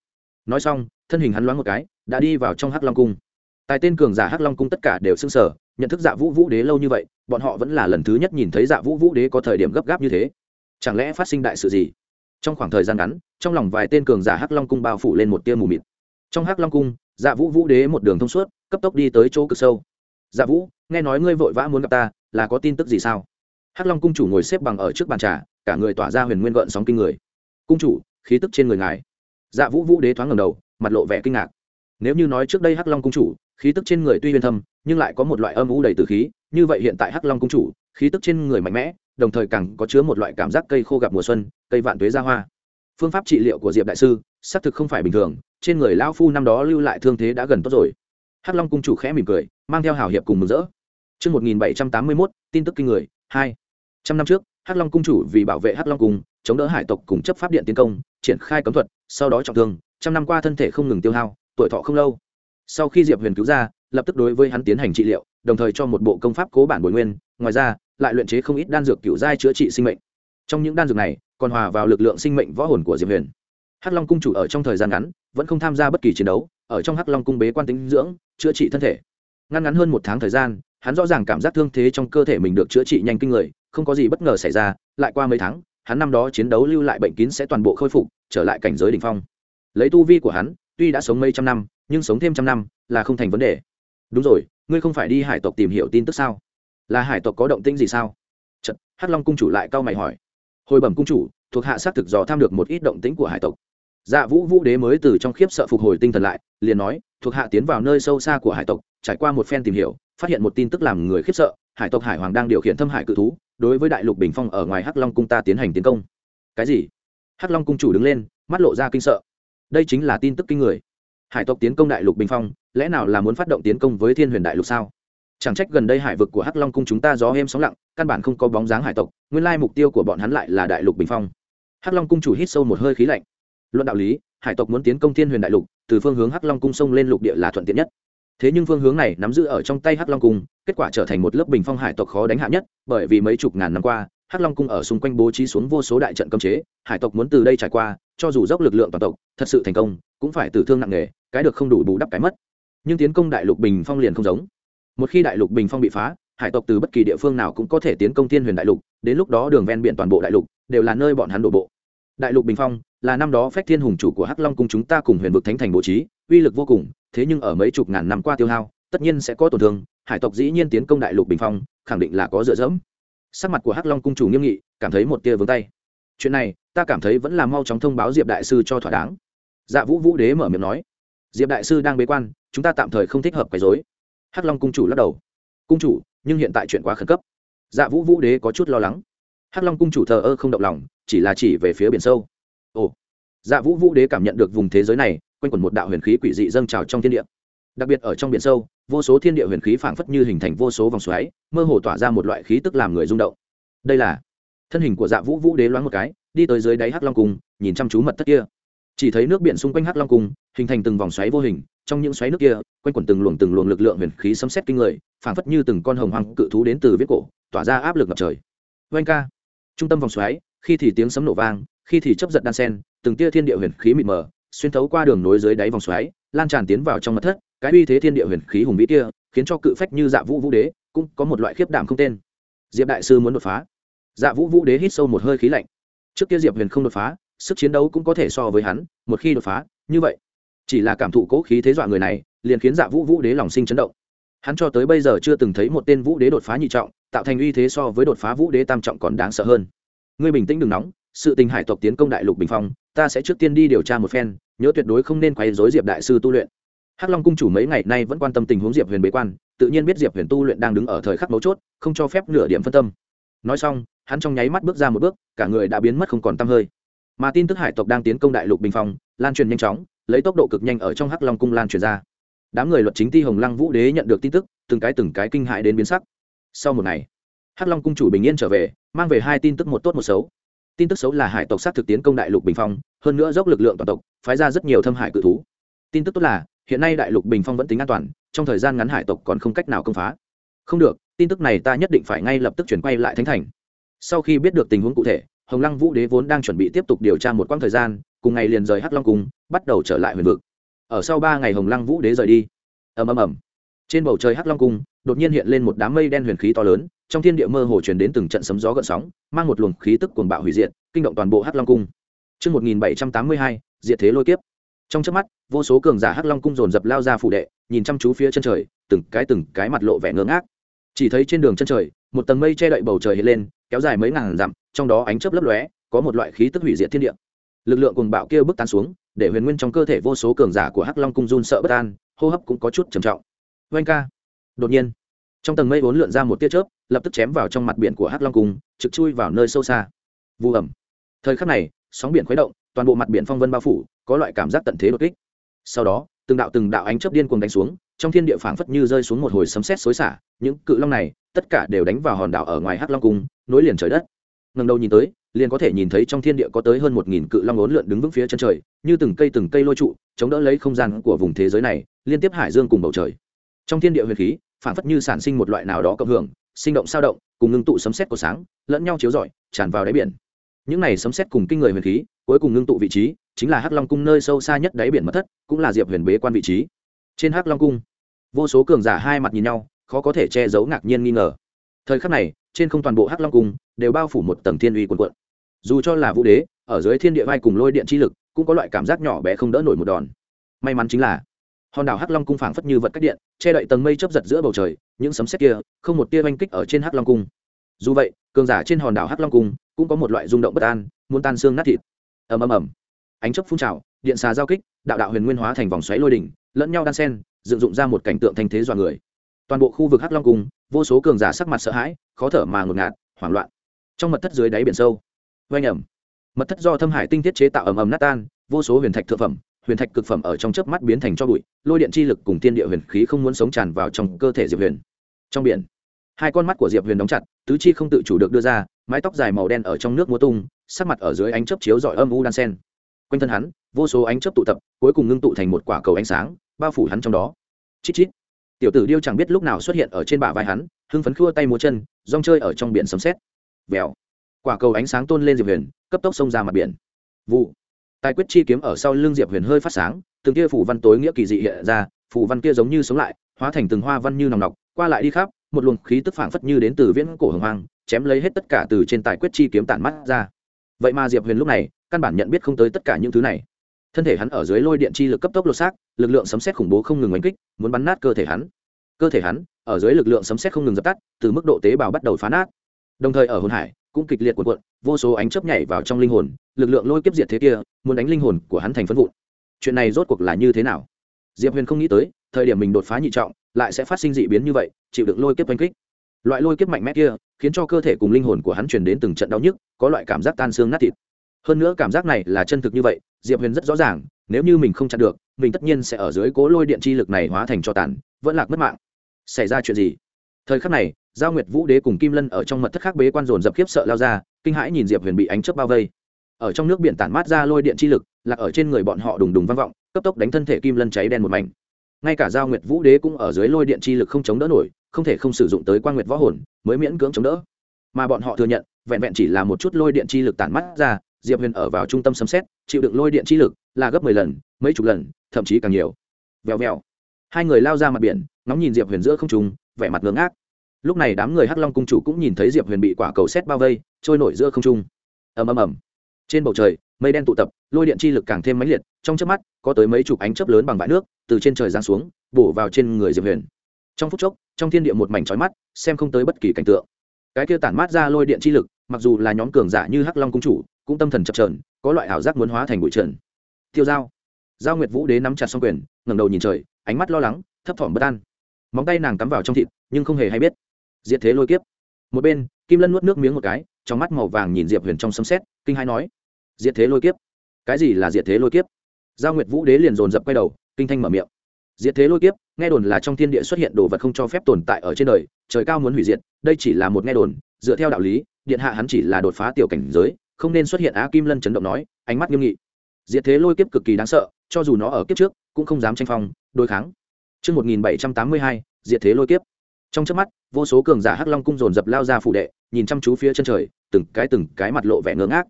Nói xong, thân hình hắn loáng một cái, đã đi vào trong hắc long cung tài tên cường giả hắc long cung tất cả đều s ư n g sở nhận thức dạ vũ vũ đế lâu như vậy, bọn họ vẫn là lần thứ nhất nhìn thấy dạ vũ vũ đế có thời điểm gấp gáp như thế. Chẳng lẽ phát sinh đại sự gì? Trong khoảng thời gian ngắn, trong lòng vài tên cường giả hắc long cung bao phủ lên một tia mù mịt. Trong hắc long cung dạ vũ vũ đế một đường thông suốt, cấp tốc đi tới chỗ cực sâu. Dạ vũ, nghe nói ngươi vội vã muốn gặp ta, là có tin tức gì sao? Hắc long cung chủ ngồi xếp bằng ở trước bàn trà, cả người tỏa ra huyền nguyên gợn sóng kinh người. Cung chủ, khí tức trên người ngài. Dạ vũ vũ đế thoáng ngầm đầu, mặt lộ vẻ kinh ngạc. Nếu như nói trước đây hắc long cung chủ khí tức trên người tuy huyền thâm nhưng lại có một loại âm u đầy từ khí như vậy hiện tại hắc long cung chủ khí tức trên người mạnh mẽ đồng thời càng có chứa một loại cảm giác cây khô gặp mùa xuân cây vạn tuế ra hoa phương pháp trị liệu của diệp đại sư xác thực không phải bình thường trên người lao phu năm đó lưu lại thương thế đã gần tốt rồi hắc long cung chủ khẽ mỉm cười mang theo hào hiệp cùng mừng rỡ Trước 1781, tin tức kinh người, 2. Trăm năm trước, Hắc Long cung chủ vì bảo vệ Hắc Long cung, chống đỡ hải tộc cùng chấp pháp điện tiến công, triển khai cấm thuật, sau đó trọng thương, trăm năm qua thân thể không ngừng tiêu hao, tuổi thọ không lâu. Sau khi Diệp Huyền cứu ra, lập tức đối với hắn tiến hành trị liệu, đồng thời cho một bộ công pháp cố bản bồi nguyên, ngoài ra, lại luyện chế không ít đan dược cựu giai chữa trị sinh mệnh. Trong những đan dược này còn hòa vào lực lượng sinh mệnh võ hồn của diệp huyền. Hắc long cung chủ ở trong thời gian ngắn vẫn không tham gia bất kỳ chiến đấu ở trong hắc long cung bế quan tính dưỡng chữa trị thân thể. Ngăn ngắn hơn một tháng thời gian hắn rõ ràng cảm giác thương thế trong cơ thể mình được chữa trị nhanh kinh người không có gì bất ngờ xảy ra lại qua mấy tháng hắn năm đó chiến đấu lưu lại bệnh kín sẽ toàn bộ khôi phục trở lại cảnh giới đ ỉ n h phong. Lấy tu vi của hắn tuy đã sống mấy trăm năm nhưng sống thêm trăm năm là không thành vấn đề. Đúng rồi ngươi không phải đi hải tộc tìm hiểu tin tức sao? Là hải tộc có động tĩnh gì sao? Chật, hắc long cung chủ lại cau mày hỏi. Hồi bẩm cung chủ thuộc hạ xác thực dò tham được một ít động tĩnh của hải tộc. Dạ vũ vũ đế mới từ trong khiếp sợ phục hồi tinh thần lại liền nói thuộc hạ tiến vào nơi sâu xa của hải tộc trải qua một phen tìm hiểu phát hiện một tin tức làm người khiếp sợ hải tộc hải hoàng đang điều khiển thâm hải cự thú đối với đại lục bình phong ở ngoài hắc long cung ta tiến hành tiến công. Cái gì? Hắc long cung chủ đứng lên mắt lộ ra kinh sợ. Đây chính là tin tức kinh người hải tộc tiến công đại lục bình phong, lẽ nào là muốn phát động tiến công với thiên huyền đại lục sao? Chẳng trách gần đây hải vực của hắc long cung chúng ta gió êm sóng lặng, căn bản không có bóng dáng hải tộc, nguyên lai mục tiêu của bọn hắn lại là đại lục bình phong. Hắc long cung chủ hít sâu một hơi khí lạnh. Luận đạo lý, hải tộc muốn tiến công thiên huyền đại lục, từ phương hướng hắc long cung sông lên lục địa là thuận tiện nhất. Thế nhưng phương hướng này nắm giữ ở trong tay hắc long cung, kết quả trở thành một lớp bình phong hải tộc khó đánh hạ nhất, bởi vì mấy chục ngàn năm qua, hắc long cung ở xung quanh bố trí xuống vô số đại trận cấm chế, hải tộc muốn từ đây trải qua, cho dù dốc lực lượng toàn tộc, thật sự thành công, cũng phải tử thương nặng nề cái được không đủ bù đắp cái mất. Nhưng tiến công đại lục bình phong liền không giống. Một khi đại lục bình phong bị phá, hải tộc từ bất kỳ địa phương nào cũng có thể tiến công thiên huyền đại lục, đến lúc đó đường ven biển toàn bộ đại lục đều là nơi bọn hắn đổ bộ. Đại lục bình phong là năm đó phách thiên hùng chủ của hắc long cung chúng ta cùng huyền vực thánh thành bố trí, uy lực vô cùng, thế nhưng ở mấy chục ngàn năm qua tiêu hao, tất nhiên sẽ có tổn thương, hải tộc dĩ nhiên tiến công đại lục bình phong, khẳng định là có dựa dẫm. Sắc mặt của hắc long cung chủ nghiêm nghị, cảm thấy một tia vướng tay. Chuyện này, ta cảm thấy vẫn là mau chóng thông báo diệp đại sư cho thỏa đáng. Dạ vũ vũ đế mở miệng nói diệp đại sư đang bế quan, chúng ta tạm thời không thích hợp quấy dối hắc long cung chủ lắc đầu. Cung chủ, nhưng hiện tại chuyện quá khẩn cấp. Dạ vũ vũ đế có chút lo lắng. Hắc long cung chủ thờ ơ không động lòng, chỉ là chỉ về phía biển sâu. Ồ. Dạ vũ vũ đế cảm nhận được vùng thế giới này, quanh quẩn một đạo huyền khí quỷ dị dâng trào trong thiên địa. Đặc biệt ở trong biển sâu, vô số thiên địa huyền khí phảng phất như hình thành vô số vòng xoáy, mơ hồ tỏa ra một loại khí tức làm người rung động. Đây là thân hình của dạ vũ vũ đế loáng một cái, đi tới dưới đáy hắc long cung, nhìn chăm chú mật thất kia chỉ thấy nước biển xung quanh hắc long cung, hình thành từng vòng xoáy vô hình, trong những xoáy nước kia, quanh quẩn từng luồng từng luồng lực lượng huyền khí sấm xét kinh người, phảng phất như từng con hồng hoàng cự thú đến từ viết cổ, tỏa ra áp lực ngập trời. Oanh ca. Trung tâm vòng xoáy, khi thì tiếng sấm nổ vang, khi thì chấp giật đan sen, từng tia thiên địa huyền khí mịt mờ, xuyên thấu qua đường nối dưới đáy vòng xoáy, lan tràn tiến vào trong mặt thất, cái uy thế thiên địa huyền khí hùng vĩ kia, khiến cho cự phách như dạ vũ vũ đế, cũng có một loại khiếp đảm không tên. Diệp đại sư muốn đột phá. Dạ vũ vũ đế hít sâu một hơi khí lạnh. Trước kia diệp huyền không đột phá sức chiến đấu cũng có thể so với hắn, một khi đột phá, như vậy, chỉ là cảm thụ cố khí thế dọa người này, liền khiến dạ vũ vũ đế lòng sinh chấn động. Hắn cho tới bây giờ chưa từng thấy một tên vũ đế đột phá nhị trọng, tạo thành uy thế so với đột phá vũ đế tam trọng còn đáng sợ hơn. Ngươi bình tĩnh đừng nóng, sự tình hải tộc tiến công đại lục bình phong, ta sẽ trước tiên đi điều tra một phen, nhớ tuyệt đối không nên quấy dối diệp đại sư tu luyện. Hắc long cung chủ mấy ngày nay vẫn quan tâm tình huống diệp huyền bế quan, tự nhiên biết diệp huyền tu luyện đang đứng ở thời khắc mấu chốt, không cho phép nửa điểm phân tâm. Nói xong, hắn trong nháy mắt bước ra một bước, cả người đã biến mất không còn t hơi mà tin tức hải tộc đang tiến công đại lục bình phong, lan truyền nhanh chóng, lấy tốc độ cực nhanh ở trong hắc long cung lan truyền ra. Đám người luật chính ti hồng lăng vũ đế nhận được tin tức, từng cái từng cái kinh hại đến biến sắc. Sau một ngày, hắc long cung chủ bình yên trở về, mang về hai tin tức một tốt một xấu. Tin tức xấu là hải tộc sát thực tiến công đại lục bình phong, hơn nữa dốc lực lượng toàn tộc, phái ra rất nhiều thâm hải cự thú. Tin tức tốt là, hiện nay đại lục bình phong vẫn tính an toàn, trong thời gian ngắn hải tộc còn không cách nào công phá. Không được, tin tức này ta nhất định phải ngay lập tức chuyển quay lại thánh thành. Sau khi biết được tình huống cụ thể hồng lăng vũ đế vốn đang chuẩn bị tiếp tục điều tra một quãng thời gian cùng ngày liền rời hắc long cung bắt đầu trở lại huyền vực ở sau ba ngày hồng lăng vũ đế rời đi ầm ầm ầm trên bầu trời hắc long cung đột nhiên hiện lên một đám mây đen huyền khí to lớn trong thiên địa mơ hồ truyền đến từng trận sấm gió gợn sóng mang một luồng khí tức cuồng bạo hủy diệt kinh động toàn bộ hắc long cung Trước 1782, diệt thế lôi kiếp. Trong chớp mắt, vô số cường giả hắc long cung dồn dập lao ra phủ đệ, nhìn chăm chú phía chân trời, từng cái từng cái mặt lộ vẻ ngơ ngác. Chỉ thấy trên đường chân trời, một tầng mây che đậy bầu trời hiện lên, kéo dài mấy ngàn dặm, trong đó ánh chớp lấp lóe, có một loại khí tức hủy diệt thiên địa. Lực lượng cuồng bạo kia bức tan xuống, để huyền nguyên trong cơ thể vô số cường giả của hắc long cung run sợ bất an, hô hấp cũng có chút trầm trọng. Oanh ca. Đột nhiên, trong tầng mây vốn lượn ra một tia chớp, lập tức chém vào trong mặt biển của hắc long cung trực chui vào nơi sâu xa vu ẩm thời khắc này sóng biển khuấy động toàn bộ mặt biển phong vân bao phủ có loại cảm giác tận thế đột kích sau đó từng đạo từng đạo ánh chớp điên cuồng đánh xuống trong thiên địa phảng phất như rơi xuống một hồi sấm sét xối xả những cự long này tất cả đều đánh vào hòn đảo ở ngoài hắc long cung, nối liền trời đất. Ngần đầu nhìn tới, liền có thể nhìn thấy trong thiên địa có tới hơn một nghìn cự long ốn lượn đứng vững phía chân trời, như từng cây từng cây lôi trụ, chống đỡ lấy không gian của vùng thế giới này, liên tiếp hải dương cùng bầu trời. Trong thiên địa huyền khí phảng phất như sản sinh một loại nào đó cộng hưởng, sinh động sao động, cùng ngưng tụ sấm xét của sáng, lẫn nhau chiếu rọi, tràn vào đáy biển. Những này sấm xét cùng kinh người huyền khí, cuối cùng ngưng tụ vị trí, chính là hắc long cung nơi sâu xa nhất đáy biển mất thất, cũng là diệp huyền bế quan vị trí. Trên hắc long cung, vô số cường giả hai mặt nhìn nhau khó có thể che giấu ngạc nhiên nghi ngờ. Thời khắc này, trên không toàn bộ hắc long cung đều bao phủ một tầng thiên uy quần quận dù cho là vũ đế, ở dưới thiên địa vai cùng lôi điện chi lực, cũng có loại cảm giác nhỏ bé không đỡ nổi một đòn. May mắn chính là, hòn đảo hắc long cung phảng phất như vật cách điện, che đậy tầng mây chớp giật giữa bầu trời, những sấm sét kia, không một tia oanh kích ở trên hắc long cung. Dù vậy, cường giả trên hòn đảo hắc long cung cũng có một loại rung động bất an, muốn tan xương nát thịt. Ầm ầm ầm. Ánh chớp phun trào, điện xà giao kích, đạo đạo huyền nguyên hóa thành vòng xoáy lôi đỉnh, lẫn nhau đan sen, dựng dụng ra một cảnh tượng thanh thế dọa người toàn bộ khu vực hắc long cung vô số cường giả sắc mặt sợ hãi, khó thở mà ngột ngạt, hoảng loạn. Trong mật thất dưới đáy biển sâu oanh ẩm mật thất do thâm hải tinh thiết chế tạo ầm ầm nát tan, vô số huyền thạch thượng phẩm, huyền thạch cực phẩm ở trong chớp mắt biến thành cho bụi, lôi điện chi lực cùng tiên địa huyền khí không muốn sống tràn vào trong cơ thể diệp huyền. Trong biển, hai con mắt của diệp huyền đóng chặt, tứ chi không tự chủ được đưa ra, mái tóc dài màu đen ở trong nước múa tung, sắc mặt ở dưới ánh chớp chiếu rọi âm u đan sen. Quanh thân hắn, vô số ánh chớp tụ tập, cuối cùng ngưng tụ thành một quả cầu ánh sáng, bao phủ hắn trong đó. Chít chít tiểu tử điêu chẳng biết lúc nào xuất hiện ở trên bả vai hắn, hưng phấn khua tay múa chân, rong chơi ở trong biển sấm xét. vèo. Quả cầu ánh sáng tôn lên diệp huyền, cấp tốc xông ra mặt biển. Vụ. Tài quyết chi kiếm ở sau lưng diệp huyền hơi phát sáng, từng kia phủ văn tối nghĩa kỳ dị hiện ra, phủ văn kia giống như sống lại, hóa thành từng hoa văn như nòng nọc, qua lại đi khắp, một luồng khí tức phảng phất như đến từ viễn cổ hồng hoang, chém lấy hết tất cả từ trên tài quyết chi kiếm tản mắt ra. Vậy mà diệp huyền lúc này, căn bản nhận biết không tới tất cả những thứ này thân thể hắn ở dưới lôi điện chi lực cấp tốc lột xác, lực lượng sấm xét khủng bố không ngừng oanh kích, muốn bắn nát cơ thể hắn. Cơ thể hắn, ở dưới lực lượng sấm xét không ngừng dập tắt, từ mức độ tế bào bắt đầu phá nát. Đồng thời ở hồn hải, cũng kịch liệt cuộn cuộn, vô số ánh chớp nhảy vào trong linh hồn, lực lượng lôi kiếp diệt thế kia, muốn đánh linh hồn của hắn thành phân vụn. Chuyện này rốt cuộc là như thế nào? Diệp huyền không nghĩ tới, thời điểm mình đột phá nhị trọng, lại sẽ phát sinh dị biến như vậy, chịu được lôi kiếp oanh kích. Loại lôi kiếp mạnh mẽ kia, khiến cho cơ thể cùng linh hồn của hắn truyền đến từng trận đau nhức, có loại cảm giác tan xương nát thịt hơn nữa cảm giác này là chân thực như vậy, diệp huyền rất rõ ràng, nếu như mình không chặn được, mình tất nhiên sẽ ở dưới cố lôi điện chi lực này hóa thành cho tàn, vẫn lạc mất mạng. Xảy ra chuyện gì? Thời khắc này, giao nguyệt vũ đế cùng kim lân ở trong mật thất khác bế quan dồn dập khiếp sợ lao ra, kinh hãi nhìn diệp huyền bị ánh chớp bao vây. Ở trong nước biển tản mát ra lôi điện chi lực, lạc ở trên người bọn họ đùng đùng vang vọng, cấp tốc đánh thân thể kim lân cháy đen một mảnh. Ngay cả giao nguyệt vũ đế cũng ở dưới lôi điện chi lực không chống đỡ nổi, không thể không sử dụng tới quan nguyệt võ hồn, mới miễn cưỡng chống đỡ. Mà bọn họ thừa nhận, vẹn vẹn chỉ là một chút lôi điện chi lực tản mắt ra diệp huyền ở vào trung tâm sấm xét chịu đựng lôi điện chi lực, là gấp mười lần, mấy chục lần, thậm chí càng nhiều. Vèo vèo. Hai người lao ra mặt biển, ngóng nhìn diệp huyền giữa không trùng vẻ mặt ngưỡng ác lúc này đám người hắc long cung chủ cũng nhìn thấy diệp huyền bị quả cầu xét bao vây, trôi nổi giữa không trung. Ầm ầm ầm. Trên bầu trời, mây đen tụ tập, lôi điện chi lực càng thêm mãnh liệt, trong chớp mắt, có tới mấy chục ánh chớp lớn bằng bãi nước, từ trên trời giáng xuống, bổ vào trên người diệp huyền. Trong phút chốc, trong thiên địa một mảnh trói mắt, xem không tới bất kỳ cảnh tượng. Cái kia tản mát ra lôi điện chi lực, mặc dù là nhóm cường giả như hắc long cung chủ cũng tâm thần chập trờn, có loại ảo giác muốn hóa thành bụi trần. Tiêu dao giao nguyệt vũ đế nắm chặt xong quyền, ngẩng đầu nhìn trời, ánh mắt lo lắng, thấp thỏm bất an. Móng tay nàng cắm vào trong thịt, nhưng không hề hay biết. Diệt thế lôi kiếp. Một bên, kim lân nuốt nước miếng một cái, trong mắt màu vàng nhìn diệp huyền trong sấm xét kinh hai nói, diệt thế lôi kiếp? Cái gì là diệt thế lôi kiếp? Giao nguyệt vũ đế liền dồn dập quay đầu, kinh thanh mở miệng, diệt thế lôi kiếp, nghe đồn là trong thiên địa xuất hiện đồ vật không cho phép tồn tại ở trên đời, trời cao muốn hủy diệt, đây chỉ là một nghe đồn, dựa theo đạo lý, điện hạ hắn chỉ là đột phá tiểu cảnh giới không nên xuất hiện á kim lân chấn động nói ánh mắt nghiêm nghị diệt thế lôi kiếp cực kỳ đáng sợ cho dù nó ở kiếp trước cũng không dám tranh phong đối kháng Trước 1782, diệt thế lôi kiếp. Trong chớp mắt, vô số cường giả Hắc Long cung dồn dập lao ra phủ đệ, nhìn chăm chú phía chân trời, từng cái từng cái mặt lộ vẻ ngớ ngác.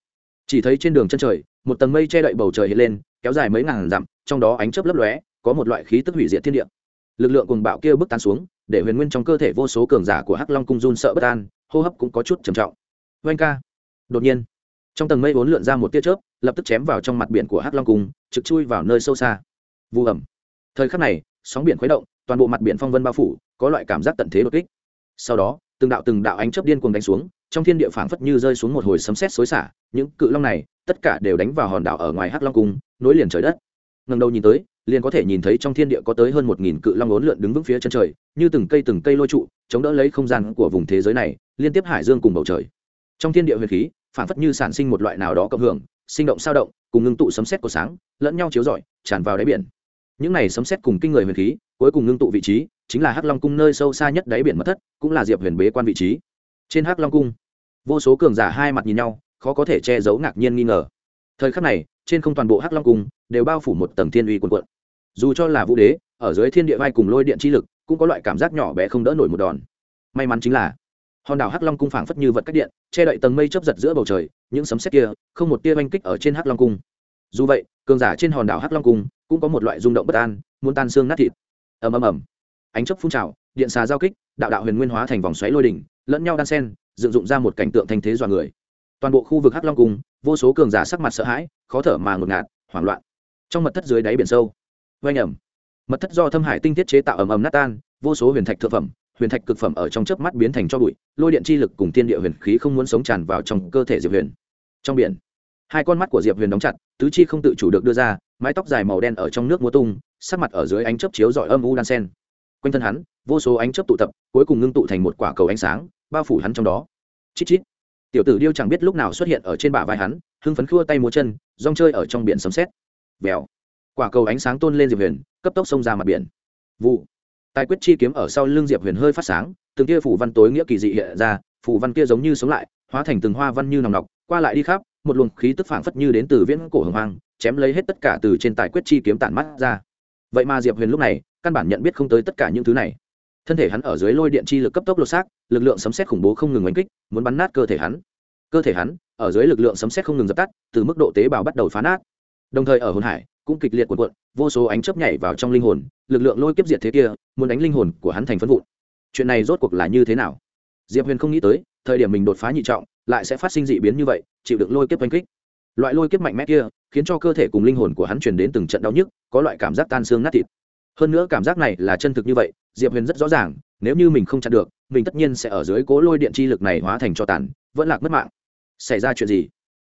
Chỉ thấy trên đường chân trời, một tầng mây che đậy bầu trời hiện lên, kéo dài mấy ngàn dặm, trong đó ánh chớp lấp lóe, có một loại khí tức hủy diệt thiên địa. Lực lượng cuồng bạo kia bức tán xuống, để huyền nguyên trong cơ thể vô số cường giả của Hắc Long cung run sợ bất an, hô hấp cũng có chút trầm trọng. Oanh ca. Đột nhiên, trong tầng mây vốn lượn ra một tia chớp, lập tức chém vào trong mặt biển của Hắc Long cung, trực chui vào nơi sâu xa. Vu ẩm. Thời khắc này, sóng biển khuấy động, toàn bộ mặt biển phong vân bao phủ, có loại cảm giác tận thế đột kích. Sau đó, từng đạo từng đạo ánh chớp điên cuồng đánh xuống, trong thiên địa phảng phất như rơi xuống một hồi sấm sét xối xả, những cự long này, tất cả đều đánh vào hòn đảo ở ngoài Hắc Long cung, nối liền trời đất. ngần đầu nhìn tới, liền có thể nhìn thấy trong thiên địa có tới hơn một nghìn cự long uốn lượn đứng vững phía chân trời, như từng cây từng cây lôi trụ, chống đỡ lấy không gian của vùng thế giới này, liên tiếp hải dương cùng bầu trời. Trong thiên địa huyền khí, Phản phất như sản sinh một loại nào đó cộng hưởng, sinh động sao động, cùng ngưng tụ sấm sét của sáng, lẫn nhau chiếu rọi, tràn vào đáy biển. Những này sấm sét cùng kinh người huyền khí, cuối cùng ngưng tụ vị trí, chính là Hắc Long cung nơi sâu xa nhất đáy biển mất thất, cũng là Diệp Huyền bế quan vị trí. Trên Hắc Long cung, vô số cường giả hai mặt nhìn nhau, khó có thể che giấu ngạc nhiên nghi ngờ. Thời khắc này, trên không toàn bộ Hắc Long cung đều bao phủ một tầng thiên uy cuồn cuộn. Dù cho là Vũ Đế, ở dưới thiên địa vai cùng lôi điện chi lực, cũng có loại cảm giác nhỏ bé không đỡ nổi một đòn. May mắn chính là, hòn đảo Hắc Long cung phảng phất như vật cách điện, che đậy tầng mây chớp giật giữa bầu trời, những sấm sét kia, không một tia oanh kích ở trên Hắc Long cung. Dù vậy, cường giả trên hòn đảo Hắc Long cung cũng có một loại rung động bất an, muốn tan xương nát thịt. Ầm ầm ầm. Ánh chớp phun trào, điện xà giao kích, đạo đạo huyền nguyên hóa thành vòng xoáy lôi đỉnh, lẫn nhau đan xen, dựng dụng ra một cảnh tượng thanh thế dọa người. Toàn bộ khu vực Hắc Long cung, vô số cường giả sắc mặt sợ hãi, khó thở mà ngột ngạt, hoảng loạn. Trong mật thất dưới đáy biển sâu, oanh ầm. Mật thất do thâm hải tinh thiết chế tạo ầm ầm nát tan, vô số huyền thạch thượng phẩm, huyền thạch cực phẩm ở trong chớp mắt biến thành cho bụi, lôi điện chi lực cùng tiên địa huyền khí không muốn sống tràn vào trong cơ thể Diệp Huyền. Trong biển, hai con mắt của Diệp Huyền đóng chặt, tứ chi không tự chủ được đưa ra, mái tóc dài màu đen ở trong nước múa tung, sắc mặt ở dưới ánh chớp chiếu rọi âm u đan sen. Quanh thân hắn, vô số ánh chớp tụ tập, cuối cùng ngưng tụ thành một quả cầu ánh sáng, bao phủ hắn trong đó. Chít chít. Tiểu tử điêu chẳng biết lúc nào xuất hiện ở trên bả vai hắn, hưng phấn khua tay múa chân, rong chơi ở trong biển sấm sét. Vèo. Quả cầu ánh sáng tôn lên Diệp Huyền, cấp tốc xông ra mặt biển. Vụ tài quyết chi kiếm ở sau lưng diệp huyền hơi phát sáng, từng kia phủ văn tối nghĩa kỳ dị hiện ra, phủ văn kia giống như sống lại, hóa thành từng hoa văn như nòng nọc, qua lại đi khắp, một luồng khí tức phảng phất như đến từ viễn cổ hồng hoang, chém lấy hết tất cả từ trên tài quyết chi kiếm tản mắt ra. Vậy mà diệp huyền lúc này, căn bản nhận biết không tới tất cả những thứ này. Thân thể hắn ở dưới lôi điện chi lực cấp tốc lột xác, lực lượng sấm xét khủng bố không ngừng oanh kích, muốn bắn nát cơ thể hắn. Cơ thể hắn, ở dưới lực lượng sấm xét không ngừng dập tắt, từ mức độ tế bào bắt đầu phá nát đồng thời ở hồn hải cũng kịch liệt cuộn cuộn, vô số ánh chớp nhảy vào trong linh hồn, lực lượng lôi kiếp diệt thế kia, muốn đánh linh hồn của hắn thành phân vụn. Chuyện này rốt cuộc là như thế nào? Diệp huyền không nghĩ tới, thời điểm mình đột phá nhị trọng, lại sẽ phát sinh dị biến như vậy, chịu đựng lôi kiếp oanh kích. Loại lôi kiếp mạnh mẽ kia, khiến cho cơ thể cùng linh hồn của hắn truyền đến từng trận đau nhức, có loại cảm giác tan xương nát thịt. Hơn nữa cảm giác này là chân thực như vậy, diệp huyền rất rõ ràng, nếu như mình không chặn được, mình tất nhiên sẽ ở dưới cố lôi điện chi lực này hóa thành cho tàn, vẫn lạc mất mạng. Xảy ra chuyện gì?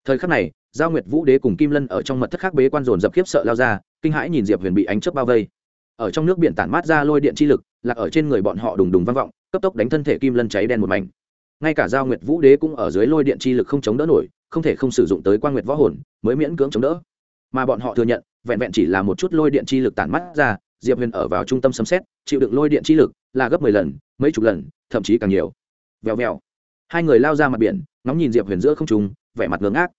Thời khắc này giao nguyệt vũ đế cùng kim lân ở trong mật thất khác bế quan dồn dập khiếp sợ lao ra, kinh hãi nhìn diệp huyền bị ánh chớp bao vây. Ở trong nước biển tản mát ra lôi điện chi lực, lạc ở trên người bọn họ đùng đùng vang vọng, cấp tốc đánh thân thể kim lân cháy đen một mảnh. Ngay cả giao nguyệt vũ đế cũng ở dưới lôi điện chi lực không chống đỡ nổi, không thể không sử dụng tới quan nguyệt võ hồn, mới miễn cưỡng chống đỡ. Mà bọn họ thừa nhận, vẹn vẹn chỉ là một chút lôi điện chi lực tản mắt ra, diệp huyền ở vào trung tâm sấm xét chịu đựng lôi điện chi lực là gấp mười lần, mấy chục lần, thậm chí càng nhiều. Vèo vèo. Hai người lao ra mặt biển, ngóng nhìn diệp huyền giữa không trùng vẻ mặt ngưỡng ác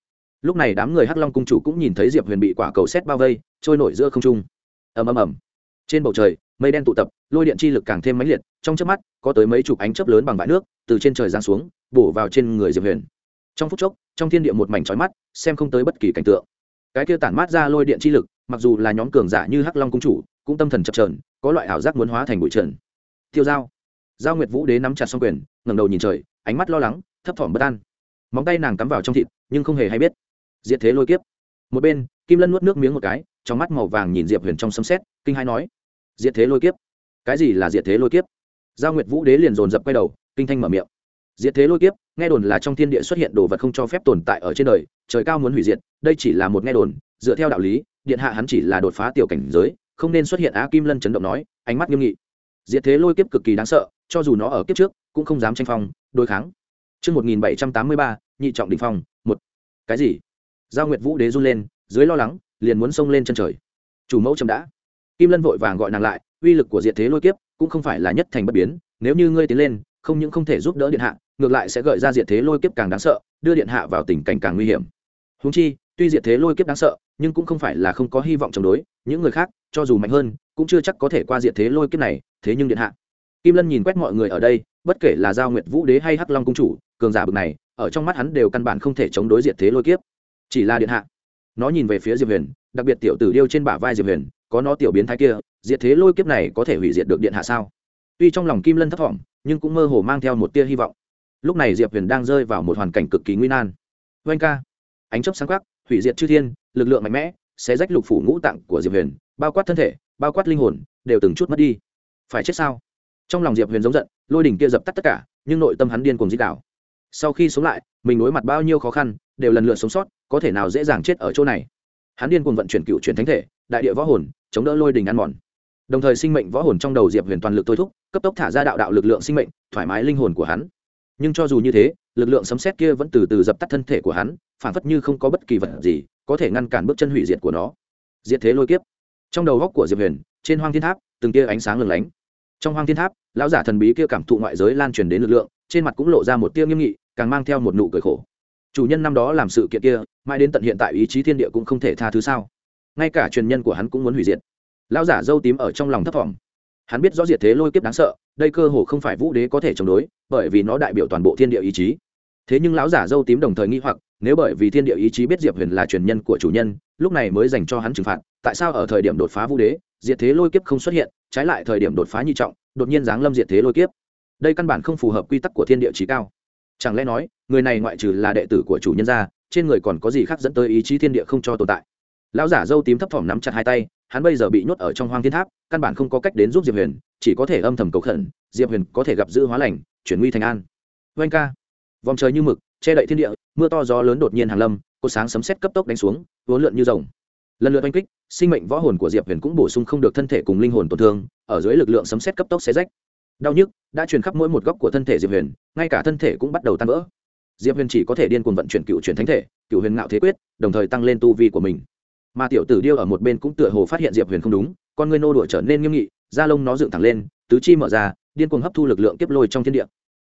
lúc này đám người hắc long cung chủ cũng nhìn thấy diệp huyền bị quả cầu xét bao vây, trôi nổi giữa không trung. Ầm ầm ầm. Trên bầu trời, mây đen tụ tập, lôi điện chi lực càng thêm mãnh liệt, trong chớp mắt, có tới mấy chục ánh chớp lớn bằng bãi nước, từ trên trời giáng xuống, bổ vào trên người diệp huyền. Trong phút chốc, trong thiên địa một mảnh trói mắt, xem không tới bất kỳ cảnh tượng. Cái kia tản mát ra lôi điện chi lực, mặc dù là nhóm cường giả như hắc long cung chủ, cũng tâm thần chập trờn có loại ảo giác muốn hóa thành bụi trần. Tiêu dao giao nguyệt vũ đế nắm chặt xong quyền, ngẩng đầu nhìn trời, ánh mắt lo lắng, thấp thỏm bất an. Móng tay nàng cắm vào trong thịt, nhưng không hề hay biết diệt thế lôi kiếp. Một bên kim lân nuốt nước miếng một cái trong mắt màu vàng nhìn diệp huyền trong sấm xét kinh hai nói diệt thế lôi kiếp? Cái gì là diệt thế lôi kiếp? Giao nguyệt vũ đế liền dồn dập quay đầu kinh thanh mở miệng diệt thế lôi kiếp nghe đồn là trong thiên địa xuất hiện đồ vật không cho phép tồn tại ở trên đời trời cao muốn hủy diệt đây chỉ là một nghe đồn dựa theo đạo lý điện hạ hắn chỉ là đột phá tiểu cảnh giới không nên xuất hiện á kim lân chấn động nói ánh mắt nghiêm nghị. Diệt thế lôi kiếp cực kỳ đáng sợ cho dù nó ở kiếp trước cũng không dám tranh phong đối kháng. Trước 1783, nhị trọng đỉnh phong, một. Cái gì? Giao Nguyệt Vũ đế run lên, dưới lo lắng, liền muốn xông lên chân trời. Chủ mẫu chậm đã. Kim Lân vội vàng gọi nàng lại, uy lực của diệt thế lôi kiếp cũng không phải là nhất thành bất biến, nếu như ngươi tiến lên, không những không thể giúp đỡ điện hạ, ngược lại sẽ gợi ra diệt thế lôi kiếp càng đáng sợ, đưa điện hạ vào tình cảnh càng nguy hiểm. Húng chi, tuy diệt thế lôi kiếp đáng sợ, nhưng cũng không phải là không có hy vọng chống đối, những người khác, cho dù mạnh hơn, cũng chưa chắc có thể qua diệt thế lôi kiếp này, thế nhưng điện hạ. Kim Lân nhìn quét mọi người ở đây, bất kể là Giao Nguyệt Vũ Đế hay Hắc Long cung chủ, cường giả bực này, ở trong mắt hắn đều căn bản không thể chống đối diệt thế lôi kiếp. Chỉ là điện hạ. Nó nhìn về phía Diệp Huyền, đặc biệt tiểu tử điêu trên bả vai Diệp Huyền, có nó tiểu biến thái kia, diệt thế lôi kiếp này có thể hủy diệt được điện hạ sao? Tuy trong lòng Kim Lân thấp vọng, nhưng cũng mơ hồ mang theo một tia hy vọng. Lúc này Diệp Huyền đang rơi vào một hoàn cảnh cực kỳ nguy nan. Oanh ca, ánh chớp sáng quắc, hủy diệt chư thiên, lực lượng mạnh mẽ, sẽ rách lục phủ ngũ tạng của Diệp Huyền, bao quát thân thể, bao quát linh hồn, đều từng chút mất đi. Phải chết sao? Trong lòng Diệp Huyền giống giận, lôi đỉnh kia dập tắt tất cả, nhưng nội tâm hắn điên cuồng dích đảo. Sau khi sống lại, mình đối mặt bao nhiêu khó khăn, đều lần lượt sống sót, có thể nào dễ dàng chết ở chỗ này. Hắn điên cuồng vận chuyển cựu chuyển thánh thể, đại địa võ hồn, chống đỡ lôi đình ăn mòn. Đồng thời sinh mệnh võ hồn trong đầu diệp huyền toàn lực thôi thúc cấp tốc thả ra đạo đạo lực lượng sinh mệnh thoải mái linh hồn của hắn. Nhưng cho dù như thế lực lượng sấm xét kia vẫn từ từ dập tắt thân thể của hắn phản phất như không có bất kỳ vật gì có thể ngăn cản bước chân hủy diệt của nó. Diệt thế lôi kiếp. Trong đầu góc của diệp huyền trên hoang thiên tháp từng kia ánh sáng lừng lánh. Trong hoang thiên tháp lão giả thần bí kia cảm thụ ngoại giới lan truyền đến lực lượng trên mặt cũng lộ ra một tia nghiêm nghị, càng mang theo một nụ cười khổ. Chủ nhân năm đó làm sự kiện kia, mãi đến tận hiện tại ý chí thiên địa cũng không thể tha thứ sao. Ngay cả truyền nhân của hắn cũng muốn hủy diệt. Lão giả dâu tím ở trong lòng thấp thỏm. Hắn biết rõ diệt thế lôi kiếp đáng sợ, đây cơ hồ không phải vũ đế có thể chống đối, bởi vì nó đại biểu toàn bộ thiên địa ý chí. Thế nhưng lão giả dâu tím đồng thời nghi hoặc, nếu bởi vì thiên địa ý chí biết diệp huyền là truyền nhân của chủ nhân, lúc này mới dành cho hắn trừng phạt, tại sao ở thời điểm đột phá vũ đế, diệt thế lôi kiếp không xuất hiện, trái lại thời điểm đột phá nhị trọng, đột nhiên giáng lâm diệt thế lôi kiếp? Đây căn bản không phù hợp quy tắc của thiên địa trí cao. Chẳng lẽ nói, người này ngoại trừ là đệ tử của chủ nhân gia, trên người còn có gì khác dẫn tới ý chí thiên địa không cho tồn tại? Lão giả dâu tím thấp thỏm nắm chặt hai tay, hắn bây giờ bị nhốt ở trong hoang thiên tháp, căn bản không có cách đến giúp diệp huyền, chỉ có thể âm thầm cầu khẩn, diệp huyền có thể gặp giữ hóa lành, chuyển nguy thành an. Oanh ca. Vòng trời như mực, che đậy thiên địa, mưa to gió lớn đột nhiên hàng lâm, cô sáng sấm xét cấp tốc đánh xuống vốn lượn như rồng. Lần lượt oanh kích, sinh mệnh võ hồn của diệp huyền cũng bổ sung không được thân thể cùng linh hồn tổn thương, ở dưới lực lượng sấm xét cấp tốc xé rách đau nhức, đã truyền khắp mỗi một góc của thân thể diệp huyền, ngay cả thân thể cũng bắt đầu tan vỡ. Diệp huyền chỉ có thể điên cuồng vận chuyển cựu truyền thánh thể, cựu huyền ngạo thế quyết, đồng thời tăng lên tu vi của mình. Mà tiểu tử điêu ở một bên cũng tựa hồ phát hiện diệp huyền không đúng, con ngươi nô đùa trở nên nghiêm nghị, da lông nó dựng thẳng lên, tứ chi mở ra, điên cuồng hấp thu lực lượng kiếp lôi trong thiên địa.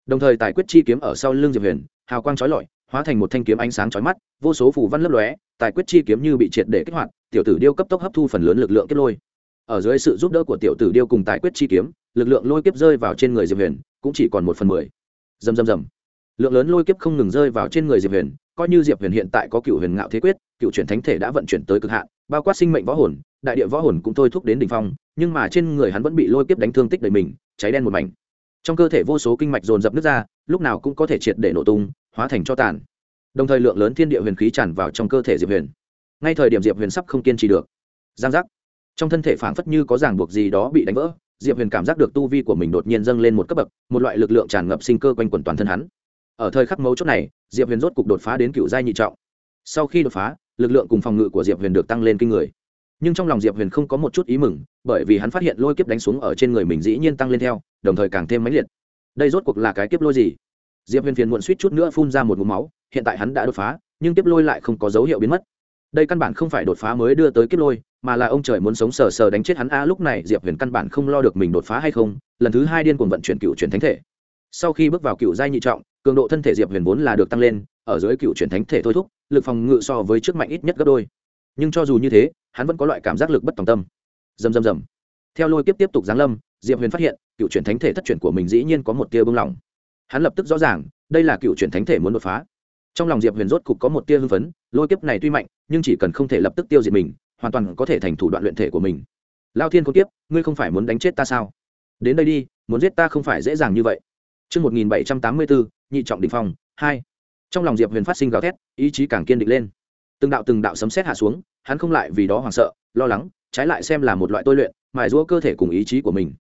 Đồng thời tài quyết chi kiếm ở sau lưng diệp huyền, hào quang trói lọi, hóa thành một thanh kiếm ánh sáng chói mắt, vô số phủ văn lấp lóe, tài quyết chi kiếm như bị triệt để kích hoạt, tiểu tử điêu cấp tốc hấp thu phần lớn lực lượng kiếp lôi. Ở dưới sự giúp đỡ của tiểu tử điêu cùng tài quyết chi kiếm lực lượng lôi kiếp rơi vào trên người diệp huyền, cũng chỉ còn một phần mười. Dầm dầm dầm lượng lớn lôi kiếp không ngừng rơi vào trên người diệp huyền, coi như diệp huyền hiện tại có cựu huyền ngạo thế quyết, cựu chuyển thánh thể đã vận chuyển tới cực hạn, bao quát sinh mệnh võ hồn, đại địa võ hồn cũng thôi thúc đến đ ỉ n h phong, nhưng mà trên người hắn vẫn bị lôi kiếp đánh thương tích đầy mình, cháy đen một mảnh. Trong cơ thể vô số kinh mạch dồn dập nước ra, lúc nào cũng có thể triệt để nổ tung, hóa thành cho tàn. Đồng thời lượng lớn thiên địa huyền khí tràn vào trong cơ thể diệp huyền. Ngay thời điểm diệp huyền sắp không kiên trì được. Giang giác. Trong thân thể phảng phất như có ràng buộc gì đó bị đánh vỡ diệp huyền cảm giác được tu vi của mình đột nhiên dâng lên một cấp bậc, một loại lực lượng tràn ngập sinh cơ quanh quẩn toàn thân hắn. Ở thời khắc mấu chốt này, diệp huyền rốt cục đột phá đến cựu giai nhị trọng. Sau khi đột phá, lực lượng cùng phòng ngự của diệp huyền được tăng lên kinh người. Nhưng trong lòng diệp huyền không có một chút ý mừng, bởi vì hắn phát hiện lôi kiếp đánh xuống ở trên người mình dĩ nhiên tăng lên theo, đồng thời càng thêm mãnh liệt. Đây rốt cuộc là cái kiếp lôi gì? Diệp huyền phiền muộn suýt chút nữa phun ra một mũ máu, hiện tại hắn đã đột phá, nhưng kiếp lôi lại không có dấu hiệu biến mất. Đây căn bản không phải đột phá mới đưa tới kiếp lôi mà là ông trời muốn sống sờ sờ đánh chết hắn. A, lúc này diệp huyền căn bản không lo được mình đột phá hay không, lần thứ hai điên cuồng vận chuyển cựu chuyển thánh thể. Sau khi bước vào cựu giai nhị trọng, cường độ thân thể diệp huyền vốn là được tăng lên, ở dưới cựu chuyển thánh thể thôi thúc, lực phòng ngự so với trước mạnh ít nhất gấp đôi. Nhưng cho dù như thế, hắn vẫn có loại cảm giác lực bất tòng tâm. Dầm dầm dầm theo lôi kiếp tiếp tục giáng lâm, diệp huyền phát hiện, cựu chuyển thánh thể thất chuyển của mình dĩ nhiên có một tia bưng lỏng hắn lập tức rõ ràng, đây là cựu chuyển thánh thể muốn đột phá. Trong lòng diệp huyền rốt cục có một tia hưng phấn, lôi kiếp này tuy mạnh, nhưng chỉ cần không thể lập tức tiêu diệt mình hoàn toàn có thể thành thủ đoạn luyện thể của mình. Lao thiên có tiếp ngươi không phải muốn đánh chết ta sao? Đến đây đi muốn giết ta không phải dễ dàng như vậy. Trước 1784, nhị trọng đỉnh phong, 2. Trong lòng Diệp Huyền phát sinh gào thét, ý chí càng kiên định lên. Từng đạo từng đạo sấm sét hạ xuống, hắn không lại vì đó hoảng sợ, lo lắng, trái lại xem là một loại tôi luyện, mài giũa cơ thể cùng ý chí của mình.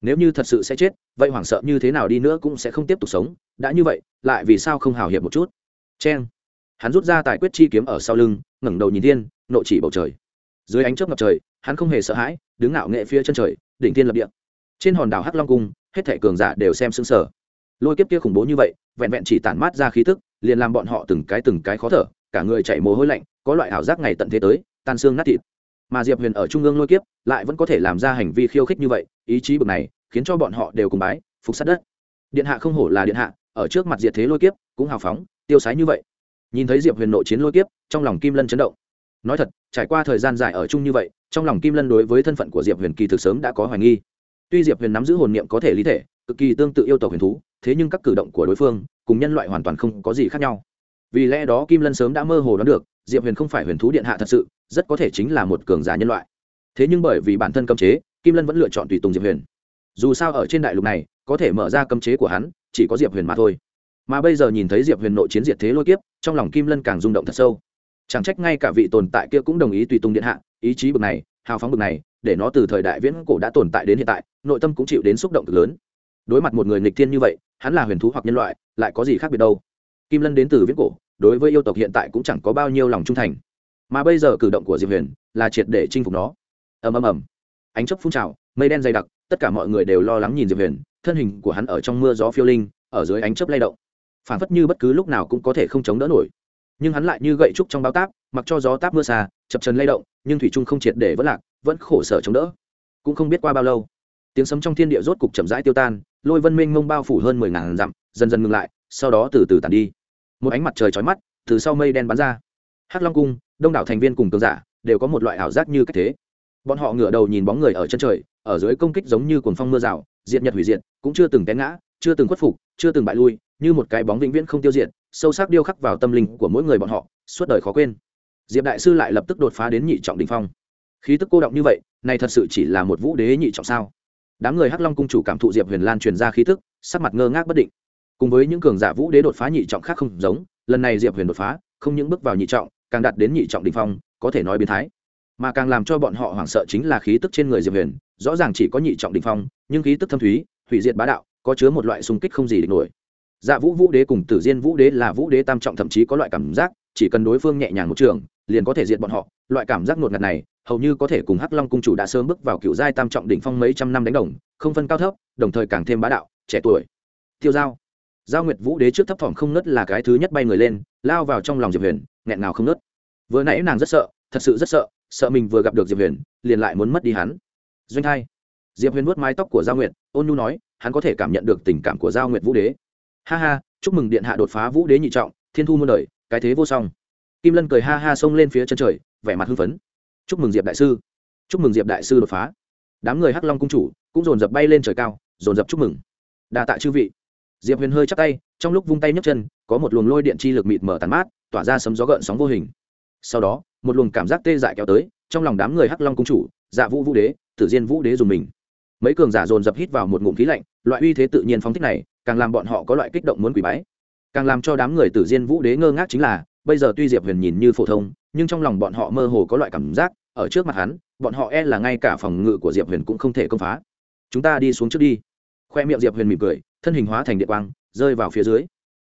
nếu như thật sự sẽ chết vậy hoảng sợ như thế nào đi nữa cũng sẽ không tiếp tục sống. Đã như vậy lại vì sao không hào hiệp một chút? C h e n hắn rút ra tài quyết chi kiếm ở sau lưng ngẩng đầu nhìn thiên nộ chỉ bầu trời dưới ánh chớp ngập trời hắn không hề sợ hãi đứng ngạo nghệ phía chân trời đỉnh thiên lập địa. Trên hòn đảo hắc long cung hết thảy cường giả đều xem xứng sở lôi kiếp kia khủng bố như vậy vẹn vẹn chỉ tản mát ra khí tức, liền làm bọn họ từng cái từng cái khó thở cả người chạy mồ hôi lạnh có loại ảo giác ngày tận thế tới tan xương nát thịt. Mà diệp huyền ở trung ương lôi kiếp lại vẫn có thể làm ra hành vi khiêu khích như vậy ý chí bực này khiến cho bọn họ đều cùng bái phục sát đất. Điện hạ không hổ là điện hạ ở trước mặt diệt thế lôi kiếp cũng hào phóng tiêu sái như vậy. Nhìn thấy diệp huyền nội chiến lôi kiếp trong lòng kim lân chấn động nói thật, trải qua thời gian dài ở chung như vậy, trong lòng kim lân đối với thân phận của diệp huyền kỳ thực sớm đã có hoài nghi. Tuy diệp huyền nắm giữ hồn niệm có thể lý thể, cực kỳ tương tự yêu tộc huyền thú, thế nhưng các cử động của đối phương cùng nhân loại hoàn toàn không có gì khác nhau. Vì lẽ đó kim lân sớm đã mơ hồ đoán được, diệp huyền không phải huyền thú điện hạ thật sự, rất có thể chính là một cường giả nhân loại. Thế nhưng bởi vì bản thân cấm chế, kim lân vẫn lựa chọn tùy tùng diệp huyền. Dù sao ở trên đại lục này, có thể mở ra cấm chế của hắn, chỉ có diệp huyền mà thôi. Mà bây giờ nhìn thấy diệp huyền nội chiến diệt thế lôi kiếp, trong lòng kim lân càng rung động thật sâu chẳng trách ngay cả vị tồn tại kia cũng đồng ý tùy tùng điện hạ, ý chí bực này, hào phóng bực này, để nó từ thời đại viễn cổ đã tồn tại đến hiện tại, nội tâm cũng chịu đến xúc động cực lớn. Đối mặt một người nghịch thiên như vậy, hắn là huyền thú hoặc nhân loại, lại có gì khác biệt đâu? Kim lân đến từ viễn cổ, đối với yêu tộc hiện tại cũng chẳng có bao nhiêu lòng trung thành. Mà bây giờ cử động của diệp huyền là triệt để chinh phục nó. Ầm ầm ầm. Ánh chấp phun trào, mây đen dày đặc, tất cả mọi người đều lo lắng nhìn diệp huyền, thân hình của hắn ở trong mưa gió phiêu linh, ở dưới ánh chớp lay động. Phản phất như bất cứ lúc nào cũng có thể không chống đỡ nổi nhưng hắn lại như gậy trúc trong bao táp, mặc cho gió táp mưa xa chập trần lay động, nhưng thủy trung không triệt để vẫn lạc, vẫn khổ sở chống đỡ. Cũng không biết qua bao lâu, tiếng sấm trong thiên địa rốt cục chậm rãi tiêu tan, lôi vân minh mông bao phủ hơn mười ngàn dặm, dần dần ngừng lại, sau đó từ từ tàn đi. Một ánh mặt trời chói mắt, từ sau mây đen bắn ra. Hắc long cung, đông đảo thành viên cùng cường giả, đều có một loại ảo giác như cách thế. Bọn họ ngửa đầu nhìn bóng người ở chân trời, ở dưới công kích giống như cuồng phong mưa rào, diệt nhật hủy diệt, cũng chưa từng té ngã, chưa từng khuất phục, chưa từng bại lui như một cái bóng vĩnh viễn không tiêu diệt, sâu sắc điêu khắc vào tâm linh của mỗi người bọn họ, suốt đời khó quên. Diệp đại sư lại lập tức đột phá đến nhị trọng đình phong. Khí tức cô động như vậy, này thật sự chỉ là một vũ đế nhị trọng sao? Đám người hắc long cung chủ cảm thụ diệp huyền lan truyền ra khí tức, sắc mặt ngơ ngác bất định. Cùng với những cường giả vũ đế đột phá nhị trọng khác không giống, lần này diệp huyền đột phá, không những bước vào nhị trọng, càng đạt đến nhị trọng đình phong, có thể nói biến thái. Mà càng làm cho bọn họ hoảng sợ chính là khí tức trên người diệp huyền, rõ ràng chỉ có nhị trọng đình phong, nhưng khí tức thâm thúy, hủy diệt bá đạo, có chứa một loại xung kích không gì địch nổi dạ vũ vũ đế cùng tử diên vũ đế là vũ đế tam trọng thậm chí có loại cảm giác, chỉ cần đối phương nhẹ nhàng một trường, liền có thể diệt bọn họ. Loại cảm giác ngột ngạt này, hầu như có thể cùng hắc long cung chủ đã sớm bước vào cựu giai tam trọng đỉnh phong mấy trăm năm đánh đồng, không phân cao thấp, đồng thời càng thêm bá đạo, trẻ tuổi. Tiêu giao. Giao nguyệt vũ đế trước thấp thỏm không nớt là cái thứ nhất bay người lên, lao vào trong lòng diệp huyền, nghẹn nào không nớt vừa nãy nàng rất sợ, thật sự rất sợ sợ mình vừa gặp được diệp huyền, liền lại muốn mất đi hắn. Doanh hai diệp huyền vuốt mái tóc của giao nguyệt, ôn nhu nói, hắn có thể cảm nhận được tình cảm của giao nguyệt vũ đế ha ha, chúc mừng điện hạ đột phá vũ đế nhị trọng, thiên thu muôn đời, cái thế vô song. Kim lân cười ha ha xông lên phía chân trời, vẻ mặt hưng phấn. Chúc mừng diệp đại sư. Chúc mừng diệp đại sư đột phá. Đám người hắc long cung chủ, cũng dồn dập bay lên trời cao, dồn dập chúc mừng. Đa tạ chư vị. Diệp huyền hơi chắc tay, trong lúc vung tay nhấc chân, có một luồng lôi điện chi lực mịt mở tàn mát, tỏa ra sấm gió gợn sóng vô hình. Sau đó, một luồng cảm giác tê dại kéo tới, trong lòng đám người hắc long cung chủ dạ vũ vũ đế, tử diên vũ đế dùng mình mấy cường giả dồn dập hít vào một ngụm khí lạnh, loại uy thế tự nhiên phóng thích này, càng làm bọn họ có loại kích động muốn quỷ bái. Càng làm cho đám người tử diên vũ đế ngơ ngác chính là, bây giờ tuy diệp huyền nhìn như phổ thông, nhưng trong lòng bọn họ mơ hồ có loại cảm giác, ở trước mặt hắn, bọn họ e là ngay cả phòng ngự của diệp huyền cũng không thể công phá. Chúng ta đi xuống trước đi. Khoe miệng diệp huyền mỉm cười, thân hình hóa thành địa quang, rơi vào phía dưới.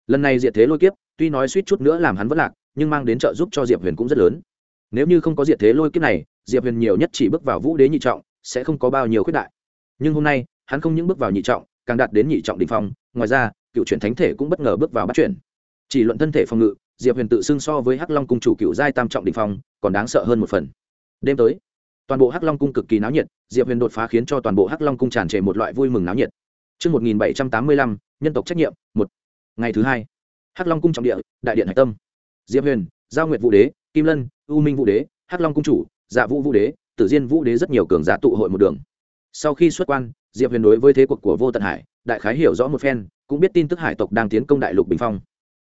Lần này diệt thế lôi kiếp, tuy nói suýt chút nữa làm hắn vất lạc, nhưng mang đến trợ giúp cho diệp huyền cũng rất lớn. Nếu như không có diệt thế lôi kiếp này, diệp huyền nhiều nhất chỉ bước vào vũ đế nhị trọng, sẽ không có bao nhiêu khuyết đại nhưng hôm nay hắn không những bước vào nhị trọng càng đạt đến nhị trọng đ ỉ n h phong ngoài ra cựu chuyển thánh thể cũng bất ngờ bước vào bắt chuyển chỉ luận thân thể phòng ngự diệp huyền tự xưng so với hắc long cung chủ cựu giai tam trọng đ ỉ n h phong còn đáng sợ hơn một phần đêm tới toàn bộ hắc long cung cực kỳ náo nhiệt diệp huyền đột phá khiến cho toàn bộ hắc long cung tràn trề một loại vui mừng náo nhiệt Trước 1785, nhân tộc trách nhiệm, một. Ngày thứ hai, hắc long cung trọng địa, đại điện Hải tâm. Diệp huyền, giao nguyệt vũ đế, kim lân, u minh vũ đế, hắc long cung chủ, dạ vũ vũ đế, tử diên vũ đế rất nhiều cường giả tụ hội một đường sau khi xuất quan, diệp huyền đối với thế cuộc của vô tận hải, đại khái hiểu rõ một phen, cũng biết tin tức hải tộc đang tiến công đại lục bình phong.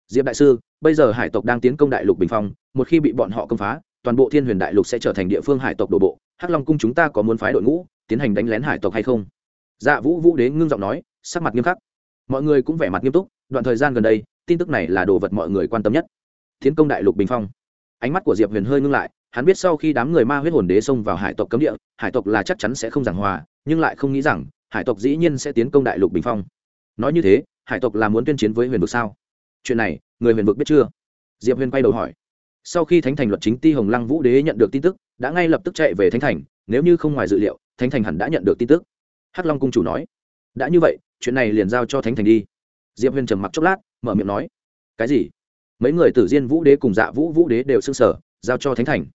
Diệp đại sư, bây giờ hải tộc đang tiến công đại lục bình phong, một khi bị bọn họ công phá, toàn bộ thiên huyền đại lục sẽ trở thành địa phương hải tộc đổ bộ. Hắc long cung chúng ta có muốn phái đội ngũ, tiến hành đánh lén hải tộc hay không? Dạ vũ vũ đế ngưng giọng nói, sắc mặt nghiêm khắc. Mọi người cũng vẻ mặt nghiêm túc, đoạn thời gian gần đây, tin tức này là đồ vật mọi người quan tâm nhất. Tiến công đại lục bình phong. Ánh mắt của diệp huyền hơi ngưng lại hắn biết sau khi đám người ma huyết hồn đế xông vào hải tộc cấm địa, hải tộc là chắc chắn sẽ không giảng hòa, nhưng lại không nghĩ rằng, hải tộc dĩ nhiên sẽ tiến công đại lục bình phong. Nói như thế, hải tộc là muốn tuyên chiến với huyền vực sao? Chuyện này, người huyền vực biết chưa? Diệp huyền quay đầu hỏi. Sau khi thánh thành luật chính ti hồng lăng vũ đế nhận được tin tức, đã ngay lập tức chạy về thánh thành, nếu như không ngoài dự liệu, thánh thành hẳn đã nhận được tin tức. Hắc long cung chủ nói. Đã như vậy, chuyện này liền giao cho thánh thành đi. Diệp huyền trầm mặc chốc lát, mở miệng nói. Cái gì? Mấy người tử diên vũ đế cùng dạ vũ vũ đế đều s ư n g sở giao cho thánh thành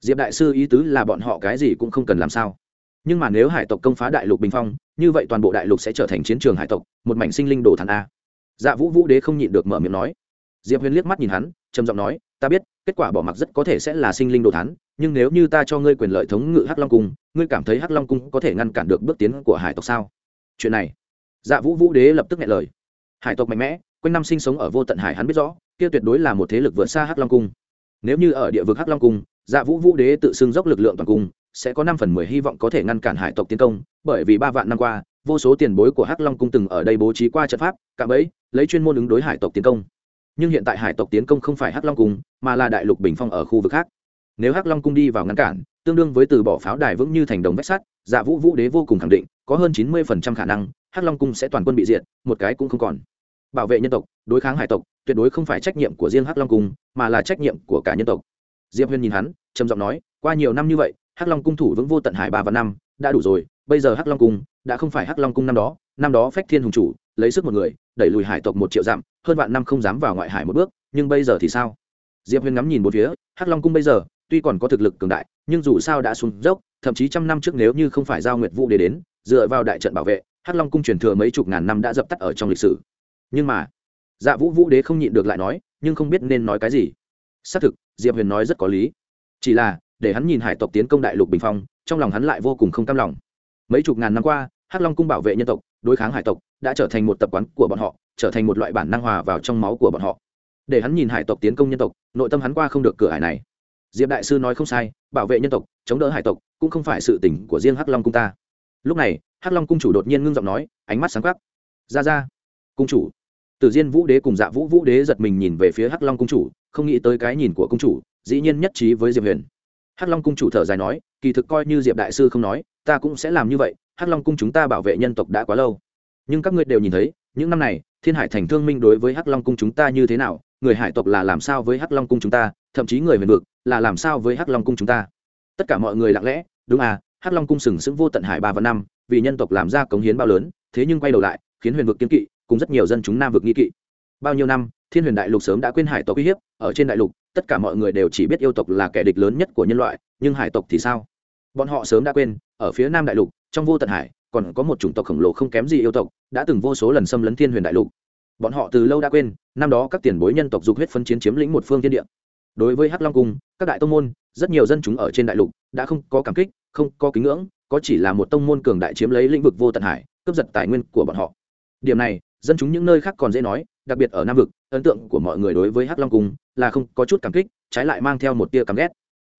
diệp đại sư ý tứ là bọn họ cái gì cũng không cần làm sao. Nhưng mà nếu hải tộc công phá đại lục bình phong, như vậy toàn bộ đại lục sẽ trở thành chiến trường hải tộc, một mảnh sinh linh đồ thản a. Dạ vũ vũ đế không nhịn được mở miệng nói. Diệp huyền liếc mắt nhìn hắn, trầm giọng nói, ta biết, kết quả bỏ mặc rất có thể sẽ là sinh linh đồ thán, nhưng nếu như ta cho ngươi quyền lợi thống ngự hắc long cung, ngươi cảm thấy hắc long cung có thể ngăn cản được bước tiến của hải tộc sao? Chuyện này dạ vũ vũ đế lập tức nghe lời. Hải tộc mạnh mẽ, quanh năm sinh sống ở vô tận hải hắn biết rõ, kia tuyệt đối là một thế lực vượt xa hắc long cung. Nếu như ở địa vực hắc long cung dạ vũ vũ đế tự xưng dốc lực lượng toàn cung, sẽ có năm phần mười hy vọng có thể ngăn cản hải tộc tiến công, bởi vì ba vạn năm qua, vô số tiền bối của hắc long cung từng ở đây bố trí qua trận pháp, cạm ấy lấy chuyên môn ứng đối hải tộc tiến công. Nhưng hiện tại hải tộc tiến công không phải hắc long cung, mà là đại lục bình phong ở khu vực khác. Nếu hắc long cung đi vào ngăn cản, tương đương với từ bỏ pháo đài vững như thành đồng vách sắt dạ vũ vũ đế vô cùng khẳng định, có hơn chín mươi phần trăm khả năng, hắc long cung sẽ toàn quân bị diệt, một cái cũng không còn. Bảo vệ nhân tộc, đối kháng hải tộc, tuyệt đối không phải trách nhiệm của riêng hắc long cung, mà là trách nhiệm của cả nhân tộc diệp huyên nhìn hắn, trầm giọng nói, qua nhiều năm như vậy, hắc long cung thủ vững vô tận hải ba và năm, đã đủ rồi, bây giờ hắc long cung, đã không phải hắc long cung năm đó năm đó phách thiên hùng chủ, lấy sức một người, đẩy lùi hải tộc một triệu dặm, hơn vạn năm không dám vào ngoại hải một bước, nhưng bây giờ thì sao? Diệp huyền ngắm nhìn một phía, hắc long cung bây giờ, tuy còn có thực lực cường đại, nhưng dù sao đã xuống dốc, thậm chí trăm năm trước nếu như không phải giao nguyệt vũ để đến, dựa vào đại trận bảo vệ, hắc long cung truyền thừa mấy chục ngàn năm đã dập tắt ở trong lịch sử. Nhưng mà dạ vũ vũ đế không nhịn được lại nói, nhưng không biết nên nói cái gì xác thực, diệp huyền nói rất có lý. Chỉ là, để hắn nhìn hải tộc tiến công đại lục bình phong, trong lòng hắn lại vô cùng không cam lòng. Mấy chục ngàn năm qua, hắc long cung bảo vệ nhân tộc, đối kháng hải tộc, đã trở thành một tập quán của bọn họ, trở thành một loại bản năng hòa vào trong máu của bọn họ. Để hắn nhìn hải tộc tiến công nhân tộc, nội tâm hắn qua không được cửa hải này. Diệp đại sư nói không sai, bảo vệ nhân tộc, chống đỡ hải tộc, cũng không phải sự tỉnh của riêng hắc long cung ta. Lúc này, hắc long cung chủ đột nhiên ngưng giọng nói, ánh mắt sáng khắc ra ra, cung chủ. Tử Diên Vũ Đế cùng Dạ Vũ Vũ Đế giật mình nhìn về phía Hắc Long cung chủ, không nghĩ tới cái nhìn của cung chủ, dĩ nhiên nhất trí với Diệp Huyền. Hắc Long cung chủ thở dài nói, kỳ thực coi như Diệp đại sư không nói, ta cũng sẽ làm như vậy, Hắc Long cung chúng ta bảo vệ nhân tộc đã quá lâu. Nhưng các ngươi đều nhìn thấy, những năm này, Thiên Hải Thành Thương Minh đối với Hắc Long cung chúng ta như thế nào, người hải tộc là làm sao với Hắc Long cung chúng ta, thậm chí người huyền vực là làm sao với Hắc Long cung chúng ta. Tất cả mọi người lặng lẽ, đúng à, Hắc Long cung sừng sững vô tận hải ba và năm, vì nhân tộc làm ra cống hiến bao lớn, thế nhưng quay đầu lại, khiến huyền vực kiên kỵ, cùng rất nhiều dân chúng nam vực nghi kỵ. Bao nhiêu năm, thiên huyền đại lục sớm đã quên hải tộc uy hiếp, ở trên đại lục, tất cả mọi người đều chỉ biết yêu tộc là kẻ địch lớn nhất của nhân loại, nhưng hải tộc thì sao? Bọn họ sớm đã quên, ở phía nam đại lục, trong vô tận hải, còn có một chủng tộc khổng lồ không kém gì yêu tộc, đã từng vô số lần xâm lấn thiên huyền đại lục. Bọn họ từ lâu đã quên, năm đó các tiền bối nhân tộc dục huyết phân chiến chiếm lĩnh một phương thiên địa. Đối với hắc long cung, các đại tông môn, rất nhiều dân chúng ở trên đại lục đã không có cảm kích, không có kính ngưỡng, có chỉ là một tông môn cường đại chiếm lấy lĩnh vực vô tận hải, cướp giật tài nguyên của bọn họ. Điểm này dân chúng những nơi khác còn dễ nói, đặc biệt ở nam vực, ấn tượng của mọi người đối với hắc long cung là không có chút cảm kích, trái lại mang theo một tia cảm ghét.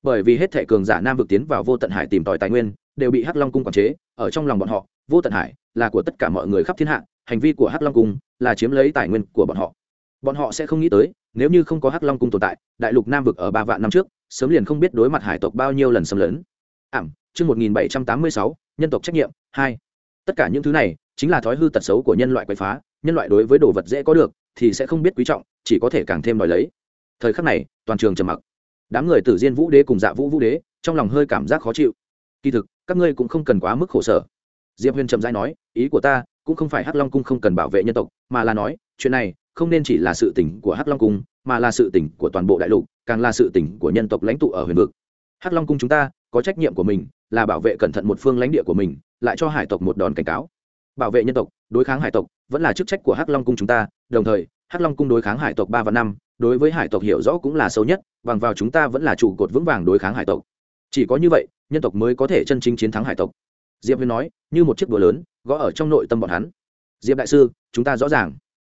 Bởi vì hết thể cường giả nam vực tiến vào vô tận hải tìm tòi tài nguyên, đều bị hắc long cung quản chế, ở trong lòng bọn họ, vô tận hải là của tất cả mọi người khắp thiên hạ, hành vi của hắc long cung là chiếm lấy tài nguyên của bọn họ. Bọn họ sẽ không nghĩ tới, nếu như không có hắc long cung tồn tại, đại lục nam vực ở ba vạn năm trước, sớm liền không biết đối mặt hải tộc bao nhiêu lần xâm lấn. Ảm, chương một nghìn bảy trăm tám mươi sáu, nhân tộc trách nhiệm, hai. Tất cả những thứ này chính là thói hư tật xấu của nhân loại quậy phá nhân loại đối với đồ vật dễ có được thì sẽ không biết quý trọng, chỉ có thể càng thêm đòi lấy. Thời khắc này, toàn trường trầm mặc. Đám người tử diên vũ đế cùng dạ vũ vũ đế, trong lòng hơi cảm giác khó chịu. Kỳ thực, các ngươi cũng không cần quá mức khổ sở. Diệp huyền trầm dai nói, ý của ta cũng không phải hắc long cung không cần bảo vệ nhân tộc, mà là nói, chuyện này không nên chỉ là sự tỉnh của hắc long cung, mà là sự tỉnh của toàn bộ đại lục, càng là sự tỉnh của nhân tộc lãnh tụ ở huyền vực. Hắc long cung chúng ta có trách nhiệm của mình là bảo vệ cẩn thận một phương lãnh địa của mình, lại cho hải tộc một đòn cảnh cáo bảo vệ nhân tộc, đối kháng hải tộc, vẫn là chức trách của hắc long cung chúng ta. Đồng thời, hắc long cung đối kháng hải tộc ba và năm, đối với hải tộc hiểu rõ cũng là sâu nhất, bằng vào chúng ta vẫn là trụ cột vững vàng đối kháng hải tộc. Chỉ có như vậy, nhân tộc mới có thể chân chính chiến thắng hải tộc. Diệp huyền nói, như một chiếc búa lớn, gõ ở trong nội tâm bọn hắn. Diệp đại sư, chúng ta rõ ràng.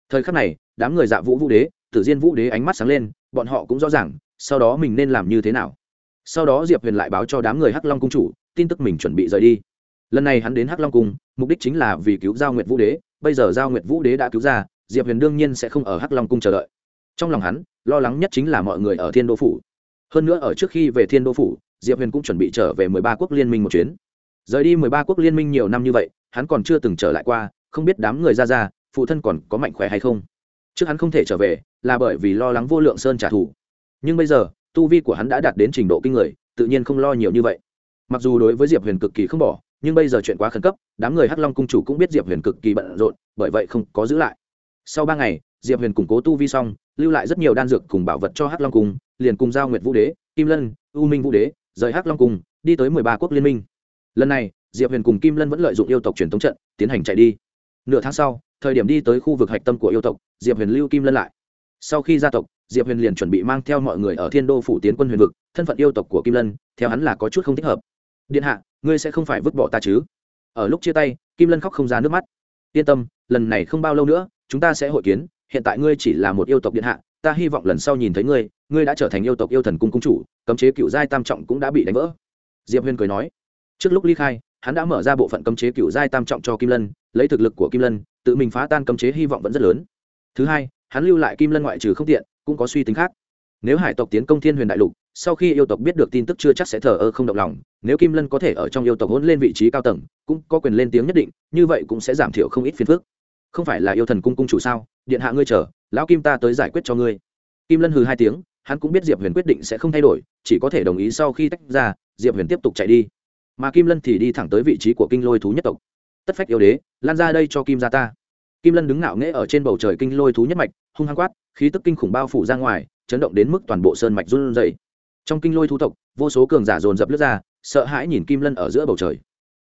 Thời khắc này, đám người dạ vũ vũ đế, tử diên vũ đế ánh mắt sáng lên, bọn họ cũng rõ ràng, sau đó mình nên làm như thế nào. Sau đó diệp huyền lại báo cho đám người hắc long cung chủ, tin tức mình chuẩn bị rời đi lần này hắn đến hắc long cung, mục đích chính là vì cứu giao nguyệt vũ đế. Bây giờ giao nguyệt vũ đế đã cứu ra, diệp huyền đương nhiên sẽ không ở hắc long cung chờ đợi. Trong lòng hắn, lo lắng nhất chính là mọi người ở thiên đô phủ. Hơn nữa ở trước khi về thiên đô phủ, diệp huyền cũng chuẩn bị trở về mười ba quốc liên minh một chuyến. Rời đi mười ba quốc liên minh nhiều năm như vậy, hắn còn chưa từng trở lại qua, không biết đám người ra ra, phụ thân còn có mạnh khỏe hay không. Trước hắn không thể trở về, là bởi vì lo lắng vô lượng sơn trả thù. Nhưng bây giờ, tu vi của hắn đã đạt đến trình độ kinh người, tự nhiên không lo nhiều như vậy. Mặc dù đối với diệp huyền cực kỳ không bỏ nhưng bây giờ chuyện quá khẩn cấp, đám người hắc long cung chủ cũng biết diệp huyền cực kỳ bận rộn, bởi vậy không có giữ lại. Sau ba ngày, diệp huyền củng cố tu vi xong, lưu lại rất nhiều đan dược cùng bảo vật cho hắc long cung, liền cùng giao nguyệt vũ đế, kim lân, u minh vũ đế, rời hắc long cung, đi tới mười ba quốc liên minh. Lần này, diệp huyền cùng kim lân vẫn lợi dụng yêu tộc truyền thống trận, tiến hành chạy đi. Nửa tháng sau, thời điểm đi tới khu vực hạch tâm của yêu tộc, diệp huyền lưu kim lân lại. Sau khi gia tộc, diệp huyền liền chuẩn bị mang theo mọi người ở thiên đô phủ tiến quân huyền vực, thân phận yêu tộc của kim lân, theo hắn là có chút không thích hợp điện hạ, ngươi sẽ không phải vứt bỏ ta chứ? Ở lúc chia tay, kim lân khóc không ra nước mắt. Yên tâm, lần này không bao lâu nữa, chúng ta sẽ hội kiến. Hiện tại ngươi chỉ là một yêu tộc điện hạ, ta hy vọng lần sau nhìn thấy ngươi ngươi đã trở thành yêu tộc yêu thần cung cung chủ, cấm chế cựu giai tam trọng cũng đã bị đánh vỡ. Diệp huyền cười nói. Trước lúc ly khai, hắn đã mở ra bộ phận cấm chế cựu giai tam trọng cho kim lân, lấy thực lực của kim lân, tự mình phá tan cấm chế hy vọng vẫn rất lớn. Thứ hai, hắn lưu lại kim lân ngoại trừ không tiện, cũng có suy tính khác. Nếu hải tộc tiến công thiên huyền đại lục sau khi yêu tộc biết được tin tức chưa chắc sẽ thờ ơ không động lòng, nếu kim lân có thể ở trong yêu tộc hôn lên vị trí cao tầng, cũng có quyền lên tiếng nhất định, như vậy cũng sẽ giảm thiểu không ít phiền phức. Không phải là yêu thần cung cung chủ sao? Điện hạ ngươi chờ, lão kim ta tới giải quyết cho ngươi. Kim lân hừ hai tiếng, hắn cũng biết diệp huyền quyết định sẽ không thay đổi, chỉ có thể đồng ý sau khi tách ra, diệp huyền tiếp tục chạy đi. Mà kim lân thì đi thẳng tới vị trí của kinh lôi thú nhất tộc. Tất phách yêu đế, lan ra đây cho kim ra ta. Kim lân đứng ngạo nghễ ở trên bầu trời kinh lôi thú nhất mạch, hung hăng quát, khí tức kinh khủng bao phủ ra ngoài, chấn động đến mức toàn bộ sơn mạch run rẩy trong kinh lôi thú tộc, vô số cường giả dồn dập lướt ra, sợ hãi nhìn kim lân ở giữa bầu trời.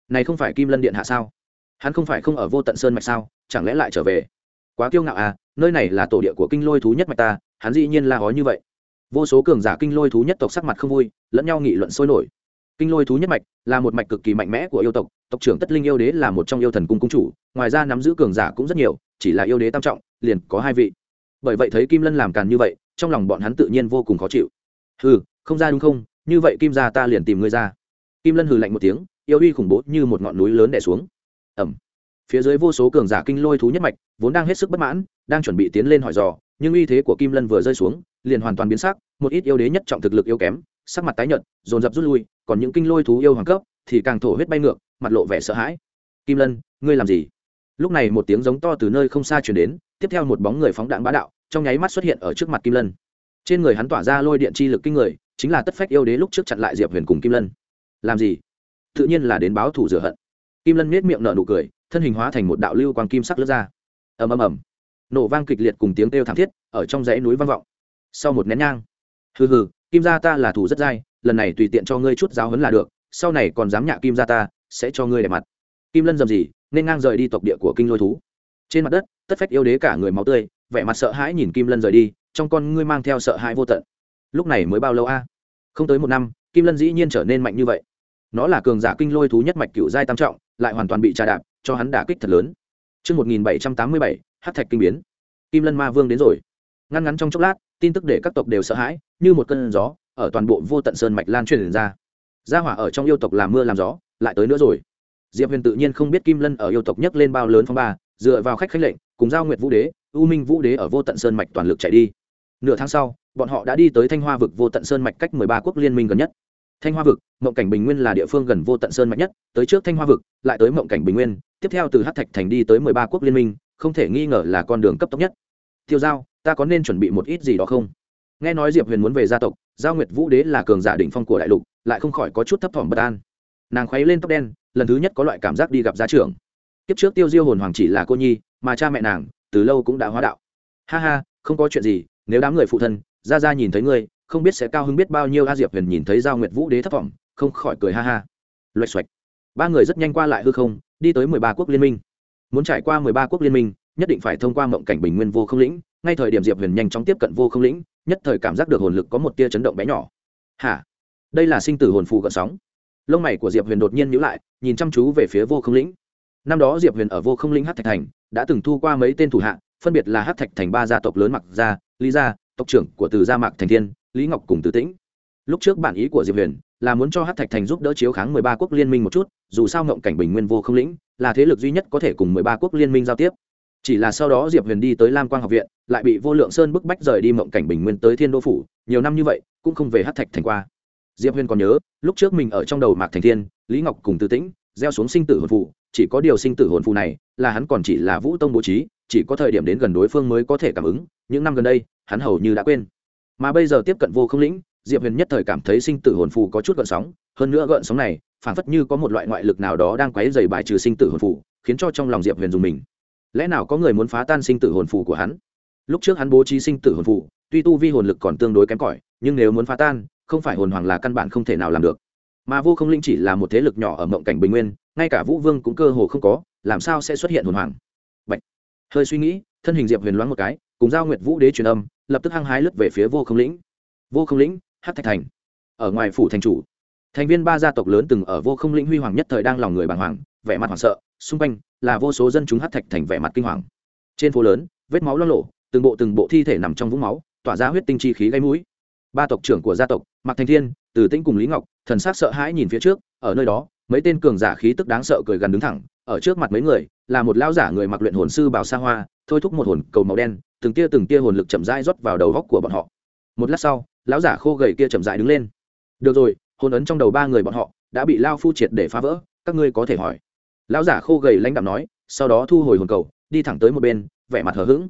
Này không phải kim lân điện hạ sao? Hắn không phải không ở vô tận sơn mạch sao? Chẳng lẽ lại trở về? Quá kiêu ngạo à nơi này là tổ địa của kinh lôi thú nhất mạch ta, hắn dĩ nhiên la hó như vậy. Vô số cường giả kinh lôi thú nhất tộc sắc mặt không vui, lẫn nhau nghị luận sôi nổi. Kinh lôi thú nhất mạch là một mạch cực kỳ mạnh mẽ của yêu tộc tộc trưởng tất linh yêu đế là một trong yêu thần cung cung chủ, ngoài ra nắm giữ cường giả cũng rất nhiều, chỉ là yêu đế tam trọng, liền có hai vị. Bởi vậy thấy kim lân làm càn như vậy, trong lòng bọn hắn tự nhiên vô cùng khó chịu. Ừ không ra đúng không? Như vậy kim ra ta liền tìm ngươi ra. Kim lân hừ lạnh một tiếng, yêu uy khủng bố như một ngọn núi lớn đẻ xuống. Ẩm. Phía dưới vô số cường giả kinh lôi thú nhất mạch, vốn đang hết sức bất mãn, đang chuẩn bị tiến lên hỏi dò, nhưng uy thế của kim lân vừa rơi xuống, liền hoàn toàn biến sắc, một ít yêu đế nhất trọng thực lực yếu kém, sắc mặt tái nhợt, dồn dập rút lui, còn những kinh lôi thú yêu hoàng cấp thì càng thổ huyết bay ngược, mặt lộ vẻ sợ hãi. Kim lân, ngươi làm gì? Lúc này một tiếng giống to từ nơi không xa chuyển đến, tiếp theo một bóng người phóng đạn bá đạo, trong nháy mắt xuất hiện ở trước mặt kim lân. Trên người hắn tỏa ra lôi điện chi lực kinh người chính là tất phách yêu đế lúc trước chặn lại diệp huyền cùng kim lân làm gì tự nhiên là đến báo thủ rửa hận kim lân nết miệng nở nụ cười thân hình hóa thành một đạo lưu quang kim sắc lướt ra ầm ầm ầm nổ vang kịch liệt cùng tiếng kêu thảm thiết ở trong dãy núi vang vọng sau một nén nhang hừ hừ kim gia ta là thủ rất dai lần này tùy tiện cho ngươi chút giáo hấn là được sau này còn dám nhạ kim gia ta sẽ cho ngươi để mặt kim lân dầm gì nên ngang rời đi tộc địa của kinh lôi thú trên mặt đất tất phách yêu đế cả người máu tươi vẻ mặt sợ hãi nhìn kim lân rời đi trong con ngươi mang theo sợ hãi vô tận lúc này mới bao lâu a không tới một năm kim lân dĩ nhiên trở nên mạnh như vậy nó là cường giả kinh lôi thú nhất mạch cựu giai tam trọng lại hoàn toàn bị trà đạp cho hắn đả kích thật lớn Trước 1787, hát thạch kinh biến. Kim Lân Ma Vương đến rồi. Ngăn ngắn trong chốc lát, tin tức để các tộc đều sợ hãi, như một cơn gió, ở toàn bộ vô tận sơn mạch lan truyền ra. Gia hỏa ở trong yêu tộc làm mưa làm gió, lại tới nữa rồi. Diệp Huyền tự nhiên không biết Kim Lân ở yêu tộc nhấc lên bao lớn phong ba, dựa vào khách khách lệnh, cùng giao Nguyệt Vũ Đế, U Minh Vũ Đế ở vô tận sơn mạch toàn lực chạy đi. Nửa tháng sau, bọn họ đã đi tới Thanh Hoa vực vô tận sơn mạch cách 13 quốc liên minh gần nhất. Thanh hoa vực mộng cảnh bình nguyên là địa phương gần vô tận sơn mạnh nhất tới trước thanh hoa vực lại tới mộng cảnh bình nguyên tiếp theo từ hát thạch thành đi tới mười ba quốc liên minh không thể nghi ngờ là con đường cấp tốc nhất. Tiêu giao ta có nên chuẩn bị một ít gì đó không? Nghe nói diệp huyền muốn về gia tộc giao nguyệt vũ đế là cường giả đỉnh phong của đại lục lại không khỏi có chút thấp thỏm bất an. Nàng khuấy lên tóc đen lần thứ nhất có loại cảm giác đi gặp gia trưởng. Kiếp trước tiêu diêu hồn hoàng chỉ là cô nhi mà cha mẹ nàng từ lâu cũng đã hóa đạo. Ha ha không có chuyện gì nếu đám người phụ thân ra ra nhìn thấy ngươi, không biết sẽ cao hứng biết bao nhiêu a diệp huyền nhìn thấy giao nguyệt vũ đế thất vọng, không khỏi cười ha ha. Loạch xoạch. Ba người rất nhanh qua lại hư không, đi tới mười ba quốc liên minh. Muốn trải qua mười ba quốc liên minh, nhất định phải thông qua mộng cảnh bình nguyên vô không lĩnh, ngay thời điểm diệp huyền nhanh chóng tiếp cận vô không lĩnh, nhất thời cảm giác được hồn lực có một tia chấn động bé nhỏ. Hả? Đây là sinh tử hồn phù gợn sóng. Lông mày của diệp huyền đột nhiên nhữ lại, nhìn chăm chú về phía vô không lĩnh. Năm đó diệp huyền ở vô không lĩnh hát thạch thành, đã từng thu qua mấy tên thủ hạ, phân biệt là hát thạch thành ba gia tộc lớn mặc gia lý gia, tộc trưởng của từ gia mạc thành thiên, lý ngọc cùng từ tĩnh. Lúc trước bản ý của diệp huyền là muốn cho hát thạch thành giúp đỡ chiếu kháng mười ba quốc liên minh một chút, dù sao ngộng cảnh bình nguyên vô không lĩnh, là thế lực duy nhất có thể cùng mười ba quốc liên minh giao tiếp. Chỉ là sau đó diệp huyền đi tới lam quang học viện, lại bị vô lượng sơn bức bách rời đi mộng cảnh bình nguyên tới thiên đô phủ, nhiều năm như vậy, cũng không về hát thạch thành qua. Diệp huyền còn nhớ, lúc trước mình ở trong đầu mạc thành thiên, lý ngọc cùng từ tĩnh, gieo xuống sinh tử hồn phụ chỉ có điều sinh tử hồn phụ này là hắn còn chỉ là vũ tông bố trí chỉ có thời điểm đến gần đối phương mới có thể cảm ứng, những năm gần đây, hắn hầu như đã quên. Mà bây giờ tiếp cận vô không lĩnh, diệp huyền nhất thời cảm thấy sinh tử hồn phù có chút gợn sóng, hơn nữa gợn sóng này, phản phất như có một loại ngoại lực nào đó đang quấy dày bài trừ sinh tử hồn phù, khiến cho trong lòng diệp huyền dùng mình. Lẽ nào có người muốn phá tan sinh tử hồn phù của hắn? Lúc trước hắn bố trí sinh tử hồn phù, tuy tu vi hồn lực còn tương đối kém cỏi, nhưng nếu muốn phá tan, không phải hồn hoàng là căn bản không thể nào làm được. Mà vô không linh chỉ là một thế lực nhỏ ở mộng cảnh bình nguyên, ngay cả vũ vương cũng cơ hồ không có, làm sao sẽ xuất hiện hồn hoàng? Hơi suy nghĩ, thân hình diệp huyền loáng một cái, cùng giao nguyệt vũ đế truyền âm, lập tức hăng hái lướt về phía vô không lĩnh. Vô không lĩnh hát thạch thành. Ở ngoài phủ thành chủ, thành viên ba gia tộc lớn từng ở vô không lĩnh huy hoàng nhất thời đang lòng người bàng hoàng, vẻ mặt hoảng sợ, xung quanh là vô số dân chúng hát thạch thành vẻ mặt kinh hoàng. Trên phố lớn, vết máu lo lộ, từng bộ từng bộ thi thể nằm trong vũng máu, tỏa ra huyết tinh chi khí gây mũi. Ba tộc trưởng của gia tộc, mạc thành thiên, từ tĩnh cùng lý ngọc, thần sắc sợ hãi nhìn phía trước, ở nơi đó, mấy tên cường giả khí tức đáng sợ cười gần đứng thẳng, ở trước mặt mấy người là một lão giả người mặc luyện hồn sư bảo sa hoa, thôi thúc một hồn cầu màu đen, từng tia từng tia hồn lực chậm rãi rót vào đầu góc của bọn họ. Một lát sau, lão giả khô gầy kia chậm rãi đứng lên. Được rồi, hồn ấn trong đầu ba người bọn họ đã bị lao phu triệt để phá vỡ, các ngươi có thể hỏi. Lão giả khô gầy lãnh đạm nói, sau đó thu hồi hồn cầu, đi thẳng tới một bên, vẻ mặt hờ hững.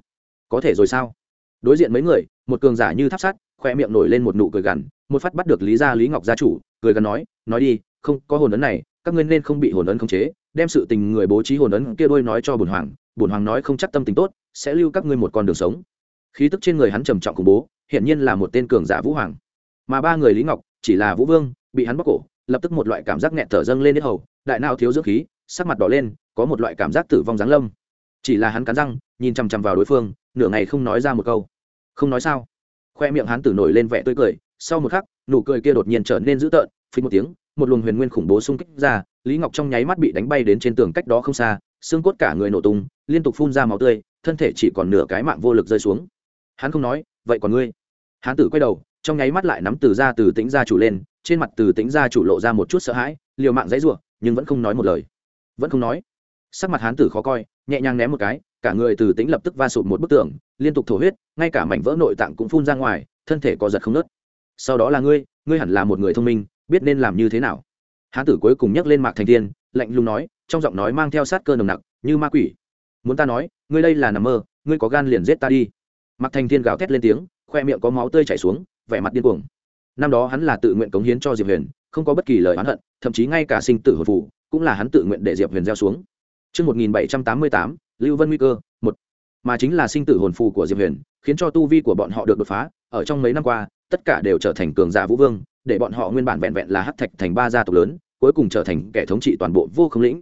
Có thể rồi sao? Đối diện mấy người, một cường giả như tháp sắt, khoe miệng nổi lên một nụ cười gằn, một phát bắt được lý gia lý ngọc gia chủ, cười gằn nói nói đi không có hồn ấn này, các ngươi nên không bị hồn ấn khống chế, đem sự tình người bố trí hồn ấn kia đôi nói cho bùn hoàng bùn hoàng nói không chắc tâm tình tốt, sẽ lưu các ngươi một con đường sống. Khí tức trên người hắn trầm trọng khủng bố hiện nhiên là một tên cường giả vũ hoàng. Mà ba người lý ngọc, chỉ là vũ vương, bị hắn bóc cổ, lập tức một loại cảm giác nghẹn thở dâng lên hết hầu, đại nào thiếu dưỡng khí, sắc mặt đỏ lên, có một loại cảm giác tử vong giáng lâm. Chỉ là hắn cắn răng, nhìn chằm chằm vào đối phương, nửa ngày không nói ra một câu. Không nói sao? Khoe miệng hắn tử nổi lên vẻ tươi cười, sau một khắc nụ cười kia đột nhiên trở nên dữ tợn phí một tiếng, một luồng huyền nguyên khủng bố xung kích ra, lý ngọc trong nháy mắt bị đánh bay đến trên tường cách đó không xa, xương cốt cả người nổ tung, liên tục phun ra máu tươi, thân thể chỉ còn nửa cái mạng vô lực rơi xuống. Hắn không nói, vậy còn ngươi? Hán tử quay đầu, trong nháy mắt lại nắm từ ra từ tính gia chủ lên, trên mặt từ tính gia chủ lộ ra một chút sợ hãi, liều mạng dãy ruộng nhưng vẫn không nói một lời. Vẫn không nói. Sắc mặt hán tử khó coi, nhẹ nhàng ném một cái, cả người từ tính lập tức va sụt một bức tường, liên tục thổ huyết, ngay cả mảnh vỡ nội tạng cũng phun ra ngoài, thân thể có giật không nớt sau đó là ngươi ngươi hẳn là một người thông minh biết nên làm như thế nào. Hán tử cuối cùng nhắc lên mạc thành Thiên, lạnh lùng nói trong giọng nói mang theo sát cơ nồng nặc như ma quỷ. Muốn ta nói ngươi đây là nằm mơ ngươi có gan liền giết ta đi. Mạc thành thiên gào thét lên tiếng khoe miệng có máu tươi chảy xuống vẻ mặt điên cuồng. Năm đó hắn là tự nguyện cống hiến cho diệp huyền không có bất kỳ lời oán hận thậm chí ngay cả sinh tử hồi phủ cũng là hắn tự nguyện để diệp huyền gieo xuống. Trước 1788, Lưu Vân nguy cơ, một. Mà chính là sinh tử hồn phù của diệp huyền khiến cho tu vi của bọn họ được đột phá ở trong mấy năm qua tất cả đều trở thành cường giả vũ vương để bọn họ nguyên bản vẹn vẹn là hắc thạch thành ba gia tộc lớn cuối cùng trở thành kẻ thống trị toàn bộ vô không lĩnh.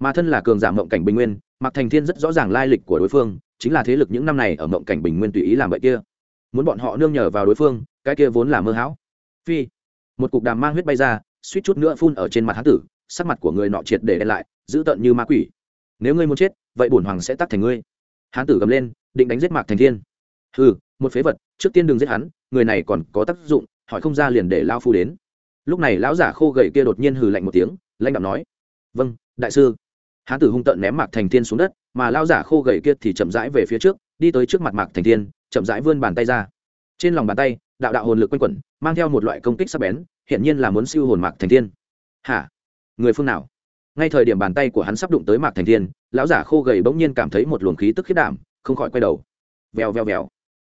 Mà thân là cường giả mộng cảnh bình nguyên mạc thành thiên rất rõ ràng lai lịch của đối phương chính là thế lực những năm này ở mộng cảnh bình nguyên tùy ý làm vậy kia. Muốn bọn họ nương nhờ vào đối phương cái kia vốn là mơ hão. Phi một cục đàm mang huyết bay ra suýt chút nữa phun ở trên mặt hán tử sắc mặt của người nọ triệt để đen lại giữ tợn như ma quỷ. Nếu ngươi muốn chết vậy bổn hoàng sẽ tắt thành ngươi. Hán tử gầm lên định đánh giết mạc thành thiên. Hừ, một phế vật trước tiên đừng giết hắn người này còn có tác dụng, hỏi không ra liền để lao phu đến. Lúc này lão giả khô gầy kia đột nhiên hừ lạnh một tiếng, lãnh đạo nói vâng đại sư. Hán tử hung tợn ném mạc thành thiên xuống đất, mà lao giả khô gầy kia thì chậm rãi về phía trước, đi tới trước mặt mạc thành thiên, chậm rãi vươn bàn tay ra. Trên lòng bàn tay, đạo đạo hồn lực quanh quẩn, mang theo một loại công kích sắc bén hiện nhiên là muốn siêu hồn mạc thành thiên. Hả? Người phương nào? Ngay thời điểm bàn tay của hắn sắp đụng tới mạc thành thiên, lão giả khô gầy bỗng nhiên cảm thấy một luồng khí tức khiết đảm, không khỏi quay đầu. Vèo vèo vèo.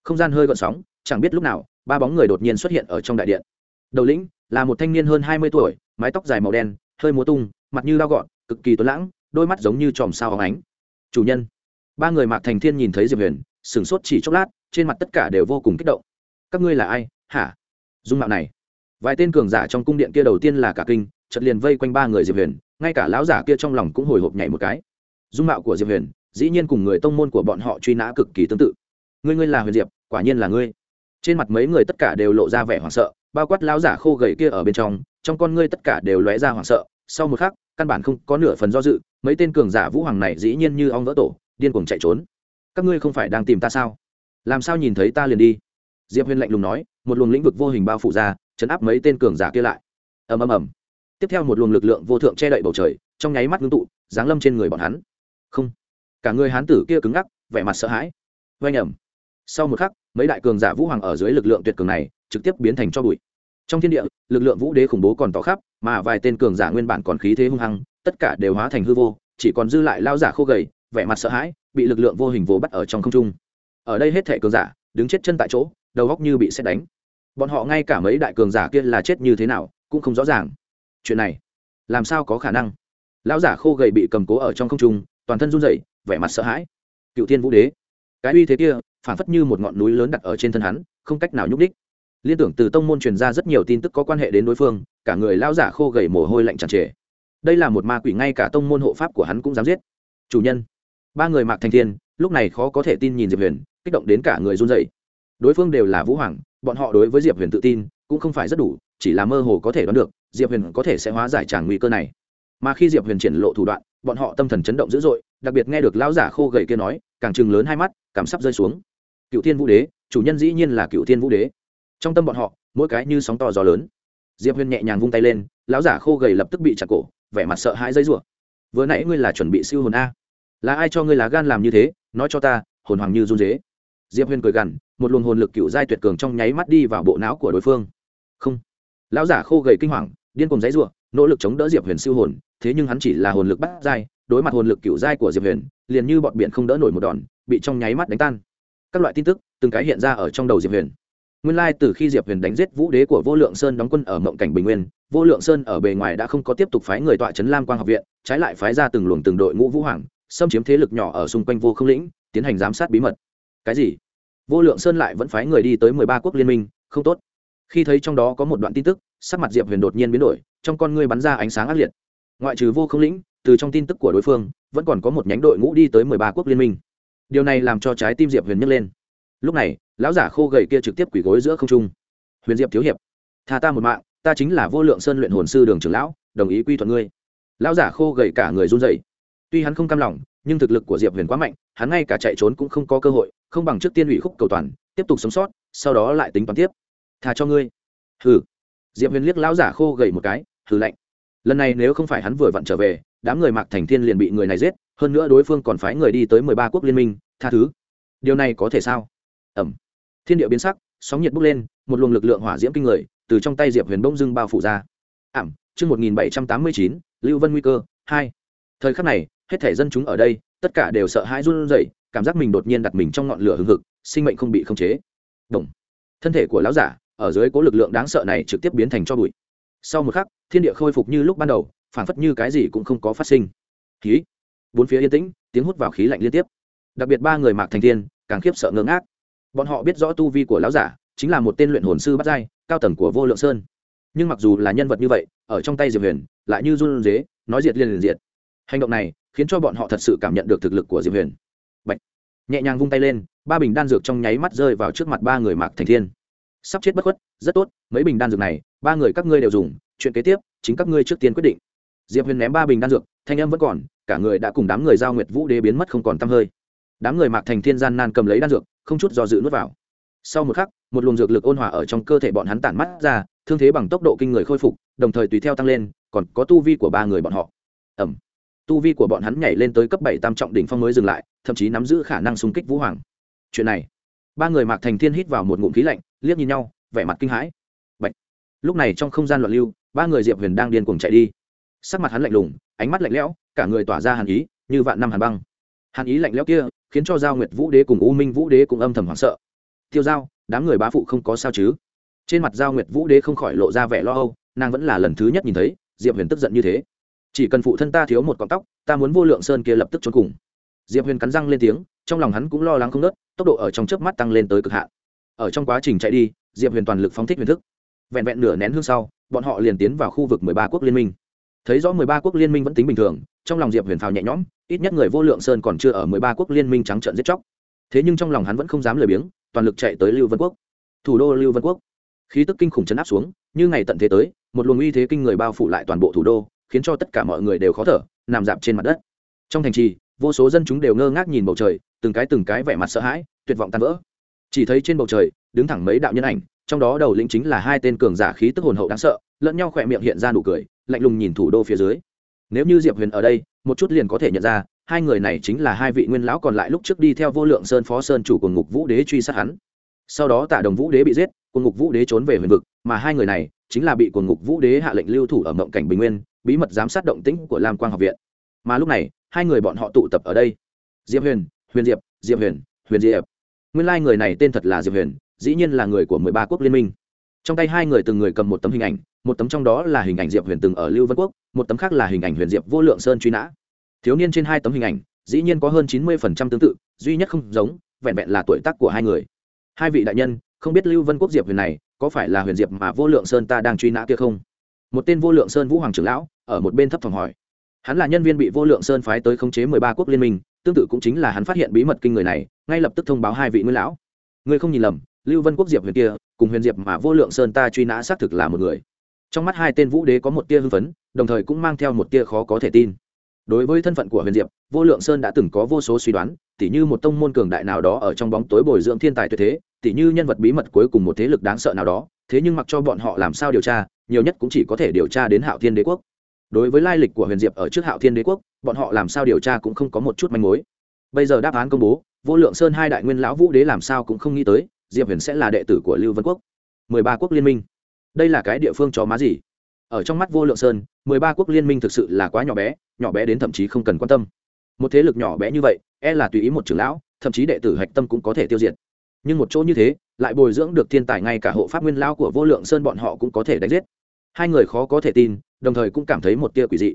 Không gian hơi gọn sóng, chẳng biết lúc nào ba bóng người đột nhiên xuất hiện ở trong đại điện. Đầu lĩnh là một thanh niên hơn hai mươi tuổi, mái tóc dài màu đen, hơi múa tung, mặt như lao gọn, cực kỳ tuấn lãng, đôi mắt giống như chòm sao óng ánh. Chủ nhân. Ba người mạc thành thiên nhìn thấy diệp huyền, sửng sốt chỉ chốc lát, trên mặt tất cả đều vô cùng kích động. Các ngươi là ai? Hả? Dung mạo này. Vài tên cường giả trong cung điện kia đầu tiên là cả kinh chật liền vây quanh ba người diệp huyền, ngay cả lão giả kia trong lòng cũng hồi hộp nhảy một cái. Dung mạo của diệp huyền, dĩ nhiên cùng người tông môn của bọn họ truy nã cực kỳ tương tự. Ngươi ngươi là huyền diệp, quả nhiên là ngươi trên mặt mấy người tất cả đều lộ ra vẻ hoảng sợ, bao quát lão giả khô gầy kia ở bên trong trong con ngươi tất cả đều lóe ra hoảng sợ. Sau một khắc, căn bản không có nửa phần do dự, mấy tên cường giả vũ hoàng này dĩ nhiên như ong vỡ tổ, điên cuồng chạy trốn. Các ngươi không phải đang tìm ta sao? Làm sao nhìn thấy ta liền đi? Diệp huyền lạnh lùng nói, một luồng lĩnh vực vô hình bao phủ ra, chấn áp mấy tên cường giả kia lại. Ầm ầm ầm. Tiếp theo một luồng lực lượng vô thượng che đậy bầu trời, trong nháy mắt ngưng tụ, giáng lâm trên người bọn hắn. Không. Cả người hán tử kia cứng ngắc, vẻ mặt sợ hãi. Vây nhầm sau một khắc mấy đại cường giả vũ hoàng ở dưới lực lượng tuyệt cường này trực tiếp biến thành cho bụi. Trong thiên địa, lực lượng vũ đế khủng bố còn tỏ khắp, mà vài tên cường giả nguyên bản còn khí thế hung hăng, tất cả đều hóa thành hư vô, chỉ còn dư lại lao giả khô gầy, vẻ mặt sợ hãi, bị lực lượng vô hình vồ bắt ở trong không trung. Ở đây hết thể cường giả, đứng chết chân tại chỗ, đầu góc như bị xét đánh. Bọn họ ngay cả mấy đại cường giả kia là chết như thế nào, cũng không rõ ràng. Chuyện này, làm sao có khả năng? Lão giả khô gầy bị cầm cố ở trong không trung, toàn thân run rẩy, vẻ mặt sợ hãi. Cựu thiên vũ đế, cái uy thế kia phản phất như một ngọn núi lớn đặt ở trên thân hắn, không cách nào nhúc đích liên tưởng từ tông môn truyền ra rất nhiều tin tức có quan hệ đến đối phương, cả người lão giả khô gầy mồ hôi lạnh tràn trề. Đây là một ma quỷ ngay cả tông môn hộ pháp của hắn cũng dám giết. Chủ nhân, ba người mạc thành thiên, lúc này khó có thể tin nhìn diệp huyền, kích động đến cả người run rẩy. Đối phương đều là vũ hoàng, bọn họ đối với diệp huyền tự tin cũng không phải rất đủ, chỉ là mơ hồ có thể đoán được, diệp huyền có thể sẽ hóa giải tràng nguy cơ này. Mà khi diệp huyền triển lộ thủ đoạn, bọn họ tâm thần chấn động dữ dội, đặc biệt nghe được lão giả khô gầy kia nói, càng chừng lớn hai mắt, cảm sắp rơi xuống cựu thiên vũ đế, chủ nhân dĩ nhiên là cựu thiên vũ đế. Trong tâm bọn họ, mỗi cái như sóng to gió lớn. Diệp huyền nhẹ nhàng vung tay lên, lão giả khô gầy lập tức bị chặt cổ, vẻ mặt sợ hãi dây rủa. Vừa nãy ngươi là chuẩn bị siêu hồn a. Là ai cho ngươi lá gan làm như thế? Nói cho ta, hồn hoàng như run dế diệp huyền cười gằn, một luồng hồn lực cựu giai tuyệt cường trong nháy mắt đi vào bộ não của đối phương. Không. Lão giả khô gầy kinh hoàng, điên cùng dãy rủa, nỗ lực chống đỡ diệp huyền siêu hồn, thế nhưng hắn chỉ là hồn lực bắt giai, đối mặt hồn lực cựu giai của diệp huyền, liền như bọn biển không đỡ nổi một đòn, bị trong nháy mắt đánh tan các loại tin tức, từng cái hiện ra ở trong đầu diệp huyền. Nguyên lai từ khi diệp huyền đánh giết vũ đế của vô lượng sơn đóng quân ở mộng cảnh bình nguyên, vô lượng sơn ở bề ngoài đã không có tiếp tục phái người tọa trấn lam quang học viện, trái lại phái ra từng luồng từng đội ngũ vũ hoàng, xâm chiếm thế lực nhỏ ở xung quanh vô không lĩnh, tiến hành giám sát bí mật. Cái gì? Vô lượng sơn lại vẫn phái người đi tới mười ba quốc liên minh, không tốt. Khi thấy trong đó có một đoạn tin tức, sắc mặt diệp huyền đột nhiên biến đổi, trong con ngươi bắn ra ánh sáng ác liệt. Ngoại trừ vô không lĩnh, từ trong tin tức của đối phương, vẫn còn có một nhánh đội ngũ đi tới mười ba quốc liên minh điều này làm cho trái tim diệp huyền nhấc lên. Lúc này, lão giả khô gầy kia trực tiếp quỳ gối giữa không trung. Huyền diệp thiếu hiệp, tha ta một mạng, ta chính là vô lượng sơn luyện hồn sư đường trưởng lão, đồng ý quy thuận ngươi. Lão giả khô gầy cả người run rẩy. Tuy hắn không cam lòng, nhưng thực lực của diệp huyền quá mạnh, hắn ngay cả chạy trốn cũng không có cơ hội, không bằng trước tiên ủy khúc cầu toàn, tiếp tục sống sót, sau đó lại tính toán tiếp. Thà cho ngươi. Hừ. Diệp huyền liếc lão giả khô gầy một cái, hừ lạnh. Lần này nếu không phải hắn vừa vặn trở về đám người mạc thành thiên liền bị người này giết, hơn nữa đối phương còn phái người đi tới mười ba quốc liên minh, tha thứ. Điều này có thể sao? Ẩm. Thiên địa biến sắc, sóng nhiệt bốc lên, một luồng lực lượng hỏa diễm kinh người từ trong tay diệp huyền bông dưng bao phủ ra. Ảm chương một nghìn bảy trăm tám mươi chín, lưu vân nguy cơ, hai. Thời khắc này, hết thể dân chúng ở đây, tất cả đều sợ hãi run rẩy, cảm giác mình đột nhiên đặt mình trong ngọn lửa hừng hực, sinh mệnh không bị khống chế. Động. thân thể của lão giả, ở dưới cố lực lượng đáng sợ này trực tiếp biến thành cho bụi. Sau một khắc, thiên địa khôi phục như lúc ban đầu phảng phất như cái gì cũng không có phát sinh. Khí. Bốn phía yên tĩnh, tiếng hút vào khí lạnh liên tiếp. Đặc biệt ba người mạc thành thiên, càng khiếp sợ ngơ ngác. Bọn họ biết rõ tu vi của lão giả, chính là một tên luyện hồn sư bắt giai, cao tầng của vô lượng sơn. Nhưng mặc dù là nhân vật như vậy, ở trong tay diệp huyền, lại như run dế nói diệt liền liền diệt. Hành động này khiến cho bọn họ thật sự cảm nhận được thực lực của diệp huyền. Bạch. nhẹ nhàng vung tay lên, ba bình đan dược trong nháy mắt rơi vào trước mặt ba người mạc thành thiên. Sắp chết bất khuất, rất tốt, mấy bình đan dược này, ba người các ngươi đều dùng, chuyện kế tiếp, chính các ngươi trước tiên quyết định diệp huyền ném ba bình đan dược, thanh em vẫn còn, cả người đã cùng đám người giao nguyệt vũ đế biến mất không còn t hơi. Đám người mạc thành thiên gian nan cầm lấy đan dược, không chút do dự nuốt vào. Sau một khắc, một luồng dược lực ôn hòa ở trong cơ thể bọn hắn tản mắt ra, thương thế bằng tốc độ kinh người khôi phục, đồng thời tùy theo tăng lên, còn có tu vi của ba người bọn họ. Ẩm tu vi của bọn hắn nhảy lên tới cấp bảy tam trọng đỉnh phong mới dừng lại, thậm chí nắm giữ khả năng xung kích vũ hoàng. Chuyện này, ba người mạc thành thiên hít vào một ngụm khí lạnh, liếc nhìn nhau, vẻ mặt kinh hãi. Bạch. lúc này trong không gian loạn lưu, ba người diệp huyền đang điên cuồng chạy đi sắc mặt hắn lạnh lùng, ánh mắt lạnh lẽo, cả người tỏa ra hàn ý, như vạn năm hàn băng. Hàn ý lạnh lẽo kia khiến cho giao nguyệt vũ đế cùng u minh vũ đế cũng âm thầm hoảng sợ. Tiêu giao, đám người bá phụ không có sao chứ? Trên mặt giao nguyệt vũ đế không khỏi lộ ra vẻ lo âu, nàng vẫn là lần thứ nhất nhìn thấy diệp huyền tức giận như thế. Chỉ cần phụ thân ta thiếu một cọng tóc, ta muốn vô lượng sơn kia lập tức trốn cùng. Diệp huyền cắn răng lên tiếng, trong lòng hắn cũng lo lắng không nớt tốc độ ở trong chớp mắt tăng lên tới cực hạn. Ở trong quá trình chạy đi, diệp huyền toàn lực phóng thích huyền thức. Vẹn vẹn nửa nén hương sau, bọn họ liền tiến vào khu vực mười ba quốc liên minh thấy rõ mười ba quốc liên minh vẫn tính bình thường, trong lòng diệp huyền phào nhẹ nhõm, ít nhất người vô lượng sơn còn chưa ở mười ba quốc liên minh trắng trợn giết chóc. Thế nhưng trong lòng hắn vẫn không dám lười biếng, toàn lực chạy tới lưu vân quốc. Thủ đô lưu vân quốc. Khí tức kinh khủng chấn áp xuống, như ngày tận thế tới, một luồng uy thế kinh người bao phủ lại toàn bộ thủ đô, khiến cho tất cả mọi người đều khó thở, nằm dạp trên mặt đất. Trong thành trì, vô số dân chúng đều ngơ ngác nhìn bầu trời, từng cái từng cái vẻ mặt sợ hãi, tuyệt vọng tan vỡ. Chỉ thấy trên bầu trời, đứng thẳng mấy đạo nhân ảnh, trong đó đầu lĩnh chính là hai tên cường giả khí tức hồn hậu đáng sợ lẫn nhau khỏe miệng hiện ra nụ cười, lạnh lùng nhìn thủ đô phía dưới. Nếu như diệp huyền ở đây, một chút liền có thể nhận ra, hai người này chính là hai vị nguyên lão còn lại lúc trước đi theo vô lượng sơn phó sơn chủ của ngục vũ đế truy sát hắn. Sau đó tạ đồng vũ đế bị giết, cùng ngục vũ đế trốn về huyền vực, mà hai người này chính là bị cùng ngục vũ đế hạ lệnh lưu thủ ở mộng cảnh bình nguyên, bí mật giám sát động tĩnh của lam quang học viện. Mà lúc này, hai người bọn họ tụ tập ở đây. Diệp huyền huyền diệp diệp huyền huyền diệp. Nguyên lai、like、người này tên thật là diệp huyền, dĩ nhiên là người của mười ba quốc liên minh trong tay hai người từng người cầm một tấm hình ảnh, một tấm trong đó là hình ảnh diệp huyền từng ở lưu vân quốc, một tấm khác là hình ảnh huyền diệp vô lượng sơn truy nã. Thiếu niên trên hai tấm hình ảnh, dĩ nhiên có hơn chín mươi phần trăm tương tự, duy nhất không giống, vẹn vẹn là tuổi tác của hai người. Hai vị đại nhân, không biết lưu vân quốc diệp huyền này, có phải là huyền diệp mà vô lượng sơn ta đang truy nã kia không? Một tên vô lượng sơn vũ hoàng trưởng lão, ở một bên thấp phòng hỏi. Hắn là nhân viên bị vô lượng sơn phái tới khống chế mười ba quốc liên minh, tương tự cũng chính là hắn phát hiện bí mật kinh người này, ngay lập tức thông báo hai vị nguyên lão. Ngươi không nhìn lầm lưu vân quốc diệp huyền kia, cùng huyền diệp mà vô lượng sơn ta truy nã xác thực là một người. Trong mắt hai tên vũ đế có một tia hưng phấn, đồng thời cũng mang theo một tia khó có thể tin. Đối với thân phận của huyền diệp, vô lượng sơn đã từng có vô số suy đoán, tỉ như một tông môn cường đại nào đó ở trong bóng tối bồi dưỡng thiên tài tuyệt thế, tỉ như nhân vật bí mật cuối cùng một thế lực đáng sợ nào đó, thế nhưng mặc cho bọn họ làm sao điều tra, nhiều nhất cũng chỉ có thể điều tra đến hạo thiên đế quốc. Đối với lai lịch của huyền diệp ở trước hạo thiên đế quốc, bọn họ làm sao điều tra cũng không có một chút manh mối. Bây giờ đáp án công bố, vô lượng sơn hai đại nguyên lão vũ đế làm sao cũng không nghĩ tới diệp huyền sẽ là đệ tử của lưu vân quốc. mười ba quốc liên minh. Đây là cái địa phương chó má gì? Ở trong mắt vô lượng sơn, mười ba quốc liên minh thực sự là quá nhỏ bé nhỏ bé đến thậm chí không cần quan tâm. Một thế lực nhỏ bé như vậy e là tùy ý một trưởng lão, thậm chí đệ tử hạch tâm cũng có thể tiêu diệt. Nhưng một chỗ như thế, lại bồi dưỡng được thiên tài ngay cả hộ pháp nguyên lao của vô lượng sơn bọn họ cũng có thể đánh giết. Hai người khó có thể tin, đồng thời cũng cảm thấy một tia quỷ dị.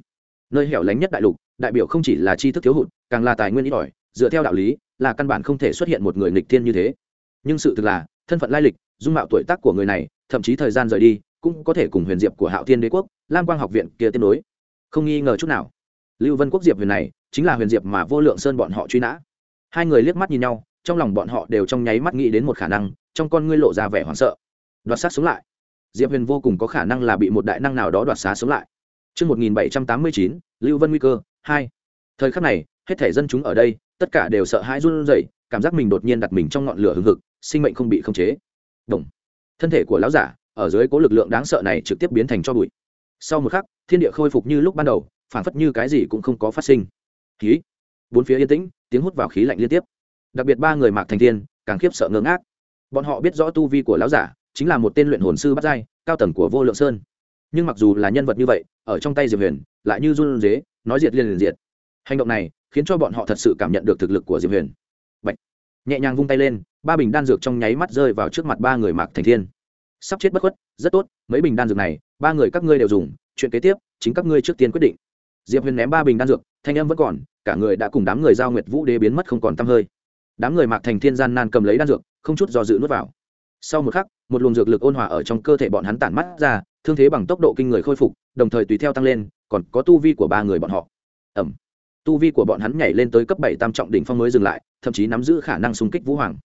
Nơi hẻo lánh nhất đại lục, đại biểu không chỉ là tri thức thiếu hụt, càng là tài nguyên ít ỏi, dựa theo đạo lý, là căn bản không thể xuất hiện một người nghịch thiên như thế nhưng sự thực là thân phận lai lịch dung mạo tuổi tác của người này thậm chí thời gian rời đi cũng có thể cùng huyền diệp của hạo thiên đế quốc lam quang học viện kia tiếp nối. Không nghi ngờ chút nào lưu vân quốc diệp huyền này chính là huyền diệp mà vô lượng sơn bọn họ truy nã. Hai người liếc mắt nhìn nhau trong lòng bọn họ đều trong nháy mắt nghĩ đến một khả năng trong con ngươi lộ ra vẻ hoảng sợ. Đoạt sát sống lại. Diệp huyền vô cùng có khả năng là bị một đại năng nào đó đoạt xá sống lại. Trước 1789, Lưu Vân nguy cơ, 2. Thời khắc này, hết thể dân chúng ở đây, tất cả đều sợ hãi run rẩy, cảm giác mình đột nhiên đặt mình trong ngọn lửa hừng hực, sinh mệnh không bị khống chế. Đồng. Thân thể của lão giả, ở dưới cố lực lượng đáng sợ này trực tiếp biến thành cho bụi. Sau một khắc, thiên địa khôi phục như lúc ban đầu, phản phất như cái gì cũng không có phát sinh. Khí. Bốn phía yên tĩnh, tiếng hút vào khí lạnh liên tiếp. Đặc biệt ba người Mạc Thành Thiên, càng khiếp sợ ngơ ngác. Bọn họ biết rõ tu vi của lão giả, chính là một tên luyện hồn sư bắt giai, cao tầng của Vô Lượng Sơn. Nhưng mặc dù là nhân vật như vậy, ở trong tay Diệp Huyền, lại như run rế, nói diệt liền liền diệt. Hành động này, khiến cho bọn họ thật sự cảm nhận được thực lực của Diệp Huyền. Bạch. Nhẹ nhàng vung tay lên, ba bình đan dược trong nháy mắt rơi vào trước mặt ba người Mạc Thành Thiên. Sắp chết bất khuất, rất tốt, mấy bình đan dược này, ba người các ngươi đều dùng, chuyện kế tiếp, chính các ngươi trước tiên quyết định. Diệp Huyền ném ba bình đan dược, thanh âm vẫn còn, cả người đã cùng đám người giao nguyệt vũ đế biến mất không còn tăm hơi. Đám người Mạc Thành Thiên gian nan cầm lấy đan dược, không chút do dự nuốt vào sau một khắc một luồng dược lực ôn hòa ở trong cơ thể bọn hắn tản mắt ra thương thế bằng tốc độ kinh người khôi phục đồng thời tùy theo tăng lên còn có tu vi của ba người bọn họ ẩm tu vi của bọn hắn nhảy lên tới cấp bảy tam trọng đỉnh phong mới dừng lại thậm chí nắm giữ khả năng xung kích vũ hoàng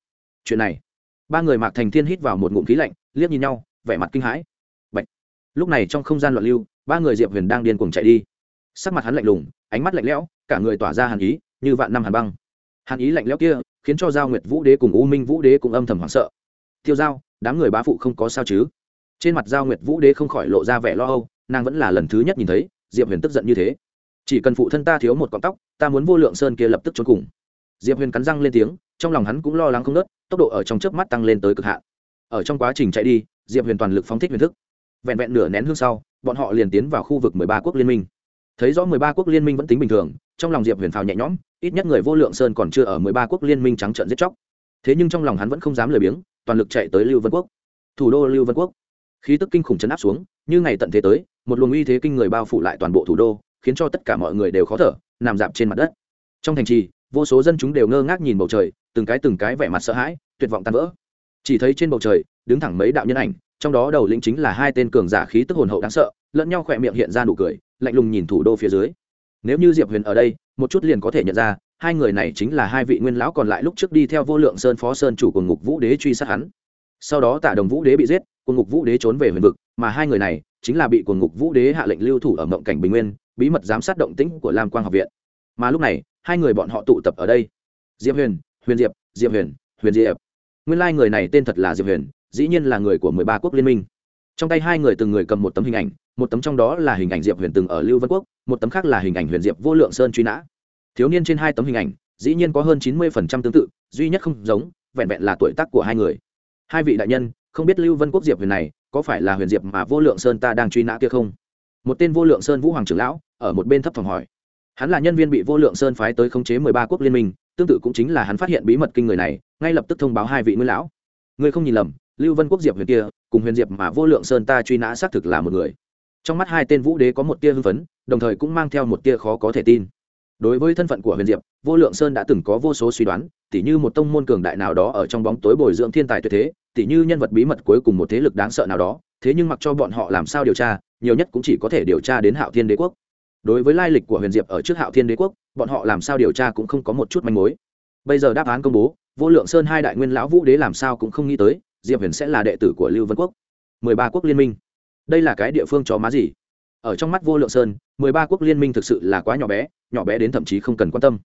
chuyện này. Ba người mạc thành thiên hít vào một ngụm khí lạnh, liếc nhìn nhau, vẻ mặt kinh hãi. Bạch. lúc này trong không gian loạn lưu, ba người diệp huyền đang điên cuồng chạy đi. Sắc mặt hắn lạnh lùng, ánh mắt lạnh lẽo, cả người tỏa ra hàn ý, như vạn năm hàn băng. Hàn ý lạnh lẽo kia, khiến cho giao nguyệt vũ đế cùng u minh vũ đế cũng âm thầm hoảng sợ. Tiêu giao, đám người bá phụ không có sao chứ? Trên mặt giao nguyệt vũ đế không khỏi lộ ra vẻ lo âu, nàng vẫn là lần thứ nhất nhìn thấy diệp huyền tức giận như thế. Chỉ cần phụ thân ta thiếu một cọng tóc, ta muốn vô lượng sơn kia lập tức trốn cùng diệp huyền cắn răng lên tiếng, trong lòng hắn cũng lo lắng không nớt tốc độ ở trong chớp mắt tăng lên tới cực hạn. Ở trong quá trình chạy đi, diệp huyền toàn lực phóng thích huyền thức. Vẹn vẹn nửa nén hương sau, bọn họ liền tiến vào khu vực mười ba quốc liên minh. Thấy rõ mười ba quốc liên minh vẫn tính bình thường, trong lòng diệp huyền phào nhẹ nhõm, ít nhất người vô lượng sơn còn chưa ở mười ba quốc liên minh trắng trợn giết chóc. Thế nhưng trong lòng hắn vẫn không dám lười biếng, toàn lực chạy tới lưu vân quốc. Thủ đô lưu vân quốc. Khí tức kinh khủng chấn áp xuống, như ngày tận thế tới, một luồng uy thế kinh người bao phủ lại toàn bộ thủ đô, khiến cho tất cả mọi người đều khó thở, nằm dạp trên mặt đất. Trong thành trì vô số dân chúng đều ngơ ngác nhìn bầu trời, từng cái từng cái vẻ mặt sợ hãi, tuyệt vọng tan vỡ. Chỉ thấy trên bầu trời, đứng thẳng mấy đạo nhân ảnh, trong đó đầu lĩnh chính là hai tên cường giả khí tức hồn hậu đáng sợ, lẫn nhau khỏe miệng hiện ra nụ cười, lạnh lùng nhìn thủ đô phía dưới. Nếu như diệp huyền ở đây, một chút liền có thể nhận ra, hai người này chính là hai vị nguyên lão còn lại lúc trước đi theo vô lượng sơn phó sơn chủ của ngục vũ đế truy sát hắn. Sau đó tả đồng vũ đế bị giết, của ngục vũ đế trốn về huyền vực, mà hai người này chính là bị của ngục vũ đế hạ lệnh lưu thủ ở mộng cảnh bình nguyên, bí mật giám sát động tĩnh của lam quang học viện. Mà lúc này hai người bọn họ tụ tập ở đây. Diệp huyền huyền diệp diệp huyền huyền diệp. Nguyên lai người này tên thật là diệp huyền, dĩ nhiên là người của mười ba quốc liên minh. Trong tay hai người từng người cầm một tấm hình ảnh, một tấm trong đó là hình ảnh diệp huyền từng ở lưu vân quốc, một tấm khác là hình ảnh huyền diệp vô lượng sơn truy nã. Thiếu niên trên hai tấm hình ảnh, dĩ nhiên có hơn chín mươi phần trăm tương tự, duy nhất không giống, vẹn vẹn là tuổi tác của hai người. Hai vị đại nhân, không biết lưu vân quốc diệp huyền này có phải là huyền diệp mà vô lượng sơn ta đang truy nã kia không? Một tên vô lượng sơn vũ hoàng trưởng lão, ở một bên thấp phòng hỏi hắn là nhân viên bị vô lượng sơn phái tới khống chế mười ba quốc liên minh, tương tự cũng chính là hắn phát hiện bí mật kinh người này, ngay lập tức thông báo hai vị nguyên lão. Ngươi không nhìn lầm, lưu vân quốc diệp huyền kia, cùng huyền diệp mà vô lượng sơn ta truy nã xác thực là một người. Trong mắt hai tên vũ đế có một tia hưng phấn, đồng thời cũng mang theo một tia khó có thể tin. Đối với thân phận của huyền diệp, vô lượng sơn đã từng có vô số suy đoán, tỉ như một tông môn cường đại nào đó ở trong bóng tối bồi dưỡng thiên tài tuyệt thế, tỉ như nhân vật bí mật cuối cùng một thế lực đáng sợ nào đó, thế nhưng mặc cho bọn họ làm sao điều tra, nhiều nhất cũng chỉ có thể điều tra đến hạo thiên đế quốc đối với lai lịch của huyền diệp ở trước hạo thiên đế quốc, bọn họ làm sao điều tra cũng không có một chút manh mối. Bây giờ đáp án công bố, vô lượng sơn hai đại nguyên lão vũ đế làm sao cũng không nghĩ tới, diệp huyền sẽ là đệ tử của lưu vân quốc. Mười ba quốc liên minh. Đây là cái địa phương chó má gì? Ở trong mắt vô lượng sơn, mười ba quốc liên minh thực sự là quá nhỏ bé nhỏ bé đến thậm chí không cần quan tâm.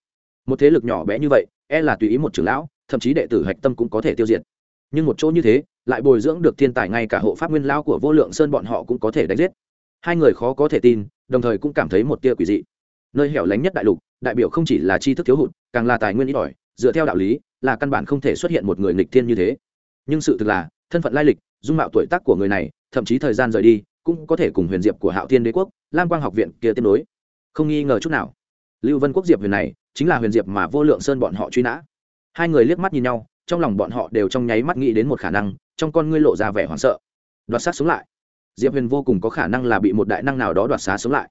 Một thế lực nhỏ bé như vậy e là tùy ý một trưởng lão, thậm chí đệ tử hạch tâm cũng có thể tiêu diệt. Nhưng một chỗ như thế, lại bồi dưỡng được thiên tài ngay cả hộ pháp nguyên lao của vô lượng sơn bọn họ cũng có thể đánh giết hai người khó có thể tin, đồng thời cũng cảm thấy một tia quỷ dị. Nơi hẻo lánh nhất đại lục, đại biểu không chỉ là tri thức thiếu hụt, càng là tài nguyên ít ỏi, dựa theo đạo lý, là căn bản không thể xuất hiện một người nghịch thiên như thế. Nhưng sự thực là, thân phận lai lịch, dung mạo tuổi tác của người này, thậm chí thời gian rời đi, cũng có thể cùng huyền diệp của hạo thiên đế quốc, lam quang học viện kia tiếp nối. Không nghi ngờ chút nào, lưu vân quốc diệp huyền này, chính là huyền diệp mà vô lượng sơn bọn họ truy nã. Hai người liếc mắt nhìn nhau, trong lòng bọn họ đều trong nháy mắt nghĩ đến một khả năng, trong con ngươi lộ ra vẻ hoảng sợ. Đoạt sát xuống lại diệp huyền vô cùng có khả năng là bị một đại năng nào đó đoạt xá sống lại.